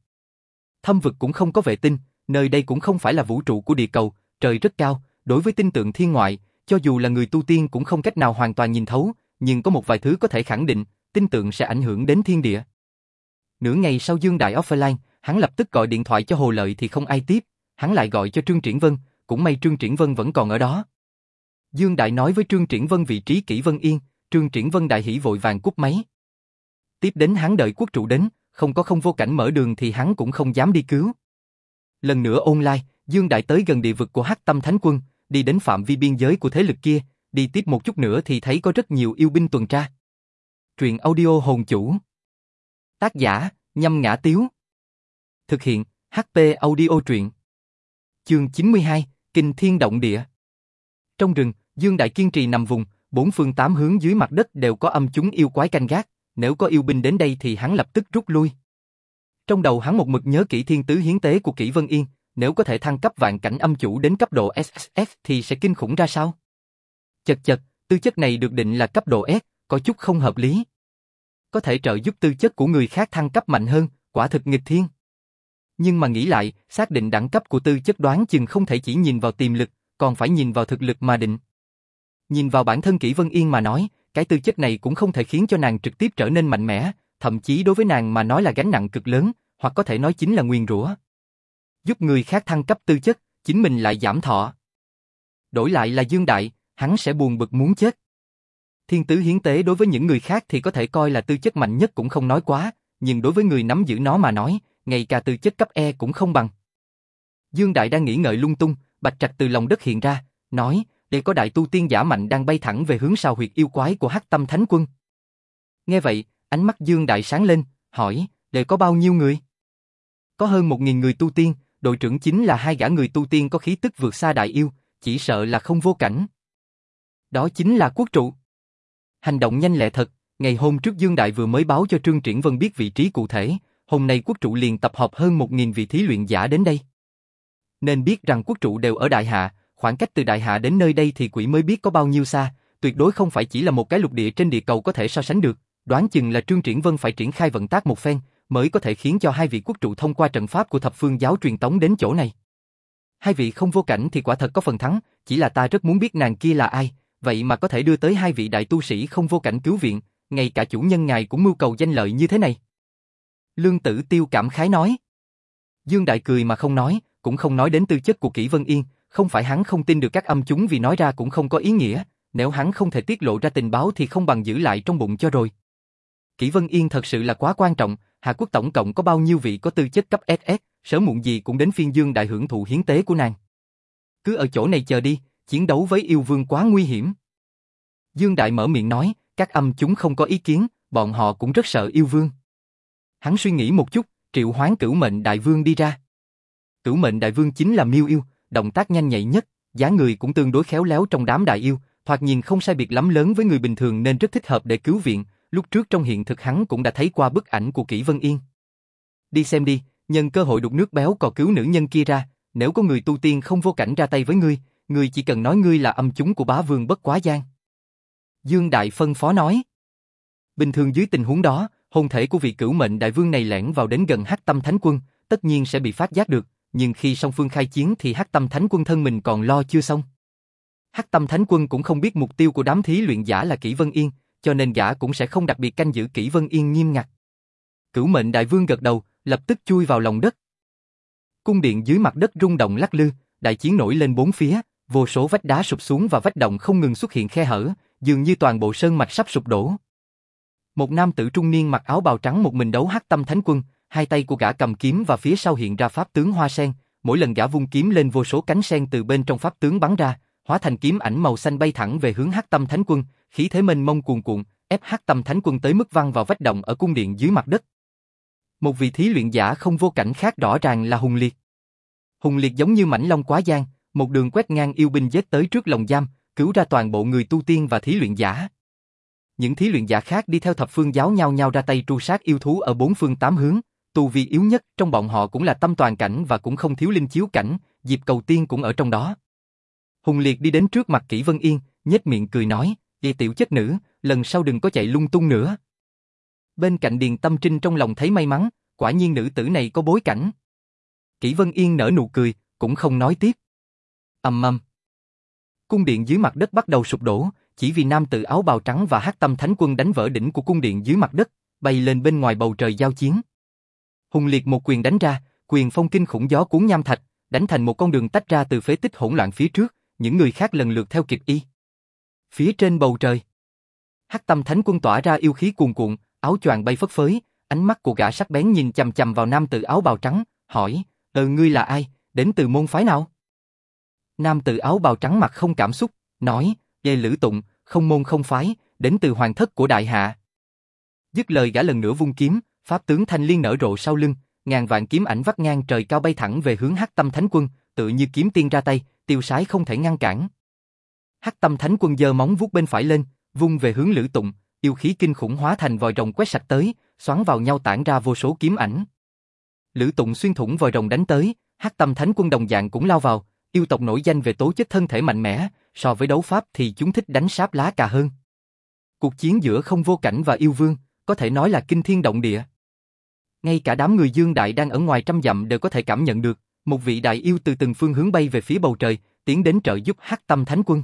Speaker 1: Thâm vực cũng không có vệ tinh, nơi đây cũng không phải là vũ trụ của địa cầu, trời rất cao, đối với tinh tượng thiên ngoại, cho dù là người tu tiên cũng không cách nào hoàn toàn nhìn thấu, nhưng có một vài thứ có thể khẳng định, tinh tượng sẽ ảnh hưởng đến thiên địa. Nửa ngày sau Dương Đại offline, hắn lập tức gọi điện thoại cho Hồ Lợi thì không ai tiếp, hắn lại gọi cho Trương Triển Vân, cũng may Trương Triển Vân vẫn còn ở đó. Dương Đại nói với Trương Triển Vân vị trí kỹ Vân Yên, Trương Triển Vân đại hỉ vội vàng cúp máy. Tiếp đến hắn đợi quốc trụ đến, không có không vô cảnh mở đường thì hắn cũng không dám đi cứu. Lần nữa online, Dương Đại tới gần địa vực của Hắc Tâm Thánh Quân, đi đến phạm vi biên giới của thế lực kia, đi tiếp một chút nữa thì thấy có rất nhiều yêu binh tuần tra. Truyện audio hồn chủ. Tác giả, nhâm ngã tiếu. Thực hiện, HP audio truyện. Chương 92, Kinh Thiên Động Địa. Trong rừng, Dương Đại kiên trì nằm vùng, bốn phương tám hướng dưới mặt đất đều có âm chúng yêu quái canh gác, nếu có yêu binh đến đây thì hắn lập tức rút lui. Trong đầu hắn một mực nhớ kỹ thiên tứ hiến tế của Kỷ Vân Yên, nếu có thể thăng cấp vạn cảnh âm chủ đến cấp độ SSF thì sẽ kinh khủng ra sao? Chật chật, tư chất này được định là cấp độ S, có chút không hợp lý. Có thể trợ giúp tư chất của người khác thăng cấp mạnh hơn, quả thực nghịch thiên. Nhưng mà nghĩ lại, xác định đẳng cấp của tư chất đoán chừng không thể chỉ nhìn vào tiềm lực, còn phải nhìn vào thực lực mà định. Nhìn vào bản thân Kỷ Vân Yên mà nói, cái tư chất này cũng không thể khiến cho nàng trực tiếp trở nên mạnh mẽ, thậm chí đối với nàng mà nói là gánh nặng cực lớn, hoặc có thể nói chính là nguyên rủa. Giúp người khác thăng cấp tư chất, chính mình lại giảm thọ. đổi lại là Dương Đại, hắn sẽ buồn bực muốn chết. Thiên tứ hiến tế đối với những người khác thì có thể coi là tư chất mạnh nhất cũng không nói quá, nhưng đối với người nắm giữ nó mà nói, ngay cả tư chất cấp E cũng không bằng. Dương Đại đang nghĩ ngợi lung tung, Bạch Trạch từ lòng đất hiện ra, nói, để có đại tu tiên giả mạnh đang bay thẳng về hướng sao huyệt yêu quái của Hắc Tâm Thánh Quân. Nghe vậy, ánh mắt Dương Đại sáng lên, hỏi, để có bao nhiêu người? Có hơn một nghìn người tu tiên, đội trưởng chính là hai gã người tu tiên có khí tức vượt xa đại yêu, chỉ sợ là không vô cảnh. Đó chính là quốc trụ. Hành động nhanh lẹ thật, ngày hôm trước Dương Đại vừa mới báo cho Trương Triển Vân biết vị trí cụ thể, hôm nay quốc trụ liền tập hợp hơn một nghìn vị thí luyện giả đến đây. Nên biết rằng quốc trụ đều ở Đại Hạ, khoảng cách từ Đại Hạ đến nơi đây thì quỷ mới biết có bao nhiêu xa, tuyệt đối không phải chỉ là một cái lục địa trên địa cầu có thể so sánh được, đoán chừng là Trương Triển Vân phải triển khai vận tác một phen, mới có thể khiến cho hai vị quốc trụ thông qua trận pháp của thập phương giáo truyền tống đến chỗ này. Hai vị không vô cảnh thì quả thật có phần thắng, chỉ là ta rất muốn biết nàng kia là ai, vậy mà có thể đưa tới hai vị đại tu sĩ không vô cảnh cứu viện, ngay cả chủ nhân ngài cũng mưu cầu danh lợi như thế này. Lương Tử Tiêu cảm khái nói. Dương Đại cười mà không nói, cũng không nói đến tư chất của Kỷ Vân Yên, không phải hắn không tin được các âm chúng vì nói ra cũng không có ý nghĩa, nếu hắn không thể tiết lộ ra tình báo thì không bằng giữ lại trong bụng cho rồi. Kỷ Vân Yên thật sự là quá quan trọng, Hạ Quốc tổng cộng có bao nhiêu vị có tư chất cấp SS, sớm muộn gì cũng đến phiên Dương đại hưởng thụ hiến tế của nàng. Cứ ở chỗ này chờ đi, chiến đấu với yêu vương quá nguy hiểm. Dương đại mở miệng nói, các âm chúng không có ý kiến, bọn họ cũng rất sợ yêu vương. Hắn suy nghĩ một chút, triệu hoán cửu mệnh đại vương đi ra. Cửu mệnh đại vương chính là miêu yêu, động tác nhanh nhạy nhất, dáng người cũng tương đối khéo léo trong đám đại yêu, thoạt nhìn không sai biệt lắm lớn với người bình thường nên rất thích hợp để cứu viện, lúc trước trong hiện thực hắn cũng đã thấy qua bức ảnh của Kỷ Vân Yên. Đi xem đi, nhân cơ hội đục nước béo cò cứu nữ nhân kia ra, nếu có người tu tiên không vô cảnh ra tay với ngươi, ngươi chỉ cần nói ngươi là âm chúng của bá vương bất quá gian. Dương Đại phân phó nói. Bình thường dưới tình huống đó, hồn thể của vị cửu mệnh đại vương này lẻn vào đến gần Hắc Tâm Thánh Quân, tất nhiên sẽ bị phát giác được, nhưng khi song phương khai chiến thì Hắc Tâm Thánh Quân thân mình còn lo chưa xong. Hắc Tâm Thánh Quân cũng không biết mục tiêu của đám thí luyện giả là Kỷ Vân Yên, cho nên gã cũng sẽ không đặc biệt canh giữ Kỷ Vân Yên nghiêm ngặt. Cửu mệnh đại vương gật đầu, lập tức chui vào lòng đất. Cung điện dưới mặt đất rung động lắc lư, đại chiến nổi lên bốn phía, vô số vách đá sụp xuống và vách động không ngừng xuất hiện khe hở, dường như toàn bộ sơn mạch sắp sụp đổ. Một nam tử trung niên mặc áo bào trắng một mình đấu hắc tâm thánh quân, hai tay của gã cầm kiếm và phía sau hiện ra pháp tướng hoa sen, mỗi lần gã vung kiếm lên vô số cánh sen từ bên trong pháp tướng bắn ra, hóa thành kiếm ảnh màu xanh bay thẳng về hướng hắc tâm thánh quân, khí thế mênh mông cuồn cuộn, ép hắc tâm thánh quân tới mức văng vào vách động ở cung điện dưới mặt đất. Một vị thí luyện giả không vô cảnh khác rõ ràng là Hùng Liệt. Hùng Liệt giống như mảnh long quá giang, một đường quét ngang yêu binh giết tới trước lồng giam, cứu ra toàn bộ người tu tiên và thí luyện giả. Những thí luyện giả khác đi theo thập phương giáo nhau nhau ra tay tru sát yêu thú ở bốn phương tám hướng, tu vi yếu nhất trong bọn họ cũng là tâm toàn cảnh và cũng không thiếu linh chiếu cảnh, Diệp Cầu Tiên cũng ở trong đó. Hùng Liệt đi đến trước mặt Kỷ Vân Yên, nhếch miệng cười nói, "Y tiểu chất nữ, lần sau đừng có chạy lung tung nữa." Bên cạnh Điền Tâm Trinh trong lòng thấy may mắn, quả nhiên nữ tử này có bối cảnh. Kỷ Vân Yên nở nụ cười, cũng không nói tiếp. Ầm ầm. Cung điện dưới mặt đất bắt đầu sụp đổ, chỉ vì nam tử áo bào trắng và hắc tâm thánh quân đánh vỡ đỉnh của cung điện dưới mặt đất, bay lên bên ngoài bầu trời giao chiến. Hùng liệt một quyền đánh ra, quyền phong kinh khủng gió cuốn nham thạch, đánh thành một con đường tách ra từ phế tích hỗn loạn phía trước, những người khác lần lượt theo kịp y. Phía trên bầu trời, Hắc Tâm Thánh Quân tỏa ra yêu khí cuồn cuộn, áo choàng bay phất phới, ánh mắt của gã sắc bén nhìn chằm chằm vào nam tử áo bào trắng, hỏi: "Ờ ngươi là ai, đến từ môn phái nào?" Nam tử áo bào trắng mặt không cảm xúc, nói: "Dê Lữ Tụng, không môn không phái, đến từ hoàng thất của đại hạ." Dứt lời gã lần nữa vung kiếm, pháp tướng thanh liên nở rộ sau lưng, ngàn vạn kiếm ảnh vắt ngang trời cao bay thẳng về hướng Hắc Tâm Thánh Quân, tự như kiếm tiên ra tay, tiêu sái không thể ngăn cản. Hắc Tâm Thánh Quân giơ móng vuốt bên phải lên, vung về hướng Lữ Tụng, yêu khí kinh khủng hóa thành vòi rồng quét sạch tới, xoắn vào nhau tản ra vô số kiếm ảnh. Lữ Tụng xuyên thủng vòi rồng đánh tới, Hắc Tâm Thánh Quân đồng dạng cũng lao vào, yêu tộc nổi danh về tố chất thân thể mạnh mẽ, so với đấu pháp thì chúng thích đánh sáp lá cà hơn. Cuộc chiến giữa không vô cảnh và yêu vương, có thể nói là kinh thiên động địa. Ngay cả đám người dương đại đang ở ngoài trăm dặm đều có thể cảm nhận được, một vị đại yêu từ từng phương hướng bay về phía bầu trời, tiến đến trợ giúp Hắc Tâm Thánh Quân.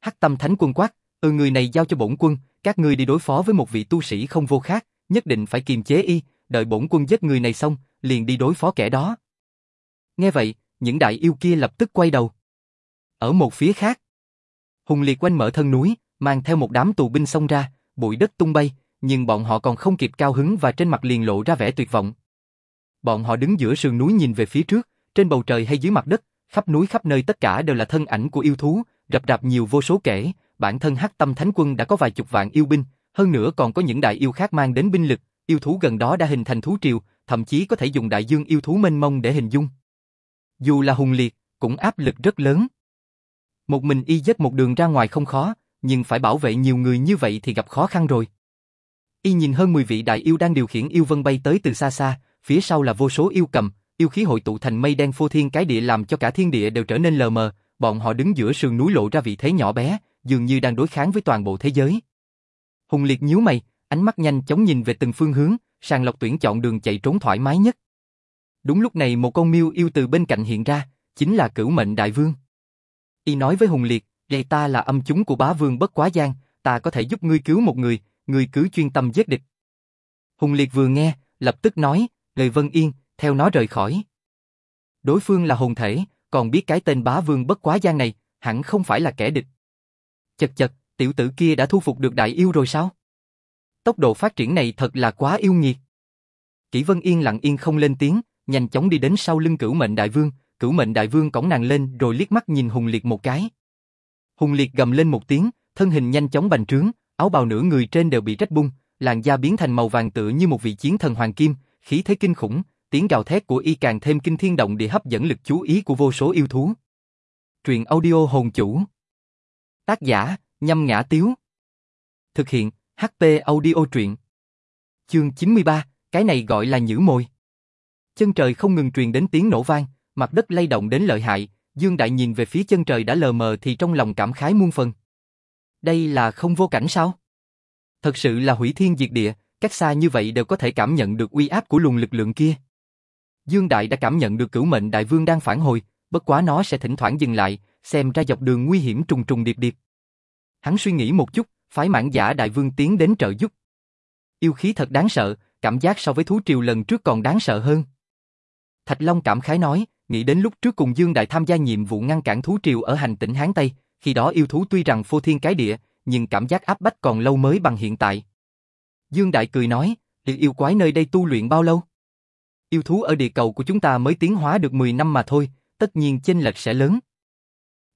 Speaker 1: Hắc Tâm Thánh Quân quát, "Ừ người này giao cho bổn quân, các ngươi đi đối phó với một vị tu sĩ không vô khác, nhất định phải kiềm chế y, đợi bổn quân giết người này xong, liền đi đối phó kẻ đó." Nghe vậy, những đại yêu kia lập tức quay đầu. Ở một phía khác, Hùng Liệt quanh mở thân núi, mang theo một đám tù binh xông ra, bụi đất tung bay, nhưng bọn họ còn không kịp cao hứng và trên mặt liền lộ ra vẻ tuyệt vọng. Bọn họ đứng giữa sườn núi nhìn về phía trước, trên bầu trời hay dưới mặt đất, khắp núi khắp nơi tất cả đều là thân ảnh của yêu thú, rập rạp nhiều vô số kể, bản thân Hắc Tâm Thánh Quân đã có vài chục vạn yêu binh, hơn nữa còn có những đại yêu khác mang đến binh lực, yêu thú gần đó đã hình thành thú triều, thậm chí có thể dùng đại dương yêu thú mênh mông để hình dung. Dù là hùng liệt, cũng áp lực rất lớn. Một mình y dết một đường ra ngoài không khó, nhưng phải bảo vệ nhiều người như vậy thì gặp khó khăn rồi. Y nhìn hơn 10 vị đại yêu đang điều khiển yêu vân bay tới từ xa xa, phía sau là vô số yêu cầm, yêu khí hội tụ thành mây đen phô thiên cái địa làm cho cả thiên địa đều trở nên lờ mờ, bọn họ đứng giữa sườn núi lộ ra vị thế nhỏ bé, dường như đang đối kháng với toàn bộ thế giới. Hùng Liệt nhíu mày, ánh mắt nhanh chóng nhìn về từng phương hướng, sàng lọc tuyển chọn đường chạy trốn thoải mái nhất. Đúng lúc này một con miêu yêu từ bên cạnh hiện ra, chính là cửu mệnh đại vương. Y nói với Hùng Liệt, đây ta là âm chúng của bá vương bất quá gian, ta có thể giúp ngươi cứu một người, người cứ chuyên tâm giết địch. Hùng Liệt vừa nghe, lập tức nói, lời vân yên, theo nó rời khỏi. Đối phương là hồn thể, còn biết cái tên bá vương bất quá gian này, hẳn không phải là kẻ địch. Chật chật, tiểu tử kia đã thu phục được đại yêu rồi sao? Tốc độ phát triển này thật là quá yêu nghiệt. Kỷ Vân Yên lặng yên không lên tiếng, nhanh chóng đi đến sau lưng cửu mệnh đại vương, cửu mệnh đại vương cõng nàng lên rồi liếc mắt nhìn Hùng Liệt một cái. Hùng Liệt gầm lên một tiếng, thân hình nhanh chóng bành trướng, áo bào nửa người trên đều bị rách bung, làn da biến thành màu vàng tựa như một vị chiến thần hoàng kim, khí thế kinh khủng, tiếng gào thét của y càng thêm kinh thiên động địa hấp dẫn lực chú ý của vô số yêu thú. Truyện audio hồn chủ. Tác giả, nhâm ngã tiếu. Thực hiện, HP audio truyện. Chương 93, cái này gọi là nhử mồi. Chân trời không ngừng truyền đến tiếng nổ vang, mặt đất lay động đến lợi hại, Dương Đại nhìn về phía chân trời đã lờ mờ thì trong lòng cảm khái muôn phần. Đây là không vô cảnh sao? Thật sự là hủy thiên diệt địa, cách xa như vậy đều có thể cảm nhận được uy áp của luồng lực lượng kia. Dương Đại đã cảm nhận được cửu mệnh đại vương đang phản hồi, bất quá nó sẽ thỉnh thoảng dừng lại, xem ra dọc đường nguy hiểm trùng trùng điệp điệp. Hắn suy nghĩ một chút, phái mãn giả đại vương tiến đến trợ giúp. Yêu khí thật đáng sợ, cảm giác so với thú triều lần trước còn đáng sợ hơn. Thạch Long cảm khái nói, nghĩ đến lúc trước cùng Dương Đại tham gia nhiệm vụ ngăn cản thú triều ở hành tỉnh Hán Tây, khi đó yêu thú tuy rằng phô thiên cái địa, nhưng cảm giác áp bách còn lâu mới bằng hiện tại. Dương Đại cười nói, yêu quái nơi đây tu luyện bao lâu? Yêu thú ở địa cầu của chúng ta mới tiến hóa được 10 năm mà thôi, tất nhiên chênh lệch sẽ lớn.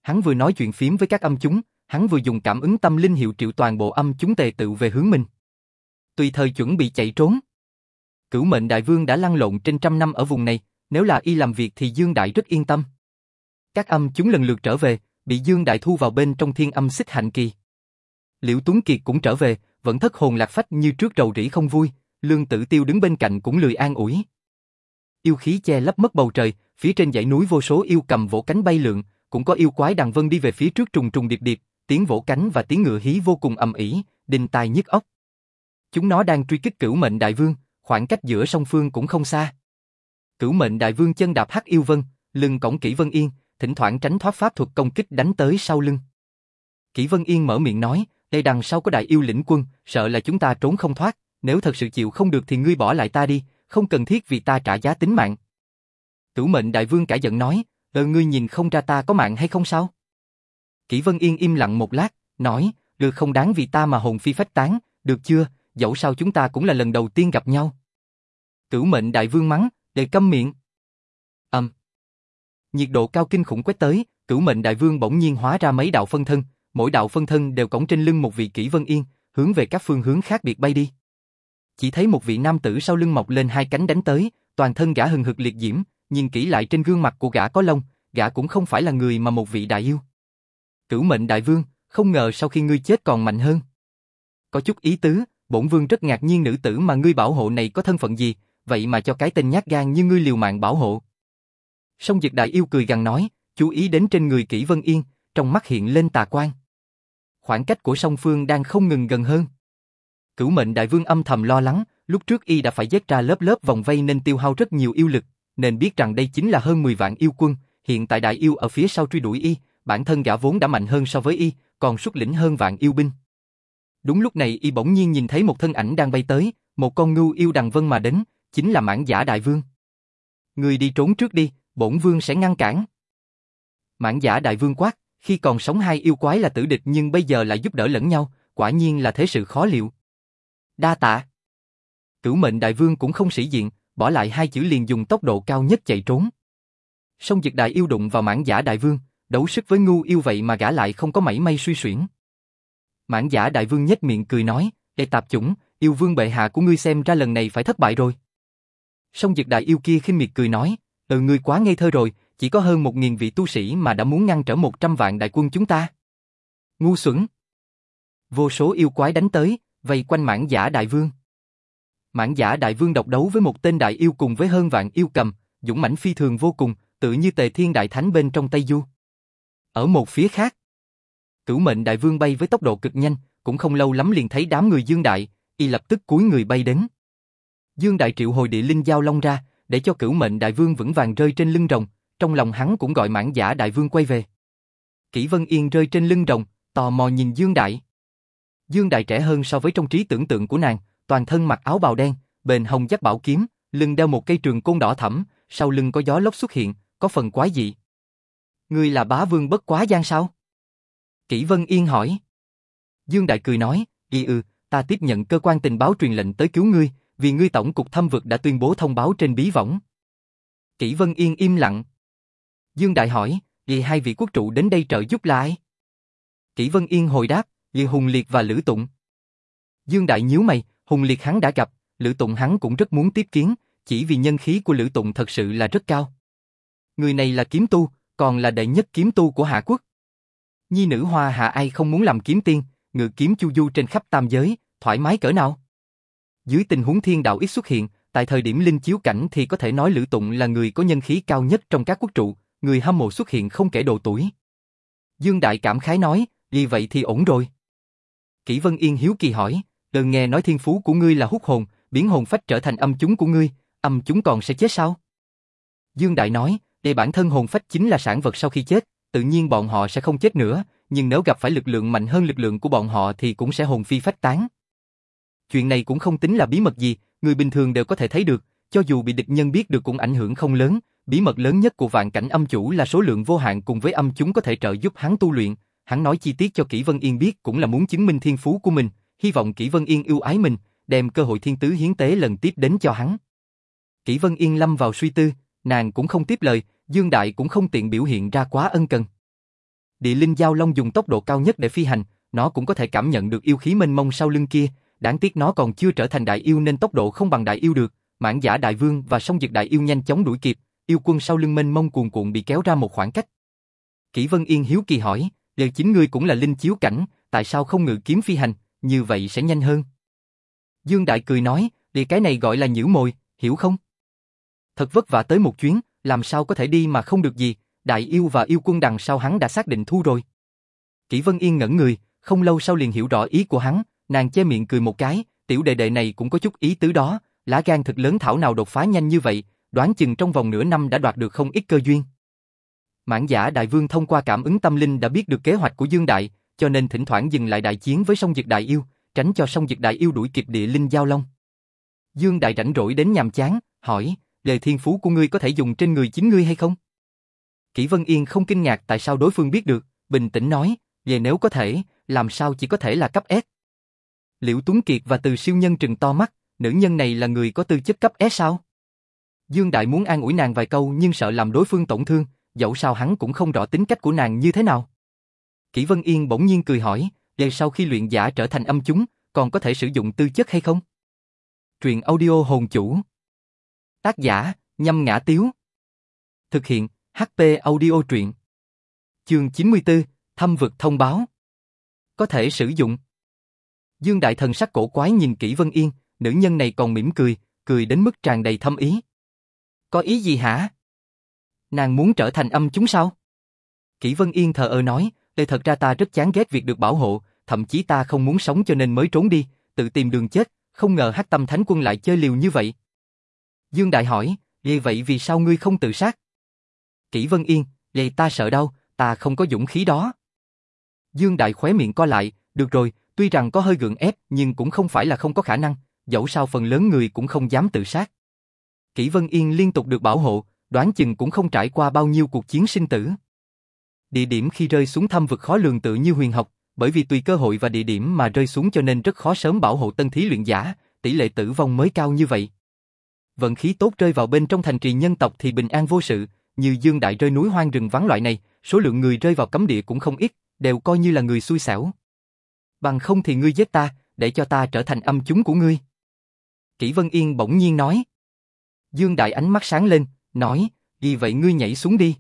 Speaker 1: Hắn vừa nói chuyện phím với các âm chúng, hắn vừa dùng cảm ứng tâm linh hiệu triệu toàn bộ âm chúng tề tự về hướng mình. Tùy thời chuẩn bị chạy trốn. Cửu mệnh đại vương đã lăn lộn trên trăm năm ở vùng này, nếu là y làm việc thì Dương Đại rất yên tâm. Các âm chúng lần lượt trở về, bị Dương Đại thu vào bên trong thiên âm xích hạnh kỳ. Liễu Tuấn Kiệt cũng trở về, vẫn thất hồn lạc phách như trước rầu rĩ không vui, Lương Tử Tiêu đứng bên cạnh cũng lười an ủi. Yêu khí che lấp mất bầu trời, phía trên dãy núi vô số yêu cầm vỗ cánh bay lượn, cũng có yêu quái đằng vân đi về phía trước trùng trùng điệp điệp, tiếng vỗ cánh và tiếng ngựa hí vô cùng ầm ĩ, đinh tai nhức óc. Chúng nó đang truy kích cửu mệnh đại vương, khoảng cách giữa song phương cũng không xa. Cửu mệnh đại vương chân đạp hắc yêu vân, lưng cổng kỹ vân yên, thỉnh thoảng tránh thoát pháp thuật công kích đánh tới sau lưng. Kỷ Vân Yên mở miệng nói, đây đằng sau có đại yêu lĩnh quân, sợ là chúng ta trốn không thoát, nếu thật sự chịu không được thì ngươi bỏ lại ta đi, không cần thiết vì ta trả giá tính mạng. Cửu mệnh đại vương cả giận nói, ờ ngươi nhìn không ra ta có mạng hay không sao? Kỷ Vân Yên im lặng một lát, nói, được không đáng vì ta mà hồn phi phách tán, được chưa, dẫu sao chúng ta cũng là lần đầu tiên gặp nhau. Cửu mệnh đại vương mắng, để câm miệng. Nhiệt độ cao kinh khủng quét tới, cửu mệnh đại vương bỗng nhiên hóa ra mấy đạo phân thân, mỗi đạo phân thân đều cõng trên lưng một vị kỷ vân yên, hướng về các phương hướng khác biệt bay đi. Chỉ thấy một vị nam tử sau lưng mọc lên hai cánh đánh tới, toàn thân gã hừng hực liệt diễm, nhìn kỹ lại trên gương mặt của gã có lông, gã cũng không phải là người mà một vị đại yêu. Cửu mệnh đại vương, không ngờ sau khi ngươi chết còn mạnh hơn. Có chút ý tứ, bổn vương rất ngạc nhiên nữ tử mà ngươi bảo hộ này có thân phận gì, vậy mà cho cái tên nhát gan như ngươi liều mạng bảo hộ. Song diệt Đại Yêu cười gằn nói, chú ý đến trên người Kỷ Vân Yên, trong mắt hiện lên tà quan. Khoảng cách của song phương đang không ngừng gần hơn. Cửu mệnh đại vương âm thầm lo lắng, lúc trước y đã phải giết ra lớp lớp vòng vây nên tiêu hao rất nhiều yêu lực, nên biết rằng đây chính là hơn 10 vạn yêu quân, hiện tại đại yêu ở phía sau truy đuổi y, bản thân gã vốn đã mạnh hơn so với y, còn xuất lĩnh hơn vạn yêu binh. Đúng lúc này y bỗng nhiên nhìn thấy một thân ảnh đang bay tới, một con ngưu yêu đằng vân mà đến, chính là mãn giả đại vương. Người đi trốn trước đi, bổn vương sẽ ngăn cản. Mãn giả đại vương quát, khi còn sống hai yêu quái là tử địch nhưng bây giờ lại giúp đỡ lẫn nhau, quả nhiên là thế sự khó liệu. Đa tạ. Cửu mệnh đại vương cũng không sĩ diện, bỏ lại hai chữ liền dùng tốc độ cao nhất chạy trốn. Song Dực đại yêu đụng vào mãn giả đại vương, đấu sức với ngu yêu vậy mà gã lại không có mảy may suy xuyển. Mãn giả đại vương nhếch miệng cười nói, đệ tạp chủng, yêu vương bệ hạ của ngươi xem ra lần này phải thất bại rồi. Song Dực đại yêu kia khinh miệt cười nói, ừ ngươi quá ngây thơ rồi, chỉ có hơn một nghìn vị tu sĩ mà đã muốn ngăn trở một trăm vạn đại quân chúng ta. Ngu xuẩn. Vô số yêu quái đánh tới, vây quanh mãn giả đại vương. Mãn giả đại vương độc đấu với một tên đại yêu cùng với hơn vạn yêu cầm, dũng mãnh phi thường vô cùng, tự như tề thiên đại thánh bên trong Tây Du. Ở một phía khác, cửu mệnh đại vương bay với tốc độ cực nhanh, cũng không lâu lắm liền thấy đám người dương đại, y lập tức cúi người bay đến. Dương đại triệu hồi địa linh giao long ra, để cho cửu mệnh đại vương vững vàng rơi trên lưng rồng, trong lòng hắn cũng gọi mãn giả đại vương quay về. Kỷ Vân Yên rơi trên lưng rồng, tò mò nhìn Dương Đại. Dương Đại trẻ hơn so với trong trí tưởng tượng của nàng, toàn thân mặc áo bào đen, bền hồng giáp bảo kiếm, lưng đeo một cây trường côn đỏ thẫm, sau lưng có gió lốc xuất hiện, có phần quái dị. Ngươi là bá vương bất quá gian sao? Kỷ Vân Yên hỏi. Dương Đại cười nói, y ư, ừ, ta tiếp nhận cơ quan tình báo truyền lệnh tới cứu ngươi, vì ngươi tổng cục thâm vực đã tuyên bố thông báo trên bí võng. Kỷ Vân Yên im lặng. Dương Đại hỏi, vì hai vị quốc trụ đến đây trợ giúp lại? Kỷ Vân Yên hồi đáp, vì Hùng Liệt và Lữ Tụng. Dương Đại nhíu mày, Hùng Liệt hắn đã gặp, Lữ Tụng hắn cũng rất muốn tiếp kiến, chỉ vì nhân khí của Lữ Tụng thật sự là rất cao. Người này là kiếm tu, còn là đệ nhất kiếm tu của Hạ Quốc. Nhi nữ hoa hạ ai không muốn làm kiếm tiên, ngự kiếm chu du trên khắp tam giới, thoải mái cỡ nào. Dưới tình huống thiên đạo ít xuất hiện, tại thời điểm linh chiếu cảnh thì có thể nói Lữ Tụng là người có nhân khí cao nhất trong các quốc trụ, người hâm mộ xuất hiện không kể độ tuổi. Dương Đại cảm khái nói, vì vậy thì ổn rồi. Kỷ Vân Yên hiếu kỳ hỏi, đừng nghe nói thiên phú của ngươi là hút hồn, biến hồn phách trở thành âm chúng của ngươi, âm chúng còn sẽ chết sao? Dương Đại nói, để bản thân hồn phách chính là sản vật sau khi chết, tự nhiên bọn họ sẽ không chết nữa, nhưng nếu gặp phải lực lượng mạnh hơn lực lượng của bọn họ thì cũng sẽ hồn phi phách tán. Chuyện này cũng không tính là bí mật gì, người bình thường đều có thể thấy được, cho dù bị địch nhân biết được cũng ảnh hưởng không lớn, bí mật lớn nhất của vạn cảnh âm chủ là số lượng vô hạn cùng với âm chúng có thể trợ giúp hắn tu luyện, hắn nói chi tiết cho Kỷ Vân Yên biết cũng là muốn chứng minh thiên phú của mình, hy vọng Kỷ Vân Yên yêu ái mình, đem cơ hội thiên tứ hiến tế lần tiếp đến cho hắn. Kỷ Vân Yên lâm vào suy tư, nàng cũng không tiếp lời, Dương Đại cũng không tiện biểu hiện ra quá ân cần. Địa linh giao long dùng tốc độ cao nhất để phi hành, nó cũng có thể cảm nhận được yêu khí mênh mông sau lưng kia, đáng tiếc nó còn chưa trở thành đại yêu nên tốc độ không bằng đại yêu được, mãn giả đại vương và song diệt đại yêu nhanh chóng đuổi kịp, yêu quân sau lưng mênh mông cuồn cuộn bị kéo ra một khoảng cách. Kỷ Vân Yên hiếu kỳ hỏi, đều chính ngươi cũng là linh chiếu cảnh, tại sao không ngự kiếm phi hành, như vậy sẽ nhanh hơn. Dương Đại cười nói, thì cái này gọi là nhử mồi, hiểu không? Thật vất vả tới một chuyến, làm sao có thể đi mà không được gì, đại yêu và yêu quân đằng sau hắn đã xác định thu rồi. Kỷ Vân Yên ngẩn người, không lâu sau liền hiểu rõ ý của hắn, nàng che miệng cười một cái, tiểu đệ đệ này cũng có chút ý tứ đó, lá gan thật lớn thảo nào đột phá nhanh như vậy, đoán chừng trong vòng nửa năm đã đoạt được không ít cơ duyên. Mãn giả đại vương thông qua cảm ứng tâm linh đã biết được kế hoạch của Dương Đại, cho nên thỉnh thoảng dừng lại đại chiến với sông diệt Đại Yêu, tránh cho sông diệt Đại Yêu đuổi kịp địa linh giao long. Dương Đại rảnh rỗi đến nhàm chán, hỏi, lời thiên phú của ngươi có thể dùng trên người chính ngươi hay không? Kỷ Vân Yên không kinh ngạc tại sao đối phương biết được, bình tĩnh nói, về nếu có thể, làm sao chỉ có thể là cấp S. Liễu Tuấn Kiệt và Từ Siêu Nhân trừng to mắt, nữ nhân này là người có tư chất cấp S sao? Dương Đại muốn an ủi nàng vài câu nhưng sợ làm đối phương tổn thương, dẫu sao hắn cũng không rõ tính cách của nàng như thế nào. Kỷ Vân Yên bỗng nhiên cười hỏi, về sau khi luyện giả trở thành âm chúng, còn có thể sử dụng tư chất hay không? Truyện audio hồn chủ. Tác giả, nhâm ngã tiếu. Thực hiện, HP audio truyện. Chương 94, thâm vực thông báo. Có thể sử dụng. Dương Đại Thần sắc cổ quái nhìn kỹ Vân Yên, nữ nhân này còn mỉm cười, cười đến mức tràn đầy thâm ý. Có ý gì hả? Nàng muốn trở thành âm chúng sao? Kỷ Vân Yên thờ ơ nói, đây thật ra ta rất chán ghét việc được bảo hộ, thậm chí ta không muốn sống cho nên mới trốn đi, tự tìm đường chết, không ngờ Hắc Tâm Thánh Quân lại chơi liều như vậy. Dương Đại hỏi, vậy vậy vì sao ngươi không tự sát? Kỷ Vân Yên, vậy ta sợ đâu, ta không có dũng khí đó. Dương Đại khóe miệng co lại, được rồi, tuy rằng có hơi gượng ép nhưng cũng không phải là không có khả năng, dẫu sao phần lớn người cũng không dám tự sát. Kỷ Vân Yên liên tục được bảo hộ, đoán chừng cũng không trải qua bao nhiêu cuộc chiến sinh tử. địa điểm khi rơi xuống thâm vực khó lường tự như huyền học, bởi vì tùy cơ hội và địa điểm mà rơi xuống cho nên rất khó sớm bảo hộ tân thí luyện giả, tỷ lệ tử vong mới cao như vậy. Vận khí tốt rơi vào bên trong thành trì nhân tộc thì bình an vô sự, như Dương Đại rơi núi hoang rừng vắng loại này, số lượng người rơi vào cấm địa cũng không ít, đều coi như là người xui xẻo. Bằng không thì ngươi giết ta, để cho ta trở thành âm chúng của ngươi. Kỷ Vân Yên bỗng nhiên nói. Dương Đại ánh mắt sáng lên, nói, vì vậy ngươi nhảy xuống đi.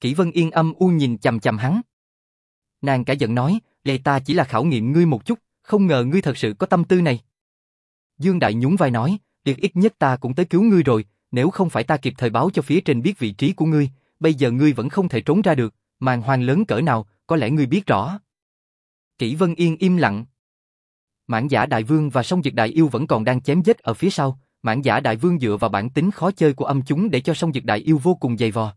Speaker 1: Kỷ Vân Yên âm u nhìn chầm chầm hắn. Nàng cả giận nói, lệ ta chỉ là khảo nghiệm ngươi một chút, không ngờ ngươi thật sự có tâm tư này. Dương Đại nhún vai nói, việc ít nhất ta cũng tới cứu ngươi rồi, nếu không phải ta kịp thời báo cho phía trên biết vị trí của ngươi, bây giờ ngươi vẫn không thể trốn ra được, màn hoàng lớn cỡ nào, có lẽ ngươi biết rõ. Kỷ Vân Yên im lặng. Mãn giả đại vương và song dực đại yêu vẫn còn đang chém giết ở phía sau, mãn giả đại vương dựa vào bản tính khó chơi của âm chúng để cho song dực đại yêu vô cùng dày vò.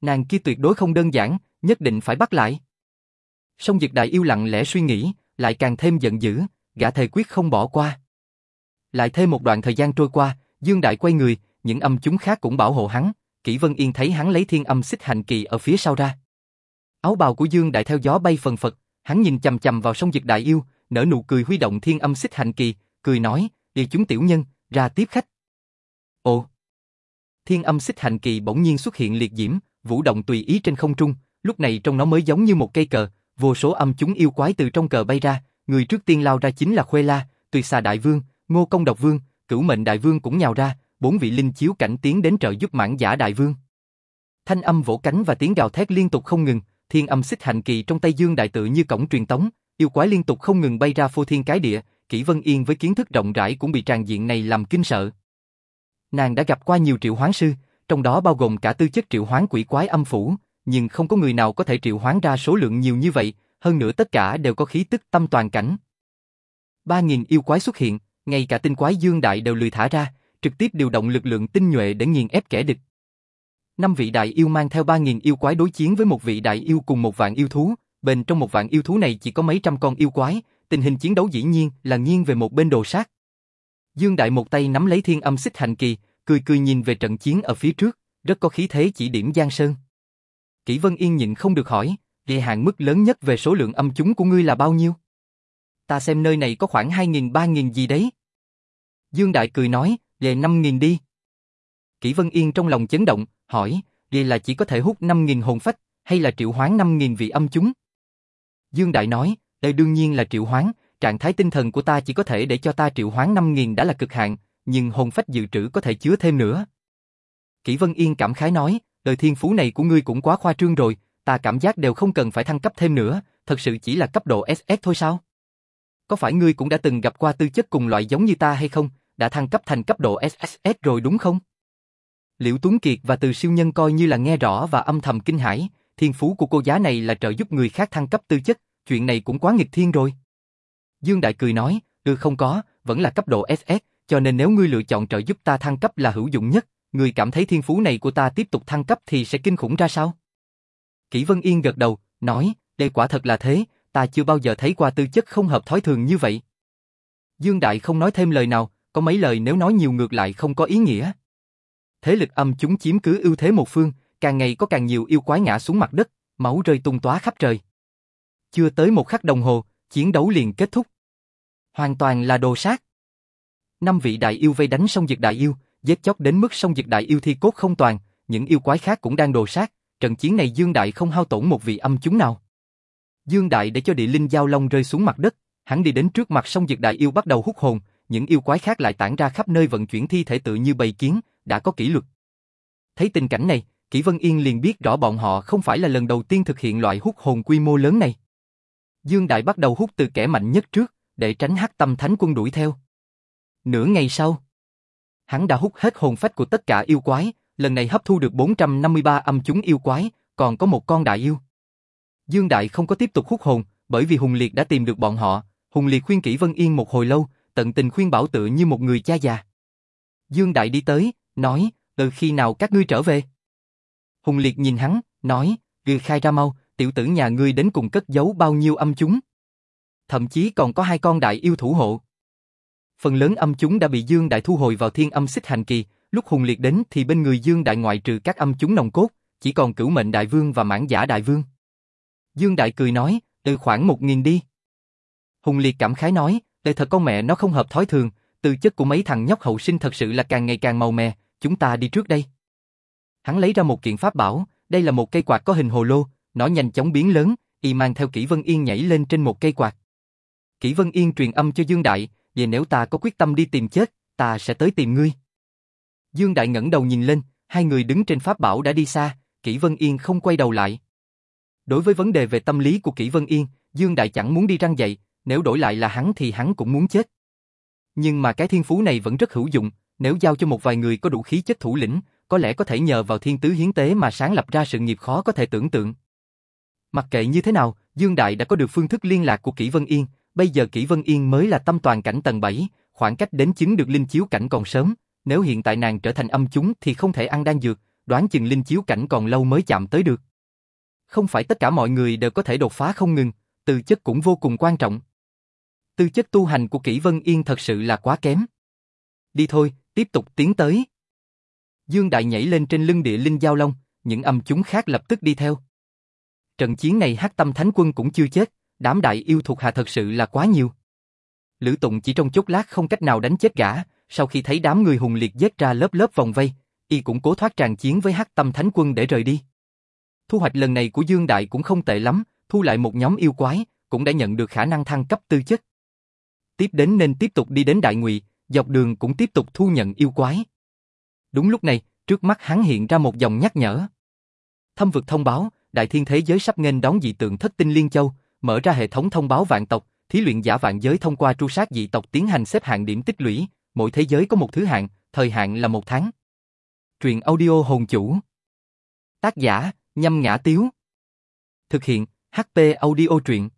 Speaker 1: Nàng kia tuyệt đối không đơn giản, nhất định phải bắt lại. Song dực đại yêu lặng lẽ suy nghĩ, lại càng thêm giận dữ, gã thề quyết không bỏ qua. Lại thêm một đoạn thời gian trôi qua, Dương Đại quay người, những âm chúng khác cũng bảo hộ hắn, Kỷ Vân Yên thấy hắn lấy thiên âm xích hành kỳ ở phía sau ra. Áo bào của Dương Đại theo gió bay phần phật, hắn nhìn chầm chầm vào sông Dực Đại Yêu, nở nụ cười huy động thiên âm xích hành kỳ, cười nói, đi chúng tiểu nhân, ra tiếp khách. Ồ! Thiên âm xích hành kỳ bỗng nhiên xuất hiện liệt diễm, vũ động tùy ý trên không trung, lúc này trong nó mới giống như một cây cờ, vô số âm chúng yêu quái từ trong cờ bay ra, người trước tiên lao ra chính là Khuê La, Tuyệt Xà Đại Vương, Ngô Công Độc Vương, Cửu Mệnh Đại Vương cũng nhào ra, bốn vị linh chiếu cảnh tiến đến trợ giúp mãn giả Đại Vương. Thanh âm vỗ cánh và tiếng gào thét liên tục không ngừng, thiên âm xích hành kỳ trong tay Dương Đại tự như cổng truyền tống, yêu quái liên tục không ngừng bay ra phô thiên cái địa, Kỷ Vân Yên với kiến thức rộng rãi cũng bị tràn diện này làm kinh sợ. Nàng đã gặp qua nhiều triệu hoán sư, trong đó bao gồm cả tư chất triệu hoán quỷ quái âm phủ, nhưng không có người nào có thể triệu hoán ra số lượng nhiều như vậy, hơn nữa tất cả đều có khí tức tâm toàn cảnh. Ba nghìn yêu quái xuất hiện, ngay cả tinh quái dương đại đều lười thả ra, trực tiếp điều động lực lượng tinh nhuệ để nghiền ép kẻ địch. Năm vị đại yêu mang theo ba nghìn yêu quái đối chiến với một vị đại yêu cùng một vạn yêu thú, bên trong một vạn yêu thú này chỉ có mấy trăm con yêu quái, tình hình chiến đấu dĩ nhiên là nghiêng về một bên đồ sát. Dương Đại một tay nắm lấy thiên âm xích hành kỳ, cười cười nhìn về trận chiến ở phía trước, rất có khí thế chỉ điểm Giang Sơn. Kỷ Vân Yên nhịn không được hỏi, địa hạn mức lớn nhất về số lượng âm chúng của ngươi là bao nhiêu? Ta xem nơi này có khoảng 2.000 3.000 gì đấy. Dương Đại cười nói, về 5.000 đi. Kỷ Vân Yên trong lòng chấn động, hỏi, về là chỉ có thể hút 5.000 hồn phách, hay là triệu hoán 5.000 vị âm chúng? Dương Đại nói, đây đương nhiên là triệu hoán, trạng thái tinh thần của ta chỉ có thể để cho ta triệu hoán 5.000 đã là cực hạn, nhưng hồn phách dự trữ có thể chứa thêm nữa. Kỷ Vân Yên cảm khái nói, đời thiên phú này của ngươi cũng quá khoa trương rồi, ta cảm giác đều không cần phải thăng cấp thêm nữa, thật sự chỉ là cấp độ SS thôi sao? Có phải ngươi cũng đã từng gặp qua tư chất cùng loại giống như ta hay không, đã thăng cấp thành cấp độ SSS rồi đúng không? Liễu Tuấn Kiệt và Từ Siêu Nhân coi như là nghe rõ và âm thầm kinh hãi, thiên phú của cô giá này là trợ giúp người khác thăng cấp tư chất, chuyện này cũng quá nghịch thiên rồi. Dương Đại cười nói, được không có, vẫn là cấp độ SS, cho nên nếu ngươi lựa chọn trợ giúp ta thăng cấp là hữu dụng nhất, ngươi cảm thấy thiên phú này của ta tiếp tục thăng cấp thì sẽ kinh khủng ra sao? Kỷ Vân Yên gật đầu, nói, đây quả thật là thế, ta chưa bao giờ thấy qua tư chất không hợp thói thường như vậy. Dương Đại không nói thêm lời nào, có mấy lời nếu nói nhiều ngược lại không có ý nghĩa. Thế lực âm chúng chiếm cứ ưu thế một phương, càng ngày có càng nhiều yêu quái ngã xuống mặt đất, máu rơi tung tóa khắp trời. Chưa tới một khắc đồng hồ, chiến đấu liền kết thúc. Hoàn toàn là đồ sát. Năm vị đại yêu vây đánh sông Dực đại yêu, giết chóc đến mức sông Dực đại yêu thi cốt không toàn, những yêu quái khác cũng đang đồ sát, trận chiến này Dương Đại không hao tổn một vị âm chúng nào. Dương Đại để cho địa linh giao long rơi xuống mặt đất, hắn đi đến trước mặt sông Dực đại yêu bắt đầu hút hồn, những yêu quái khác lại tản ra khắp nơi vận chuyển thi thể tự như bầy kiến, đã có kỷ luật. Thấy tình cảnh này, Kỷ Vân Yên liền biết rõ bọn họ không phải là lần đầu tiên thực hiện loại hút hồn quy mô lớn này. Dương Đại bắt đầu hút từ kẻ mạnh nhất trước, để tránh hắc tâm thánh quân đuổi theo. Nửa ngày sau, hắn đã hút hết hồn phách của tất cả yêu quái, lần này hấp thu được 453 âm chúng yêu quái, còn có một con đại yêu. Dương Đại không có tiếp tục hút hồn, bởi vì Hùng Liệt đã tìm được bọn họ, Hùng Liệt khuyên Kỷ Vân Yên một hồi lâu, tận tình khuyên bảo tự như một người cha già. Dương Đại đi tới, nói, từ khi nào các ngươi trở về? Hùng Liệt nhìn hắn, nói, gừ khai ra mau, tiểu tử nhà ngươi đến cùng cất giấu bao nhiêu âm chúng. Thậm chí còn có hai con đại yêu thủ hộ. Phần lớn âm chúng đã bị Dương Đại thu hồi vào thiên âm xích hành kỳ, lúc Hùng Liệt đến thì bên người Dương Đại ngoại trừ các âm chúng nồng cốt, chỉ còn cửu mệnh đại vương và mãn giả đại vương. Dương Đại cười nói, từ khoảng một nghìn đi. Hùng Liệt cảm khái nói, đời thật con mẹ nó không hợp thói thường, từ chất của mấy thằng nhóc hậu sinh thật sự là càng ngày càng màu mè, chúng ta đi trước đây. Hắn lấy ra một kiện pháp bảo, đây là một cây quạt có hình hồ lô, nó nhanh chóng biến lớn, y mang theo Kỷ Vân Yên nhảy lên trên một cây quạt. Kỷ Vân Yên truyền âm cho Dương Đại, về nếu ta có quyết tâm đi tìm chết, ta sẽ tới tìm ngươi. Dương Đại ngẩng đầu nhìn lên, hai người đứng trên pháp bảo đã đi xa, Kỷ Vân Yên không quay đầu lại. Đối với vấn đề về tâm lý của Kỷ Vân Yên, Dương Đại chẳng muốn đi răng dậy, nếu đổi lại là hắn thì hắn cũng muốn chết. Nhưng mà cái thiên phú này vẫn rất hữu dụng, nếu giao cho một vài người có đủ khí chất thủ lĩnh, có lẽ có thể nhờ vào thiên tứ hiến tế mà sáng lập ra sự nghiệp khó có thể tưởng tượng. Mặc kệ như thế nào, Dương Đại đã có được phương thức liên lạc của Kỷ Vân Yên, bây giờ Kỷ Vân Yên mới là tâm toàn cảnh tầng 7, khoảng cách đến chứng được linh chiếu cảnh còn sớm, nếu hiện tại nàng trở thành âm chúng thì không thể ăn đan dược, đoán chừng linh chiếu cảnh còn lâu mới chạm tới được. Không phải tất cả mọi người đều có thể đột phá không ngừng, tư chất cũng vô cùng quan trọng. Tư chất tu hành của Kỷ Vân Yên thật sự là quá kém. Đi thôi, tiếp tục tiến tới. Dương Đại nhảy lên trên lưng địa linh giao long, những âm chúng khác lập tức đi theo. Trận chiến này Hắc Tâm Thánh Quân cũng chưa chết, đám đại yêu thuộc hạ thật sự là quá nhiều. Lữ Tụng chỉ trong chốc lát không cách nào đánh chết gã, sau khi thấy đám người hùng liệt giết ra lớp lớp vòng vây, y cũng cố thoát tràn chiến với Hắc Tâm Thánh Quân để rời đi. Thu hoạch lần này của Dương Đại cũng không tệ lắm, thu lại một nhóm yêu quái, cũng đã nhận được khả năng thăng cấp tư chất. Tiếp đến nên tiếp tục đi đến Đại Ngụy, dọc đường cũng tiếp tục thu nhận yêu quái. Đúng lúc này, trước mắt hắn hiện ra một dòng nhắc nhở. Thâm vực thông báo, đại thiên thế giới sắp nghênh đón dị tượng thất tinh liên châu, mở ra hệ thống thông báo vạn tộc, thí luyện giả vạn giới thông qua tru sát dị tộc tiến hành xếp hạng điểm tích lũy, mỗi thế giới có một thứ hạng, thời hạn là một tháng. Truyện audio hồn chủ. Tác giả, nhâm ngã tiếu. Thực hiện, HP audio truyện.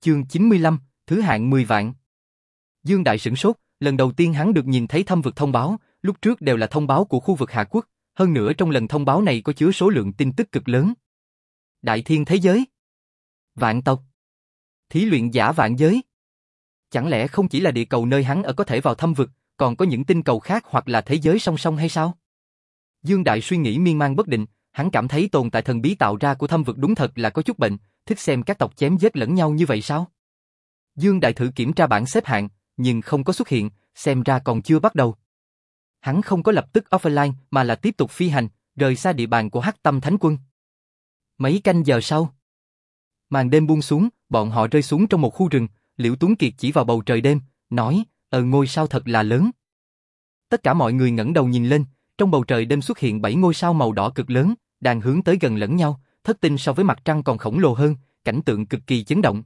Speaker 1: Chương 95, thứ hạng 10 vạn. Dương Đại sửng sốt, lần đầu tiên hắn được nhìn thấy thâm vực thông báo, lúc trước đều là thông báo của khu vực Hạ Quốc, hơn nữa trong lần thông báo này có chứa số lượng tin tức cực lớn. Đại thiên thế giới. Vạn tộc. Thí luyện giả vạn giới. Chẳng lẽ không chỉ là địa cầu nơi hắn ở có thể vào thâm vực, còn có những tinh cầu khác hoặc là thế giới song song hay sao? Dương Đại suy nghĩ miên man bất định, hắn cảm thấy tồn tại thần bí tạo ra của thâm vực đúng thật là có chút bệnh, thích xem các tộc chém giết lẫn nhau như vậy sao? Dương Đại thử kiểm tra bảng xếp hạng, nhưng không có xuất hiện, xem ra còn chưa bắt đầu. Hắn không có lập tức offline mà là tiếp tục phi hành, rời xa địa bàn của Hắc Tâm Thánh Quân. Mấy canh giờ sau, màn đêm buông xuống, bọn họ rơi xuống trong một khu rừng, Liễu Tuấn Kiệt chỉ vào bầu trời đêm, nói, ờ ngôi sao thật là lớn. Tất cả mọi người ngẩng đầu nhìn lên, trong bầu trời đêm xuất hiện bảy ngôi sao màu đỏ cực lớn, đang hướng tới gần lẫn nhau, thất tinh so với mặt trăng còn khổng lồ hơn, cảnh tượng cực kỳ chấn động.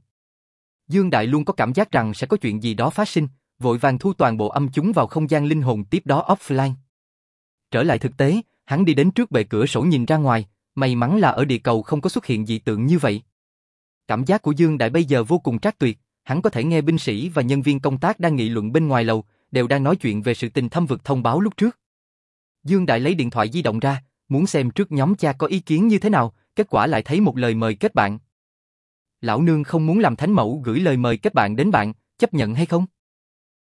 Speaker 1: Dương Đại luôn có cảm giác rằng sẽ có chuyện gì đó phát sinh, vội vàng thu toàn bộ âm chúng vào không gian linh hồn tiếp đó offline. Trở lại thực tế, hắn đi đến trước bề cửa sổ nhìn ra ngoài, may mắn là ở địa cầu không có xuất hiện dị tượng như vậy. Cảm giác của Dương Đại bây giờ vô cùng trác tuyệt, hắn có thể nghe binh sĩ và nhân viên công tác đang nghị luận bên ngoài lầu, đều đang nói chuyện về sự tình thâm vực thông báo lúc trước. Dương Đại lấy điện thoại di động ra, muốn xem trước nhóm cha có ý kiến như thế nào, kết quả lại thấy một lời mời kết bạn. Lão nương không muốn làm thánh mẫu gửi lời mời kết bạn đến bạn, chấp nhận hay không?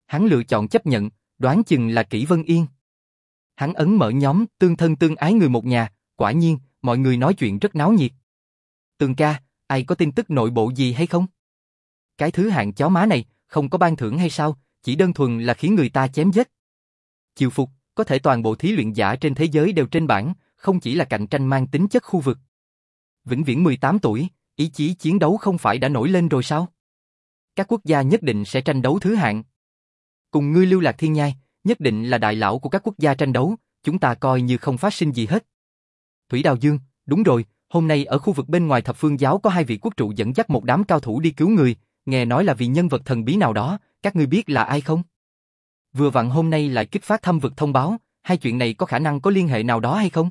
Speaker 1: Hắn lựa chọn chấp nhận, đoán chừng là Kỷ Vân Yên. Hắn ấn mở nhóm tương thân tương ái người một nhà, quả nhiên, mọi người nói chuyện rất náo nhiệt. Tường ca, ai có tin tức nội bộ gì hay không? Cái thứ hạng chó má này, không có ban thưởng hay sao, chỉ đơn thuần là khiến người ta chém giết. Chiều phục, có thể toàn bộ thí luyện giả trên thế giới đều trên bảng, không chỉ là cạnh tranh mang tính chất khu vực. Vĩnh viễn 18 tuổi, ý chí chiến đấu không phải đã nổi lên rồi sao? Các quốc gia nhất định sẽ tranh đấu thứ hạng. Cùng ngươi lưu lạc thiên nhai, nhất định là đại lão của các quốc gia tranh đấu, chúng ta coi như không phát sinh gì hết. Thủy Đào Dương, đúng rồi, hôm nay ở khu vực bên ngoài thập phương giáo có hai vị quốc trụ dẫn dắt một đám cao thủ đi cứu người, nghe nói là vì nhân vật thần bí nào đó, các ngươi biết là ai không? Vừa vặn hôm nay lại kích phát thâm vực thông báo, hai chuyện này có khả năng có liên hệ nào đó hay không?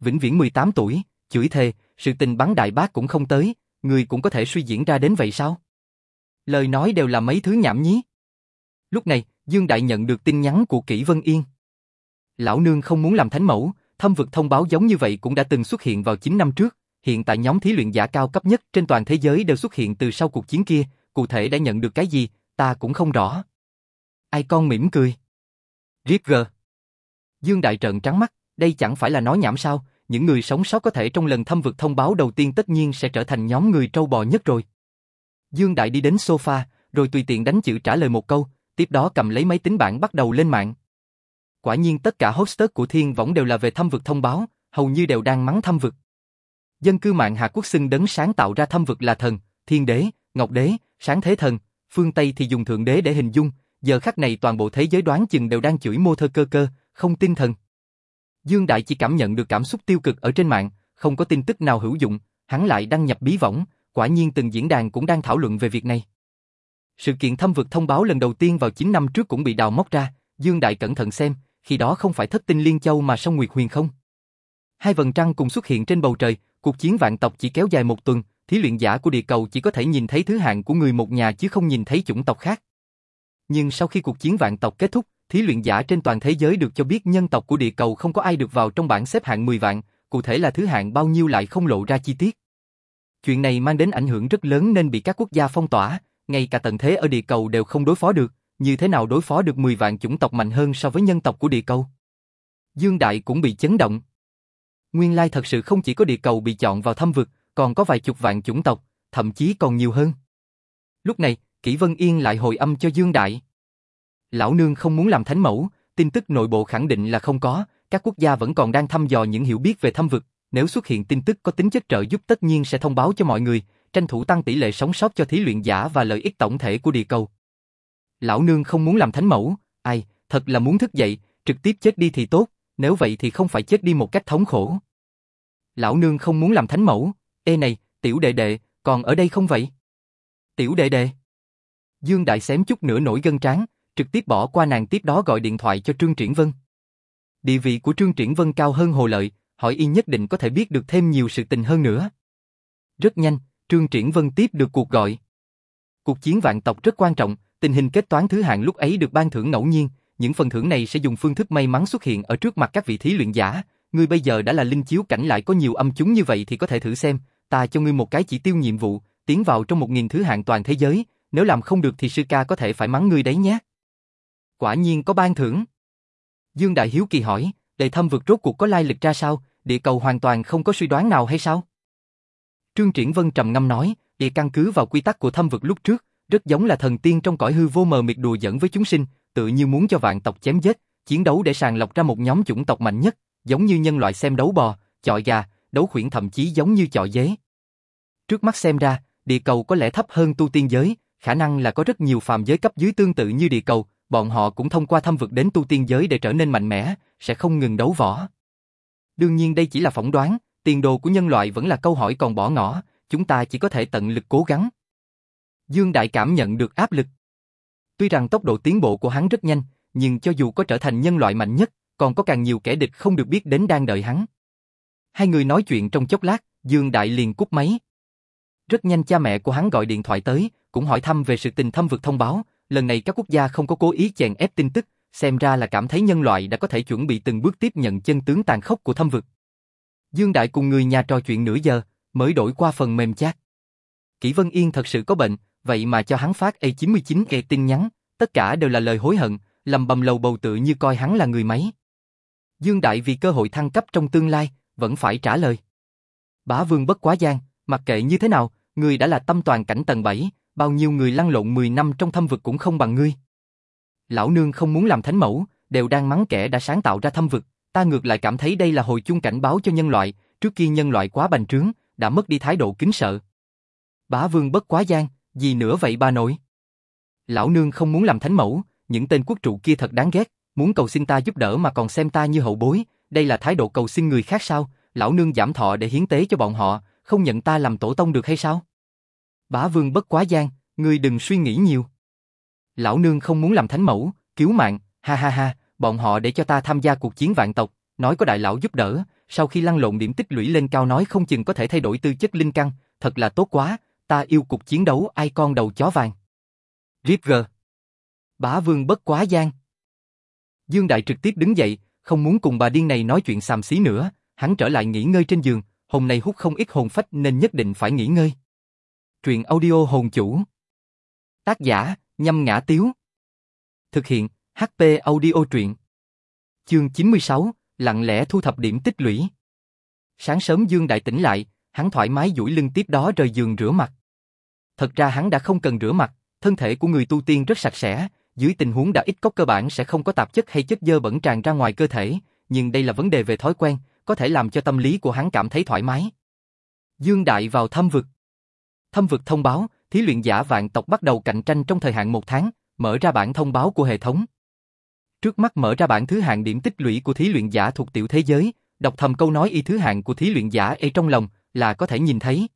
Speaker 1: Vĩnh viễn 18 tuổi, chửi thề, sự tình bắn đại bác cũng không tới, người cũng có thể suy diễn ra đến vậy sao? Lời nói đều là mấy thứ nhảm nhí. Lúc này, Dương Đại nhận được tin nhắn của Kỷ Vân Yên. Lão nương không muốn làm thánh mẫu, thâm vực thông báo giống như vậy cũng đã từng xuất hiện vào 9 năm trước, hiện tại nhóm thí luyện giả cao cấp nhất trên toàn thế giới đều xuất hiện từ sau cuộc chiến kia, cụ thể đã nhận được cái gì, ta cũng không rõ. Ai con mỉm cười. Rip Dương Đại trợn trắng mắt, đây chẳng phải là nói nhảm sao, những người sống sót có thể trong lần thăm vực thông báo đầu tiên tất nhiên sẽ trở thành nhóm người trâu bò nhất rồi. Dương Đại đi đến sofa, rồi tùy tiện đánh chữ trả lời một câu, tiếp đó cầm lấy máy tính bảng bắt đầu lên mạng. Quả nhiên tất cả hostess của Thiên Võng đều là về thăm vực thông báo, hầu như đều đang mắng thăm vực. Dân cư mạng Hạ Quốc xưng đấng sáng tạo ra thăm vực là thần, thiên đế, ngọc đế, sáng thế thần, phương Tây thì dùng thượng đế để hình dung, giờ khắc này toàn bộ thế giới đoán chừng đều đang chửi mô thơ cơ cơ, không tin thần. Dương Đại chỉ cảm nhận được cảm xúc tiêu cực ở trên mạng, không có tin tức nào hữu dụng, hắn lại đăng nhập bí võng, quả nhiên từng diễn đàn cũng đang thảo luận về việc này. Sự kiện thâm vực thông báo lần đầu tiên vào 9 năm trước cũng bị đào móc ra, Dương Đại cẩn thận xem, khi đó không phải thất tinh liên châu mà sông Nguyệt Huyền không. Hai vầng trăng cùng xuất hiện trên bầu trời, cuộc chiến vạn tộc chỉ kéo dài một tuần, thí luyện giả của địa cầu chỉ có thể nhìn thấy thứ hạng của người một nhà chứ không nhìn thấy chủng tộc khác. Nhưng sau khi cuộc chiến vạn tộc kết thúc, thí luyện giả trên toàn thế giới được cho biết nhân tộc của địa cầu không có ai được vào trong bảng xếp hạng 10 vạn, cụ thể là thứ hạng bao nhiêu lại không lộ ra chi tiết. Chuyện này mang đến ảnh hưởng rất lớn nên bị các quốc gia phong tỏa, ngay cả tận thế ở địa cầu đều không đối phó được, như thế nào đối phó được 10 vạn chủng tộc mạnh hơn so với nhân tộc của địa cầu. Dương Đại cũng bị chấn động. Nguyên lai thật sự không chỉ có địa cầu bị chọn vào thâm vực, còn có vài chục vạn chủng tộc, thậm chí còn nhiều hơn. Lúc này, Kỷ Vân Yên lại hồi âm cho Dương Đại. Lão Nương không muốn làm thánh mẫu, tin tức nội bộ khẳng định là không có, các quốc gia vẫn còn đang thăm dò những hiểu biết về thâm vực, nếu xuất hiện tin tức có tính chất trợ giúp tất nhiên sẽ thông báo cho mọi người, tranh thủ tăng tỷ lệ sống sót cho thí luyện giả và lợi ích tổng thể của địa cầu. Lão Nương không muốn làm thánh mẫu, ai, thật là muốn thức dậy, trực tiếp chết đi thì tốt, nếu vậy thì không phải chết đi một cách thống khổ. Lão Nương không muốn làm thánh mẫu, ê này, tiểu đệ đệ, còn ở đây không vậy? Tiểu đệ đệ. Dương Đại xém chút nữa nổi gân tráng trực tiếp bỏ qua nàng tiếp đó gọi điện thoại cho Trương Triển Vân. Địa vị của Trương Triển Vân cao hơn Hồ Lợi, hỏi y nhất định có thể biết được thêm nhiều sự tình hơn nữa. Rất nhanh, Trương Triển Vân tiếp được cuộc gọi. Cuộc chiến vạn tộc rất quan trọng, tình hình kết toán thứ hạng lúc ấy được ban thưởng ngẫu nhiên, những phần thưởng này sẽ dùng phương thức may mắn xuất hiện ở trước mặt các vị thí luyện giả. Ngươi bây giờ đã là linh chiếu cảnh lại có nhiều âm chúng như vậy thì có thể thử xem, ta cho ngươi một cái chỉ tiêu nhiệm vụ, tiến vào trong một nghìn thứ hạng toàn thế giới, nếu làm không được thì sư ca có thể phải mắng ngươi đấy nhé. Quả nhiên có ban thưởng. Dương Đại Hiếu kỳ hỏi, đề thâm vượt rốt cuộc có lai lịch ra sao, địa cầu hoàn toàn không có suy đoán nào hay sao? Trương Triển Vân trầm ngâm nói, địa căn cứ vào quy tắc của thâm vực lúc trước, rất giống là thần tiên trong cõi hư vô mờ mịt đùa dẫn với chúng sinh, tự như muốn cho vạn tộc chém giết, chiến đấu để sàng lọc ra một nhóm chủng tộc mạnh nhất, giống như nhân loại xem đấu bò, chọi gà, đấu khuyển thậm chí giống như chọi dế. Trước mắt xem ra, địa cầu có lẽ thấp hơn tu tiên giới, khả năng là có rất nhiều phàm giới cấp dưới tương tự như địa cầu, bọn họ cũng thông qua thâm vực đến tu tiên giới để trở nên mạnh mẽ, sẽ không ngừng đấu võ. Đương nhiên đây chỉ là phỏng đoán, tiền đồ của nhân loại vẫn là câu hỏi còn bỏ ngỏ, chúng ta chỉ có thể tận lực cố gắng. Dương Đại cảm nhận được áp lực. Tuy rằng tốc độ tiến bộ của hắn rất nhanh, nhưng cho dù có trở thành nhân loại mạnh nhất, còn có càng nhiều kẻ địch không được biết đến đang đợi hắn. Hai người nói chuyện trong chốc lát, Dương Đại liền cúp máy. Rất nhanh cha mẹ của hắn gọi điện thoại tới, cũng hỏi thăm về sự tình thâm vực thông báo, lần này các quốc gia không có cố ý chèn ép tin tức, xem ra là cảm thấy nhân loại đã có thể chuẩn bị từng bước tiếp nhận chân tướng tàn khốc của thâm vực. Dương Đại cùng người nhà trò chuyện nửa giờ, mới đổi qua phần mềm chat. Kỷ Vân Yên thật sự có bệnh, vậy mà cho hắn phát A99 kề tin nhắn, tất cả đều là lời hối hận, lầm bầm lầu bầu tự như coi hắn là người máy. Dương Đại vì cơ hội thăng cấp trong tương lai, vẫn phải trả lời. Bá Vương bất quá gian, mặc kệ như thế nào, người đã là tâm toàn cảnh tầng 7, bao nhiêu người lăn lộn 10 năm trong thâm vực cũng không bằng ngươi. Lão nương không muốn làm thánh mẫu, đều đang mắng kẻ đã sáng tạo ra thâm vực, ta ngược lại cảm thấy đây là hồi chuông cảnh báo cho nhân loại, trước kia nhân loại quá bành trướng, đã mất đi thái độ kính sợ. Bá vương bất quá gian, gì nữa vậy ba nội? Lão nương không muốn làm thánh mẫu, những tên quốc trụ kia thật đáng ghét, muốn cầu xin ta giúp đỡ mà còn xem ta như hậu bối, đây là thái độ cầu xin người khác sao? Lão nương giảm thọ để hiến tế cho bọn họ, không nhận ta làm tổ tông được hay sao? Bá vương bất quá gian, ngươi đừng suy nghĩ nhiều. Lão nương không muốn làm thánh mẫu, cứu mạng, ha ha ha, bọn họ để cho ta tham gia cuộc chiến vạn tộc, nói có đại lão giúp đỡ, sau khi lăn lộn điểm tích lũy lên cao nói không chừng có thể thay đổi tư chất linh căn, thật là tốt quá, ta yêu cuộc chiến đấu ai con đầu chó vàng. Ripger Bá vương bất quá gian. Dương Đại trực tiếp đứng dậy, không muốn cùng bà điên này nói chuyện xàm xí nữa, hắn trở lại nghỉ ngơi trên giường, hôm nay hút không ít hồn phách nên nhất định phải nghỉ ngơi. Truyện audio hồn chủ. Tác giả, nhâm ngã tiếu. Thực hiện, HP audio truyện. Chương 96, lặng lẽ thu thập điểm tích lũy. Sáng sớm Dương Đại tỉnh lại, hắn thoải mái duỗi lưng tiếp đó rời giường rửa mặt. Thật ra hắn đã không cần rửa mặt, thân thể của người tu tiên rất sạch sẽ, dưới tình huống đã ít có cơ bản sẽ không có tạp chất hay chất dơ bẩn tràn ra ngoài cơ thể, nhưng đây là vấn đề về thói quen, có thể làm cho tâm lý của hắn cảm thấy thoải mái. Dương Đại vào thâm vực. Thâm vực thông báo, thí luyện giả vạn tộc bắt đầu cạnh tranh trong thời hạn một tháng, mở ra bản thông báo của hệ thống. Trước mắt mở ra bản thứ hạng điểm tích lũy của thí luyện giả thuộc tiểu thế giới, đọc thầm câu nói y thứ hạng của thí luyện giả ở trong lòng là có thể nhìn thấy.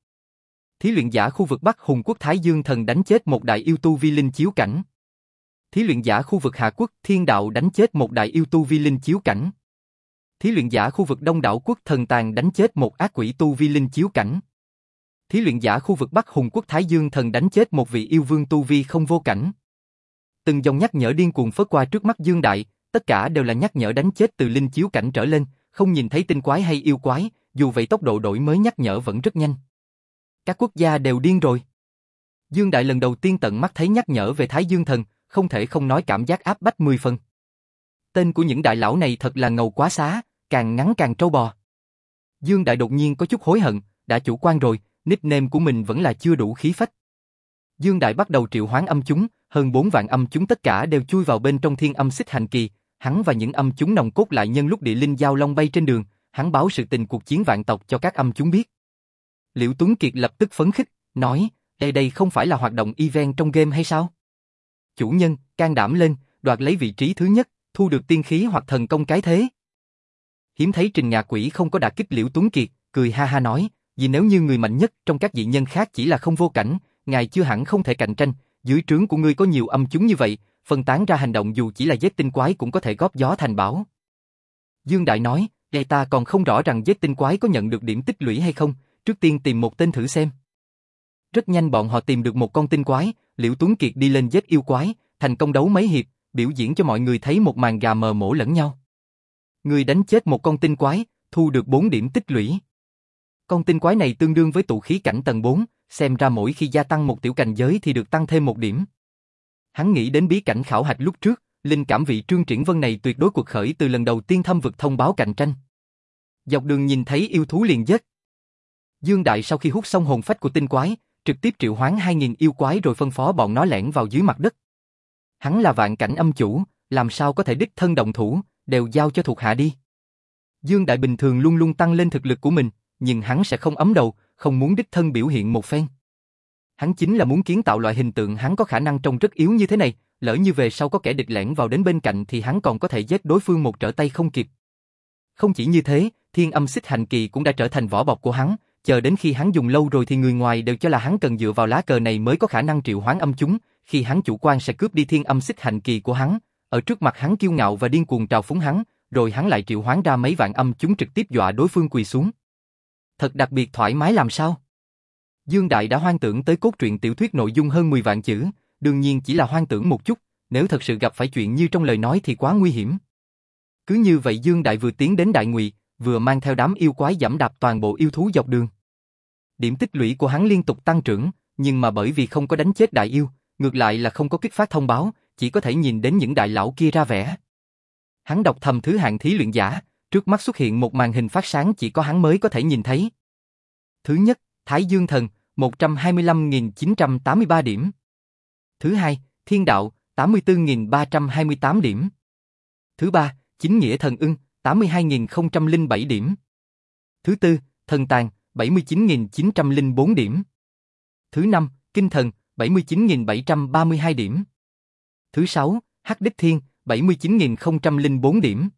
Speaker 1: Thí luyện giả khu vực Bắc Hùng quốc Thái Dương thần đánh chết một đại yêu tu vi linh chiếu cảnh. Thí luyện giả khu vực Hạ quốc Thiên đạo đánh chết một đại yêu tu vi linh chiếu cảnh. Thí luyện giả khu vực Đông đảo quốc thần tàn đánh chết một ác quỷ tu vi linh chiếu cảnh. Thí luyện giả khu vực Bắc Hùng quốc Thái Dương thần đánh chết một vị yêu vương tu vi không vô cảnh. Từng dòng nhắc nhở điên cuồng phớt qua trước mắt Dương Đại, tất cả đều là nhắc nhở đánh chết từ linh chiếu cảnh trở lên, không nhìn thấy tinh quái hay yêu quái, dù vậy tốc độ đổi mới nhắc nhở vẫn rất nhanh. Các quốc gia đều điên rồi. Dương Đại lần đầu tiên tận mắt thấy nhắc nhở về Thái Dương Thần, không thể không nói cảm giác áp bách 10 phần. Tên của những đại lão này thật là ngầu quá xá, càng ngắn càng trâu bò. Dương Đại đột nhiên có chút hối hận, đã chủ quan rồi, nickname của mình vẫn là chưa đủ khí phách. Dương Đại bắt đầu triệu hoán âm chúng, hơn 4 vạn âm chúng tất cả đều chui vào bên trong thiên âm xích hành kỳ, hắn và những âm chúng nòng cốt lại nhân lúc địa linh giao long bay trên đường, hắn báo sự tình cuộc chiến vạn tộc cho các âm chúng biết. Liễu Tuấn Kiệt lập tức phấn khích, nói, đây đây không phải là hoạt động event trong game hay sao? Chủ nhân, can đảm lên, đoạt lấy vị trí thứ nhất, thu được tiên khí hoặc thần công cái thế. Hiếm thấy Trình Ngạ Quỷ không có đả kích Liễu Tuấn Kiệt, cười ha ha nói, vì nếu như người mạnh nhất trong các dị nhân khác chỉ là không vô cảnh, ngài chưa hẳn không thể cạnh tranh, dưới trướng của ngươi có nhiều âm chúng như vậy, phân tán ra hành động dù chỉ là giết tinh quái cũng có thể góp gió thành bão. Dương Đại nói, đây ta còn không rõ rằng giết tinh quái có nhận được điểm tích lũy hay không, trước tiên tìm một tên thử xem. Rất nhanh bọn họ tìm được một con tinh quái, Liễu Tuấn Kiệt đi lên giết yêu quái, thành công đấu mấy hiệp, biểu diễn cho mọi người thấy một màn gà mờ mổ lẫn nhau. Người đánh chết một con tinh quái, thu được 4 điểm tích lũy. Con tinh quái này tương đương với tụ khí cảnh tầng 4, xem ra mỗi khi gia tăng một tiểu cảnh giới thì được tăng thêm một điểm. Hắn nghĩ đến bí cảnh khảo hạch lúc trước, linh cảm vị Trương Triển Vân này tuyệt đối cuộc khởi từ lần đầu tiên thâm vực thông báo cạnh tranh. Dọc đường nhìn thấy yêu thú liền giết. Dương Đại sau khi hút xong hồn phách của tinh quái, trực tiếp triệu hoán 2.000 yêu quái rồi phân phó bọn nó lẻn vào dưới mặt đất. Hắn là vạn cảnh âm chủ, làm sao có thể đích thân động thủ, đều giao cho thuộc hạ đi. Dương Đại bình thường luôn luôn tăng lên thực lực của mình, nhưng hắn sẽ không ấm đầu, không muốn đích thân biểu hiện một phen. Hắn chính là muốn kiến tạo loại hình tượng hắn có khả năng trông rất yếu như thế này, lỡ như về sau có kẻ địch lẻn vào đến bên cạnh thì hắn còn có thể giết đối phương một trở tay không kịp. Không chỉ như thế, thiên âm xích hành kỳ cũng đã trở thành vỏ bọc của hắn, chờ đến khi hắn dùng lâu rồi thì người ngoài đều cho là hắn cần dựa vào lá cờ này mới có khả năng triệu hoán âm chúng, khi hắn chủ quan sẽ cướp đi thiên âm xích hành kỳ của hắn, ở trước mặt hắn kiêu ngạo và điên cuồng trào phúng hắn, rồi hắn lại triệu hoán ra mấy vạn âm chúng trực tiếp dọa đối phương quỳ xuống. Thật đặc biệt thoải mái làm sao? Dương Đại đã hoang tưởng tới cốt truyện tiểu thuyết nội dung hơn 10 vạn chữ, đương nhiên chỉ là hoang tưởng một chút, nếu thật sự gặp phải chuyện như trong lời nói thì quá nguy hiểm. Cứ như vậy Dương Đại vừa tiến đến Đại Ngụy, vừa mang theo đám yêu quái giảm đạp toàn bộ yêu thú dọc đường. Điểm tích lũy của hắn liên tục tăng trưởng, nhưng mà bởi vì không có đánh chết đại yêu, ngược lại là không có kích phát thông báo, chỉ có thể nhìn đến những đại lão kia ra vẻ. Hắn đọc thầm thứ hạng thí luyện giả, trước mắt xuất hiện một màn hình phát sáng chỉ có hắn mới có thể nhìn thấy. Thứ nhất, Thái Dương Thần, 125.983 điểm. Thứ hai, Thiên Đạo, 84.328 điểm. Thứ ba, Chính Nghĩa Thần Ưng, 82.007 điểm. Thứ tư, Thần Tàng, 79.904 điểm. Thứ năm, Kinh Thần, 79.732 điểm. Thứ sáu, Hắc Đích Thiên, 79.004 điểm.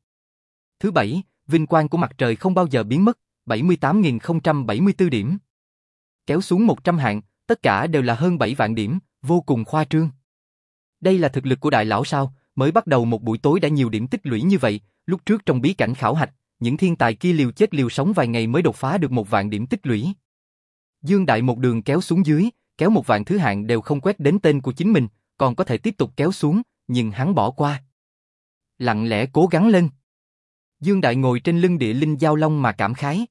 Speaker 1: Thứ bảy, Vinh quang của mặt trời không bao giờ biến mất, 78.074 điểm. Kéo xuống 100 hạng, tất cả đều là hơn 7 vạn điểm, vô cùng khoa trương. Đây là thực lực của đại lão sao, mới bắt đầu một buổi tối đã nhiều điểm tích lũy như vậy, lúc trước trong bí cảnh khảo hạch, những thiên tài kia liều chết liều sống vài ngày mới đột phá được một vạn điểm tích lũy. Dương Đại một đường kéo xuống dưới, kéo một vạn thứ hạng đều không quét đến tên của chính mình, còn có thể tiếp tục kéo xuống, nhưng hắn bỏ qua. Lặng lẽ cố gắng lên. Dương Đại ngồi trên lưng địa linh giao long mà cảm khái.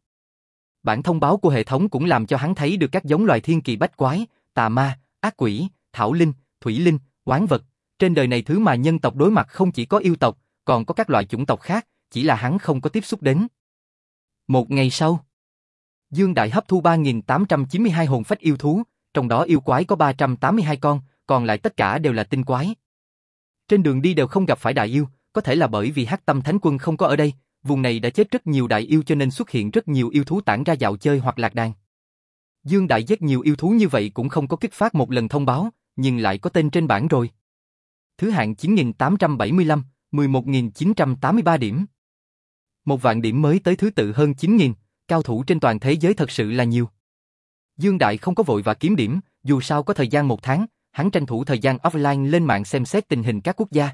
Speaker 1: Bản thông báo của hệ thống cũng làm cho hắn thấy được các giống loài thiên kỳ bách quái, tà ma, ác quỷ, thảo linh, thủy linh, quán vật. Trên đời này thứ mà nhân tộc đối mặt không chỉ có yêu tộc, còn có các loại chủng tộc khác, chỉ là hắn không có tiếp xúc đến. Một ngày sau, Dương Đại hấp thu 3.892 hồn phách yêu thú, trong đó yêu quái có 382 con, còn lại tất cả đều là tinh quái. Trên đường đi đều không gặp phải đại yêu, có thể là bởi vì Hắc Tâm Thánh Quân không có ở đây, vùng này đã chết rất nhiều đại yêu cho nên xuất hiện rất nhiều yêu thú tản ra dạo chơi hoặc lạc đàn. Dương Đại giết nhiều yêu thú như vậy cũng không có kích phát một lần thông báo, nhưng lại có tên trên bảng rồi. Thứ hạng 9875, 11.983 điểm. Một vạn điểm mới tới thứ tự hơn 9.000, cao thủ trên toàn thế giới thật sự là nhiều. Dương Đại không có vội và kiếm điểm, dù sao có thời gian một tháng, hắn tranh thủ thời gian offline lên mạng xem xét tình hình các quốc gia.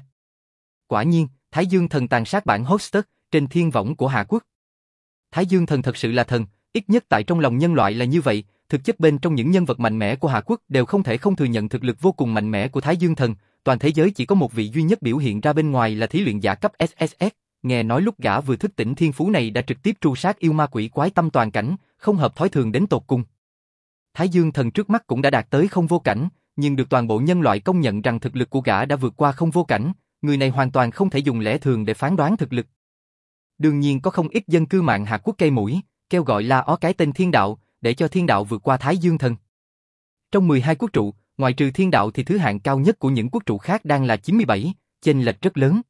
Speaker 1: Quả nhiên, Thái Dương thần tàn sát bản Hostet trên thiên võng của Hạ Quốc. Thái Dương thần thật sự là thần, ít nhất tại trong lòng nhân loại là như vậy, thực chất bên trong những nhân vật mạnh mẽ của Hạ Quốc đều không thể không thừa nhận thực lực vô cùng mạnh mẽ của Thái Dương thần, toàn thế giới chỉ có một vị duy nhất biểu hiện ra bên ngoài là thí luyện giả cấp SSS, nghe nói lúc gã vừa thức tỉnh thiên phú này đã trực tiếp tru sát yêu ma quỷ quái tâm toàn cảnh, không hợp thói thường đến tột cùng. Thái Dương thần trước mắt cũng đã đạt tới không vô cảnh, nhưng được toàn bộ nhân loại công nhận rằng thực lực của gã đã vượt qua không vô cảnh, người này hoàn toàn không thể dùng lẽ thường để phán đoán thực lực. Đương nhiên có không ít dân cư mạng hạ quốc cây mũi, kêu gọi la ó cái tên thiên đạo, để cho thiên đạo vượt qua Thái Dương thần. Trong 12 quốc trụ, ngoài trừ thiên đạo thì thứ hạng cao nhất của những quốc trụ khác đang là 97, chênh lệch rất lớn.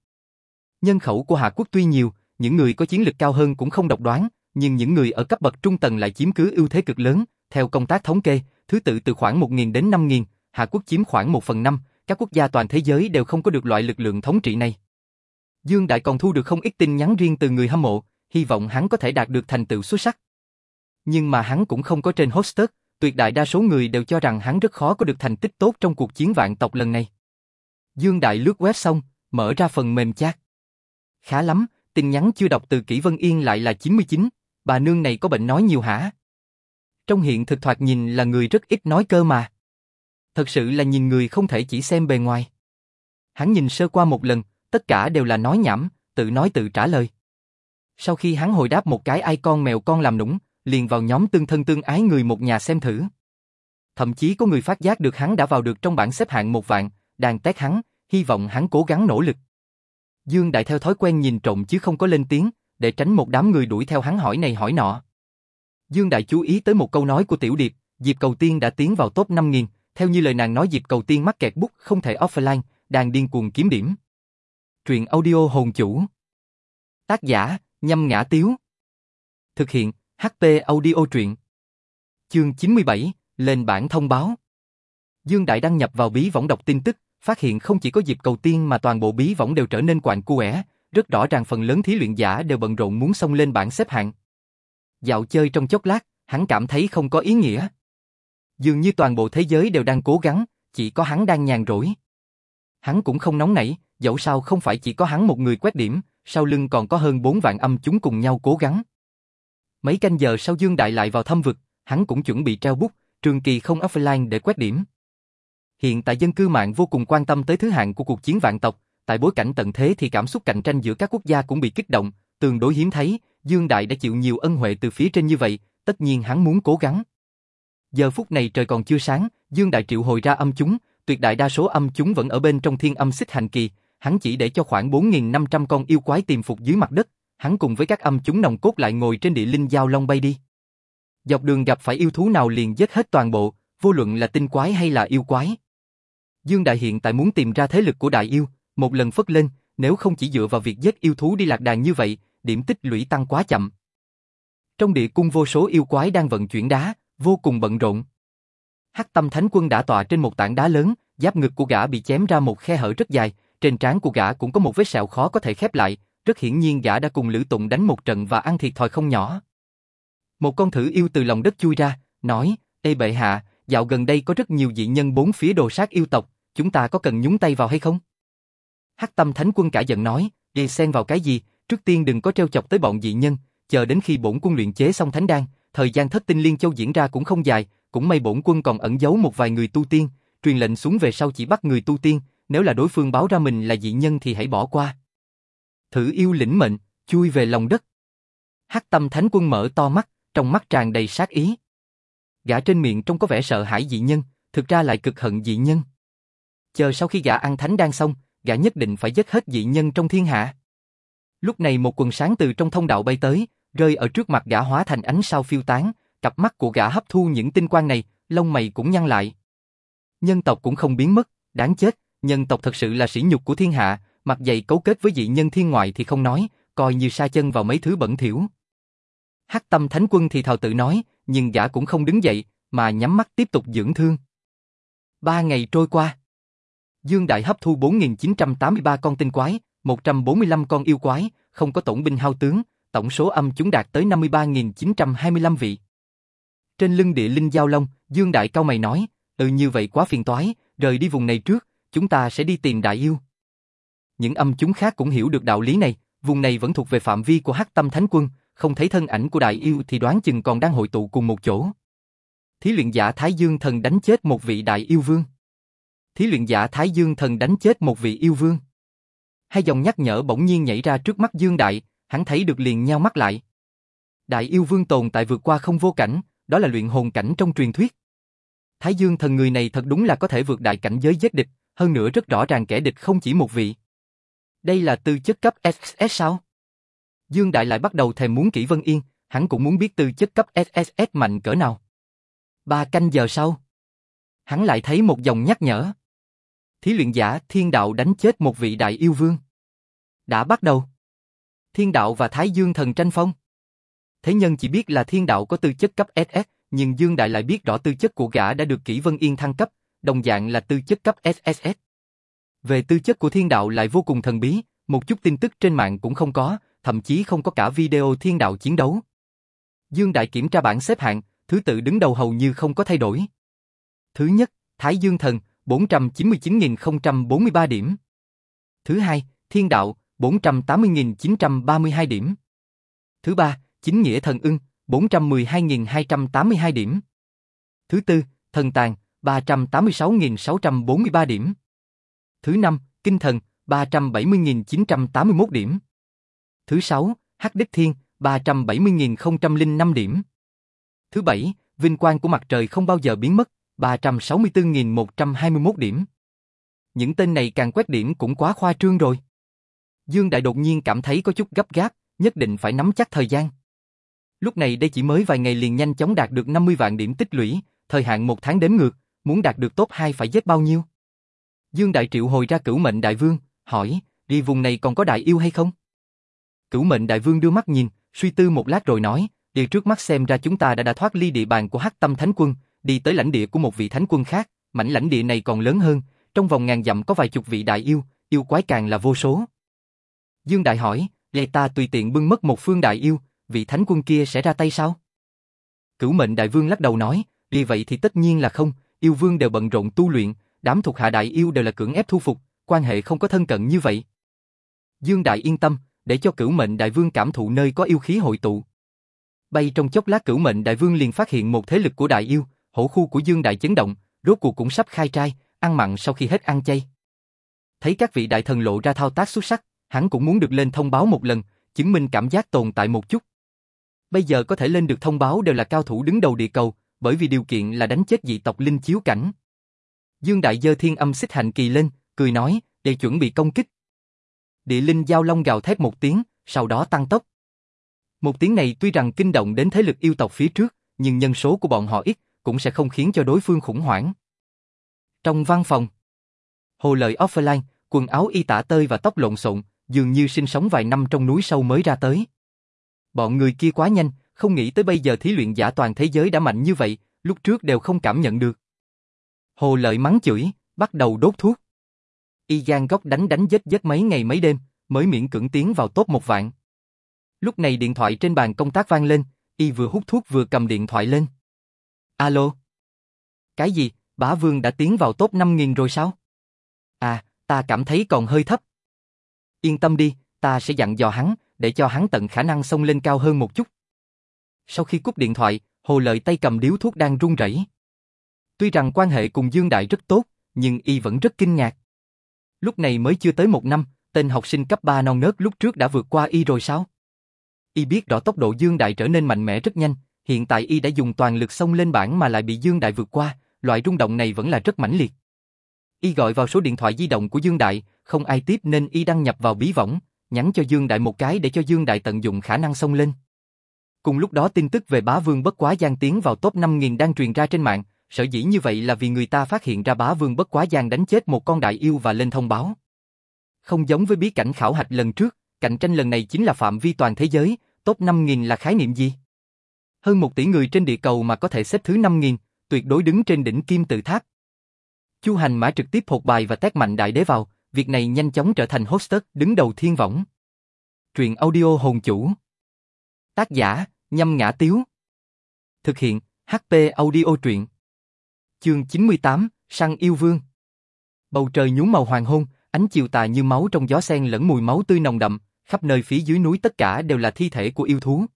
Speaker 1: Nhân khẩu của Hạ Quốc tuy nhiều, những người có chiến lực cao hơn cũng không độc đoán, nhưng những người ở cấp bậc trung tầng lại chiếm cứ ưu thế cực lớn, theo công tác thống kê, thứ tự từ khoảng 1.000 đến 5.000, Hạ Quốc chiếm khoảng 1 phần 5, các quốc gia toàn thế giới đều không có được loại lực lượng thống trị này. Dương Đại còn thu được không ít tin nhắn riêng từ người hâm mộ, hy vọng hắn có thể đạt được thành tựu xuất sắc. Nhưng mà hắn cũng không có trên hostet, tuyệt đại đa số người đều cho rằng hắn rất khó có được thành tích tốt trong cuộc chiến vạn tộc lần này. Dương Đại lướt web xong, mở ra phần mềm chat. Khá lắm, tin nhắn chưa đọc từ Kỷ Vân Yên lại là 99, bà nương này có bệnh nói nhiều hả? Trong hiện thực thoạt nhìn là người rất ít nói cơ mà. Thật sự là nhìn người không thể chỉ xem bề ngoài. Hắn nhìn sơ qua một lần, tất cả đều là nói nhảm, tự nói tự trả lời. Sau khi hắn hồi đáp một cái icon mèo con làm nũng, liền vào nhóm tương thân tương ái người một nhà xem thử. Thậm chí có người phát giác được hắn đã vào được trong bảng xếp hạng một vạn, đang tét hắn, hy vọng hắn cố gắng nỗ lực. Dương Đại theo thói quen nhìn trộm chứ không có lên tiếng, để tránh một đám người đuổi theo hắn hỏi này hỏi nọ. Dương Đại chú ý tới một câu nói của Tiểu Điệp, Diệp Cầu Tiên đã tiến vào top 5000, theo như lời nàng nói dịp Cầu Tiên mắc kẹt bút không thể offline, đang điên cuồng kiếm điểm. Truyện audio hồn chủ. Tác giả, nhâm ngã tiếu. Thực hiện, HP audio truyện. Chương 97, lên bản thông báo. Dương Đại đăng nhập vào bí võng đọc tin tức, phát hiện không chỉ có dịp Cầu Tiên mà toàn bộ bí võng đều trở nên quạnh cuẻ, rất rõ ràng phần lớn thí luyện giả đều bận rộn muốn xông lên bảng xếp hạng. Dạo chơi trong chốc lát, hắn cảm thấy không có ý nghĩa. Dường như toàn bộ thế giới đều đang cố gắng, chỉ có hắn đang nhàn rỗi. Hắn cũng không nóng nảy, dẫu sao không phải chỉ có hắn một người quét điểm, sau lưng còn có hơn 4 vạn âm chúng cùng nhau cố gắng. Mấy canh giờ sau Dương Đại lại vào thâm vực, hắn cũng chuẩn bị treo bút, trường kỳ không offline để quét điểm. Hiện tại dân cư mạng vô cùng quan tâm tới thứ hạng của cuộc chiến vạn tộc, tại bối cảnh tận thế thì cảm xúc cạnh tranh giữa các quốc gia cũng bị kích động, tương đối hiếm thấy, Dương Đại đã chịu nhiều ân huệ từ phía trên như vậy, tất nhiên hắn muốn cố gắng. Giờ phút này trời còn chưa sáng, Dương Đại triệu hồi ra âm chúng, tuyệt đại đa số âm chúng vẫn ở bên trong thiên âm xích hành kỳ, hắn chỉ để cho khoảng 4.500 con yêu quái tìm phục dưới mặt đất, hắn cùng với các âm chúng nòng cốt lại ngồi trên địa linh giao long bay đi. Dọc đường gặp phải yêu thú nào liền giết hết toàn bộ, vô luận là tinh quái hay là yêu quái. Dương Đại hiện tại muốn tìm ra thế lực của đại yêu, một lần phất lên, nếu không chỉ dựa vào việc giết yêu thú đi lạc đàn như vậy, điểm tích lũy tăng quá chậm. Trong địa cung vô số yêu quái đang vận chuyển đá, vô cùng bận rộn. Hắc Tâm Thánh Quân đã tọa trên một tảng đá lớn, giáp ngực của gã bị chém ra một khe hở rất dài, trên trán của gã cũng có một vết sẹo khó có thể khép lại, rất hiển nhiên gã đã cùng Lữ Tụng đánh một trận và ăn thiệt thòi không nhỏ. Một con thử yêu từ lòng đất chui ra, nói, Ê bệ hạ, dạo gần đây có rất nhiều dị nhân bốn phía đồ sát yêu tộc, chúng ta có cần nhúng tay vào hay không? Hắc Tâm Thánh Quân cả giận nói, Ê xen vào cái gì, trước tiên đừng có treo chọc tới bọn dị nhân, chờ đến khi bổn quân luyện chế xong thánh đan, thời gian thất tinh liên châu diễn ra cũng không dài, cũng may bổn quân còn ẩn giấu một vài người tu tiên, truyền lệnh xuống về sau chỉ bắt người tu tiên, nếu là đối phương báo ra mình là dị nhân thì hãy bỏ qua. Thử yêu lĩnh mệnh, chui về lòng đất. Hắc tâm thánh quân mở to mắt, trong mắt tràn đầy sát ý. Gã trên miệng trông có vẻ sợ hãi dị nhân, thực ra lại cực hận dị nhân. Chờ sau khi gã ăn thánh đang xong, gã nhất định phải giết hết dị nhân trong thiên hạ. Lúc này một quần sáng từ trong thông đạo bay tới, rơi ở trước mặt gã hóa thành ánh sao phiêu tán, cặp mắt của gã hấp thu những tinh quang này, lông mày cũng nhăn lại. Nhân tộc cũng không biến mất, đáng chết, nhân tộc thật sự là sỉ nhục của thiên hạ, mặt dày cấu kết với dị nhân thiên ngoại thì không nói, coi như sa chân vào mấy thứ bẩn thỉu. Hắc tâm thánh quân thì thào tự nói, nhưng gã cũng không đứng dậy, mà nhắm mắt tiếp tục dưỡng thương. Ba ngày trôi qua. Dương Đại hấp thu 4.983 con tinh quái, 145 con yêu quái, không có tổng binh hao tướng, tổng số âm chúng đạt tới 53.925 vị. Trên lưng địa linh giao long, Dương Đại cao mày nói, ừ như vậy quá phiền toái, rời đi vùng này trước, chúng ta sẽ đi tìm đại yêu. Những âm chúng khác cũng hiểu được đạo lý này, vùng này vẫn thuộc về phạm vi của Hắc Tâm Thánh Quân, không thấy thân ảnh của đại yêu thì đoán chừng còn đang hội tụ cùng một chỗ. Thí luyện giả Thái Dương Thần đánh chết một vị đại yêu vương. Thí luyện giả Thái Dương Thần đánh chết một vị yêu vương. Hai dòng nhắc nhở bỗng nhiên nhảy ra trước mắt Dương Đại, hắn thấy được liền nhao mắt lại. Đại yêu vương tồn tại vượt qua không vô cảnh, đó là luyện hồn cảnh trong truyền thuyết. Thái Dương thần người này thật đúng là có thể vượt đại cảnh giới giết địch, hơn nữa rất rõ ràng kẻ địch không chỉ một vị. Đây là tư chất cấp SSS sao? Dương Đại lại bắt đầu thèm muốn kỹ Vân Yên, hắn cũng muốn biết tư chất cấp SSS mạnh cỡ nào. Ba canh giờ sau, hắn lại thấy một dòng nhắc nhở. Thí luyện giả thiên đạo đánh chết một vị đại yêu vương. Đã bắt đầu. Thiên đạo và Thái Dương thần tranh phong. Thế nhân chỉ biết là thiên đạo có tư chất cấp SS, nhưng Dương Đại lại biết rõ tư chất của gã đã được Kỷ Vân Yên thăng cấp, đồng dạng là tư chất cấp SSS. Về tư chất của thiên đạo lại vô cùng thần bí, một chút tin tức trên mạng cũng không có, thậm chí không có cả video thiên đạo chiến đấu. Dương Đại kiểm tra bảng xếp hạng, thứ tự đứng đầu hầu như không có thay đổi. Thứ nhất, Thái Dương Thần, 499.043 điểm. Thứ hai, Thiên Đạo, 480.932 điểm. Thứ ba, Chính Nghĩa Thần Ưng, 412.282 điểm. Thứ tư, Thần Tàng, 386.643 điểm. Thứ năm, Kinh Thần, 370.981 điểm. Thứ sáu, Hắc Đích Thiên, 370.005 điểm. Thứ bảy, Vinh quang của mặt trời không bao giờ biến mất, 364.121 điểm. Những tên này càng quét điểm cũng quá khoa trương rồi. Dương Đại đột nhiên cảm thấy có chút gấp gáp, nhất định phải nắm chắc thời gian. Lúc này đây chỉ mới vài ngày liền nhanh chóng đạt được 50 vạn điểm tích lũy, thời hạn một tháng đếm ngược, muốn đạt được top 2 phải giết bao nhiêu? Dương Đại triệu hồi ra cửu mệnh đại vương, hỏi, đi vùng này còn có đại yêu hay không? Cửu mệnh đại vương đưa mắt nhìn, suy tư một lát rồi nói, đi trước mắt xem ra chúng ta đã đã thoát ly địa bàn của Hắc Tâm Thánh Quân, đi tới lãnh địa của một vị thánh quân khác, mảnh lãnh địa này còn lớn hơn, trong vòng ngàn dặm có vài chục vị đại yêu, yêu quái càng là vô số. Dương Đại hỏi, lệ ta tùy tiện bưng mất một phương đại yêu, vị thánh quân kia sẽ ra tay sao? Cửu mệnh đại vương lắc đầu nói, vì vậy thì tất nhiên là không, yêu vương đều bận rộn tu luyện, đám thuộc hạ đại yêu đều là cưỡng ép thu phục, quan hệ không có thân cận như vậy. Dương Đại yên tâm, để cho cửu mệnh đại vương cảm thụ nơi có yêu khí hội tụ. Bay trong chốc lát cửu mệnh đại vương liền phát hiện một thế lực của đại yêu, hổ khu của Dương Đại chấn động, rốt cuộc cũng sắp khai trai, ăn mặn sau khi hết ăn chay. Thấy các vị đại thần lộ ra thao tác xuất sắc, hắn cũng muốn được lên thông báo một lần, chứng minh cảm giác tồn tại một chút. Bây giờ có thể lên được thông báo đều là cao thủ đứng đầu địa cầu, bởi vì điều kiện là đánh chết dị tộc linh chiếu cảnh. Dương Đại dơ thiên âm xích hành kỳ lên, cười nói, để chuẩn bị công kích. Địa linh giao long gào thét một tiếng, sau đó tăng tốc. Một tiếng này tuy rằng kinh động đến thế lực yêu tộc phía trước, nhưng nhân số của bọn họ ít, cũng sẽ không khiến cho đối phương khủng hoảng. Trong văn phòng, Hồ Lợi offline, quần áo y tả tơi và tóc lộn xộn, dường như sinh sống vài năm trong núi sâu mới ra tới. Bọn người kia quá nhanh, không nghĩ tới bây giờ thí luyện giả toàn thế giới đã mạnh như vậy, lúc trước đều không cảm nhận được. Hồ Lợi mắng chửi, bắt đầu đốt thuốc. Y Giang góc đánh đánh dết dết mấy ngày mấy đêm, mới miễn cưỡng tiến vào top một vạn. Lúc này điện thoại trên bàn công tác vang lên, Y vừa hút thuốc vừa cầm điện thoại lên. Alo? Cái gì, bá vương đã tiến vào top 5.000 rồi sao? À, ta cảm thấy còn hơi thấp. Yên tâm đi, ta sẽ dặn dò hắn, để cho hắn tận khả năng xông lên cao hơn một chút. Sau khi cúp điện thoại, Hồ Lợi tay cầm điếu thuốc đang run rẩy. Tuy rằng quan hệ cùng Dương Đại rất tốt, nhưng y vẫn rất kinh ngạc. Lúc này mới chưa tới một năm, tên học sinh cấp 3 non nớt lúc trước đã vượt qua y rồi sao? Y biết rõ tốc độ Dương Đại trở nên mạnh mẽ rất nhanh, hiện tại y đã dùng toàn lực xông lên bảng mà lại bị Dương Đại vượt qua, loại rung động này vẫn là rất mãnh liệt. Y gọi vào số điện thoại di động của Dương Đại, không ai tiếp nên y đăng nhập vào bí võng, nhắn cho Dương Đại một cái để cho Dương Đại tận dụng khả năng xông lên. Cùng lúc đó tin tức về bá vương bất quá giang tiến vào top 5.000 đang truyền ra trên mạng, sở dĩ như vậy là vì người ta phát hiện ra bá vương bất quá giang đánh chết một con đại yêu và lên thông báo. Không giống với bí cảnh khảo hạch lần trước, cạnh tranh lần này chính là phạm vi toàn thế giới, top 5.000 là khái niệm gì? Hơn một tỷ người trên địa cầu mà có thể xếp thứ 5.000, tuyệt đối đứng trên đỉnh kim tự tháp. Chu hành mã trực tiếp hột bài và tét mạnh đại đế vào, việc này nhanh chóng trở thành hostess đứng đầu thiên võng. Truyện audio hồn chủ. Tác giả, nhâm ngã tiếu. Thực hiện, HP audio truyện. Chương 98, Săn yêu vương. Bầu trời nhúng màu hoàng hôn, ánh chiều tà như máu trong gió sen lẫn mùi máu tươi nồng đậm, khắp nơi phía dưới núi tất cả đều là thi thể của yêu thú.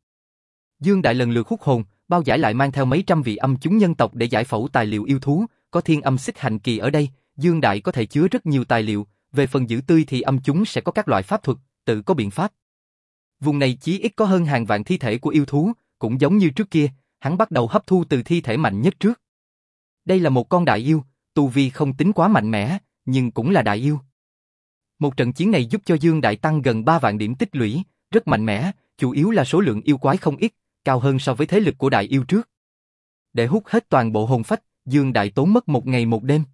Speaker 1: Dương Đại lần lượt hút hồn, bao giải lại mang theo mấy trăm vị âm chúng nhân tộc để giải phẫu tài liệu yêu thú, có thiên âm xích hành kỳ ở đây, Dương Đại có thể chứa rất nhiều tài liệu, về phần giữ tươi thì âm chúng sẽ có các loại pháp thuật, tự có biện pháp. Vùng này chí ít có hơn hàng vạn thi thể của yêu thú, cũng giống như trước kia, hắn bắt đầu hấp thu từ thi thể mạnh nhất trước. Đây là một con đại yêu, tu vi không tính quá mạnh mẽ, nhưng cũng là đại yêu. Một trận chiến này giúp cho Dương Đại tăng gần 3 vạn điểm tích lũy, rất mạnh mẽ, chủ yếu là số lượng yêu quái không ít, cao hơn so với thế lực của đại yêu trước. Để hút hết toàn bộ hồn phách, Dương Đại tốn mất một ngày một đêm.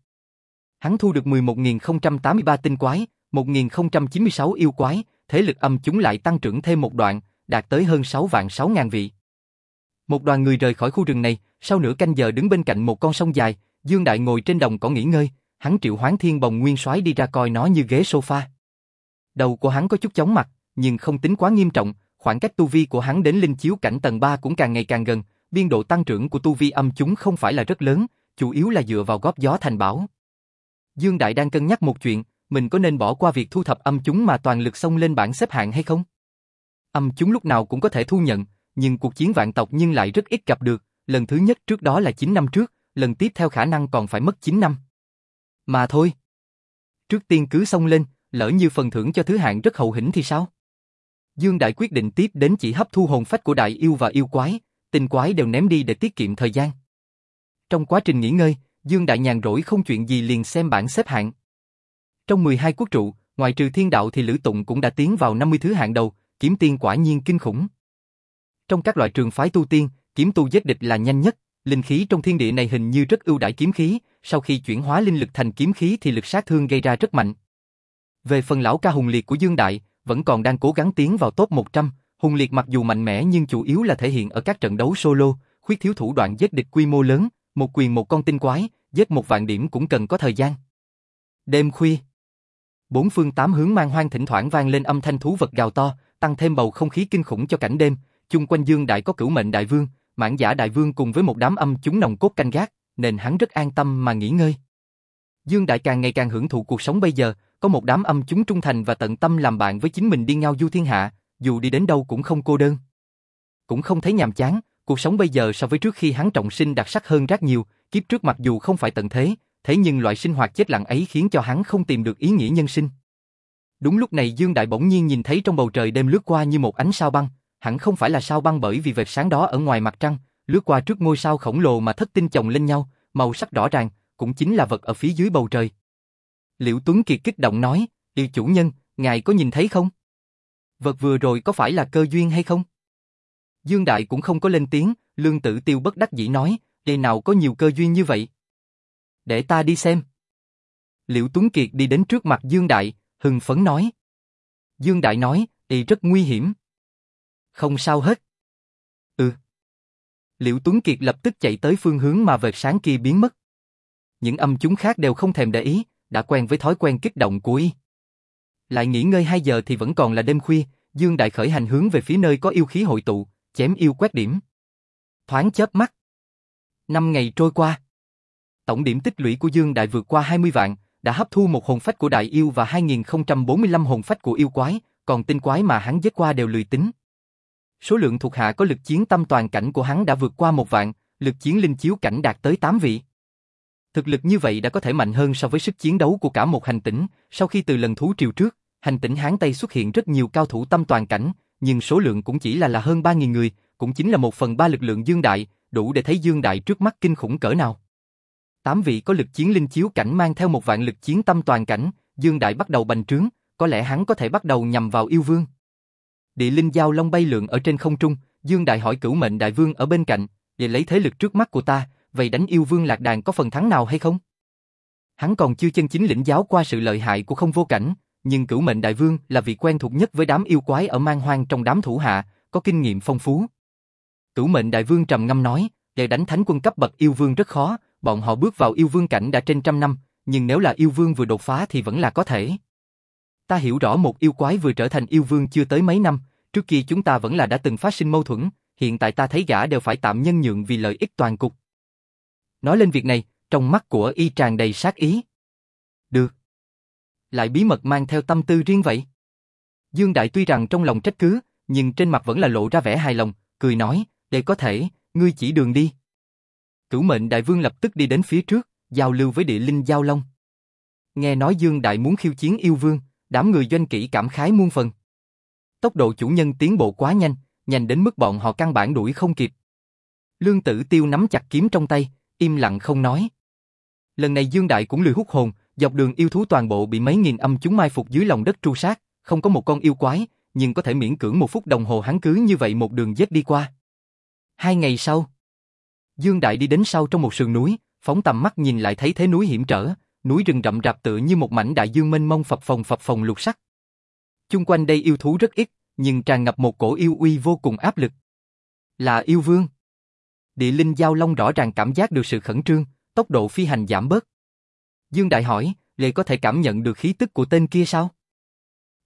Speaker 1: Hắn thu được 11.083 tinh quái, 1.096 yêu quái, thế lực âm chúng lại tăng trưởng thêm một đoạn, đạt tới hơn 6 vạn 6 ngàn vị. Một đoàn người rời khỏi khu rừng này, sau nửa canh giờ đứng bên cạnh một con sông dài, Dương Đại ngồi trên đồng cỏ nghỉ ngơi, hắn triệu hoán thiên bồng nguyên soái đi ra coi nó như ghế sofa. Đầu của hắn có chút chóng mặt, nhưng không tính quá nghiêm trọng, khoảng cách tu vi của hắn đến linh chiếu cảnh tầng 3 cũng càng ngày càng gần, biên độ tăng trưởng của tu vi âm chúng không phải là rất lớn, chủ yếu là dựa vào góp gió thành bảo. Dương Đại đang cân nhắc một chuyện, mình có nên bỏ qua việc thu thập âm chúng mà toàn lực xông lên bảng xếp hạng hay không? Âm chúng lúc nào cũng có thể thu nhận, nhưng cuộc chiến vạn tộc nhưng lại rất ít gặp được, lần thứ nhất trước đó là 9 năm trước, lần tiếp theo khả năng còn phải mất 9 năm. Mà thôi. Trước tiên cứ xông lên, lỡ như phần thưởng cho thứ hạng rất hậu hĩnh thì sao? Dương Đại quyết định tiếp đến chỉ hấp thu hồn phách của đại yêu và yêu quái, tinh quái đều ném đi để tiết kiệm thời gian. Trong quá trình nghỉ ngơi, Dương Đại nhàn rỗi không chuyện gì liền xem bảng xếp hạng. Trong 12 quốc trụ, ngoài trừ thiên đạo thì Lữ Tụng cũng đã tiến vào 50 thứ hạng đầu, kiếm tiên quả nhiên kinh khủng. Trong các loại trường phái tu tiên, kiếm tu giết địch là nhanh nhất, linh khí trong thiên địa này hình như rất ưu đãi kiếm khí, sau khi chuyển hóa linh lực thành kiếm khí thì lực sát thương gây ra rất mạnh. Về phần lão ca hùng liệt của Dương Đại, vẫn còn đang cố gắng tiến vào top 100, hùng liệt mặc dù mạnh mẽ nhưng chủ yếu là thể hiện ở các trận đấu solo, khuyết thiếu thủ đoạn giết địch quy mô lớn, một quyền một con tinh quái, giết một vạn điểm cũng cần có thời gian. Đêm khuya, bốn phương tám hướng mang hoang thỉnh thoảng vang lên âm thanh thú vật gào to, tăng thêm bầu không khí kinh khủng cho cảnh đêm, chung quanh Dương Đại có cửu mệnh đại vương, mãn giả đại vương cùng với một đám âm chúng nồng cốt canh gác, nên hắn rất an tâm mà nghỉ ngơi. Dương Đại càng ngày càng hưởng thụ cuộc sống bây giờ, có một đám âm chúng trung thành và tận tâm làm bạn với chính mình đi ngao du thiên hạ, dù đi đến đâu cũng không cô đơn. Cũng không thấy nhàm chán, cuộc sống bây giờ so với trước khi hắn trọng sinh đặc sắc hơn rất nhiều, kiếp trước mặc dù không phải tận thế, thế nhưng loại sinh hoạt chết lặng ấy khiến cho hắn không tìm được ý nghĩa nhân sinh. Đúng lúc này Dương Đại bỗng nhiên nhìn thấy trong bầu trời đêm lướt qua như một ánh sao băng, hẳn không phải là sao băng bởi vì vệt sáng đó ở ngoài mặt trăng, lướt qua trước ngôi sao khổng lồ mà thất tinh chồng lên nhau, màu sắc rõ ràng, cũng chính là vật ở phía dưới bầu trời. Liễu Tuấn Kiệt kích động nói, yêu chủ nhân, ngài có nhìn thấy không? Vật vừa rồi có phải là cơ duyên hay không? Dương Đại cũng không có lên tiếng, Lương Tử Tiêu bất đắc dĩ nói, đây nào có nhiều cơ duyên như vậy? Để ta đi xem. Liễu Tuấn Kiệt đi đến trước mặt Dương Đại, hừng phấn nói. Dương Đại nói, y rất nguy hiểm. Không sao hết. Ừ. Liễu Tuấn Kiệt lập tức chạy tới phương hướng mà vệt sáng kia biến mất. Những âm chúng khác đều không thèm để ý, đã quen với thói quen kích động của y. Lại nghỉ ngơi 2 giờ thì vẫn còn là đêm khuya, Dương Đại khởi hành hướng về phía nơi có yêu khí hội tụ, chém yêu quét điểm. Thoáng chớp mắt. Năm ngày trôi qua. Tổng điểm tích lũy của Dương Đại vượt qua 20 vạn, đã hấp thu một hồn phách của đại yêu và 2045 hồn phách của yêu quái, còn tinh quái mà hắn giết qua đều lười tính. Số lượng thuộc hạ có lực chiến tâm toàn cảnh của hắn đã vượt qua một vạn, lực chiến linh chiếu cảnh đạt tới 8 vị. Thực lực như vậy đã có thể mạnh hơn so với sức chiến đấu của cả một hành tinh, sau khi từ lần thú triều trước, hành tinh Hán Tây xuất hiện rất nhiều cao thủ tâm toàn cảnh, nhưng số lượng cũng chỉ là là hơn 3.000 người, cũng chính là một phần ba lực lượng Dương Đại, đủ để thấy Dương Đại trước mắt kinh khủng cỡ nào. Tám vị có lực chiến linh chiếu cảnh mang theo một vạn lực chiến tâm toàn cảnh, Dương Đại bắt đầu bành trướng, có lẽ hắn có thể bắt đầu nhằm vào yêu vương. Địa linh giao long bay lượn ở trên không trung, Dương Đại hỏi cửu mệnh đại vương ở bên cạnh, để lấy thế lực trước mắt của ta, vậy đánh yêu vương lạc đàn có phần thắng nào hay không? Hắn còn chưa chân chính lĩnh giáo qua sự lợi hại của không vô cảnh, nhưng cửu mệnh đại vương là vị quen thuộc nhất với đám yêu quái ở mang hoang trong đám thủ hạ, có kinh nghiệm phong phú. Cửu mệnh đại vương trầm ngâm nói, để đánh thánh quân cấp bậc yêu vương rất khó, bọn họ bước vào yêu vương cảnh đã trên trăm năm, nhưng nếu là yêu vương vừa đột phá thì vẫn là có thể. Ta hiểu rõ một yêu quái vừa trở thành yêu vương chưa tới mấy năm, trước kia chúng ta vẫn là đã từng phát sinh mâu thuẫn, hiện tại ta thấy gã đều phải tạm nhân nhượng vì lợi ích toàn cục. Nói lên việc này, trong mắt của y tràn đầy sát ý. Được. Lại bí mật mang theo tâm tư riêng vậy. Dương Đại tuy rằng trong lòng trách cứ, nhưng trên mặt vẫn là lộ ra vẻ hài lòng, cười nói, để có thể, ngươi chỉ đường đi. Cửu mệnh đại vương lập tức đi đến phía trước, giao lưu với địa linh giao long. Nghe nói Dương Đại muốn khiêu chiến yêu vương, đám người doanh kỹ cảm khái muôn phần. Tốc độ chủ nhân tiến bộ quá nhanh, nhanh đến mức bọn họ căn bản đuổi không kịp. Lương Tử Tiêu nắm chặt kiếm trong tay, im lặng không nói. Lần này Dương Đại cũng lười hút hồn, dọc đường yêu thú toàn bộ bị mấy nghìn âm chúng mai phục dưới lòng đất tru sát, không có một con yêu quái, nhưng có thể miễn cưỡng một phút đồng hồ hắn cứ như vậy một đường dết đi qua. Hai ngày sau, Dương Đại đi đến sau trong một sườn núi, phóng tầm mắt nhìn lại thấy thế núi hiểm trở, núi rừng rậm rạp tựa như một mảnh đại dương mênh mông phập phồng phập phồng lục sắc. Chung quanh đây yêu thú rất ít, nhưng tràn ngập một cổ yêu uy vô cùng áp lực. Là yêu vương. Địa linh giao long rõ ràng cảm giác được sự khẩn trương, tốc độ phi hành giảm bớt. Dương Đại hỏi, Lệ có thể cảm nhận được khí tức của tên kia sao?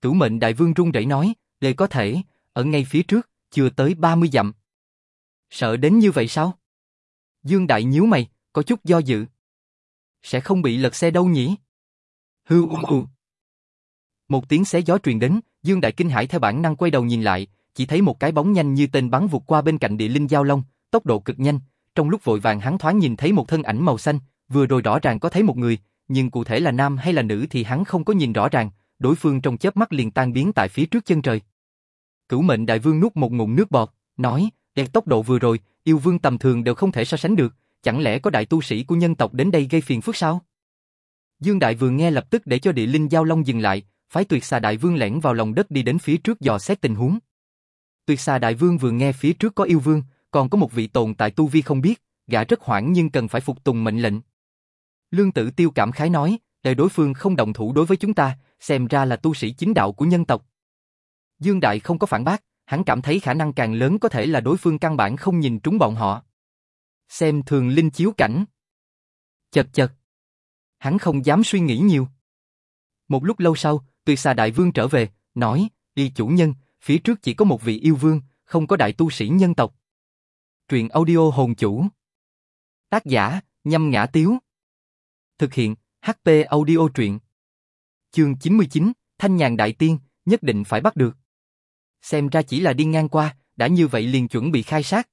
Speaker 1: Cửu mệnh đại vương run rẩy nói, Lệ có thể, ở ngay phía trước, chưa tới 30 dặm. Sợ đến như vậy sao? Dương Đại nhíu mày, có chút do dự. Sẽ không bị lật xe đâu nhỉ? Hư u u. Một tiếng xé gió truyền đến, Dương Đại kinh hãi theo bản năng quay đầu nhìn lại, chỉ thấy một cái bóng nhanh như tên bắn vụt qua bên cạnh địa linh giao long, tốc độ cực nhanh. Trong lúc vội vàng hắn thoáng nhìn thấy một thân ảnh màu xanh, vừa rồi rõ ràng có thấy một người, nhưng cụ thể là nam hay là nữ thì hắn không có nhìn rõ ràng, đối phương trong chớp mắt liền tan biến tại phía trước chân trời. Cửu mệnh đại vương nuốt một ngụm nước bọt, nói, đẹp tốc độ vừa rồi, yêu vương tầm thường đều không thể so sánh được, chẳng lẽ có đại tu sĩ của nhân tộc đến đây gây phiền phức sao? Dương Đại vương nghe lập tức để cho địa linh giao long dừng lại, phái tuyệt xà đại vương lẻn vào lòng đất đi đến phía trước dò xét tình huống. Tuyệt xà đại vương vừa nghe phía trước có yêu vương, còn có một vị tồn tại tu vi không biết, gã rất hoảng nhưng cần phải phục tùng mệnh lệnh. Lương Tử Tiêu cảm khái nói, đời đối phương không đồng thủ đối với chúng ta, xem ra là tu sĩ chính đạo của nhân tộc. Dương Đại không có phản bác, hắn cảm thấy khả năng càng lớn có thể là đối phương căn bản không nhìn trúng bọn họ. Xem thường linh chiếu cảnh. Chật chật. Hắn không dám suy nghĩ nhiều. Một lúc lâu sau, tuyệt xà đại vương trở về, nói, y chủ nhân, phía trước chỉ có một vị yêu vương, không có đại tu sĩ nhân tộc. Truyện audio hồn chủ. Tác giả, nhâm ngã tiếu. Thực hiện, HP audio truyện. Chương 99, Thanh nhàn đại tiên, nhất định phải bắt được. Xem ra chỉ là đi ngang qua, đã như vậy liền chuẩn bị khai sát.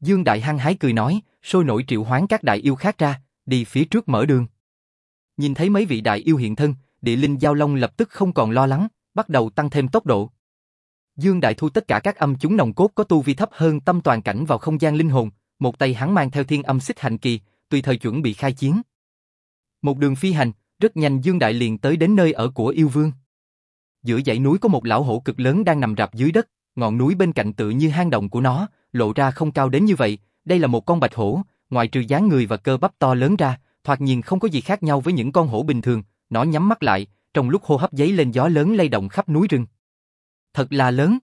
Speaker 1: Dương Đại hăng hái cười nói, sôi nổi triệu hoán các đại yêu khác ra, đi phía trước mở đường. Nhìn thấy mấy vị đại yêu hiện thân, địa linh giao long lập tức không còn lo lắng, bắt đầu tăng thêm tốc độ. Dương Đại thu tất cả các âm chúng nồng cốt có tu vi thấp hơn tâm toàn cảnh vào không gian linh hồn, một tay hắn mang theo thiên âm xích hành kỳ, tùy thời chuẩn bị khai chiến. Một đường phi hành, rất nhanh Dương Đại liền tới đến nơi ở của yêu vương. Giữa dãy núi có một lão hổ cực lớn đang nằm rạp dưới đất, ngọn núi bên cạnh tự như hang động của nó, lộ ra không cao đến như vậy, đây là một con bạch hổ, ngoài trừ dáng người và cơ bắp to lớn ra, thoạt nhìn không có gì khác nhau với những con hổ bình thường, nó nhắm mắt lại, trong lúc hô hấp giấy lên gió lớn lay động khắp núi rừng. Thật là lớn.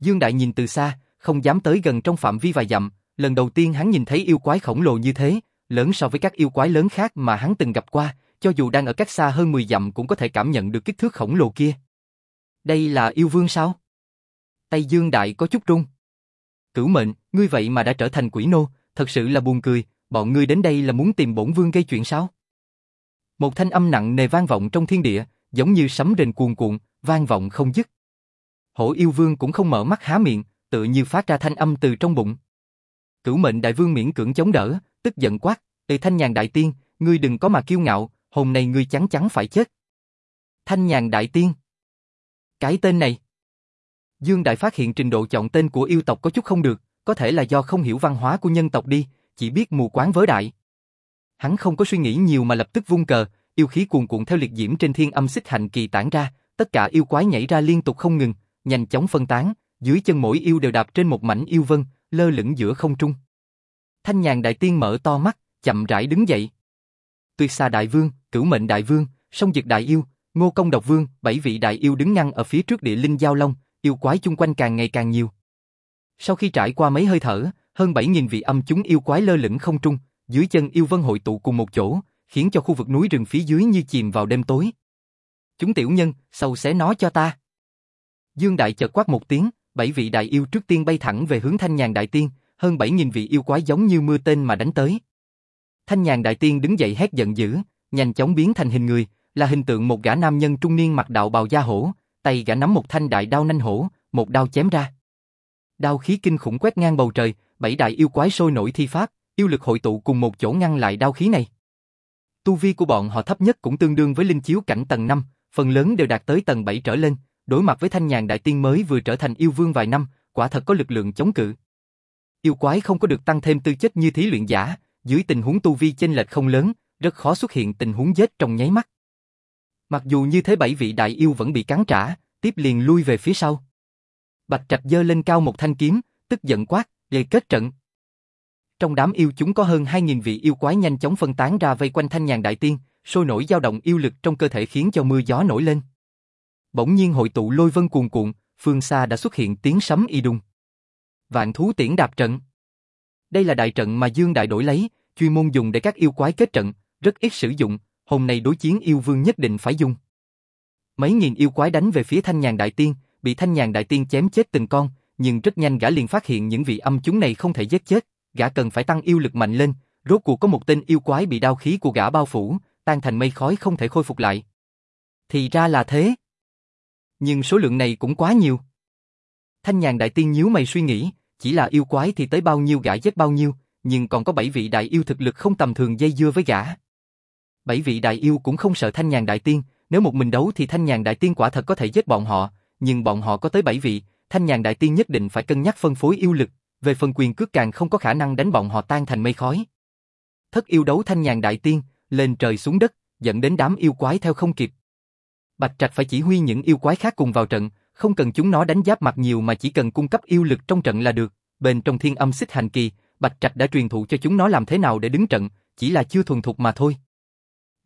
Speaker 1: Dương Đại nhìn từ xa, không dám tới gần trong phạm vi vài dặm, lần đầu tiên hắn nhìn thấy yêu quái khổng lồ như thế, lớn so với các yêu quái lớn khác mà hắn từng gặp qua, cho dù đang ở cách xa hơn 10 dặm cũng có thể cảm nhận được kích thước khổng lồ kia. Đây là yêu vương sao? Tây Dương Đại có chút run. Cửu mệnh, ngươi vậy mà đã trở thành quỷ nô, thật sự là buồn cười, bọn ngươi đến đây là muốn tìm bổn vương gây chuyện sao? Một thanh âm nặng nề vang vọng trong thiên địa, giống như sấm rền cuồn cuộn, vang vọng không dứt. Hổ yêu vương cũng không mở mắt há miệng, tự như phát ra thanh âm từ trong bụng. Cửu mệnh đại vương miễn cưỡng chống đỡ, tức giận quát, Ê thanh nhàn đại tiên, ngươi đừng có mà kiêu ngạo, hôm nay ngươi chắn chắn phải chết. Thanh nhàn đại tiên. Cái tên này. Dương Đại phát hiện trình độ chọn tên của yêu tộc có chút không được, có thể là do không hiểu văn hóa của nhân tộc đi, chỉ biết mù quáng vớ đại. Hắn không có suy nghĩ nhiều mà lập tức vung cờ, yêu khí cuồn cuộn theo liệt diễm trên thiên âm xích hành kỳ tản ra, tất cả yêu quái nhảy ra liên tục không ngừng, nhanh chóng phân tán, dưới chân mỗi yêu đều đạp trên một mảnh yêu vân, lơ lửng giữa không trung. Thanh nhàn đại tiên mở to mắt, chậm rãi đứng dậy. Tuyệt xa đại vương, cửu mệnh đại vương, sông dực đại yêu, ngô công độc vương, bảy vị đại yêu đứng ngăn ở phía trước địa linh giao long, yêu quái chung quanh càng ngày càng nhiều. Sau khi trải qua mấy hơi thở, hơn 7.000 vị âm chúng yêu quái lơ lửng không trung, dưới chân yêu vân hội tụ cùng một chỗ, khiến cho khu vực núi rừng phía dưới như chìm vào đêm tối. Chúng tiểu nhân, sâu xé nó cho ta. Dương Đại chợt quát một tiếng, bảy vị đại yêu trước tiên bay thẳng về hướng Thanh Nhàn Đại Tiên, hơn 7.000 vị yêu quái giống như mưa tên mà đánh tới. Thanh Nhàn Đại Tiên đứng dậy hét giận dữ, nhanh chóng biến thành hình người, là hình tượng một gã nam nhân trung niên mặc đạo bào da hổ, tay gã nắm một thanh đại đao nanh hổ, một đao chém ra. Đao khí kinh khủng quét ngang bầu trời, bảy đại yêu quái sôi nổi thi pháp, yêu lực hội tụ cùng một chỗ ngăn lại đao khí này. Tu vi của bọn họ thấp nhất cũng tương đương với linh chiếu cảnh tầng 5, phần lớn đều đạt tới tầng 7 trở lên, đối mặt với thanh nhàn đại tiên mới vừa trở thành yêu vương vài năm, quả thật có lực lượng chống cự. Yêu quái không có được tăng thêm tư chất như thí luyện giả, dưới tình huống tu vi chênh lệch không lớn, rất khó xuất hiện tình huống giết trong nháy mắt. Mặc dù như thế bảy vị đại yêu vẫn bị cắn trả, tiếp liền lui về phía sau. Bạch Trạch giơ lên cao một thanh kiếm, tức giận quát, "Đề kết trận!" Trong đám yêu chúng có hơn 2.000 vị yêu quái nhanh chóng phân tán ra vây quanh thanh nhàn đại tiên, sôi nổi dao động yêu lực trong cơ thể khiến cho mưa gió nổi lên. Bỗng nhiên hội tụ lôi vân cuồn cuộn, phương xa đã xuất hiện tiếng sấm y đùng. Vạn thú tiễn đạp trận. Đây là đại trận mà Dương Đại đổi lấy, chuyên môn dùng để các yêu quái kết trận, rất ít sử dụng, hôm nay đối chiến yêu vương nhất định phải dùng. Mấy nghìn yêu quái đánh về phía thanh nhàn đại tiên, bị thanh nhàn đại tiên chém chết từng con, nhưng rất nhanh gã liền phát hiện những vị âm chúng này không thể giết chết, gã cần phải tăng yêu lực mạnh lên, rốt cuộc có một tên yêu quái bị đao khí của gã bao phủ, tan thành mây khói không thể khôi phục lại. Thì ra là thế. Nhưng số lượng này cũng quá nhiều. Thanh nhàn đại tiên nhíu mày suy nghĩ, chỉ là yêu quái thì tới bao nhiêu gã giết bao nhiêu, nhưng còn có bảy vị đại yêu thực lực không tầm thường dây dưa với gã. Bảy vị đại yêu cũng không sợ thanh nhàn đại tiên, nếu một mình đấu thì thanh nhàn đại tiên quả thật có thể giết bọn họ, nhưng bọn họ có tới bảy vị, thanh nhàn đại tiên nhất định phải cân nhắc phân phối yêu lực, về phần quyền cước càng không có khả năng đánh bọn họ tan thành mây khói. Thất yêu đấu thanh nhàn đại tiên, lên trời xuống đất, dẫn đến đám yêu quái theo không kịp. Bạch Trạch phải chỉ huy những yêu quái khác cùng vào trận, không cần chúng nó đánh giáp mặt nhiều mà chỉ cần cung cấp yêu lực trong trận là được. Bên trong thiên âm xích hành kỳ, Bạch Trạch đã truyền thụ cho chúng nó làm thế nào để đứng trận, chỉ là chưa thuần thục mà thôi.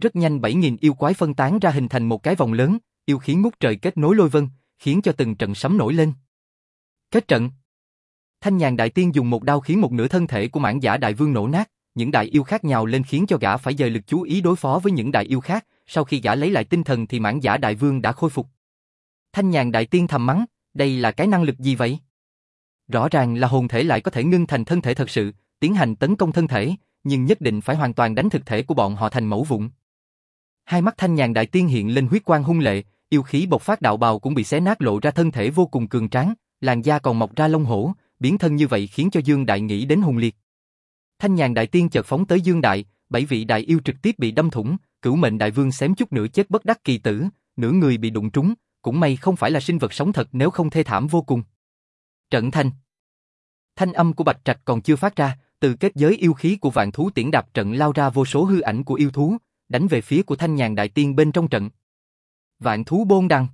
Speaker 1: Rất nhanh 7.000 yêu quái phân tán ra hình thành một cái vòng lớn, yêu khí ngút trời kết nối lôi vân, khiến cho từng trận sấm nổi lên. Kết trận Thanh nhàn đại tiên dùng một đao khiến một nửa thân thể của mãn giả đại vương nổ nát, những đại yêu khác nhào lên khiến cho gã phải dời lực chú ý đối phó với những đại yêu khác, sau khi gã lấy lại tinh thần thì mãn giả đại vương đã khôi phục. Thanh nhàn đại tiên thầm mắng, đây là cái năng lực gì vậy? Rõ ràng là hồn thể lại có thể ngưng thành thân thể thật sự, tiến hành tấn công thân thể, nhưng nhất định phải hoàn toàn đánh thực thể của bọn họ thành mẫu vụn. Hai mắt thanh nhàn đại tiên hiện lên huyết quang hung lệ, yêu khí bộc phát đạo bào cũng bị xé nát lộ ra thân thể vô cùng cường tráng, làn da còn mọc ra lông hổ, biến thân như vậy khiến cho Dương Đại nghĩ đến hùng liệt. Thanh nhàn đại tiên chợt phóng tới Dương Đại, bảy vị đại yêu trực tiếp bị đâm thủng, cửu mệnh đại vương xém chút nữa chết bất đắc kỳ tử, nửa người bị đụng trúng, cũng may không phải là sinh vật sống thật nếu không thê thảm vô cùng. Trận thanh Thanh âm của Bạch Trạch còn chưa phát ra, từ kết giới yêu khí của vạn thú tiễn đạp trận lao ra vô số hư ảnh của yêu thú, đánh về phía của thanh nhàn đại tiên bên trong trận. Vạn thú bôn đăng.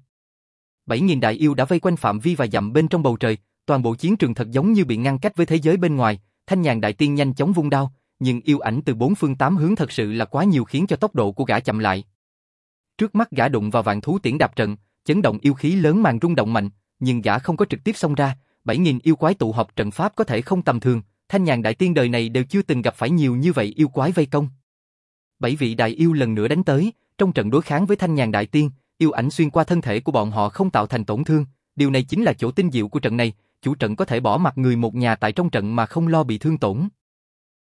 Speaker 1: Bảy nghìn đại yêu đã vây quanh phạm vi và dặm bên trong bầu trời, toàn bộ chiến trường thật giống như bị ngăn cách với thế giới bên ngoài, thanh nhàn đại tiên nhanh chóng vung đao, nhưng yêu ảnh từ bốn phương tám hướng thật sự là quá nhiều khiến cho tốc độ của gã chậm lại. Trước mắt gã đụng vào vạn thú tiễn đạp trận, chấn động yêu khí lớn màn rung động mạnh, nhưng gã không có trực tiếp xông ra, bảy nghìn yêu quái tụ họp trận pháp có thể không tầm thường, thanh nhàn đại tiên đời này đều chưa từng gặp phải nhiều như vậy yêu quái vây công. Bảy vị đại yêu lần nữa đánh tới, trong trận đối kháng với thanh nhàn đại tiên, yêu ảnh xuyên qua thân thể của bọn họ không tạo thành tổn thương, điều này chính là chỗ tinh diệu của trận này, chủ trận có thể bỏ mặt người một nhà tại trong trận mà không lo bị thương tổn.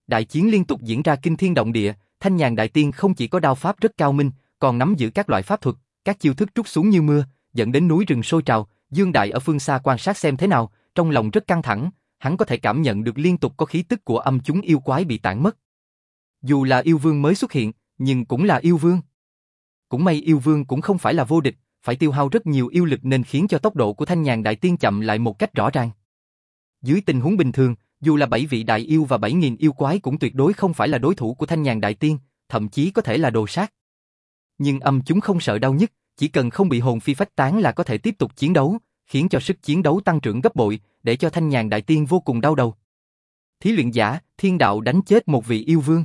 Speaker 1: Đại chiến liên tục diễn ra kinh thiên động địa, thanh nhàn đại tiên không chỉ có đao pháp rất cao minh, còn nắm giữ các loại pháp thuật, các chiêu thức trút xuống như mưa, dẫn đến núi rừng sôi trào, Dương Đại ở phương xa quan sát xem thế nào, trong lòng rất căng thẳng, hắn có thể cảm nhận được liên tục có khí tức của âm chúng yêu quái bị tản mất. Dù là yêu vương mới xuất hiện, nhưng cũng là yêu vương. Cũng may yêu vương cũng không phải là vô địch, phải tiêu hao rất nhiều yêu lực nên khiến cho tốc độ của thanh nhàn đại tiên chậm lại một cách rõ ràng. Dưới tình huống bình thường, dù là bảy vị đại yêu và bảy nghìn yêu quái cũng tuyệt đối không phải là đối thủ của thanh nhàn đại tiên, thậm chí có thể là đồ sát. Nhưng âm chúng không sợ đau nhất, chỉ cần không bị hồn phi phách tán là có thể tiếp tục chiến đấu, khiến cho sức chiến đấu tăng trưởng gấp bội, để cho thanh nhàn đại tiên vô cùng đau đầu. Thí luyện giả, thiên đạo đánh chết một vị yêu vương.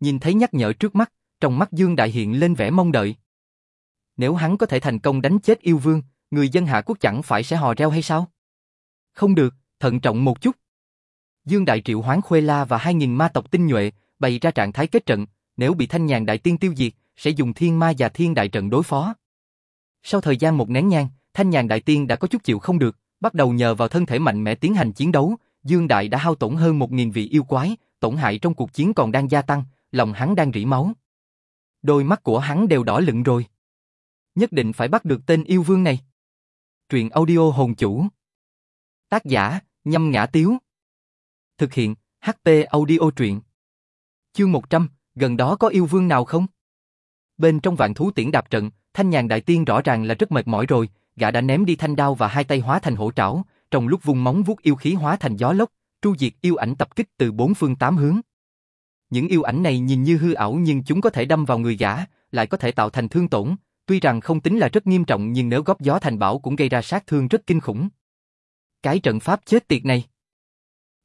Speaker 1: Nhìn thấy nhắc nhở trước mắt, trong mắt Dương Đại hiện lên vẻ mong đợi. Nếu hắn có thể thành công đánh chết yêu vương, người dân hạ quốc chẳng phải sẽ hò reo hay sao? Không được, thận trọng một chút. Dương Đại triệu hoán Khuê La và 2.000 ma tộc tinh nhuệ, bày ra trạng thái kết trận, nếu bị thanh nhàn đại tiên tiêu diệt, sẽ dùng thiên ma và thiên đại trận đối phó. Sau thời gian một nén nhang, thanh nhàn đại tiên đã có chút chịu không được, bắt đầu nhờ vào thân thể mạnh mẽ tiến hành chiến đấu, Dương Đại đã hao tổn hơn 1.000 vị yêu quái, tổn hại trong cuộc chiến còn đang gia tăng, lòng hắn đang rỉ máu. Đôi mắt của hắn đều đỏ lựng rồi. Nhất định phải bắt được tên yêu vương này. Truyện audio hồn chủ. Tác giả, nhâm ngã tiếu. Thực hiện, HP audio truyện. Chương 100, gần đó có yêu vương nào không? Bên trong vạn thú tiễn đạp trận, thanh nhàn đại tiên rõ ràng là rất mệt mỏi rồi, gã đã ném đi thanh đao và hai tay hóa thành hổ trảo, trong lúc vùng móng vuốt yêu khí hóa thành gió lốc, tru diệt yêu ảnh tập kích từ bốn phương tám hướng. Những yêu ảnh này nhìn như hư ảo nhưng chúng có thể đâm vào người gã, lại có thể tạo thành thương tổn, tuy rằng không tính là rất nghiêm trọng nhưng nếu góp gió thành bão cũng gây ra sát thương rất kinh khủng. Cái trận pháp chết tiệt này.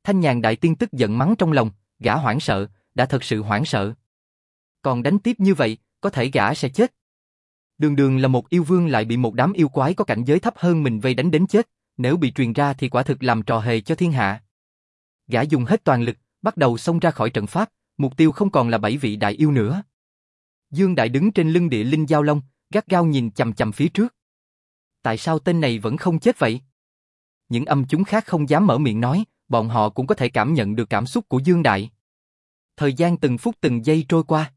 Speaker 1: Thanh nhàn đại tiên tức giận mắng trong lòng, gã hoảng sợ, đã thật sự hoảng sợ. Còn đánh tiếp như vậy, có thể gã sẽ chết. Đường đường là một yêu vương lại bị một đám yêu quái có cảnh giới thấp hơn mình vây đánh đến chết, nếu bị truyền ra thì quả thực làm trò hề cho thiên hạ. Gã dùng hết toàn lực, bắt đầu xông ra khỏi trận pháp, mục tiêu không còn là bảy vị đại yêu nữa. Dương Đại đứng trên lưng địa linh giao long, gắt gao nhìn chầm chầm phía trước. Tại sao tên này vẫn không chết vậy? Những âm chúng khác không dám mở miệng nói, bọn họ cũng có thể cảm nhận được cảm xúc của Dương Đại. Thời gian từng phút từng giây trôi qua.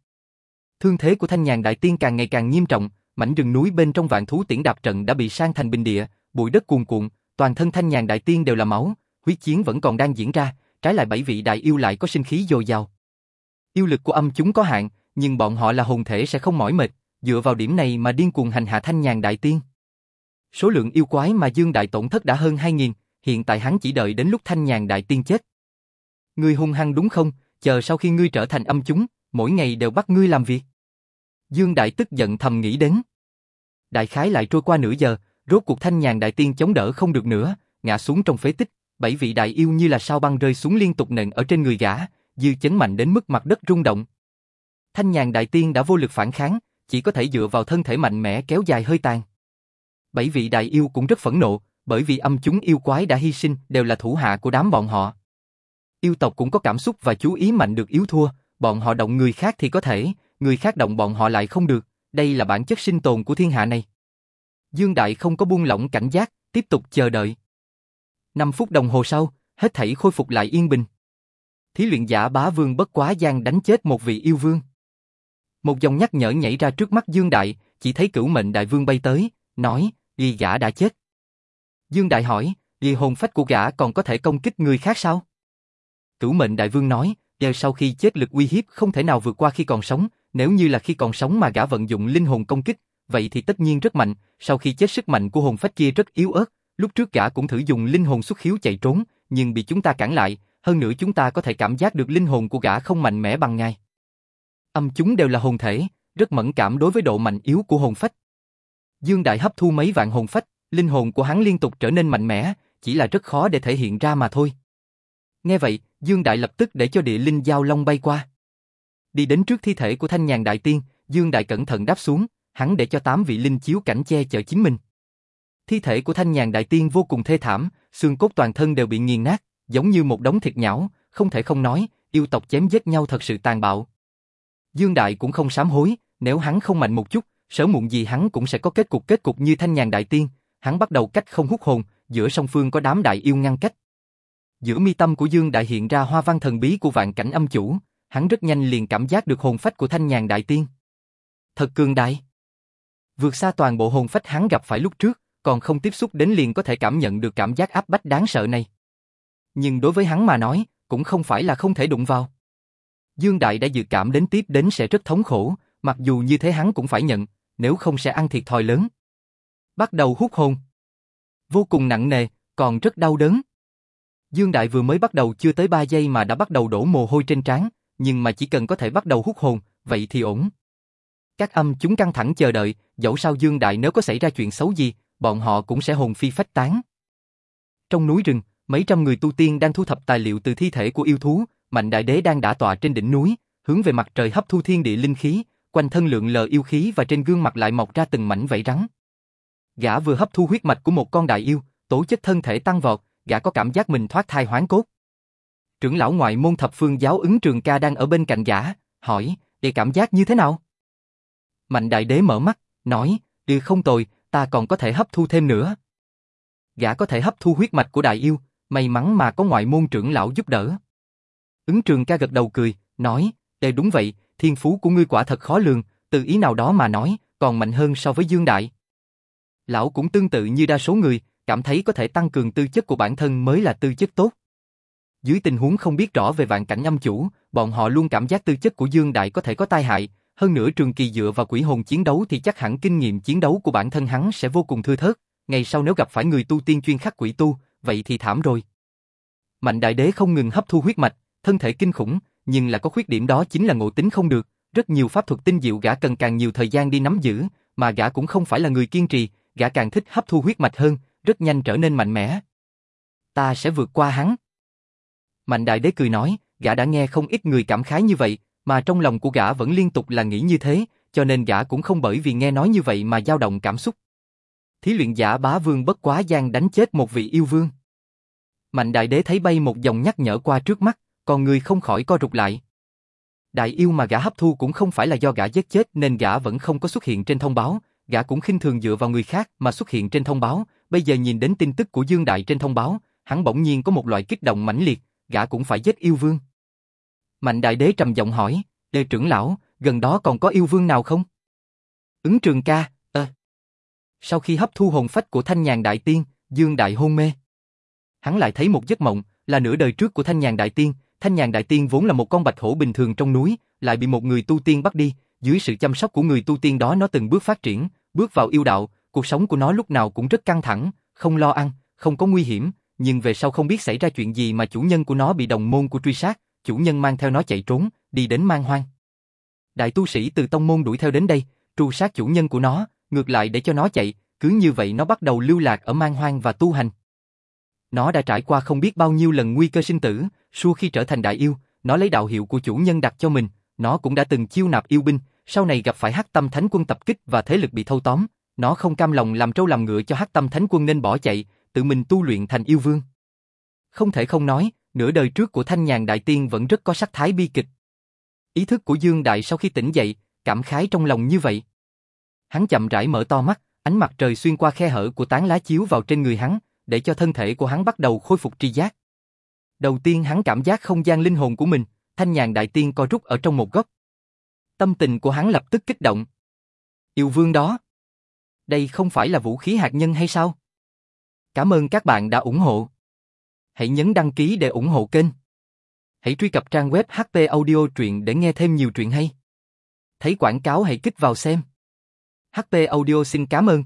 Speaker 1: Thương thế của thanh nhàn đại tiên càng ngày càng nghiêm trọng, mảnh rừng núi bên trong vạn thú tiễn đạp trận đã bị sang thành bình địa, bụi đất cuồn cuộn, toàn thân thanh nhàn đại tiên đều là máu, huyết chiến vẫn còn đang diễn ra, trái lại bảy vị đại yêu lại có sinh khí dồi dào. Yêu lực của âm chúng có hạn, nhưng bọn họ là hồn thể sẽ không mỏi mệt, dựa vào điểm này mà điên cuồng hành hạ thanh nhàn đại tiên. Số lượng yêu quái mà Dương Đại tổn thất đã hơn 2.000, hiện tại hắn chỉ đợi đến lúc thanh nhàn đại tiên chết. Ngươi hung hăng đúng không, chờ sau khi ngươi trở thành âm chúng, mỗi ngày đều bắt ngươi làm việc. Dương Đại tức giận thầm nghĩ đến. Đại khái lại trôi qua nửa giờ, rốt cuộc thanh nhàn đại tiên chống đỡ không được nữa, ngã xuống trong phế tích, bảy vị đại yêu như là sao băng rơi xuống liên tục nện ở trên người gã, dư chấn mạnh đến mức mặt đất rung động. Thanh nhàn đại tiên đã vô lực phản kháng, chỉ có thể dựa vào thân thể mạnh mẽ kéo dài hơi tàn. Bảy vị đại yêu cũng rất phẫn nộ, bởi vì âm chúng yêu quái đã hy sinh đều là thủ hạ của đám bọn họ. Yêu tộc cũng có cảm xúc và chú ý mạnh được yếu thua, bọn họ động người khác thì có thể, người khác động bọn họ lại không được, đây là bản chất sinh tồn của thiên hạ này. Dương Đại không có buông lỏng cảnh giác, tiếp tục chờ đợi. 5 phút đồng hồ sau, hết thảy khôi phục lại yên bình. Thí luyện giả bá vương bất quá gian đánh chết một vị yêu vương. Một dòng nhắc nhở nhảy ra trước mắt Dương Đại, chỉ thấy cửu mệnh đại vương bay tới, nói, ghi gã đã chết. Dương Đại hỏi, ghi hồn phách của gã còn có thể công kích người khác sao? Cửu mệnh đại vương nói, giờ sau khi chết lực uy hiếp không thể nào vượt qua khi còn sống, nếu như là khi còn sống mà gã vận dụng linh hồn công kích, vậy thì tất nhiên rất mạnh, sau khi chết sức mạnh của hồn phách kia rất yếu ớt, lúc trước gã cũng thử dùng linh hồn xuất khiếu chạy trốn, nhưng bị chúng ta cản lại, hơn nữa chúng ta có thể cảm giác được linh hồn của gã không mạnh mẽ bằng ngài. Âm chúng đều là hồn thể, rất mẫn cảm đối với độ mạnh yếu của hồn phách. Dương Đại hấp thu mấy vạn hồn phách, linh hồn của hắn liên tục trở nên mạnh mẽ, chỉ là rất khó để thể hiện ra mà thôi. Nghe vậy, Dương Đại lập tức để cho địa linh giao long bay qua. Đi đến trước thi thể của thanh nhàn đại tiên, Dương Đại cẩn thận đáp xuống, hắn để cho tám vị linh chiếu cảnh che chở chính mình. Thi thể của thanh nhàn đại tiên vô cùng thê thảm, xương cốt toàn thân đều bị nghiền nát, giống như một đống thịt nhão, không thể không nói, yêu tộc chém giết nhau thật sự tàn bạo. Dương Đại cũng không sám hối, nếu hắn không mạnh một chút, sớm muộn gì hắn cũng sẽ có kết cục kết cục như thanh nhàn đại tiên, hắn bắt đầu cách không hút hồn, giữa song phương có đám đại yêu ngăn cách. Giữa mi tâm của Dương Đại hiện ra hoa văn thần bí của vạn cảnh âm chủ, hắn rất nhanh liền cảm giác được hồn phách của thanh nhàn đại tiên. Thật cường đại. Vượt xa toàn bộ hồn phách hắn gặp phải lúc trước, còn không tiếp xúc đến liền có thể cảm nhận được cảm giác áp bách đáng sợ này. Nhưng đối với hắn mà nói, cũng không phải là không thể đụng vào. Dương Đại đã dự cảm đến tiếp đến sẽ rất thống khổ, mặc dù như thế hắn cũng phải nhận, nếu không sẽ ăn thiệt thòi lớn. Bắt đầu hút hồn. Vô cùng nặng nề, còn rất đau đớn. Dương Đại vừa mới bắt đầu chưa tới 3 giây mà đã bắt đầu đổ mồ hôi trên trán, nhưng mà chỉ cần có thể bắt đầu hút hồn, vậy thì ổn. Các âm chúng căng thẳng chờ đợi, dẫu sao Dương Đại nếu có xảy ra chuyện xấu gì, bọn họ cũng sẽ hồn phi phách tán. Trong núi rừng, mấy trăm người tu tiên đang thu thập tài liệu từ thi thể của yêu thú, Mạnh Đại Đế đang đả tọa trên đỉnh núi, hướng về mặt trời hấp thu thiên địa linh khí, quanh thân lượng lờ yêu khí và trên gương mặt lại mọc ra từng mảnh vảy rắn. Gã vừa hấp thu huyết mạch của một con đại yêu, tố chất thân thể tăng vọt, gã có cảm giác mình thoát thai hoán cốt. Trưởng lão ngoại môn thập phương giáo ứng trường ca đang ở bên cạnh gã, hỏi, để cảm giác như thế nào? Mạnh đại đế mở mắt, nói, đi không tồi, ta còn có thể hấp thu thêm nữa. Gã có thể hấp thu huyết mạch của đại yêu, may mắn mà có ngoại môn trưởng lão giúp đỡ. Ứng trường ca gật đầu cười, nói, Đề đúng vậy, thiên phú của ngươi quả thật khó lường, từ ý nào đó mà nói, còn mạnh hơn so với Dương Đại. Lão cũng tương tự như đa số người, cảm thấy có thể tăng cường tư chất của bản thân mới là tư chất tốt. Dưới tình huống không biết rõ về vạn cảnh âm chủ, bọn họ luôn cảm giác tư chất của Dương Đại có thể có tai hại, hơn nữa trường kỳ dựa vào quỷ hồn chiến đấu thì chắc hẳn kinh nghiệm chiến đấu của bản thân hắn sẽ vô cùng thưa thớt, ngày sau nếu gặp phải người tu tiên chuyên khắc quỷ tu, vậy thì thảm rồi. Mạnh đại đế không ngừng hấp thu huyết mạch, thân thể kinh khủng, nhưng là có khuyết điểm đó chính là ngộ tính không được, rất nhiều pháp thuật tinh diệu gã cần càng nhiều thời gian đi nắm giữ, mà gã cũng không phải là người kiên trì, gã càng thích hấp thu huyết mạch hơn, rất nhanh trở nên mạnh mẽ. Ta sẽ vượt qua hắn. Mạnh đại đế cười nói, gã đã nghe không ít người cảm khái như vậy, mà trong lòng của gã vẫn liên tục là nghĩ như thế, cho nên gã cũng không bởi vì nghe nói như vậy mà dao động cảm xúc. Thí luyện giả bá vương bất quá gian đánh chết một vị yêu vương. Mạnh đại đế thấy bay một dòng nhắc nhở qua trước mắt, còn người không khỏi co rụt lại. Đại yêu mà gã hấp thu cũng không phải là do gã giết chết nên gã vẫn không có xuất hiện trên thông báo, gã cũng khinh thường dựa vào người khác mà xuất hiện trên thông báo, bây giờ nhìn đến tin tức của Dương Đại trên thông báo, hắn bỗng nhiên có một loại kích động mãnh liệt, gã cũng phải giết yêu vương. Mạnh đại đế trầm giọng hỏi, đề trưởng lão, gần đó còn có yêu vương nào không? Ứng trường ca, ơ. Sau khi hấp thu hồn phách của thanh nhàn đại tiên, Dương Đại hôn mê. Hắn lại thấy một giấc mộng, là nửa đời trước của thanh nhàn đại tiên, Thanh nhàn đại tiên vốn là một con bạch hổ bình thường trong núi, lại bị một người tu tiên bắt đi, dưới sự chăm sóc của người tu tiên đó nó từng bước phát triển, bước vào yêu đạo, cuộc sống của nó lúc nào cũng rất căng thẳng, không lo ăn, không có nguy hiểm, nhưng về sau không biết xảy ra chuyện gì mà chủ nhân của nó bị đồng môn của truy sát, chủ nhân mang theo nó chạy trốn, đi đến mang hoang. Đại tu sĩ từ tông môn đuổi theo đến đây, tru sát chủ nhân của nó, ngược lại để cho nó chạy, cứ như vậy nó bắt đầu lưu lạc ở mang hoang và tu hành. Nó đã trải qua không biết bao nhiêu lần nguy cơ sinh tử, sau khi trở thành đại yêu, nó lấy đạo hiệu của chủ nhân đặt cho mình, nó cũng đã từng chiêu nạp yêu binh, sau này gặp phải Hắc Tâm Thánh Quân tập kích và thế lực bị thâu tóm, nó không cam lòng làm trâu làm ngựa cho Hắc Tâm Thánh Quân nên bỏ chạy, tự mình tu luyện thành yêu vương. Không thể không nói, nửa đời trước của Thanh Nhàn Đại Tiên vẫn rất có sắc thái bi kịch. Ý thức của Dương Đại sau khi tỉnh dậy, cảm khái trong lòng như vậy. Hắn chậm rãi mở to mắt, ánh mặt trời xuyên qua khe hở của tán lá chiếu vào trên người hắn, để cho thân thể của hắn bắt đầu khôi phục tri giác. Đầu tiên hắn cảm giác không gian linh hồn của mình, thanh nhàn đại tiên co rút ở trong một góc. Tâm tình của hắn lập tức kích động. Yêu vương đó. Đây không phải là vũ khí hạt nhân hay sao? Cảm ơn các bạn đã ủng hộ. Hãy nhấn đăng ký để ủng hộ kênh. Hãy truy cập trang web HP Audio truyện để nghe thêm nhiều truyện hay. Thấy quảng cáo hãy kích vào xem. HP Audio xin cảm ơn.